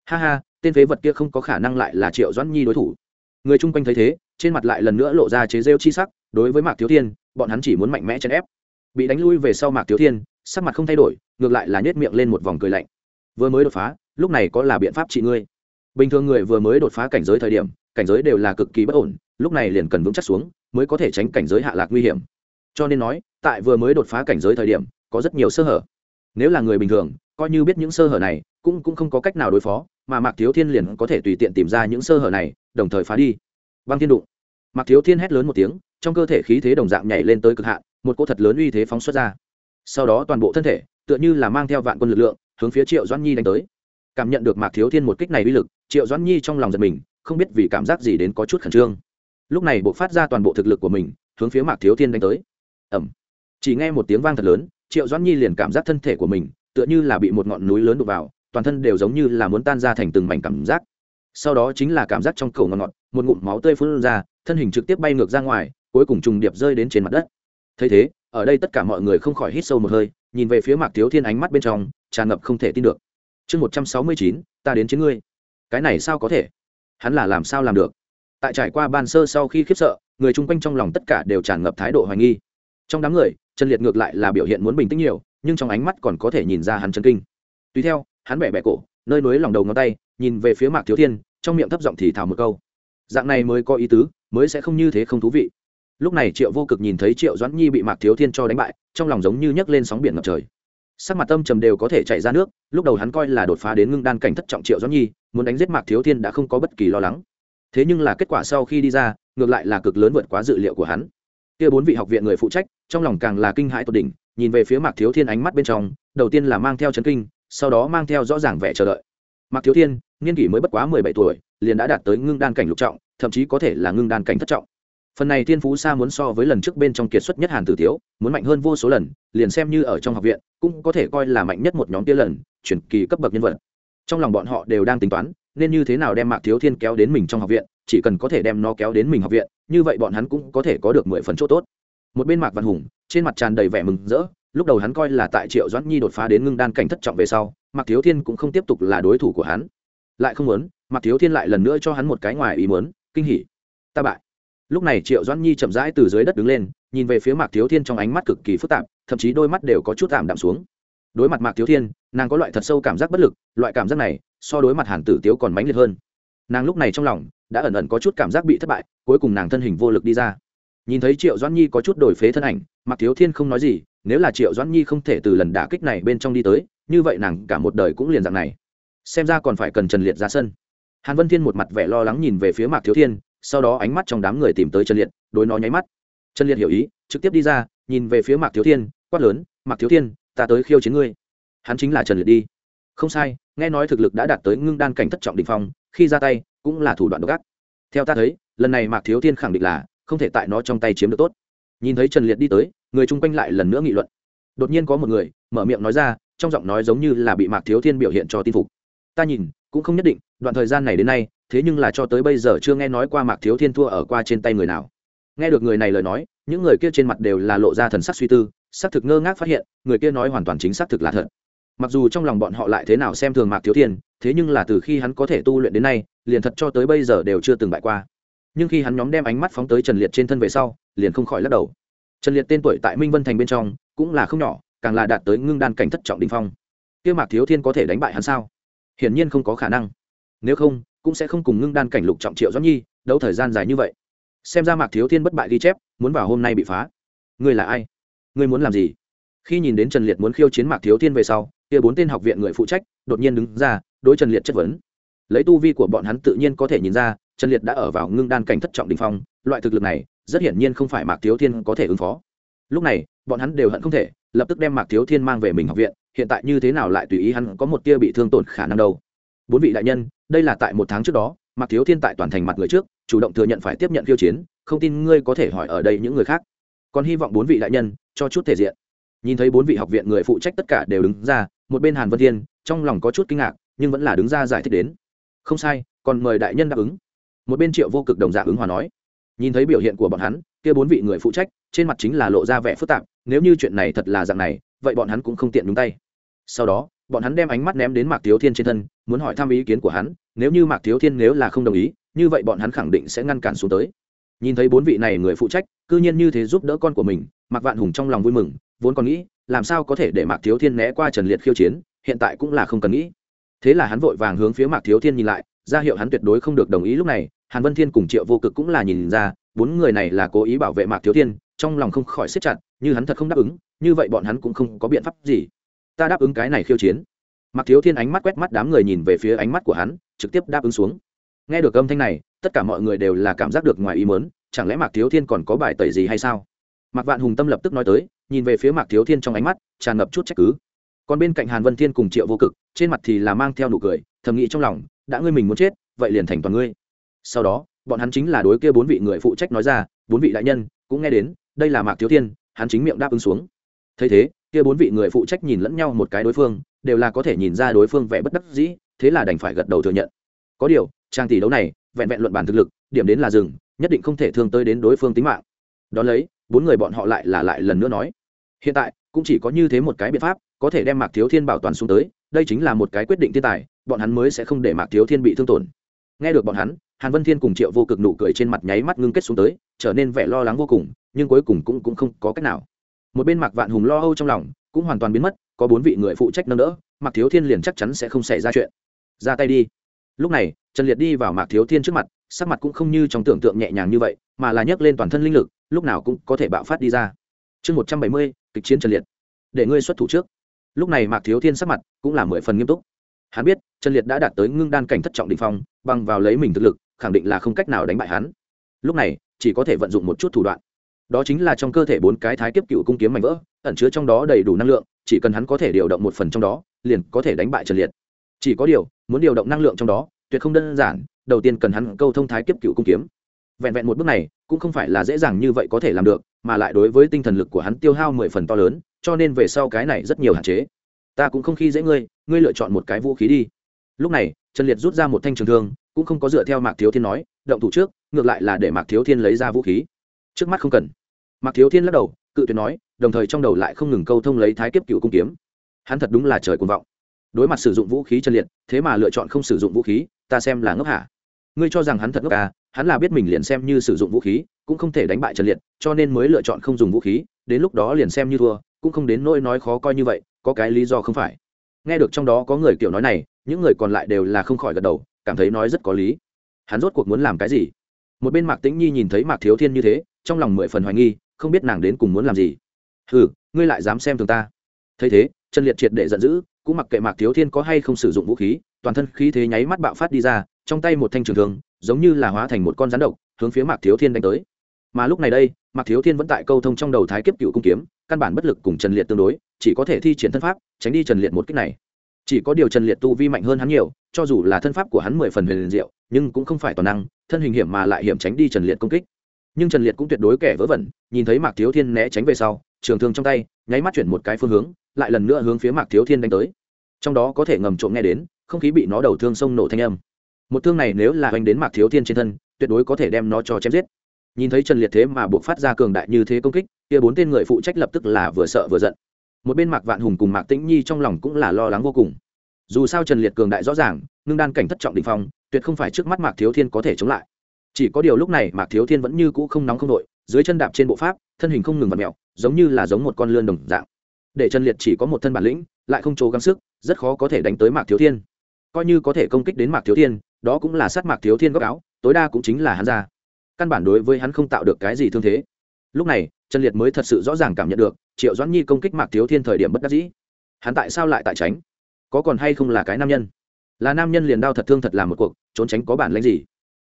Ha ha, tên phế vật kia không có khả năng lại là triệu doãn nhi đối thủ. Người chung quanh thấy thế, trên mặt lại lần nữa lộ ra chế rêu chi sắc, đối với mạc thiếu thiên, bọn hắn chỉ muốn mạnh mẽ chèn ép. Bị đánh lui về sau mạc thiếu thiên, sắc mặt không thay đổi, ngược lại là nhét miệng lên một vòng cười lạnh. Vừa mới đột phá, lúc này có là biện pháp trị ngươi bình thường người vừa mới đột phá cảnh giới thời điểm, cảnh giới đều là cực kỳ bất ổn, lúc này liền cần vững chắc xuống, mới có thể tránh cảnh giới hạ lạc nguy hiểm. Cho nên nói, tại vừa mới đột phá cảnh giới thời điểm, có rất nhiều sơ hở. Nếu là người bình thường, coi như biết những sơ hở này, cũng cũng không có cách nào đối phó, mà mạc thiếu thiên liền có thể tùy tiện tìm ra những sơ hở này, đồng thời phá đi. Băng thiên đụng. Mạc thiếu thiên hét lớn một tiếng, trong cơ thể khí thế đồng dạng nhảy lên tới cực hạn, một cỗ thật lớn uy thế phóng xuất ra. Sau đó toàn bộ thân thể, tựa như là mang theo vạn quân lực lượng, hướng phía triệu doãn nhi đánh tới cảm nhận được mạc thiếu thiên một kích này uy lực, triệu doãn nhi trong lòng giật mình, không biết vì cảm giác gì đến có chút khẩn trương. Lúc này buộc phát ra toàn bộ thực lực của mình, hướng phía mạc thiếu thiên đánh tới. Ẩm chỉ nghe một tiếng vang thật lớn, triệu doãn nhi liền cảm giác thân thể của mình, tựa như là bị một ngọn núi lớn đục vào, toàn thân đều giống như là muốn tan ra thành từng mảnh cảm giác. Sau đó chính là cảm giác trong cổ ngọn ngọt một ngụm máu tươi phun ra, thân hình trực tiếp bay ngược ra ngoài, cuối cùng trùng điệp rơi đến trên mặt đất. Thấy thế, ở đây tất cả mọi người không khỏi hít sâu một hơi, nhìn về phía mạc thiếu thiên ánh mắt bên trong, tràn ngập không thể tin được chương một trăm sáu mươi chín, ta đến chiến ngươi. Cái này sao có thể? Hắn là làm sao làm được? Tại trải qua ban sơ sau khi khiếp sợ, người chung quanh trong lòng tất cả đều tràn ngập thái độ hoài nghi. Trong đám người, trần liệt ngược lại là biểu hiện muốn bình tĩnh nhiều, nhưng trong ánh mắt còn có thể nhìn ra hắn chân kinh. Tùy theo, hắn bẻ bẻ cổ, nơi nối lòng đầu ngón tay, nhìn về phía mạc thiếu thiên, trong miệng thấp giọng thì thào một câu. Dạng này mới có ý tứ, mới sẽ không như thế không thú vị. Lúc này triệu vô cực nhìn thấy triệu doãn nhi bị mạc thiếu thiên cho đánh bại, trong lòng giống như nhấc lên sóng biển ngập trời sắc mặt tâm trầm đều có thể chảy ra nước, lúc đầu hắn coi là đột phá đến ngưng đan cảnh thất trọng triệu doãn nhi, muốn đánh giết mạc thiếu thiên đã không có bất kỳ lo lắng. Thế nhưng là kết quả sau khi đi ra, ngược lại là cực lớn vượt quá dự liệu của hắn. Kia bốn vị học viện người phụ trách, trong lòng càng là kinh hãi tột đỉnh, nhìn về phía mạc thiếu thiên ánh mắt bên trong, đầu tiên là mang theo chấn kinh, sau đó mang theo rõ ràng vẻ chờ đợi. Mạc thiếu thiên, niên kỷ mới bất quá mười bảy tuổi, liền đã đạt tới ngưng đan cảnh lục trọng, thậm chí có thể là ngưng đan cảnh thất trọng phần này thiên phú xa muốn so với lần trước bên trong kiệt xuất nhất hàn tử Thiếu muốn mạnh hơn vô số lần, liền xem như ở trong học viện, cũng có thể coi là mạnh nhất một nhóm tia lần, chuyển kỳ cấp bậc nhân vật. Trong lòng bọn họ đều đang tính toán, nên như thế nào đem mạc thiếu thiên kéo đến mình trong học viện, chỉ cần có thể đem nó kéo đến mình học viện, như vậy bọn hắn cũng có thể có được mười phần chỗ tốt. Một bên mạc văn hùng, trên mặt tràn đầy vẻ mừng rỡ, lúc đầu hắn coi là tại triệu doãn nhi đột phá đến ngưng đan cảnh thất trọng về sau, mạc thiếu thiên cũng không tiếp tục là đối thủ của hắn. Lại không muốn, mạc thiếu thiên lại lần nữa cho hắn một cái ngoài ý muốn, kinh hỉ. Ta bại lúc này triệu doãn nhi chậm rãi từ dưới đất đứng lên, nhìn về phía mạc thiếu thiên trong ánh mắt cực kỳ phức tạp, thậm chí đôi mắt đều có chút tạm đạm xuống. Đối mặt mạc thiếu thiên, nàng có loại thật sâu cảm giác bất lực, loại cảm giác này, so đối mặt hàn tử tiếu còn mãnh liệt hơn. Nàng lúc này trong lòng, đã ẩn ẩn có chút cảm giác bị thất bại, cuối cùng nàng thân hình vô lực đi ra. Nhìn thấy triệu doãn nhi có chút đổi phế thân ảnh, mạc thiếu thiên không nói gì, nếu là triệu doãn nhi không thể từ lần đả kích này bên trong đi tới, như vậy nàng cả một đời cũng liền dạng này. Xem ra còn phải cần trần liệt ra sân. Hàn vân thiên một mặt vẻ lo lắng nhìn về phía mạc thiếu thiên sau đó ánh mắt trong đám người tìm tới trần liệt, đối nó nháy mắt. Trần liệt hiểu ý, trực tiếp đi ra, nhìn về phía mạc thiếu thiên, quát lớn, mạc thiếu thiên, ta tới khiêu chiến ngươi. Hắn chính là trần liệt đi. Không sai, nghe nói thực lực đã đạt tới ngưng đan cảnh thất trọng đỉnh phong, khi ra tay, cũng là thủ đoạn độc ác. Theo ta thấy, lần này mạc thiếu thiên khẳng định là không thể tại nó trong tay chiếm được tốt. Nhìn thấy trần liệt đi tới, người chung quanh lại lần nữa nghị luận. Đột nhiên có một người, mở miệng nói ra, trong giọng nói giống như là bị mạc thiếu thiên biểu hiện cho tin phục. Ta nhìn cũng không nhất định, đoạn thời gian này đến nay, thế nhưng là cho tới bây giờ chưa nghe nói qua mạc thiếu thiên thua ở qua trên tay người nào. Nghe được người này lời nói, những người kia trên mặt đều là lộ ra thần sắc suy tư, xác thực ngơ ngác phát hiện, người kia nói hoàn toàn chính xác thực là thật. Mặc dù trong lòng bọn họ lại thế nào xem thường mạc thiếu thiên, thế nhưng là từ khi hắn có thể tu luyện đến nay, liền thật cho tới bây giờ đều chưa từng bại qua. Nhưng khi hắn nhóm đem ánh mắt phóng tới trần liệt trên thân về sau, liền không khỏi lắc đầu. Trần liệt tên tuổi tại minh vân thành bên trong, cũng là không nhỏ, càng là đạt tới ngưng đan cảnh thất trọng đình phong. Kia mạc thiếu thiên có thể đánh bại hắn sao? Hiển nhiên không có khả năng. Nếu không, cũng sẽ không cùng ngưng đan cảnh lục trọng triệu doãn nhi đấu thời gian dài như vậy. Xem ra mạc thiếu thiên bất bại ghi chép, muốn vào hôm nay bị phá. Ngươi là ai? Ngươi muốn làm gì? Khi nhìn đến trần liệt muốn khiêu chiến mạc thiếu thiên về sau, kia bốn tên học viện người phụ trách đột nhiên đứng ra, đối trần liệt chất vấn. Lấy tu vi của bọn hắn tự nhiên có thể nhìn ra, trần liệt đã ở vào ngưng đan cảnh thất trọng đình phong, loại thực lực này, rất hiển nhiên không phải mạc thiếu thiên có thể ứng phó. Lúc này, bọn hắn đều hận không thể, lập tức đem mạc thiếu thiên mang về mình học viện hiện tại như thế nào lại tùy ý hắn có một tia bị thương tổn khả năng đâu. Bốn vị đại nhân, đây là tại một tháng trước đó, mạc thiếu thiên tại toàn thành mặt người trước, chủ động thừa nhận phải tiếp nhận khiêu chiến, không tin ngươi có thể hỏi ở đây những người khác. Còn hy vọng bốn vị đại nhân cho chút thể diện. Nhìn thấy bốn vị học viện người phụ trách tất cả đều đứng ra, một bên hàn vân thiên, trong lòng có chút kinh ngạc, nhưng vẫn là đứng ra giải thích đến. Không sai, còn mời đại nhân đáp ứng. Một bên triệu vô cực đồng dạng ứng hòa nói. Nhìn thấy biểu hiện của bọn hắn, kia bốn vị người phụ trách, trên mặt chính là lộ ra vẻ phức tạp, nếu như chuyện này thật là dạng này, vậy bọn hắn cũng không tiện nhúng tay sau đó, bọn hắn đem ánh mắt ném đến mạc thiếu thiên trên thân, muốn hỏi thăm ý kiến của hắn, nếu như mạc thiếu thiên nếu là không đồng ý, như vậy bọn hắn khẳng định sẽ ngăn cản xuống tới. Nhìn thấy bốn vị này người phụ trách, cư nhiên như thế giúp đỡ con của mình, mạc vạn hùng trong lòng vui mừng, vốn còn nghĩ, làm sao có thể để mạc thiếu thiên né qua trần liệt khiêu chiến, hiện tại cũng là không cần nghĩ. Thế là hắn vội vàng hướng phía mạc thiếu thiên nhìn lại, ra hiệu hắn tuyệt đối không được đồng ý lúc này, hàn vân thiên cùng triệu vô cực cũng là nhìn ra, bốn người này là cố ý bảo vệ mạc thiếu thiên, trong lòng không khỏi xếp chặt, như hắn thật không đáp ứng, như vậy bọn hắn cũng không có biện pháp gì ta đáp ứng cái này khiêu chiến. Mặc thiếu thiên ánh mắt quét mắt đám người nhìn về phía ánh mắt của hắn, trực tiếp đáp ứng xuống. Nghe được âm thanh này, tất cả mọi người đều là cảm giác được ngoài ý mớn chẳng lẽ mạc thiếu thiên còn có bài tẩy gì hay sao? Mạc vạn hùng tâm lập tức nói tới, nhìn về phía mạc thiếu thiên trong ánh mắt, tràn ngập chút trách cứ. Còn bên cạnh hàn vân thiên cùng triệu vô cực, trên mặt thì là mang theo nụ cười, thầm nghĩ trong lòng, đã ngươi mình muốn chết, vậy liền thành toàn ngươi. Sau đó, bọn hắn chính là đối kia bốn vị người phụ trách nói ra, bốn vị đại nhân, cũng nghe đến, đây là mạc thiếu thiên, hắn chính miệng đáp ứng xuống. Thấy thế kia bốn vị người phụ trách nhìn lẫn nhau một cái đối phương đều là có thể nhìn ra đối phương vẻ bất đắc dĩ thế là đành phải gật đầu thừa nhận. Có điều trang tỷ đấu này vẹn vẹn luận bản thực lực điểm đến là rừng nhất định không thể thương tới đến đối phương tính mạng. Đón lấy bốn người bọn họ lại là lại lần nữa nói. Hiện tại cũng chỉ có như thế một cái biện pháp có thể đem mạc thiếu thiên bảo toàn xuống tới đây chính là một cái quyết định thiên tài bọn hắn mới sẽ không để mạc thiếu thiên bị thương tổn. Nghe được bọn hắn hàn vân thiên cùng triệu vô cực nụ cười trên mặt nháy mắt ngưng kết xuống tới trở nên vẻ lo lắng vô cùng nhưng cuối cùng cũng, cũng không có cách nào một bên mạc vạn hùng lo âu trong lòng, cũng hoàn toàn biến mất, có bốn vị người phụ trách nâng đỡ, mạc thiếu thiên liền chắc chắn sẽ không xảy ra chuyện. Ra tay đi. Lúc này, trần liệt đi vào mạc thiếu thiên trước mặt, sắc mặt cũng không như trong tưởng tượng nhẹ nhàng như vậy, mà là nhấc lên toàn thân linh lực, lúc nào cũng có thể bạo phát đi ra. Chương một trăm bảy mươi, kịch chiến trần liệt. Để ngươi xuất thủ trước. Lúc này mạc thiếu thiên sắc mặt cũng là mười phần nghiêm túc. Hắn biết, trần liệt đã đạt tới ngưng đan cảnh thất trọng đình phong, bằng vào lấy mình thực lực, khẳng định là không cách nào đánh bại hắn. Lúc này, chỉ có thể vận dụng một chút thủ đoạn đó chính là trong cơ thể bốn cái thái kiếp cựu cung kiếm mảnh vỡ, ẩn chứa trong đó đầy đủ năng lượng, chỉ cần hắn có thể điều động một phần trong đó, liền có thể đánh bại trần liệt. Chỉ có điều, muốn điều động năng lượng trong đó, tuyệt không đơn giản, đầu tiên cần hắn câu thông thái kiếp cựu cung kiếm. Vẹn vẹn một bước này, cũng không phải là dễ dàng như vậy có thể làm được, mà lại đối với tinh thần lực của hắn tiêu hao mười phần to lớn, cho nên về sau cái này rất nhiều hạn chế. Ta cũng không khi dễ ngươi ngươi lựa chọn một cái vũ khí đi. Lúc này, trần liệt rút ra một thanh trường thương, cũng không có dựa theo mạc thiếu thiên nói, động thủ trước, ngược lại là để mạc thiếu thiên lấy ra vũ khí trước mắt không cần. Mạc thiếu thiên lắc đầu, cự tuyệt nói, đồng thời trong đầu lại không ngừng câu thông lấy thái kiếp cựu cung kiếm. Hắn thật đúng là trời cuồng vọng. Đối mặt sử dụng vũ khí chân liệt, thế mà lựa chọn không sử dụng vũ khí, ta xem là ngốc hả? Ngươi cho rằng hắn thật ngốc à? Hắn là biết mình liền xem như sử dụng vũ khí, cũng không thể đánh bại trần liệt, cho nên mới lựa chọn không dùng vũ khí, đến lúc đó liền xem như thua, cũng không đến nỗi nói khó coi như vậy, có cái lý do không phải. Nghe được trong đó có người kiểu nói này, những người còn lại đều là không khỏi gật đầu, cảm thấy nói rất có lý. Hắn rốt cuộc muốn làm cái gì? Một bên mạc tĩnh nhi nhìn thấy mạc thiếu thiên như thế trong lòng mười phần hoài nghi không biết nàng đến cùng muốn làm gì. Hừ, ngươi lại dám xem thường ta. Thấy thế trần liệt triệt để giận dữ cũng mặc kệ mạc thiếu thiên có hay không sử dụng vũ khí toàn thân khí thế nháy mắt bạo phát đi ra trong tay một thanh trường thường giống như là hóa thành một con rắn độc hướng phía mạc thiếu thiên đánh tới. Mà lúc này đây mạc thiếu thiên vẫn tại câu thông trong đầu thái kiếp cựu cung kiếm căn bản bất lực cùng trần liệt tương đối chỉ có thể thi triển thân pháp tránh đi trần liệt một cách này. Chỉ có điều trần liệt tu vi mạnh hơn hắn nhiều cho dù là thân pháp của hắn mười phần huyền diệu nhưng cũng không phải toàn năng thân hình hiểm mà lại hiểm tránh đi trần liệt công kích nhưng trần liệt cũng tuyệt đối kẻ vớ vẩn, nhìn thấy mạc thiếu thiên né tránh về sau, trường thương trong tay, nháy mắt chuyển một cái phương hướng, lại lần nữa hướng phía mạc thiếu thiên đánh tới. Trong đó có thể ngầm trộm nghe đến, không khí bị nó đầu thương sông nổ thanh âm. Một thương này nếu là oanh đến mạc thiếu thiên trên thân, tuyệt đối có thể đem nó cho chém giết. Nhìn thấy trần liệt thế mà buộc phát ra cường đại như thế công kích, kia bốn tên người phụ trách lập tức là vừa sợ vừa giận. Một bên mạc vạn hùng cùng mạc tĩnh nhi trong lòng cũng là lo lắng vô cùng. Dù sao trần liệt cường đại rõ ràng ngưng đan cảnh thất trọng định phong, tuyệt không phải trước mắt mạc thiếu thiên có thể chống lại chỉ có điều lúc này mạc thiếu thiên vẫn như cũ không nóng không đội, dưới chân đạp trên bộ pháp, thân hình không ngừng vặt mẹo giống như là giống một con lươn đồng dạng. Để trần liệt chỉ có một thân bản lĩnh, lại không trố gắng sức, rất khó có thể đánh tới mạc thiếu thiên. Coi như có thể công kích đến mạc thiếu thiên, đó cũng là sát mạc thiếu thiên góc áo, tối đa cũng chính là hắn ra. Căn bản đối với hắn không tạo được cái gì thương thế. Lúc này trần liệt mới thật sự rõ ràng cảm nhận được, triệu doãn nhi công kích mạc thiếu thiên thời điểm bất đắc dĩ. Hắn tại sao lại tại tránh? Có còn hay không là cái nam nhân? Là nam nhân liền đao thật thương thật làm một cuộc, trốn tránh có bản lãnh gì?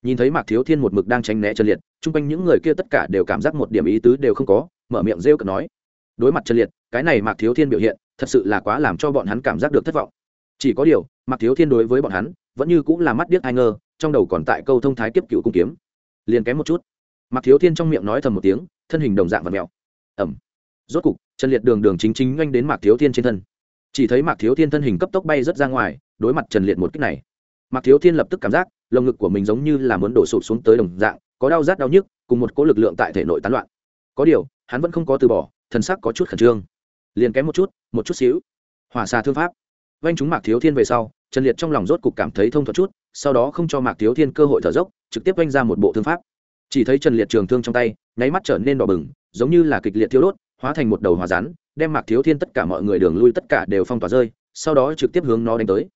Nhìn thấy mạc thiếu thiên một mực đang tránh né trần liệt chung quanh những người kia tất cả đều cảm giác một điểm ý tứ đều không có mở miệng rêu cực nói đối mặt trần liệt cái này mạc thiếu thiên biểu hiện thật sự là quá làm cho bọn hắn cảm giác được thất vọng chỉ có điều mạc thiếu thiên đối với bọn hắn vẫn như cũng là mắt điếc ai ngơ trong đầu còn tại câu thông thái kiếp cựu cung kiếm liền kém một chút mạc thiếu thiên trong miệng nói thầm một tiếng thân hình đồng dạng và mèo ẩm rốt cục trần liệt đường đường chính chính nhanh đến mạc thiếu thiên trên thân chỉ thấy mạc thiếu thiên thân hình cấp tốc bay rất ra ngoài đối mặt trần liệt một cách này mạc thiếu thiên lập tức cảm giác lồng ngực của mình giống như là muốn đổ sụp xuống tới đồng dạng, có đau rát đau nhức, cùng một cỗ lực lượng tại thể nội tán loạn. Có điều, hắn vẫn không có từ bỏ, thần sắc có chút khẩn trương. Liền kém một chút một chút xíu. Hỏa xà thương pháp. Vanh chúng mạc thiếu thiên về sau, trần liệt trong lòng rốt cục cảm thấy thông thoát chút, sau đó không cho mạc thiếu thiên cơ hội thở dốc, trực tiếp vanh ra một bộ thương pháp. Chỉ thấy trần liệt trường thương trong tay, nháy mắt trở nên đỏ bừng, giống như là kịch liệt thiêu đốt, hóa thành một đầu hòa rắn, đem mạc thiếu thiên tất cả mọi người đường lui tất cả đều phong tỏa rơi, sau đó trực tiếp hướng nó đánh tới.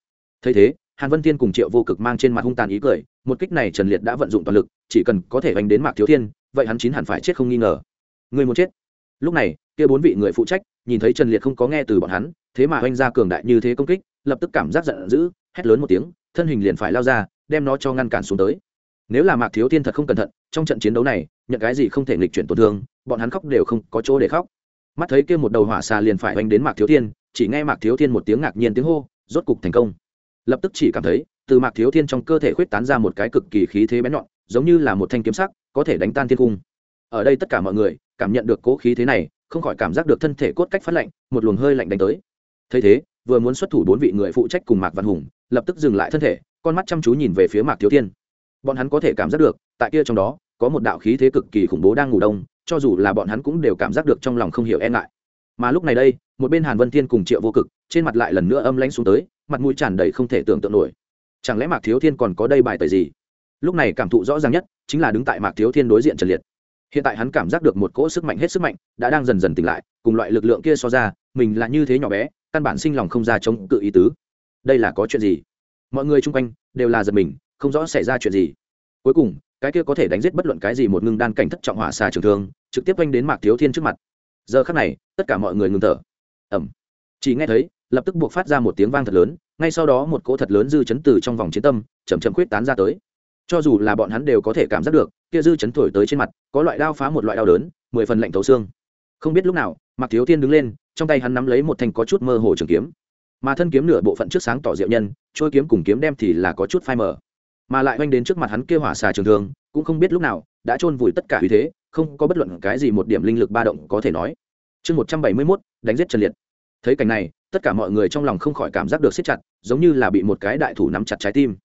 Thấy thế hàn vân thiên cùng triệu vô cực mang trên mặt hung tàn ý cười, một kích này trần liệt đã vận dụng toàn lực, chỉ cần có thể đánh đến mạc thiếu thiên, vậy hắn chín hẳn phải chết không nghi ngờ. Người muốn chết. Lúc này, kia bốn vị người phụ trách, nhìn thấy trần liệt không có nghe từ bọn hắn, thế mà oanh ra cường đại như thế công kích, lập tức cảm giác giận dữ, hét lớn một tiếng, thân hình liền phải lao ra, đem nó cho ngăn cản xuống tới. Nếu là mạc thiếu thiên thật không cẩn thận, trong trận chiến đấu này, nhận cái gì không thể nghịch chuyển tổn thương, bọn hắn khóc đều không có chỗ để khóc. Mắt thấy kia một đầu hỏa xà liền phải oanh đến mạc thiếu thiên, chỉ nghe mạc thiếu thiên một tiếng ngạc nhiên tiếng hô, rốt cục thành công lập tức chỉ cảm thấy, từ mạc thiếu thiên trong cơ thể khuyết tán ra một cái cực kỳ khí thế bén nhọn, giống như là một thanh kiếm sắc, có thể đánh tan thiên cung. Ở đây tất cả mọi người, cảm nhận được cố khí thế này, không khỏi cảm giác được thân thể cốt cách phát lạnh, một luồng hơi lạnh đánh tới. Thấy thế, vừa muốn xuất thủ bốn vị người phụ trách cùng mạc văn hùng, lập tức dừng lại thân thể, con mắt chăm chú nhìn về phía mạc thiếu thiên. Bọn hắn có thể cảm giác được, tại kia trong đó, có một đạo khí thế cực kỳ khủng bố đang ngủ đông, cho dù là bọn hắn cũng đều cảm giác được trong lòng không hiểu e ngại. Mà lúc này đây, một bên hàn vân thiên cùng triệu vô cực, trên mặt lại lần nữa âm lãnh xuống tới mặt mũi tràn đầy không thể tưởng tượng nổi. Chẳng lẽ mạc thiếu thiên còn có đây bài tời gì? Lúc này cảm thụ rõ ràng nhất chính là đứng tại mạc thiếu thiên đối diện trần liệt. Hiện tại hắn cảm giác được một cỗ sức mạnh hết sức mạnh đã đang dần dần tỉnh lại, cùng loại lực lượng kia so ra, mình là như thế nhỏ bé, căn bản sinh lòng không ra chống cự ý tứ. Đây là có chuyện gì? Mọi người chung quanh đều là giật mình, không rõ xảy ra chuyện gì. Cuối cùng, cái kia có thể đánh giết bất luận cái gì một ngưng đan cảnh thất trọng hỏa xà trường thương, trực tiếp oanh đến mạc thiếu thiên trước mặt. Giờ khắc này, tất cả mọi người ngừng thở. Ẩm chỉ nghe thấy lập tức buộc phát ra một tiếng vang thật lớn, ngay sau đó một cỗ thật lớn dư chấn từ trong vòng chiến tâm chầm chậm khuyết tán ra tới. Cho dù là bọn hắn đều có thể cảm giác được, kia dư chấn thổi tới trên mặt, có loại đao phá một loại đau đớn, mười phần lạnh thấu xương. Không biết lúc nào mặc thiếu tiên đứng lên, trong tay hắn nắm lấy một thanh có chút mơ hồ trường kiếm. Mà thân kiếm nửa bộ phận trước sáng tỏ diệu nhân trôi kiếm cùng kiếm đem thì là có chút phai mờ. Mà lại oanh đến trước mặt hắn kia hỏa xà trường thường cũng không biết lúc nào, đã chôn vùi tất cả uy thế, không có bất luận cái gì một điểm linh lực ba động có thể nói. Chương một trăm bảy mươi mốt, đánh giết trần liệt. Thấy cảnh này tất cả mọi người trong lòng không khỏi cảm giác được siết chặt, giống như là bị một cái đại thủ nắm chặt trái tim.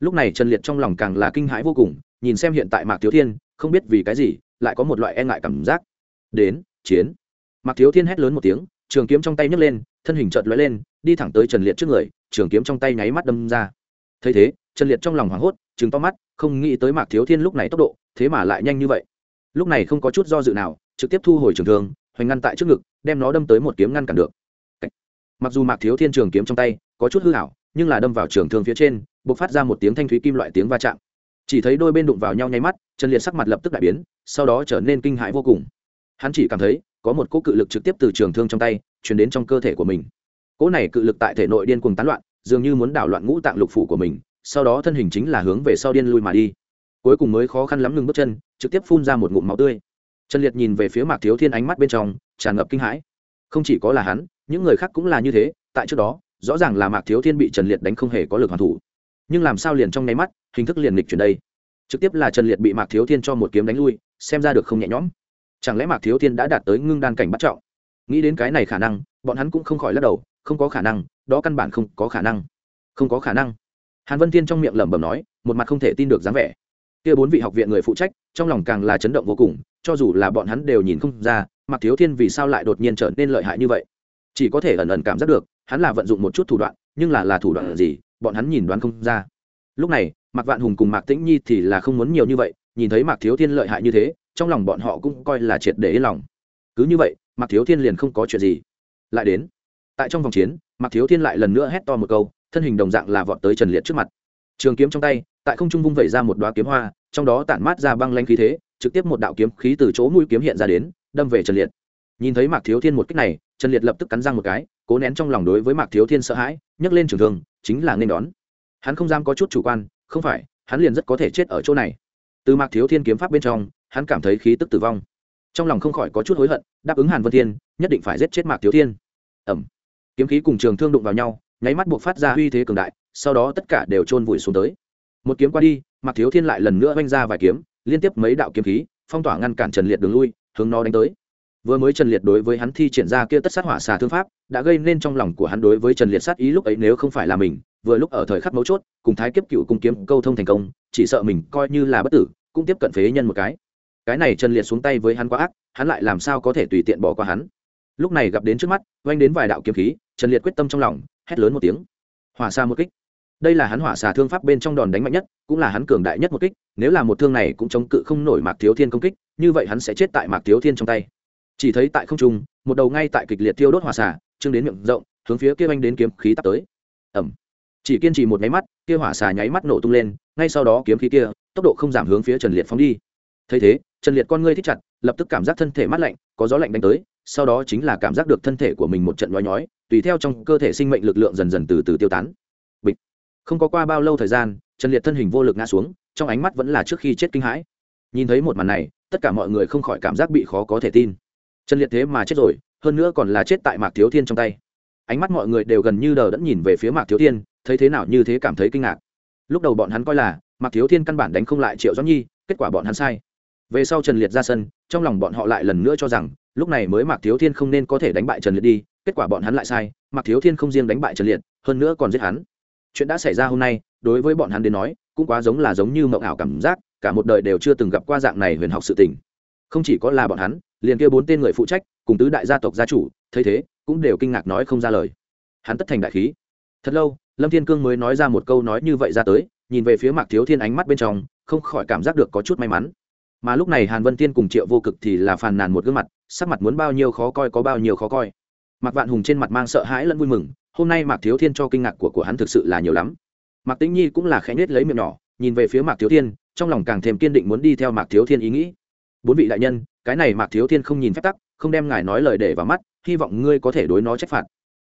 Lúc này trần liệt trong lòng càng là kinh hãi vô cùng, nhìn xem hiện tại mạc thiếu thiên, không biết vì cái gì, lại có một loại e ngại cảm giác. Đến, chiến. Mạc thiếu thiên hét lớn một tiếng, trường kiếm trong tay nhấc lên, thân hình chợt lóe lên, đi thẳng tới trần liệt trước người, trường kiếm trong tay nháy mắt đâm ra. Thấy thế, trần liệt trong lòng hoảng hốt, trừng to mắt, không nghĩ tới mạc thiếu thiên lúc này tốc độ, thế mà lại nhanh như vậy. Lúc này không có chút do dự nào, trực tiếp thu hồi trường thương, hoành ngăn tại trước ngực, đem nó đâm tới một kiếm ngăn cản được mặc dù mạc thiếu thiên trường kiếm trong tay có chút hư hảo nhưng là đâm vào trường thương phía trên b ộ c phát ra một tiếng thanh thúy kim loại tiếng va chạm. Chỉ thấy đôi bên đụng vào nhau nháy mắt, trần liệt sắc mặt lập tức đại biến, sau đó trở nên kinh hãi vô cùng. Hắn chỉ cảm thấy có một cỗ cự lực trực tiếp từ trường thương trong tay chuyển đến trong cơ thể của mình. Cỗ này cự lực tại thể nội điên cuồng tán loạn, dường như muốn đảo loạn ngũ tạng lục phủ của mình, sau đó thân hình chính là hướng về sau điên lui mà đi. Cuối cùng mới khó khăn lắm ngừng bước chân, trực tiếp phun ra một ngụm máu tươi. Trần liệt nhìn về phía mạc thiếu thiên ánh mắt bên trong tràn ngập kinh hãi. Không chỉ có là hắn những người khác cũng là như thế, tại trước đó, rõ ràng là mạc thiếu thiên bị trần liệt đánh không hề có lực hoàn thủ. Nhưng làm sao liền trong nháy mắt, hình thức liền lịch chuyển đây? Trực tiếp là trần liệt bị mạc thiếu thiên cho một kiếm đánh lui, xem ra được không nhẹ nhõm. Chẳng lẽ mạc thiếu thiên đã đạt tới ngưng đan cảnh bắt trọng? Nghĩ đến cái này khả năng, bọn hắn cũng không khỏi lắc đầu, không có khả năng, đó căn bản không có khả năng. Không có khả năng. Hàn vân thiên trong miệng lẩm bẩm nói, một mặt không thể tin được dáng vẻ. Kia bốn vị học viện người phụ trách, trong lòng càng là chấn động vô cùng, cho dù là bọn hắn đều nhìn không ra mặc thiếu thiên vì sao lại đột nhiên trở nên lợi hại như vậy? Chỉ có thể ẩn ẩn cảm giác được, hắn là vận dụng một chút thủ đoạn, nhưng là là thủ đoạn gì, bọn hắn nhìn đoán không ra. Lúc này, mạc vạn hùng cùng mạc tĩnh nhi thì là không muốn nhiều như vậy, nhìn thấy mạc thiếu thiên lợi hại như thế, trong lòng bọn họ cũng coi là triệt để yên lòng. Cứ như vậy, mạc thiếu thiên liền không có chuyện gì. Lại đến, tại trong vòng chiến, mạc thiếu thiên lại lần nữa hét to một câu, thân hình đồng dạng là vọt tới trần liệt trước mặt. Trường kiếm trong tay, tại không trung vung vẩy ra một đoá kiếm hoa, trong đó tản mát ra băng lanh khí thế, trực tiếp một đạo kiếm khí từ chỗ mũi kiếm hiện ra đến, đâm về trần liệt. Nhìn thấy mạc thiếu thiên một cách này trần liệt lập tức cắn răng một cái, cố nén trong lòng đối với mạc thiếu thiên sợ hãi, nhấc lên trường thương, chính là nên đón. Hắn không dám có chút chủ quan, không phải, hắn liền rất có thể chết ở chỗ này. Từ mạc thiếu thiên kiếm pháp bên trong, hắn cảm thấy khí tức tử vong. Trong lòng không khỏi có chút hối hận, đáp ứng hàn vân thiên, nhất định phải giết chết mạc thiếu thiên. Ẩm kiếm khí cùng trường thương đụng vào nhau, nháy mắt buộc phát ra uy thế cường đại, sau đó tất cả đều chôn vùi xuống tới. Một kiếm qua đi, mạc thiếu thiên lại lần nữa oanh ra vài kiếm, liên tiếp mấy đạo kiếm khí, phong tỏa ngăn cản trần liệt đường lui, hướng nó đánh tới vừa mới trần liệt đối với hắn thi triển ra kia tất sát hỏa xà thương pháp, đã gây nên trong lòng của hắn đối với trần liệt sát ý lúc ấy nếu không phải là mình, vừa lúc ở thời khắc mấu chốt, cùng thái kiếp cựu cung kiếm câu thông thành công, chỉ sợ mình coi như là bất tử, cũng tiếp cận phế nhân một cái. Cái này trần liệt xuống tay với hắn quá ác, hắn lại làm sao có thể tùy tiện bỏ qua hắn? Lúc này gặp đến trước mắt, oanh đến vài đạo kiếm khí, trần liệt quyết tâm trong lòng, hét lớn một tiếng. Hỏa xa một kích. Đây là hắn hỏa xà thương pháp bên trong đòn đánh mạnh nhất, cũng là hắn cường đại nhất một kích, nếu là một thương này cũng chống cự không nổi mạc thiếu thiên công kích, như vậy hắn sẽ chết tại mạc thiếu thiên trong tay chỉ thấy tại không trung, một đầu ngay tại kịch liệt tiêu đốt hỏa xà trương đến miệng rộng, hướng phía kia anh đến kiếm khí tắt tới. Ẩm chỉ kiên trì một nháy mắt, kia hỏa xà nháy mắt nổ tung lên, ngay sau đó kiếm khí kia, tốc độ không giảm hướng phía trần liệt phóng đi. Thấy thế, trần liệt con ngươi thích chặt, lập tức cảm giác thân thể mát lạnh, có gió lạnh đánh tới, sau đó chính là cảm giác được thân thể của mình một trận nhói nhói, tùy theo trong cơ thể sinh mệnh lực lượng dần dần từ từ tiêu tán. Bịch. Không có qua bao lâu thời gian, trần liệt thân hình vô lực ngã xuống, trong ánh mắt vẫn là trước khi chết kinh hãi. Nhìn thấy một màn này, tất cả mọi người không khỏi cảm giác bị khó có thể tin trần liệt thế mà chết rồi, hơn nữa còn là chết tại mạc thiếu thiên trong tay. Ánh mắt mọi người đều gần như đờ đẫn nhìn về phía mạc thiếu thiên, thấy thế nào như thế cảm thấy kinh ngạc. Lúc đầu bọn hắn coi là, mạc thiếu thiên căn bản đánh không lại triệu doãn nhi, kết quả bọn hắn sai. Về sau trần liệt ra sân, trong lòng bọn họ lại lần nữa cho rằng, lúc này mới mạc thiếu thiên không nên có thể đánh bại trần liệt đi, kết quả bọn hắn lại sai, mạc thiếu thiên không riêng đánh bại trần liệt, hơn nữa còn giết hắn. Chuyện đã xảy ra hôm nay, đối với bọn hắn đến nói, cũng quá giống là giống như mộng ảo cảm giác, cả một đời đều chưa từng gặp qua dạng này huyền học sự tình. Không chỉ có là bọn hắn liền kia bốn tên người phụ trách, cùng tứ đại gia tộc gia chủ, thấy thế, cũng đều kinh ngạc nói không ra lời. Hắn tất thành đại khí. Thật lâu, lâm thiên cương mới nói ra một câu nói như vậy ra tới, nhìn về phía mạc thiếu thiên ánh mắt bên trong, không khỏi cảm giác được có chút may mắn. Mà lúc này hàn vân tiên cùng triệu vô cực thì là phàn nàn một gương mặt, sắc mặt muốn bao nhiêu khó coi có bao nhiêu khó coi. Mạc vạn hùng trên mặt mang sợ hãi lẫn vui mừng, hôm nay mạc thiếu thiên cho kinh ngạc của của hắn thực sự là nhiều lắm. Mạc tĩnh nhi cũng là khẽ nết lấy miệng nhỏ, nhìn về phía mạc thiếu thiên, trong lòng càng thêm kiên định muốn đi theo mạc thiếu thiên ý nghĩ. Bốn vị đại nhân cái này mạc thiếu thiên không nhìn phép tắc, không đem ngài nói lời để vào mắt, hy vọng ngươi có thể đối nó trách phạt.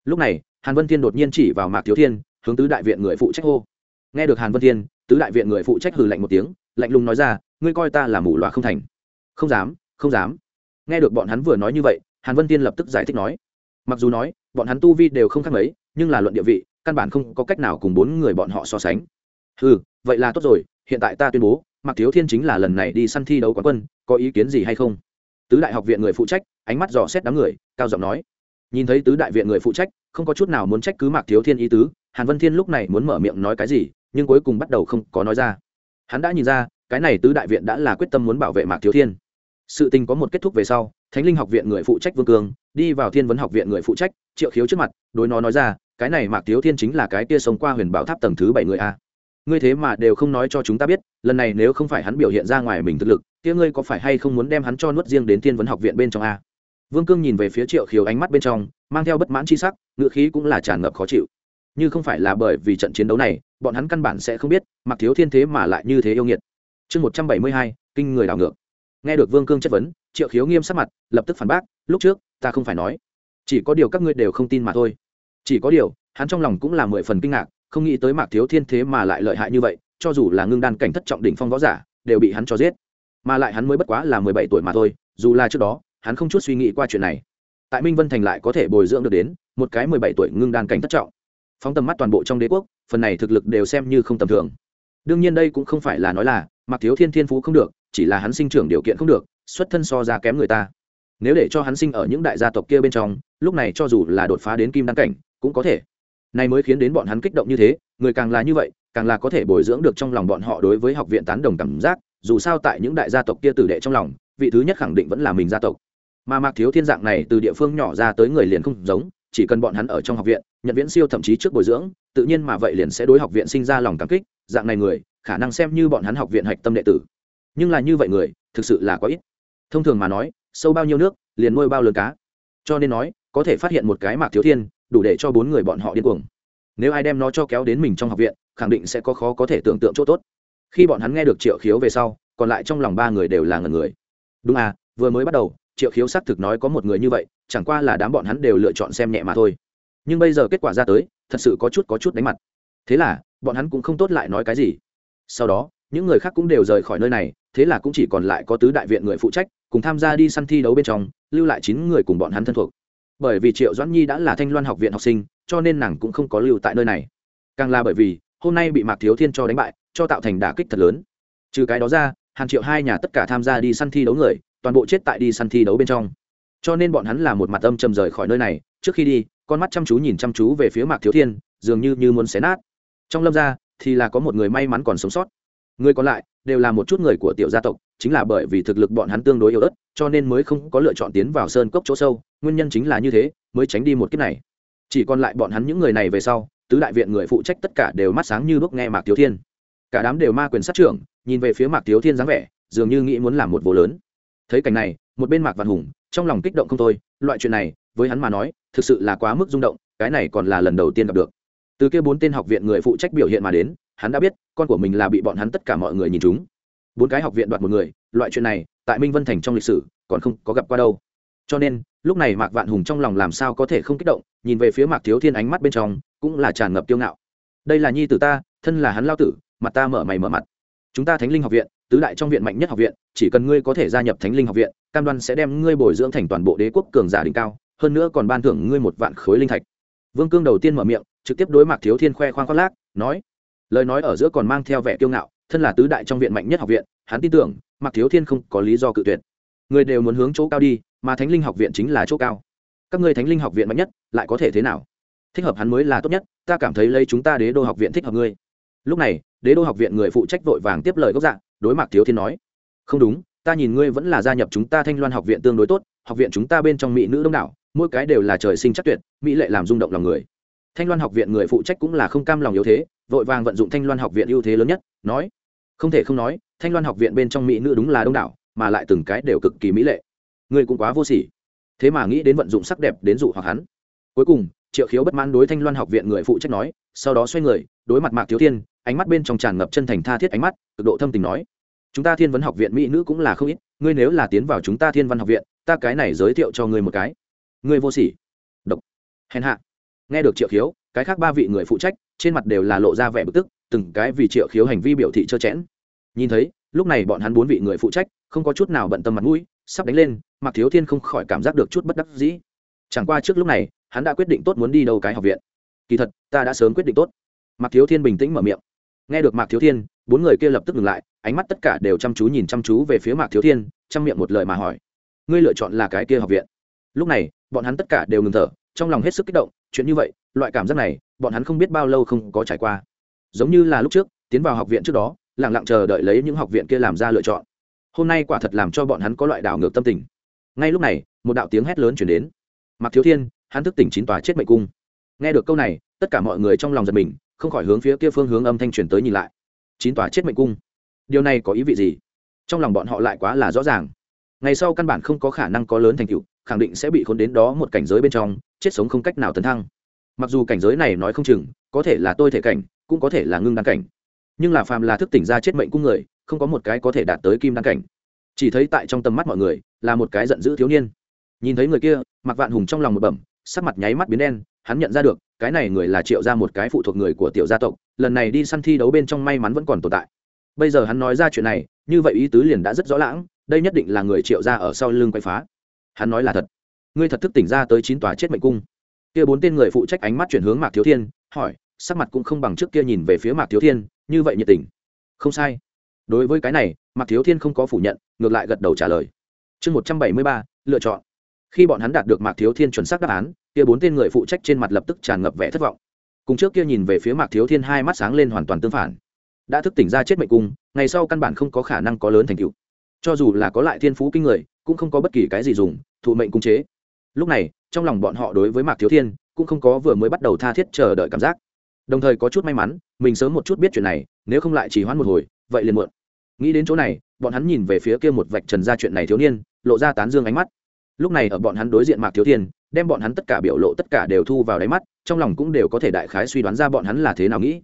Lúc này, hàn vân thiên đột nhiên chỉ vào mạc thiếu thiên, hướng tứ đại viện người phụ trách hô. Nghe được hàn vân thiên, tứ đại viện người phụ trách hừ lạnh một tiếng, lạnh lùng nói ra, ngươi coi ta là mù loà không thành. Không dám không dám. Nghe được bọn hắn vừa nói như vậy, hàn vân thiên lập tức giải thích nói. Mặc dù nói, bọn hắn tu vi đều không khác mấy, nhưng là luận địa vị, căn bản không có cách nào cùng bốn người bọn họ so sánh. Ừ vậy là tốt rồi, hiện tại ta tuyên bố mạc thiếu thiên chính là lần này đi săn thi đấu quán quân, có ý kiến gì hay không? Tứ đại học viện người phụ trách, ánh mắt dò xét đám người, cao giọng nói. Nhìn thấy tứ đại viện người phụ trách, không có chút nào muốn trách cứ mạc thiếu thiên ý tứ, hàn vân thiên lúc này muốn mở miệng nói cái gì, nhưng cuối cùng bắt đầu không có nói ra. Hắn đã nhìn ra, cái này tứ đại viện đã là quyết tâm muốn bảo vệ mạc thiếu thiên. Sự tình có một kết thúc về sau, thánh linh học viện người phụ trách vương cương đi vào thiên vấn học viện người phụ trách, triệu khiếu trước mặt, đối nó nói ra, cái này mạc thiếu thiên chính là cái kia sống qua huyền bảo tháp tầng thứ bảy người a ngươi thế mà đều không nói cho chúng ta biết, lần này nếu không phải hắn biểu hiện ra ngoài mình thực lực, kia ngươi có phải hay không muốn đem hắn cho nuốt riêng đến thiên vấn học viện bên trong a? Vương cương nhìn về phía triệu khiếu ánh mắt bên trong, mang theo bất mãn c h i sắc ngựa khí cũng là tràn ngập khó chịu. Như không phải là bởi vì trận chiến đấu này, bọn hắn căn bản sẽ không biết mặc thiếu thiên thế mà lại như thế yêu nghiệt. Chương một trăm bảy mươi hai, kinh người đảo ngược. Nghe được vương cương chất vấn, triệu khiếu nghiêm sắc mặt, lập tức phản bác, lúc trước, ta không phải nói, chỉ có điều các ngươi đều không tin mà thôi. Chỉ có điều, hắn trong lòng cũng là mười phần kinh ngạc không nghĩ tới mạc thiếu thiên thế mà lại lợi hại như vậy, cho dù là ngưng đan cảnh thất trọng đỉnh phong võ giả, đều bị hắn cho giết. Mà lại hắn mới bất quá là mười bảy tuổi mà thôi, dù là trước đó, hắn không chút suy nghĩ qua chuyện này. Tại minh vân thành lại có thể bồi dưỡng được đến một cái mười bảy tuổi ngưng đan cảnh thất trọng. Phóng tầm mắt toàn bộ trong đế quốc, phần này thực lực đều xem như không tầm thường. Đương nhiên đây cũng không phải là nói là mặc thiếu thiên thiên phú không được, chỉ là hắn sinh trưởng điều kiện không được, xuất thân so ra kém người ta. Nếu để cho hắn sinh ở những đại gia tộc kia bên trong, lúc này cho dù là đột phá đến kim đan cảnh, cũng có thể này mới khiến đến bọn hắn kích động như thế, người càng là như vậy, càng là có thể bồi dưỡng được trong lòng bọn họ đối với học viện tán đồng cảm giác, dù sao tại những đại gia tộc kia tử đệ trong lòng, vị thứ nhất khẳng định vẫn là mình gia tộc. Mà mạc thiếu thiên dạng này từ địa phương nhỏ ra tới người liền không giống, chỉ cần bọn hắn ở trong học viện nhận viễn siêu thậm chí trước bồi dưỡng, tự nhiên mà vậy liền sẽ đối học viện sinh ra lòng cảm kích, dạng này người, khả năng xem như bọn hắn học viện hạch tâm đệ tử. Nhưng là như vậy người, thực sự là quá ít. Thông thường mà nói, sâu bao nhiêu nước, liền nuôi bao lớn cá. Cho nên nói, có thể phát hiện một cái mạc thiếu thiên đủ để cho bốn người bọn họ điên cuồng. Nếu ai đem nó cho kéo đến mình trong học viện, khẳng định sẽ có khó có thể tưởng tượng chỗ tốt. Khi bọn hắn nghe được triệu khiếu về sau, còn lại trong lòng ba người đều là ngần người. Đúng à vừa mới bắt đầu, triệu khiếu xác thực nói có một người như vậy, chẳng qua là đám bọn hắn đều lựa chọn xem nhẹ mà thôi. Nhưng bây giờ kết quả ra tới, thật sự có chút có chút đánh mặt. Thế là, bọn hắn cũng không tốt lại nói cái gì. Sau đó, những người khác cũng đều rời khỏi nơi này, thế là cũng chỉ còn lại có tứ đại viện người phụ trách, cùng tham gia đi săn thi đấu bên trong, lưu lại chín người cùng bọn hắn thân thuộc bởi vì triệu doãn nhi đã là thanh loan học viện học sinh, cho nên nàng cũng không có lưu tại nơi này. Càng là bởi vì, hôm nay bị mạc thiếu thiên cho đánh bại, cho tạo thành đả kích thật lớn. Trừ cái đó ra, hàn triệu hai nhà tất cả tham gia đi săn thi đấu người, toàn bộ chết tại đi săn thi đấu bên trong. Cho nên bọn hắn là một mặt âm trầm rời khỏi nơi này, trước khi đi, con mắt chăm chú nhìn chăm chú về phía mạc thiếu thiên, dường như như muốn xé nát. Trong lâm gia, thì là có một người may mắn còn sống sót. Người còn lại, đều là một chút người của tiểu gia tộc, chính là bởi vì thực lực bọn hắn tương đối yếu ớt, cho nên mới không có lựa chọn tiến vào sơn cốc chỗ sâu nguyên nhân chính là như thế, mới tránh đi một kiếp này. Chỉ còn lại bọn hắn những người này về sau, tứ đại viện người phụ trách tất cả đều mắt sáng như bước nghe mạc thiếu thiên. Cả đám đều ma quyền sát trưởng, nhìn về phía mạc thiếu thiên dáng vẻ, dường như nghĩ muốn làm một vô lớn. Thấy cảnh này, một bên mạc văn hùng, trong lòng kích động không thôi, loại chuyện này, với hắn mà nói, thực sự là quá mức rung động, cái này còn là lần đầu tiên gặp được. Từ kia bốn tên học viện người phụ trách biểu hiện mà đến, hắn đã biết, con của mình là bị bọn hắn tất cả mọi người nhìn chúng bốn cái học viện đoạt một người, loại chuyện này, tại minh vân thành trong lịch sử, còn không có gặp qua đâu cho nên, lúc này mạc vạn hùng trong lòng làm sao có thể không kích động, nhìn về phía mạc thiếu thiên ánh mắt bên trong, cũng là tràn ngập tiêu ngạo. Đây là nhi tử ta, thân là hắn lao tử, mặt ta mở mày mở mặt. Chúng ta thánh linh học viện, tứ đại trong viện mạnh nhất học viện, chỉ cần ngươi có thể gia nhập thánh linh học viện, cam đoan sẽ đem ngươi bồi dưỡng thành toàn bộ đế quốc cường giả đỉnh cao, hơn nữa còn ban thưởng ngươi một vạn khối linh thạch. Vương cương đầu tiên mở miệng, trực tiếp đối mạc thiếu thiên khoe khoang khoác lác, nói, lời nói ở giữa còn mang theo vẻ kiêu ngạo, thân là tứ đại trong viện mạnh nhất học viện, hắn tin tưởng, mạc thiếu thiên không có lý do cự tuyệt. Người đều muốn hướng chỗ cao đi mà thánh linh học viện chính là chỗ cao. Các ngươi thánh linh học viện mạnh nhất, lại có thể thế nào? Thích hợp hắn mới là tốt nhất, ta cảm thấy lấy chúng ta đế đô học viện thích hợp ngươi. Lúc này, đế đô học viện người phụ trách vội vàng tiếp lời gốc dạng đối mặt thiếu thiên nói, không đúng, ta nhìn ngươi vẫn là gia nhập chúng ta thanh loan học viện tương đối tốt, học viện chúng ta bên trong mỹ nữ đông đảo, mỗi cái đều là trời sinh chắc tuyệt, mỹ lệ làm rung động lòng người. Thanh loan học viện người phụ trách cũng là không cam lòng yếu thế, vội vàng vận dụng thanh loan học viện ưu thế lớn nhất, nói, không thể không nói, thanh loan học viện bên trong mỹ nữ đúng là đông đảo, mà lại từng cái đều cực kỳ mỹ lệ ngươi cũng quá vô sỉ. Thế mà nghĩ đến vận dụng sắc đẹp đến dụ hoặc hắn. Cuối cùng, triệu khiếu bất mãn đối thanh loan học viện người phụ trách nói, sau đó xoay người, đối mặt mạc thiếu thiên, ánh mắt bên trong tràn ngập chân thành tha thiết ánh mắt, cực độ thâm tình nói, chúng ta thiên vấn học viện mỹ nữ cũng là không ít, ngươi nếu là tiến vào chúng ta thiên văn học viện, ta cái này giới thiệu cho ngươi một cái. Ngươi vô sỉ. Độc. Hèn hạ. Nghe được triệu khiếu, cái khác ba vị người phụ trách, trên mặt đều là lộ ra vẻ bực tức, từng cái vì triệu khiếu hành vi biểu thị trơ chẽn. Nhìn thấy, lúc này bọn hắn bốn vị người phụ trách, không có chút nào bận tâm mặt mũi sắp đánh lên mặc thiếu thiên không khỏi cảm giác được chút bất đắc dĩ. Chẳng qua trước lúc này, hắn đã quyết định tốt muốn đi đâu cái học viện. Kỳ thật, ta đã sớm quyết định tốt. Mạc thiếu thiên bình tĩnh mở miệng. Nghe được mạc thiếu thiên, bốn người kia lập tức ngừng lại, ánh mắt tất cả đều chăm chú nhìn chăm chú về phía mạc thiếu thiên, chăm miệng một lời mà hỏi, ngươi lựa chọn là cái kia học viện? Lúc này, bọn hắn tất cả đều ngừng thở, trong lòng hết sức kích động, chuyện như vậy, loại cảm giác này, bọn hắn không biết bao lâu không có trải qua. Giống như là lúc trước, tiến vào học viện trước đó lẳng lặng chờ đợi lấy những học viện kia làm ra lựa chọn hôm nay quả thật làm cho bọn hắn có loại đảo ngược tâm tình. Ngay lúc này, một đạo tiếng hét lớn chuyển đến. Mặc thiếu thiên, hắn thức tỉnh chín tòa chết mệnh cung. Nghe được câu này, tất cả mọi người trong lòng giật mình, không khỏi hướng phía kia phương hướng âm thanh truyền tới nhìn lại. Chín tòa chết mệnh cung. Điều này có ý vị gì? Trong lòng bọn họ lại quá là rõ ràng. Ngày sau căn bản không có khả năng có lớn thành tựu, khẳng định sẽ bị khốn đến đó một cảnh giới bên trong, chết sống không cách nào tấn thăng. Mặc dù cảnh giới này nói không chừng, có thể là tôi thể cảnh, cũng có thể là ngưng đăng cảnh. Nhưng là phàm là thức tỉnh ra chết mệnh cung người không có một cái có thể đạt tới kim đăng cảnh. Chỉ thấy tại trong tầm mắt mọi người là một cái giận dữ thiếu niên. Nhìn thấy người kia mặc vạn hùng trong lòng một bẩm, sắc mặt nháy mắt biến đen, hắn nhận ra được, cái này người là triệu ra một cái phụ thuộc người của tiểu gia tộc, lần này đi săn thi đấu bên trong may mắn vẫn còn tồn tại. Bây giờ hắn nói ra chuyện này, như vậy ý tứ liền đã rất rõ lãng, đây nhất định là người triệu ra ở sau lưng quay phá. Hắn nói là thật. Ngươi thật thức tỉnh ra tới chín tòa chết mệnh cung. Kia bốn tên người phụ trách ánh mắt chuyển hướng mạc thiếu thiên, hỏi, sắc mặt cũng không bằng trước kia nhìn về phía mạc thiếu thiên, như vậy nhiệt tình. Không sai đối với cái này, mạc thiếu thiên không có phủ nhận, ngược lại gật đầu trả lời. Chương một trăm bảy mươi ba, lựa chọn. Khi bọn hắn đạt được mạc thiếu thiên chuẩn xác đáp án, kia bốn tên người phụ trách trên mặt lập tức tràn ngập vẻ thất vọng. Cùng trước kia nhìn về phía mạc thiếu thiên hai mắt sáng lên hoàn toàn tương phản. Đã thức tỉnh ra chết mệnh cung, ngày sau căn bản không có khả năng có lớn thành tựu. Cho dù là có lại thiên phú kinh người, cũng không có bất kỳ cái gì dùng, thụ mệnh cung chế. Lúc này, trong lòng bọn họ đối với mạc thiếu thiên, cũng không có vừa mới bắt đầu tha thiết chờ đợi cảm giác. Đồng thời có chút may mắn, mình sớm một chút biết chuyện này, nếu không lại chỉ hoãn một hồi, vậy liền muộn nghĩ đến chỗ này, bọn hắn nhìn về phía kia một vạch trần ra chuyện này thiếu niên, lộ ra tán dương ánh mắt. Lúc này ở bọn hắn đối diện mạc thiếu thiên, đem bọn hắn tất cả biểu lộ tất cả đều thu vào đáy mắt, trong lòng cũng đều có thể đại khái suy đoán ra bọn hắn là thế nào nghĩ.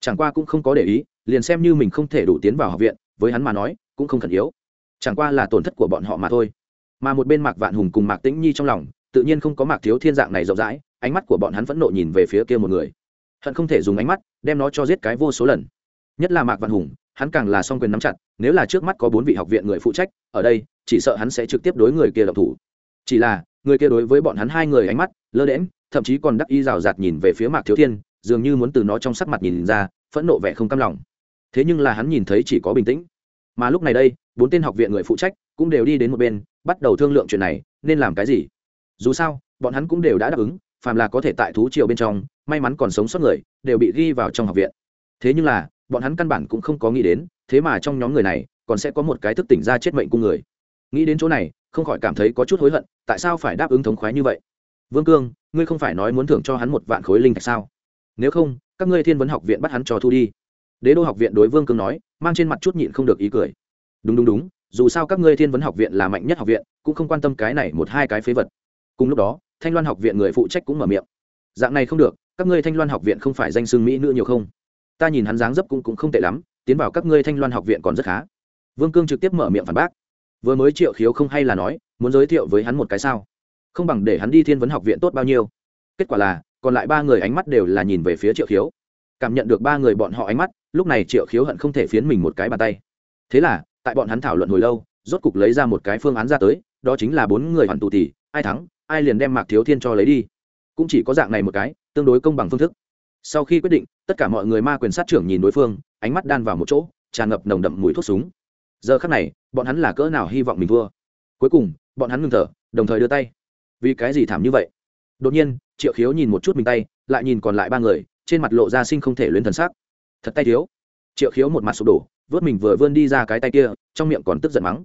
Chẳng qua cũng không có để ý, liền xem như mình không thể đủ tiến vào học viện, với hắn mà nói, cũng không khẩn yếu. Chẳng qua là tổn thất của bọn họ mà thôi. Mà một bên mạc vạn hùng cùng mạc tĩnh nhi trong lòng, tự nhiên không có mạc thiếu thiên dạng này rộng rãi, ánh mắt của bọn hắn phẫn nộ nhìn về phía kia một người. Hận không thể dùng ánh mắt, đem nó cho giết cái vô số lần. Nhất là mạc vạn hùng hắn càng là song quyền nắm chặt, nếu là trước mắt có bốn vị học viện người phụ trách, ở đây, chỉ sợ hắn sẽ trực tiếp đối người kia độc thủ. Chỉ là, người kia đối với bọn hắn hai người ánh mắt, lơ đễm thậm chí còn đắc y rào rạt nhìn về phía mạc thiếu thiên, dường như muốn từ nó trong sắc mặt nhìn ra, phẫn nộ vẻ không cam lòng. Thế nhưng là hắn nhìn thấy chỉ có bình tĩnh. Mà lúc này đây, bốn tên học viện người phụ trách cũng đều đi đến một bên, bắt đầu thương lượng chuyện này, nên làm cái gì? Dù sao, bọn hắn cũng đều đã đáp ứng, phàm là có thể tại thú triều bên trong, may mắn còn sống sót người, đều bị ghi vào trong học viện. Thế nhưng là bọn hắn căn bản cũng không có nghĩ đến, thế mà trong nhóm người này, còn sẽ có một cái thức tỉnh ra chết mệnh cung người. Nghĩ đến chỗ này, không khỏi cảm thấy có chút hối hận, tại sao phải đáp ứng thống khoái như vậy? Vương cương, ngươi không phải nói muốn thưởng cho hắn một vạn khối linh thạch sao? Nếu không, các ngươi thiên vấn học viện bắt hắn cho thu đi. Đế đô học viện đối vương cương nói, mang trên mặt chút nhịn không được ý cười. Đúng đúng đúng, dù sao các ngươi thiên vấn học viện là mạnh nhất học viện, cũng không quan tâm cái này một hai cái phế vật. Cùng lúc đó, thanh loan học viện người phụ trách cũng mở miệng. Dạng này không được, các ngươi thanh loan học viện không phải danh xưng mỹ nữa nhiều không? Ta nhìn hắn dáng dấp cũng, cũng không tệ lắm tiến vào các ngươi thanh loan học viện còn rất khá. Vương cương trực tiếp mở miệng phản bác. Vừa mới triệu khiếu không hay là nói muốn giới thiệu với hắn một cái sao? Không bằng để hắn đi thiên vấn học viện tốt bao nhiêu. Kết quả là còn lại ba người ánh mắt đều là nhìn về phía triệu khiếu. Cảm nhận được ba người bọn họ ánh mắt lúc này triệu khiếu hận không thể phiến mình một cái bàn tay. Thế là tại bọn hắn thảo luận hồi lâu rốt cục lấy ra một cái phương án ra tới đó chính là bốn người hoàn tụ tỷ ai thắng ai liền đem mạc thiếu thiên cho lấy đi. Cũng chỉ có dạng này một cái tương đối công bằng phương thức sau khi quyết định, tất cả mọi người ma quyền sát trưởng nhìn đối phương, ánh mắt đan vào một chỗ, tràn ngập nồng đậm mùi thuốc súng. Giờ khắc này, bọn hắn là cỡ nào hy vọng mình thua? Cuối cùng, bọn hắn ngừng thở, đồng thời đưa tay. Vì cái gì thảm như vậy? Đột nhiên, triệu khiếu nhìn một chút mình tay, lại nhìn còn lại ba người, trên mặt lộ ra sinh không thể luyến thần sắc. Thật tay thiếu. Triệu khiếu một mặt sụp đổ, vớt mình vừa vươn đi ra cái tay kia, trong miệng còn tức giận mắng.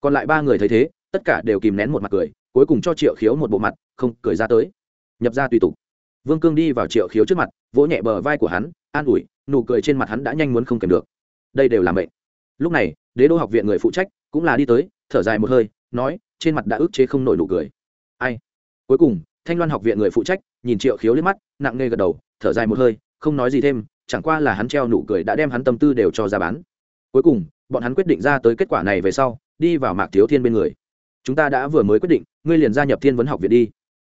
Còn lại ba người thấy thế, tất cả đều kìm nén một mặt cười, cuối cùng cho triệu khiếu một bộ mặt, không cười ra tới. Nhập ra tùy tục. Vương cương đi vào triệu khiếu trước mặt vỗ nhẹ bờ vai của hắn, an ủi, nụ cười trên mặt hắn đã nhanh muốn không kèm được. Đây đều là mệnh. Lúc này, đế đô học viện người phụ trách cũng là đi tới, thở dài một hơi, nói, trên mặt đã ức chế không nổi nụ cười. Ai? Cuối cùng, thanh loan học viện người phụ trách nhìn triệu khiếu liếc mắt, nặng nề gật đầu, thở dài một hơi, không nói gì thêm, chẳng qua là hắn treo nụ cười đã đem hắn tâm tư đều cho ra bán. Cuối cùng, bọn hắn quyết định ra tới kết quả này về sau, đi vào mạc thiếu thiên bên người. Chúng ta đã vừa mới quyết định, ngươi liền gia nhập thiên vấn học viện đi.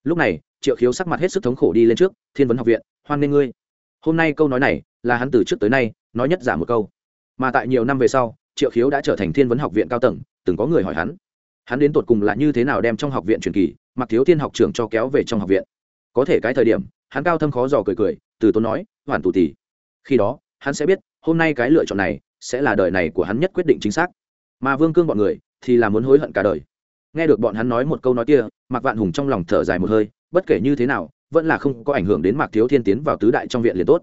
Lúc này triệu khiếu sắc mặt hết sức thống khổ đi lên trước, thiên vấn học viện, hoan nghê ngươi. Hôm nay câu nói này là hắn từ trước tới nay nói nhất giả một câu. Mà tại nhiều năm về sau, triệu khiếu đã trở thành thiên vấn học viện cao tầng, từng có người hỏi hắn. Hắn đến tột cùng là như thế nào đem trong học viện truyền kỳ, mặc thiếu thiên học trưởng cho kéo về trong học viện. Có thể cái thời điểm, hắn cao thâm khó dò cười cười, từ tốn nói, hoàn tù tì khi đó, hắn sẽ biết, hôm nay cái lựa chọn này sẽ là đời này của hắn nhất quyết định chính xác. Mà vương cương bọn người thì là muốn hối hận cả đời. Nghe được bọn hắn nói một câu nói kia, mạc vạn hùng trong lòng thở dài một hơi bất kể như thế nào vẫn là không có ảnh hưởng đến mạc thiếu thiên tiến vào tứ đại trong viện liền tốt.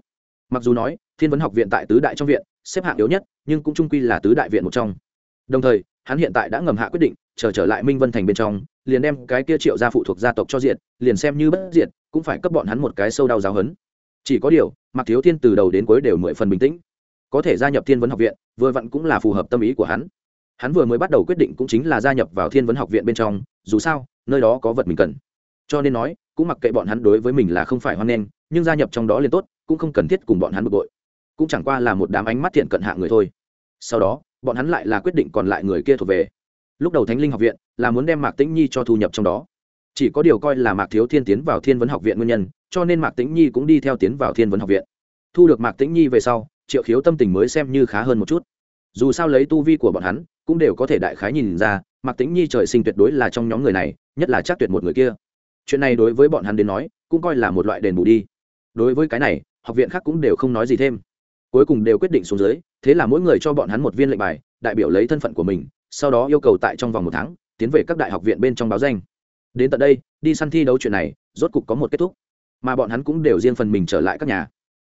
Mặc dù nói thiên vấn học viện tại tứ đại trong viện xếp hạng yếu nhất nhưng cũng trung quy là tứ đại viện một trong. Đồng thời hắn hiện tại đã ngầm hạ quyết định chờ trở, trở lại minh vân thành bên trong liền đem cái kia triệu gia phụ thuộc gia tộc cho diện liền xem như bất diện cũng phải cấp bọn hắn một cái sâu đau giáo hấn chỉ có điều mạc thiếu thiên từ đầu đến cuối đều mười phần bình tĩnh. Có thể gia nhập thiên vấn học viện vừa vặn cũng là phù hợp tâm ý của hắn. Hắn vừa mới bắt đầu quyết định cũng chính là gia nhập vào thiên vấn học viện bên trong dù sao nơi đó có vật mình cần cho nên nói, cũng mặc kệ bọn hắn đối với mình là không phải hoan nghênh, nhưng gia nhập trong đó liền tốt, cũng không cần thiết cùng bọn hắn bực bội. Cũng chẳng qua là một đám ánh mắt thiện cận hạ người thôi. Sau đó, bọn hắn lại là quyết định còn lại người kia thuộc về. Lúc đầu thánh linh học viện là muốn đem mạc tĩnh nhi cho thu nhập trong đó. Chỉ có điều coi là mạc thiếu thiên tiến vào thiên vấn học viện nguyên nhân, cho nên mạc tĩnh nhi cũng đi theo tiến vào thiên vấn học viện. Thu được mạc tĩnh nhi về sau, triệu khiếu tâm tình mới xem như khá hơn một chút. Dù sao lấy tu vi của bọn hắn, cũng đều có thể đại khái nhìn ra, mạc tĩnh nhi trời sinh tuyệt đối là trong nhóm người này, nhất là chắc tuyệt một người kia chuyện này đối với bọn hắn đến nói, cũng coi là một loại đền bù đi. Đối với cái này, học viện khác cũng đều không nói gì thêm. Cuối cùng đều quyết định xuống dưới, thế là mỗi người cho bọn hắn một viên lệnh bài, đại biểu lấy thân phận của mình, sau đó yêu cầu tại trong vòng một tháng, tiến về các đại học viện bên trong báo danh. Đến tận đây, đi săn thi đấu chuyện này, rốt cục có một kết thúc. Mà bọn hắn cũng đều riêng phần mình trở lại các nhà.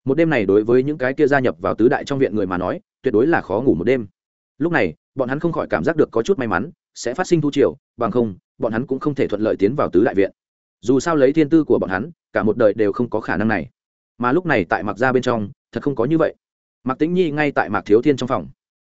Một đêm này đối với những cái kia gia nhập vào tứ đại trong viện người mà nói, tuyệt đối là khó ngủ một đêm. Lúc này, bọn hắn không khỏi cảm giác được có chút may mắn, sẽ phát sinh thu triều, bằng không, bọn hắn cũng không thể thuận lợi tiến vào tứ đại viện dù sao lấy thiên tư của bọn hắn, cả một đời đều không có khả năng này. Mà lúc này tại mặc ra bên trong, thật không có như vậy. Mạc tĩnh nhi ngay tại mạc thiếu thiên trong phòng.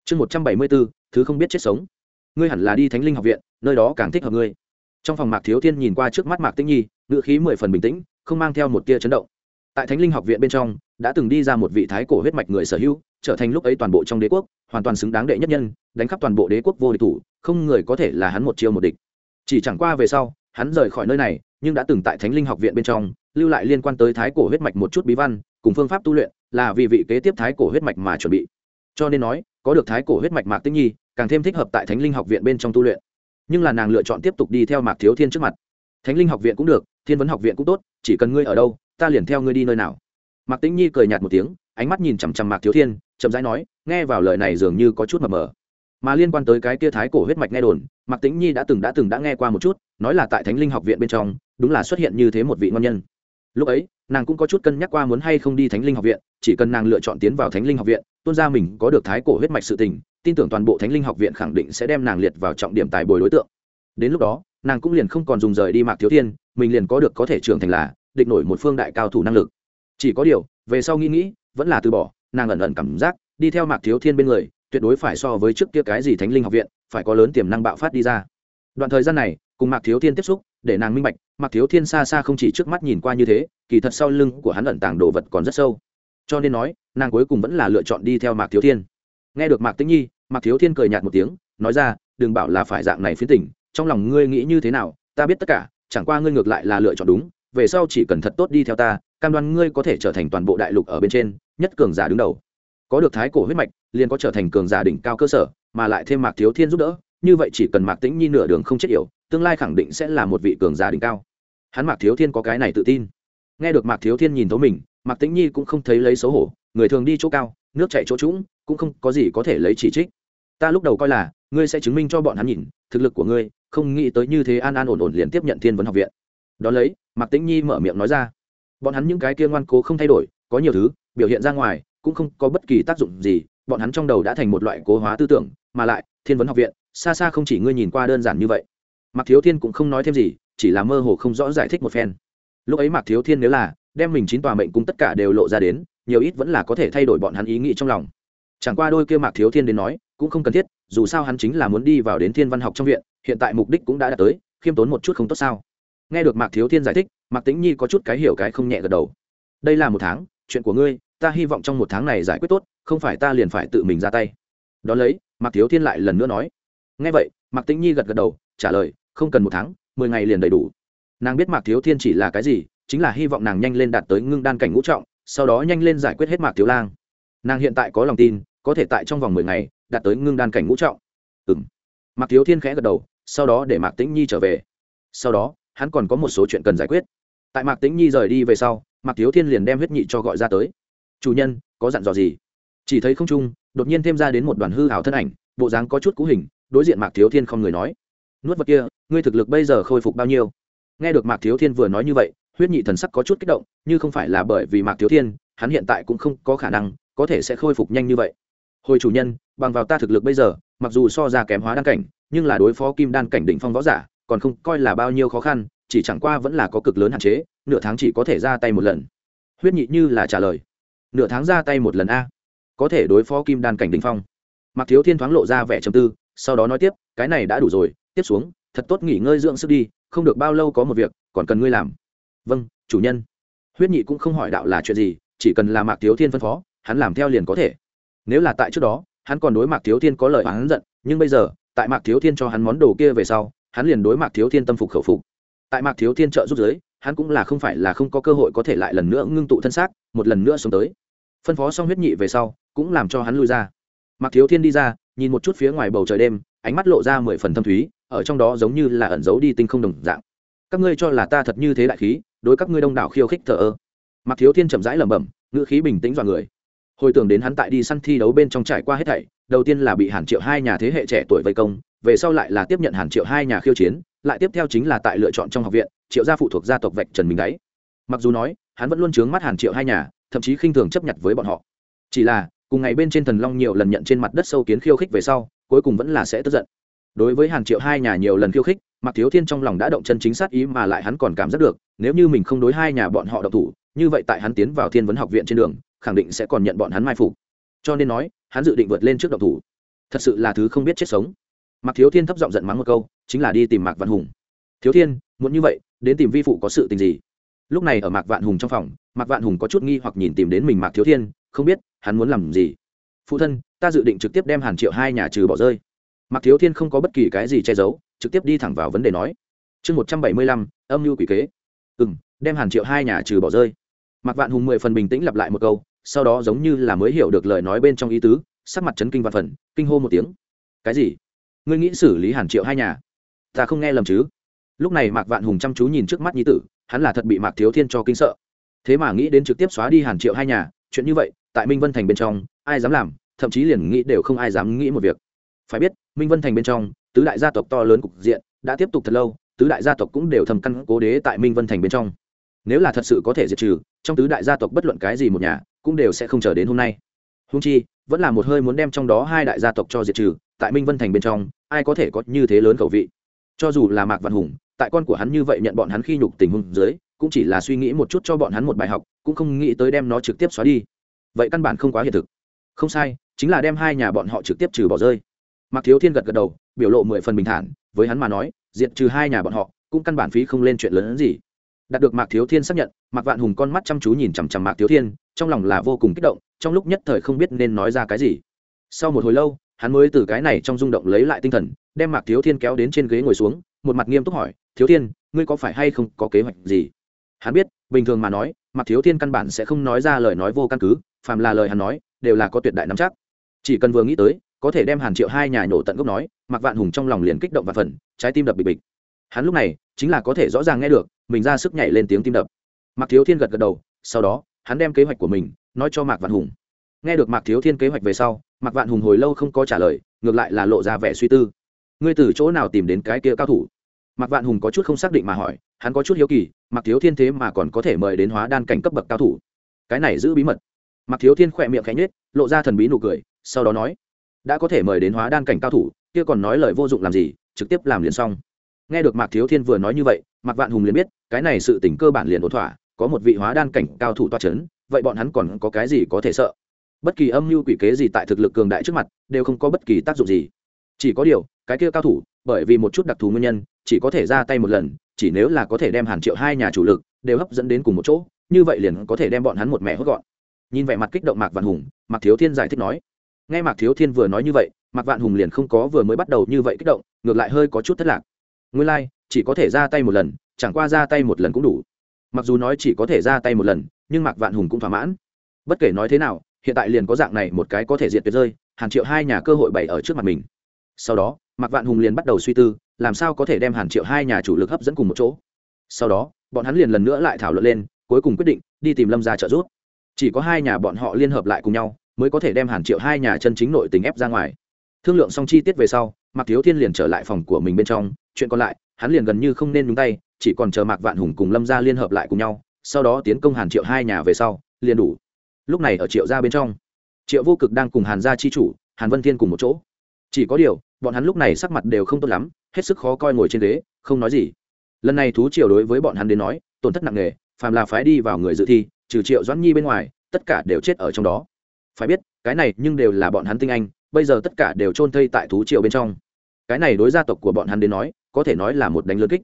Chương một trăm bảy mươi bốn, thứ không biết chết sống. Ngươi hẳn là đi thánh linh học viện, nơi đó càng thích hợp ngươi. Trong phòng mạc thiếu thiên nhìn qua trước mắt mạc tĩnh nhi ngựa khí mười phần bình tĩnh, không mang theo một tia chấn động. Tại thánh linh học viện bên trong, đã từng đi ra một vị thái cổ huyết mạch người sở hữu, trở thành lúc ấy toàn bộ trong đế quốc, hoàn toàn xứng đáng đệ nhất nhân, đánh khắp toàn bộ đế quốc vô địch thủ, không người có thể là hắn một chiêu một địch. Chỉ chẳng qua về sau, hắn rời khỏi nơi này nhưng đã từng tại thánh linh học viện bên trong, lưu lại liên quan tới thái cổ huyết mạch một chút bí văn, cùng phương pháp tu luyện là vì vị kế tiếp thái cổ huyết mạch mà chuẩn bị. Cho nên nói, có được thái cổ huyết mạch mạc tĩnh nhi, càng thêm thích hợp tại thánh linh học viện bên trong tu luyện. Nhưng là nàng lựa chọn tiếp tục đi theo mạc thiếu thiên trước mặt. Thánh linh học viện cũng được, thiên vấn học viện cũng tốt, chỉ cần ngươi ở đâu, ta liền theo ngươi đi nơi nào. Mạc tĩnh nhi cười nhạt một tiếng, ánh mắt nhìn chằm chằm mạc thiếu thiên, chậm rãi nói, nghe vào lời này dường như có chút mờ mờ. Mà liên quan tới cái kia thái cổ huyết mạch nghe đồn, mạc tĩnh nhi đã từng đã từng đã nghe qua một chút nói là tại thánh linh học viện bên trong, đúng là xuất hiện như thế một vị ngon nhân. Lúc ấy, nàng cũng có chút cân nhắc qua muốn hay không đi thánh linh học viện, chỉ cần nàng lựa chọn tiến vào thánh linh học viện, tuôn ra mình có được thái cổ huyết mạch sự tình, tin tưởng toàn bộ thánh linh học viện khẳng định sẽ đem nàng liệt vào trọng điểm tài bồi đối tượng. Đến lúc đó, nàng cũng liền không còn dùng rời đi mạc thiếu thiên, mình liền có được có thể trưởng thành là, địch nổi một phương đại cao thủ năng lực. Chỉ có điều, về sau nghĩ nghĩ, vẫn là từ bỏ, nàng ẩn ẩn cảm giác, đi theo mạc thiếu thiên bên người, tuyệt đối phải so với trước kia cái gì thánh linh học viện, phải có lớn tiềm năng bạo phát đi ra. Đoạn thời gian này cùng mạc thiếu thiên tiếp xúc, để nàng minh bạch, mạc thiếu thiên xa xa không chỉ trước mắt nhìn qua như thế, kỳ thật sau lưng của hắn ẩn tàng đồ vật còn rất sâu. Cho nên nói, nàng cuối cùng vẫn là lựa chọn đi theo mạc thiếu thiên. Nghe được mạc tĩnh nhi, mạc thiếu thiên cười nhạt một tiếng, nói ra, đừng bảo là phải dạng này phiến tỉnh trong lòng ngươi nghĩ như thế nào, ta biết tất cả, chẳng qua ngươi ngược lại là lựa chọn đúng, về sau chỉ cần thật tốt đi theo ta, cam đoan ngươi có thể trở thành toàn bộ đại lục ở bên trên, nhất cường giả đứng đầu. Có được thái cổ huyết mạch, liền có trở thành cường giả đỉnh cao cơ sở, mà lại thêm mạc thiếu thiên giúp đỡ, như vậy chỉ cần mạc tĩnh nhi nửa đường không chết yểu tương lai khẳng định sẽ là một vị cường giả đỉnh cao. Hắn mạc thiếu thiên có cái này tự tin. Nghe được mạc thiếu thiên nhìn thấu mình, mạc tĩnh nhi cũng không thấy lấy xấu hổ, người thường đi chỗ cao, nước chạy chỗ trũng, cũng không có gì có thể lấy chỉ trích. Ta lúc đầu coi là, ngươi sẽ chứng minh cho bọn hắn nhìn, thực lực của ngươi, không nghĩ tới như thế an an ổn ổn liền tiếp nhận thiên vấn học viện. Đón lấy, mạc tĩnh nhi mở miệng nói ra. Bọn hắn những cái kia ngoan cố không thay đổi, có nhiều thứ, biểu hiện ra ngoài, cũng không có bất kỳ tác dụng gì, bọn hắn trong đầu đã thành một loại cố hóa tư tưởng, mà lại, thiên vấn học viện, xa xa không chỉ ngươi nhìn qua đơn giản như vậy mạc thiếu thiên cũng không nói thêm gì, chỉ là mơ hồ không rõ giải thích một phen. Lúc ấy mạc thiếu thiên nếu là đem mình chín tòa mệnh cung tất cả đều lộ ra đến, nhiều ít vẫn là có thể thay đổi bọn hắn ý nghĩ trong lòng. Chẳng qua đôi kia mạc thiếu thiên đến nói, cũng không cần thiết, dù sao hắn chính là muốn đi vào đến thiên văn học trong viện, hiện tại mục đích cũng đã đạt tới, khiêm tốn một chút không tốt sao? Nghe được mạc thiếu thiên giải thích, mạc tĩnh nhi có chút cái hiểu cái không nhẹ gật đầu. Đây là một tháng, chuyện của ngươi, ta hy vọng trong một tháng này giải quyết tốt, không phải ta liền phải tự mình ra tay. Đón lấy, mạc thiếu thiên lại lần nữa nói. Nghe vậy, mạc tĩnh nhi gật gật đầu trả lời, không cần một tháng, mười ngày liền đầy đủ. Nàng biết mạc thiếu thiên chỉ là cái gì, chính là hy vọng nàng nhanh lên đạt tới ngưng đan cảnh ngũ trọng, sau đó nhanh lên giải quyết hết mạc thiếu lang. Nàng hiện tại có lòng tin, có thể tại trong vòng mười ngày đạt tới ngưng đan cảnh ngũ trọng. Ừ m mạc thiếu thiên khẽ gật đầu, sau đó để mạc tĩnh nhi trở về. Sau đó, hắn còn có một số chuyện cần giải quyết. Tại mạc tĩnh nhi rời đi về sau, mạc thiếu thiên liền đem huyết nhị cho gọi ra tới. Chủ nhân, có dặn dò gì? Chỉ thấy không trung, đột nhiên thêm ra đến một đoàn hư hảo thân ảnh, bộ dáng có chút cũ hình, đối diện mạc thiếu thiên không người nói nuốt vật kia, ngươi thực lực bây giờ khôi phục bao nhiêu? Nghe được mạc thiếu thiên vừa nói như vậy, huyết nhị thần sắc có chút kích động nhưng không phải là bởi vì mạc thiếu thiên, hắn hiện tại cũng không có khả năng, có thể sẽ khôi phục nhanh như vậy. Hồi chủ nhân, bằng vào ta thực lực bây giờ, mặc dù so ra kém hóa đan cảnh, nhưng là đối phó kim đan cảnh đỉnh phong võ giả, còn không coi là bao nhiêu khó khăn, chỉ chẳng qua vẫn là có cực lớn hạn chế, nửa tháng chỉ có thể ra tay một lần. Huyết nhị như là trả lời. Nửa tháng ra tay một lần a? Có thể đối phó kim đan cảnh đỉnh phong. Mặc thiếu thiên thoáng lộ ra vẻ trầm tư, sau đó nói tiếp, cái này đã đủ rồi tiếp xuống, thật tốt nghỉ ngơi dưỡng sức đi, không được bao lâu có một việc, còn cần ngươi làm. Vâng chủ nhân. Huyết nhị cũng không hỏi đạo là chuyện gì, chỉ cần là mạc thiếu thiên phân phó, hắn làm theo liền có thể. Nếu là tại trước đó, hắn còn đối mạc thiếu thiên có lời hắn giận, nhưng bây giờ, tại mạc thiếu thiên cho hắn món đồ kia về sau, hắn liền đối mạc thiếu thiên tâm phục khẩu phục. Tại mạc thiếu thiên trợ giúp giới hắn cũng là không phải là không có cơ hội có thể lại lần nữa ngưng tụ thân xác, một lần nữa xuống tới. Phân phó xong huyết nhị về sau, cũng làm cho hắn lui ra. Mạc thiếu thiên đi ra, nhìn một chút phía ngoài bầu trời đêm, ánh mắt lộ ra mười phần thâm thúy ở trong đó giống như là ẩn giấu đi tinh không đồng dạng. Các ngươi cho là ta thật như thế đại khí, đối các ngươi đông đảo khiêu khích thờ ơ. Mặc thiếu thiên chậm rãi lẩm bẩm, ngữ khí bình tĩnh dọa người. Hồi tưởng đến hắn tại đi săn thi đấu bên trong trải qua hết thảy, đầu tiên là bị hàn triệu hai nhà thế hệ trẻ tuổi vây công, về sau lại là tiếp nhận hàn triệu hai nhà khiêu chiến, lại tiếp theo chính là tại lựa chọn trong học viện, triệu gia phụ thuộc gia tộc vạch trần mình đấy. Mặc dù nói, hắn vẫn luôn chướng mắt hàn triệu hai nhà, thậm chí khinh thường chấp nhận với bọn họ. Chỉ là, cùng ngày bên trên thần long nhiều lần nhận trên mặt đất sâu kiến khiêu khích về sau, cuối cùng vẫn là sẽ tức giận đối với hàn triệu hai nhà nhiều lần khiêu khích mặc thiếu thiên trong lòng đã động chân chính sát ý mà lại hắn còn cảm giác được, nếu như mình không đối hai nhà bọn họ độc thủ, như vậy tại hắn tiến vào thiên vấn học viện trên đường, khẳng định sẽ còn nhận bọn hắn mai phục. Cho nên nói, hắn dự định vượt lên trước độc thủ. Thật sự là thứ không biết chết sống. Mặc thiếu thiên thấp giọng giận mắng một câu, chính là đi tìm mạc văn hùng. Thiếu thiên, muốn như vậy, đến tìm vi phụ có sự tình gì? Lúc này ở mạc vạn hùng trong phòng, mạc vạn hùng có chút nghi hoặc nhìn tìm đến mình mạc thiếu thiên, không biết hắn muốn làm gì. Phụ thân, ta dự định trực tiếp đem hàn triệu hai nhà trừ bỏ rơi mạc thiếu thiên không có bất kỳ cái gì che giấu, trực tiếp đi thẳng vào vấn đề nói. Chương một trăm bảy mươi lăm, âm mưu quỷ kế. Ừ m đem hàn triệu hai nhà trừ bỏ rơi. Mạc vạn hùng mười phần bình tĩnh lặp lại một câu, sau đó giống như là mới hiểu được lời nói bên trong ý tứ, sắc mặt chấn kinh văn phần, kinh hô một tiếng. Cái gì? Ngươi nghĩ xử lý hàn triệu hai nhà? Ta không nghe lầm chứ? Lúc này mạc vạn hùng chăm chú nhìn trước mắt nhi tử, hắn là thật bị mạc thiếu thiên cho kinh sợ. Thế mà nghĩ đến trực tiếp xóa đi hàn triệu hai nhà, chuyện như vậy, tại minh vân thành bên trong, ai dám làm, thậm chí liền nghĩ đều không ai dám nghĩ một việc phải biết, minh vân thành bên trong, tứ đại gia tộc to lớn cục diện đã tiếp tục thật lâu, tứ đại gia tộc cũng đều thầm căn cố đế tại minh vân thành bên trong. Nếu là thật sự có thể diệt trừ, trong tứ đại gia tộc bất luận cái gì một nhà, cũng đều sẽ không chờ đến hôm nay. Húng chi, vẫn là một hơi muốn đem trong đó hai đại gia tộc cho diệt trừ, tại minh vân thành bên trong, ai có thể có như thế lớn khẩu vị? Cho dù là mạc văn hùng, tại con của hắn như vậy nhận bọn hắn khi nhục tình huống dưới, cũng chỉ là suy nghĩ một chút cho bọn hắn một bài học, cũng không nghĩ tới đem nó trực tiếp xóa đi. Vậy căn bản không quá hiện thực. Không sai, chính là đem hai nhà bọn họ trực tiếp trừ bỏ rơi mạc thiếu thiên gật gật đầu, biểu lộ mười phần bình thản, với hắn mà nói, diệt trừ hai nhà bọn họ, cũng căn bản phí không lên chuyện lớn hơn gì. Đạt được mạc thiếu thiên xác nhận, mạc vạn hùng con mắt chăm chú nhìn chằm chằm mạc thiếu thiên, trong lòng là vô cùng kích động, trong lúc nhất thời không biết nên nói ra cái gì. Sau một hồi lâu, hắn mới từ cái này trong rung động lấy lại tinh thần, đem mạc thiếu thiên kéo đến trên ghế ngồi xuống, một mặt nghiêm túc hỏi, thiếu thiên, ngươi có phải hay không có kế hoạch gì? Hắn biết, bình thường mà nói, mạc thiếu thiên căn bản sẽ không nói ra lời nói vô căn cứ, phàm là lời hắn nói, đều là có tuyệt đại nắm chắc. Chỉ cần vừa nghĩ tới có thể đem hàn triệu hai nhà nhổ tận gốc nói mặc vạn hùng trong lòng liền kích động và phần trái tim đập bịch bịch. Hắn lúc này, chính là có thể rõ ràng nghe được, mình ra sức nhảy lên tiếng tim đập. Mạc thiếu thiên gật gật đầu, sau đó, hắn đem kế hoạch của mình, nói cho mạc vạn hùng. Nghe được mạc thiếu thiên kế hoạch về sau, mạc vạn hùng hồi lâu không có trả lời, ngược lại là lộ ra vẻ suy tư. Ngươi từ chỗ nào tìm đến cái kia cao thủ? Mạc vạn hùng có chút không xác định mà hỏi, hắn có chút hiếu kỳ, mạc thiếu thiên thế mà còn có thể mời đến hóa đan cảnh cấp bậc cao thủ? Cái này giữ bí mật. Mạc thiếu thiên khỏe miệng khẽ nhết lộ ra thần bí nụ cười, sau đó nói đã có thể mời đến hóa đan cảnh cao thủ, kia còn nói lời vô dụng làm gì, trực tiếp làm liền xong. Nghe được mạc thiếu thiên vừa nói như vậy, mạc vạn hùng liền biết, cái này sự tỉnh cơ bản liền ổn thỏa, có một vị hóa đan cảnh cao thủ toa c h ấ n vậy bọn hắn còn có cái gì có thể sợ? Bất kỳ âm mưu quỷ kế gì tại thực lực cường đại trước mặt, đều không có bất kỳ tác dụng gì. Chỉ có điều, cái kia cao thủ, bởi vì một chút đặc thù nguyên nhân, chỉ có thể ra tay một lần, chỉ nếu là có thể đem hàn triệu hai nhà chủ lực đều hấp dẫn đến cùng một chỗ, như vậy liền có thể đem bọn hắn một mẹ hốt gọn. Nhìn vẻ mặt kích động mạc vạn hùng, mạc thiếu thiên giải thích nói nghe mạc thiếu thiên vừa nói như vậy mạc vạn hùng liền không có vừa mới bắt đầu như vậy kích động ngược lại hơi có chút thất lạc. Nguyên lai、like, chỉ có thể ra tay một lần chẳng qua ra tay một lần cũng đủ. Mặc dù nói chỉ có thể ra tay một lần nhưng mạc vạn hùng cũng thỏa mãn. Bất kể nói thế nào hiện tại liền có dạng này một cái có thể diệt tuyệt rơi hàng triệu hai nhà cơ hội bày ở trước mặt mình. Sau đó mạc vạn hùng liền bắt đầu suy tư làm sao có thể đem hàng triệu hai nhà chủ lực hấp dẫn cùng một chỗ. Sau đó bọn hắn liền lần nữa lại thảo luận lên cuối cùng quyết định đi tìm lâm ra trợ giúp. Chỉ có hai nhà bọn họ liên hợp lại cùng nhau mới có thể đem hàn triệu hai nhà chân chính nội tình ép ra ngoài. Thương lượng xong chi tiết về sau, mạc thiếu thiên liền trở lại phòng của mình bên trong, chuyện còn lại, hắn liền gần như không nên nhúng tay, chỉ còn chờ mạc vạn hùng cùng lâm gia liên hợp lại cùng nhau, sau đó tiến công hàn triệu hai nhà về sau, liền đủ. Lúc này ở triệu gia bên trong, triệu vô cực đang cùng hàn gia chi chủ, hàn vân thiên cùng một chỗ. Chỉ có điều, bọn hắn lúc này sắc mặt đều không tốt lắm, hết sức khó coi ngồi trên ghế, không nói gì. Lần này thú triều đối với bọn hắn đến nói, tổn thất nặng nề, phàm là phái đi vào người dự thi, trừ triệu doãn nhi bên ngoài, tất cả đều chết ở trong đó phải biết, cái này nhưng đều là bọn hắn tinh anh, bây giờ tất cả đều chôn thây tại thú triều bên trong. Cái này đối gia tộc của bọn hắn đến nói, có thể nói là một đánh lớn kích.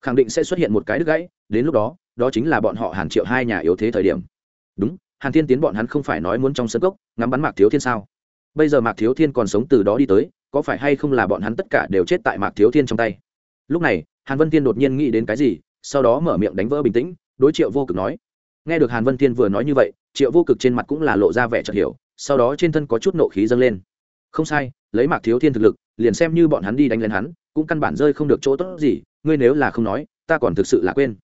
Khẳng định sẽ xuất hiện một cái đứt gãy, đến lúc đó đó chính là bọn họ hàn triệu hai nhà yếu thế thời điểm. Đúng, hàn thiên tiến bọn hắn không phải nói muốn trong sân cốc, ngắm bắn mạc thiếu thiên sao? Bây giờ mạc thiếu thiên còn sống từ đó đi tới, có phải hay không là bọn hắn tất cả đều chết tại mạc thiếu thiên trong tay? Lúc này, hàn vân thiên đột nhiên nghĩ đến cái gì, sau đó mở miệng đánh vỡ bình tĩnh, đối triệu vô cực nói. Nghe được hàn vân thiên vừa nói như vậy triệu vô cực trên mặt cũng là lộ ra vẻ chợt hiểu, sau đó trên thân có chút nộ khí dâng lên. Không sai, lấy mạc thiếu thiên thực lực, liền xem như bọn hắn đi đánh lên hắn, cũng căn bản rơi không được chỗ tốt gì, ngươi nếu là không nói, ta còn thực sự là quên.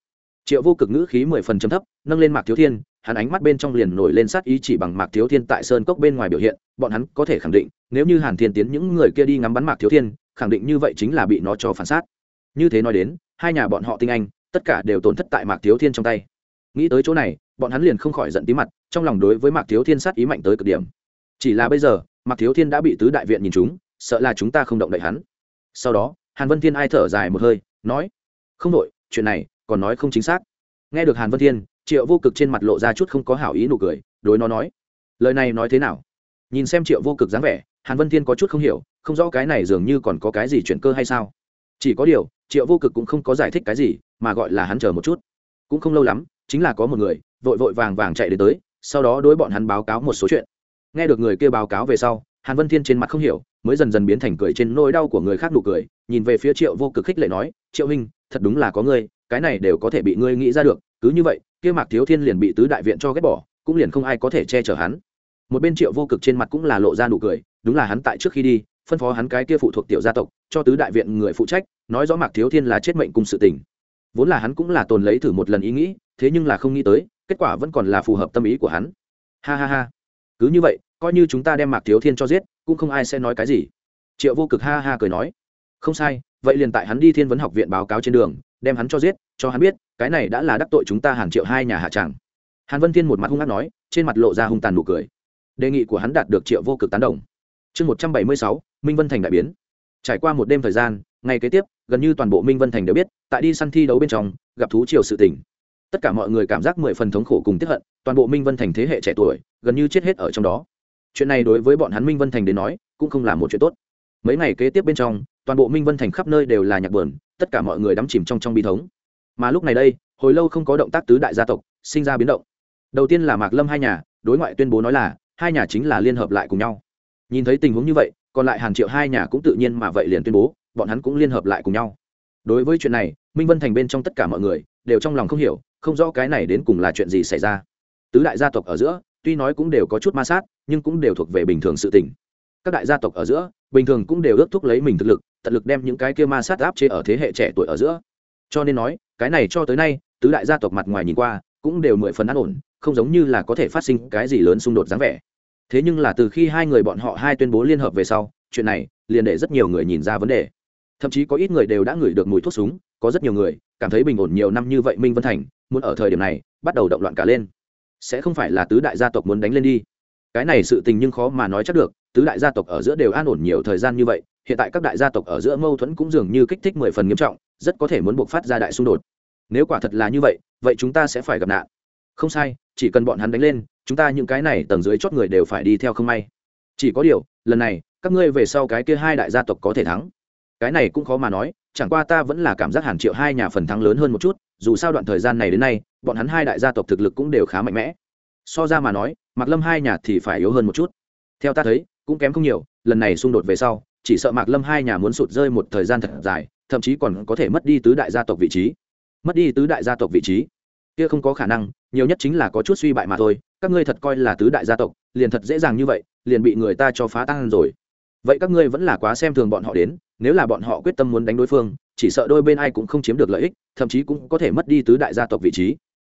Triệu vô cực ngữ khí mười phần chấm thấp, nâng lên mạc thiếu thiên, hắn ánh mắt bên trong liền nổi lên sát ý chỉ bằng mạc thiếu thiên tại sơn cốc bên ngoài biểu hiện, bọn hắn có thể khẳng định, nếu như hàn thiên tiến những người kia đi ngắm bắn mạc thiếu thiên, khẳng định như vậy chính là bị nó cho phản sát. Như thế nói đến, hai nhà bọn họ tinh anh, tất cả đều tổn thất tại mạc thiếu thiên trong tay. Nghĩ tới chỗ này bọn hắn liền không khỏi giận tí mặt, trong lòng đối với mạc thiếu thiên sát ý mạnh tới cực điểm. Chỉ là bây giờ, mạc thiếu thiên đã bị tứ đại viện nhìn chúng, sợ là chúng ta không động đậy hắn. Sau đó, hàn vân thiên ai thở dài một hơi, nói, không đội chuyện này còn nói không chính xác. Nghe được hàn vân thiên, triệu vô cực trên mặt lộ ra chút không có hảo ý nụ cười, đối nó nói, lời này nói thế nào? Nhìn xem triệu vô cực dáng vẻ, hàn vân thiên có chút không hiểu, không rõ cái này dường như còn có cái gì chuyển cơ hay sao. Chỉ có điều, triệu vô cực cũng không có giải thích cái gì, mà gọi là hắn chờ một chút. Cũng không lâu lắm, chính là có một người vội vội vàng vàng chạy đến tới, sau đó đối bọn hắn báo cáo một số chuyện. Nghe được người kia báo cáo về sau, hàn vân thiên trên mặt không hiểu, mới dần dần biến thành cười trên nỗi đau của người khác nụ cười, nhìn về phía triệu vô cực khích lệ nói, triệu huynh, thật đúng là có ngươi, cái này đều có thể bị ngươi nghĩ ra được, cứ như vậy, kia mạc thiếu thiên liền bị tứ đại viện cho ghét bỏ, cũng liền không ai có thể che chở hắn. Một bên triệu vô cực trên mặt cũng là lộ ra nụ cười, đúng là hắn tại trước khi đi, phân phó hắn cái kia phụ thuộc tiểu gia tộc, cho tứ đại viện người phụ trách, nói rõ mạc thiếu thiên là chết mệnh cùng sự tình. Vốn là hắn cũng là tồn lấy thử một lần ý nghĩ thế nhưng là không nghĩ tới, kết quả vẫn còn là phù hợp tâm ý của hắn. Ha ha ha. Cứ như vậy, coi như chúng ta đem mạc thiếu thiên cho giết, cũng không ai sẽ nói cái gì. Triệu vô cực ha ha cười nói. Không sai, vậy liền tại hắn đi thiên vấn học viện báo cáo trên đường, đem hắn cho giết, cho hắn biết, cái này đã là đắc tội chúng ta hàng triệu hai nhà hạ tràng. Hàn vân thiên một mặt hung hát nói, trên mặt lộ ra hung tàn nụ cười. Đề nghị của hắn đạt được triệu vô cực tán đồng. Chương một trăm bảy mươi sáu, minh vân thành đại biến. Trải qua một đêm thời gian, ngày kế tiếp, gần như toàn bộ minh vân thành đều biết, tại đi săn thi đấu bên trong, gặp thú triều sự tỉnh tất cả mọi người cảm giác mười phần thống khổ cùng tiếp hận, toàn bộ minh vân thành thế hệ trẻ tuổi gần như chết hết ở trong đó. Chuyện này đối với bọn hắn minh vân thành đến nói, cũng không là một chuyện tốt. Mấy ngày kế tiếp bên trong, toàn bộ minh vân thành khắp nơi đều là nhạc bờn tất cả mọi người đắm chìm trong trong bi thống. Mà lúc này đây, hồi lâu không có động tác tứ đại gia tộc sinh ra biến động. Đầu tiên là mạc lâm hai nhà, đối ngoại tuyên bố nói là, hai nhà chính là liên hợp lại cùng nhau. Nhìn thấy tình huống như vậy, còn lại hàng triệu hai nhà cũng tự nhiên mà vậy liền tuyên bố, bọn hắn cũng liên hợp lại cùng nhau. Đối với chuyện này, minh vân thành bên trong tất cả mọi người đều trong lòng không hiểu không rõ cái này đến cùng là chuyện gì xảy ra. Tứ đại gia tộc ở giữa, tuy nói cũng đều có chút ma sát, nhưng cũng đều thuộc về bình thường sự tình. Các đại gia tộc ở giữa, bình thường cũng đều ước thúc lấy mình thực lực, tận lực đem những cái kia ma sát áp chế ở thế hệ trẻ tuổi ở giữa. Cho nên nói, cái này cho tới nay, tứ đại gia tộc mặt ngoài nhìn qua, cũng đều mười phần an ổn, không giống như là có thể phát sinh cái gì lớn xung đột dáng vẻ. Thế nhưng là từ khi hai người bọn họ hai tuyên bố liên hợp về sau, chuyện này liền để rất nhiều người nhìn ra vấn đề. Thậm chí có ít người đều đã ngửi được mùi thuốc súng, có rất nhiều người cảm thấy bình ổn nhiều năm như vậy minh vân thành, muốn ở thời điểm này, bắt đầu động loạn cả lên. Sẽ không phải là tứ đại gia tộc muốn đánh lên đi. Cái này sự tình nhưng khó mà nói chắc được, tứ đại gia tộc ở giữa đều an ổn nhiều thời gian như vậy, hiện tại các đại gia tộc ở giữa mâu thuẫn cũng dường như kích thích mười phần nghiêm trọng, rất có thể muốn buộc phát ra đại xung đột. Nếu quả thật là như vậy vậy chúng ta sẽ phải gặp nạn. Không sai, chỉ cần bọn hắn đánh lên, chúng ta những cái này tầng dưới chót người đều phải đi theo không may. Chỉ có điều, lần này, các ngươi về sau cái kia hai đại gia tộc có thể thắng. Cái này cũng khó mà nói chẳng qua ta vẫn là cảm giác hàn triệu hai nhà phần thắng lớn hơn một chút, dù sao đoạn thời gian này đến nay, bọn hắn hai đại gia tộc thực lực cũng đều khá mạnh mẽ. So ra mà nói, mạc lâm hai nhà thì phải yếu hơn một chút. Theo ta thấy, cũng kém không nhiều, lần này xung đột về sau, chỉ sợ mạc lâm hai nhà muốn sụt rơi một thời gian thật dài, thậm chí còn có thể mất đi tứ đại gia tộc vị trí. Mất đi tứ đại gia tộc vị trí? Kia không có khả năng, nhiều nhất chính là có chút suy bại mà thôi, các ngươi thật coi là tứ đại gia tộc, liền thật dễ dàng như vậy, liền bị người ta cho phá tan rồi vậy các ngươi vẫn là quá xem thường bọn họ đến, nếu là bọn họ quyết tâm muốn đánh đối phương, chỉ sợ đôi bên ai cũng không chiếm được lợi ích, thậm chí cũng có thể mất đi tứ đại gia tộc vị trí.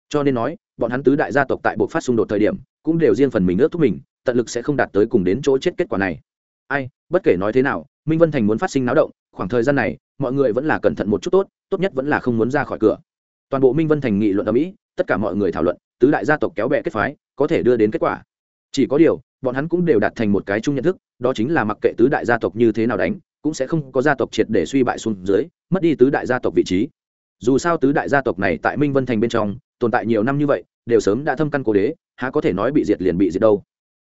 Cho nên nói, bọn hắn tứ đại gia tộc tại bộ phát xung đột thời điểm, cũng đều riêng phần mình ước thúc mình, tận lực sẽ không đạt tới cùng đến chỗ chết kết quả này. Ai, bất kể nói thế nào, minh vân thành muốn phát sinh náo động, khoảng thời gian này, mọi người vẫn là cẩn thận một chút tốt tốt nhất vẫn là không muốn ra khỏi cửa. Toàn bộ minh vân thành nghị luận ở mỹ, tất cả mọi người thảo luận, tứ đại gia tộc kéo bè kết phái, có thể đưa đến kết quả. Chỉ có điều bọn hắn cũng đều đạt thành một cái chung nhận thức, đó chính là mặc kệ tứ đại gia tộc như thế nào đánh, cũng sẽ không có gia tộc triệt để suy bại xuống dưới, mất đi tứ đại gia tộc vị trí. Dù sao tứ đại gia tộc này tại minh vân thành bên trong, tồn tại nhiều năm như vậy, đều sớm đã thâm căn cố đế, há có thể nói bị diệt liền bị diệt đâu.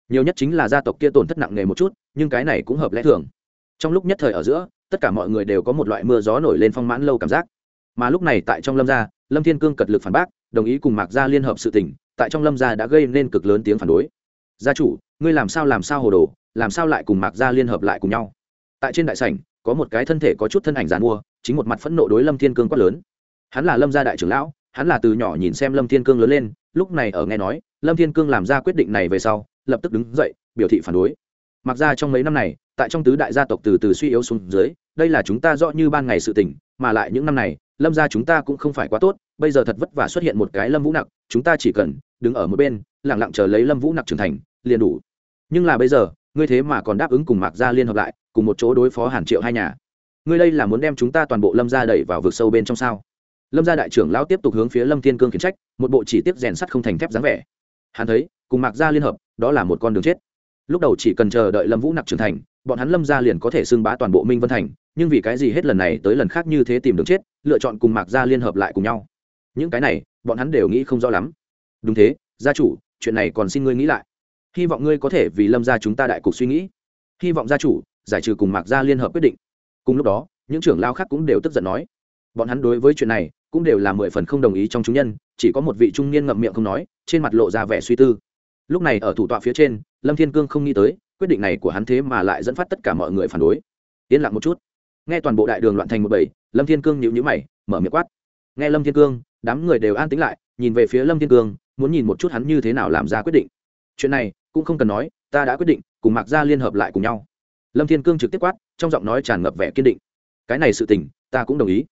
Nhiều nhất chính là gia tộc kia tổn thất nặng nề một chút, nhưng cái này cũng hợp lẽ thường. Trong lúc nhất thời ở giữa, tất cả mọi người đều có một loại mưa gió nổi lên phong mãn lâu cảm giác. Mà lúc này tại trong lâm gia, lâm thiên cương cật lực phản bác, đồng ý cùng mạc gia liên hợp sự tỉnh tại trong lâm gia đã gây nên cực lớn tiếng phản đối. Gia chủ ngươi làm sao làm sao hồ đồ, làm sao lại cùng mạc gia liên hợp lại cùng nhau? Tại trên đại sảnh, có một cái thân thể có chút thân ảnh giàn mua, chính một mặt phẫn nộ đối lâm thiên cương quát lớn. Hắn là lâm gia đại trưởng lão, hắn là từ nhỏ nhìn xem lâm thiên cương lớn lên, lúc này ở nghe nói, lâm thiên cương làm ra quyết định này về sau, lập tức đứng dậy, biểu thị phản đối. Mặc ra trong mấy năm này, tại trong tứ đại gia tộc từ từ suy yếu xuống dưới, đây là chúng ta rõ như ban ngày sự tỉnh mà lại những năm này, lâm gia chúng ta cũng không phải quá tốt, bây giờ thật vất vả xuất hiện một cái lâm vũ nặc, chúng ta chỉ cần đứng ở một bên lẳng lặng chờ lấy lâm vũ nặc trưởng thành, liền đủ nhưng là bây giờ, ngươi thế mà còn đáp ứng cùng mạc gia liên hợp lại, cùng một chỗ đối phó hàn triệu hai nhà. Ngươi đây là muốn đem chúng ta toàn bộ lâm gia đẩy vào vực sâu bên trong sao? Lâm gia đại trưởng lão tiếp tục hướng phía lâm thiên cương khiển trách, một bộ chỉ tiếp rèn sắt không thành thép dáng vẻ. Hắn thấy, cùng mạc gia liên hợp, đó là một con đường chết. Lúc đầu chỉ cần chờ đợi lâm vũ nặc trưởng thành, bọn hắn lâm gia liền có thể xưng bá toàn bộ minh vân thành, nhưng vì cái gì hết lần này tới lần khác như thế tìm đường chết, lựa chọn cùng mạc gia liên hợp lại cùng nhau. Những cái này, bọn hắn đều nghĩ không rõ lắm. Đúng thế, gia chủ, chuyện này còn xin ngươi nghĩ lại hy vọng ngươi có thể vì lâm gia chúng ta đại cục suy nghĩ. Hy vọng gia chủ giải trừ cùng mạc gia liên hợp quyết định. Cùng lúc đó, những trưởng lao khác cũng đều tức giận nói. Bọn hắn đối với chuyện này cũng đều là mười phần không đồng ý trong chúng nhân, chỉ có một vị trung niên ngậm miệng không nói, trên mặt lộ ra vẻ suy tư. Lúc này ở thủ tọa phía trên, lâm thiên cương không nghĩ tới, quyết định này của hắn thế mà lại dẫn phát tất cả mọi người phản đối. Yên lặng một chút. Nghe toàn bộ đại đường loạn thành một bảy lâm thiên cương nhịu nhữ mày, mở miệng quát. Nghe lâm thiên cương, đám người đều an tĩnh lại, nhìn về phía lâm thiên cương, muốn nhìn một chút hắn như thế nào làm ra quyết định chuyện này cũng không cần nói, ta đã quyết định cùng mạc gia liên hợp lại cùng nhau. Lâm thiên cương trực tiếp quát, trong giọng nói tràn ngập vẻ kiên định. Cái này sự tình, ta cũng đồng ý.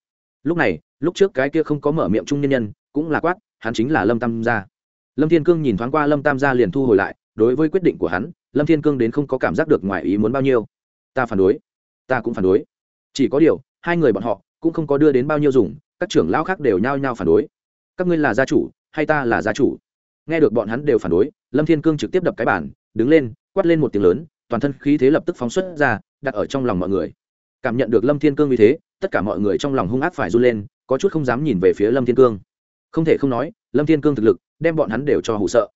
Lúc này, lúc trước cái kia không có mở miệng trung nhân nhân cũng là quát, hắn chính là lâm tam gia. Lâm thiên cương nhìn thoáng qua lâm tam gia liền thu hồi lại, đối với quyết định của hắn, lâm thiên cương đến không có cảm giác được ngoài ý muốn bao nhiêu. Ta phản đối. Ta cũng phản đối. Chỉ có điều, hai người bọn họ cũng không có đưa đến bao nhiêu dùng, các trưởng lão khác đều nhao nhao phản đối. Các ngươi là gia chủ, hay ta là gia chủ? Nghe được bọn hắn đều phản đối, lâm thiên cương trực tiếp đập cái bản đứng lên, quát lên một tiếng lớn, toàn thân khí thế lập tức phóng xuất ra, đặt ở trong lòng mọi người. Cảm nhận được lâm thiên cương như thế, tất cả mọi người trong lòng hung ác phải run lên, có chút không dám nhìn về phía lâm thiên cương. Không thể không nói, lâm thiên cương thực lực, đem bọn hắn đều cho hụ sợ.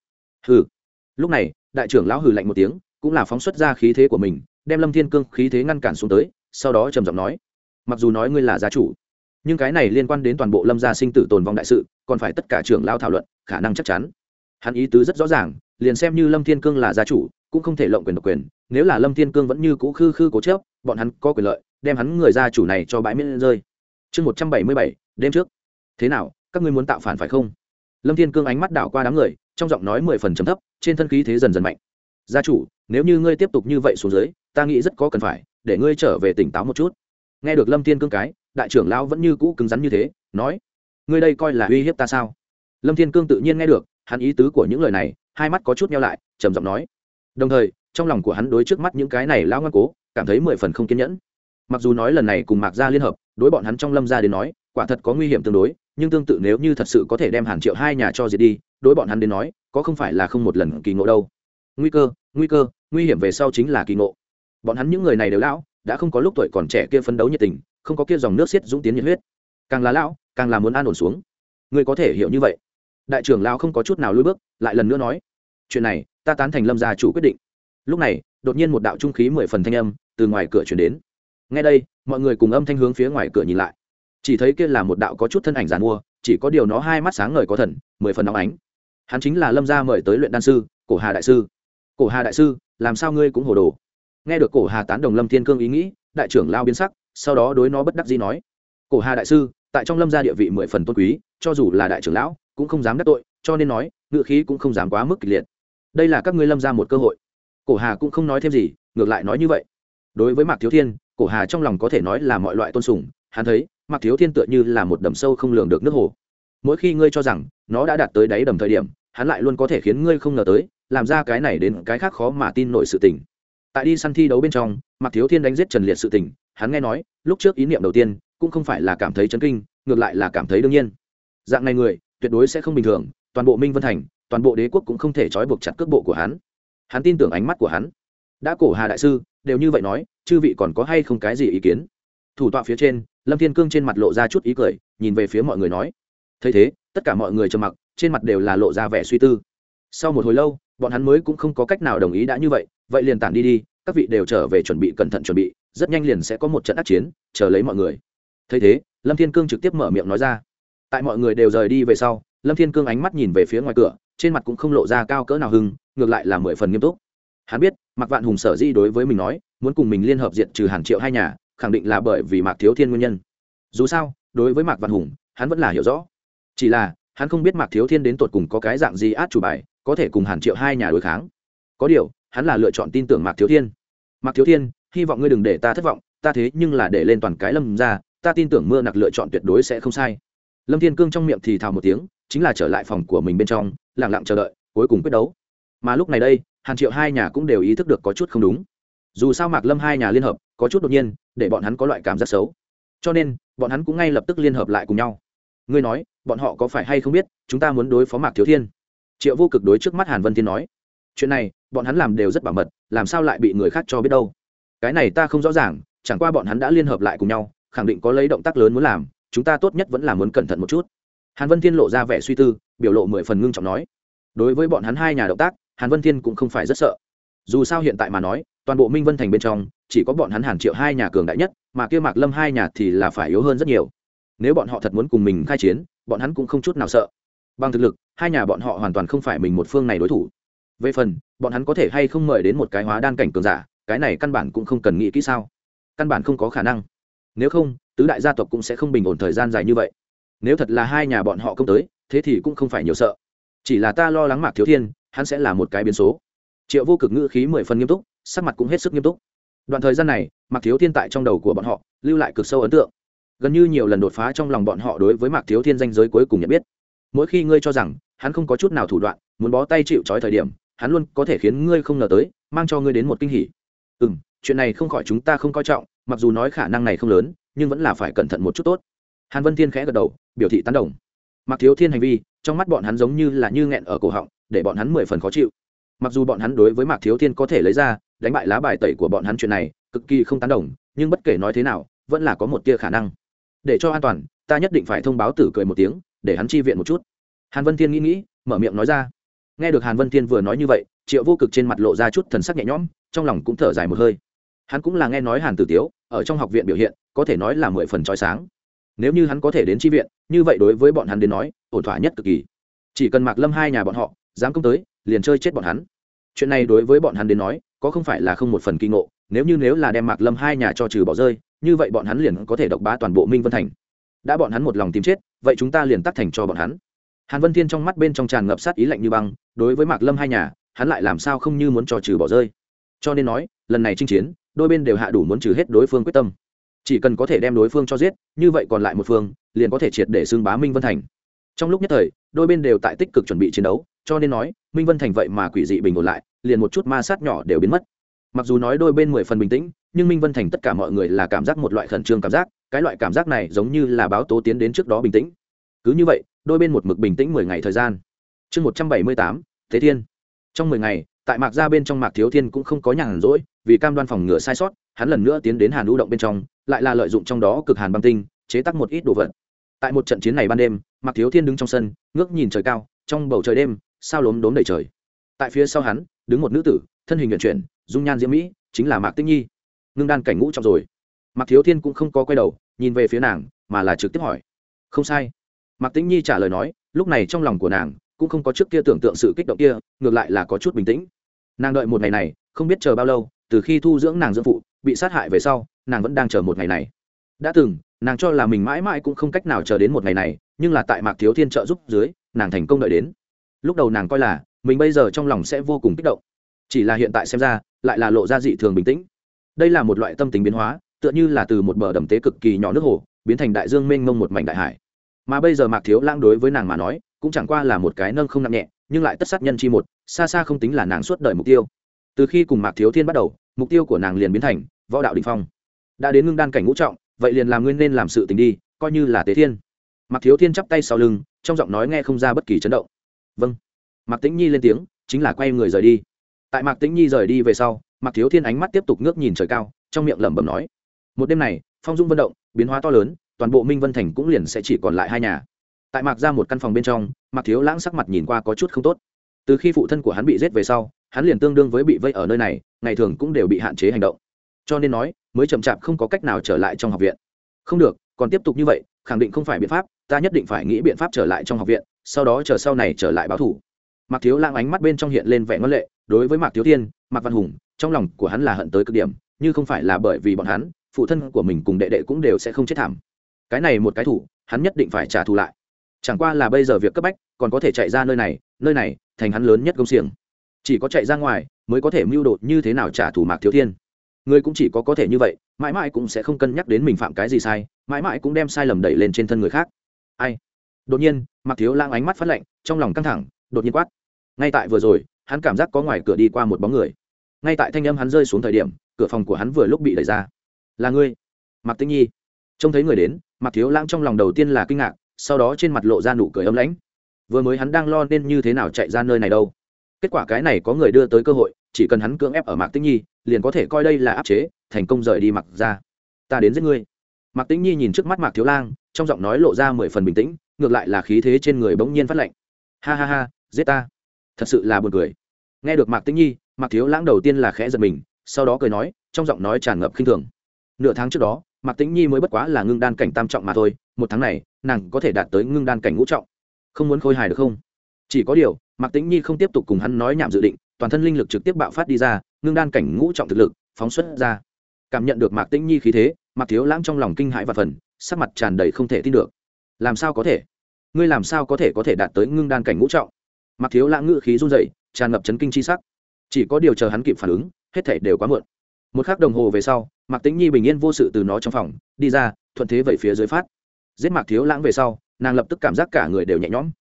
Hừ. Lúc này, đại trưởng lão hừ lạnh một tiếng, cũng là phóng xuất ra khí thế của mình, đem lâm thiên cương khí thế ngăn cản xuống tới, sau đó trầm giọng nói, mặc dù nói ngươi là gia chủ, nhưng cái này liên quan đến toàn bộ lâm gia sinh tử tồn vong đại sự, còn phải tất cả trưởng lão thảo luận, khả năng chắc chắn hắn ý tứ rất rõ ràng, liền xem như lâm thiên cương là gia chủ, cũng không thể lộng quyền độc quyền. Nếu là lâm thiên cương vẫn như cũ khư khư cố chớp bọn hắn có quyền lợi, đem hắn người gia chủ này cho bãi miễn rơi. Chương một trăm bảy mươi bảy, đêm trước. Thế nào, các ngươi muốn tạo phản phải không? Lâm thiên cương ánh mắt đảo qua đám người, trong giọng nói mười phần chấm thấp, trên thân khí thế dần dần mạnh. Gia chủ, nếu như ngươi tiếp tục như vậy xuống dưới, ta nghĩ rất có cần phải, để ngươi trở về tỉnh táo một chút. Nghe được lâm thiên cương cái, đại trưởng lão vẫn như cũ cứng rắn như thế, nói, ngươi đây coi là uy hiếp ta sao? Lâm thiên cương tự nhiên nghe được hắn ý tứ của những lời này, hai mắt có chút nhau lại, trầm giọng nói. Đồng thời, trong lòng của hắn đối trước mắt những cái này lão ngoan cố, cảm thấy mười phần không kiên nhẫn. Mặc dù nói lần này cùng mạc gia liên hợp, đối bọn hắn trong lâm gia đến nói, quả thật có nguy hiểm tương đối, nhưng tương tự nếu như thật sự có thể đem hàng triệu hai nhà cho diệt đi, đối bọn hắn đến nói, có không phải là không một lần kỳ ngộ đâu. Nguy cơ nguy cơ, nguy hiểm về sau chính là kỳ ngộ. Bọn hắn những người này đều lão, đã không có lúc tuổi còn trẻ kia phấn đấu nhiệt tình, không có kia dòng nước xiết dũng tiến nhiệt huyết. Càng là lão, càng là muốn an ổn xuống. Ngươi có thể hiểu như vậy đại trưởng lão không có chút nào lùi bước, lại lần nữa nói, chuyện này, ta tán thành lâm gia chủ quyết định. Lúc này, đột nhiên một đạo trung khí mười phần thanh âm từ ngoài cửa chuyển đến. Ngay đây, mọi người cùng âm thanh hướng phía ngoài cửa nhìn lại. Chỉ thấy kia là một đạo có chút thân ảnh giàn mua, chỉ có điều nó hai mắt sáng ngời có thần, mười phần nóng ánh. Hắn chính là lâm gia mời tới luyện đan sư, cổ hà đại sư. Cổ hà đại sư, làm sao ngươi cũng hồ đồ? Nghe được cổ hà tán đồng lâm thiên cương ý nghĩ, đại trưởng lao biến sắc, sau đó đối nó bất đắc dĩ nói, cổ hà đại sư, tại trong lâm gia địa vị mười phần tôn quý, cho dù là đại trưởng lão cũng không dám đắc tội, cho nên nói, ngự khí cũng không dám quá mức kịch liệt. Đây là các ngươi lâm ra một cơ hội. Cổ hà cũng không nói thêm gì, ngược lại nói như vậy. Đối với mạc thiếu thiên, cổ hà trong lòng có thể nói là mọi loại tôn sùng, hắn thấy, mạc thiếu thiên tựa như là một đầm sâu không lường được nước hồ. Mỗi khi ngươi cho rằng, nó đã đạt tới đáy đầm thời điểm, hắn lại luôn có thể khiến ngươi không ngờ tới, làm ra cái này đến cái khác khó mà tin nổi sự tình. Tại đi săn thi đấu bên trong, mạc thiếu thiên đánh giết trần liệt sự tình, hắn nghe nói, lúc trước ý niệm đầu tiên, cũng không phải là cảm thấy chấn kinh, ngược lại là cảm thấy đương nhiên. Dạng này người tuyệt đối sẽ không bình thường, toàn bộ minh vân thành, toàn bộ đế quốc cũng không thể trói buộc chặt cước bộ của hắn. Hắn tin tưởng ánh mắt của hắn. Đã cổ hà đại sư, đều như vậy nói, chư vị còn có hay không cái gì ý kiến? Thủ tọa phía trên, lâm thiên cương trên mặt lộ ra chút ý cười, nhìn về phía mọi người nói. Thấy thế, tất cả mọi người trầm mặc, trên mặt đều là lộ ra vẻ suy tư. Sau một hồi lâu, bọn hắn mới cũng không có cách nào đồng ý đã như vậy vậy liền tản đi đi, các vị đều trở về chuẩn bị cẩn thận chuẩn bị, rất nhanh liền sẽ có một trận ác chiến, chờ lấy mọi người. Thấy thế, lâm thiên cương trực tiếp mở miệng nói ra tại mọi người đều rời đi về sau, lâm thiên cương ánh mắt nhìn về phía ngoài cửa, trên mặt cũng không lộ ra cao cỡ nào hưng, ngược lại là mười phần nghiêm túc. Hắn biết, mạc vạn hùng sở di đối với mình nói, muốn cùng mình liên hợp diện trừ hàn triệu hai nhà, khẳng định là bởi vì mạc thiếu thiên nguyên nhân. Dù sao, đối với mạc vạn hùng, hắn vẫn là hiểu rõ. Chỉ là, hắn không biết mạc thiếu thiên đến tột cùng có cái dạng gì át chủ bài, có thể cùng hàn triệu hai nhà đối kháng. Có điều, hắn là lựa chọn tin tưởng mạc thiếu thiên. Mạc thiếu thiên, hy vọng ngươi đừng để ta thất vọng, ta thế nhưng là để lên toàn cái lâm ra, ta tin tưởng mưa nặc lựa chọn tuyệt đối sẽ không sai lâm thiên cương trong miệng thì thào một tiếng, chính là trở lại phòng của mình bên trong lẳng lặng chờ đợi, cuối cùng quyết đấu. Mà lúc này đây, hàn triệu hai nhà cũng đều ý thức được có chút không đúng. Dù sao mạc lâm hai nhà liên hợp, có chút đột nhiên, để bọn hắn có loại cảm giác xấu. Cho nên, bọn hắn cũng ngay lập tức liên hợp lại cùng nhau. Ngươi nói, bọn họ có phải hay không biết, chúng ta muốn đối phó mạc thiếu thiên? Triệu vô cực đối trước mắt hàn vân thiên nói. Chuyện này, bọn hắn làm đều rất bảo mật, làm sao lại bị người khác cho biết đâu? Cái này ta không rõ ràng, chẳng qua bọn hắn đã liên hợp lại cùng nhau, khẳng định có lấy động tác lớn muốn làm chúng ta tốt nhất vẫn là muốn cẩn thận một chút. Hàn vân thiên lộ ra vẻ suy tư, biểu lộ mười phần ngưng trọng nói. Đối với bọn hắn hai nhà động tác, hàn vân thiên cũng không phải rất sợ. Dù sao hiện tại mà nói, toàn bộ minh vân thành bên trong, chỉ có bọn hắn hàn triệu hai nhà cường đại nhất, mà kia mạc lâm hai nhà thì là phải yếu hơn rất nhiều. Nếu bọn họ thật muốn cùng mình khai chiến, bọn hắn cũng không chút nào sợ. Bằng thực lực, hai nhà bọn họ hoàn toàn không phải mình một phương này đối thủ. Về phần, bọn hắn có thể hay không mời đến một cái hóa đan cảnh cường giả, cái này căn bản cũng không cần nghĩ kỹ sao. Căn bản không có khả năng. Nếu không tứ đại gia tộc cũng sẽ không bình ổn thời gian dài như vậy. Nếu thật là hai nhà bọn họ công tới, thế thì cũng không phải nhiều sợ. Chỉ là ta lo lắng mạc thiếu thiên, hắn sẽ là một cái biến số. Triệu vô cực ngữ khí mười phần nghiêm túc, sắc mặt cũng hết sức nghiêm túc. Đoạn thời gian này, mạc thiếu thiên tại trong đầu của bọn họ, lưu lại cực sâu ấn tượng. Gần như nhiều lần đột phá trong lòng bọn họ đối với mạc thiếu thiên danh giới cuối cùng nhận biết. Mỗi khi ngươi cho rằng, hắn không có chút nào thủ đoạn, muốn bó tay chịu trói thời điểm, hắn luôn có thể khiến ngươi không ngờ tới, mang cho ngươi đến một kinh hỉ. Ừ m chuyện này không khỏi chúng ta không coi trọng, mặc dù nói khả năng này không lớn nhưng vẫn là phải cẩn thận một chút tốt. Hàn vân thiên khẽ gật đầu, biểu thị tán đồng. Mặc thiếu thiên hành vi, trong mắt bọn hắn giống như là như nghẹn ở cổ họng, để bọn hắn mười phần khó chịu. Mặc dù bọn hắn đối với mạc thiếu thiên có thể lấy ra, đánh bại lá bài tẩy của bọn hắn chuyện này, cực kỳ không tán đồng, nhưng bất kể nói thế nào, vẫn là có một tia khả năng. Để cho an toàn, ta nhất định phải thông báo tử cười một tiếng, để hắn chi viện một chút. Hàn vân thiên nghĩ nghĩ, mở miệng nói ra. Nghe được hàn vân thiên vừa nói như vậy, triệu vô cực trên mặt lộ ra chút thần sắc nhẹ nhõm, trong lòng cũng thở dài một hơi. Hắn cũng là nghe nói hàn tử tiếu, ở trong học viện biểu hiện có thể nói là mười phần trói sáng. Nếu như hắn có thể đến tri viện, như vậy đối với bọn hắn đến nói, ổn thỏa nhất cực kỳ. Chỉ cần mạc lâm hai nhà bọn họ, dám công tới, liền chơi chết bọn hắn. Chuyện này đối với bọn hắn đến nói, có không phải là không một phần kinh ngộ, nếu như nếu là đem mạc lâm hai nhà cho trừ bỏ rơi, như vậy bọn hắn liền có thể độc bá toàn bộ minh vân thành. Đã bọn hắn một lòng tìm chết, vậy chúng ta liền tắt thành cho bọn hắn. Hàn vân thiên trong mắt bên trong tràn ngập sát ý lạnh như băng, đối với mạc lâm hai nhà, hắn lại làm sao không như muốn cho trừ bỏ rơi. Cho nên nói, lần này chinh chiến, đôi bên đều hạ đủ muốn trừ hết đối phương quyết tâm chỉ cần có thể đem đối phương cho giết, như vậy còn lại một phương, liền có thể triệt để xưng bá minh vân thành. Trong lúc nhất thời, đôi bên đều tại tích cực chuẩn bị chiến đấu, cho nên nói, minh vân thành vậy mà quỷ dị bình ổn lại, liền một chút ma sát nhỏ đều biến mất. Mặc dù nói đôi bên mười phần bình tĩnh, nhưng minh vân thành tất cả mọi người là cảm giác một loại khẩn trương cảm giác, cái loại cảm giác này giống như là báo tố tiến đến trước đó bình tĩnh. Cứ như vậy, đôi bên một mực bình tĩnh mười ngày thời gian. Chương một trăm bảy mươi tám, thế thiên. Trong mười ngày, tại mạc gia bên trong mạc thiếu thiên cũng không có nhàn rỗi, vì cam đoan phòng ngừa sai sót, hắn lần nữa tiến đến hàn lũ động bên trong lại là lợi dụng trong đó cực hàn băng tinh, chế tác một ít đồ vật. Tại một trận chiến này ban đêm, mạc thiếu thiên đứng trong sân, ngước nhìn trời cao, trong bầu trời đêm, sao lốm đốm đầy trời. Tại phía sau hắn, đứng một nữ tử, thân hình nhận chuyển, dung nhan diễm mỹ, chính là mạc tích nhi. Ngưng đan cảnh ngũ trong rồi. Mạc thiếu thiên cũng không có quay đầu, nhìn về phía nàng, mà là trực tiếp hỏi. Không sai. Mạc tĩnh nhi trả lời nói, lúc này trong lòng của nàng, cũng không có trước kia tưởng tượng sự kích động kia, ngược lại là có chút bình tĩnh. Nàng đợi một ngày này, không biết chờ bao lâu, từ khi thu dưỡng nàng dưỡng phụ bị sát hại về sau, nàng vẫn đang chờ một ngày này. Đã từng, nàng cho là mình mãi mãi cũng không cách nào chờ đến một ngày này, nhưng là tại mạc thiếu thiên trợ giúp dưới, nàng thành công đợi đến. Lúc đầu nàng coi là, mình bây giờ trong lòng sẽ vô cùng kích động. Chỉ là hiện tại xem ra, lại là lộ ra dị thường bình tĩnh. Đây là một loại tâm tính biến hóa, tựa như là từ một bờ đầm tế cực kỳ nhỏ nước hồ, biến thành đại dương mênh mông một mảnh đại hải. Mà bây giờ mạc thiếu lãng đối với nàng mà nói, cũng chẳng qua là một cái nâng không nặng nhẹ, nhưng lại tất sát nhân chi một, xa xa không tính là nàng suốt đời mục tiêu. Từ khi cùng mạc thiếu thiên bắt đầu, mục tiêu của nàng liền biến thành võ đạo đình phong. Đã đến ngưng đan cảnh ngũ trọng, vậy liền làm nguyên nên làm sự tình đi, coi như là tế thiên. Mặc thiếu thiên chắp tay sau lưng, trong giọng nói nghe không ra bất kỳ chấn động. Vâng. Mạc tĩnh nhi lên tiếng, chính là quay người rời đi. Tại mạc tĩnh nhi rời đi về sau, mạc thiếu thiên ánh mắt tiếp tục ngước nhìn trời cao, trong miệng lẩm bẩm nói, một đêm này, phong dung vận động, biến hóa to lớn, toàn bộ minh vân thành cũng liền sẽ chỉ còn lại hai nhà. Tại mạc ra một căn phòng bên trong, mạc thiếu lãng sắc mặt nhìn qua có chút không tốt. Từ khi phụ thân của hắn bị giết về sau, hắn liền tương đương với bị vây ở nơi này, ngày thường cũng đều bị hạn chế hành động cho nên nói, mới chậm chạp không có cách nào trở lại trong học viện. Không được, còn tiếp tục như vậy, khẳng định không phải biện pháp, ta nhất định phải nghĩ biện pháp trở lại trong học viện, sau đó chờ sau này trở lại báo thủ. Mạc thiếu lãng ánh mắt bên trong hiện lên vẻ ngân lệ, đối với mạc thiếu thiên mạc văn hùng, trong lòng của hắn là hận tới cực điểm, như không phải là bởi vì bọn hắn, phụ thân của mình cùng đệ đệ cũng đều sẽ không chết thảm. Cái này một cái thủ, hắn nhất định phải trả thù lại. Chẳng qua là bây giờ việc cấp bách, còn có thể chạy ra nơi này nơi này, thành hắn lớn nhất công xiềng. Chỉ có chạy ra ngoài, mới có thể mưu đột như thế nào trả thù mạc thiếu thiên người cũng chỉ có có thể như vậy, mãi mãi cũng sẽ không cân nhắc đến mình phạm cái gì sai, mãi mãi cũng đem sai lầm đẩy lên trên thân người khác. Ai? Đột nhiên Mặc thiếu lang ánh mắt phát lạnh, trong lòng căng thẳng, đột nhiên quát. Ngay tại vừa rồi, hắn cảm giác có ngoài cửa đi qua một bóng người. Ngay tại thanh âm hắn rơi xuống thời điểm, cửa phòng của hắn vừa lúc bị đẩy ra. Là ngươi, mạc tĩnh nhi. Trông thấy người đến, mạc thiếu Lang trong lòng đầu tiên là kinh ngạc, sau đó trên mặt lộ ra nụ cười ấm lãnh. Vừa mới hắn đang lo nên như thế nào chạy ra nơi này đâu. Kết quả cái này có người đưa tới cơ hội, chỉ cần hắn cưỡng ép ở mạc tĩnh nhi liền có thể coi đây là áp chế, thành công rời đi mặc ra ta đến giết ngươi. Mạc tĩnh nhi nhìn trước mắt mạc thiếu lang, trong giọng nói lộ ra mười phần bình tĩnh, ngược lại là khí thế trên người bỗng nhiên phát lệnh ha ha ha, giết ta. Thật sự là buồn cười. Nghe được mạc tĩnh nhi, mạc thiếu lãng đầu tiên là khẽ giật mình, sau đó cười nói, trong giọng nói tràn ngập khinh thường. Nửa tháng trước đó, mạc tĩnh nhi mới bất quá là ngưng đan cảnh tam trọng mà thôi, một tháng này, nàng có thể đạt tới ngưng đan cảnh ngũ trọng. Không muốn khôi hài được không? Chỉ có điều, mạc tĩnh nhi không tiếp tục cùng hắn nói nhảm dự định toàn thân linh lực trực tiếp bạo phát đi ra, ngưng đan cảnh ngũ trọng thực lực, phóng xuất ra. Cảm nhận được mạc tĩnh nhi khí thế, mạc thiếu lãng trong lòng kinh hãi và phần, sắc mặt tràn đầy không thể tin được. Làm sao có thể? Ngươi làm sao có thể có thể đạt tới ngưng đan cảnh ngũ trọng? Mạc thiếu lãng ngự khí run dậy tràn ngập chấn kinh chi sắc. Chỉ có điều chờ hắn kịp phản ứng, hết thể đều quá muộn. Một k h ắ c đồng hồ về sau, mạc tĩnh nhi bình yên vô sự từ nó trong phòng, đi ra, thuận thế vậy phía dưới phát. Giết mạc thiếu lãng về sau, nàng lập tức cảm giác cả người đều nhẹ nhõm.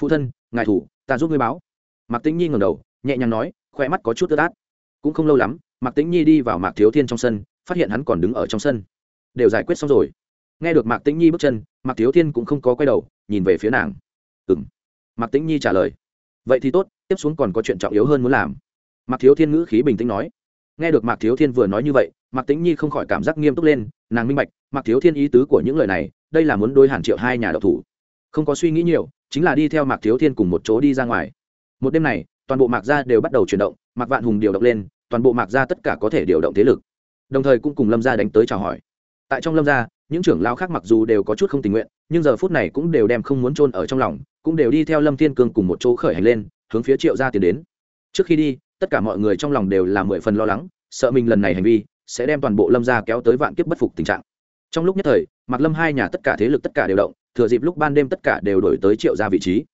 Phụ thân, ngài thủ, ta giúp ngươi báo. Mạc tĩnh nhi ngầm đầu nhẹ nhàng nói khoe mắt có chút tơ tát. cũng không lâu lắm, mạc tĩnh nhi đi vào mạc thiếu thiên trong sân, phát hiện hắn còn đứng ở trong sân. Đều giải quyết xong rồi. Nghe được mạc tĩnh nhi bước chân, mạc thiếu thiên cũng không có quay đầu, nhìn về phía nàng. Ừng mạc tĩnh nhi trả lời. Vậy thì tốt, tiếp xuống còn có chuyện trọng yếu hơn muốn làm. Mạc thiếu thiên ngữ khí bình tĩnh nói. Nghe được mạc thiếu thiên vừa nói như vậy, mạc tĩnh nhi không khỏi cảm giác nghiêm túc lên, nàng minh bạch, mạc thiếu thiên ý tứ của những lời này, đây là muốn đôi hàn triệu hai nhà độc thủ. Không có suy nghĩ nhiều, chính là đi theo mạc thiếu thiên cùng một chỗ đi ra ngoài. Một đêm này toàn bộ mạc gia đều bắt đầu chuyển động, mạc vạn hùng điều động lên, toàn bộ mạc gia tất cả có thể điều động thế lực. Đồng thời cũng cùng lâm gia đánh tới chào hỏi. Tại trong lâm gia, những trưởng lao khác mặc dù đều có chút không tình nguyện, nhưng giờ phút này cũng đều đem không muốn trôn ở trong lòng, cũng đều đi theo lâm thiên cương cùng một chỗ khởi hành lên, hướng phía triệu gia tiến đến. Trước khi đi, tất cả mọi người trong lòng đều là mười phần lo lắng, sợ mình lần này hành vi sẽ đem toàn bộ lâm gia kéo tới vạn kiếp bất phục tình trạng. Trong lúc nhất thời, mạc lâm hai nhà tất cả thế lực tất cả đều động, thừa dịp lúc ban đêm tất cả đều đổi tới triệu gia vị trí.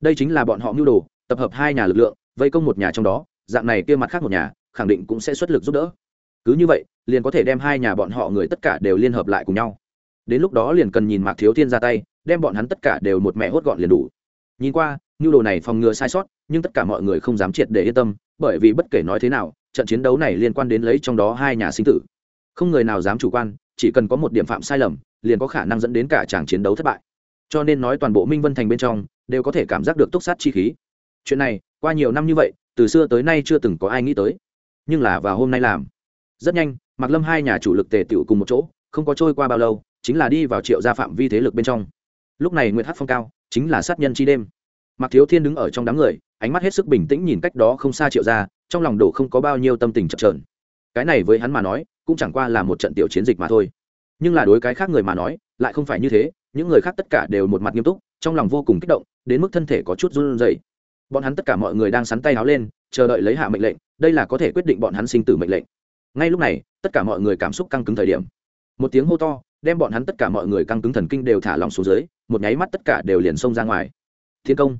Đây chính là bọn họ mưu đồ, tập hợp hai nhà lực lượng vây công một nhà trong đó, dạng này kia mặt khác một nhà, khẳng định cũng sẽ xuất lực giúp đỡ. Cứ như vậy, liền có thể đem hai nhà bọn họ người tất cả đều liên hợp lại cùng nhau. Đến lúc đó liền cần nhìn mạc thiếu thiên ra tay, đem bọn hắn tất cả đều một mẹ hốt gọn liền đủ. Nhìn qua, nhu đồ này phòng ngừa sai sót, nhưng tất cả mọi người không dám triệt để yên tâm, bởi vì bất kể nói thế nào, trận chiến đấu này liên quan đến lấy trong đó hai nhà sinh tử. Không người nào dám chủ quan, chỉ cần có một điểm phạm sai lầm, liền có khả năng dẫn đến cả tràng chiến đấu thất bại. Cho nên nói toàn bộ minh vân thành bên trong, đều có thể cảm giác được túc sát chi khí chuyện này, qua nhiều năm như vậy, từ xưa tới nay chưa từng có ai nghĩ tới. Nhưng là vào hôm nay làm. Rất nhanh mặc lâm hai nhà chủ lực tề tựu cùng một chỗ, không có trôi qua bao lâu, chính là đi vào triệu gia phạm vi thế lực bên trong. Lúc này nguyễn hát phong cao, chính là sát nhân chi đêm. Mặc thiếu thiên đứng ở trong đám người, ánh mắt hết sức bình tĩnh nhìn cách đó không xa triệu gia, trong lòng đổ không có bao nhiêu tâm tình chập trờn cái này với hắn mà nói, cũng chẳng qua là một trận tiểu chiến dịch mà thôi. Nhưng là đối cái khác người mà nói, lại không phải như thế, những người khác tất cả đều một mặt nghiêm túc, trong lòng vô cùng kích động, đến mức thân thể có chút run rẩy bọn hắn tất cả mọi người đang sắn tay áo lên, chờ đợi lấy hạ mệnh lệnh, đây là có thể quyết định bọn hắn sinh tử mệnh lệnh. Ngay lúc này, tất cả mọi người cảm xúc căng cứng thời điểm. Một tiếng hô to, đem bọn hắn tất cả mọi người căng cứng thần kinh đều thả lòng xuống dưới, một nháy mắt tất cả đều liền xông ra ngoài. Thiên công.